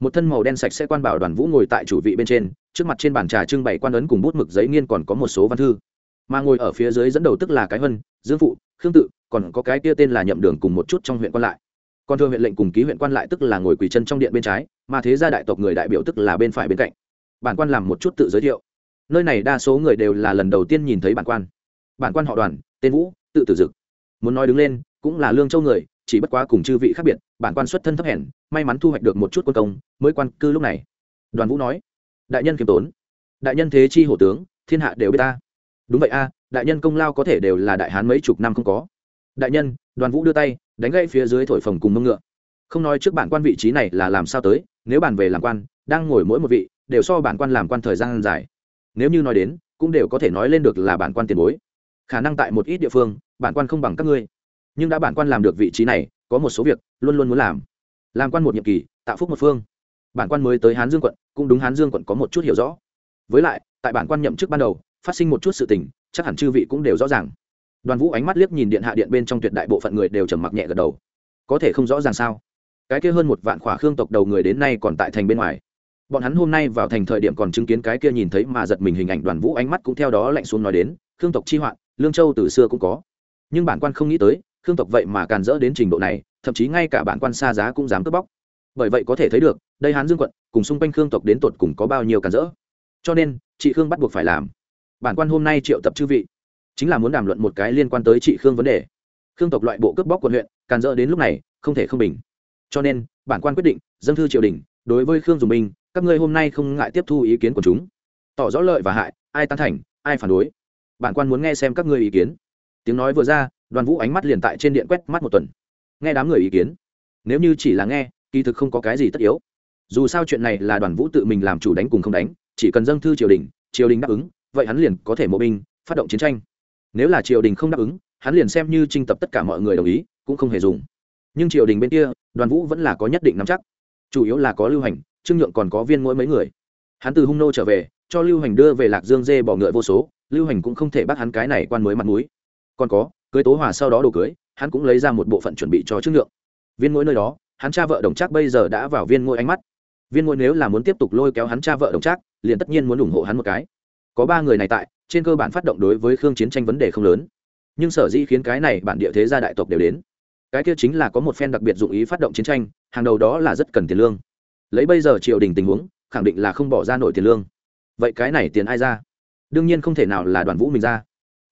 Speaker 1: Một thân màu đen sạch sẽ quan bảo đoàn vũ ngồi tại chủ vị bên trên, trước mặt trên bàn trà trưng bày quan ấn cùng bút mực giấy nghiên còn có một số văn thư. Mà ngồi ở phía dưới dẫn đầu tức là cái vân, dương phụ, khương tự, còn có cái kia tên là nhậm đường cùng một chút trong huyện quan lại. Còn thưa huyện lệnh cùng ký huyện quan lại tức là ngồi quỳ chân trong điện bên trái, mà thế gia đại tộc người đại biểu tức là bên phải bên cạnh. Bản quan làm một chút tự giới thiệu. Nơi này đa số người đều là lần đầu tiên nhìn thấy bản quan. Bản quan họ đoàn, tên vũ tự tử dực. Muốn nói đứng lên, cũng là lương châu người, chỉ bất quá cùng chư vị khác biệt, bản quan xuất thân thấp hèn, may mắn thu hoạch được một chút quân công, mới quan cư lúc này. Đoàn vũ nói, đại nhân kiêm tốn, đại nhân thế chi hổ tướng, thiên hạ đều biết ta. Đúng vậy a, đại nhân công lao có thể đều là đại hán mấy chục năm không có. Đại nhân, đoàn vũ đưa tay, đánh gãy phía dưới thổi phồng cùng mông ngựa. Không nói trước bản quan vị trí này là làm sao tới, nếu bản về làm quan, đang ngồi mỗi một vị, đều so bản quan làm quan thời gian dài. Nếu như nói đến, cũng đều có thể nói lên được là bản quan tiền bối khả năng tại một ít địa phương, bản quan không bằng các ngươi. Nhưng đã bản quan làm được vị trí này, có một số việc luôn luôn muốn làm. Làm quan một nhiệm kỳ, tạo phúc một phương. Bản quan mới tới hán dương quận, cũng đúng hán dương quận có một chút hiểu rõ. Với lại, tại bản quan nhậm chức ban đầu, phát sinh một chút sự tình, chắc hẳn chư vị cũng đều rõ ràng. Đoàn vũ ánh mắt liếc nhìn điện hạ điện bên trong tuyệt đại bộ phận người đều trầm mặc nhẹ gật đầu. Có thể không rõ ràng sao? Cái kia hơn một vạn khỏa khương tộc đầu người đến nay còn tại thành bên ngoài. Bọn hắn hôm nay vào thành thời điểm còn chứng kiến cái kia nhìn thấy mà giật mình hình ảnh đoàn vũ ánh mắt cũng theo đó lạnh xuống nói đến, khương tộc chi hoạn lương châu từ xưa cũng có. Nhưng bản quan không nghĩ tới, khương tộc vậy mà càn rỡ đến trình độ này, thậm chí ngay cả bản quan xa giá cũng dám cướp bóc. Bởi vậy có thể thấy được, đây hán dương quận, cùng xung quanh khương tộc đến tột cùng có bao nhiêu càn rỡ. Cho nên, chị khương bắt buộc phải làm. Bản quan hôm nay triệu tập chư vị, chính là muốn đàm luận một cái liên quan tới chị khương vấn đề. Khương tộc loại bộ cướp bóc quận huyện, càn rỡ đến lúc này, không thể không bình. Cho nên, bản quan quyết định, dâng thư triều đình, đối với khương dùng binh, các ngươi hôm nay không ngại tiếp thu ý kiến của chúng. Tỏ rõ lợi và hại, ai tán thành, ai phản đối bản quan muốn nghe xem các ngươi ý kiến. Tiếng nói vừa ra, đoàn vũ ánh mắt liền tại trên điện quét mắt một tuần. Nghe đám người ý kiến, nếu như chỉ là nghe, kỳ thực không có cái gì tất yếu. Dù sao chuyện này là đoàn vũ tự mình làm chủ đánh cùng không đánh, chỉ cần dâng thư triều đình triều đình đáp ứng, vậy hắn liền có thể mộ binh, phát động chiến tranh. Nếu là triều đình không đáp ứng, hắn liền xem như trinh tập tất cả mọi người đồng ý, cũng không hề dùng. Nhưng triều đình bên kia, đoàn vũ vẫn là có nhất định nắm chắc. Chủ yếu là có lưu hành, trương nhượng còn có viên mỗi mấy người. Hắn từ hung nô trở về cho lưu hành đưa về lạc dương dê bỏ ngựa vô số, lưu hành cũng không thể bắt hắn cái này quan mới mặt mũi. Còn có, cưới tố hòa sau đó đồ cưới, hắn cũng lấy ra một bộ phận chuẩn bị cho trước lượng. Viên mỗi nơi đó, hắn cha vợ đồng trác bây giờ đã vào viên ngôi ánh mắt. Viên ngôi nếu là muốn tiếp tục lôi kéo hắn cha vợ đồng trác, liền tất nhiên muốn ủng hộ hắn một cái. Có ba người này tại, trên cơ bản phát động đối với khương chiến tranh vấn đề không lớn. Nhưng sở dĩ khiến cái này bản địa thế gia đại tộc đều đến. Cái kia chính là có một phen đặc biệt dụng ý phát động chiến tranh, hàng đầu đó là rất cần tiền lương. Lấy bây giờ triều đình tình huống, khẳng định là không bỏ ra nổi tiền lương vậy cái này tiền ai ra? Đương nhiên không thể nào là đoàn vũ mình ra.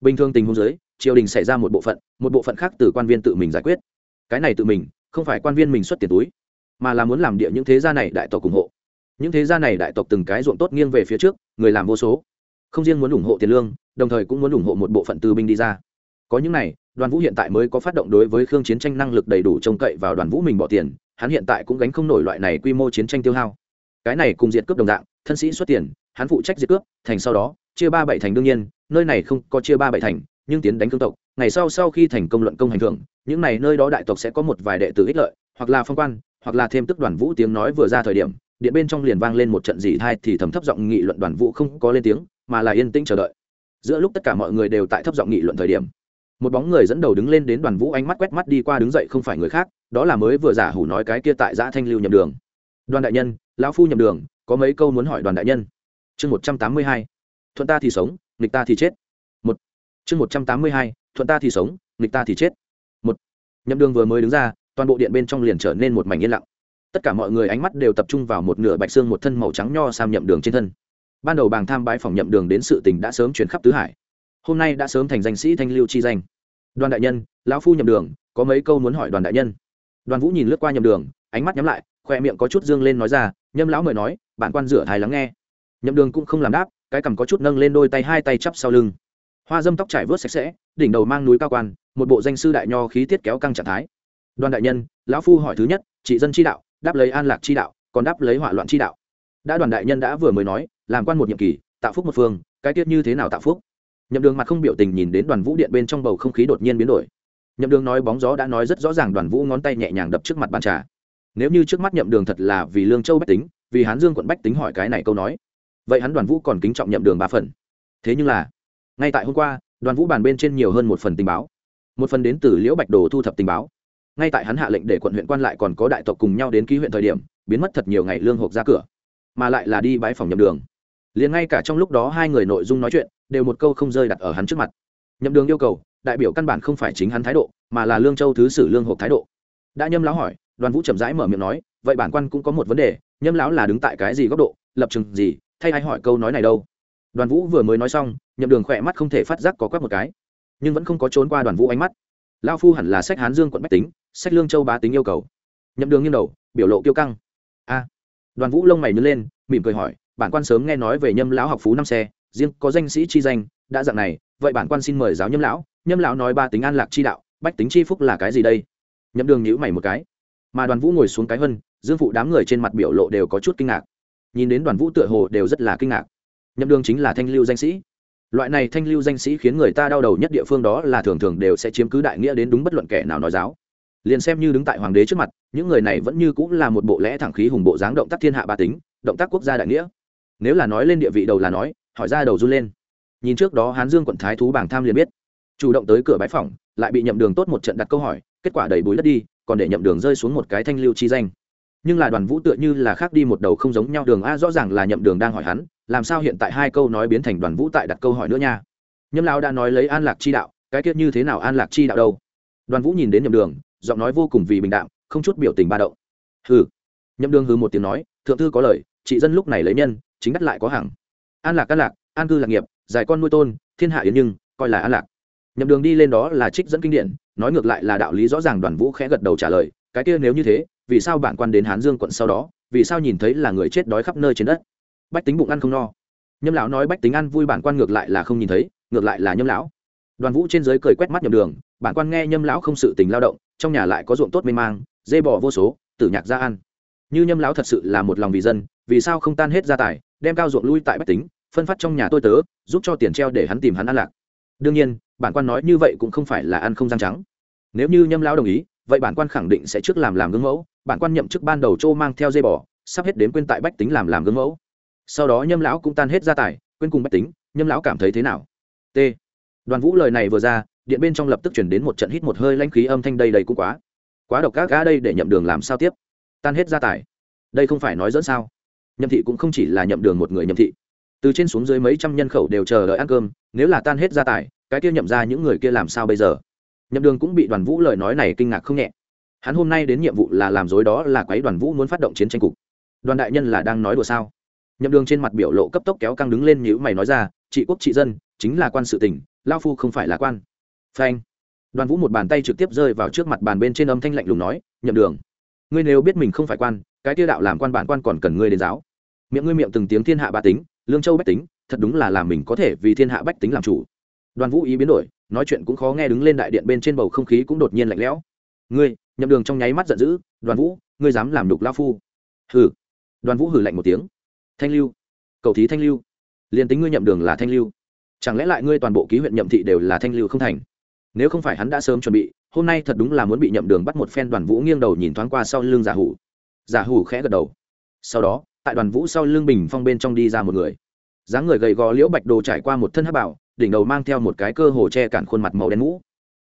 Speaker 1: Bình thường tình huống dưới, triều đình xảy ra một bộ phận, một bộ phận khác từ quan viên tự mình giải quyết. Cái này tự mình, không phải quan viên mình xuất tiền túi, mà là muốn làm địa những thế gia này đại tộc ủng hộ. Những thế gia này đại tộc từng cái ruộng tốt nghiêng về phía trước, người làm vô số. Không riêng muốn ủng hộ tiền lương, đồng thời cũng muốn ủng hộ một bộ phận tư binh đi ra. Có những này, đoàn vũ hiện tại mới có phát động đối với khương chiến tranh năng lực đầy đủ trông cậy vào đoàn vũ mình bỏ tiền, hắn hiện tại cũng gánh không nổi loại này quy mô chiến tranh tiêu hao. Cái này cùng diệt cướp đồng dạng thân sĩ xuất tiền, hắn phụ trách diệt cướp, thành sau đó, chia ba bảy thành đương nhiên, nơi này không có chia ba bảy thành, nhưng tiến đánh cương tộc, ngày sau sau khi thành công luận công hành thưởng, những này nơi đó đại tộc sẽ có một vài đệ tử ích lợi, hoặc là phong quan, hoặc là thêm tức đoàn vũ tiếng nói vừa ra thời điểm, điện bên trong liền vang lên một trận dị thai thì thầm thấp giọng nghị luận đoàn vũ không có lên tiếng, mà là yên tĩnh chờ đợi. Giữa lúc tất cả mọi người đều tại thấp giọng nghị luận thời điểm, một bóng người dẫn đầu đứng lên đến đoàn vũ ánh mắt quét mắt đi qua đứng dậy không phải người khác, đó là mới vừa giả hủ nói cái kia tại giã thanh lưu nhầm đường. Đoàn đại nhân, lão phu nhầm đường có mấy câu muốn hỏi đoàn đại nhân. Chương một trăm tám mươi hai, thuận ta thì sống, nghịch ta thì chết. Một, chương một trăm tám mươi hai, thuận ta thì sống, nghịch ta thì chết. Một, nhậm đường vừa mới đứng ra, toàn bộ điện bên trong liền trở nên một mảnh yên lặng. Tất cả mọi người ánh mắt đều tập trung vào một nửa bạch xương một thân màu trắng nho sam nhậm đường trên thân. Ban đầu bàng tham bái phòng nhậm đường đến sự tình đã sớm chuyển khắp tứ hải. Hôm nay đã sớm thành danh sĩ thanh lưu chi danh. Đoàn đại nhân, lão phu nhậm đường, có mấy câu muốn hỏi đoàn đại nhân. Đoàn vũ nhìn lướt qua nhậm đường, ánh mắt nhắm lại, khoe miệng có chút dương lên nói ra, nhâm lão mời nói bản quan rửa thai lắng nghe. Nhậm đường cũng không làm đáp, cái cằm có chút nâng lên đôi tay hai tay chắp sau lưng. Hoa dâm tóc trải vớt sạch sẽ, đỉnh đầu mang núi cao quan, một bộ danh sư đại nho khí tiết kéo căng trạng thái. Đoàn đại nhân, lão phu hỏi thứ nhất, trị dân chi đạo, đáp lấy an lạc chi đạo, còn đáp lấy hỏa loạn chi đạo. Đã đoàn đại nhân đã vừa mới nói, làm quan một nhiệm kỳ, tạo phúc một phương, cái tiết như thế nào tạo phúc? Nhậm đường mặt không biểu tình nhìn đến đoàn vũ điện bên trong bầu không khí đột nhiên biến đổi. Nhậm đường nói bóng gió đã nói rất rõ ràng đoàn vũ ngón tay nhẹ nhàng đập trước mặt bàn trà. Nếu như trước mắt nhậm đường thật là vì lương châu bách tính vì hán dương quận bách tính hỏi cái này câu nói vậy hắn đoàn vũ còn kính trọng nhậm đường ba phần thế nhưng là ngay tại hôm qua đoàn vũ bàn bên trên nhiều hơn một phần tình báo một phần đến từ liễu bạch đồ thu thập tình báo ngay tại hắn hạ lệnh để quận huyện quan lại còn có đại tộc cùng nhau đến ký huyện thời điểm biến mất thật nhiều ngày lương hộp ra cửa mà lại là đi bãi phòng nhậm đường liền ngay cả trong lúc đó hai người nội dung nói chuyện đều một câu không rơi đặt ở hắn trước mặt nhậm đường yêu cầu đại biểu căn bản không phải chính hắn thái độ mà là lương châu thứ sử lương hộp thái độ đã nhâm lão hỏi đoàn vũ chậm rãi mở miệng nói vậy bản quan cũng có một vấn đề nhâm lão là đứng tại cái gì góc độ, lập trường gì, thay ai hỏi câu nói này đâu. Đoàn vũ vừa mới nói xong, nhậm đường khỏe mắt không thể phát giác có quắc một cái, nhưng vẫn không có trốn qua đoàn vũ ánh mắt. Lao phu hẳn là sách hán dương quận bách tính, sách lương châu bá tính yêu cầu. Nhậm đường nghiêng đầu, biểu lộ kiêu căng. A. Đoàn vũ lông mày nhớ lên, mỉm cười hỏi, bản quan sớm nghe nói về nhâm lão học phú năm xe, riêng có danh sĩ chi danh, đã dạng này, vậy bản quan xin mời giáo nhâm lão nhâm lão nói ba tính an lạc chi đạo, bách tính chi phúc là cái gì đây? Nhậm đường nhữ mày một cái mà đoàn vũ ngồi xuống cái vân, dương phụ đám người trên mặt biểu lộ đều có chút kinh ngạc. Nhìn đến đoàn vũ tựa hồ đều rất là kinh ngạc. Nhậm đường chính là thanh lưu danh sĩ. Loại này thanh lưu danh sĩ khiến người ta đau đầu nhất địa phương đó là thường thường đều sẽ chiếm cứ đại nghĩa đến đúng bất luận kẻ nào nói giáo. Liền xem như đứng tại hoàng đế trước mặt, những người này vẫn như cũng là một bộ lẽ thẳng khí hùng bộ dáng động tác thiên hạ ba tính, động tác quốc gia đại nghĩa. Nếu là nói lên địa vị đầu là nói, hỏi ra đầu run lên. Nhìn trước đó hán dương quận thái thú bảng tham liền biết. Chủ động tới cửa bãi phòng lại bị nhậm đường tốt một trận đặt câu hỏi, kết quả đầy bối đất đi còn để nhậm đường rơi xuống một cái thanh lưu chi danh. Nhưng là đoàn vũ tựa như là khác đi một đầu không giống nhau, đường a rõ ràng là nhậm đường đang hỏi hắn, làm sao hiện tại hai câu nói biến thành đoàn vũ tại đặt câu hỏi nữa nha? Nhâm lão đã nói lấy an lạc chi đạo, cái tiết như thế nào an lạc chi đạo đâu? Đoàn vũ nhìn đến nhậm đường, giọng nói vô cùng vì bình đạm, không chút biểu tình ba đậu hừ. Nhậm đường hừ một tiếng nói, thượng thư có lời, chị dân lúc này lấy nhân, chính đắt lại có hàng an lạc an lạc, an cư lạc nghiệp, giải con nuôi tôn, thiên hạ yến nhưng, coi là an lạc nhậm đường đi lên đó là trích dẫn kinh điển, nói ngược lại là đạo lý rõ ràng đoàn vũ khẽ gật đầu trả lời, cái kia nếu như thế, vì sao bản quan đến hán dương quận sau đó, vì sao nhìn thấy là người chết đói khắp nơi trên đất? Bách tính bụng ăn không no. Nhâm lão nói bách tính ăn vui bản quan ngược lại là không nhìn thấy, ngược lại là nhâm lão. Đoàn vũ trên giới cười quét mắt nhầm đường bản quan nghe nhâm lão không sự tình lao động, trong nhà lại có ruộng tốt mê mang, dê bò vô số, tử nhạc ra ăn. Như nhâm lão thật sự là một lòng vì dân, vì sao không tan hết gia tài, đem cao ruộng lui tại bách tính, phân phát trong nhà tôi tớ, giúp cho tiền treo để hắn tìm hắn ăn lạc. Đương nhiên bản quan nói như vậy cũng không phải là ăn không răng trắng. Nếu như nhâm lão đồng ý, vậy bản quan khẳng định sẽ trước làm làm gương mẫu, bản quan nhậm chức ban đầu châu mang theo dây bò, sắp hết đến quên tại bách tính làm làm gương mẫu. Sau đó nhâm lão cũng tan hết gia tài, quên cùng bách tính, nhâm lão cảm thấy thế nào? T. Đoàn vũ lời này vừa ra, điện bên trong lập tức chuyển đến một trận hít một hơi lanh khí âm thanh đây đầy cũng quá. Quá độc các gã đây để nhậm đường làm sao tiếp? Tan hết gia tài. Đây không phải nói dẫn sao? Nhậm thị cũng không chỉ là nhậm đường một người nhậm thị. Từ trên xuống dưới mấy trăm nhân khẩu đều chờ đợi ăn cơm, nếu là tan hết gia tài cái kia nhậm ra những người kia làm sao bây giờ? Nhậm đường cũng bị đoàn vũ lời nói này kinh ngạc không nhẹ. Hắn hôm nay đến nhiệm vụ là làm dối đó là quấy đoàn vũ muốn phát động chiến tranh cục. Đoàn đại nhân là đang nói đùa sao? Nhậm đường trên mặt biểu lộ cấp tốc kéo căng đứng lên nhữ mày nói ra, trị quốc trị dân, chính là quan sự tỉnh lao phu không phải là quan. Phanh. Đoàn vũ một bàn tay trực tiếp rơi vào trước mặt bàn bên trên âm thanh lạnh lùng nói, nhậm đường, ngươi nếu biết mình không phải quan, cái tiêu đạo làm quan bản quan còn cần ngươi đến giáo. Miệng ngươi miệng từng tiếng thiên hạ ba tính, lương châu bách tính, thật đúng là làm mình có thể vì thiên hạ bách tính làm chủ đoàn vũ ý biến đổi, nói chuyện cũng khó nghe đứng lên đại điện bên trên bầu không khí cũng đột nhiên lạnh lẽo. Ngươi, nhậm đường trong nháy mắt giận dữ, đoàn vũ, ngươi dám làm đục lao phu. Hừ. Đoàn vũ hử lạnh một tiếng. Thanh lưu cậu thí thanh lưu. Liền tính ngươi nhậm đường là thanh lưu, chẳng lẽ lại ngươi toàn bộ ký huyện nhậm thị đều là thanh lưu không thành? Nếu không phải hắn đã sớm chuẩn bị, hôm nay thật đúng là muốn bị nhậm đường bắt một phen. Đoàn vũ nghiêng đầu nhìn thoáng qua sau lưng giả hủ. Giả hủ khẽ gật đầu. Sau đó, tại đoàn vũ sau lưng bình phong bên trong đi ra một người. Dáng người gầy gò liễu bạch đồ trải qua một thân hát bảo đỉnh đầu mang theo một cái cơ hồ che cản khuôn mặt màu đen mũ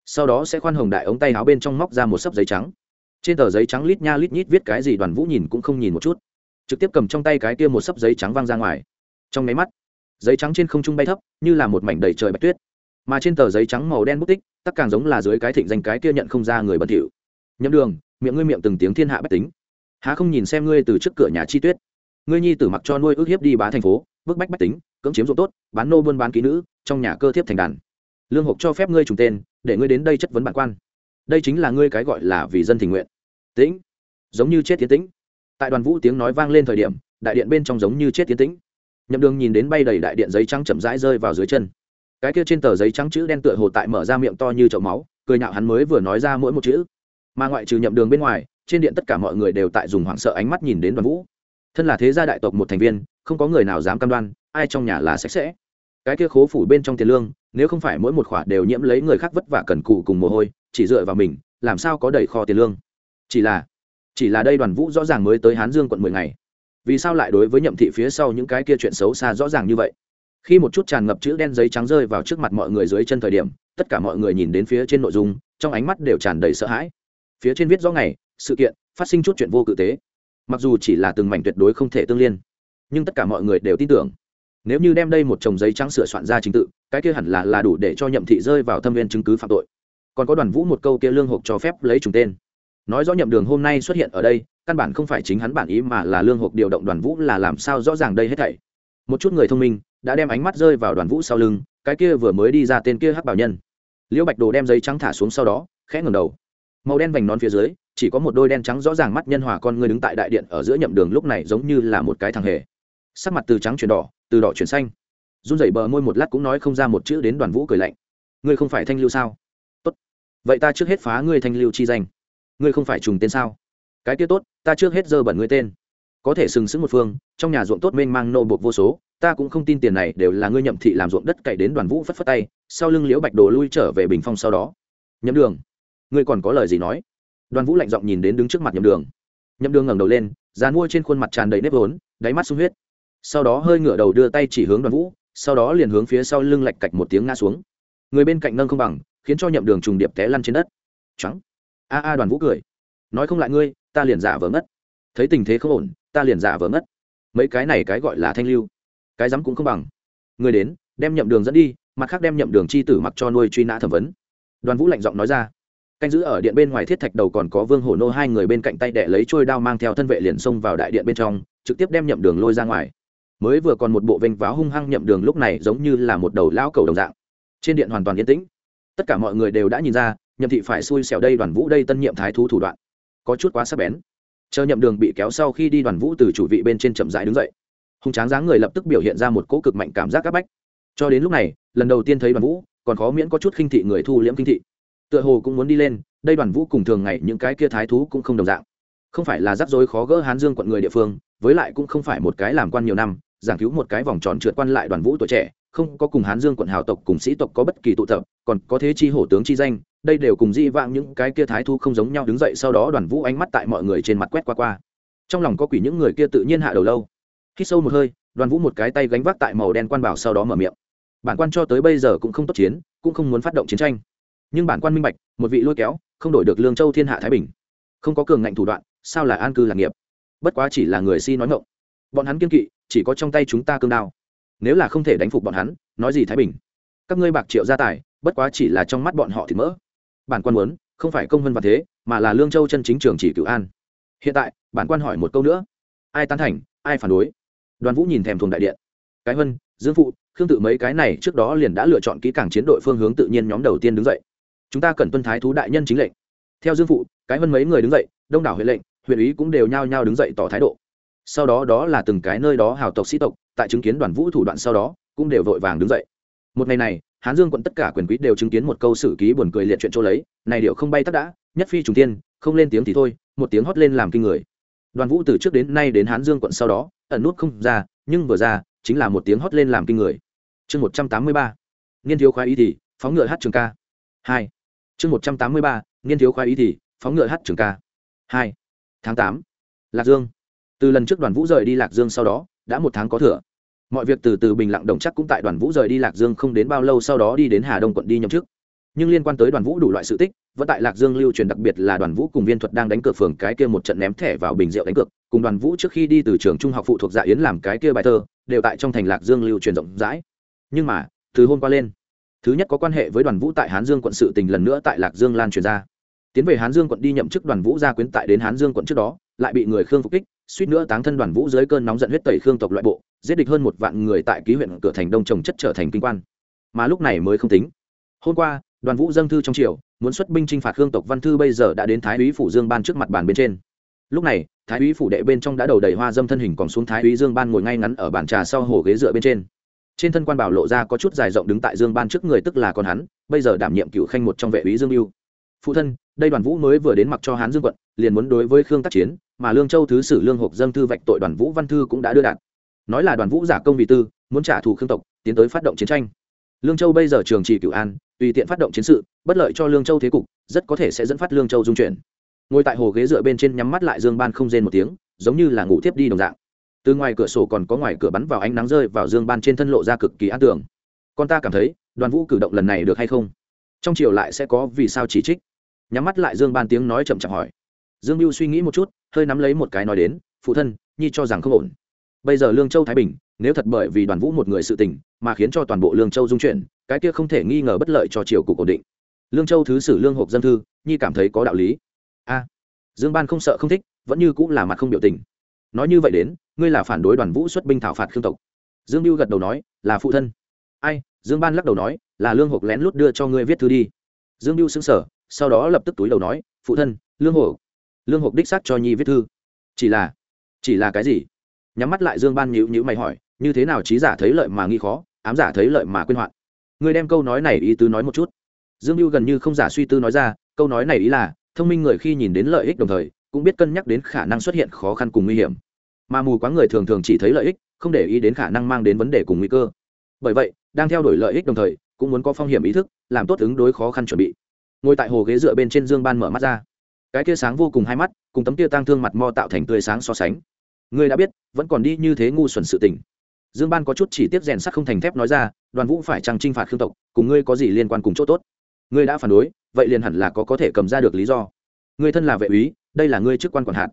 Speaker 1: sau đó sẽ khoan hồng đại ống tay áo bên trong móc ra một sấp giấy trắng. Trên tờ giấy trắng lít nha lít nhít viết cái gì đoàn vũ nhìn cũng không nhìn một chút. Trực tiếp cầm trong tay cái kia một sấp giấy trắng văng ra ngoài. Trong máy mắt, giấy trắng trên không trung bay thấp, như là một mảnh đầy trời bạch tuyết. Mà trên tờ giấy trắng màu đen bút tích, tắc càng giống là dưới cái thịnh danh cái kia nhận không ra người bẩn thỉu. Nhậm đường, miệng ngươi miệng từng tiếng thiên hạ bách tính. Há không nhìn xem ngươi từ trước cửa nhà chi tuyết? Ngươi nhi tử mặc cho nuôi ước hiếp đi bá thành phố, bức bách bách tính, cưỡng chiếm ruộng tốt, bán nô buôn bán ký nữ trong nhà cơ thiếp thành đàn. Lương hộp cho phép ngươi trùng tên, để ngươi đến đây chất vấn bản quan. Đây chính là ngươi cái gọi là vì dân tình nguyện. Tĩnh. Giống như chết tiến tĩnh. Tại đoàn vũ tiếng nói vang lên thời điểm, đại điện bên trong giống như chết tiến tĩnh. Nhậm đường nhìn đến bay đầy đại điện giấy trắng chậm rãi rơi vào dưới chân. Cái kia trên tờ giấy trắng chữ đen tựa hồ tại mở ra miệng to như chậu máu, cười nhạo hắn mới vừa nói ra mỗi một chữ. Mà ngoại trừ nhậm đường bên ngoài, trên điện tất cả mọi người đều tại dùng hoảng sợ ánh mắt nhìn đến đoàn vũ. Thân là thế gia đại tộc một thành viên, không có người nào dám cam đoan, ai trong nhà là sạch sẽ cái kia khố phủ bên trong tiền lương, nếu không phải mỗi một khoản đều nhiễm lấy người khác vất vả cần cù cùng mồ hôi, chỉ dựa vào mình, làm sao có đầy kho tiền lương? Chỉ là chỉ là đây đoàn vũ rõ ràng mới tới hán dương quận mười ngày. Vì sao lại đối với nhậm thị phía sau những cái kia chuyện xấu xa rõ ràng như vậy? Khi một chút tràn ngập chữ đen giấy trắng rơi vào trước mặt mọi người dưới chân thời điểm, tất cả mọi người nhìn đến phía trên nội dung, trong ánh mắt đều tràn đầy sợ hãi. Phía trên viết rõ ngày, sự kiện, phát sinh chút chuyện vô cự tế. Mặc dù chỉ là từng mảnh tuyệt đối không thể tương liên, nhưng tất cả mọi người đều tin tưởng nếu như đem đây một chồng giấy trắng sửa soạn ra trình tự, cái kia hẳn là là đủ để cho nhậm thị rơi vào thâm viên chứng cứ phạm tội. Còn có đoàn vũ một câu kia lương hộp cho phép lấy trùng tên. Nói rõ nhậm đường hôm nay xuất hiện ở đây, căn bản không phải chính hắn bản ý mà là lương hộp điều động đoàn vũ là làm sao rõ ràng đây hết thảy. Một chút người thông minh đã đem ánh mắt rơi vào đoàn vũ sau lưng, cái kia vừa mới đi ra tên kia hắc bảo nhân. Liễu bạch đồ đem giấy trắng thả xuống sau đó, khẽ ngầm đầu. Màu đen vành nón phía dưới, chỉ có một đôi đen trắng rõ ràng mắt nhân hòa con người đứng tại đại điện ở giữa nhậm đường lúc này giống như là một cái thằng hề. Sắc mặt từ trắng chuyển đỏ từ đỏ chuyển xanh. Run rẩy bờ môi một lát cũng nói không ra một chữ đến đoàn vũ cười lạnh. Ngươi không phải thanh lưu sao? Tốt. Vậy ta trước hết phá ngươi thanh lưu chi danh. Ngươi không phải trùng tên sao? Cái kia tốt, ta trước hết dơ bẩn ngươi tên. Có thể sừng sững một phương, trong nhà ruộng tốt mênh mang nô bột vô số, ta cũng không tin tiền này đều là ngươi nhậm thị làm ruộng đất cày đến đoàn vũ phất phất tay, sau lưng liễu bạch đồ lui trở về bình phong sau đó. Nhậm đường. Ngươi còn có lời gì nói? Đoàn vũ lạnh giọng nhìn đến đứng trước mặt nhậm đường. Nhậm đường ngẩng đầu lên, dàn mua trên khuôn mặt tràn đầy nếp vốn đáy mắt sung huyết sau đó hơi ngửa đầu đưa tay chỉ hướng đoàn vũ, sau đó liền hướng phía sau lưng lạch cạch một tiếng ngã xuống. Người bên cạnh nâng không bằng, khiến cho nhậm đường trùng điệp té lăn trên đất. Trắng a a đoàn vũ cười. Nói không lại ngươi, ta liền giả vờ ngất. Thấy tình thế không ổn, ta liền giả vờ ngất. Mấy cái này cái gọi là thanh lưu, cái dám cũng không bằng. Người đến, đem nhậm đường dẫn đi, mặt khác đem nhậm đường chi tử mặc cho nuôi truy nã thẩm vấn. Đoàn vũ lạnh giọng nói ra. Canh giữ ở điện bên ngoài thiết thạch đầu còn có vương hổ nô hai người bên cạnh tay đẻ lấy trôi đao mang theo thân vệ liền xông vào đại điện bên trong, trực tiếp đem nhậm đường lôi ra ngoài mới vừa còn một bộ vênh váo hung hăng nhậm đường lúc này giống như là một đầu lão cầu đồng dạng. Trên điện hoàn toàn yên tĩnh. Tất cả mọi người đều đã nhìn ra, nhậm thị phải xui xẻo đây đoàn vũ đây tân nhiệm thái thú thủ đoạn. Có chút quá sắc bén. Chờ nhậm đường bị kéo sau khi đi đoàn vũ từ chủ vị bên trên chậm rãi đứng dậy. Hùng tráng dáng người lập tức biểu hiện ra một cỗ cực mạnh cảm giác áp bách. Cho đến lúc này, lần đầu tiên thấy đoàn vũ, còn khó miễn có chút khinh thị người thu liễm kinh thị. Tựa hồ cũng muốn đi lên, đây đoàn vũ cùng thường ngày những cái kia thái thú cũng không đồng dạng. Không phải là rắc rối khó gỡ hán dương quận người địa phương, với lại cũng không phải một cái làm quan nhiều năm giảng cứu một cái vòng tròn trượt quan lại đoàn vũ tuổi trẻ, không có cùng hán dương quận hào tộc cùng sĩ tộc có bất kỳ tụ tập, còn có thế chi hổ tướng chi danh, đây đều cùng di vãng những cái kia thái thu không giống nhau đứng dậy sau đó đoàn vũ ánh mắt tại mọi người trên mặt quét qua qua. Trong lòng có quỷ những người kia tự nhiên hạ đầu lâu. Khi sâu một hơi, đoàn vũ một cái tay gánh vác tại màu đen quan bảo sau đó mở miệng. Bản quan cho tới bây giờ cũng không tốt chiến, cũng không muốn phát động chiến tranh. Nhưng bản quan minh bạch, một vị lôi kéo, không đổi được lương châu thiên hạ thái bình. Không có cường ngạnh thủ đoạn, sao là an cư lạc nghiệp? Bất quá chỉ là người si nói ngộng bọn hắn kiên kỵ chỉ có trong tay chúng ta cương đao. Nếu là không thể đánh phục bọn hắn, nói gì thái bình? Các ngươi bạc triệu gia tài, bất quá chỉ là trong mắt bọn họ thì mỡ. Bản quan muốn, không phải công vân và thế, mà là lương châu chân chính trường chỉ cựu an. Hiện tại, bản quan hỏi một câu nữa. Ai tán thành, ai phản đối? Đoàn vũ nhìn thèm thuồng đại điện. Cái vân, dương phụ, khương tự mấy cái này trước đó liền đã lựa chọn kỹ càng chiến đội phương hướng tự nhiên nhóm đầu tiên đứng dậy. Chúng ta cần tuân thái thú đại nhân chính lệnh. Theo dương phụ, cái vân mấy người đứng dậy, đông đảo huyện lệnh, huyện ý cũng đều nhao nhao đứng dậy tỏ thái độ sau đó đó là từng cái nơi đó hào tộc sĩ tộc, tại chứng kiến đoàn vũ thủ đoạn sau đó, cũng đều vội vàng đứng dậy. Một ngày này, hán dương quận tất cả quyền quý đều chứng kiến một câu sử ký buồn cười liệt chuyện chỗ lấy, này điệu không bay tắt đã, nhất phi trùng tiên, không lên tiếng thì thôi, một tiếng hót lên làm kinh người. Đoàn vũ từ trước đến nay đến hán dương quận sau đó, ẩn nút không ra, nhưng vừa ra, chính là một tiếng hót lên làm kinh người. Chương một trăm tám mươi ba nghiên thiếu khoái ý thì, phóng ngựa hát trường ca. Hai. Chương một trăm tám mươi ba nghiên thiếu khoái ý thì, phóng ngựa hát trường ca. Hai. Tháng tám, lạc dương từ lần trước đoàn vũ rời đi lạc dương sau đó, đã một tháng có thừa. Mọi việc từ từ bình lặng đồng chắc cũng tại đoàn vũ rời đi lạc dương không đến bao lâu sau đó đi đến hà đông quận đi nhậm chức. Nhưng liên quan tới đoàn vũ đủ loại sự tích, vẫn tại lạc dương lưu truyền đặc biệt là đoàn vũ cùng viên thuật đang đánh cược phường cái kia một trận ném thẻ vào bình rượu đánh cược, cùng đoàn vũ trước khi đi từ trường trung học phụ thuộc dạ yến làm cái kia bài thơ, đều tại trong thành lạc dương lưu truyền rộng rãi. Nhưng mà, từ hôm qua lên, thứ nhất có quan hệ với đoàn vũ tại hán dương quận sự tình lần nữa tại lạc dương lan truyền ra. Tiến về hán dương quận đi nhậm chức đoàn vũ gia quyến tại đến hán dương quận trước đó, lại bị người khương phục kích suýt nữa táng thân đoàn vũ dưới cơn nóng giận huyết tẩy khương tộc loại bộ, giết địch hơn một vạn người tại ký huyện cửa thành đông trồng chất trở thành kinh quan. Mà lúc này mới không tính. Hôm qua, đoàn vũ dâng thư trong triều, muốn xuất binh chinh phạt khương tộc văn thư bây giờ đã đến thái úy phủ dương ban trước mặt bàn bên trên. Lúc này, thái úy phủ đệ bên trong đã đầu đầy hoa dâm thân hình còn xuống thái úy dương ban ngồi ngay ngắn ở bàn trà sau hồ ghế dựa bên trên. Trên thân quan bảo lộ ra có chút dài rộng đứng tại dương ban trước người tức là con hắn, bây giờ đảm nhiệm cựu khanh một trong vệ úy dương mưu phụ thân, đây đoàn vũ mới vừa đến mặc cho hán dương quận, liền muốn đối với khương tác chiến mà lương châu thứ sử lương hộp dâng thư vạch tội đoàn vũ văn thư cũng đã đưa đạt. Nói là đoàn vũ giả công vì tư, muốn trả thù khương tộc, tiến tới phát động chiến tranh. Lương châu bây giờ trường trì cửu an, tùy tiện phát động chiến sự, bất lợi cho lương châu thế cục, rất có thể sẽ dẫn phát lương châu dung chuyển. Ngồi tại hồ ghế dựa bên trên nhắm mắt lại dương ban không rên một tiếng, giống như là ngủ tiếp đi đồng dạng. Từ ngoài cửa sổ còn có ngoài cửa bắn vào ánh nắng rơi vào dương ban trên thân lộ ra cực kỳ an tưởng con ta cảm thấy, đoàn vũ cử động lần này được hay không? Trong chiều lại sẽ có vì sao chỉ trích? Nhắm mắt lại dương ban tiếng nói chậm chậm hỏi dương mưu suy nghĩ một chút, hơi nắm lấy một cái nói đến, phụ thân, nhi cho rằng không ổn. Bây giờ lương châu thái bình, nếu thật bởi vì đoàn vũ một người sự tình, mà khiến cho toàn bộ lương châu dung chuyển, cái kia không thể nghi ngờ bất lợi cho triều cục ổn định. Lương châu thứ sử lương hộp dân thư, nhi cảm thấy có đạo lý. A, dương ban không sợ không thích, vẫn như cũng là mặt không biểu tình. Nói như vậy đến, ngươi là phản đối đoàn vũ xuất binh thảo phạt khương tộc. Dương mưu gật đầu nói, là phụ thân. Ai? Dương ban lắc đầu nói, là lương hộp lén lút đưa cho ngươi viết thư đi. Dương mưu xứng sở sau đó lập tức túi đầu nói, phụ thân, lương hộp lương hộp đích xác cho nhi viết thư. Chỉ là chỉ là cái gì? Nhắm mắt lại dương ban nhữ nhữ mày hỏi, như thế nào trí giả thấy lợi mà nghi khó, ám giả thấy lợi mà quên hoạn? Người đem câu nói này ý tứ nói một chút. Dương mưu gần như không giả suy tư nói ra, câu nói này ý là, thông minh người khi nhìn đến lợi ích đồng thời, cũng biết cân nhắc đến khả năng xuất hiện khó khăn cùng nguy hiểm. Mà mù quáng người thường thường chỉ thấy lợi ích, không để ý đến khả năng mang đến vấn đề cùng nguy cơ. Bởi vậy, đang theo đuổi lợi ích đồng thời, cũng muốn có phong hiểm ý thức, làm tốt ứng đối khó khăn chuẩn bị. Ngồi tại hồ ghế dựa bên trên dương ban mở mắt ra cái tia sáng vô cùng hai mắt, cùng tấm tia tang thương mặt mo tạo thành tươi sáng so sánh. Ngươi đã biết, vẫn còn đi như thế ngu xuẩn sự tình. Dương ban có chút chỉ tiếp rèn sắt không thành thép nói ra, đoàn vũ phải chăng t r i n h phạt khương tộc, cùng ngươi có gì liên quan cùng chỗ tốt? Ngươi đã phản đối, vậy liền hẳn là có có thể cầm ra được lý do. Ngươi thân là vệ úy, đây là ngươi chức quan quản hạt.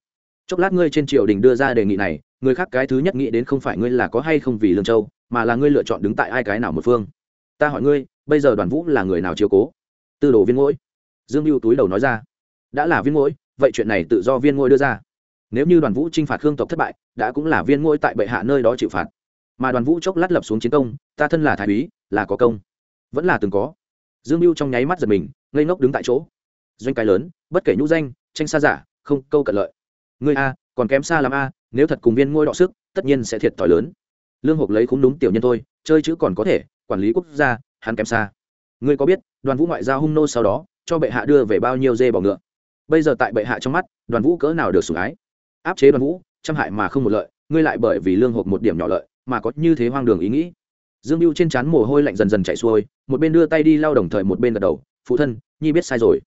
Speaker 1: Chốc lát ngươi trên triều đình đưa ra đề nghị này, người khác cái thứ nhất nghĩ đến không phải ngươi là có hay không vì lương châu, mà là ngươi lựa chọn đứng tại ai cái nào một phương. Ta hỏi ngươi, bây giờ đoàn vũ là người nào chiếu cố? Tư đồ viên ngỗi dương mưu túi đầu nói ra đã là viên ngôi, vậy chuyện này tự do viên ngôi đưa ra. Nếu như đoàn vũ t r i n h phạt khương tộc thất bại, đã cũng là viên ngôi tại bệ hạ nơi đó chịu phạt. Mà đoàn vũ chốc lát lập xuống chiến công, ta thân là thái úy, là có công. Vẫn là từng có. Dương mưu trong nháy mắt giật mình, ngây ngốc đứng tại chỗ. Doanh cái lớn, bất kể nhũ danh, tranh xa giả, không câu cận lợi. Người a, còn kém xa làm a, nếu thật cùng viên ngôi đọ sức, tất nhiên sẽ thiệt thòi lớn. Lương hộp lấy khúng đúng tiểu nhân thôi, chơi chữ còn có thể, quản lý quốc gia, hắn kém xa. Ngươi có biết, đoàn vũ ngoại giao hung nô sau đó, cho bệ hạ đưa về bao nhiêu dê bỏ ngựa? Bây giờ tại bệ hạ trong mắt, đoàn vũ cỡ nào được sủng ái? Áp chế đoàn vũ trăm hại mà không một lợi, ngươi lại bởi vì lương hộp một điểm nhỏ lợi mà có như thế hoang đường ý nghĩ. Dương mưu trên trán mồ hôi lạnh dần dần chạy xuôi, một bên đưa tay đi lau đồng thời một bên gật đầu, phụ thân, nhi biết sai rồi.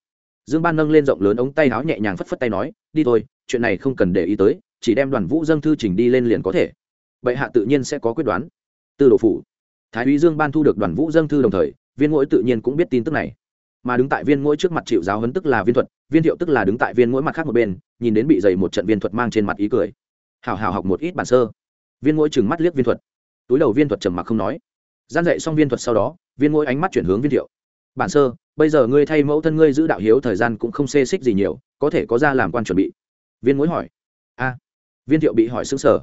Speaker 1: Dương ban nâng lên rộng lớn ống tay áo nhẹ nhàng phất phất tay nói, đi thôi, chuyện này không cần để ý tới, chỉ đem đoàn vũ dâng thư trình đi lên liền có thể. Bệ hạ tự nhiên sẽ có quyết đoán. Tư đồ phủ. Thái úy dương ban thu được đoàn vũ dâng thư đồng thời, viên ngỗi tự nhiên cũng biết tin tức này mà đứng tại viên mũi trước mặt chịu giáo hấn tức là viên thuật, viên thiệu tức là đứng tại viên mũi mặt khác một bên, nhìn đến bị dày một trận viên thuật mang trên mặt ý cười. Hào hào học một ít bản sơ. Viên mũi chừng mắt liếc viên thuật. Túi đầu viên thuật trầm mặc không nói. Gian dạy xong viên thuật sau đó, viên mũi ánh mắt chuyển hướng viên thiệu. Bản sơ, bây giờ ngươi thay mẫu thân ngươi giữ đạo hiếu thời gian cũng không xê xích gì nhiều, có thể có ra làm quan chuẩn bị. Viên mũi hỏi. A. Viên thiệu bị hỏi xứng sở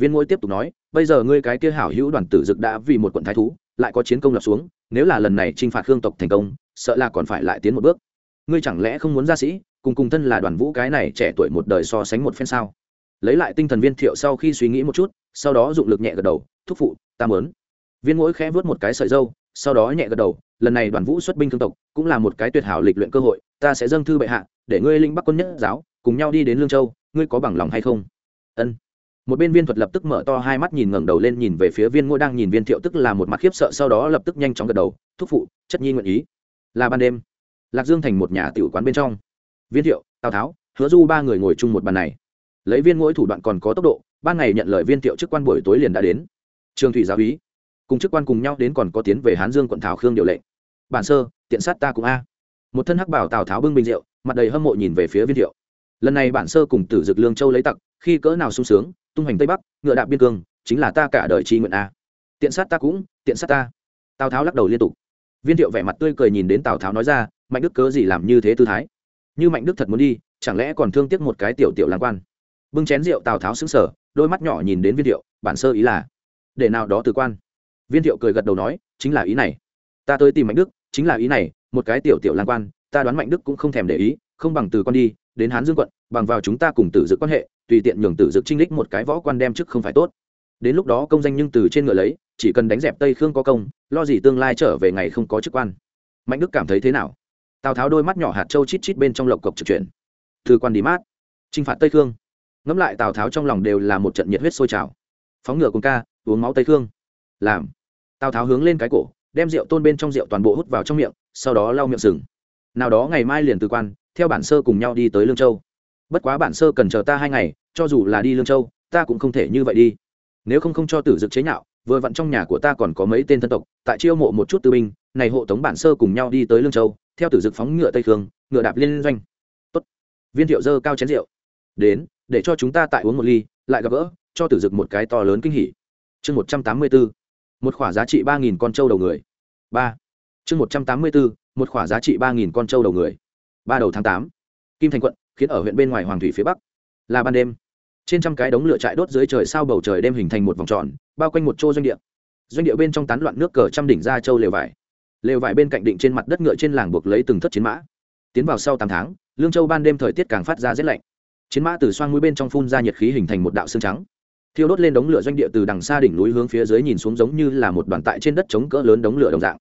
Speaker 1: viên mũi tiếp tục nói, bây giờ ngươi cái kia hảo hữu đoàn tử dực đã vì một quận thái thú, lại có chiến công lập xuống, nếu là lần này t r i n h phạt hương tộc thành công sợ là còn phải lại tiến một bước. Ngươi chẳng lẽ không muốn ra sĩ, cùng cùng thân là đoàn vũ cái này trẻ tuổi một đời so sánh một phen sao? Lấy lại tinh thần viên thiệu sau khi suy nghĩ một chút, sau đó dụng lực nhẹ gật đầu, thúc phụ, ta mớn viên mỗi khẽ vớt một cái sợi dâu, sau đó nhẹ gật đầu, lần này đoàn vũ xuất binh thương tộc, cũng là một cái tuyệt hảo lịch luyện cơ hội, ta sẽ dâng thư bệ hạ, để ngươi linh bắc quân nhất giáo, cùng nhau đi đến lương châu, ngươi có bằng lòng hay không? Ân. Một bên viên thuật lập tức mở to hai mắt nhìn ngẩng đầu lên nhìn về phía viên ngôi đang nhìn viên thiệu, tức là một mặt khiếp sợ, sau đó lập tức nhanh chóng gật đầu, thúc phụ, chất nhi nguyện ý là ban đêm. Lạc dương thành một nhà tiểu quán bên trong. Viên thiệu, tào tháo, hứa du ba người ngồi chung một bàn này. Lấy viên mỗi thủ đoạn còn có tốc độ, ban ngày nhận lời viên thiệu chức quan buổi tối liền đã đến. Trường thủy giáo úy, cùng chức quan cùng nhau đến còn có tiến về hán dương quận thảo khương điều lệnh. Bản sơ, tiện sát ta cũng a. Một thân hắc bảo tào tháo bưng bình rượu, mặt đầy hâm mộ nhìn về phía viên thiệu. Lần này bản sơ cùng tử dực lương châu lấy tặc, khi cỡ nào sung sướng, tung hành tây bắc, ngựa đạp biên cương, chính là ta cả đời tri nguyện a. Tiện sát ta cũng, tiện sát ta. Tào tháo lắc đầu liên tục viên thiệu vẻ mặt tươi cười nhìn đến tào tháo nói ra, mạnh đức cớ gì làm như thế tư thái? Như mạnh đức thật muốn đi, chẳng lẽ còn thương tiếc một cái tiểu tiểu lang quan? Bưng chén rượu, tào tháo xứng sở đôi mắt nhỏ nhìn đến viên thiệu, bản sơ ý là, để nào đó từ quan. Viên thiệu cười gật đầu nói, chính là ý này. Ta tới tìm mạnh đức, chính là ý này, một cái tiểu tiểu lang quan, ta đoán mạnh đức cũng không thèm để ý, không bằng từ con đi, đến hán dương quận, bằng vào chúng ta cùng tử dực quan hệ, tùy tiện nhường tử dực trinh lích một cái võ quan đem chức không phải tốt. Đến lúc đó công danh nhưng từ trên ngựa lấy chỉ cần đánh dẹp tây khương có công, lo gì tương lai trở về ngày không có chức quan. Mạnh đức cảm thấy thế nào? Tào tháo đôi mắt nhỏ hạt trâu chít chít bên trong lộc cộc trực chuyển. Thư quan đi mát. Chinh phạt tây khương. Ngẫm lại tào tháo trong lòng đều là một trận nhiệt huyết sôi trào. Phóng ngựa cùng ca, uống máu tây khương. Làm. Tào tháo hướng lên cái cổ, đem rượu tôn bên trong rượu toàn bộ hút vào trong miệng, sau đó lau miệng sừng. Nào đó ngày mai liền từ quan, theo bản sơ cùng nhau đi tới lương châu. Bất quá bản sơ cần chờ ta hai ngày, cho dù là đi lương châu, ta cũng không thể như vậy đi. Nếu không không cho tử dực chế nhạo vừa vặn trong nhà của ta còn có mấy tên thân tộc, tại chiêu mộ một chút tư binh, này hộ tống bản sơ cùng nhau đi tới lương châu, theo tử dực phóng ngựa tây khương, ngựa đạp liên doanh. Tốt. Viên thiệu dơ cao chén rượu. Đến, để cho chúng ta tại uống một ly, lại gặp gỡ, cho tử dực một cái to lớn kinh hỉ. Chương một trăm tám mươi bốn một khoả giá trị ba nghìn con trâu đầu người. Ba. Chương một trăm tám mươi bốn một khoả giá trị ba nghìn con trâu đầu người. Ba đầu tháng tám. Kim thành quận, khiến ở huyện bên ngoài hoàng thủy phía bắc. Là ban đêm trên trăm cái đống lửa trại đốt dưới trời sao bầu trời đem hình thành một vòng tròn, bao quanh một chỗ doanh địa. Doanh địa bên trong tán loạn nước cờ trăm đỉnh ra châu lều vải. Lều vải bên cạnh định trên mặt đất ngựa trên làng buộc lấy từng thất chiến mã. Tiến vào sau tám tháng, lương châu ban đêm thời tiết càng phát ra rét lạnh. Chiến mã từ xoang mũi bên trong phun ra nhiệt khí hình thành một đạo xương trắng. Thiêu đốt lên đống lửa doanh địa từ đằng xa đỉnh núi hướng phía dưới nhìn xuống giống như là một đoàn tại trên đất chống cỡ lớn đống lửa đồng dạng.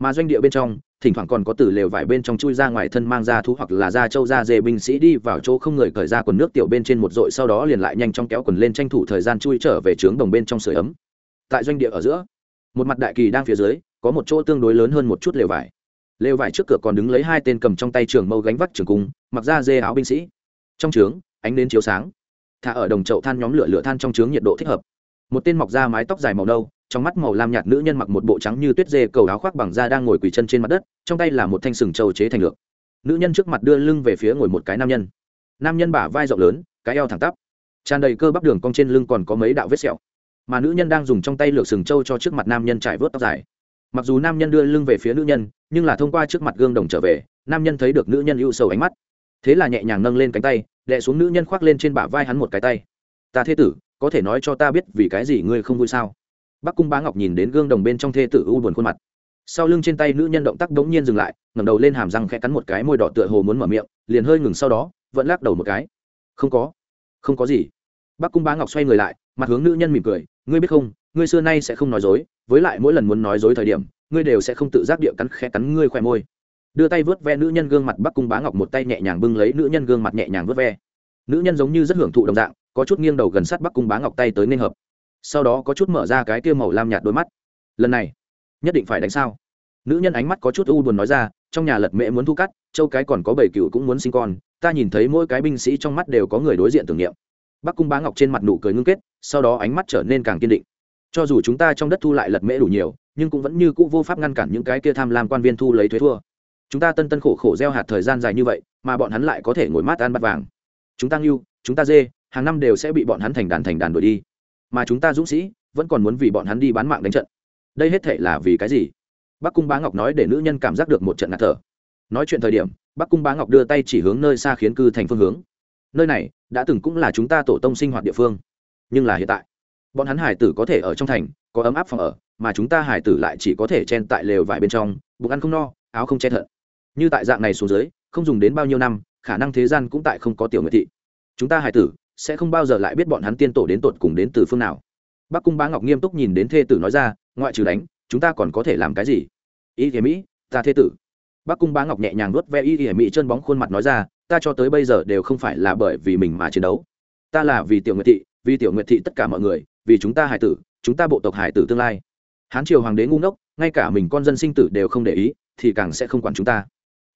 Speaker 1: Mà doanh địa bên trong thỉnh thoảng còn có từ lều vải bên trong chui ra ngoài thân mang ra thú hoặc là ra châu ra dê binh sĩ đi vào chỗ không người cởi ra quần nước tiểu bên trên một dội sau đó liền lại nhanh chóng kéo quần lên tranh thủ thời gian chui trở về trướng đồng bên trong sưởi ấm. Tại doanh địa ở giữa, một mặt đại kỳ đang phía dưới, có một chỗ tương đối lớn hơn một chút lều vải. Lều vải trước cửa còn đứng lấy hai tên cầm trong tay trường mâu gánh vác trường cung, mặc ra dê áo binh sĩ. Trong trướng, ánh đến chiếu sáng. Thả ở đồng chậu than nhóm lửa lửa than trong trướng nhiệt độ thích hợp. Một tên mọc ra mái tóc dài màu nâu trong mắt màu lam nhạt nữ nhân mặc một bộ trắng như tuyết dê cầu áo khoác bằng da đang ngồi quỳ chân trên mặt đất, trong tay là một thanh sừng trâu chế thành lược. Nữ nhân trước mặt đưa lưng về phía ngồi một cái nam nhân. Nam nhân bả vai rộng lớn, cái eo thẳng tắp, tràn đầy cơ bắp đường cong trên lưng còn có mấy đạo vết sẹo. Mà nữ nhân đang dùng trong tay lược sừng trâu cho trước mặt nam nhân trải vớt tóc dài. Mặc dù nam nhân đưa lưng về phía nữ nhân, nhưng là thông qua trước mặt gương đồng trở về, nam nhân thấy được nữ nhân ưu sầu ánh mắt. Thế là nhẹ nhàng nâng lên cánh tay, đè xuống nữ nhân khoác lên trên bả vai hắn một cái tay. Ta thế tử, có thể nói cho ta biết vì cái gì ngươi không vui sao? Bắc cung bá ngọc nhìn đến gương đồng bên trong thê tử u buồn khuôn mặt. Sau lưng trên tay nữ nhân động tác đống nhiên dừng lại, ngẩng đầu lên hàm răng khẽ cắn một cái môi đỏ tựa hồ muốn mở miệng, liền hơi ngừng sau đó, vẫn lắc đầu một cái. Không có. Không có gì. Bắc cung bá ngọc xoay người lại, mặt hướng nữ nhân mỉm cười, ngươi biết không, ngươi xưa nay sẽ không nói dối, với lại mỗi lần muốn nói dối thời điểm, ngươi đều sẽ không tự giác địa cắn khẽ cắn ngươi khỏe môi. Đưa tay vớt ve nữ nhân gương mặt, bắc cung bá ngọc một tay nhẹ nhàng bưng lấy nữ nhân gương mặt nhẹ nhàng vớt ve. Nữ nhân giống như rất hưởng thụ đồng dạng, có chút nghiêng đầu gần sát bắc cung bá ngọc tay tới nên hợp sau đó có chút mở ra cái kia màu lam nhạt đôi mắt. Lần này, nhất định phải đánh sao? Nữ nhân ánh mắt có chút u buồn nói ra, trong nhà lật mẹ muốn thu cắt, châu cái còn có bảy cựu cũng muốn sinh con, ta nhìn thấy mỗi cái binh sĩ trong mắt đều có người đối diện tưởng niệm. Bắc cung bá ngọc trên mặt nụ cười ngưng kết, sau đó ánh mắt trở nên càng kiên định. Cho dù chúng ta trong đất thu lại lật mễ đủ nhiều, nhưng cũng vẫn như cũ vô pháp ngăn cản những cái kia tham lam quan viên thu lấy thuế thua. Chúng ta tân tân khổ khổ gieo hạt thời gian dài như vậy, mà bọn hắn lại có thể ngồi mát ăn bát vàng. Chúng ta ngưu, chúng ta dê, hàng năm đều sẽ bị bọn hắn thành đàn thành đàn đuổi đi mà chúng ta dũng sĩ vẫn còn muốn vì bọn hắn đi bán mạng đánh trận. Đây hết thể là vì cái gì? Bắc cung bá ngọc nói để nữ nhân cảm giác được một trận ngạt thở. Nói chuyện thời điểm, bắc cung bá ngọc đưa tay chỉ hướng nơi xa khiến cư thành phương hướng. Nơi này đã từng cũng là chúng ta tổ tông sinh hoạt địa phương, nhưng là hiện tại, bọn hắn hải tử có thể ở trong thành, có ấm áp phòng ở, mà chúng ta hải tử lại chỉ có thể chen tại lều vải bên trong, bụng ăn không no, áo không che thận. Như tại dạng này xuống dưới, không dùng đến bao nhiêu năm, khả năng thế gian cũng tại không có tiểu nguyệt thị. Chúng ta hải tử sẽ không bao giờ lại biết bọn hắn tiên tổ đến tột cùng đến từ phương nào. Bắc cung bá ngọc nghiêm túc nhìn đến thê tử nói ra, ngoại trừ đánh, chúng ta còn có thể làm cái gì? Y thế mỹ, ta thê tử. Bắc cung bá ngọc nhẹ nhàng nuốt ve y thế mỹ chân bóng khuôn mặt nói ra, ta cho tới bây giờ đều không phải là bởi vì mình mà chiến đấu. Ta là vì tiểu nguyệt thị, vì tiểu nguyệt thị tất cả mọi người, vì chúng ta hải tử, chúng ta bộ tộc hải tử tương lai. Hán triều hoàng đế ngu ngốc, ngay cả mình con dân sinh tử đều không để ý, thì càng sẽ không quản chúng ta.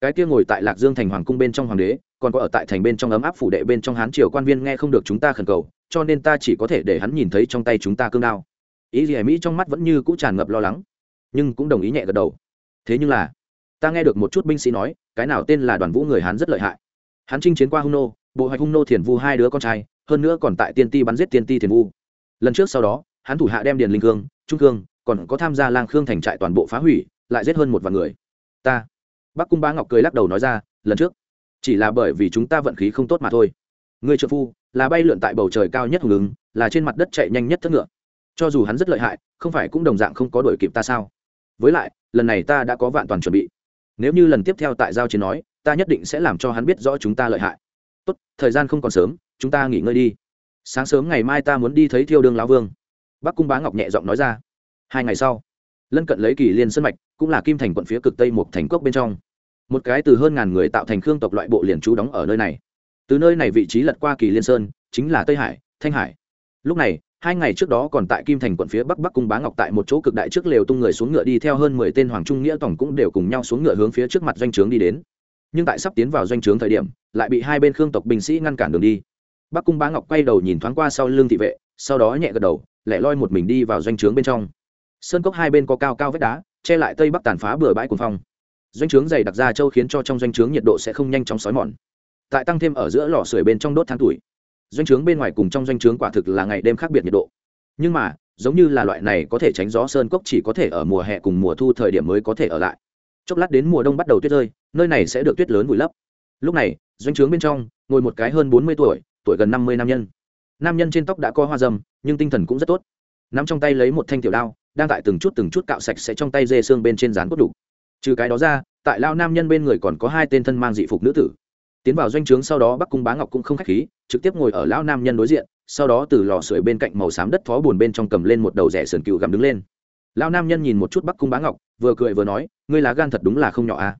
Speaker 1: Cái kia ngồi tại lạc dương thành hoàng cung bên trong hoàng đế còn có ở tại thành bên trong ấm áp phủ đệ bên trong hán triều quan viên nghe không được chúng ta khẩn cầu, cho nên ta chỉ có thể để hắn nhìn thấy trong tay chúng ta cương đao. Ý gì mỹ trong mắt vẫn như cũng tràn ngập lo lắng, nhưng cũng đồng ý nhẹ gật đầu. Thế nhưng là, ta nghe được một chút binh sĩ nói, cái nào tên là đoàn vũ người hán rất lợi hại. Hắn chinh chiến qua hung nô, bộ hoạch hung nô thiền vu hai đứa con trai, hơn nữa còn tại tiên ti bắn giết tiên ti thiền vu. Lần trước sau đó hắn thủ hạ đem điền linh cương trung cương còn có tham gia lang khương thành trại toàn bộ phá hủy, lại giết hơn một vạn người. Ta, bắc cung bá ngọc cười lắc đầu nói ra, lần trước chỉ là bởi vì chúng ta vận khí không tốt mà thôi. Người trợ phu, là bay lượn tại bầu trời cao nhất hùng ứng, là trên mặt đất chạy nhanh nhất thất ngựa. Cho dù hắn rất lợi hại, không phải cũng đồng dạng không có đổi kịp ta sao? Với lại, lần này ta đã có vạn toàn chuẩn bị. Nếu như lần tiếp theo tại giao chiến nói, ta nhất định sẽ làm cho hắn biết rõ chúng ta lợi hại. Tốt, thời gian không còn sớm, chúng ta nghỉ ngơi đi. Sáng sớm ngày mai ta muốn đi thấy thiêu đương lão vương. Bắc cung bá ngọc nhẹ giọng nói ra. Hai ngày sau, lân cận lấy kỳ liên sân mạch, cũng là kim thành quận phía cực tây một thành cốc bên trong một cái từ hơn ngàn người tạo thành khương tộc loại bộ liền trú đóng ở nơi này. Từ nơi này vị trí lật qua kỳ liên sơn, chính là tây hải, thanh hải. Lúc này, hai ngày trước đó còn tại kim thành quận phía bắc bắc cung bá ngọc tại một chỗ cực đại trước lều tung người xuống ngựa đi theo hơn mười tên hoàng trung nghĩa tổng cũng đều cùng nhau xuống ngựa hướng phía trước mặt doanh trướng đi đến. Nhưng tại sắp tiến vào doanh trướng thời điểm, lại bị hai bên khương tộc binh sĩ ngăn cản đường đi. Bắc cung bá ngọc quay đầu nhìn thoáng qua sau lưng thị vệ, sau đó nhẹ gật đầu, lẻ loi một mình đi vào doanh trướng bên trong. Sơn cốc hai bên có cao cao vách đá, che lại tây bắc tàn phá bừa bãi cuồng phong doanh trướng dày đặc ra châu khiến cho trong doanh trướng nhiệt độ sẽ không nhanh chóng xói mòn. Tại tăng thêm ở giữa lò sưởi bên trong đốt than tuổi, doanh trướng bên ngoài cùng trong doanh trướng quả thực là ngày đêm khác biệt nhiệt độ. Nhưng mà, giống như là loại này có thể tránh gió sơn cốc chỉ có thể ở mùa hè cùng mùa thu thời điểm mới có thể ở lại. Chốc lát đến mùa đông bắt đầu tuyết rơi, nơi này sẽ được tuyết lớn vùi lấp. Lúc này, doanh trướng bên trong, ngồi một cái hơn bốn mươi tuổi tuổi gần năm mươi nam nhân. Nam nhân trên tóc đã có hoa dâm, nhưng tinh thần cũng rất tốt. N ắ m trong tay lấy một thanh tiểu đao, đang tại từng chút từng chút cạo sạch sẽ trong tay dê xương bên trên rán cốt đủ trừ cái đó ra, tại lao nam nhân bên người còn có hai tên thân mang dị phục nữ tử. Tiến vào doanh trướng sau đó bắc cung bá ngọc cũng không k h á c h khí, trực tiếp ngồi ở lão nam nhân đối diện, sau đó từ lò sưởi bên cạnh màu xám đất thó bùn bên trong cầm lên một đầu rẻ sườn cựu gặm đứng lên. Lão nam nhân nhìn một chút bắc cung bá ngọc, vừa cười vừa nói, ngươi lá gan thật đúng là không nhỏ à.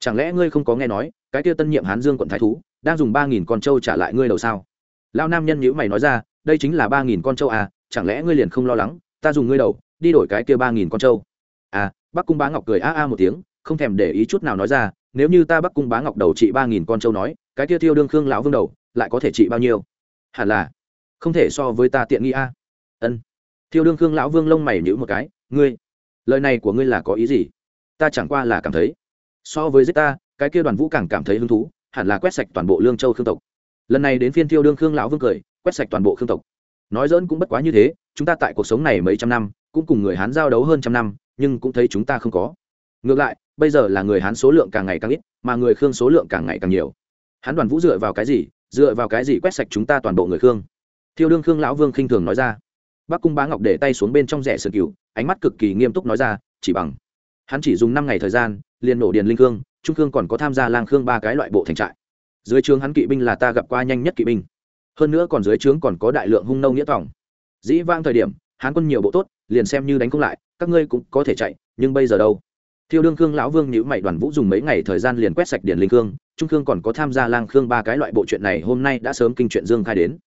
Speaker 1: Chẳng lẽ ngươi không có nghe nói, cái kia tân nhiệm hán dương quận thái thú, đang dùng ba nghìn con trâu trả lại ngươi đầu sao? Lão nam nhân nhữ mày nói ra, đây chính là ba nghìn con trâu à chẳng lẽ ngươi liền không lo lắng, ta dùng ngươi đầu, đi đổi cái kia ba nghìn con trâu. À bắc cung bá ngọc cười a a một tiếng, không thèm để ý chút nào nói ra, nếu như ta bắc cung bá ngọc đầu trị ba nghìn con trâu nói, cái kia thiêu đương khương lão vương đầu, lại có thể trị bao nhiêu? Hẳn là, không thể so với ta tiện nghi a. Ân. Thiêu đương khương lão vương lông mày nhữ một cái, ngươi, lời này của ngươi là có ý gì? Ta chẳng qua là cảm thấy, so với giết ta, cái kia đoàn vũ càng cảm thấy hứng thú, hẳn là quét sạch toàn bộ lương châu khương tộc. Lần này đến phiên thiêu đương khương lão vương cười, quét sạch toàn bộ khương tộc. Nói dỡn cũng bất quá như thế, chúng ta tại cuộc sống này mấy trăm năm, cũng cùng người hán giao đấu hơn trăm năm nhưng cũng thấy chúng ta không có. Ngược lại, bây giờ là người hán số lượng càng ngày càng ít, mà người khương số lượng càng ngày càng nhiều. Hán đoàn vũ dựa vào cái gì? Dựa vào cái gì quét sạch chúng ta toàn bộ người khương? Thiêu đương khương lão vương khinh thường nói ra. Bác cung bá ngọc để tay xuống bên trong rẻ sườn cừu, ánh mắt cực kỳ nghiêm túc nói ra, chỉ bằng. Hắn chỉ dùng năm ngày thời gian, liền nổ điền linh khương, trung khương còn có tham gia lang khương ba cái loại bộ thành trại. Dưới trướng hắn kỵ binh là ta gặp qua nhanh nhất kỵ binh. Hơn nữa còn dưới trướng còn có đại lượng hung nâu nghĩa tòng. Dĩ vang thời điểm, hán quân nhiều bộ tốt, liền xem như đánh không lại các ngươi cũng có thể chạy, nhưng bây giờ đâu? Thiêu đương khương lão vương nhữ mày, đoàn vũ dùng mấy ngày thời gian liền quét sạch điển linh khương, trung khương còn có tham gia lang khương ba cái loại bộ chuyện này, hôm nay đã sớm kinh chuyện dương khai đến.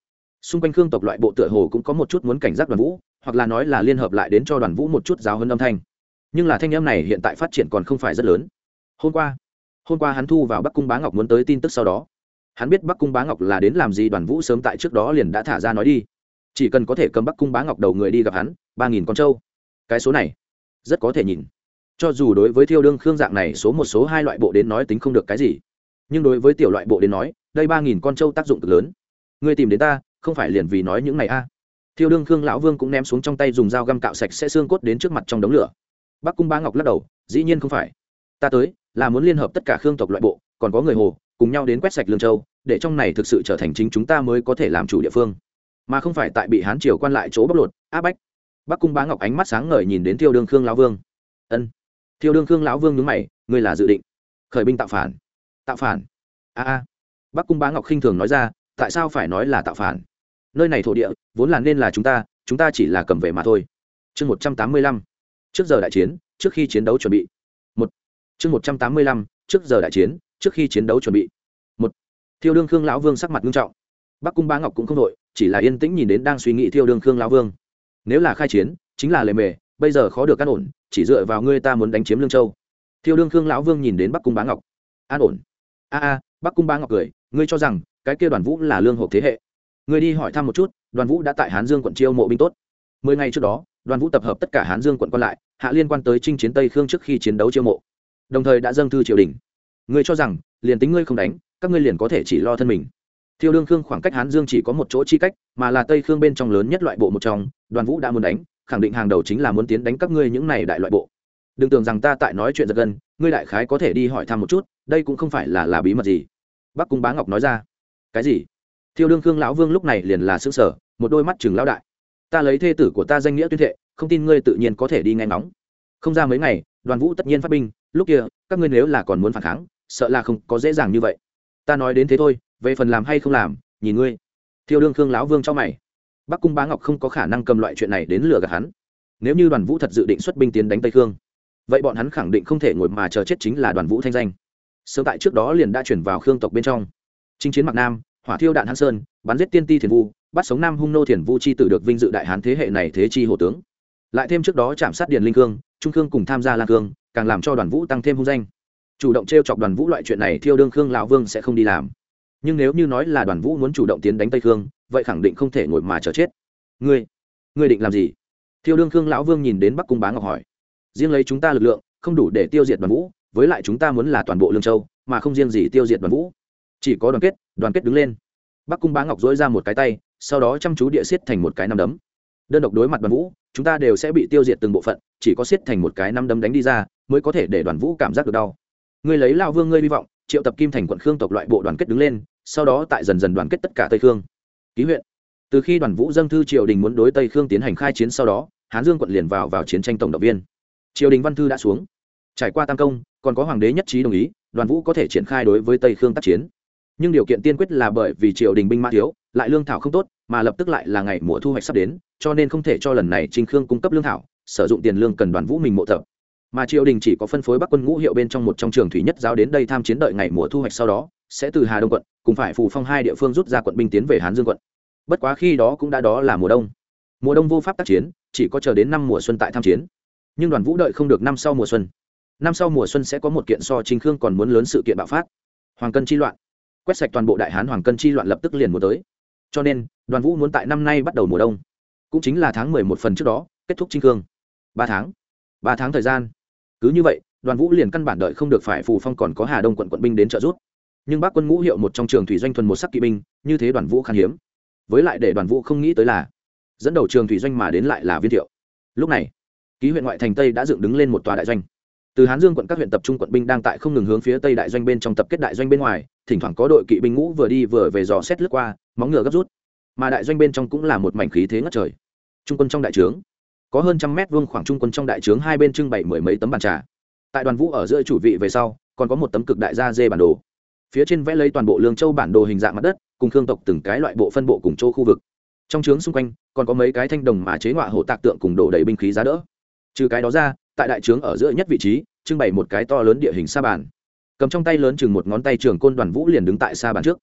Speaker 1: Xung quanh khương tộc loại bộ tựa hồ cũng có một chút muốn cảnh giác đoàn vũ, hoặc là nói là liên hợp lại đến cho đoàn vũ một chút giáo hơn âm thanh. Nhưng là thanh âm này hiện tại phát triển còn không phải rất lớn. Hôm qua hôm qua hắn thu vào bắc cung bá ngọc muốn tới tin tức sau đó. Hắn biết bắc cung bá ngọc là đến làm gì, đoàn vũ sớm tại trước đó liền đã thả ra nói đi. Chỉ cần có thể cầm bắc cung bá ngọc đầu người đi gặp hắn, ba nghìn con trâu cái số này rất có thể nhìn. Cho dù đối với thiêu đương khương dạng này số một, số hai loại bộ đến nói tính không được cái gì, nhưng đối với tiểu loại bộ đến nói, đây ba nghìn con trâu tác dụng cực lớn. Người tìm đến ta, không phải liền vì nói những này a à. thiêu đương khương lão vương cũng ném xuống trong tay dùng dao găm cạo sạch sẽ xương cốt đến trước mặt trong đống lửa. Bắc cung ba ngọc lắc đầu, dĩ nhiên không phải. Ta tới, là muốn liên hợp tất cả khương tộc loại bộ, còn có người hồ, cùng nhau đến quét sạch lương châu, để trong này thực sự trở thành chính chúng ta mới có thể làm chủ địa phương. Mà không phải tại bị hán triều quan lại chỗ bóc lột, áp bách bắc cung bá ngọc ánh mắt sáng ngời nhìn đến thiêu đương khương lão vương. Ân. Thiêu đương khương lão vương nhúng mày, ngươi là dự định khởi binh tạo phản? Tạo phản? A a. Bắc cung bá ngọc khinh thường nói ra, tại sao phải nói là tạo phản? Nơi này thổ địa, vốn là nên là chúng ta chúng ta chỉ là cầm về mà thôi. Chương một trăm tám mươi lăm. Trước giờ đại chiến, trước khi chiến đấu chuẩn bị. Một. Chương một trăm tám mươi lăm. Trước giờ đại chiến, trước khi chiến đấu chuẩn bị. Một. Thiêu đương khương lão vương sắc mặt nghiêm trọng. Bắc cung bá ngọc cũng không đội, chỉ là yên tĩnh nhìn đến đang suy nghĩ thiêu đương khương lão vương nếu là khai chiến, chính là lề mề, bây giờ khó được căn ổn, chỉ dựa vào ngươi ta muốn đánh chiếm lương châu. Thiêu đương khương lão vương nhìn đến bắc cung bá ngọc. An ổn. A a, bắc cung bá ngọc cười, ngươi cho rằng, cái kia đoàn vũ là lương hộp thế hệ. Ngươi đi hỏi thăm một chút, đoàn vũ đã tại hán dương quận chiêu mộ binh tốt. Mười ngày trước đó, đoàn vũ tập hợp tất cả hán dương quận còn lại, hạ liên quan tới chinh chiến tây khương trước khi chiến đấu chiêu mộ. Đồng thời đã dâng thư triều đình. Ngươi cho rằng, liền tính ngươi không đánh, các ngươi liền có thể chỉ lo thân mình. Thiêu đương khương khoảng cách hán dương chỉ có một chỗ chi cách, mà là tây khương bên trong lớn nhất loại bộ một trong đoàn vũ đã muốn đánh, khẳng định hàng đầu chính là muốn tiến đánh các ngươi những này đại loại bộ. Đừng tưởng rằng ta tại nói chuyện giật gân, ngươi đại khái có thể đi hỏi thăm một chút, đây cũng không phải là là bí mật gì. Bắc cung bá ngọc nói ra. Cái gì? Thiêu đương khương lão vương lúc này liền là xương sở một đôi mắt chừng lão đại. Ta lấy thê tử của ta danh nghĩa tuyên thệ, không tin ngươi tự nhiên có thể đi ngay ngóng. Không ra mấy ngày, đoàn vũ tất nhiên phát binh, lúc kia, các ngươi nếu là còn muốn phản kháng, sợ là không có dễ dàng như vậy. Ta nói đến thế thôi, về phần làm hay không làm, nhìn ngươi. Thiêu đương khương lão vương cho mày bắc cung bá ngọc không có khả năng cầm loại chuyện này đến lừa gạt hắn. Nếu như đoàn vũ thật dự định xuất binh tiến đánh tây khương, vậy bọn hắn khẳng định không thể ngồi mà chờ chết chính là đoàn vũ thanh danh. Sớm tại trước đó liền đã chuyển vào khương tộc bên trong. Chinh chiến mạc nam, hỏa thiêu đạn hán sơn, bắn giết tiên ti thiền vu, bắt sống nam hung nô thiền vu chi tử được vinh dự đại hán thế hệ này thế chi hộ tướng. Lại thêm trước đó chạm sát điền linh cương trung cương cùng tham gia lan cương càng làm cho đoàn vũ tăng thêm hung danh. Chủ động t r e o chọc đoàn vũ loại chuyện này, thiêu đương khương lão vương sẽ không đi làm nhưng nếu như nói là đoàn vũ muốn chủ động tiến đánh tây khương, vậy khẳng định không thể ngồi mà chờ chết. Ngươi ngươi định làm gì? Thiêu đương khương lão vương nhìn đến bắc cung bá ngọc hỏi. Riêng lấy chúng ta lực lượng, không đủ để tiêu diệt đoàn vũ, với lại chúng ta muốn là toàn bộ lương châu, mà không riêng gì tiêu diệt đoàn vũ. Chỉ có đoàn kết đoàn kết đứng lên. Bắc cung bá ngọc dối ra một cái tay, sau đó chăm chú địa xiết thành một cái năm đấm. Đơn độc đối mặt đoàn vũ, chúng ta đều sẽ bị tiêu diệt từng bộ phận, chỉ có xiết thành một cái năm đấm đánh đi ra, mới có thể để đoàn vũ cảm giác được đau. Ngươi lấy lao vương ngươi hy vọng triệu tập kim thành quận khương tộc loại bộ đoàn kết đứng lên sau đó tại dần dần đoàn kết tất cả tây khương ký huyện từ khi đoàn vũ dâng thư triều đình muốn đối tây khương tiến hành khai chiến sau đó hán dương quận liền vào vào chiến tranh tổng động viên triều đình văn thư đã xuống trải qua tam công còn có hoàng đế nhất trí đồng ý đoàn vũ có thể triển khai đối với tây khương tác chiến nhưng điều kiện tiên quyết là bởi vì triều đình binh mã thiếu lại lương thảo không tốt mà lập tức lại là ngày mùa thu hoạch sắp đến cho nên không thể cho lần này trinh khương cung cấp lương thảo sử dụng tiền lương cần đoàn vũ mình mộ tập mà triều đình chỉ có phân phối bắc quân ngũ hiệu bên trong một trong trường thủy nhất giáo đến đây tham chiến đợi ngày mùa thu hoạch sau đó, sẽ từ hà đông quận, cùng phải phù phong hai địa phương rút ra quận binh tiến về hán dương quận. Bất quá khi đó cũng đã đó là mùa đông. Mùa đông vô pháp tác chiến, chỉ có chờ đến năm mùa xuân tại tham chiến. Nhưng đoàn vũ đợi không được năm sau mùa xuân. Năm sau mùa xuân sẽ có một kiện so chính khương còn muốn lớn sự kiện bạo phát. Hoàng cân chi loạn. Quét sạch toàn bộ đại hán hoàng cân chi loạn lập tức liền mùa tới. Cho nên, đoàn vũ muốn tại năm nay bắt đầu mùa đông. Cũng chính là tháng mười một phần trước đó, kết thúc trinh cương ba tháng. Ba tháng thời gian cứ như vậy, đoàn vũ liền căn bản đợi không được phải phù phong còn có hà đông quận quận binh đến trợ giúp. Nhưng bác quân ngũ hiệu một trong trường thủy doanh thuần một sắc kỵ binh, như thế đoàn vũ khan hiếm. Với lại để đoàn vũ không nghĩ tới là, dẫn đầu trường thủy doanh mà đến lại là viên thiệu. Lúc này, ký huyện ngoại thành tây đã dựng đứng lên một tòa đại doanh. Từ hán dương quận các huyện tập trung quận binh đang tại không ngừng hướng phía tây đại doanh bên trong tập kết đại doanh bên ngoài, thỉnh thoảng có đội kỵ binh ngũ vừa đi vừa về dò xét lướt qua, móng ngựa gấp rút. Mà đại doanh bên trong cũng là một mảnh khí thế ngất trời. Trung quân trong đại trướng có hơn trăm mét vuông khoảng trung quân trong đại trướng hai bên trưng bày mười mấy tấm bàn trà. Tại đoàn vũ ở giữa chủ vị về sau, còn có một tấm cực đại gia dê bản đồ. Phía trên vẽ lấy toàn bộ lương châu bản đồ hình dạng mặt đất, cùng thương tộc từng cái loại bộ phân bộ cùng châu khu vực. Trong trướng xung quanh, còn có mấy cái thanh đồng mà chế ngọa hộ tạc tượng cùng đổ đầy binh khí giá đỡ. Trừ cái đó ra, tại đại trướng ở giữa nhất vị trí, trưng bày một cái to lớn địa hình sa bàn. Cầm trong tay lớn chừng một ngón tay trường côn đoàn vũ liền đứng tại sa bàn trước.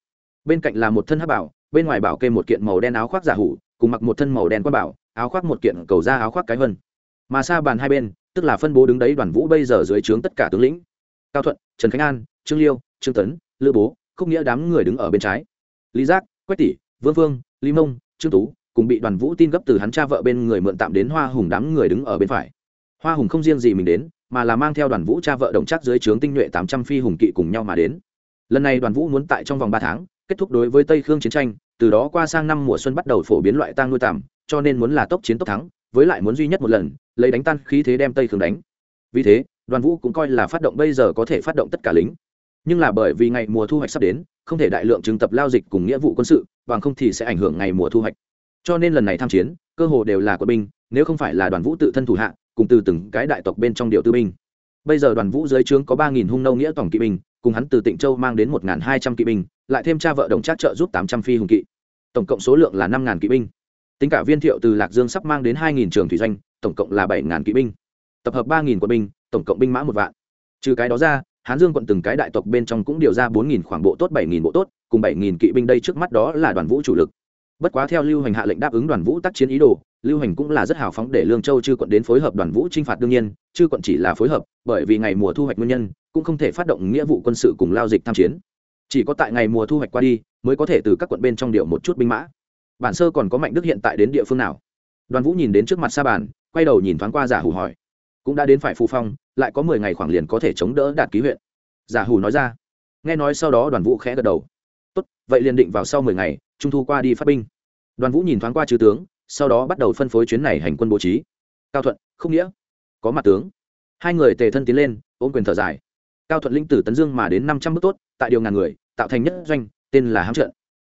Speaker 1: Bên cạnh là một thân hát bảo, bên ngoài bảo kê một kiện màu đen áo khoác giả hủ, cùng mặc một thân màu đen quan bảo áo khoác một kiện, cầu ra áo khoác cái vân. Mà xa bàn hai bên, tức là phân bố đứng đấy đoàn vũ bây giờ dưới trướng tất cả tướng lĩnh. Cao thuận, trần khánh an, trương liêu, trương tấn, lữ bố không nghĩa đám người đứng ở bên trái. Lý giác, quách tỷ, vương phương lý mông, trương tú cùng bị đoàn vũ tin gấp từ hắn cha vợ bên người mượn tạm đến hoa hùng đám người đứng ở bên phải. Hoa hùng không riêng gì mình đến, mà là mang theo đoàn vũ cha vợ đồng chắc dưới trướng tinh nhuệ tám trăm phi hùng kỵ cùng nhau mà đến. Lần này đoàn vũ muốn tại trong vòng ba tháng, kết thúc đối với tây khương chiến tranh, từ đó qua sang năm mùa xuân bắt đầu phổ biến loại tang nuôi tạm cho nên muốn là tốc chiến tốc thắng, với lại muốn duy nhất một lần, lấy đánh tan khí thế đem tây khương đánh. Vì thế, đoàn vũ cũng coi là phát động bây giờ có thể phát động tất cả lính. Nhưng là bởi vì ngày mùa thu hoạch sắp đến, không thể đại lượng trừng tập lao dịch cùng nghĩa vụ quân sự, bằng không thì sẽ ảnh hưởng ngày mùa thu hoạch. Cho nên lần này tham chiến, cơ hồ đều là quân binh, nếu không phải là đoàn vũ tự thân thủ hạ, cùng từ từng cái đại tộc bên trong điều tư binh. Bây giờ đoàn vũ dưới trướng có ba nghìn hung nâu nghĩa tổng kỵ binh, cùng hắn từ tịnh châu mang đến một nghìn hai trăm kỵ binh, lại thêm cha vợ đồng trác trợ giúp tám trăm phi hùng kỵ. Tổng cộng số lượng là năm ngàn kỵ binh tính cả viên thiệu từ lạc dương sắp mang đến hai nghìn trường thủy doanh, tổng cộng là bảy ngàn kỵ binh. Tập hợp ba nghìn quân binh, tổng cộng binh mã một vạn. Trừ cái đó ra, hán dương quận từng cái đại tộc bên trong cũng điều ra bốn nghìn khoảng bộ tốt, bảy nghìn bộ tốt, cùng bảy nghìn kỵ binh đây trước mắt đó là đoàn vũ chủ lực. Bất quá theo lưu hành hạ lệnh đáp ứng đoàn vũ tác chiến ý đồ, lưu hành cũng là rất hào phóng để lương châu chư quận đến phối hợp đoàn vũ t r i n h phạt đương nhiên, chư quận chỉ là phối hợp, bởi vì ngày mùa thu hoạch nguyên nhân, cũng không thể phát động nghĩa vụ quân sự cùng lao dịch tham chiến. Chỉ có tại ngày mùa thu hoạch qua đi, mới có thể từ các quận bên trong điều một chút binh mã bản sơ còn có mạnh đức hiện tại đến địa phương nào? Đoàn vũ nhìn đến trước mặt sa bàn, quay đầu nhìn thoáng qua giả hủ hỏi. Cũng đã đến phải phù phong, lại có mười ngày khoảng liền có thể chống đỡ đạt ký huyện. Giả hủ nói ra. Nghe nói sau đó đoàn vũ khẽ gật đầu. Tốt, vậy liền định vào sau mười ngày, trung thu qua đi phát binh. Đoàn vũ nhìn thoáng qua chư tướng, sau đó bắt đầu phân phối chuyến này hành quân bố trí. Cao thuận không nghĩa, có mặt tướng. Hai người tề thân tiến lên, ôm quyền thở dài. Cao thuận linh tử tấn dương mà đến năm trăm bước tốt, tại điều ngàn người, tạo thành nhất doanh, tên là hám trận.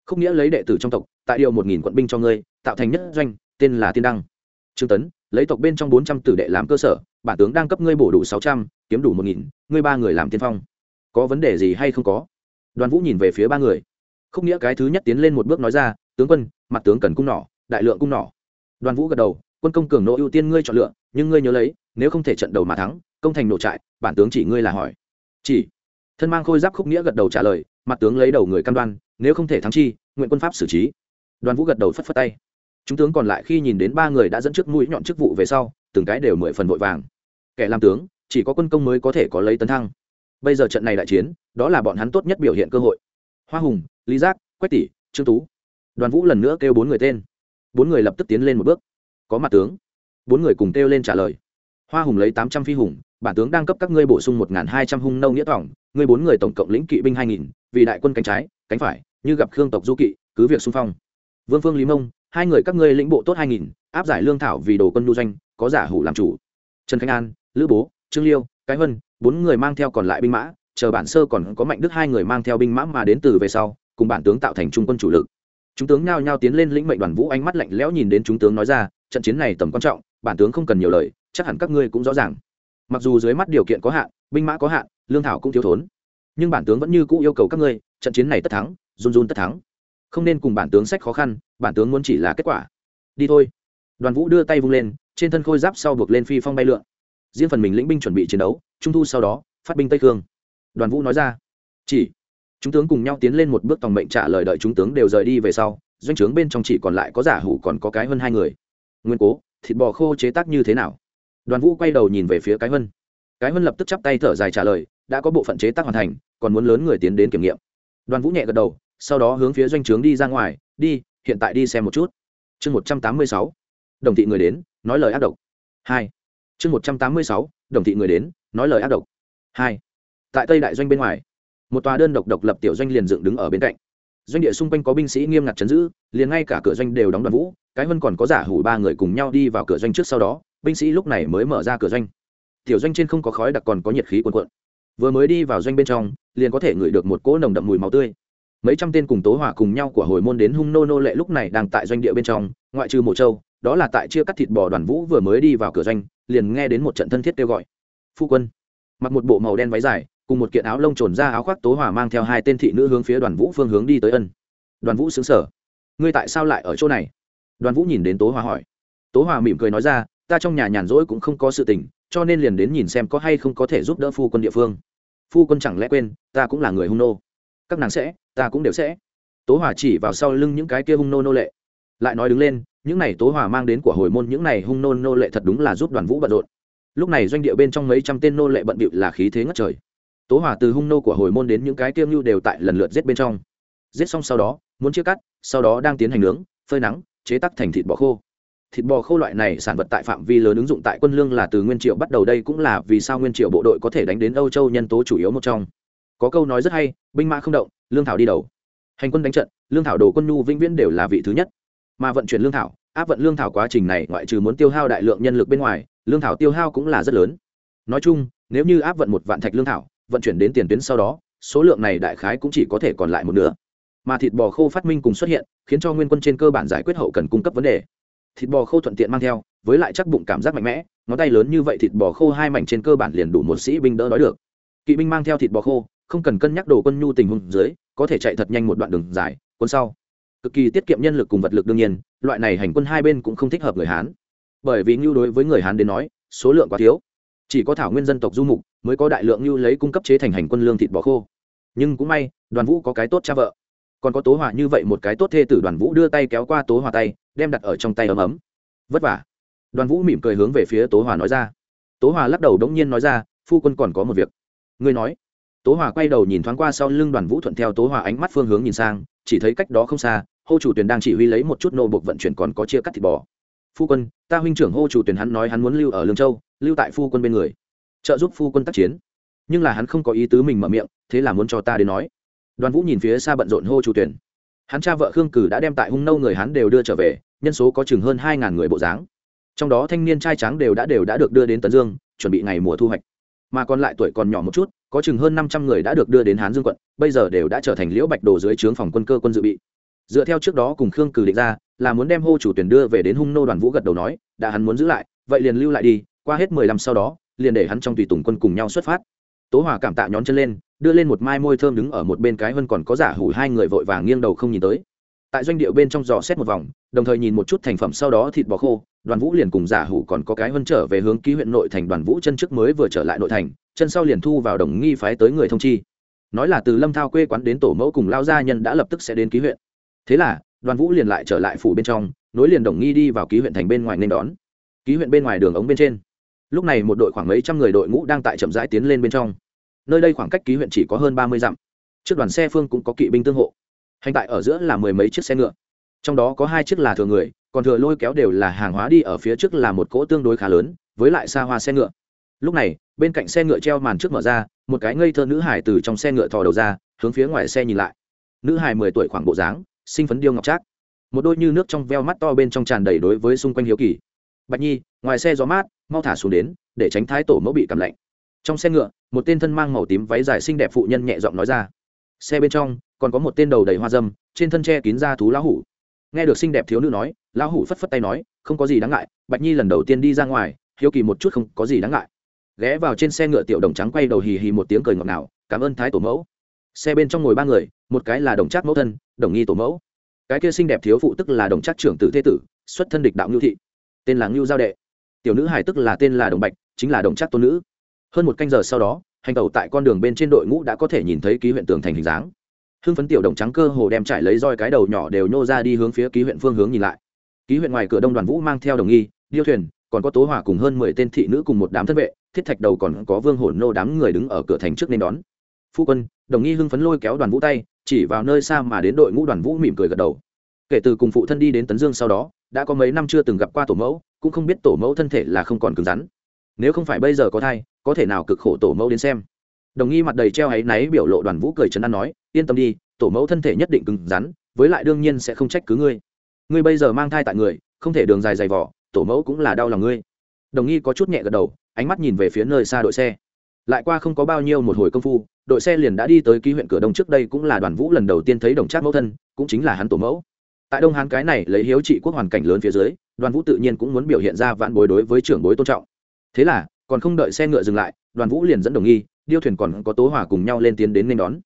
Speaker 1: Không nghĩa lấy đệ tử trong tộc tại điều một nghìn quận binh cho ngươi, tạo thành nhất doanh, tên là tiên đăng. Trương tấn, lấy tộc bên trong bốn trăm tử đệ làm cơ sở, bản tướng đang cấp ngươi bổ đủ sáu trăm, kiếm đủ một nghìn, ngươi ba người làm tiên phong. Có vấn đề gì hay không có? Đoàn vũ nhìn về phía ba người. Không nghĩa cái thứ nhất tiến lên một bước nói ra, tướng quân, mặt tướng cần cung nỏ, đại lượng cung nỏ. Đoàn vũ gật đầu, quân công cường nộ ưu tiên ngươi chọn lựa, nhưng ngươi nhớ lấy, nếu không thể trận đầu mà thắng, công thành nổ trại, bản tướng chỉ ngươi là hỏi. Chỉ. Thân mang khôi giáp khúc nghĩa gật đầu trả lời, mặt tướng lấy đầu người căn đoan, nếu không thể thắng chi, nguyện quân pháp xử trí đoàn vũ gật đầu phất phất tay. Chúng tướng còn lại khi nhìn đến ba người đã dẫn trước mũi nhọn chức vụ về sau, từng cái đều mười phần vội vàng. Kẻ làm tướng, chỉ có quân công mới có thể có lấy tấn thăng. Bây giờ trận này đại chiến, đó là bọn hắn tốt nhất biểu hiện cơ hội. Hoa hùng, lý giác, quách tỷ, trương tú. Đoàn vũ lần nữa kêu bốn người tên. Bốn người lập tức tiến lên một bước. Có mặt tướng. Bốn người cùng kêu lên trả lời. Hoa hùng lấy tám trăm phi hùng, bản tướng đang cấp các ngươi bổ sung một hai trăm hung nâu nghĩa tỏng ngươi bốn người tổng cộng lĩnh kỵ binh hai nghìn, vì đại quân cánh trái, cánh phải, như gặp khương tộc du kỵ, cứ việc xung phong vương phương lý mông, hai người các ngươi lĩnh bộ tốt hai nghìn, áp giải lương thảo vì đồ quân nhu doanh, có giả hủ làm chủ. Trần khánh an, lữ bố, trương liêu, cái vân, bốn người mang theo còn lại binh mã, chờ bản sơ còn có mạnh đức hai người mang theo binh mã mà đến từ về sau, cùng bản tướng tạo thành trung quân chủ lực. Chúng tướng nhao nhao tiến lên lĩnh mệnh đoàn vũ ánh mắt lạnh lẽo nhìn đến chúng tướng nói ra, trận chiến này tầm quan trọng, bản tướng không cần nhiều lời, chắc hẳn các ngươi cũng rõ ràng. Mặc dù dưới mắt điều kiện có hạn, binh mã có hạn, lương thảo cũng thiếu thốn, nhưng bản tướng vẫn như cũ yêu cầu các ngươi, trận chiến này tất thắng, run run tất thắng không nên cùng bản tướng sách khó khăn, bản tướng muốn chỉ là kết quả. Đi thôi. Đoàn vũ đưa tay vung lên, trên thân khôi giáp sau buộc lên phi phong bay lượn. Riêng phần mình lĩnh binh chuẩn bị chiến đấu, trung thu sau đó, phát binh tây khương. Đoàn vũ nói ra, chỉ, chúng tướng cùng nhau tiến lên một bước tòng mệnh trả lời đợi chúng tướng đều rời đi về sau, doanh trướng bên trong chỉ còn lại có giả hủ còn có cái hơn hai người. Nguyên cố, thịt bò khô chế tác như thế nào? Đoàn vũ quay đầu nhìn về phía cái hơn cái hơn lập tức chắp tay thở dài trả lời, đã có bộ phận chế tác hoàn thành, còn muốn lớn người tiến đến kiểm nghiệm. Đoàn vũ nhẹ gật đầu sau đó hướng phía doanh trướng đi ra ngoài, đi, hiện tại đi xem một chút. Chương một trăm tám mươi sáu, đồng thị người đến, nói lời ác độc. Hai, chương một trăm tám mươi sáu, đồng thị người đến, nói lời ác độc. Hai, tại tây đại doanh bên ngoài, một tòa đơn độc độc lập tiểu doanh liền dựng đứng ở bên cạnh. Doanh địa xung quanh có binh sĩ nghiêm ngặt chấn giữ, liền ngay cả cửa doanh đều đóng đoàn vũ, cái vân còn có giả hủ ba người cùng nhau đi vào cửa doanh trước sau đó, binh sĩ lúc này mới mở ra cửa doanh. Tiểu doanh trên không có khói đặc còn có nhiệt khí cuồn cuộn. Vừa mới đi vào doanh bên trong, liền có thể ngửi được một cỗ nồng đậm mùi máu tươi mấy trăm tên cùng tố hỏa cùng nhau của hồi môn đến hung nô nô lệ lúc này đang tại doanh địa bên trong, ngoại trừ mộ châu, đó là tại chia cắt thịt bò đoàn vũ vừa mới đi vào cửa doanh, liền nghe đến một trận thân thiết kêu gọi. Phu quân, mặc một bộ màu đen váy dài, cùng một kiện áo lông trồn ra áo khoác tố hỏa mang theo hai tên thị nữ hướng phía đoàn vũ phương hướng đi tới ân. Đoàn vũ xứng sở ngươi tại sao lại ở chỗ này? Đoàn vũ nhìn đến tố hỏa hỏi. Tố hỏa mỉm cười nói ra, ta trong nhà nhàn rỗi cũng không có sự tình, cho nên liền đến nhìn xem có hay không có thể giúp đỡ phu quân địa phương. Phu quân chẳng lẽ quên, ta cũng là người hung nô. Các nàng sẽ ta cũng đều sẽ. Tố Hòa chỉ vào sau lưng những cái kia hung nô nô lệ. Lại nói đứng lên, những này tố Hòa mang đến của hồi môn những này hung nô nô lệ thật đúng là giúp đoàn vũ bận rộn. Lúc này doanh địa bên trong mấy trăm tên nô lệ bận bịu là khí thế ngất trời. Tố Hòa từ hung nô của hồi môn đến những cái tiêm nhu đều tại lần lượt giết bên trong. Giết xong sau đó, muốn chia cắt, sau đó đang tiến hành nướng, phơi nắng, chế tắc thành thịt bò khô. Thịt bò khô loại này sản vật tại phạm vi lớn ứng dụng tại quân lương là từ nguyên triệu bắt đầu đây cũng là vì sao nguyên triệu bộ đội có thể đánh đến âu châu nhân tố chủ yếu một trong. Có câu nói rất hay, binh mã không động lương thảo đi đầu. Hành quân đánh trận, lương thảo đồ quân nhu vĩnh viễn đều là vị thứ nhất. Mà vận chuyển lương thảo, áp vận lương thảo quá trình này ngoại trừ muốn tiêu hao đại lượng nhân lực bên ngoài, lương thảo tiêu hao cũng là rất lớn. Nói chung, nếu như áp vận một vạn thạch lương thảo, vận chuyển đến tiền tuyến sau đó, số lượng này đại khái cũng chỉ có thể còn lại một nửa. Mà thịt bò khô phát minh cùng xuất hiện, khiến cho nguyên quân trên cơ bản giải quyết hậu cần cung cấp vấn đề. Thịt bò khô thuận tiện mang theo, với lại chắc bụng cảm giác mạnh mẽ, ngón tay lớn như vậy thịt bò khô hai mảnh trên cơ bản liền đủ một sĩ binh đỡ đói được. Kỵ binh mang theo thịt bò khô, không cần cân nhắc đồ quân nhu tình huống dưới có thể chạy thật nhanh một đoạn đường dài quân sau. Cực kỳ tiết kiệm nhân lực cùng vật lực đương nhiên, loại này hành quân hai bên cũng không thích hợp người hán. Bởi vì ngưu đối với người hán đến nói, số lượng quá thiếu. Chỉ có thảo nguyên dân tộc du mục mới có đại lượng ngưu lấy cung cấp chế thành hành quân lương thịt bò khô. Nhưng cũng may, đoàn vũ có cái tốt cha vợ. Còn có tố hòa như vậy một cái tốt thê tử đoàn vũ đưa tay kéo qua tố hòa tay, đem đặt ở trong tay ấm ấm. Vất vả. Đoàn vũ mỉm cười hướng về phía tố hòa nói ra. Tố hòa lắc đầu đống nhiên nói ra, phu quân còn có một việc. Ngươi nói tố Hòa quay đầu nhìn thoáng qua sau lưng đoàn vũ thuận theo tố Hòa, ánh mắt phương hướng nhìn sang chỉ thấy cách đó không xa hô chủ Tuyền đang chỉ huy lấy một chút nô buộc vận chuyển còn có chia cắt thịt bò. Phu quân ta huynh trưởng hô chủ Tuyền hắn nói hắn muốn lưu ở lương châu lưu tại phu quân bên người trợ giúp phu quân tác chiến. Nhưng là hắn không có ý tứ mình mở miệng thế là muốn cho ta đến nói. Đoàn vũ nhìn phía xa bận rộn hô chủ Tuyền, hắn cha vợ khương cử đã đem tại hung nâu người hắn đều đưa trở về nhân số có chừng hơn hai ngàn người bộ dáng. Trong đó thanh niên trai tráng đều đã đều đã được đưa đến tấn dương chuẩn bị ngày mùa thu hoạch mà còn lại tuổi còn nhỏ một chút, có chừng hơn năm trăm người đã được đưa đến hán dương quận, bây giờ đều đã trở thành liễu bạch đồ dưới trướng phòng quân cơ quân dự bị. Dựa theo trước đó cùng khương cử định ra, là muốn đem hô chủ tuyển đưa về đến hung nô đoàn vũ gật đầu nói, đã hắn muốn giữ lại, vậy liền lưu lại đi, qua hết mười lăm sau đó, liền để hắn trong tùy tùng quân cùng nhau xuất phát. Tố hòa cảm tạ nhón chân lên, đưa lên một mai môi thơm đứng ở một bên cái hơn còn có giả hủ hai người vội vàng nghiêng đầu không nhìn tới tại doanh điệu bên trong giò xét một vòng, đồng thời nhìn một chút thành phẩm sau đó thịt bò khô, đoàn vũ liền cùng giả hủ còn có cái vân trở về hướng ký huyện nội thành đoàn vũ chân trước mới vừa trở lại nội thành, chân sau liền thu vào đồng nghi phái tới người thông chi. Nói là từ lâm thao quê quán đến tổ mẫu cùng lao gia nhân đã lập tức sẽ đến ký huyện. Thế là, đoàn vũ liền lại trở lại phủ bên trong, nối liền đồng nghi đi vào ký huyện thành bên ngoài nên đón. Ký huyện bên ngoài đường ống bên trên. Lúc này một đội khoảng mấy trăm người đội ngũ đang tại chậm rãi tiến lên bên trong. Nơi đây khoảng cách ký huyện chỉ có hơn ba mươi dặm. Trước đoàn xe phương cũng có kỵ binh tương hộ hành tại ở giữa là mười mấy chiếc xe ngựa. Trong đó có hai chiếc là thừa người, còn thừa lôi kéo đều là hàng hóa đi ở phía trước là một cỗ tương đối khá lớn, với lại xa hoa xe ngựa. Lúc này, bên cạnh xe ngựa treo màn trước mở ra, một cái ngây thơ nữ hải từ trong xe ngựa thò đầu ra, hướng phía ngoài xe nhìn lại. Nữ hải mười tuổi khoảng bộ dáng sinh phấn điêu ngọc trác. Một đôi như nước trong veo mắt to bên trong tràn đầy đối với xung quanh hiếu kỳ. Bạch nhi, ngoài xe gió mát, mau thả xuống đến, để tránh thái tổ mẫu bị cảm lạnh. Trong xe ngựa, một tên thân mang màu tím váy dài xinh đẹp phụ nhân nhẹ giọng nói ra. Xe bên trong còn có một tên đầu đầy hoa dâm, trên thân tre kín da thú lão hủ. Nghe được xinh đẹp thiếu nữ nói, lão hủ phất phất tay nói, không có gì đáng ngại, bạch nhi lần đầu tiên đi ra ngoài, hiếu kỳ một chút không có gì đáng ngại. Ghé vào trên xe ngựa tiểu đồng trắng quay đầu hì hì một tiếng cười ngọt ngào, cảm ơn thái tổ mẫu. Xe bên trong ngồi ba người, một cái là đồng trác mẫu thân, đồng nghi tổ mẫu. Cái kia xinh đẹp thiếu phụ tức là đồng trác trưởng tử thế tử, xuất thân địch đạo ngưu thị. Tên là ngưu giao đệ. Tiểu nữ hài tức là tên là đồng bạch, chính là đồng trác tôn nữ. Hơn một canh giờ sau đó, hành tàu tại con đường bên trên đội ngũ đã có thể nhìn thấy ký huyện tường thành hình dáng hưng phấn tiểu đồng trắng cơ hồ đem trải lấy roi cái đầu nhỏ đều nhô ra đi hướng phía ký huyện phương hướng nhìn lại. Ký huyện ngoài cửa đông đoàn vũ mang theo đồng nghi, điêu thuyền, còn có tố hỏa cùng hơn mười tên thị nữ cùng một đám thân vệ, thiết thạch đầu còn có vương hổn nô đám người đứng ở cửa thành trước nên đón. Phu quân, đồng nghi hưng phấn lôi kéo đoàn vũ tay, chỉ vào nơi xa mà đến đội ngũ đoàn vũ mỉm cười gật đầu. Kể từ cùng phụ thân đi đến tấn dương sau đó, đã có mấy năm chưa từng gặp qua tổ mẫu, cũng không biết tổ mẫu thân thể là không còn cứng rắn. Nếu không phải bây giờ có thai, có thể nào cực khổ tổ mẫu đến xem. Đồng nghi mặt đầy treo áy náy biểu lộ đoàn vũ cười trấn an nói yên tâm đi, tổ mẫu thân thể nhất định cứng rắn, với lại đương nhiên sẽ không trách cứ ngươi. Ngươi bây giờ mang thai tại người, không thể đường dài dày vỏ tổ mẫu cũng là đau lòng ngươi. Đồng nghi có chút nhẹ gật đầu, ánh mắt nhìn về phía nơi xa đội xe. Lại qua không có bao nhiêu một hồi công phu, đội xe liền đã đi tới ký huyện cửa đông trước đây cũng là đoàn vũ lần đầu tiên thấy đồng trác mẫu thân, cũng chính là hắn tổ mẫu. Tại đông hán cái này lấy hiếu trị quốc hoàn cảnh lớn phía dưới, đoàn vũ tự nhiên cũng muốn biểu hiện ra vạn bối đối với trưởng bối tôn trọng. Thế là, còn không đợi xe ngựa dừng lại, đoàn vũ liền dẫn đồng nghi, điêu thuyền còn có tố hỏa cùng nhau lên tiến đến nên đón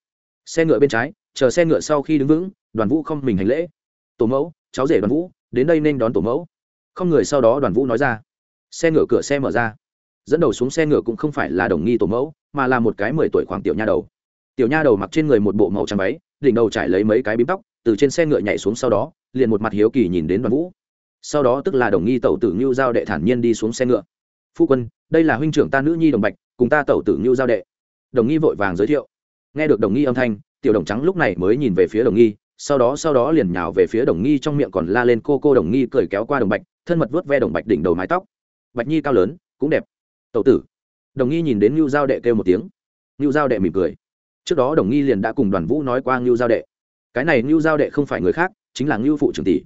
Speaker 1: xe ngựa bên trái, chờ xe ngựa sau khi đứng vững, đoàn vũ không mình hành lễ. Tổ mẫu, cháu rể đoàn vũ, đến đây nên đón tổ mẫu. Không người sau đó đoàn vũ nói ra. Xe ngựa cửa xe mở ra. Dẫn đầu xuống xe ngựa cũng không phải là đồng nghi tổ mẫu, mà là một cái mười tuổi khoảng tiểu nha đầu. Tiểu nha đầu mặc trên người một bộ màu trắng váy, đỉnh đầu trải lấy mấy cái bím tóc, từ trên xe ngựa nhảy xuống sau đó, liền một mặt hiếu kỳ nhìn đến đoàn vũ. Sau đó tức là đồng nghi tẩu tử ngưu giao đệ thản nhiên đi xuống xe ngựa. Phu quân, đây là huynh trưởng ta nữ nhi đồng bạch, cùng ta tẩu tử ngưu giao đệ. Đồng nghi vội vàng giới thiệu nghe được đồng nghi âm thanh, tiểu đồng trắng lúc này mới nhìn về phía đồng nghi, sau đó sau đó liền nhào về phía đồng nghi trong miệng còn la lên cô cô đồng nghi cười kéo qua đồng bạch, thân mật vớt ve đồng bạch đỉnh đầu mái tóc. Bạch nhi cao lớn, cũng đẹp. Tẩu tử. Đồng nghi nhìn đến ngưu giao đệ kêu một tiếng. Ngưu giao đệ mỉm cười. Trước đó đồng nghi liền đã cùng đoàn vũ nói qua ngưu giao đệ. Cái này ngưu giao đệ không phải người khác, chính là ngưu phụ trưởng tỷ.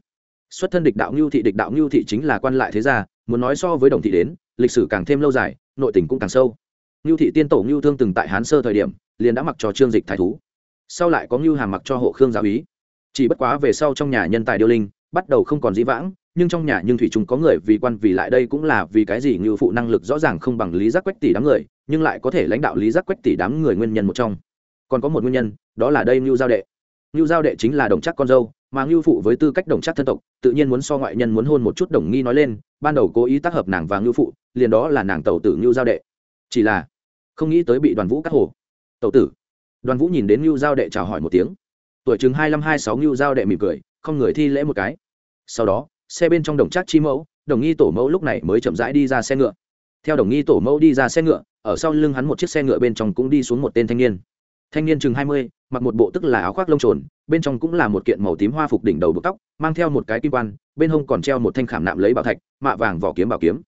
Speaker 1: Xuất thân địch đạo ngưu thị, địch đạo ngưu thị chính là quan lại thế gia, muốn nói so với đồng thị đến, lịch sử càng thêm lâu dài, nội tình cũng càng sâu. Ngưu thị tiên tổ ngưu thương từng tại hán sơ thời điểm liền đã mặc cho trương dịch thái thú. Sau lại có ngưu hàm mặc cho hộ khương giáo ý chỉ bất quá về sau trong nhà nhân tài điêu linh, bắt đầu không còn dĩ vãng, nhưng trong nhà nhưng thủy chúng có người, vì quan vì lại đây cũng là vì cái gì ngưu phụ năng lực rõ ràng không bằng lý giác quách tỷ đám người, nhưng lại có thể lãnh đạo lý giác quách tỷ đám người nguyên nhân một trong. Còn có một nguyên nhân, đó là đây ngưu giao đệ. Ngưu giao đệ chính là đồng chắc con dâu, mà ngưu phụ với tư cách đồng chắc thân tộc, tự nhiên muốn so ngoại nhân muốn hôn một chút đồng nghi nói lên, ban đầu cố ý tác hợp nàng và ngưu phụ, liền đó là nàng tàu tử ngưu giao đệ. Chỉ là không nghĩ tới bị đoàn vũ cắt hồ tẩu tử. Đoàn vũ nhìn đến ngưu giao đệ chào hỏi một tiếng. Tuổi chừng hai năm hai sáu, ngưu giao đệ mỉm cười, không người thi lễ một cái. Sau đó, xe bên trong đồng trác chi mẫu, đồng nghi tổ mẫu lúc này mới chậm rãi đi ra xe ngựa. Theo đồng nghi tổ mẫu đi ra xe ngựa, ở sau lưng hắn một chiếc xe ngựa bên trong cũng đi xuống một tên thanh niên. Thanh niên chừng hai mươi, mặc một bộ tức là áo khoác lông trồn, bên trong cũng là một kiện màu tím hoa phục đỉnh đầu buộc tóc, mang theo một cái kim quan, bên hông còn treo một thanh khảm nạm lấy bảo thạch, mạ vàng vỏ kiếm bảo kiếm.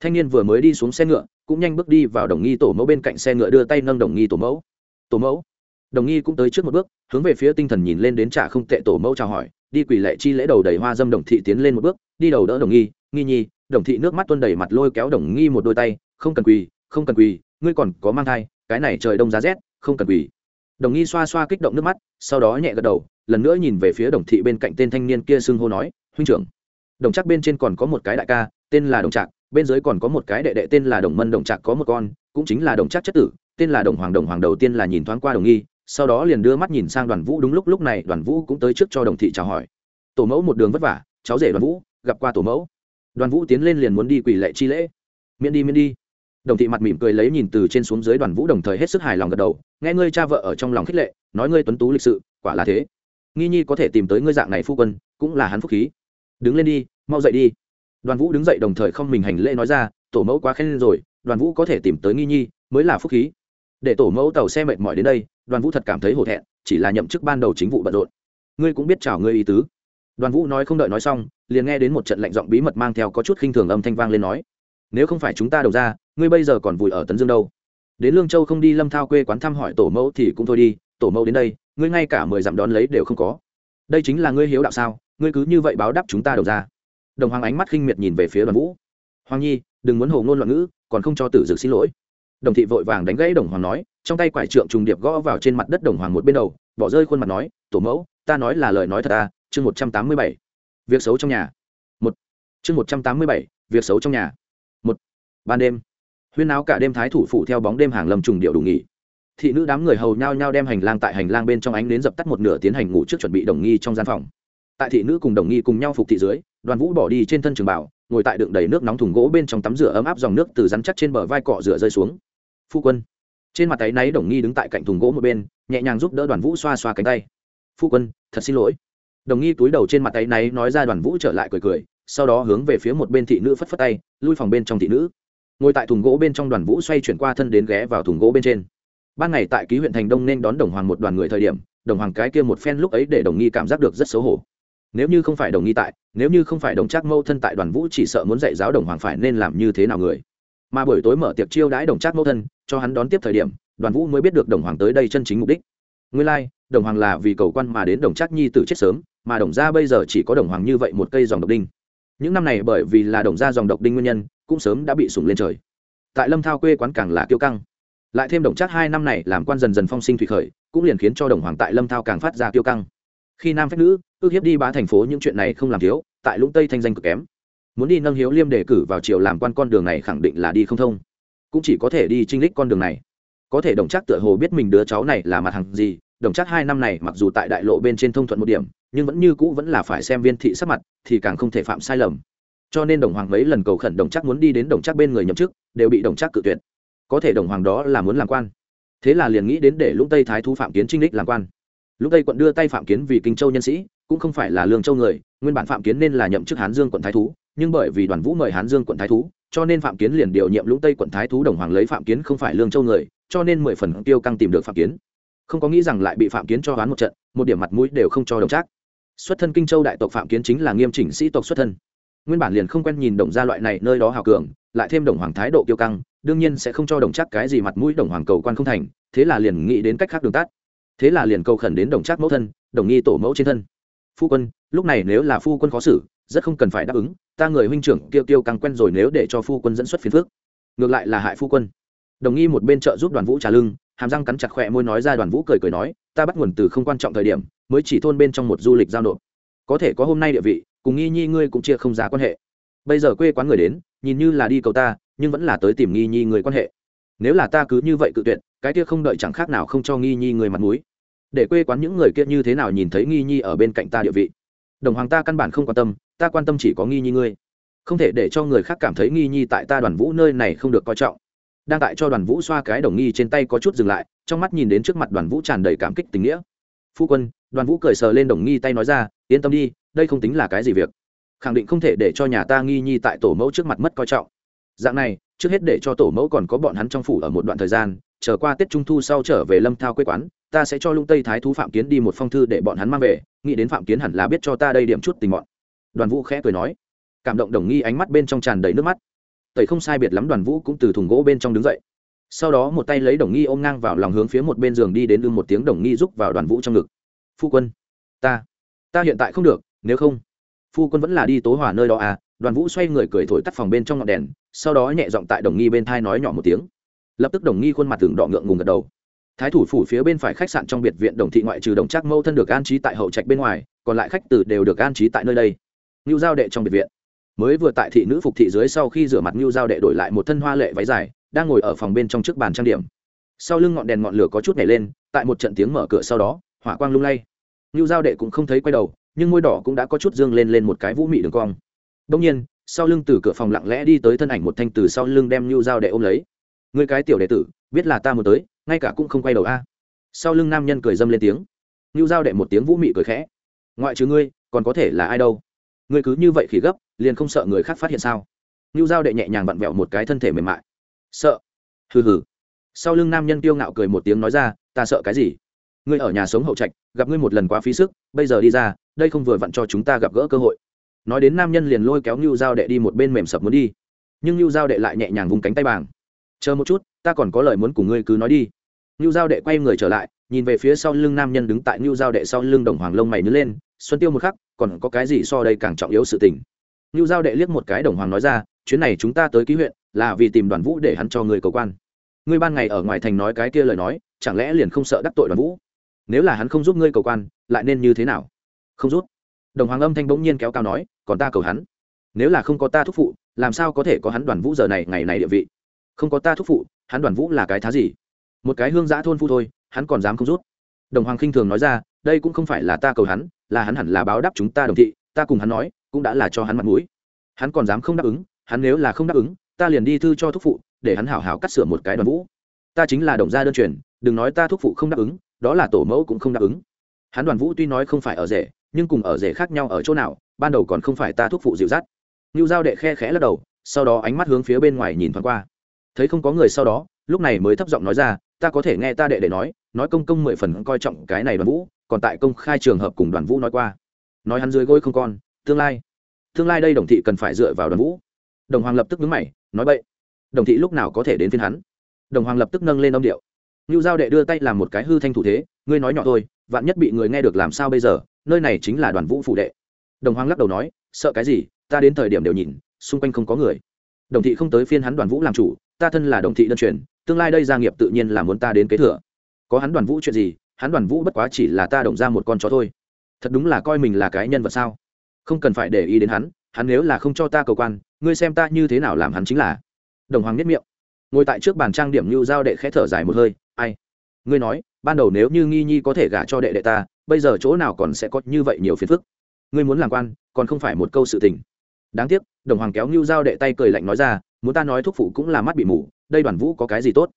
Speaker 1: Thanh niên vừa mới đi xuống xe ngựa, cũng nhanh bước đi vào đồng nghi tổ mẫu bên cạnh xe ngựa đưa tay nâng đồng nghi tổ mẫu tổ mẫu. Đồng nghi cũng tới trước một bước, hướng về phía tinh thần nhìn lên đến trả không tệ tổ mẫu chào hỏi, đi quỳ lệ chi lễ đầu đầy hoa dâm đồng thị tiến lên một bước, đi đầu đỡ đồng nghi nghi nhi, đồng thị nước mắt tuôn đầy mặt lôi kéo đồng nghi một đôi tay, không cần quỳ, không cần quỳ, ngươi còn có mang thai, cái này trời đông giá rét, không cần quỳ. Đồng nghi xoa xoa kích động nước mắt, sau đó nhẹ gật đầu, lần nữa nhìn về phía đồng thị bên cạnh tên thanh niên kia xưng hô nói, huynh trưởng. Đồng chắc bên trên còn có một cái đại ca, tên là đồng trạc, bên dưới còn có một cái đệ đệ tên là đồng mân đồng trạc có một con, cũng chính là đồng chắc chất tử tên là đồng hoàng. Đồng hoàng đầu tiên là nhìn thoáng qua đồng nghi, sau đó liền đưa mắt nhìn sang đoàn vũ. Đúng lúc lúc này, đoàn vũ cũng tới trước cho đồng thị chào hỏi. Tổ mẫu một đường vất vả, cháu rể đoàn vũ, gặp qua tổ mẫu. Đoàn vũ tiến lên liền muốn đi quỳ lệ chi lễ. Miễn đi miễn đi. Đồng thị mặt mỉm cười lấy nhìn từ trên xuống dưới đoàn vũ đồng thời hết sức hài lòng gật đầu. Nghe ngươi cha vợ ở trong lòng khích lệ, nói ngươi tuấn tú lịch sự, quả là thế. Nghi nhi có thể tìm tới ngươi dạng này phu quân, cũng là hắn phúc khí. Đứng lên đi, mau dậy đi. Đoàn vũ đứng dậy đồng thời không mình hành lễ nói ra, tổ mẫu quá khen rồi, đoàn vũ có thể tìm tới nghi nhi, mới là phúc khí để tổ mẫu tàu xe mệt mỏi đến đây, đoàn vũ thật cảm thấy hổ thẹn, chỉ là nhậm chức ban đầu chính vụ bận rộn. Ngươi cũng biết chào ngươi ý tứ. Đoàn vũ nói không đợi nói xong, liền nghe đến một trận lạnh giọng bí mật mang theo có chút khinh thường âm thanh vang lên nói, nếu không phải chúng ta đầu ra, ngươi bây giờ còn vùi ở tấn dương đâu? Đến lương châu không đi lâm thao quê quán thăm hỏi tổ mẫu thì cũng thôi đi, tổ mẫu đến đây, ngươi ngay cả mười dặm đón lấy đều không có. Đây chính là ngươi hiếu đạo sao, ngươi cứ như vậy báo đáp chúng ta đầu ra. Đồng hoàng ánh mắt khinh miệt nhìn về phía đoàn vũ. Hoàng nhi, đừng muốn hồ ngôn loạn ngữ, còn không cho tử dực xin lỗi đồng thị vội vàng đánh gãy đồng hoàng nói, trong tay quải trượng trùng điệp gõ vào trên mặt đất đồng hoàng một bên đầu, bỏ rơi khuôn mặt nói, tổ mẫu, ta nói là lời nói thật ta chương một trăm tám mươi bảy, việc xấu trong nhà. Một, chương một trăm tám mươi bảy, việc xấu trong nhà. Một, ban đêm, huyên áo cả đêm thái thủ phụ theo bóng đêm hàng lầm trùng điệu đủ nghỉ. Thị nữ đám người hầu nhao nhao đem hành lang tại hành lang bên trong ánh đến dập tắt một nửa tiến hành ngủ trước chuẩn bị đồng nghi trong gian phòng. Tại thị nữ cùng đồng nghi cùng nhau phục thị dưới, đoàn vũ bỏ đi trên thân trường bảo, ngồi tại đựng đầy nước nóng thùng gỗ bên trong tắm rửa ấm áp dòng nước từ rắn chắc trên bờ vai cọ rửa rơi xuống phu quân. Trên mặt tay náy đồng nghi đứng tại cạnh thùng gỗ một bên, nhẹ nhàng giúp đỡ đoàn vũ xoa xoa cánh tay. Phu quân, thật xin lỗi. Đồng nghi túi đầu trên mặt tay náy nói ra đoàn vũ trở lại cười cười, sau đó hướng về phía một bên thị nữ phất phất tay, lui phòng bên trong thị nữ. Ngồi tại thùng gỗ bên trong đoàn vũ xoay chuyển qua thân đến ghé vào thùng gỗ bên trên. Ban ngày tại ký huyện thành đông nên đón đồng hoàng một đoàn người thời điểm, đồng hoàng cái kia một phen lúc ấy để đồng nghi cảm giác được rất xấu hổ. Nếu như không phải đồng nghi tại, nếu như không phải đồng trác mâu thân tại đoàn vũ chỉ sợ muốn dạy giáo đồng hoàng phải nên làm như thế nào người mà buổi tối mở tiệc chiêu đãi đồng trác mẫu thân cho hắn đón tiếp thời điểm đoàn vũ mới biết được đồng hoàng tới đây chân chính mục đích. Nguyên lai、like, đồng hoàng là vì cầu quan mà đến đồng trác nhi tử chết sớm mà đồng gia bây giờ chỉ có đồng hoàng như vậy một cây dòng độc đinh. Những năm này bởi vì là đồng gia dòng độc đinh nguyên nhân cũng sớm đã bị sủng lên trời. Tại lâm thao quê quán càng là kiêu căng. Lại thêm đồng trác hai năm này làm quan dần dần phong sinh thủy khởi cũng liền khiến cho đồng hoàng tại lâm thao càng phát ra kiêu căng. Khi nam phép nữ ước hiếp đi ba thành phố những chuyện này không làm thiếu tại lũng tây thanh danh cực kém muốn đi nâng hiếu liêm đề cử vào triều làm quan con đường này khẳng định là đi không thông. Cũng chỉ có thể đi trinh lích con đường này. Có thể đồng chắc tựa hồ biết mình đứa cháu này là mặt hàng gì, đồng chắc hai năm này mặc dù tại đại lộ bên trên thông thuận một điểm, nhưng vẫn như cũ vẫn là phải xem viên thị sắc mặt, thì càng không thể phạm sai lầm. Cho nên đồng hoàng mấy lần cầu khẩn đồng chắc muốn đi đến đồng chắc bên người nhậm chức, đều bị đồng chắc cự tuyệt. Có thể đồng hoàng đó là muốn làm quan. Thế là liền nghĩ đến để lũng tây thái thú phạm kiến trinh lích làm quan. Lũng tây quận đưa tay phạm kiến vì kinh châu nhân sĩ, cũng không phải là lương châu người, nguyên bản phạm kiến nên là nhậm chức hán dương quận thái thú nhưng bởi vì đoàn vũ mời hán dương quận thái thú cho nên phạm kiến liền điều nhiệm lũng tây quận thái thú đồng hoàng lấy phạm kiến không phải lương châu người cho nên mười phần tiêu căng tìm được phạm kiến không có nghĩ rằng lại bị phạm kiến cho hoán một trận một điểm mặt mũi đều không cho đồng trác xuất thân kinh châu đại tộc phạm kiến chính là nghiêm chỉnh sĩ tộc xuất thân nguyên bản liền không quen nhìn đồng gia loại này nơi đó hào cường lại thêm đồng hoàng thái độ kiêu căng đương nhiên sẽ không cho đồng chắc cái gì mặt mũi đồng hoàng cầu quan không thành thế là liền nghĩ đến cách khác đường tắt thế là liền cầu khẩn đến đồng trác mẫu thân đồng nghi tổ mẫu trên thân phu quân lúc này nếu là phu quân khó xử rất không cần phải đáp ứng ta người huynh trưởng kêu kêu càng quen rồi nếu để cho phu quân dẫn xuất phiền phước ngược lại là hại phu quân. Đồng nghi một bên trợ giúp đoàn vũ trả lưng, hàm răng cắn chặt khỏe môi nói ra đoàn vũ cười cười nói, ta bắt nguồn từ không quan trọng thời điểm, mới chỉ thôn bên trong một du lịch giao nộp. Có thể có hôm nay địa vị, cùng nghi nhi ngươi cũng chia không giá quan hệ. Bây giờ quê quán người đến, nhìn như là đi cầu ta, nhưng vẫn là tới tìm nghi nhi người quan hệ. Nếu là ta cứ như vậy cự tuyệt, cái kia không đợi chẳng khác nào không cho nghi nhi người mặt mũi. Để quê quán những người kia như thế nào nhìn thấy nghi nhi ở bên cạnh ta địa vị? Đồng hoàng ta căn bản không quan tâm, ta quan tâm chỉ có nghi nhi ngươi. Không thể để cho người khác cảm thấy nghi nhi tại ta đoàn vũ nơi này không được coi trọng. Đang tại cho đoàn vũ xoa cái đồng nghi trên tay có chút dừng lại, trong mắt nhìn đến trước mặt đoàn vũ tràn đầy cảm kích tình nghĩa. Phu quân, đoàn vũ cười sờ lên đồng nghi tay nói ra, yên tâm đi, đây không tính là cái gì việc. Khẳng định không thể để cho nhà ta nghi nhi tại tổ mẫu trước mặt mất coi trọng. Dạng này, trước hết để cho tổ mẫu còn có bọn hắn trong phủ ở một đoạn thời gian trở qua tết trung thu sau trở về lâm thao quê quán, ta sẽ cho lung tây thái thú phạm kiến đi một phong thư để bọn hắn mang về, nghĩ đến phạm kiến hẳn là biết cho ta đây điểm chút tình bọn đoàn vũ khẽ cười nói. Cảm động đồng nghi ánh mắt bên trong tràn đầy nước mắt. Tẩy không sai biệt lắm đoàn vũ cũng từ thùng gỗ bên trong đứng dậy. Sau đó một tay lấy đồng nghi ôm ngang vào lòng hướng phía một bên giường đi đến ư một tiếng đồng nghi rúc vào đoàn vũ trong ngực. Phu quân. Ta. Ta hiện tại không được, nếu không. Phu quân vẫn là đi tố hỏa nơi đó à? Đoàn vũ xoay người cười thổi tắt phòng bên trong ngọn đèn, sau đó nhẹ giọng tại đồng nghi bên thai nói nhỏ một tiếng lập tức đồng nghi khuôn mặt tường đỏ ngượng ngùng gật đầu. Thái thủ phủ phía bên phải khách sạn trong biệt viện đồng thị ngoại trừ đồng trác mâu thân được an trí tại hậu trạch bên ngoài, còn lại khách tử đều được an trí tại nơi đây. Ngưu giao đệ trong biệt viện. Mới vừa tại thị nữ phục thị dưới sau khi rửa mặt ngưu giao đệ đổi lại một thân hoa lệ váy dài, đang ngồi ở phòng bên trong trước bàn trang điểm. Sau lưng ngọn đèn ngọn lửa có chút nhảy lên, tại một trận tiếng mở cửa sau đó, hỏa quang lung lay. Ngưu giao đệ cũng không thấy quay đầu, nhưng môi đỏ cũng đã có chút dương lên lên một cái vũ mị đường cong. Đông nhiên, sau lưng từ cửa phòng lặng lẽ đi tới thân ảnh một thanh từ sau lưng đem ngưu giao đệ ôm lấy người cái tiểu đệ tử, biết là ta muốn tới, ngay cả cũng không quay đầu a. Sau lưng nam nhân cười dâm lên tiếng. Nhu Giao đệ một tiếng vũ mị cười khẽ. Ngoại trừ ngươi, còn có thể là ai đâu? Ngươi cứ như vậy khỉ gấp, liền không sợ người khác phát hiện sao? Nhu Giao đệ nhẹ nhàng vặn vẹo một cái thân thể mềm mại. Sợ. Hừ hừ. Sau lưng nam nhân tiêu ngạo cười một tiếng nói ra, ta sợ cái gì? Ngươi ở nhà sống hậu trạch, gặp ngươi một lần quá phí sức, bây giờ đi ra, đây không vừa vặn cho chúng ta gặp gỡ cơ hội. Nói đến nam nhân liền lôi kéo ngưu giao đệ đi một bên mềm sập muốn đi. Nhưng ngưu giao đệ lại nhẹ nhàng vùng cánh tay bàng chờ một chút, ta còn có lời muốn cùng ngươi cứ nói đi. Ngưu giao đệ quay người trở lại, nhìn về phía sau lưng nam nhân đứng tại ngưu giao đệ sau lưng đồng hoàng lông mày nhớ lên, xuân tiêu một khắc, còn có cái gì so đây càng trọng yếu sự tình? Ngưu giao đệ liếc một cái đồng hoàng nói ra, chuyến này chúng ta tới ký huyện, là vì tìm đoàn vũ để hắn cho người cầu quan. Ngươi ban ngày ở ngoài thành nói cái kia lời nói, chẳng lẽ liền không sợ đắc tội đoàn vũ? Nếu là hắn không giúp ngươi cầu quan, lại nên như thế nào? Không giúp. Đồng hoàng âm thanh bỗng nhiên kéo cao nói, còn ta cầu hắn. Nếu là không có ta thúc phụ, làm sao có thể có hắn đoàn vũ giờ này, ngày này địa vị? Không có ta thúc phụ, hắn đoàn vũ là cái thá gì? Một cái hương giã thôn phu thôi, hắn còn dám không rút. Đồng hoàng khinh thường nói ra, đây cũng không phải là ta cầu hắn, là hắn hẳn là báo đáp chúng ta đồng thị, ta cùng hắn nói, cũng đã là cho hắn mặt mũi. Hắn còn dám không đáp ứng, hắn nếu là không đáp ứng, ta liền đi thư cho thúc phụ, để hắn hảo hảo cắt sửa một cái đoàn vũ. Ta chính là đồng gia đơn truyền, đừng nói ta thúc phụ không đáp ứng, đó là tổ mẫu cũng không đáp ứng. Hắn đoàn vũ tuy nói không phải ở rể, nhưng cùng ở rể khác nhau ở chỗ nào, ban đầu còn không phải ta thúc phụ dịu dắt. Ngưu giao đệ khe khẽ lắc đầu, sau đó ánh mắt hướng phía bên ngoài nhìn thoáng qua thấy không có người sau đó, lúc này mới thấp giọng nói ra, ta có thể nghe ta đệ đệ nói nói công công mười phần coi trọng cái này đoàn vũ, còn tại công khai trường hợp cùng đoàn vũ nói qua. Nói hắn dưới gối không con, tương lai tương lai đây đồng thị cần phải dựa vào đoàn vũ. Đồng hoàng lập tức nhướng mày, nói vậy đồng thị lúc nào có thể đến phiên hắn? Đồng hoàng lập tức nâng lên âm điệu. Ngưu giao đệ đưa tay làm một cái hư thanh thủ thế, ngươi nói nhỏ thôi, vạn nhất bị người nghe được làm sao bây giờ, nơi này chính là đoàn vũ phụ đệ. Đồng hoàng lắc đầu nói, sợ cái gì, ta đến thời điểm đều nhìn, xung quanh không có người. Đồng thị không tới phiên hắn đoàn vũ làm chủ ta thân là đồng thị đơn truyền, tương lai đây gia nghiệp tự nhiên là muốn ta đến kế thừa. Có hắn đoàn vũ chuyện gì, hắn đoàn vũ bất quá chỉ là ta đồng ra một con chó thôi. Thật đúng là coi mình là cái nhân vật sao? Không cần phải để ý đến hắn hắn nếu là không cho ta cầu quan, ngươi xem ta như thế nào làm hắn chính là. Đồng hoàng nhất miệng. Ngồi tại trước bàn trang điểm như giao đệ khẽ thở dài một hơi, ai? Ngươi nói, ban đầu nếu như nghi nhi có thể gả cho đệ đệ ta, bây giờ chỗ nào còn sẽ có như vậy nhiều phiền phức? Ngươi muốn làm quan, còn không phải một câu sự tình. Đáng tiếc, đồng hoàng kéo như giao đệ tay cười lạnh nói ra muốn ta nói thúc phụ cũng là mắt bị mù, đây đoàn vũ có cái gì tốt?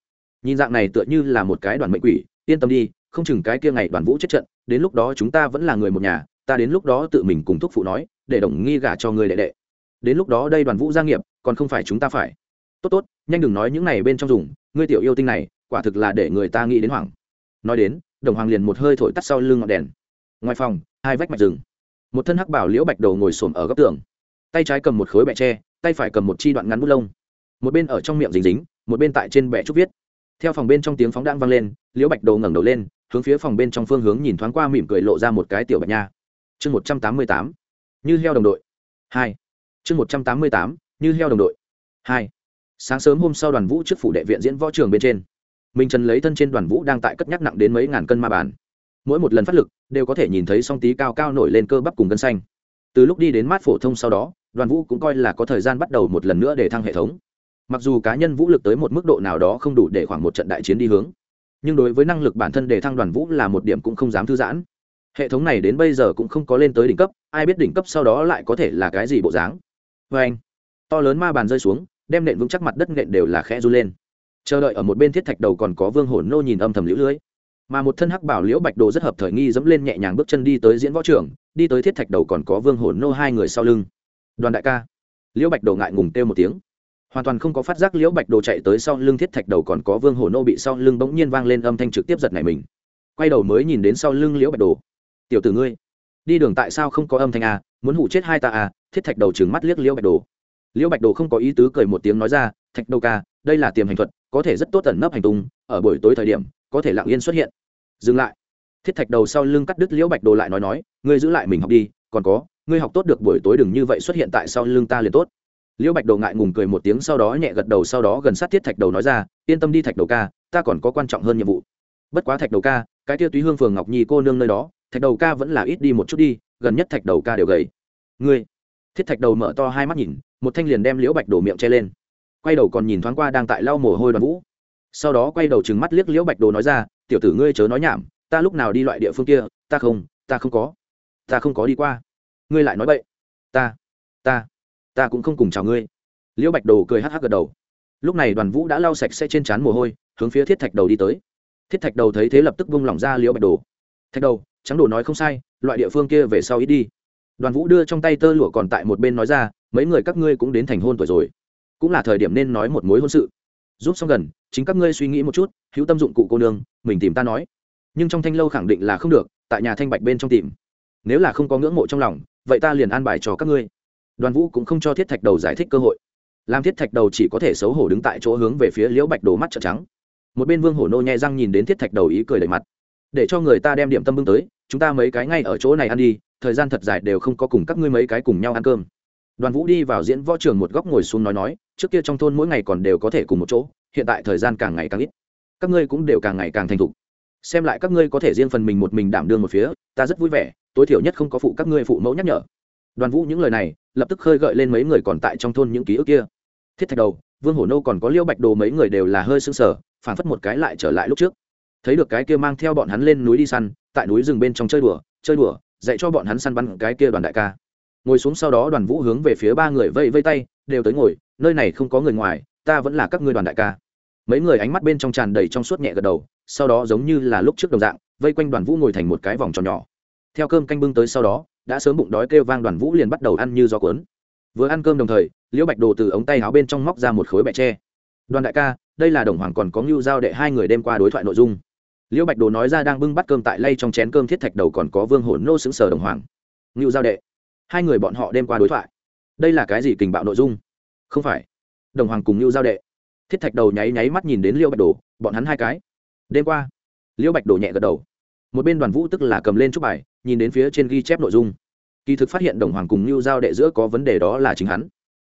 Speaker 1: Nhìn dạng này tựa như là một cái đoàn mệnh quỷ, yên tâm đi, không chừng cái kia ngày đoàn vũ chết trận, đến lúc đó chúng ta vẫn là người một nhà, ta đến lúc đó tự mình cùng thúc phụ nói, để đồng nghi gả cho người đệ đệ. Đến lúc đó đây đoàn vũ gia nghiệp, còn không phải chúng ta phải. Tốt tốt, nhanh đừng nói những này bên trong dùng, ngươi tiểu yêu tinh này, quả thực là để người ta nghĩ đến hoảng. Nói đến, đồng hoàng liền một hơi thổi tắt sau lưng ngọn đèn. Ngoài phòng, hai vách mạch rừng. Một thân hắc bảo liễu bạch đầu ngồi xổm ở góc tường. Tay trái cầm một khối bẹ tre, tay phải cầm một chi đoạn ngắn bút lông một bên ở trong miệng dính dính, một bên tại trên bẹ trúc viết. Theo phòng bên trong tiếng phóng đang vang lên, liễu bạch đồ ngẩng đầu lên, hướng phía phòng bên trong phương hướng nhìn thoáng qua mỉm cười lộ ra một cái tiểu bạch nha. Chương một trăm tám mươi tám, như heo đồng đội. Hai. Chương một trăm tám mươi tám, như heo đồng đội. Hai. Sáng sớm hôm sau đoàn vũ trước phủ đệ viện diễn võ trường bên trên. Minh trần lấy thân trên đoàn vũ đang tại cất nhắc nặng đến mấy ngàn cân ma bàn. Mỗi một lần phát lực, đều có thể nhìn thấy song tí cao cao nổi lên cơ bắp cùng gân xanh. Từ lúc đi đến mát phổ thông sau đó, đoàn vũ cũng coi là có thời gian bắt đầu một lần nữa để thăng hệ thống mặc dù cá nhân vũ lực tới một mức độ nào đó không đủ để khoảng một trận đại chiến đi hướng, nhưng đối với năng lực bản thân để thăng đoàn vũ là một điểm cũng không dám thư giãn. Hệ thống này đến bây giờ cũng không có lên tới đỉnh cấp, ai biết đỉnh cấp sau đó lại có thể là cái gì bộ dáng. Vê anh, to lớn ma bàn rơi xuống, đem nện vững chắc mặt đất nện đều là khẽ run lên. Chờ đợi ở một bên thiết thạch đầu còn có vương hồn nô nhìn âm thầm liễu lưới. Mà một thân hắc bảo liễu bạch đồ rất hợp thời nghi dẫm lên nhẹ nhàng bước chân đi tới diễn võ trưởng đi tới thiết thạch đầu còn có vương hồn nô hai người sau lưng. Đoàn đại ca. Liễu bạch đồ ngại ngùng kêu một tiếng hoàn toàn không có phát giác liễu bạch đồ chạy tới sau lưng thiết thạch đầu còn có vương Hổ nô bị sau lưng bỗng nhiên vang lên âm thanh trực tiếp giật này mình. Quay đầu mới nhìn đến sau lưng liễu bạch đồ. Tiểu tử ngươi, đi đường tại sao không có âm thanh à? Muốn hủ chết hai ta à? Thiết thạch đầu trừng mắt liếc liễu bạch đồ. Liễu bạch đồ không có ý tứ cười một tiếng nói ra, thạch đầu ca, đây là tiềm hành thuật, có thể rất tốt tẩn nấp hành tung, ở buổi tối thời điểm, có thể lặng yên xuất hiện. Dừng lại. Thiết thạch đầu sau lưng cắt đứt liễu bạch đồ lại nói nói, ngươi giữ lại mình học đi, còn có, ngươi học tốt được buổi tối đừng như vậy xuất hiện tại sau lưng ta liền tốt liễu bạch đồ ngại ngùng cười một tiếng sau đó nhẹ gật đầu sau đó gần sát thiết thạch đầu nói ra, yên tâm đi thạch đầu ca, ta còn có quan trọng hơn nhiệm vụ. Bất quá thạch đầu ca, cái tiêu túy hương phường ngọc nhi cô nương nơi đó, thạch đầu ca vẫn là ít đi một chút đi, gần nhất thạch đầu ca đều gầy. Ngươi? Thiết thạch đầu mở to hai mắt nhìn, một thanh liền đem liễu bạch đồ miệng che lên. Quay đầu còn nhìn thoáng qua đang tại lau mồ hôi đoàn vũ. Sau đó quay đầu trừng mắt liếc liễu bạch đồ nói ra, tiểu tử ngươi chớ nói nhảm, ta lúc nào đi loại địa phương kia, ta không ta không có, ta không có đi qua. Ngươi lại nói vậy ta ta ta cũng không cùng chào ngươi. Liễu bạch đồ cười hắc hắc gật đầu. Lúc này đoàn vũ đã lau sạch sẽ trên trán mồ hôi, hướng phía thiết thạch đầu đi tới. Thiết thạch đầu thấy thế lập tức vung lỏng ra liễu bạch đồ. Thạch đầu, trắng đồ nói không sai, loại địa phương kia về sau ít đi. Đoàn vũ đưa trong tay tơ lụa còn tại một bên nói ra, mấy người các ngươi cũng đến thành hôn tuổi rồi. Cũng là thời điểm nên nói một mối hôn sự. Giúp xong gần, chính các ngươi suy nghĩ một chút, hữu tâm dụng cụ cô nương, mình tìm ta nói. Nhưng trong thanh lâu khẳng định là không được, tại nhà thanh bạch bên trong tìm. Nếu là không có ngưỡng mộ trong lòng, vậy ta liền an bài cho các ngươi đoàn vũ cũng không cho thiết thạch đầu giải thích cơ hội. Làm thiết thạch đầu chỉ có thể xấu hổ đứng tại chỗ hướng về phía liễu bạch đồ mắt trợn trắng. Một bên vương hổ nô nhẹ răng nhìn đến thiết thạch đầu ý cười đầy mặt. Để cho người ta đem điểm tâm bưng tới, chúng ta mấy cái ngay ở chỗ này ăn đi, thời gian thật dài đều không có cùng các ngươi mấy cái cùng nhau ăn cơm. Đoàn vũ đi vào diễn võ trường một góc ngồi xuống nói nói, trước kia trong thôn mỗi ngày còn đều có thể cùng một chỗ, hiện tại thời gian càng ngày càng ít. Các ngươi cũng đều càng ngày càng thành thục. Xem lại các ngươi có thể riêng phần mình một mình đảm đương một phía, ta rất vui vẻ, tối thiểu nhất không có phụ các ngươi phụ mẫu nhắc nhở. Đoàn vũ những lời này lập tức khơi gợi lên mấy người còn tại trong thôn những ký ức kia. Thiết thạch đầu, vương hổ nô còn có liêu bạch đồ mấy người đều là hơi sưng sờ phản phất một cái lại trở lại lúc trước. Thấy được cái kia mang theo bọn hắn lên núi đi săn, tại núi rừng bên trong chơi đùa chơi đùa, dạy cho bọn hắn săn bắn cái kia đoàn đại ca. Ngồi xuống sau đó đoàn vũ hướng về phía ba người vây vây tay, đều tới ngồi, nơi này không có người ngoài, ta vẫn là các ngươi đoàn đại ca. Mấy người ánh mắt bên trong tràn đầy trong suốt nhẹ gật đầu, sau đó giống như là lúc trước đồng dạng, vây quanh đoàn vũ ngồi thành một cái vòng tròn nhỏ. Theo cơm canh bưng tới sau đó đã sớm bụng đói kêu vang đoàn vũ liền bắt đầu ăn như gió cuốn. Vừa ăn cơm đồng thời, liễu bạch đồ từ ống tay áo bên trong móc ra một khối bẹ tre. Đoàn đại ca, đây là đồng hoàng còn có ngưu giao đệ hai người đêm qua đối thoại nội dung. Liễu bạch đồ nói ra đang bưng bắt cơm tại lay trong chén cơm thiết thạch đầu còn có vương hồn nô xứng sở đồng hoàng. Ngưu giao đệ, hai người bọn họ đêm qua đối thoại. Đây là cái gì kình bạo nội dung? Không phải. Đồng hoàng cùng ngưu giao đệ. Thiết thạch đầu nháy nháy mắt nhìn đến liễu bạch đồ, bọn hắn hai cái. Đêm qua. Liễu bạch đồ nhẹ gật đầu. Một bên đoàn vũ tức là cầm lên chút bài nhìn đến phía trên ghi chép nội dung. Kỳ thực phát hiện đồng hoàng cùng lưu giao đệ giữa có vấn đề đó là chính hắn,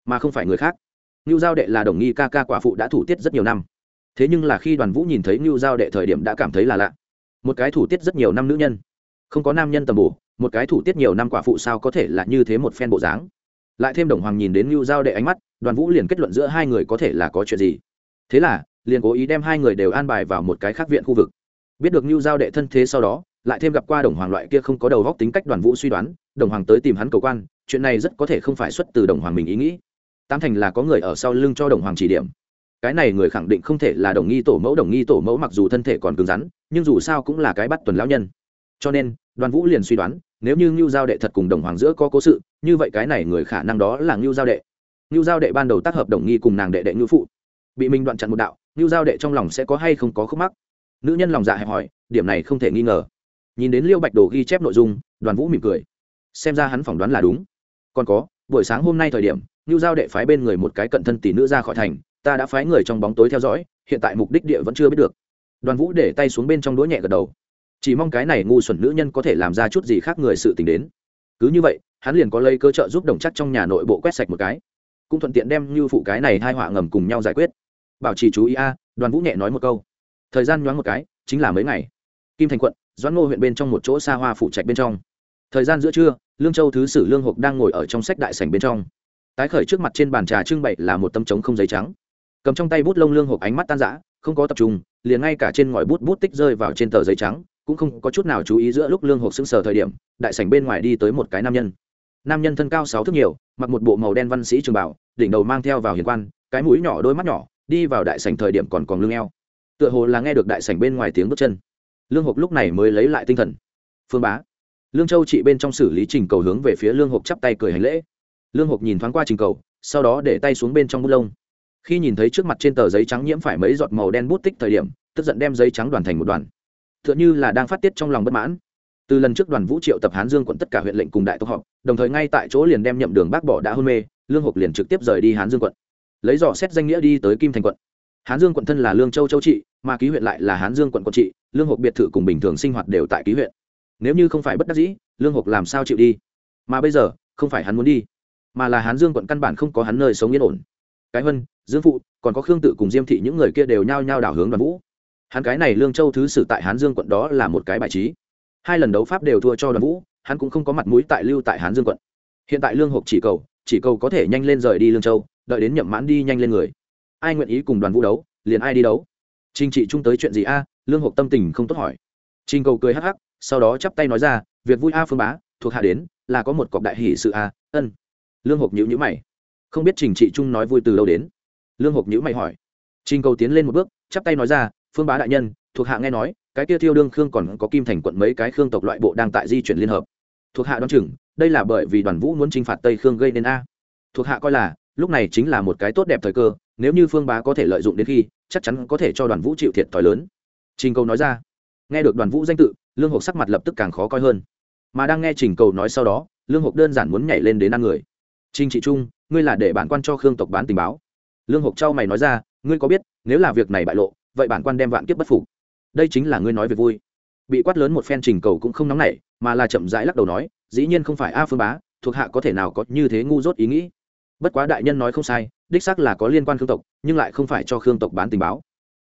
Speaker 1: mà không phải người khác. Lưu giao đệ là đồng nghi ca ca quả phụ đã thủ tiết rất nhiều năm. Thế nhưng là khi đoàn vũ nhìn thấy lưu giao đệ thời điểm đã cảm thấy là lạ. Một cái thủ tiết rất nhiều năm nữ nhân. Không có nam nhân tầm bổ, một cái thủ tiết nhiều năm quả phụ sao có thể là như thế một phen bộ dáng? Lại thêm đồng hoàng nhìn đến lưu giao đệ ánh mắt, đoàn vũ liền kết luận giữa hai người có thể là có chuyện gì. Thế là, liền cố ý đem hai người đều an bài vào một cái khác viện khu vực. Biết được lưu giao đệ thân thế sau đó lại thêm gặp qua đồng hoàng loại kia không có đầu góc tính cách đoàn vũ suy đoán, đồng hoàng tới tìm hắn cầu quan, chuyện này rất có thể không phải xuất từ đồng hoàng mình ý nghĩ. Tam thành là có người ở sau lưng cho đồng hoàng chỉ điểm. Cái này người khẳng định không thể là đồng nghi tổ mẫu, đồng nghi tổ mẫu mặc dù thân thể còn cứng rắn, nhưng dù sao cũng là cái bắt tuần lão nhân. Cho nên, đoàn vũ liền suy đoán, nếu như ngưu giao đệ thật cùng đồng hoàng giữa có cố sự, như vậy cái này người khả năng đó là ngưu giao đệ. Ngưu giao đệ ban đầu tác hợp đồng nghi cùng nàng đệ đệ ngưu phụ. Bị mình đoạn chặn một đạo, ngưu giao đệ trong lòng sẽ có hay không có khúc mắc? Nữ nhân lòng dạ hẹp hỏi điểm này không thể nghi ngờ nhìn đến liêu bạch đồ ghi chép nội dung, đoàn vũ mỉm cười. Xem ra hắn phỏng đoán là đúng. Còn có, buổi sáng hôm nay thời điểm ngưu giao đệ phái bên người một cái cận thân tỷ nữ ra khỏi thành, ta đã phái người trong bóng tối theo dõi, hiện tại mục đích địa vẫn chưa biết được. Đoàn vũ để tay xuống bên trong đũa nhẹ gật đầu. Chỉ mong cái này ngu xuẩn nữ nhân có thể làm ra chút gì khác người sự t ì n h đến. Cứ như vậy, hắn liền có lấy cơ trợ giúp đồng chắc trong nhà nội bộ quét sạch một cái. Cũng thuận tiện đem như phụ cái này hai họa ngầm cùng nhau giải quyết. Bảo trì chú ý a, đoàn vũ nhẹ nói một câu. Thời gian nhoáng một cái, chính là mấy ngày kim thành quận, doãn ngô huyện bên trong một chỗ xa hoa phủ trạch bên trong. Thời gian giữa trưa, lương châu thứ sử lương hộp đang ngồi ở trong sách đại sảnh bên trong. Tái khởi trước mặt trên bàn trà trưng bày là một tấm trống không giấy trắng. Cầm trong tay bút lông lương hộp ánh mắt tan rã, không có tập trung, liền ngay cả trên ngòi bút bút tích rơi vào trên tờ giấy trắng, cũng không có chút nào chú ý giữa lúc lương hộp sững sờ thời điểm, đại sảnh bên ngoài đi tới một cái nam nhân. Nam nhân thân cao sáu thước nhiều, mặc một bộ màu đen văn sĩ trường bảo đỉnh đầu mang theo vào hiền quan, cái mũi nhỏ đôi mắt nhỏ, đi vào đại sảnh thời điểm còn còn lưng eo. Tựa hồ là nghe được đại sảnh bên ngoài tiếng bước chân lương hộp lúc này mới lấy lại tinh thần. Phương bá, lương châu trị bên trong xử lý trình cầu hướng về phía lương hộp chắp tay cười hành lễ. Lương hộp nhìn thoáng qua trình cầu, sau đó để tay xuống bên trong bút lông. Khi nhìn thấy trước mặt trên tờ giấy trắng nhiễm phải mấy giọt màu đen bút tích thời điểm, tức giận đem giấy trắng đoàn thành một đoàn. T h ư ợ n h ư là đang phát tiết trong lòng bất mãn. Từ lần trước đoàn vũ triệu tập hán dương quận tất cả huyện lệnh cùng đại tộc họp, đồng thời ngay tại chỗ liền đem nhậm đường bác bỏ đã hôn mê, lương hộp liền trực tiếp rời đi hán dương quận. Lấy dò xét danh nghĩa đi tới kim thành quận hán dương quận thân là lương châu châu trị, mà ký huyện lại là hán dương quận quận trị, lương hộp biệt thự cùng bình thường sinh hoạt đều tại ký huyện. Nếu như không phải bất đắc dĩ, lương hộp làm sao chịu đi? Mà bây giờ, không phải hắn muốn đi, mà là hán dương quận căn bản không có hắn nơi sống yên ổn. Cái vân, dương phụ, còn có khương tự cùng diêm thị những người kia đều nhao nhao đảo hướng đoàn vũ. Hắn cái này lương châu thứ sử tại hán dương quận đó là một cái bài trí. Hai lần đấu pháp đều thua cho đoàn vũ, hắn cũng không có mặt mũi tại lưu tại hán dương quận. Hiện tại lương hộp chỉ cầu chỉ cầu có thể nhanh lên rời đi lương châu, đợi đến nhậm mãn đi nhanh lên người ai nguyện ý cùng đoàn vũ đấu, liền ai đi đấu. Trình trị chung tới chuyện gì a? Lương hộp tâm tình không tốt hỏi. Trình cầu cười hắc hắc, sau đó chắp tay nói ra, việc vui a phương bá, thuộc hạ đến, là có một cọc đại hỷ sự a, ân. Lương hộp nhữ nhữ mày. Không biết trình trị trung nói vui từ đâu đến. Lương hộp nhữ mày hỏi. Trình cầu tiến lên một bước, chắp tay nói ra, phương bá đại nhân, thuộc hạ nghe nói, cái kia thiêu đương khương còn có kim thành quận mấy cái khương tộc loại bộ đang tại di chuyển liên hợp. Thuộc hạ đoán chừng, đây là bởi vì đoàn vũ muốn chinh phạt tây khương gây nên a. Thuộc hạ coi là, lúc này chính là một cái tốt đẹp thời cơ nếu như phương bá có thể lợi dụng đến khi, chắc chắn có thể cho đoàn vũ chịu thiệt thòi lớn. Trình cầu nói ra. Nghe được đoàn vũ danh tự, lương hộp sắc mặt lập tức càng khó coi hơn. Mà đang nghe trình cầu nói sau đó, lương hộp đơn giản muốn nhảy lên đến ăn người. Trình trị trung, ngươi là để bản quan cho khương tộc bán tình báo. Lương hộp trao mày nói ra, ngươi có biết, nếu là việc này bại lộ, vậy bản quan đem vạn kiếp bất phục. Đây chính là ngươi nói việc vui. Bị quát lớn một phen trình cầu cũng không nóng nảy, mà là chậm rãi lắc đầu nói, dĩ nhiên không phải a phương bá, thuộc hạ có thể nào có như thế ngu dốt ý nghĩ. Bất quá đại nhân nói không sai đích xác là có liên quan khương tộc, nhưng lại không phải cho khương tộc bán tình báo.